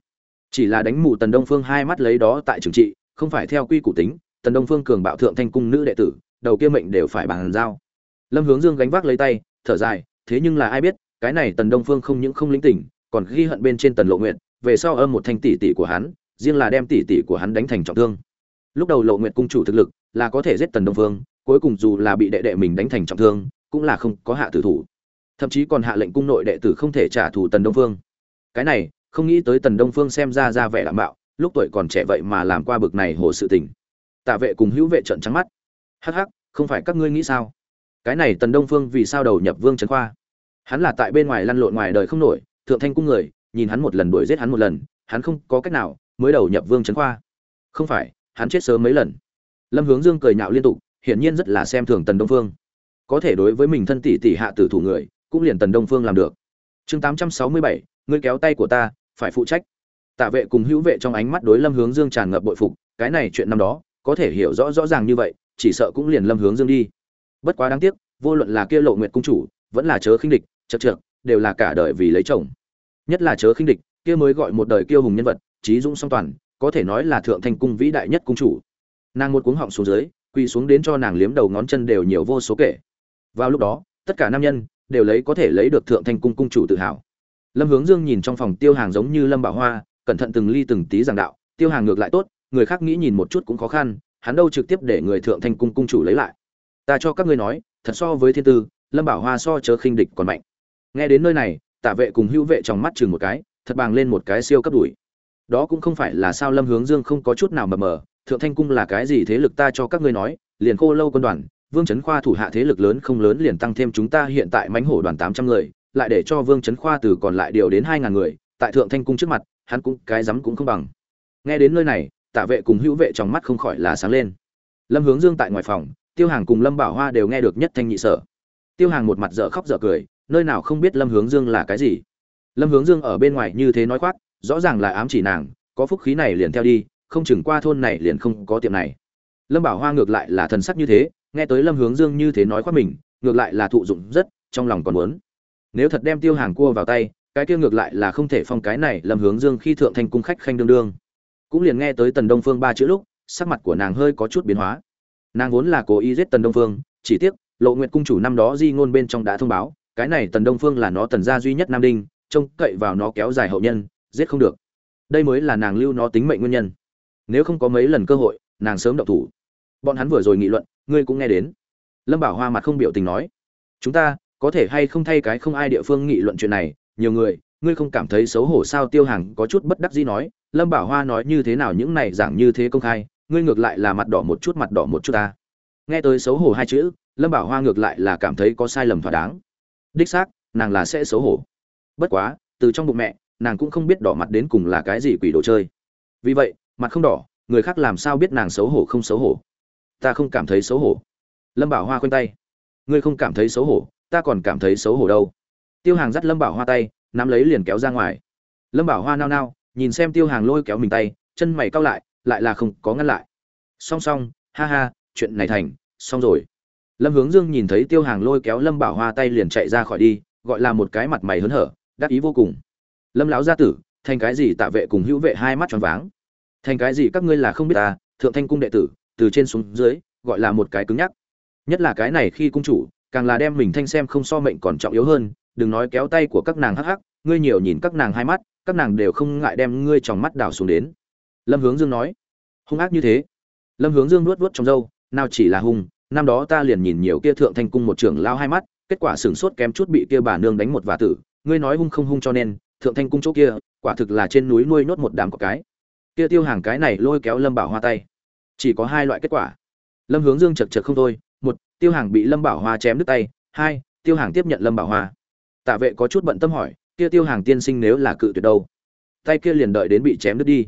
Chỉ là đánh mù tần đông phương hai mắt lấy đó tại trường trị, không phải theo quy củ tính, tần đông phương cường bạo thượng thanh cung nữ đệ tử đầu kia mệnh đều phải bàn giao. Lâm hướng dương gánh vác lấy tay, thở dài, thế nhưng là ai biết, cái này tần đông phương không những không lĩnh tỉnh, còn ghi hận bên trên tần lộ nguyện về sau âm một thanh tỷ tỷ của hắn, riêng là đem tỷ tỷ của hắn đánh thành trọng thương. Lúc đầu lộ nguyện cung chủ thực lực là có thể giết tần đông phương, cuối cùng dù là bị đệ đệ mình đánh thành trọng thương, cũng là không có hạ tử thủ. Thậm chí còn hạ lệnh cung nội đệ tử không thể trả thù tần đông phương. Cái này, không nghĩ tới tần đông phương xem ra ra vẻ đảm bảo lúc tuổi còn trẻ vậy mà làm qua bực này hồ sự tình. Tạ vệ cùng hữu vệ trận trắng mắt. Hắc hắc không phải các ngươi nghĩ sao? Cái này tần đông phương vì sao đầu nhập vương trấn khoa? Hắn là tại bên ngoài lăn lộn ngoài đời không nổi, thượng thanh cung người, nhìn hắn một lần đuổi giết hắn một lần, hắn không có cách nào mới đầu nhập vương trấn khoa. Không phải, hắn chết sớm mấy lần. Lâm hướng dương cười nhạo liên tục, hiển nhiên rất là xem thường tần đông phương. Có thể đối với mình thân tỷ tỷ hạ tử thủ người, cũng liền tần đông phương làm được. Chương tám trăm sáu mươi bảy, ngươi kéo tay của ta, phải phụ trách. Tạ vệ cùng hữu vệ trong ánh mắt đối lâm hướng dương tràn ngập bội phục, cái này chuyện năm đó, có thể hiểu rõ rõ ràng như vậy chỉ sợ cũng liền lâm hướng dương đi. Bất quá đáng tiếc, vô luận là kia lộ nguyệt cung chủ, vẫn là chớ khinh địch chật trượt đều là cả đời vì lấy chồng. Nhất là chớ khinh địch, kia mới gọi một đời kiêu hùng nhân vật, trí dũng song toàn, có thể nói là thượng thành cung vĩ đại nhất cung chủ. Nàng một cuống họng xuống dưới, quỳ xuống đến cho nàng liếm đầu ngón chân đều nhiều vô số kể. Vào lúc đó, tất cả nam nhân, đều lấy có thể lấy được thượng thành cung cung chủ tự hào. Lâm hướng dương nhìn trong phòng tiêu hàng giống như lâm bảo hoa, cẩn thận từng ly từng tí giảng đạo, tiêu hàng ngược lại tốt, người khác nghĩ nhìn một chút cũng khó khăn hắn đâu trực tiếp để người thượng thanh cung cung chủ lấy lại. Ta cho các ngươi nói, thật so với thiên tư, lâm bảo hoa so chớ khinh địch còn mạnh. Nghe đến nơi này tả vệ cùng hữu vệ trong mắt chừng một cái, thật bàng lên một cái siêu cấp đuổi. Đó cũng không phải là sao lâm hướng dương không có chút nào mờ mờ, thượng thanh cung là cái gì thế lực ta cho các ngươi nói, liền khô lâu quân đoàn, vương trấn khoa thủ hạ thế lực lớn không lớn liền tăng thêm chúng ta hiện tại mánh hổ đoàn tám trăm người, lại để cho vương trấn khoa từ còn lại điều đến hai ngàn người, tại thượng thanh cung trước mặt, hắn cũng cái rắm cũng không bằng. Nghe đến nơi này tạ vệ cùng hữu vệ trong mắt không khỏi là sáng lên. Lâm hướng dương tại ngoài phòng, tiêu hàng cùng lâm bảo hoa đều nghe được nhất thanh nhị sở. Tiêu hàng một mặt dở khóc dở cười, nơi nào không biết lâm hướng dương là cái gì. Lâm hướng dương ở bên ngoài như thế nói khoác, rõ ràng là ám chỉ nàng, có phúc khí này liền theo đi, không chừng qua thôn này liền không có tiệm này. Lâm bảo hoa ngược lại là thần sắc như thế, nghe tới lâm hướng dương như thế nói khoác mình, ngược lại là thụ dụng rất, trong lòng còn muốn. Nếu thật đem tiêu hàng cua vào tay, cái kia ngược lại là không thể phong cái này lâm hướng dương khi thượng thành cung khách khanh đương đương cũng liền nghe tới tần đông phương ba chữ lúc, sắc mặt của nàng hơi có chút biến hóa. Nàng vốn là cố ý giết tần đông phương, chỉ tiếc, lộ nguyện cung chủ năm đó di ngôn bên trong đã thông báo, cái này tần đông phương là nó tần gia duy nhất nam đinh, trông cậy vào nó kéo dài hậu nhân, giết không được. Đây mới là nàng lưu nó tính mệnh nguyên nhân. Nếu không có mấy lần cơ hội, nàng sớm động thủ. Bọn hắn vừa rồi nghị luận, ngươi cũng nghe đến. Lâm bảo hoa mặt không biểu tình nói, chúng ta có thể hay không thay cái không ai địa phương nghị luận chuyện này, nhiều người ngươi không cảm thấy xấu hổ sao? Tiêu hàng có chút bất đắc dĩ nói, lâm bảo hoa nói như thế nào những này giảng như thế công khai, ngươi ngược lại là mặt đỏ một chút, mặt đỏ một chút ta. Nghe tới xấu hổ hai chữ, lâm bảo hoa ngược lại là cảm thấy có sai lầm thỏa đáng. Đích xác, nàng là sẽ xấu hổ. Bất quá, từ trong bụng mẹ, nàng cũng không biết đỏ mặt đến cùng là cái gì quỷ đồ chơi. Vì vậy, mặt không đỏ, người khác làm sao biết nàng xấu hổ không xấu hổ? Ta không cảm thấy xấu hổ. Lâm bảo hoa khoanh tay. Ngươi không cảm thấy xấu hổ, ta còn cảm thấy xấu hổ đâu. Tiêu hàng dắt lâm bảo hoa tay nắm lấy liền kéo ra ngoài. Lâm bảo hoa nao nao, nhìn xem tiêu hàng lôi kéo mình tay, chân mày cau lại lại là không có ngăn lại. Song song, ha ha, chuyện này thành, xong rồi. Lâm hướng dương nhìn thấy tiêu hàng lôi kéo lâm bảo hoa tay liền chạy ra khỏi đi, gọi là một cái mặt mày hớn hở, đắc ý vô cùng. Lâm lão gia tử, thành cái gì tạ vệ cùng hữu vệ hai mắt tròn váng? Thành cái gì các ngươi là không biết ta, thượng thanh cung đệ tử, từ trên xuống dưới, gọi là một cái cứng nhắc. Nhất là cái này khi cung chủ, càng là đem mình thanh xem không so mệnh còn trọng yếu hơn đừng nói kéo tay của các nàng hắc hắc, ngươi nhiều nhìn các nàng hai mắt, các nàng đều không ngại đem ngươi trong mắt đảo xuống đến. Lâm hướng dương nói, hung ác như thế. Lâm hướng dương nuốt nuốt trong râu, nào chỉ là hung, năm đó ta liền nhìn nhiều kia thượng thanh cung một trưởng lao hai mắt, kết quả sửng sốt kém chút bị kia bà nương đánh một vả tử, ngươi nói hung không hung cho nên, thượng thanh cung chỗ kia, quả thực là trên núi nuôi nốt một đám có cái. Kia tiêu hàng cái này lôi kéo lâm bảo hoa tay. Chỉ có hai loại kết quả. Lâm hướng dương chật chật không thôi, một, tiêu hàng bị lâm bảo hoa chém đứt tay, hai, tiêu hàng tiếp nhận lâm bảo hoa tạ vệ có chút bận tâm hỏi, kia tiêu hàng tiên sinh nếu là cự tuyệt đâu? Tay kia liền đợi đến bị chém đứt đi.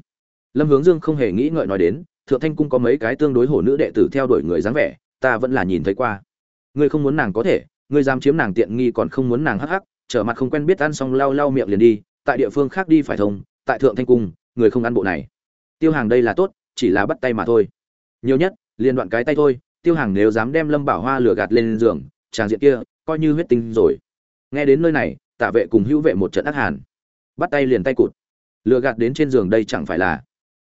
Lâm hướng dương không hề nghĩ ngợi nói đến, thượng thanh cung có mấy cái tương đối hổ nữ đệ tử theo đuổi người dáng vẻ, ta vẫn là nhìn thấy qua. Ngươi không muốn nàng có thể, ngươi dám chiếm nàng tiện nghi còn không muốn nàng hắc hắc, trở mặt không quen biết ăn xong lau lau miệng liền đi, tại địa phương khác đi phải thông, tại thượng thanh cung, người không ăn bộ này. Tiêu hàng đây là tốt, chỉ là bắt tay mà thôi. Nhiều nhất, liền đoạn cái tay thôi, tiêu hàng nếu dám đem lâm bảo hoa lửa gạt lên giường tràng diện kia, coi như huyết tinh rồi nghe đến nơi này, tạ vệ cùng hữu vệ một trận ác hàn. Bắt tay liền tay cụt. Lừa gạt đến trên giường đây chẳng phải là.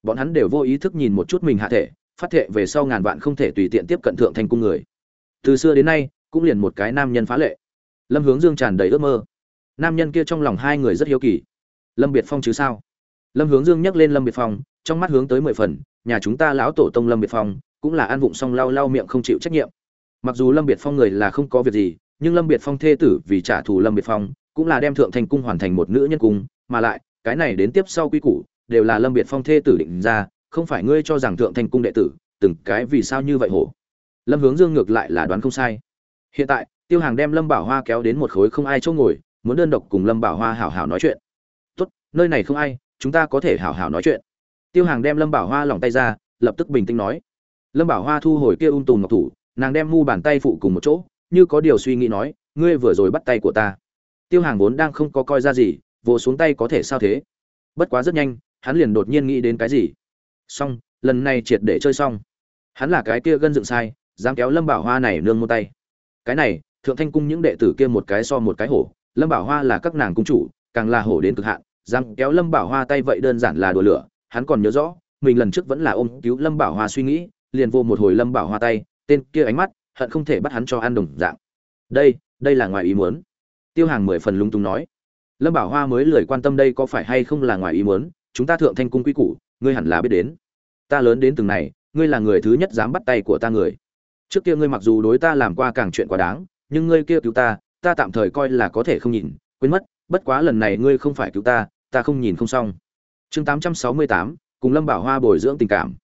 Bọn hắn đều vô ý thức nhìn một chút mình hạ thể, phát thệ về sau ngàn vạn không thể tùy tiện tiếp cận thượng thành cung người. Từ xưa đến nay, cũng liền một cái nam nhân phá lệ. Lâm hướng dương tràn đầy ước mơ. Nam nhân kia trong lòng hai người rất hiếu kỳ. Lâm biệt phong chứ sao? Lâm hướng dương nhắc lên lâm biệt phong, trong mắt hướng tới mười phần, nhà chúng ta lão tổ tông lâm biệt phong, cũng là ăn vụng xong lau lau miệng không chịu trách nhiệm. Mặc dù lâm biệt phong người là không có việc gì nhưng lâm biệt phong thê tử vì trả thù lâm biệt phong, cũng là đem thượng thành cung hoàn thành một nữ nhân cung, mà lại, cái này đến tiếp sau quy củ, đều là lâm biệt phong thê tử định ra, không phải ngươi cho rằng thượng thành cung đệ tử, từng cái vì sao như vậy hổ? Lâm hướng dương ngược lại là đoán không sai. Hiện tại, tiêu hàng đem lâm bảo hoa kéo đến một khối không ai chỗ ngồi, muốn đơn độc cùng lâm bảo hoa hảo hảo nói chuyện. Tốt, nơi này không ai, chúng ta có thể hảo hảo nói chuyện. Tiêu hàng đem lâm bảo hoa lỏng tay ra, lập tức bình tĩnh nói. Lâm bảo hoa thu hồi kia ung tùm ngọc thủ, nàng đem mu bàn tay phụ cùng một chỗ như có điều suy nghĩ nói, ngươi vừa rồi bắt tay của ta. Tiêu hàng vốn đang không có coi ra gì, vồ xuống tay có thể sao thế? Bất quá rất nhanh, hắn liền đột nhiên nghĩ đến cái gì. Xong, lần này triệt để chơi xong. Hắn là cái kia gân dựng sai, dám kéo lâm bảo hoa này nương một tay. Cái này, thượng thanh cung những đệ tử kia một cái so một cái hổ, lâm bảo hoa là các nàng cung chủ, càng là hổ đến cực hạn, dám kéo lâm bảo hoa tay vậy đơn giản là đùa lửa, hắn còn nhớ rõ, mình lần trước vẫn là ôm cứu lâm bảo hoa suy nghĩ, liền vô một hồi lâm bảo hoa tay, tên kia ánh mắt hận không thể bắt hắn cho ăn đồng dạng. Đây đây là ngoài ý muốn. Tiêu hàng mười phần lung tung nói. Lâm bảo hoa mới lười quan tâm đây có phải hay không là ngoài ý muốn, chúng ta thượng thanh cung quy củ, ngươi hẳn là biết đến. Ta lớn đến từng này, ngươi là người thứ nhất dám bắt tay của ta người. Trước kia ngươi mặc dù đối ta làm qua càng chuyện quá đáng, nhưng ngươi kia cứu ta ta tạm thời coi là có thể không nhìn, quên mất, bất quá lần này ngươi không phải cứu ta ta không nhìn không xong. Chương tám trăm sáu mươi tám, cùng lâm bảo hoa bồi dưỡng tình cảm.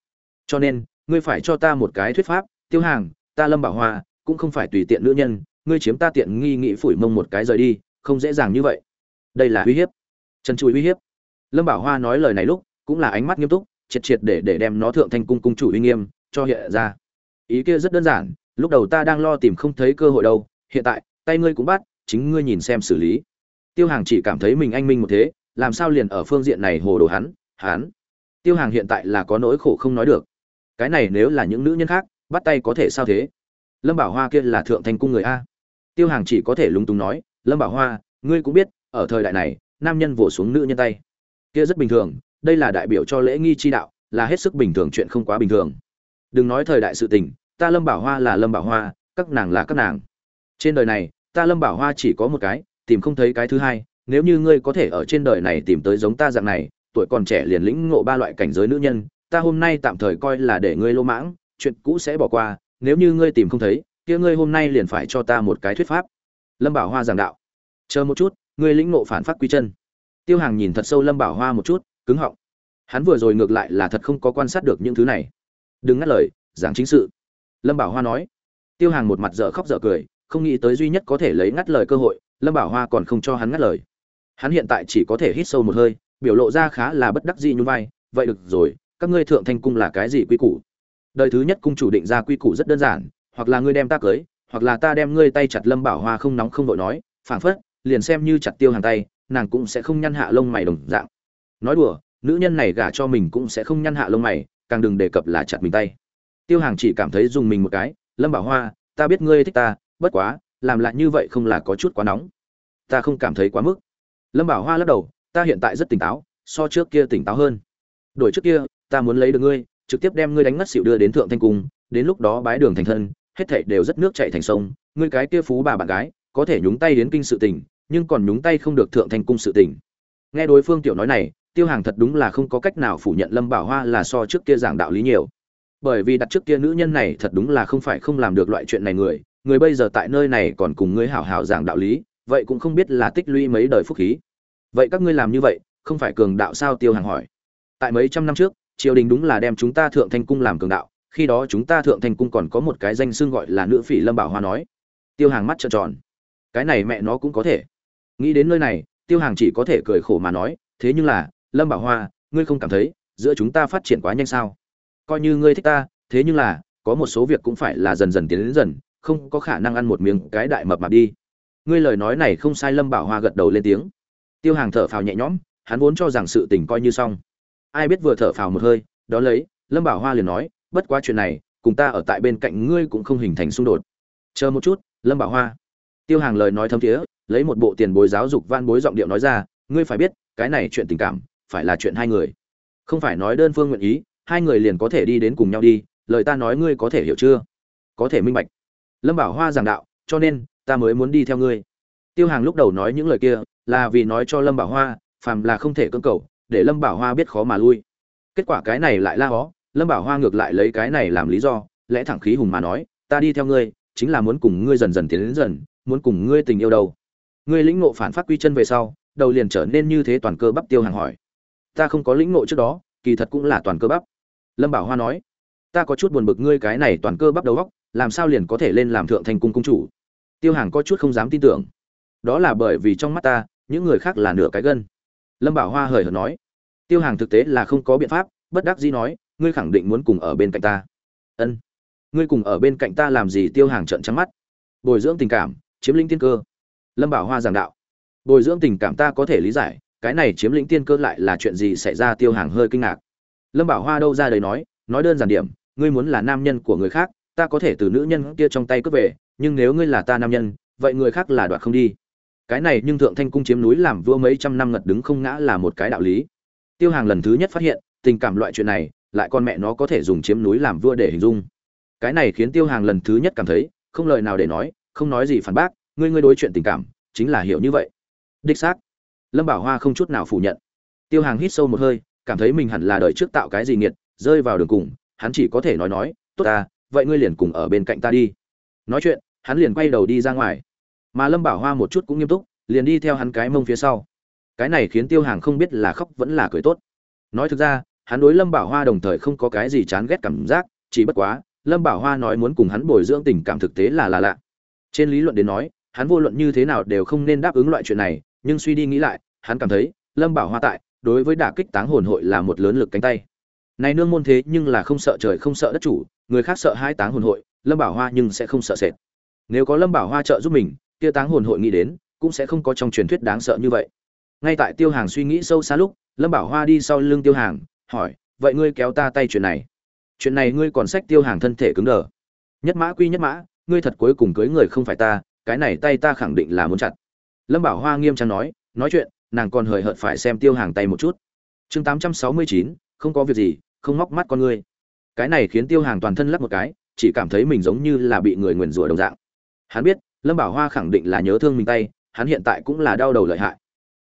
Cho nên, ngươi phải cho ta một cái thuyết pháp, tiêu hàng ta lâm bảo hoa, cũng không phải tùy tiện nữ nhân, ngươi chiếm ta tiện nghi nghị phủi mông một cái rời đi, không dễ dàng như vậy. Đây là uy hiếp. Trần trụi uy hiếp. Lâm bảo hoa nói lời này lúc, cũng là ánh mắt nghiêm túc, triệt triệt để để đem nó thượng thanh cung cung chủ uy nghiêm, cho hiện ra. Ý kia rất đơn giản, lúc đầu ta đang lo tìm không thấy cơ hội đâu, hiện tại, tay ngươi cũng bắt, chính ngươi nhìn xem xử lý. Tiêu hàng chỉ cảm thấy mình anh minh một thế, làm sao liền ở phương diện này hồ đồ hắn hắn. Tiêu hàng hiện tại là có nỗi khổ không nói được. Cái này nếu là những nữ nhân khác bắt tay có thể sao thế? Lâm bảo hoa kia là thượng thành cung người a. Tiêu hàng chỉ có thể lúng túng nói, lâm bảo hoa, ngươi cũng biết, ở thời đại này, nam nhân vỗ xuống nữ nhân tay. Kia rất bình thường, đây là đại biểu cho lễ nghi chi đạo, là hết sức bình thường chuyện không quá bình thường. Đừng nói thời đại sự tình, ta lâm bảo hoa là lâm bảo hoa, các nàng là các nàng. Trên đời này, ta lâm bảo hoa chỉ có một cái, tìm không thấy cái thứ hai, nếu như ngươi có thể ở trên đời này tìm tới giống ta dạng này, tuổi còn trẻ liền lĩnh ngộ ba loại cảnh giới nữ nhân, ta hôm nay tạm thời coi là để ngươi lô mãng chuyện cũ sẽ bỏ qua, nếu như ngươi tìm không thấy, kia ngươi hôm nay liền phải cho ta một cái thuyết pháp. Lâm bảo hoa giảng đạo. Chờ một chút, ngươi lĩnh ngộ phản phát quy chân. Tiêu hàng nhìn thật sâu lâm bảo hoa một chút, cứng họng. Hắn vừa rồi ngược lại là thật không có quan sát được những thứ này. Đừng ngắt lời, giảng chính sự. Lâm bảo hoa nói. Tiêu hàng một mặt dở khóc dở cười, không nghĩ tới duy nhất có thể lấy ngắt lời cơ hội, lâm bảo hoa còn không cho hắn ngắt lời. Hắn hiện tại chỉ có thể hít sâu một hơi, biểu lộ ra khá là bất đắc dĩ như vai, vậy được rồi, các ngươi thượng thanh cung là cái gì quy củ? Đời thứ nhất cung chủ định ra quy củ rất đơn giản, hoặc là ngươi đem ta cưới, hoặc là ta đem ngươi tay chặt lâm bảo hoa không nóng không vội nói, phảng phất, liền xem như chặt tiêu hàng tay, nàng cũng sẽ không nhăn hạ lông mày đồng dạng. Nói đùa, nữ nhân này gả cho mình cũng sẽ không nhăn hạ lông mày, càng đừng đề cập là chặt mình tay. Tiêu hàng chỉ cảm thấy dùng mình một cái, lâm bảo hoa, ta biết ngươi thích ta, bất quá, làm lại như vậy không là có chút quá nóng. Ta không cảm thấy quá mức. Lâm bảo hoa lắc đầu, ta hiện tại rất tỉnh táo, so trước kia tỉnh táo hơn. Đổi trước kia, ta muốn lấy được ngươi trực tiếp đem ngươi đánh ngất xỉu đưa đến thượng thanh cung, đến lúc đó bái đường thành thân, hết thảy đều rất nước chảy thành sông, ngươi cái kia phú bà bạn gái, có thể nhúng tay đến kinh sự tình, nhưng còn nhúng tay không được thượng thanh cung sự tình. Nghe đối phương tiểu nói này, tiêu hàng thật đúng là không có cách nào phủ nhận lâm bảo hoa là so trước kia giảng đạo lý nhiều. Bởi vì đặt trước kia nữ nhân này thật đúng là không phải không làm được loại chuyện này người người bây giờ tại nơi này còn cùng ngươi hảo hảo giảng đạo lý, vậy cũng không biết là tích lũy mấy đời phúc khí. Vậy các ngươi làm như vậy, không phải cường đạo sao? Tiêu hàng hỏi. Tại mấy trăm năm trước triều đình đúng là đem chúng ta thượng thanh cung làm cường đạo, khi đó chúng ta thượng thanh cung còn có một cái danh xưng gọi là nữ phỉ lâm bảo hoa nói. Tiêu hàng mắt trợn tròn. Cái này mẹ nó cũng có thể. Nghĩ đến nơi này, tiêu hàng chỉ có thể cười khổ mà nói, thế nhưng là, lâm bảo hoa, ngươi không cảm thấy, giữa chúng ta phát triển quá nhanh sao? Coi như ngươi thích ta, thế nhưng là, có một số việc cũng phải là dần dần tiến đến dần, không có khả năng ăn một miếng cái đại mập mạp đi. Ngươi lời nói này không sai, lâm bảo hoa gật đầu lên tiếng. Tiêu hàng thở phào nhẹ nhõm, hắn vốn cho rằng sự tình coi như xong ai biết vừa thở phào một hơi, đó lấy, lâm bảo hoa liền nói, bất quá chuyện này, cùng ta ở tại bên cạnh ngươi cũng không hình thành xung đột. Chờ một chút, lâm bảo hoa. Tiêu hàng lời nói thâm thiế, lấy một bộ tiền bối giáo dục van bối giọng điệu nói ra, ngươi phải biết, cái này chuyện tình cảm, phải là chuyện hai người. Không phải nói đơn phương nguyện ý, hai người liền có thể đi đến cùng nhau đi, lời ta nói ngươi có thể hiểu chưa? Có thể minh bạch. Lâm bảo hoa giảng đạo, cho nên, ta mới muốn đi theo ngươi. Tiêu hàng lúc đầu nói những lời kia, là vì nói cho lâm bảo hoa, phàm là không thể cưỡng cầu để lâm bảo hoa biết khó mà lui. Kết quả cái này lại la hó, lâm bảo hoa ngược lại lấy cái này làm lý do, lẽ thẳng khí hùng mà nói, ta đi theo ngươi, chính là muốn cùng ngươi dần dần tiến đến dần, muốn cùng ngươi tình yêu đâu. Ngươi lĩnh ngộ phản phát quy chân về sau, đầu liền trở nên như thế toàn cơ bắp tiêu hàng hỏi. Ta không có lĩnh ngộ trước đó, kỳ thật cũng là toàn cơ bắp. Lâm bảo hoa nói, ta có chút buồn bực ngươi cái này toàn cơ bắp đầu góc làm sao liền có thể lên làm thượng thành cung cung chủ? Tiêu hàng có chút không dám tin tưởng. Đó là bởi vì trong mắt ta, những người khác là nửa cái gân lâm bảo hoa hời hợt nói, tiêu hàng thực tế là không có biện pháp, bất đắc dĩ nói, ngươi khẳng định muốn cùng ở bên cạnh ta. Ân, ngươi cùng ở bên cạnh ta làm gì? Tiêu hàng trận trắng mắt. Bồi dưỡng tình cảm, chiếm lĩnh tiên cơ. Lâm bảo hoa giảng đạo. Bồi dưỡng tình cảm ta có thể lý giải, cái này chiếm lĩnh tiên cơ lại là chuyện gì xảy ra? Tiêu hàng hơi kinh ngạc. Lâm bảo hoa đâu ra đấy nói nói đơn giản điểm, ngươi muốn là nam nhân của người khác, ta có thể từ nữ nhân kia trong tay cướp về, nhưng nếu ngươi là ta nam nhân, vậy người khác là đoạt không đi cái này nhưng thượng thanh cung chiếm núi làm vua mấy trăm năm ngật đứng không ngã là một cái đạo lý. Tiêu hàng lần thứ nhất phát hiện, tình cảm loại chuyện này, lại con mẹ nó có thể dùng chiếm núi làm vua để hình dung. Cái này khiến tiêu hàng lần thứ nhất cảm thấy, không lời nào để nói, không nói gì phản bác, ngươi ngươi đối chuyện tình cảm, chính là hiểu như vậy. Đích xác. Lâm bảo hoa không chút nào phủ nhận. Tiêu hàng hít sâu một hơi, cảm thấy mình hẳn là đợi trước tạo cái gì nghiệt, rơi vào đường cùng, hắn chỉ có thể nói nói, tốt ta, vậy ngươi liền cùng ở bên cạnh ta đi. Nói chuyện, hắn liền quay đầu đi ra ngoài mà lâm bảo hoa một chút cũng nghiêm túc, liền đi theo hắn cái mông phía sau. Cái này khiến tiêu hàng không biết là khóc vẫn là cười tốt. Nói thực ra, hắn đối lâm bảo hoa đồng thời không có cái gì chán ghét cảm giác, chỉ bất quá, lâm bảo hoa nói muốn cùng hắn bồi dưỡng tình cảm thực tế là là lạ. Trên lý luận đến nói, hắn vô luận như thế nào đều không nên đáp ứng loại chuyện này, nhưng suy đi nghĩ lại, hắn cảm thấy, lâm bảo hoa tại, đối với đả kích táng hồn hội là một lớn lực cánh tay. Này nương môn thế nhưng là không sợ trời không sợ đất chủ, người khác sợ hai táng hồn hội, lâm bảo hoa nhưng sẽ không sợ sệt. Nếu có lâm bảo hoa trợ giúp mình kia táng hồn hội nghĩ đến, cũng sẽ không có trong truyền thuyết đáng sợ như vậy. Ngay tại tiêu hàng suy nghĩ sâu xa lúc, lâm bảo hoa đi sau lưng tiêu hàng, hỏi, vậy ngươi kéo ta tay chuyện này? Chuyện này ngươi còn sách tiêu hàng thân thể cứng đờ. Nhất mã quy nhất mã, ngươi thật cuối cùng cưới người không phải ta, cái này tay ta khẳng định là muốn chặt. Lâm bảo hoa nghiêm trang nói nói chuyện, nàng còn hời hợt phải xem tiêu hàng tay một chút. Chương tám trăm sáu mươi chín, không có việc gì, không móc mắt con ngươi. Cái này khiến tiêu hàng toàn thân lắc một cái, chỉ cảm thấy mình giống như là bị người nguyền rủa đồng dạng. Hắn biết lâm bảo hoa khẳng định là nhớ thương mình tay, hắn hiện tại cũng là đau đầu lợi hại.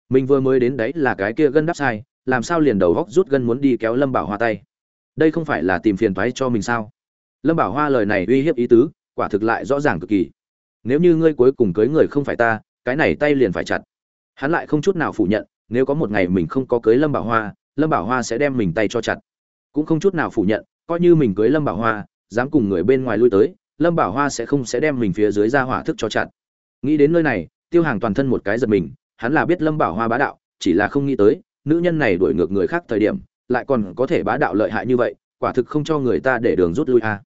Mình vừa mới đến đấy là cái kia gân đắp sai, làm sao liền đầu góc rút gân muốn đi kéo lâm bảo hoa tay? Đây không phải là tìm phiền toái cho mình sao? Lâm bảo hoa lời này uy hiếp ý tứ, quả thực lại rõ ràng cực kỳ. Nếu như ngươi cuối cùng cưới người không phải ta, cái này tay liền phải chặt. Hắn lại không chút nào phủ nhận, nếu có một ngày mình không có cưới lâm bảo hoa, lâm bảo hoa sẽ đem mình tay cho chặt. Cũng không chút nào phủ nhận, coi như mình cưới lâm bảo hoa, dám cùng người bên ngoài lui tới lâm bảo hoa sẽ không sẽ đem mình phía dưới ra hỏa thức cho chặt. Nghĩ đến nơi này, tiêu hàng toàn thân một cái giật mình, hắn là biết lâm bảo hoa bá đạo, chỉ là không nghĩ tới, nữ nhân này đuổi ngược người khác thời điểm, lại còn có thể bá đạo lợi hại như vậy, quả thực không cho người ta để đường rút lui a.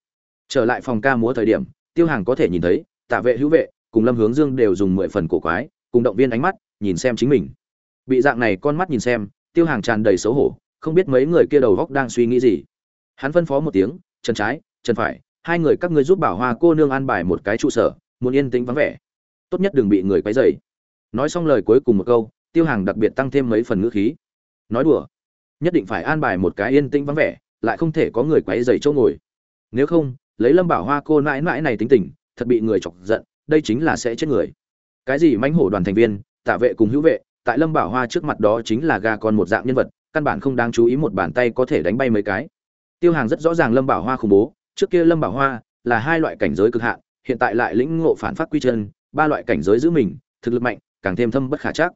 Trở lại phòng ca múa thời điểm, tiêu hàng có thể nhìn thấy, tạ vệ hữu vệ cùng lâm hướng dương đều dùng mười phần cổ quái, cùng động viên ánh mắt, nhìn xem chính mình. Bị dạng này con mắt nhìn xem, tiêu hàng tràn đầy xấu hổ, không biết mấy người kia đầu góc đang suy nghĩ gì. Hắn phân phó một tiếng chân trái chân phải hai người các ngươi giúp bảo hoa cô nương an bài một cái trụ sở, muốn yên tĩnh vắng vẻ. Tốt nhất đừng bị người quấy rầy. Nói xong lời cuối cùng một câu, tiêu hàng đặc biệt tăng thêm mấy phần ngữ khí. Nói đùa, nhất định phải an bài một cái yên tĩnh vắng vẻ, lại không thể có người quấy rầy chỗ ngồi. Nếu không, lấy lâm bảo hoa cô mãi mãi này tính tình, thật bị người chọc giận, đây chính là sẽ chết người. Cái gì mãnh hổ đoàn thành viên, tạ vệ cùng hữu vệ, tại lâm bảo hoa trước mặt đó chính là gà con một dạng nhân vật, căn bản không đáng chú ý một bàn tay có thể đánh bay mấy cái. Tiêu hàng rất rõ ràng lâm bảo hoa khủng bố trước kia lâm bảo hoa là hai loại cảnh giới cực hạn, hiện tại lại lĩnh ngộ phản phát quy chân, ba loại cảnh giới giữ mình, thực lực mạnh, càng thêm thâm bất khả chắc.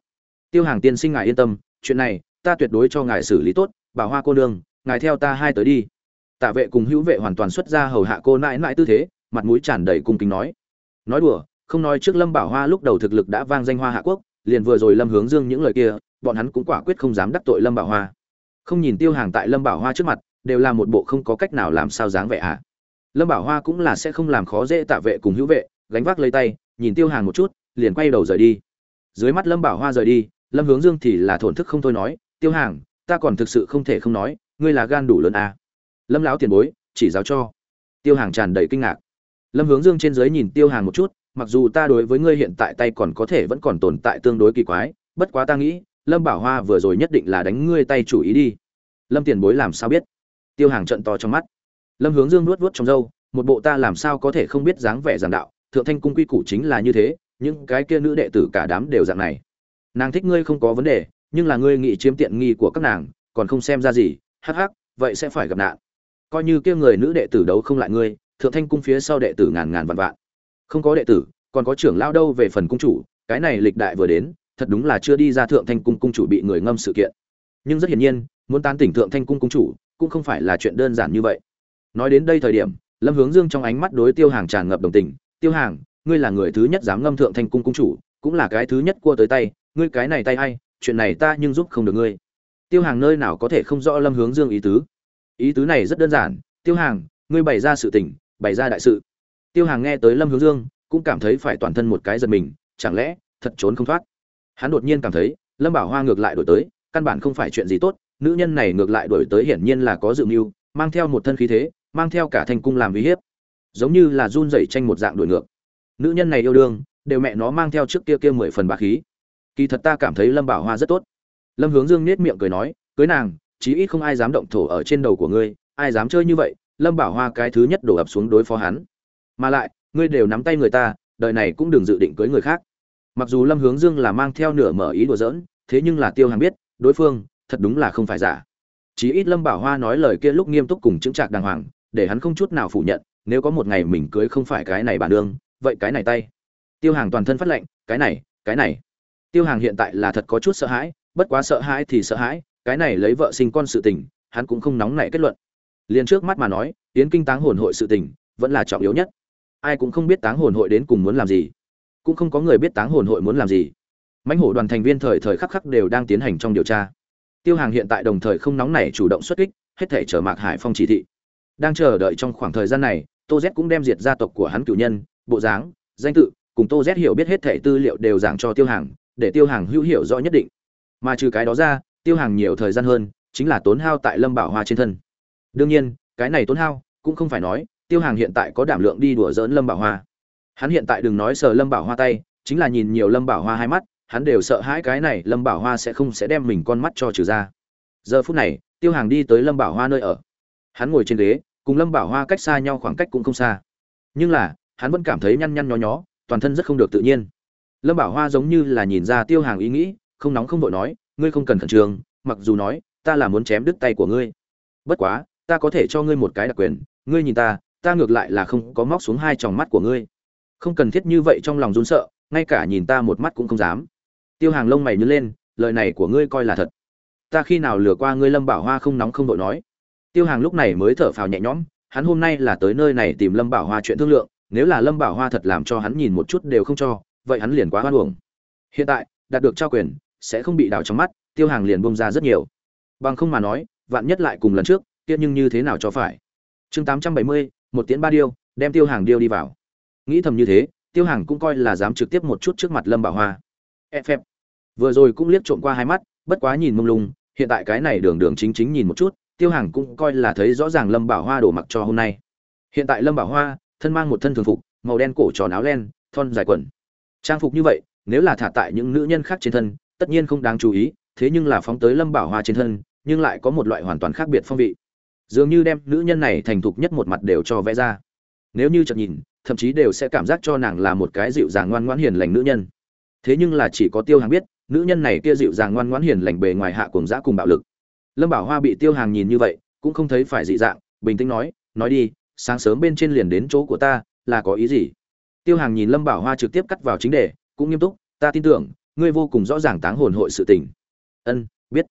Tiêu hàng tiên sinh ngài yên tâm, chuyện này ta tuyệt đối cho ngài xử lý tốt, bảo hoa cô nương, ngài theo ta hai tới đi. Tạ vệ cùng hữu vệ hoàn toàn xuất ra hầu hạ cô nãi nãi tư thế, mặt mũi tràn đầy cung kính nói. Nói đùa, không nói trước lâm bảo hoa lúc đầu thực lực đã vang danh hoa hạ quốc, liền vừa rồi lâm hướng dương những lời kia, bọn hắn cũng quả quyết không dám đắc tội lâm bảo hoa. Không nhìn tiêu hàng tại lâm bảo hoa trước mặt, đều là một bộ không có cách nào làm sao dáng vẻ ạ à lâm bảo hoa cũng là sẽ không làm khó dễ tạ vệ cùng hữu vệ, gánh vác lấy tay, nhìn tiêu hàng một chút, liền quay đầu rời đi. Dưới mắt lâm bảo hoa rời đi, lâm hướng dương thì là thổn thức không thôi nói, tiêu hàng, ta còn thực sự không thể không nói, ngươi là gan đủ lớn à. lâm lão tiền bối, chỉ giáo cho. Tiêu hàng tràn đầy kinh ngạc. Lâm hướng dương trên dưới nhìn tiêu hàng một chút, mặc dù ta đối với ngươi hiện tại tay còn có thể vẫn còn tồn tại tương đối kỳ quái, bất quá ta nghĩ, lâm bảo hoa vừa rồi nhất định là đánh ngươi tay chủ ý đi. Lâm tiền bối làm sao biết? Tiêu hàng trận to trong mắt lâm hướng dương nuốt vuốt trong râu, một bộ ta làm sao có thể không biết dáng vẻ giảng đạo, thượng thanh cung quy củ chính là như thế, những cái kia nữ đệ tử cả đám đều dạng này. Nàng thích ngươi không có vấn đề, nhưng là ngươi nghĩ chiếm tiện nghi của các nàng, còn không xem ra gì, hắc hắc, vậy sẽ phải gặp nạn. Coi như kia người nữ đệ tử đấu không lại ngươi, thượng thanh cung phía sau đệ tử ngàn ngàn vạn vạn. Không có đệ tử, còn có trưởng lao đâu về phần cung chủ, cái này lịch đại vừa đến, thật đúng là chưa đi ra thượng thanh cung cung chủ bị người ngâm sự kiện. Nhưng rất hiển nhiên, muốn tán tỉnh thượng thanh cung cung chủ, cũng không phải là chuyện đơn giản như vậy nói đến đây thời điểm, lâm hướng dương trong ánh mắt đối tiêu hàng tràn ngập đồng tình. Tiêu hàng, ngươi là người thứ nhất dám ngâm thượng thanh cung cung chủ, cũng là cái thứ nhất cua tới tay, ngươi cái này tay hay chuyện này ta nhưng giúp không được ngươi. Tiêu hàng nơi nào có thể không rõ lâm hướng dương ý tứ. Ý tứ này rất đơn giản. Tiêu hàng, ngươi bày ra sự tình, bày ra đại sự. Tiêu hàng nghe tới lâm hướng dương, cũng cảm thấy phải toàn thân một cái giật mình, chẳng lẽ thật trốn không thoát? Hắn đột nhiên cảm thấy, lâm bảo hoa ngược lại đổi tới, căn bản không phải chuyện gì tốt, nữ nhân này ngược lại đổi tới hiển nhiên là có dự mưu, mang theo một thân khí thế mang theo cả thành cung làm uy hiếp, giống như là run rẩy tranh một dạng đổi ngược. Nữ nhân này yêu đương, đều mẹ nó mang theo trước kia kia mười phần bá khí. Kỳ thật ta cảm thấy lâm bảo hoa rất tốt. Lâm hướng dương nết miệng cười nói, cưới nàng, chí ít không ai dám động thổ ở trên đầu của ngươi, ai dám chơi như vậy, lâm bảo hoa cái thứ nhất đổ ập xuống đối phó hắn. Mà lại, ngươi đều nắm tay người ta, đời này cũng đừng dự định cưới người khác. Mặc dù lâm hướng dương là mang theo nửa mở ý đùa giỡn, thế nhưng là tiêu hàng biết, đối phương, thật đúng là không phải giả. Chí ít lâm bảo hoa nói lời kia lúc nghiêm túc cùng chững trạc đàng hoàng để hắn không chút nào phủ nhận, nếu có một ngày mình cưới không phải cái này bà đương vậy cái này tay. Tiêu hàng toàn thân phát lệnh, cái này cái này. Tiêu hàng hiện tại là thật có chút sợ hãi, bất quá sợ hãi thì sợ hãi, cái này lấy vợ sinh con sự tình, hắn cũng không nóng nảy kết luận. Liền trước mắt mà nói tiến kinh táng hồn hội sự tình, vẫn là trọng yếu nhất. Ai cũng không biết táng hồn hội đến cùng muốn làm gì. Cũng không có người biết táng hồn hội muốn làm gì. Mãnh hổ đoàn thành viên thời thời khắc khắc đều đang tiến hành trong điều tra. Tiêu hàng hiện tại đồng thời không nóng nảy chủ động xuất kích, hết thể chờ mạc hải phong chỉ thị đang chờ đợi trong khoảng thời gian này, tô z cũng đem diệt gia tộc của hắn cử nhân, bộ dáng, danh tự, cùng tô z hiểu biết hết thẻ tư liệu đều giảng cho tiêu hàng để tiêu hàng hữu hiểu rõ nhất định. Mà trừ cái đó ra, tiêu hàng nhiều thời gian hơn, chính là tốn hao tại lâm bảo hoa trên thân. Đương nhiên, cái này tốn hao, cũng không phải nói, tiêu hàng hiện tại có đảm lượng đi đùa dỡn lâm bảo hoa. Hắn hiện tại đừng nói sờ lâm bảo hoa tay, chính là nhìn nhiều lâm bảo hoa hai mắt, hắn đều sợ hãi cái này lâm bảo hoa sẽ không sẽ đem mình con mắt cho trừ ra. Giờ phút này, tiêu hàng đi tới lâm bảo hoa nơi ở. Hắn ngồi trên ghế cùng lâm bảo hoa cách xa nhau khoảng cách cũng không xa. Nhưng là, hắn vẫn cảm thấy nhăn nhăn nhó nhó, toàn thân rất không được tự nhiên. Lâm bảo hoa giống như là nhìn ra tiêu hàng ý nghĩ, không nóng không vội nói, ngươi không cần khẩn trương, mặc dù nói, ta là muốn chém đứt tay của ngươi. Bất quá, ta có thể cho ngươi một cái đặc quyền, ngươi nhìn ta ta ngược lại là không có móc xuống hai tròng mắt của ngươi. Không cần thiết như vậy trong lòng run sợ, ngay cả nhìn ta một mắt cũng không dám. Tiêu hàng lông mày nhớ lên, lời này của ngươi coi là thật. Ta khi nào lừa qua ngươi lâm bảo hoa không nóng không vội nói tiêu hàng lúc này mới thở phào nhẹ nhõm, hắn hôm nay là tới nơi này tìm lâm bảo hoa chuyện thương lượng, nếu là lâm bảo hoa thật làm cho hắn nhìn một chút đều không cho, vậy hắn liền quá hoan hưởng hiện tại, đạt được trao quyền, sẽ không bị đào trong mắt, tiêu hàng liền bông ra rất nhiều. Bằng không mà nói, vạn nhất lại cùng lần trước, kia nhưng như thế nào cho phải? Chương tám trăm bảy mươi, một tiếng ba điêu, đem tiêu hàng điêu đi vào. Nghĩ thầm như thế, tiêu hàng cũng coi là dám trực tiếp một chút trước mặt lâm bảo hoa. E phép. Vừa rồi cũng liếc trộm qua hai mắt, bất quá nhìn mông lung, hiện tại cái này đường đường chính chính nhìn một chút tiêu hàng cũng coi là thấy rõ ràng lâm bảo hoa đổ mặc cho hôm nay. Hiện tại lâm bảo hoa, thân mang một thân thường phục, màu đen cổ tròn áo len, thon dài quần. Trang phục như vậy, nếu là thả tại những nữ nhân khác trên thân, tất nhiên không đáng chú ý, thế nhưng là phóng tới lâm bảo hoa trên thân, nhưng lại có một loại hoàn toàn khác biệt phong vị. Dường như đem nữ nhân này thành thục nhất một mặt đều cho vẽ ra. Nếu như chợt nhìn, thậm chí đều sẽ cảm giác cho nàng là một cái dịu dàng ngoan ngoãn hiền lành nữ nhân. Thế nhưng là chỉ có tiêu hàng biết, nữ nhân này kia dịu dàng ngoan ngoãn hiền lành bề ngoài hạ cuồng dã cùng bạo lực lâm bảo hoa bị tiêu hàng nhìn như vậy, cũng không thấy phải dị dạng, bình tĩnh nói nói đi, sáng sớm bên trên liền đến chỗ của ta, là có ý gì? Tiêu hàng nhìn lâm bảo hoa trực tiếp cắt vào chính đề, cũng nghiêm túc, ta tin tưởng, ngươi vô cùng rõ ràng táng hồn hội sự tình. Ân, biết.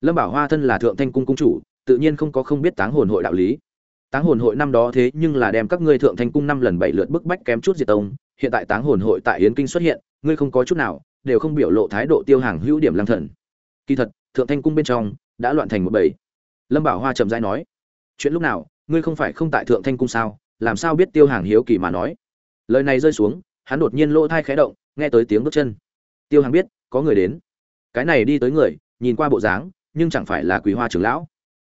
Lâm bảo hoa thân là thượng thanh cung cung chủ, tự nhiên không có không biết táng hồn hội đạo lý. Táng hồn hội năm đó thế nhưng là đem các ngươi thượng thanh cung năm lần bảy lượt bức bách kém chút diệt tông, hiện tại táng hồn hội tại yến kinh xuất hiện, ngươi không có chút nào, đều không biểu lộ thái độ tiêu hàng hữu điểm lang thần. Kỳ thật thượng thanh cung bên trong đã loạn thành một bầy. Lâm bảo hoa trầm rãi nói, chuyện lúc nào, ngươi không phải không tại thượng thanh cung sao? Làm sao biết tiêu hàng hiếu kỳ mà nói? Lời này rơi xuống, hắn đột nhiên lỗ thai khẽ động, nghe tới tiếng bước chân. Tiêu hàng biết, có người đến. Cái này đi tới người, nhìn qua bộ dáng, nhưng chẳng phải là quý hoa trưởng lão.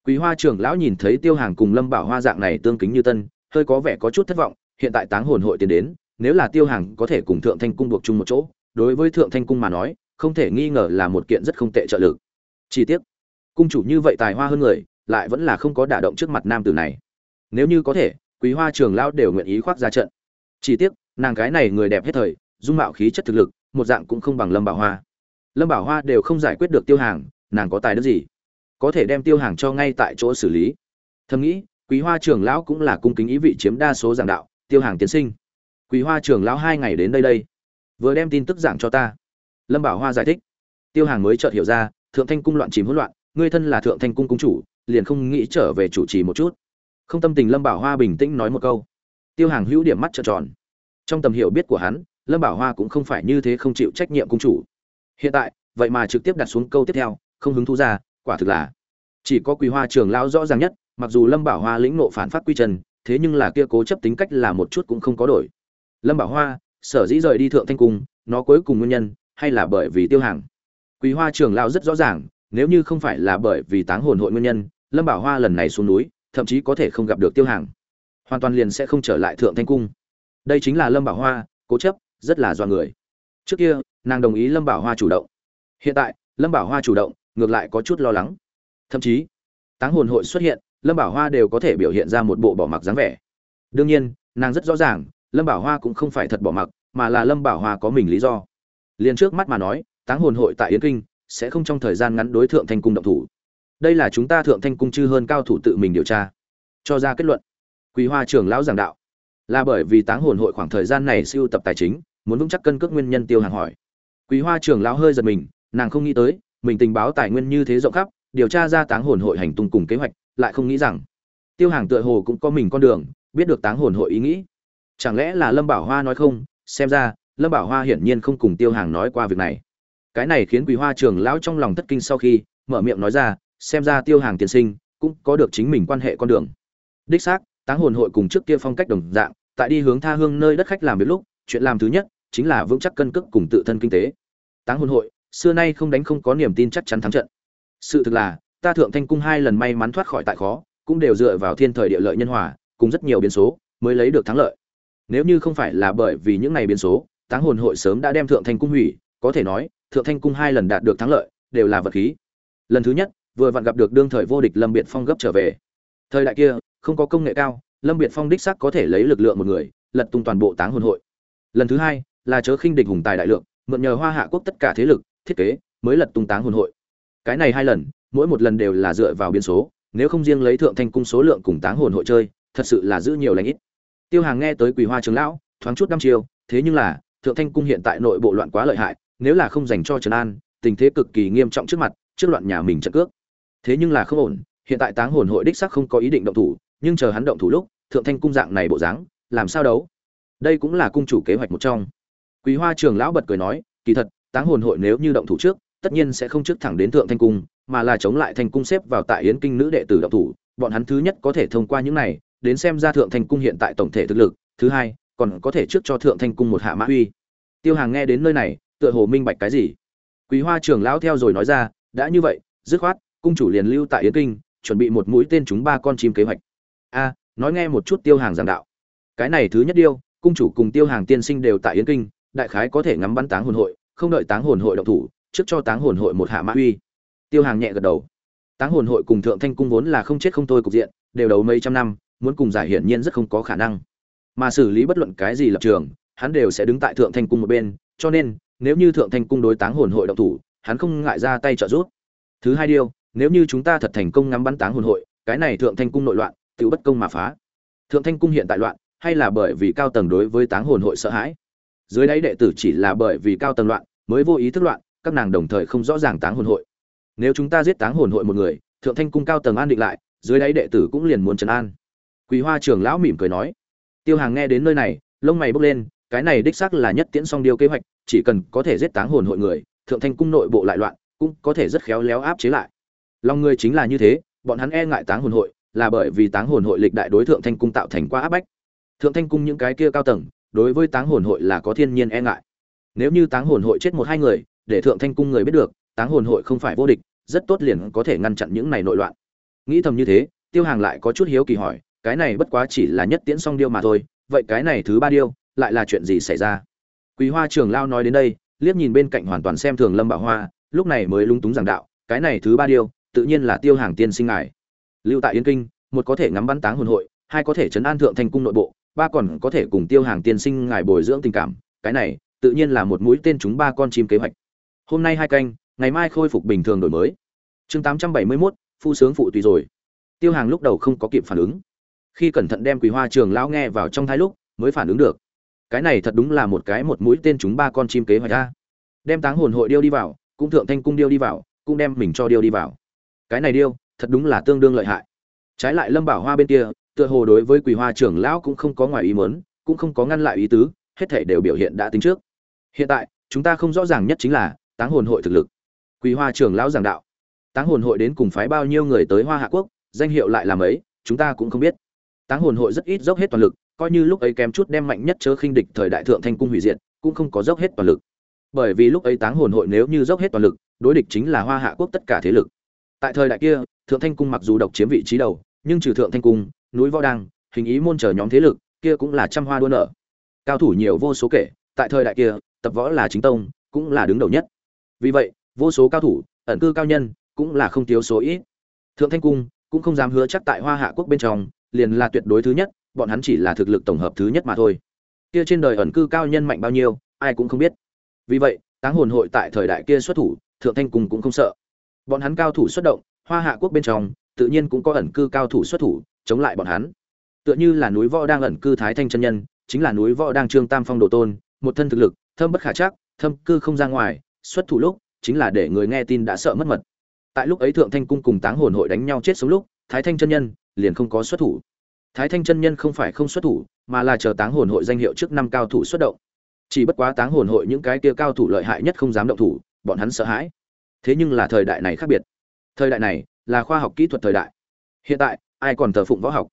Quý hoa trưởng lão nhìn thấy tiêu hàng cùng lâm bảo hoa dạng này tương kính như tân, hơi có vẻ có chút thất vọng, hiện tại táng hồn hội tiến đến, nếu là tiêu hàng có thể cùng thượng thanh cung buộc chung một chỗ, đối với thượng thanh cung mà nói, không thể nghi ngờ là một kiện rất không tệ trợ lực chi tiết cung chủ như vậy tài hoa hơn người, lại vẫn là không có đả động trước mặt nam tử này. Nếu như có thể, quý hoa trường lão đều nguyện ý khoác ra trận. Chỉ tiếc, nàng gái này người đẹp hết thời, dung mạo khí chất thực lực, một dạng cũng không bằng lâm bảo hoa. Lâm bảo hoa đều không giải quyết được tiêu hàng, nàng có tài đức gì? Có thể đem tiêu hàng cho ngay tại chỗ xử lý. Thầm nghĩ, quý hoa trường lão cũng là cung kính ý vị chiếm đa số giảng đạo, tiêu hàng tiến sinh. Quý hoa trường lão hai ngày đến đây đây. Vừa đem tin tức giảng cho ta. Lâm bảo hoa giải thích. Tiêu hàng mới chợt hiểu ra thượng thanh cung loạn chìm hỗn loạn, ngươi thân là thượng thanh cung cung chủ, liền không nghĩ trở về chủ trì một chút. Không tâm tình lâm bảo hoa bình tĩnh nói một câu. Tiêu hàng hữu điểm mắt trợn tròn. Trong tầm hiểu biết của hắn, lâm bảo hoa cũng không phải như thế không chịu trách nhiệm cung chủ. Hiện tại, vậy mà trực tiếp đặt xuống câu tiếp theo, không hứng thú ra, quả thực là chỉ có quý hoa trường lão rõ ràng nhất, mặc dù lâm bảo hoa lĩnh nộ phản phát quy trần, thế nhưng là kia cố chấp tính cách là một chút cũng không có đổi. Lâm bảo hoa, sở dĩ rời đi thượng thanh cung, nó cuối cùng nguyên nhân, hay là bởi vì tiêu hàng? Quý hoa trưởng lão rất rõ ràng, nếu như không phải là bởi vì táng hồn hội nguyên nhân, lâm bảo hoa lần này xuống núi, thậm chí có thể không gặp được tiêu hàng hoàn toàn liền sẽ không trở lại thượng thanh cung. Đây chính là lâm bảo hoa, cố chấp, rất là do người. Trước kia, nàng đồng ý lâm bảo hoa chủ động. Hiện tại, lâm bảo hoa chủ động, ngược lại có chút lo lắng. Thậm chí, táng hồn hội xuất hiện, lâm bảo hoa đều có thể biểu hiện ra một bộ bỏ mặc dáng vẻ. Đương nhiên, nàng rất rõ ràng, lâm bảo hoa cũng không phải thật bỏ mặc, mà là lâm bảo hoa có mình lý do. Liền trước mắt mà nói táng hồn hội tại yến kinh, sẽ không trong thời gian ngắn đối thượng thanh cung động thủ. Đây là chúng ta thượng thanh cung chư hơn cao thủ tự mình điều tra. Cho ra kết luận. Quý hoa trưởng lão giảng đạo. Là bởi vì táng hồn hội khoảng thời gian này siêu tập tài chính, muốn vững chắc cân cước nguyên nhân tiêu hàng hỏi. Quý hoa trưởng lão hơi giật mình, nàng không nghĩ tới, mình tình báo tài nguyên như thế rộng khắp, điều tra ra táng hồn hội hành tung cùng kế hoạch, lại không nghĩ rằng tiêu hàng tựa hồ cũng có mình con đường, biết được táng hồn hội ý nghĩ. Chẳng lẽ là lâm bảo hoa nói không? Xem ra, lâm bảo hoa hiển nhiên không cùng tiêu hàng nói qua việc này cái này khiến quý hoa trường lão trong lòng thất kinh sau khi, mở miệng nói ra, xem ra tiêu hàng tiên sinh cũng có được chính mình quan hệ con đường. Đích xác, táng hồn hội cùng trước kia phong cách đồng dạng, tại đi hướng tha hương nơi đất khách làm việc lúc, chuyện làm thứ nhất chính là vững chắc cân cước cùng tự thân kinh tế. Táng hồn hội, xưa nay không đánh không có niềm tin chắc chắn thắng trận. Sự thực là, ta thượng thanh cung hai lần may mắn thoát khỏi tại khó, cũng đều dựa vào thiên thời địa lợi nhân hòa, cùng rất nhiều biến số mới lấy được thắng lợi. Nếu như không phải là bởi vì những ngày biến số, táng hồn hội sớm đã đem thượng thanh cung hủy, có thể nói thượng thanh cung hai lần đạt được thắng lợi, đều là vật khí. Lần thứ nhất, vừa vặn gặp được đương thời vô địch lâm biệt phong gấp trở về. Thời đại kia, không có công nghệ cao, lâm biệt phong đích sắc có thể lấy lực lượng một người, lật tung toàn bộ táng hồn hội. Lần thứ hai, là chớ khinh địch hùng tài đại lượng, mượn nhờ hoa hạ quốc tất cả thế lực, thiết kế, mới lật tung táng hồn hội. Cái này hai lần, mỗi một lần đều là dựa vào biên số, nếu không riêng lấy thượng thanh cung số lượng cùng táng hồn hội chơi, thật sự là giữ nhiều lãnh ít. Tiêu hàng nghe tới quỳ hoa trường lão, thoáng chút năm chiều thế nhưng là, thượng thanh cung hiện tại nội bộ loạn quá lợi hại nếu là không dành cho trần an, tình thế cực kỳ nghiêm trọng trước mặt, trước loạn nhà mình trận cước. Thế nhưng là không ổn, hiện tại táng hồn hội đích sắc không có ý định động thủ, nhưng chờ hắn động thủ lúc, thượng thanh cung dạng này bộ dáng, làm sao đấu? Đây cũng là cung chủ kế hoạch một trong. Quý hoa trường lão bật cười nói, kỳ thật, táng hồn hội nếu như động thủ trước, tất nhiên sẽ không trước thẳng đến thượng thanh cung, mà là chống lại thanh cung xếp vào tại yến kinh nữ đệ tử động thủ. Bọn hắn thứ nhất có thể thông qua những này, đến xem ra thượng thanh cung hiện tại tổng thể thực lực, thứ hai, còn có thể trước cho thượng thanh cung một hạ mã uy. Tiêu hàng nghe đến nơi này tựa hồ minh bạch cái gì. Quý hoa trưởng lão theo rồi nói ra, đã như vậy, dứt khoát, cung chủ liền lưu tại yến kinh, chuẩn bị một mũi tên chúng ba con chim kế hoạch. A, nói nghe một chút tiêu hàng giảng đạo. Cái này thứ nhất điêu, cung chủ cùng tiêu hàng tiên sinh đều tại yến kinh, đại khái có thể ngắm bắn táng hồn hội, không đợi táng hồn hội động thủ, trước cho táng hồn hội một hạ mã uy. Tiêu hàng nhẹ gật đầu. Táng hồn hội cùng thượng thanh cung vốn là không chết không thôi cục diện, đều đấu mấy trăm năm, muốn cùng giải hiển nhiên rất không có khả năng. Mà xử lý bất luận cái gì lập trường, hắn đều sẽ đứng tại thượng thanh cung một bên, cho nên nếu như thượng thanh cung đối táng hồn hội động thủ, hắn không ngại ra tay trợ giúp. Thứ hai điều, nếu như chúng ta thật thành công ngắm bắn táng hồn hội, cái này thượng thanh cung nội loạn tự bất công mà phá. Thượng thanh cung hiện tại loạn, hay là bởi vì cao tầng đối với táng hồn hội sợ hãi? Dưới đáy đệ tử chỉ là bởi vì cao tầng loạn, mới vô ý thức loạn, các nàng đồng thời không rõ ràng táng hồn hội. Nếu chúng ta giết táng hồn hội một người, thượng thanh cung cao tầng an định lại, dưới đáy đệ tử cũng liền muốn trấn an. Quý hoa trưởng lão mỉm cười nói, tiêu hàng nghe đến nơi này, lông mày bốc lên cái này đích xác là nhất tiễn song điêu kế hoạch, chỉ cần có thể giết táng hồn hội người, thượng thanh cung nội bộ lại loạn, cũng có thể rất khéo léo áp chế lại. Lòng người chính là như thế, bọn hắn e ngại táng hồn hội, là bởi vì táng hồn hội lịch đại đối thượng thanh cung tạo thành quá áp bách. Thượng thanh cung những cái kia cao tầng, đối với táng hồn hội là có thiên nhiên e ngại. Nếu như táng hồn hội chết một hai người, để thượng thanh cung người biết được, táng hồn hội không phải vô địch, rất tốt liền có thể ngăn chặn những này nội loạn. Nghĩ thầm như thế, tiêu hàng lại có chút hiếu kỳ hỏi, cái này bất quá chỉ là nhất tiễn song điêu mà thôi, vậy cái này thứ ba điêu lại là chuyện gì xảy ra? Quý hoa trường lao nói đến đây liếc nhìn bên cạnh hoàn toàn xem thường lâm bảo hoa lúc này mới lung túng giảng đạo cái này thứ ba điều, tự nhiên là tiêu hàng tiên sinh ngài. Lưu tại yên kinh một có thể ngắm bắn táng hồn hội hai có thể chấn an thượng thành cung nội bộ ba còn có thể cùng tiêu hàng tiên sinh ngài bồi dưỡng tình cảm cái này tự nhiên là một mũi tên chúng ba con chim kế hoạch. Hôm nay hai canh ngày mai khôi phục bình thường đổi mới. Chương tám trăm bảy mươi 871, phu sướng phụ tùy rồi. Tiêu hàng lúc đầu không có kịp phản ứng. Khi cẩn thận đem quý hoa trường lão nghe vào trong thái lúc mới phản ứng được cái này thật đúng là một cái một mũi tên chúng ba con chim kế hoạch ra đem táng hồn hội điêu đi vào, cũng thượng thanh cung điêu đi vào, cũng đem mình cho điêu đi vào. Cái này điêu, thật đúng là tương đương lợi hại. Trái lại lâm bảo hoa bên kia, tựa hồ đối với quỳ hoa trưởng lão cũng không có ngoài ý muốn, cũng không có ngăn lại ý tứ, hết thể đều biểu hiện đã tính trước. Hiện tại, chúng ta không rõ ràng nhất chính là táng hồn hội thực lực. Quỳ hoa trưởng lão giảng đạo. Táng hồn hội đến cùng phái bao nhiêu người tới hoa hạ quốc, danh hiệu lại làm ấy chúng ta cũng không biết. Táng hồn hội rất ít dốc hết toàn lực coi như lúc ấy kém chút đem mạnh nhất chớ khinh địch thời đại thượng thanh cung hủy diệt, cũng không có dốc hết toàn lực. Bởi vì lúc ấy táng hồn hội nếu như dốc hết toàn lực, đối địch chính là hoa hạ quốc tất cả thế lực. Tại thời đại kia, thượng thanh cung mặc dù độc chiếm vị trí đầu, nhưng trừ thượng thanh cung, núi võ đăng, hình ý môn chờ nhóm thế lực, kia cũng là trăm hoa đua nở. Cao thủ nhiều vô số kể, tại thời đại kia, tập võ là chính tông, cũng là đứng đầu nhất. Vì vậy, vô số cao thủ, ẩn cư cao nhân, cũng là không thiếu số ít. Thượng thanh cung cũng không dám hứa chắc tại hoa hạ quốc bên trong, liền là tuyệt đối thứ nhất bọn hắn chỉ là thực lực tổng hợp thứ nhất mà thôi. Kia trên đời ẩn cư cao nhân mạnh bao nhiêu, ai cũng không biết. Vì vậy, táng hồn hội tại thời đại kia xuất thủ, thượng thanh cung cũng không sợ. Bọn hắn cao thủ xuất động, hoa hạ quốc bên trong, tự nhiên cũng có ẩn cư cao thủ xuất thủ, chống lại bọn hắn. Tựa như là núi võ đang ẩn cư thái thanh chân nhân, chính là núi võ đang trương tam phong đồ tôn, một thân thực lực, thâm bất khả chắc, thâm cư không ra ngoài, xuất thủ lúc, chính là để người nghe tin đã sợ mất mật. Tại lúc ấy thượng thanh cung cùng táng hồn hội đánh nhau chết sống lúc, thái thanh chân nhân liền không có xuất thủ thái thanh chân nhân không phải không xuất thủ, mà là chờ táng hồn hội danh hiệu trước năm cao thủ xuất động. Chỉ bất quá táng hồn hội những cái kia cao thủ lợi hại nhất không dám động thủ, bọn hắn sợ hãi. Thế nhưng là thời đại này khác biệt. Thời đại này là khoa học kỹ thuật thời đại. Hiện tại, ai còn thờ phụng võ học?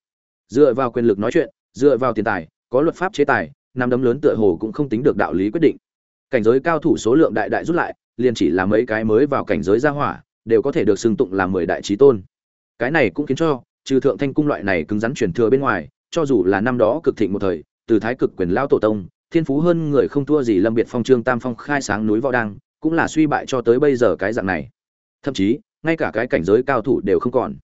Dựa vào quyền lực nói chuyện, dựa vào tiền tài, có luật pháp chế tài, năm đấm lớn tựa hồ cũng không tính được đạo lý quyết định. Cảnh giới cao thủ số lượng đại đại rút lại, liền chỉ là mấy cái mới vào cảnh giới gia hỏa, đều có thể được xưng tụng làm mười đại trí tôn. Cái này cũng khiến cho trừ thượng thanh cung loại này cứng rắn truyền thừa bên ngoài, cho dù là năm đó cực thịnh một thời, từ thái cực quyền lao tổ tông, thiên phú hơn người không thua gì lâm biệt phong, trương tam phong khai sáng núi võ đăng, cũng là suy bại cho tới bây giờ cái dạng này. Thậm chí, ngay cả cái cảnh giới cao thủ đều không còn.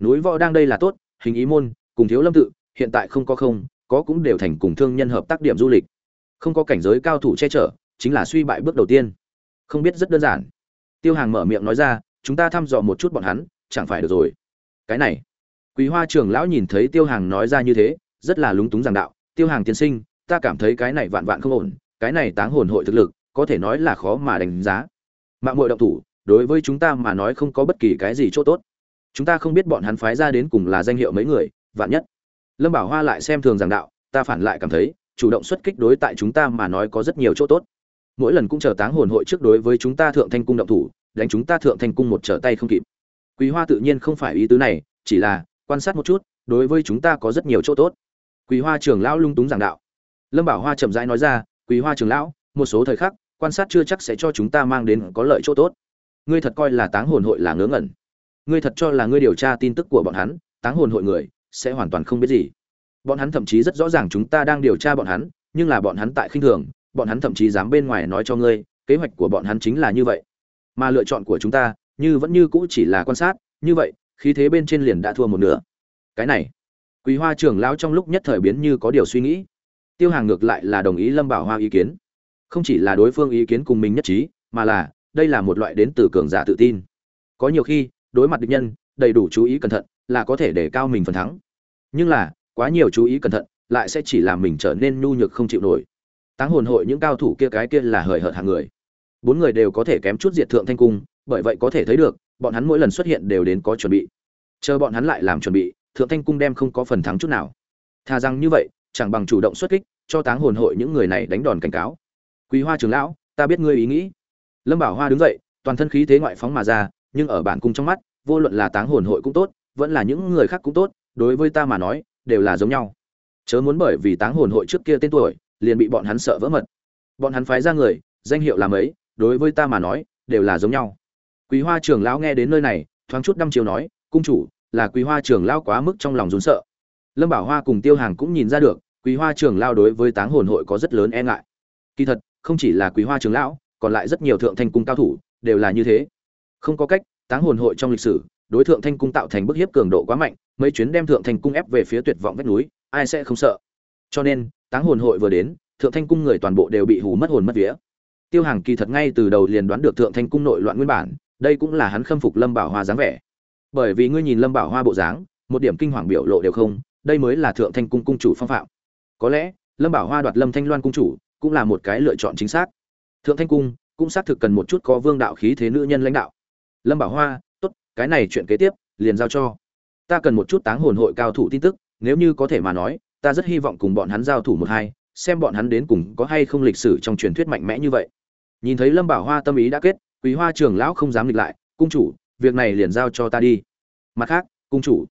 Núi võ đang đây là tốt, hình ý môn, cùng thiếu lâm tự, hiện tại không có không, có cũng đều thành cùng thương nhân hợp tác điểm du lịch. Không có cảnh giới cao thủ che chở, chính là suy bại bước đầu tiên. Không biết rất đơn giản. Tiêu hàng mở miệng nói ra, chúng ta thăm dò một chút bọn hắn, chẳng phải được rồi. Cái này quý hoa trưởng lão nhìn thấy tiêu hàng nói ra như thế, rất là lúng túng giảng đạo, tiêu hàng tiên sinh, ta cảm thấy cái này vạn vạn không ổn, cái này táng hồn hội thực lực, có thể nói là khó mà đánh giá. Mạng muội động thủ, đối với chúng ta mà nói không có bất kỳ cái gì chỗ tốt. Chúng ta không biết bọn hắn phái ra đến cùng là danh hiệu mấy người, vạn nhất. Lâm bảo hoa lại xem thường giảng đạo, ta phản lại cảm thấy, chủ động xuất kích đối tại chúng ta mà nói có rất nhiều chỗ tốt. Mỗi lần cũng chờ táng hồn hội trước đối với chúng ta thượng thanh cung động thủ, đánh chúng ta thượng thanh cung một trở tay không kịp. Quý hoa tự nhiên không phải ý tứ này, chỉ là quan sát một chút, đối với chúng ta có rất nhiều chỗ tốt. Quý hoa trưởng lão lung túng giảng đạo. Lâm bảo hoa chậm rãi nói ra quý hoa trưởng lão, một số thời khắc, quan sát chưa chắc sẽ cho chúng ta mang đến có lợi chỗ tốt. Ngươi thật coi là táng hồn hội là ngớ ngẩn. Ngươi thật cho là ngươi điều tra tin tức của bọn hắn, táng hồn hội người sẽ hoàn toàn không biết gì. Bọn hắn thậm chí rất rõ ràng chúng ta đang điều tra bọn hắn, nhưng là bọn hắn tại khinh thường, bọn hắn thậm chí dám bên ngoài nói cho ngươi, kế hoạch của bọn hắn chính là như vậy. Mà lựa chọn của chúng ta, như vẫn như cũ chỉ là quan sát, như vậy khí thế bên trên liền đã thua một nửa. Cái này, quý hoa trưởng lão trong lúc nhất thời biến như có điều suy nghĩ. Tiêu hàng ngược lại là đồng ý lâm bảo hoa ý kiến. Không chỉ là đối phương ý kiến cùng mình nhất trí, mà là, đây là một loại đến từ cường giả tự tin. Có nhiều khi, đối mặt địch nhân, đầy đủ chú ý cẩn thận, là có thể để cao mình phần thắng. Nhưng là, quá nhiều chú ý cẩn thận, lại sẽ chỉ làm mình trở nên nhu nhược không chịu nổi. Táng hồn hội những cao thủ kia cái kia là hời hợt hàng người. Bốn người đều có thể kém chút diệt thượng thanh cung, bởi vậy có thể thấy được bọn hắn mỗi lần xuất hiện đều đến có chuẩn bị. Chờ bọn hắn lại làm chuẩn bị, thượng thanh cung đem không có phần thắng chút nào. Thà rằng như vậy, chẳng bằng chủ động xuất kích, cho táng hồn hội những người này đánh đòn cảnh cáo. Quý hoa trường lão, ta biết ngươi ý nghĩ. Lâm bảo hoa đứng dậy, toàn thân khí thế ngoại phóng mà ra, nhưng ở bản cung trong mắt, vô luận là táng hồn hội cũng tốt, vẫn là những người khác cũng tốt, đối với ta mà nói, đều là giống nhau. Chớ muốn bởi vì táng hồn hội trước kia tên tuổi, liền bị bọn hắn sợ vỡ mật. Bọn hắn phái ra người, danh hiệu làm ấy đối với ta mà nói, đều là giống nhau quý hoa trưởng lão nghe đến nơi này, thoáng chút năm chiều nói, cung chủ, là quý hoa trưởng lão quá mức trong lòng rốn sợ. Lâm bảo hoa cùng tiêu hàng cũng nhìn ra được, quý hoa trưởng lão đối với táng hồn hội có rất lớn e ngại. Kỳ thật, không chỉ là quý hoa trưởng lão, còn lại rất nhiều thượng thanh cung cao thủ, đều là như thế. Không có cách, táng hồn hội trong lịch sử, đối thượng thanh cung tạo thành bức hiếp cường độ quá mạnh, mấy chuyến đem thượng thanh cung ép về phía tuyệt vọng vách núi, ai sẽ không sợ. Cho nên, táng hồn hội vừa đến, thượng thanh cung người toàn bộ đều bị hù mất hồn mất vía. Tiêu hàng kỳ thật ngay từ đầu liền đoán được thượng thanh cung nội loạn nguyên bản đây cũng là hắn khâm phục lâm bảo hoa dáng vẻ. Bởi vì ngươi nhìn lâm bảo hoa bộ dáng, một điểm kinh hoàng biểu lộ đều không, đây mới là thượng thanh cung cung chủ phong phạm. Có lẽ, lâm bảo hoa đoạt lâm thanh loan cung chủ cũng là một cái lựa chọn chính xác. Thượng thanh cung cũng xác thực cần một chút có vương đạo khí thế nữ nhân lãnh đạo. Lâm bảo hoa, tốt, cái này chuyện kế tiếp, liền giao cho. Ta cần một chút táng hồn hội cao thủ tin tức, nếu như có thể mà nói, ta rất hy vọng cùng bọn hắn giao thủ một hai, xem bọn hắn đến cùng có hay không lịch sử trong truyền thuyết mạnh mẽ như vậy. Nhìn thấy lâm bảo hoa tâm ý đã kết quý hoa trưởng lão không dám nghịch lại, cung chủ, việc này liền giao cho ta đi. Mặt khác, cung chủ,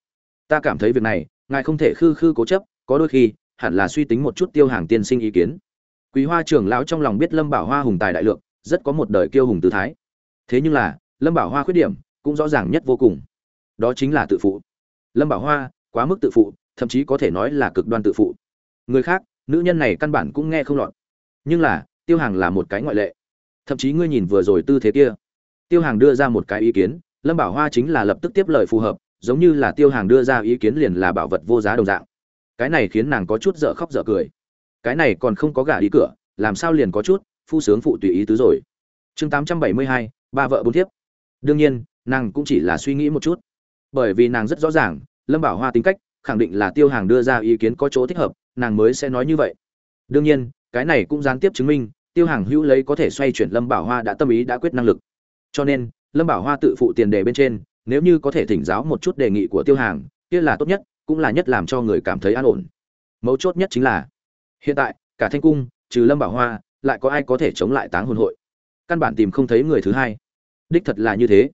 ta cảm thấy việc này, ngài không thể khư khư cố chấp, có đôi khi, hẳn là suy tính một chút tiêu hàng tiên sinh ý kiến. Quý hoa trưởng lão trong lòng biết lâm bảo hoa hùng tài đại lượng, rất có một đời kiêu hùng tư thái. Thế nhưng là, lâm bảo hoa khuyết điểm cũng rõ ràng nhất vô cùng. Đó chính là tự phụ. Lâm bảo hoa quá mức tự phụ, thậm chí có thể nói là cực đoan tự phụ. Người khác, nữ nhân này căn bản cũng nghe không lọt. Nhưng là, tiêu hàng là một cái ngoại lệ thậm chí ngươi nhìn vừa rồi tư thế kia. Tiêu hàng đưa ra một cái ý kiến, lâm bảo hoa chính là lập tức tiếp lời phù hợp, giống như là tiêu hàng đưa ra ý kiến liền là bảo vật vô giá đồng dạng. Cái này khiến nàng có chút dở khóc dở cười. Cái này còn không có gả đi cửa, làm sao liền có chút phu sướng phụ tùy ý tứ rồi. Chương tám trăm bảy mươi hai, ba vợ bốn thiếp. Đương nhiên, nàng cũng chỉ là suy nghĩ một chút. Bởi vì nàng rất rõ ràng, lâm bảo hoa tính cách, khẳng định là tiêu hàng đưa ra ý kiến có chỗ thích hợp, nàng mới sẽ nói như vậy. Đương nhiên, cái này cũng gián tiếp chứng minh tiêu hàng hữu lấy có thể xoay chuyển lâm bảo hoa đã tâm ý đã quyết năng lực. Cho nên, lâm bảo hoa tự phụ tiền đề bên trên, nếu như có thể thỉnh giáo một chút đề nghị của tiêu hàng, kia là tốt nhất, cũng là nhất làm cho người cảm thấy an ổn. Mấu chốt nhất chính là, hiện tại, cả thanh cung, trừ lâm bảo hoa, lại có ai có thể chống lại táng hồn hội? Căn bản tìm không thấy người thứ hai. Đích thật là như thế.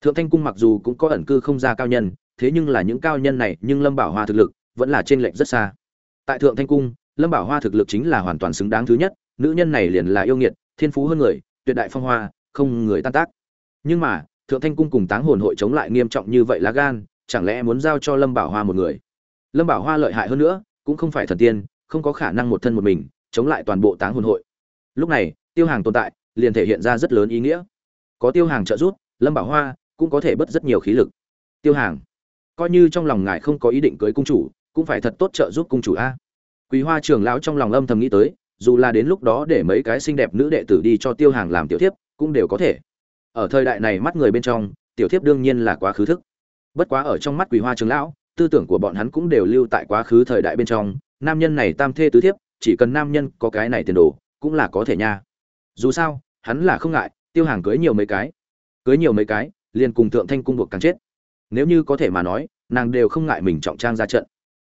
Thượng thanh cung mặc dù cũng có ẩn cư không ra cao nhân, thế nhưng là những cao nhân này, nhưng lâm bảo hoa thực lực vẫn là trên lệnh rất xa. Tại thượng thanh cung, lâm bảo hoa thực lực chính là hoàn toàn xứng đáng thứ nhất nữ nhân này liền là yêu nghiệt, thiên phú hơn người, tuyệt đại phong hoa, không người tan tác. Nhưng mà, thượng thanh cung cùng táng hồn hội chống lại nghiêm trọng như vậy lá gan, chẳng lẽ muốn giao cho lâm bảo hoa một người? Lâm bảo hoa lợi hại hơn nữa, cũng không phải thần tiên, không có khả năng một thân một mình, chống lại toàn bộ táng hồn hội. Lúc này, tiêu hàng tồn tại, liền thể hiện ra rất lớn ý nghĩa. Có tiêu hàng trợ giúp, lâm bảo hoa cũng có thể bớt rất nhiều khí lực. Tiêu hàng, coi như trong lòng ngài không có ý định cưới cung chủ, cũng phải thật tốt trợ giúp cung chủ a. Quý hoa trưởng lão trong lòng âm thầm nghĩ tới dù là đến lúc đó để mấy cái xinh đẹp nữ đệ tử đi cho tiêu hàng làm tiểu thiếp, cũng đều có thể. Ở thời đại này mắt người bên trong, tiểu thiếp đương nhiên là quá khứ thức. Bất quá ở trong mắt quỳ hoa trưởng lão, tư tưởng của bọn hắn cũng đều lưu tại quá khứ thời đại bên trong. Nam nhân này tam thê tứ thiếp, chỉ cần nam nhân có cái này tiền đồ, cũng là có thể nha. Dù sao, hắn là không ngại, tiêu hàng cưới nhiều mấy cái. Cưới nhiều mấy cái, liền cùng thượng thanh cung buộc càng chết. Nếu như có thể mà nói, nàng đều không ngại mình trọng trang ra trận.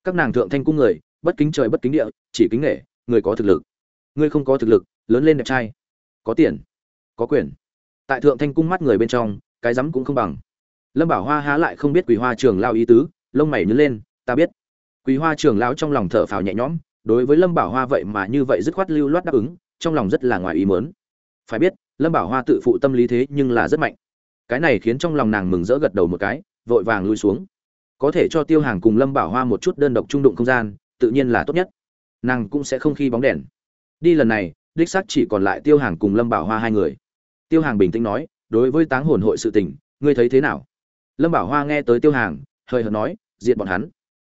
Các nàng thượng thanh cung người, bất kính trời bất kính địa, chỉ kính nghệ người có thực lực. Ngươi không có thực lực, lớn lên đẹp trai. Có tiền, có quyền. Tại thượng thanh cung mắt người bên trong, cái rắm cũng không bằng. Lâm bảo hoa há lại không biết quỳ hoa trường lao ý tứ, lông mày nhớ lên, ta biết. Quỳ hoa trường lao trong lòng thở phào nhẹ nhõm, đối với lâm bảo hoa vậy mà như vậy dứt khoát lưu loát đáp ứng, trong lòng rất là ngoài ý mớn phải biết, lâm bảo hoa tự phụ tâm lý thế nhưng là rất mạnh. Cái này khiến trong lòng nàng mừng rỡ gật đầu một cái, vội vàng lui xuống. Có thể cho tiêu hàng cùng lâm bảo hoa một chút đơn độc trung đụng không gian, tự nhiên là tốt nhất. Nàng cũng sẽ không khi bóng đèn đi lần này, đích xác chỉ còn lại tiêu hàng cùng lâm bảo hoa hai người. Tiêu hàng bình tĩnh nói, đối với táng hồn hội sự tình, ngươi thấy thế nào? Lâm bảo hoa nghe tới tiêu hàng, hơi hợt nói, diệt bọn hắn.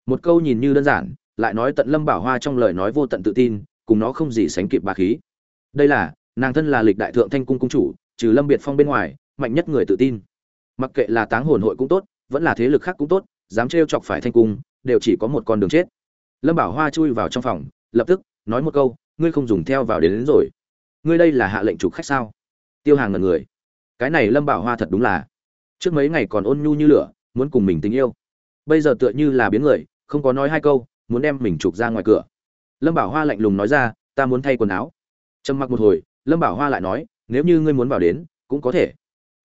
Một câu nhìn như đơn giản, lại nói tận lâm bảo hoa trong lời nói vô tận tự tin, cùng nó không gì sánh kịp bà khí. Đây là, nàng thân là lịch đại thượng thanh cung cung chủ, trừ lâm biệt phong bên ngoài, mạnh nhất người tự tin. Mặc kệ là táng hồn hội cũng tốt, vẫn là thế lực khác cũng tốt, dám trêu chọc phải thanh cung, đều chỉ có một con đường chết. Lâm bảo hoa chui vào trong phòng, lập tức, nói một câu ngươi không dùng theo vào đến, đến rồi. Ngươi đây là hạ lệnh chụp khách sao? Tiêu hàng ngần người. Cái này lâm bảo hoa thật đúng là. Trước mấy ngày còn ôn nhu như lửa muốn cùng mình tình yêu. Bây giờ tựa như là biến người không có nói hai câu muốn đem mình chụp ra ngoài cửa. Lâm bảo hoa lạnh lùng nói ra ta muốn thay quần áo. Trầm mặc một hồi lâm bảo hoa lại nói nếu như ngươi muốn vào đến cũng có thể.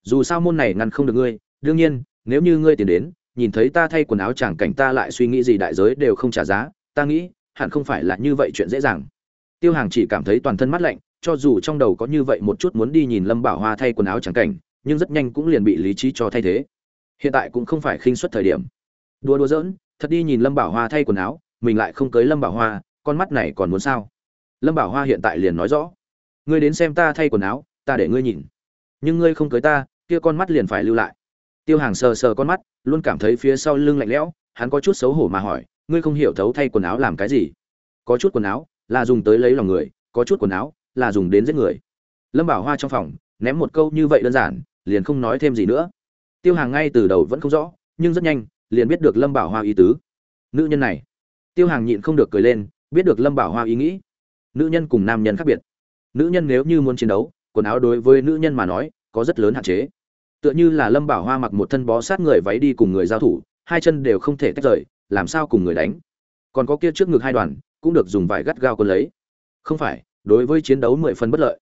Dù sao môn này ngăn không được ngươi. Đương nhiên nếu như ngươi tiền đến nhìn thấy ta thay quần áo chẳng cảnh ta lại suy nghĩ gì đại giới đều không trả giá. Ta nghĩ hẳn không phải là như vậy chuyện dễ dàng tiêu hàng chỉ cảm thấy toàn thân mát lạnh, cho dù trong đầu có như vậy một chút muốn đi nhìn lâm bảo hoa thay quần áo trắng cảnh, nhưng rất nhanh cũng liền bị lý trí cho thay thế. Hiện tại cũng không phải khinh suất thời điểm. Đua đua giỡn, thật đi nhìn lâm bảo hoa thay quần áo, mình lại không cưới lâm bảo hoa, con mắt này còn muốn sao? Lâm bảo hoa hiện tại liền nói rõ. Ngươi đến xem ta thay quần áo, ta để ngươi nhìn. Nhưng ngươi không cưới ta, kia con mắt liền phải lưu lại. Tiêu hàng sờ sờ con mắt, luôn cảm thấy phía sau lưng lạnh lẽo, hắn có chút xấu hổ mà hỏi, ngươi không hiểu thấu thay quần áo làm cái gì? Có chút quần áo là dùng tới lấy lòng người, có chút quần áo, là dùng đến giết người. Lâm bảo hoa trong phòng, ném một câu như vậy đơn giản, liền không nói thêm gì nữa. Tiêu hàng ngay từ đầu vẫn không rõ, nhưng rất nhanh, liền biết được lâm bảo hoa ý tứ. Nữ nhân này. Tiêu hàng nhịn không được cười lên, biết được lâm bảo hoa ý nghĩ. Nữ nhân cùng nam nhân khác biệt. Nữ nhân nếu như muốn chiến đấu, quần áo đối với nữ nhân mà nói, có rất lớn hạn chế. Tựa như là lâm bảo hoa mặc một thân bó sát người váy đi cùng người giao thủ, hai chân đều không thể tách rời, làm sao cùng người đánh. Còn có kia trước ngực hai đoàn cũng được dùng vải gắt gao quân lấy. Không phải, đối với chiến đấu mười phần bất lợi.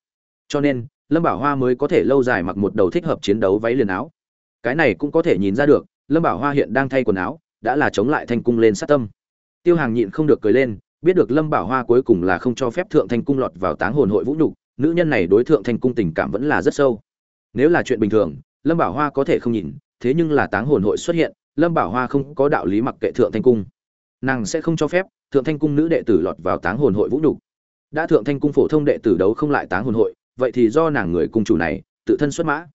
Cho nên, lâm bảo hoa mới có thể lâu dài mặc một đầu thích hợp chiến đấu váy liền áo. Cái này cũng có thể nhìn ra được, lâm bảo hoa hiện đang thay quần áo, đã là chống lại thanh cung lên sát tâm. Tiêu hàng nhịn không được cười lên, biết được lâm bảo hoa cuối cùng là không cho phép thượng thanh cung lọt vào táng hồn hội vũ nhục, nữ nhân này đối thượng thanh cung tình cảm vẫn là rất sâu. Nếu là chuyện bình thường, lâm bảo hoa có thể không nhìn, thế nhưng là táng hồn hội xuất hiện, lâm bảo hoa không có đạo lý mặc kệ thượng thanh cung. Nàng sẽ không cho phép thượng thanh cung nữ đệ tử lọt vào táng hồn hội vũ nhục. Đã thượng thanh cung phổ thông đệ tử đấu không lại táng hồn hội, vậy thì do nàng người cung chủ này, tự thân xuất mã.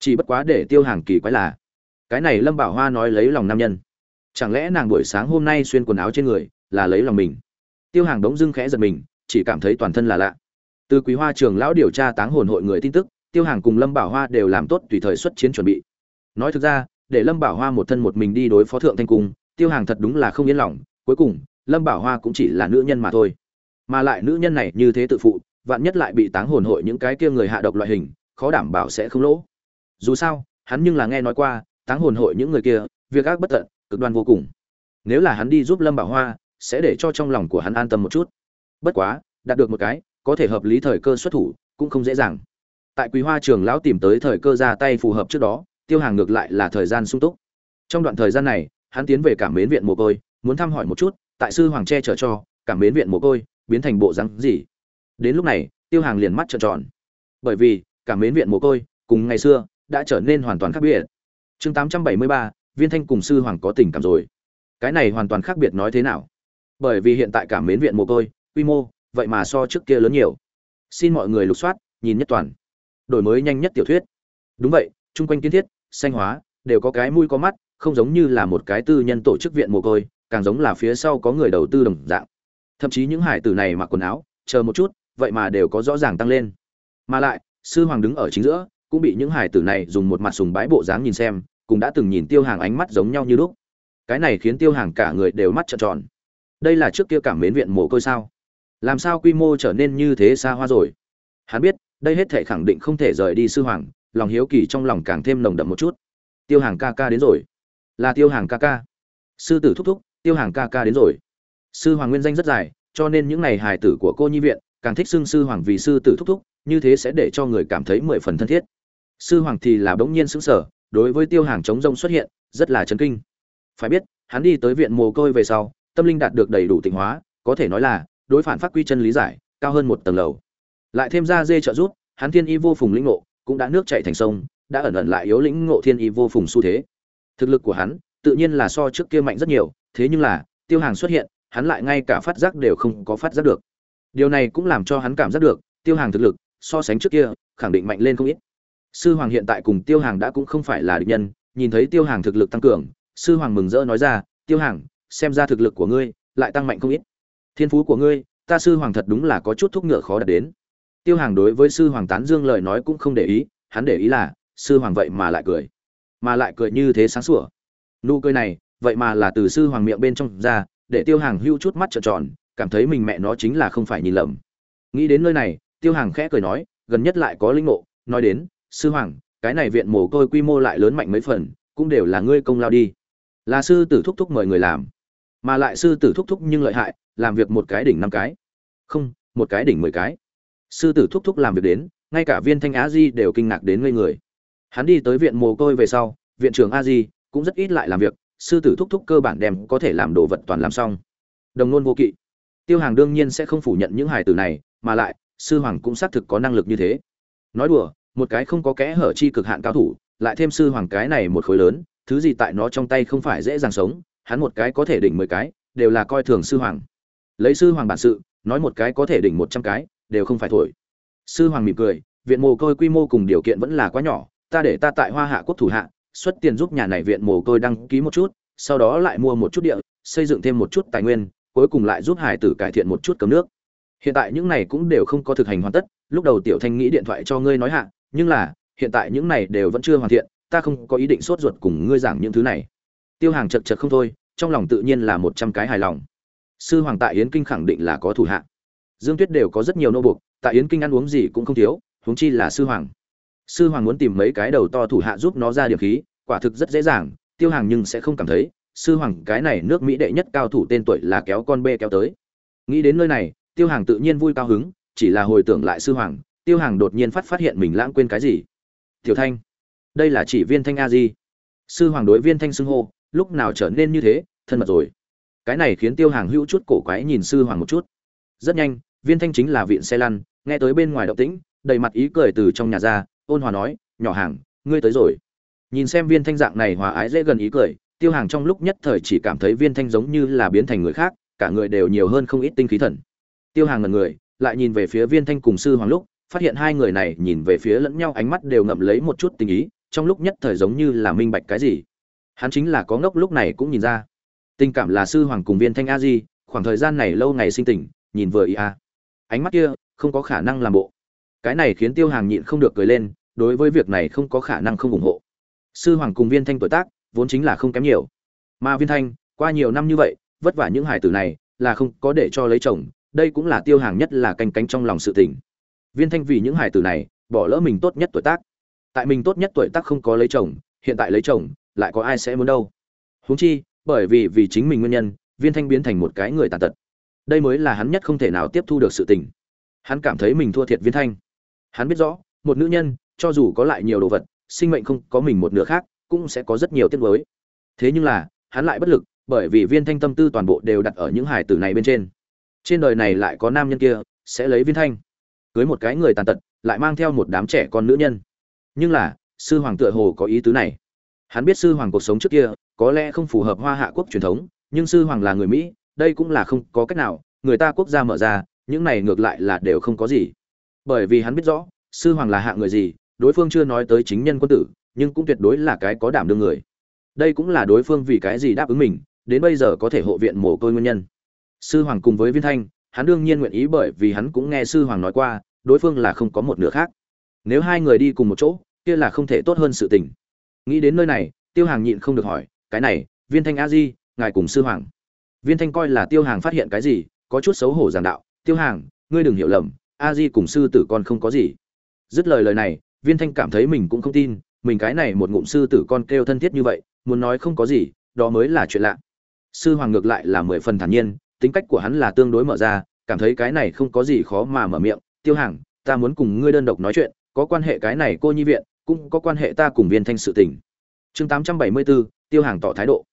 Chỉ bất quá để tiêu hàng kỳ quái là, cái này lâm bảo hoa nói lấy lòng nam nhân. Chẳng lẽ nàng buổi sáng hôm nay xuyên quần áo trên người, là lấy lòng mình? Tiêu hàng đống dưng khẽ giật mình, chỉ cảm thấy toàn thân là lạ. Từ quý hoa trường lão điều tra táng hồn hội người tin tức, tiêu hàng cùng lâm bảo hoa đều làm tốt tùy thời xuất chiến chuẩn bị. Nói thực ra, để lâm bảo hoa một thân một mình đi đối phó thượng thanh cung, tiêu hàng thật đúng là không yên lòng, cuối cùng lâm bảo hoa cũng chỉ là nữ nhân mà thôi. Mà lại nữ nhân này như thế tự phụ, vạn nhất lại bị táng hồn hội những cái kia người hạ độc loại hình, khó đảm bảo sẽ không lỗ. Dù sao, hắn nhưng là nghe nói qua, táng hồn hội những người kia, việc ác bất tận, cực đoan vô cùng. Nếu là hắn đi giúp lâm bảo hoa, sẽ để cho trong lòng của hắn an tâm một chút. Bất quá, đạt được một cái, có thể hợp lý thời cơ xuất thủ, cũng không dễ dàng. Tại quý hoa trường lão tìm tới thời cơ ra tay phù hợp trước đó, tiêu hàng ngược lại là thời gian sung túc. Trong đoạn thời gian này, hắn tiến về cảm mến viện mồ côi, muốn thăm hỏi một chút tại sư hoàng che chở cho, cảm mến viện mồ côi, biến thành bộ rắn gì. Đến lúc này, tiêu hàng liền mắt trợn tròn. Bởi vì, cảm mến viện mồ côi, cùng ngày xưa, đã trở nên hoàn toàn khác biệt. Chương tám trăm bảy mươi ba, viên thanh cùng sư hoàng có tình cảm rồi. Cái này hoàn toàn khác biệt nói thế nào? Bởi vì hiện tại cảm mến viện mồ côi, quy mô, vậy mà so trước kia lớn nhiều. Xin mọi người lục soát, nhìn nhất toàn. Đổi mới nhanh nhất tiểu thuyết. Đúng vậy, chung quanh kiến thiết, xanh hóa, đều có cái mũi có mắt, không giống như là một cái tư nhân tổ chức viện mồ côi càng giống là phía sau có người đầu tư đồng dạng. Thậm chí những hải tử này mặc quần áo, chờ một chút, vậy mà đều có rõ ràng tăng lên. Mà lại, sư hoàng đứng ở chính giữa, cũng bị những hải tử này dùng một mặt sùng bái bộ dáng nhìn xem, cũng đã từng nhìn tiêu hàng ánh mắt giống nhau như lúc. Cái này khiến tiêu hàng cả người đều mắt trợn tròn. Đây là trước kia cảm mến viện mồ côi sao? Làm sao quy mô trở nên như thế xa hoa rồi? Hắn biết, đây hết thể khẳng định không thể rời đi sư hoàng, lòng hiếu kỳ trong lòng càng thêm nồng đậm một chút. Tiêu hàng ca ca đến rồi. Là tiêu hàng ca ca. Sư tử thúc thúc tiêu hàng ca ca đến rồi. Sư hoàng nguyên danh rất dài, cho nên những ngày hài tử của cô nhi viện, càng thích xưng sư hoàng vì sư tử thúc thúc, như thế sẽ để cho người cảm thấy mười phần thân thiết. Sư hoàng thì là bỗng nhiên xứng sở đối với tiêu hàng chống rông xuất hiện, rất là chấn kinh. Phải biết, hắn đi tới viện mồ côi về sau, tâm linh đạt được đầy đủ tịnh hóa, có thể nói là, đối phản phát quy chân lý giải, cao hơn một tầng lầu. Lại thêm ra dê trợ rút hắn thiên y vô phùng lĩnh ngộ, cũng đã nước chảy thành sông, đã ẩn ẩn lại yếu lĩnh ngộ thiên y vô phùng xu thế. Thực lực của hắn tự nhiên là so trước kia mạnh rất nhiều, thế nhưng là, tiêu hàng xuất hiện, hắn lại ngay cả phát giác đều không có phát giác được. Điều này cũng làm cho hắn cảm giác được, tiêu hàng thực lực, so sánh trước kia, khẳng định mạnh lên không ít. Sư hoàng hiện tại cùng tiêu hàng đã cũng không phải là địch nhân, nhìn thấy tiêu hàng thực lực tăng cường, sư hoàng mừng rỡ nói ra, tiêu hàng, xem ra thực lực của ngươi lại tăng mạnh không ít. Thiên phú của ngươi, ta sư hoàng thật đúng là có chút thúc ngựa khó đạt đến. Tiêu hàng đối với sư hoàng tán dương lời nói cũng không để ý, hắn để ý là, sư hoàng vậy mà lại cười. Mà lại cười như thế sáng sủa nụ cười này, vậy mà là từ sư hoàng miệng bên trong ra, để tiêu hàng hưu chút mắt trợn tròn, cảm thấy mình mẹ nó chính là không phải nhìn lầm. Nghĩ đến nơi này, tiêu hàng khẽ cười nói, gần nhất lại có linh ngộ, nói đến, sư hoàng, cái này viện mồ côi quy mô lại lớn mạnh mấy phần, cũng đều là ngươi công lao đi. Là sư tử thúc thúc mời người làm, mà lại sư tử thúc thúc nhưng lợi hại, làm việc một cái đỉnh năm cái. Không, một cái đỉnh mười cái. Sư tử thúc thúc làm việc đến, ngay cả viên thanh á di đều kinh ngạc đến ngây người. Hắn đi tới viện mồ côi về sau, viện trưởng a di cũng rất ít lại làm việc, sư tử thúc thúc cơ bản đem có thể làm đồ vật toàn làm xong. Đồng nôn vô kỵ. Tiêu hàng đương nhiên sẽ không phủ nhận những hài tử này, mà lại, sư hoàng cũng xác thực có năng lực như thế. Nói đùa, một cái không có kẽ hở chi cực hạn cao thủ, lại thêm sư hoàng cái này một khối lớn, thứ gì tại nó trong tay không phải dễ dàng sống, hắn một cái có thể đỉnh mười cái, đều là coi thường sư hoàng. Lấy sư hoàng bản sự, nói một cái có thể đỉnh một trăm cái, đều không phải thổi. Sư hoàng mỉm cười, viện mồ côi quy mô cùng điều kiện vẫn là quá nhỏ, ta để ta tại hoa hạ quốc thủ hạ xuất tiền giúp nhà này viện mồ côi đăng ký một chút, sau đó lại mua một chút địa, xây dựng thêm một chút tài nguyên, cuối cùng lại giúp hải tử cải thiện một chút cấm nước. Hiện tại những này cũng đều không có thực hành hoàn tất, lúc đầu tiểu thanh nghĩ điện thoại cho ngươi nói hạ, nhưng là, hiện tại những này đều vẫn chưa hoàn thiện, ta không có ý định sốt ruột cùng ngươi giảng những thứ này. Tiêu hàng chật chật không thôi, trong lòng tự nhiên là một trăm cái hài lòng. Sư hoàng tại yến kinh khẳng định là có thủ hạ. Dương tuyết đều có rất nhiều nô buộc, tại yến kinh ăn uống gì cũng không thiếu, huống chi là sư hoàng sư hoàng muốn tìm mấy cái đầu to thủ hạ giúp nó ra điểm khí, quả thực rất dễ dàng, tiêu hàng nhưng sẽ không cảm thấy, sư hoàng, cái này nước mỹ đệ nhất cao thủ tên tuổi là kéo con bê kéo tới. Nghĩ đến nơi này, tiêu hàng tự nhiên vui cao hứng, chỉ là hồi tưởng lại sư hoàng, tiêu hàng đột nhiên phát phát hiện mình lãng quên cái gì. Tiểu thanh, đây là chỉ viên thanh a di. Sư hoàng đối viên thanh xưng hô, lúc nào trở nên như thế, thân mật rồi. Cái này khiến tiêu hàng hữu chút cổ quái nhìn sư hoàng một chút. Rất nhanh, viên thanh chính là viện xe lăn, nghe tới bên ngoài động tĩnh, đầy mặt ý cười từ trong nhà ra ôn hòa nói, nhỏ hàng, ngươi tới rồi. Nhìn xem viên thanh dạng này hòa ái dễ gần ý cười, tiêu hàng trong lúc nhất thời chỉ cảm thấy viên thanh giống như là biến thành người khác, cả người đều nhiều hơn không ít tinh khí thần. Tiêu hàng ngần người, lại nhìn về phía viên thanh cùng sư hoàng lúc, phát hiện hai người này nhìn về phía lẫn nhau ánh mắt đều ngậm lấy một chút tình ý, trong lúc nhất thời giống như là minh bạch cái gì. Hắn chính là có ngốc lúc này cũng nhìn ra. Tình cảm là sư hoàng cùng viên thanh a di, khoảng thời gian này lâu ngày sinh tình, nhìn vừa ý a. Ánh mắt kia không có khả năng làm bộ. Cái này khiến tiêu hàng nhịn không được cười lên đối với việc này không có khả năng không ủng hộ. Sư hoàng cùng viên thanh tuổi tác vốn chính là không kém nhiều. Mà viên thanh, qua nhiều năm như vậy, vất vả những hải tử này là không có để cho lấy chồng, đây cũng là tiêu hàng nhất là canh cánh trong lòng sự tình. Viên thanh vì những hải tử này bỏ lỡ mình tốt nhất tuổi tác. Tại mình tốt nhất tuổi tác không có lấy chồng, hiện tại lấy chồng, lại có ai sẽ muốn đâu? Huống chi, bởi vì vì chính mình nguyên nhân, viên thanh biến thành một cái người tàn tật. Đây mới là hắn nhất không thể nào tiếp thu được sự tình. Hắn cảm thấy mình thua thiệt viên thanh. Hắn biết rõ, một nữ nhân cho dù có lại nhiều đồ vật, sinh mệnh không có mình một nửa khác, cũng sẽ có rất nhiều tiếc nuối. Thế nhưng là, hắn lại bất lực, bởi vì viên thanh tâm tư toàn bộ đều đặt ở những hải tử này bên trên. Trên đời này lại có nam nhân kia, sẽ lấy viên thanh. Cưới một cái người tàn tật, lại mang theo một đám trẻ con nữ nhân. Nhưng là, sư hoàng tựa hồ có ý tứ này. Hắn biết sư hoàng cuộc sống trước kia, có lẽ không phù hợp hoa hạ quốc truyền thống, nhưng sư hoàng là người mỹ, đây cũng là không có cách nào, người ta quốc gia mở ra, những này ngược lại là đều không có gì. Bởi vì hắn biết rõ, sư hoàng là hạ người gì đối phương chưa nói tới chính nhân quân tử, nhưng cũng tuyệt đối là cái có đảm đương người. Đây cũng là đối phương vì cái gì đáp ứng mình, đến bây giờ có thể hộ viện mồ côi nguyên nhân. Sư hoàng cùng với viên thanh, hắn đương nhiên nguyện ý bởi vì hắn cũng nghe sư hoàng nói qua, đối phương là không có một nửa khác. Nếu hai người đi cùng một chỗ, kia là không thể tốt hơn sự tình. Nghĩ đến nơi này, tiêu hàng nhịn không được hỏi, cái này, viên thanh a di, ngài cùng sư hoàng? Viên thanh coi là tiêu hàng phát hiện cái gì, có chút xấu hổ giảng đạo, tiêu hàng, ngươi đừng hiểu lầm, a di cùng sư tử con không có gì. Dứt lời lời này viên thanh cảm thấy mình cũng không tin, mình cái này một ngụm sư tử con kêu thân thiết như vậy, muốn nói không có gì, đó mới là chuyện lạ. Sư hoàng ngược lại là mười phần thản nhiên, tính cách của hắn là tương đối mở ra, cảm thấy cái này không có gì khó mà mở miệng. Tiêu hàng ta muốn cùng ngươi đơn độc nói chuyện, có quan hệ cái này cô nhi viện, cũng có quan hệ ta cùng viên thanh sự tình. Chương tám trăm bảy mươi bốn, tiêu hàng tỏ thái độ.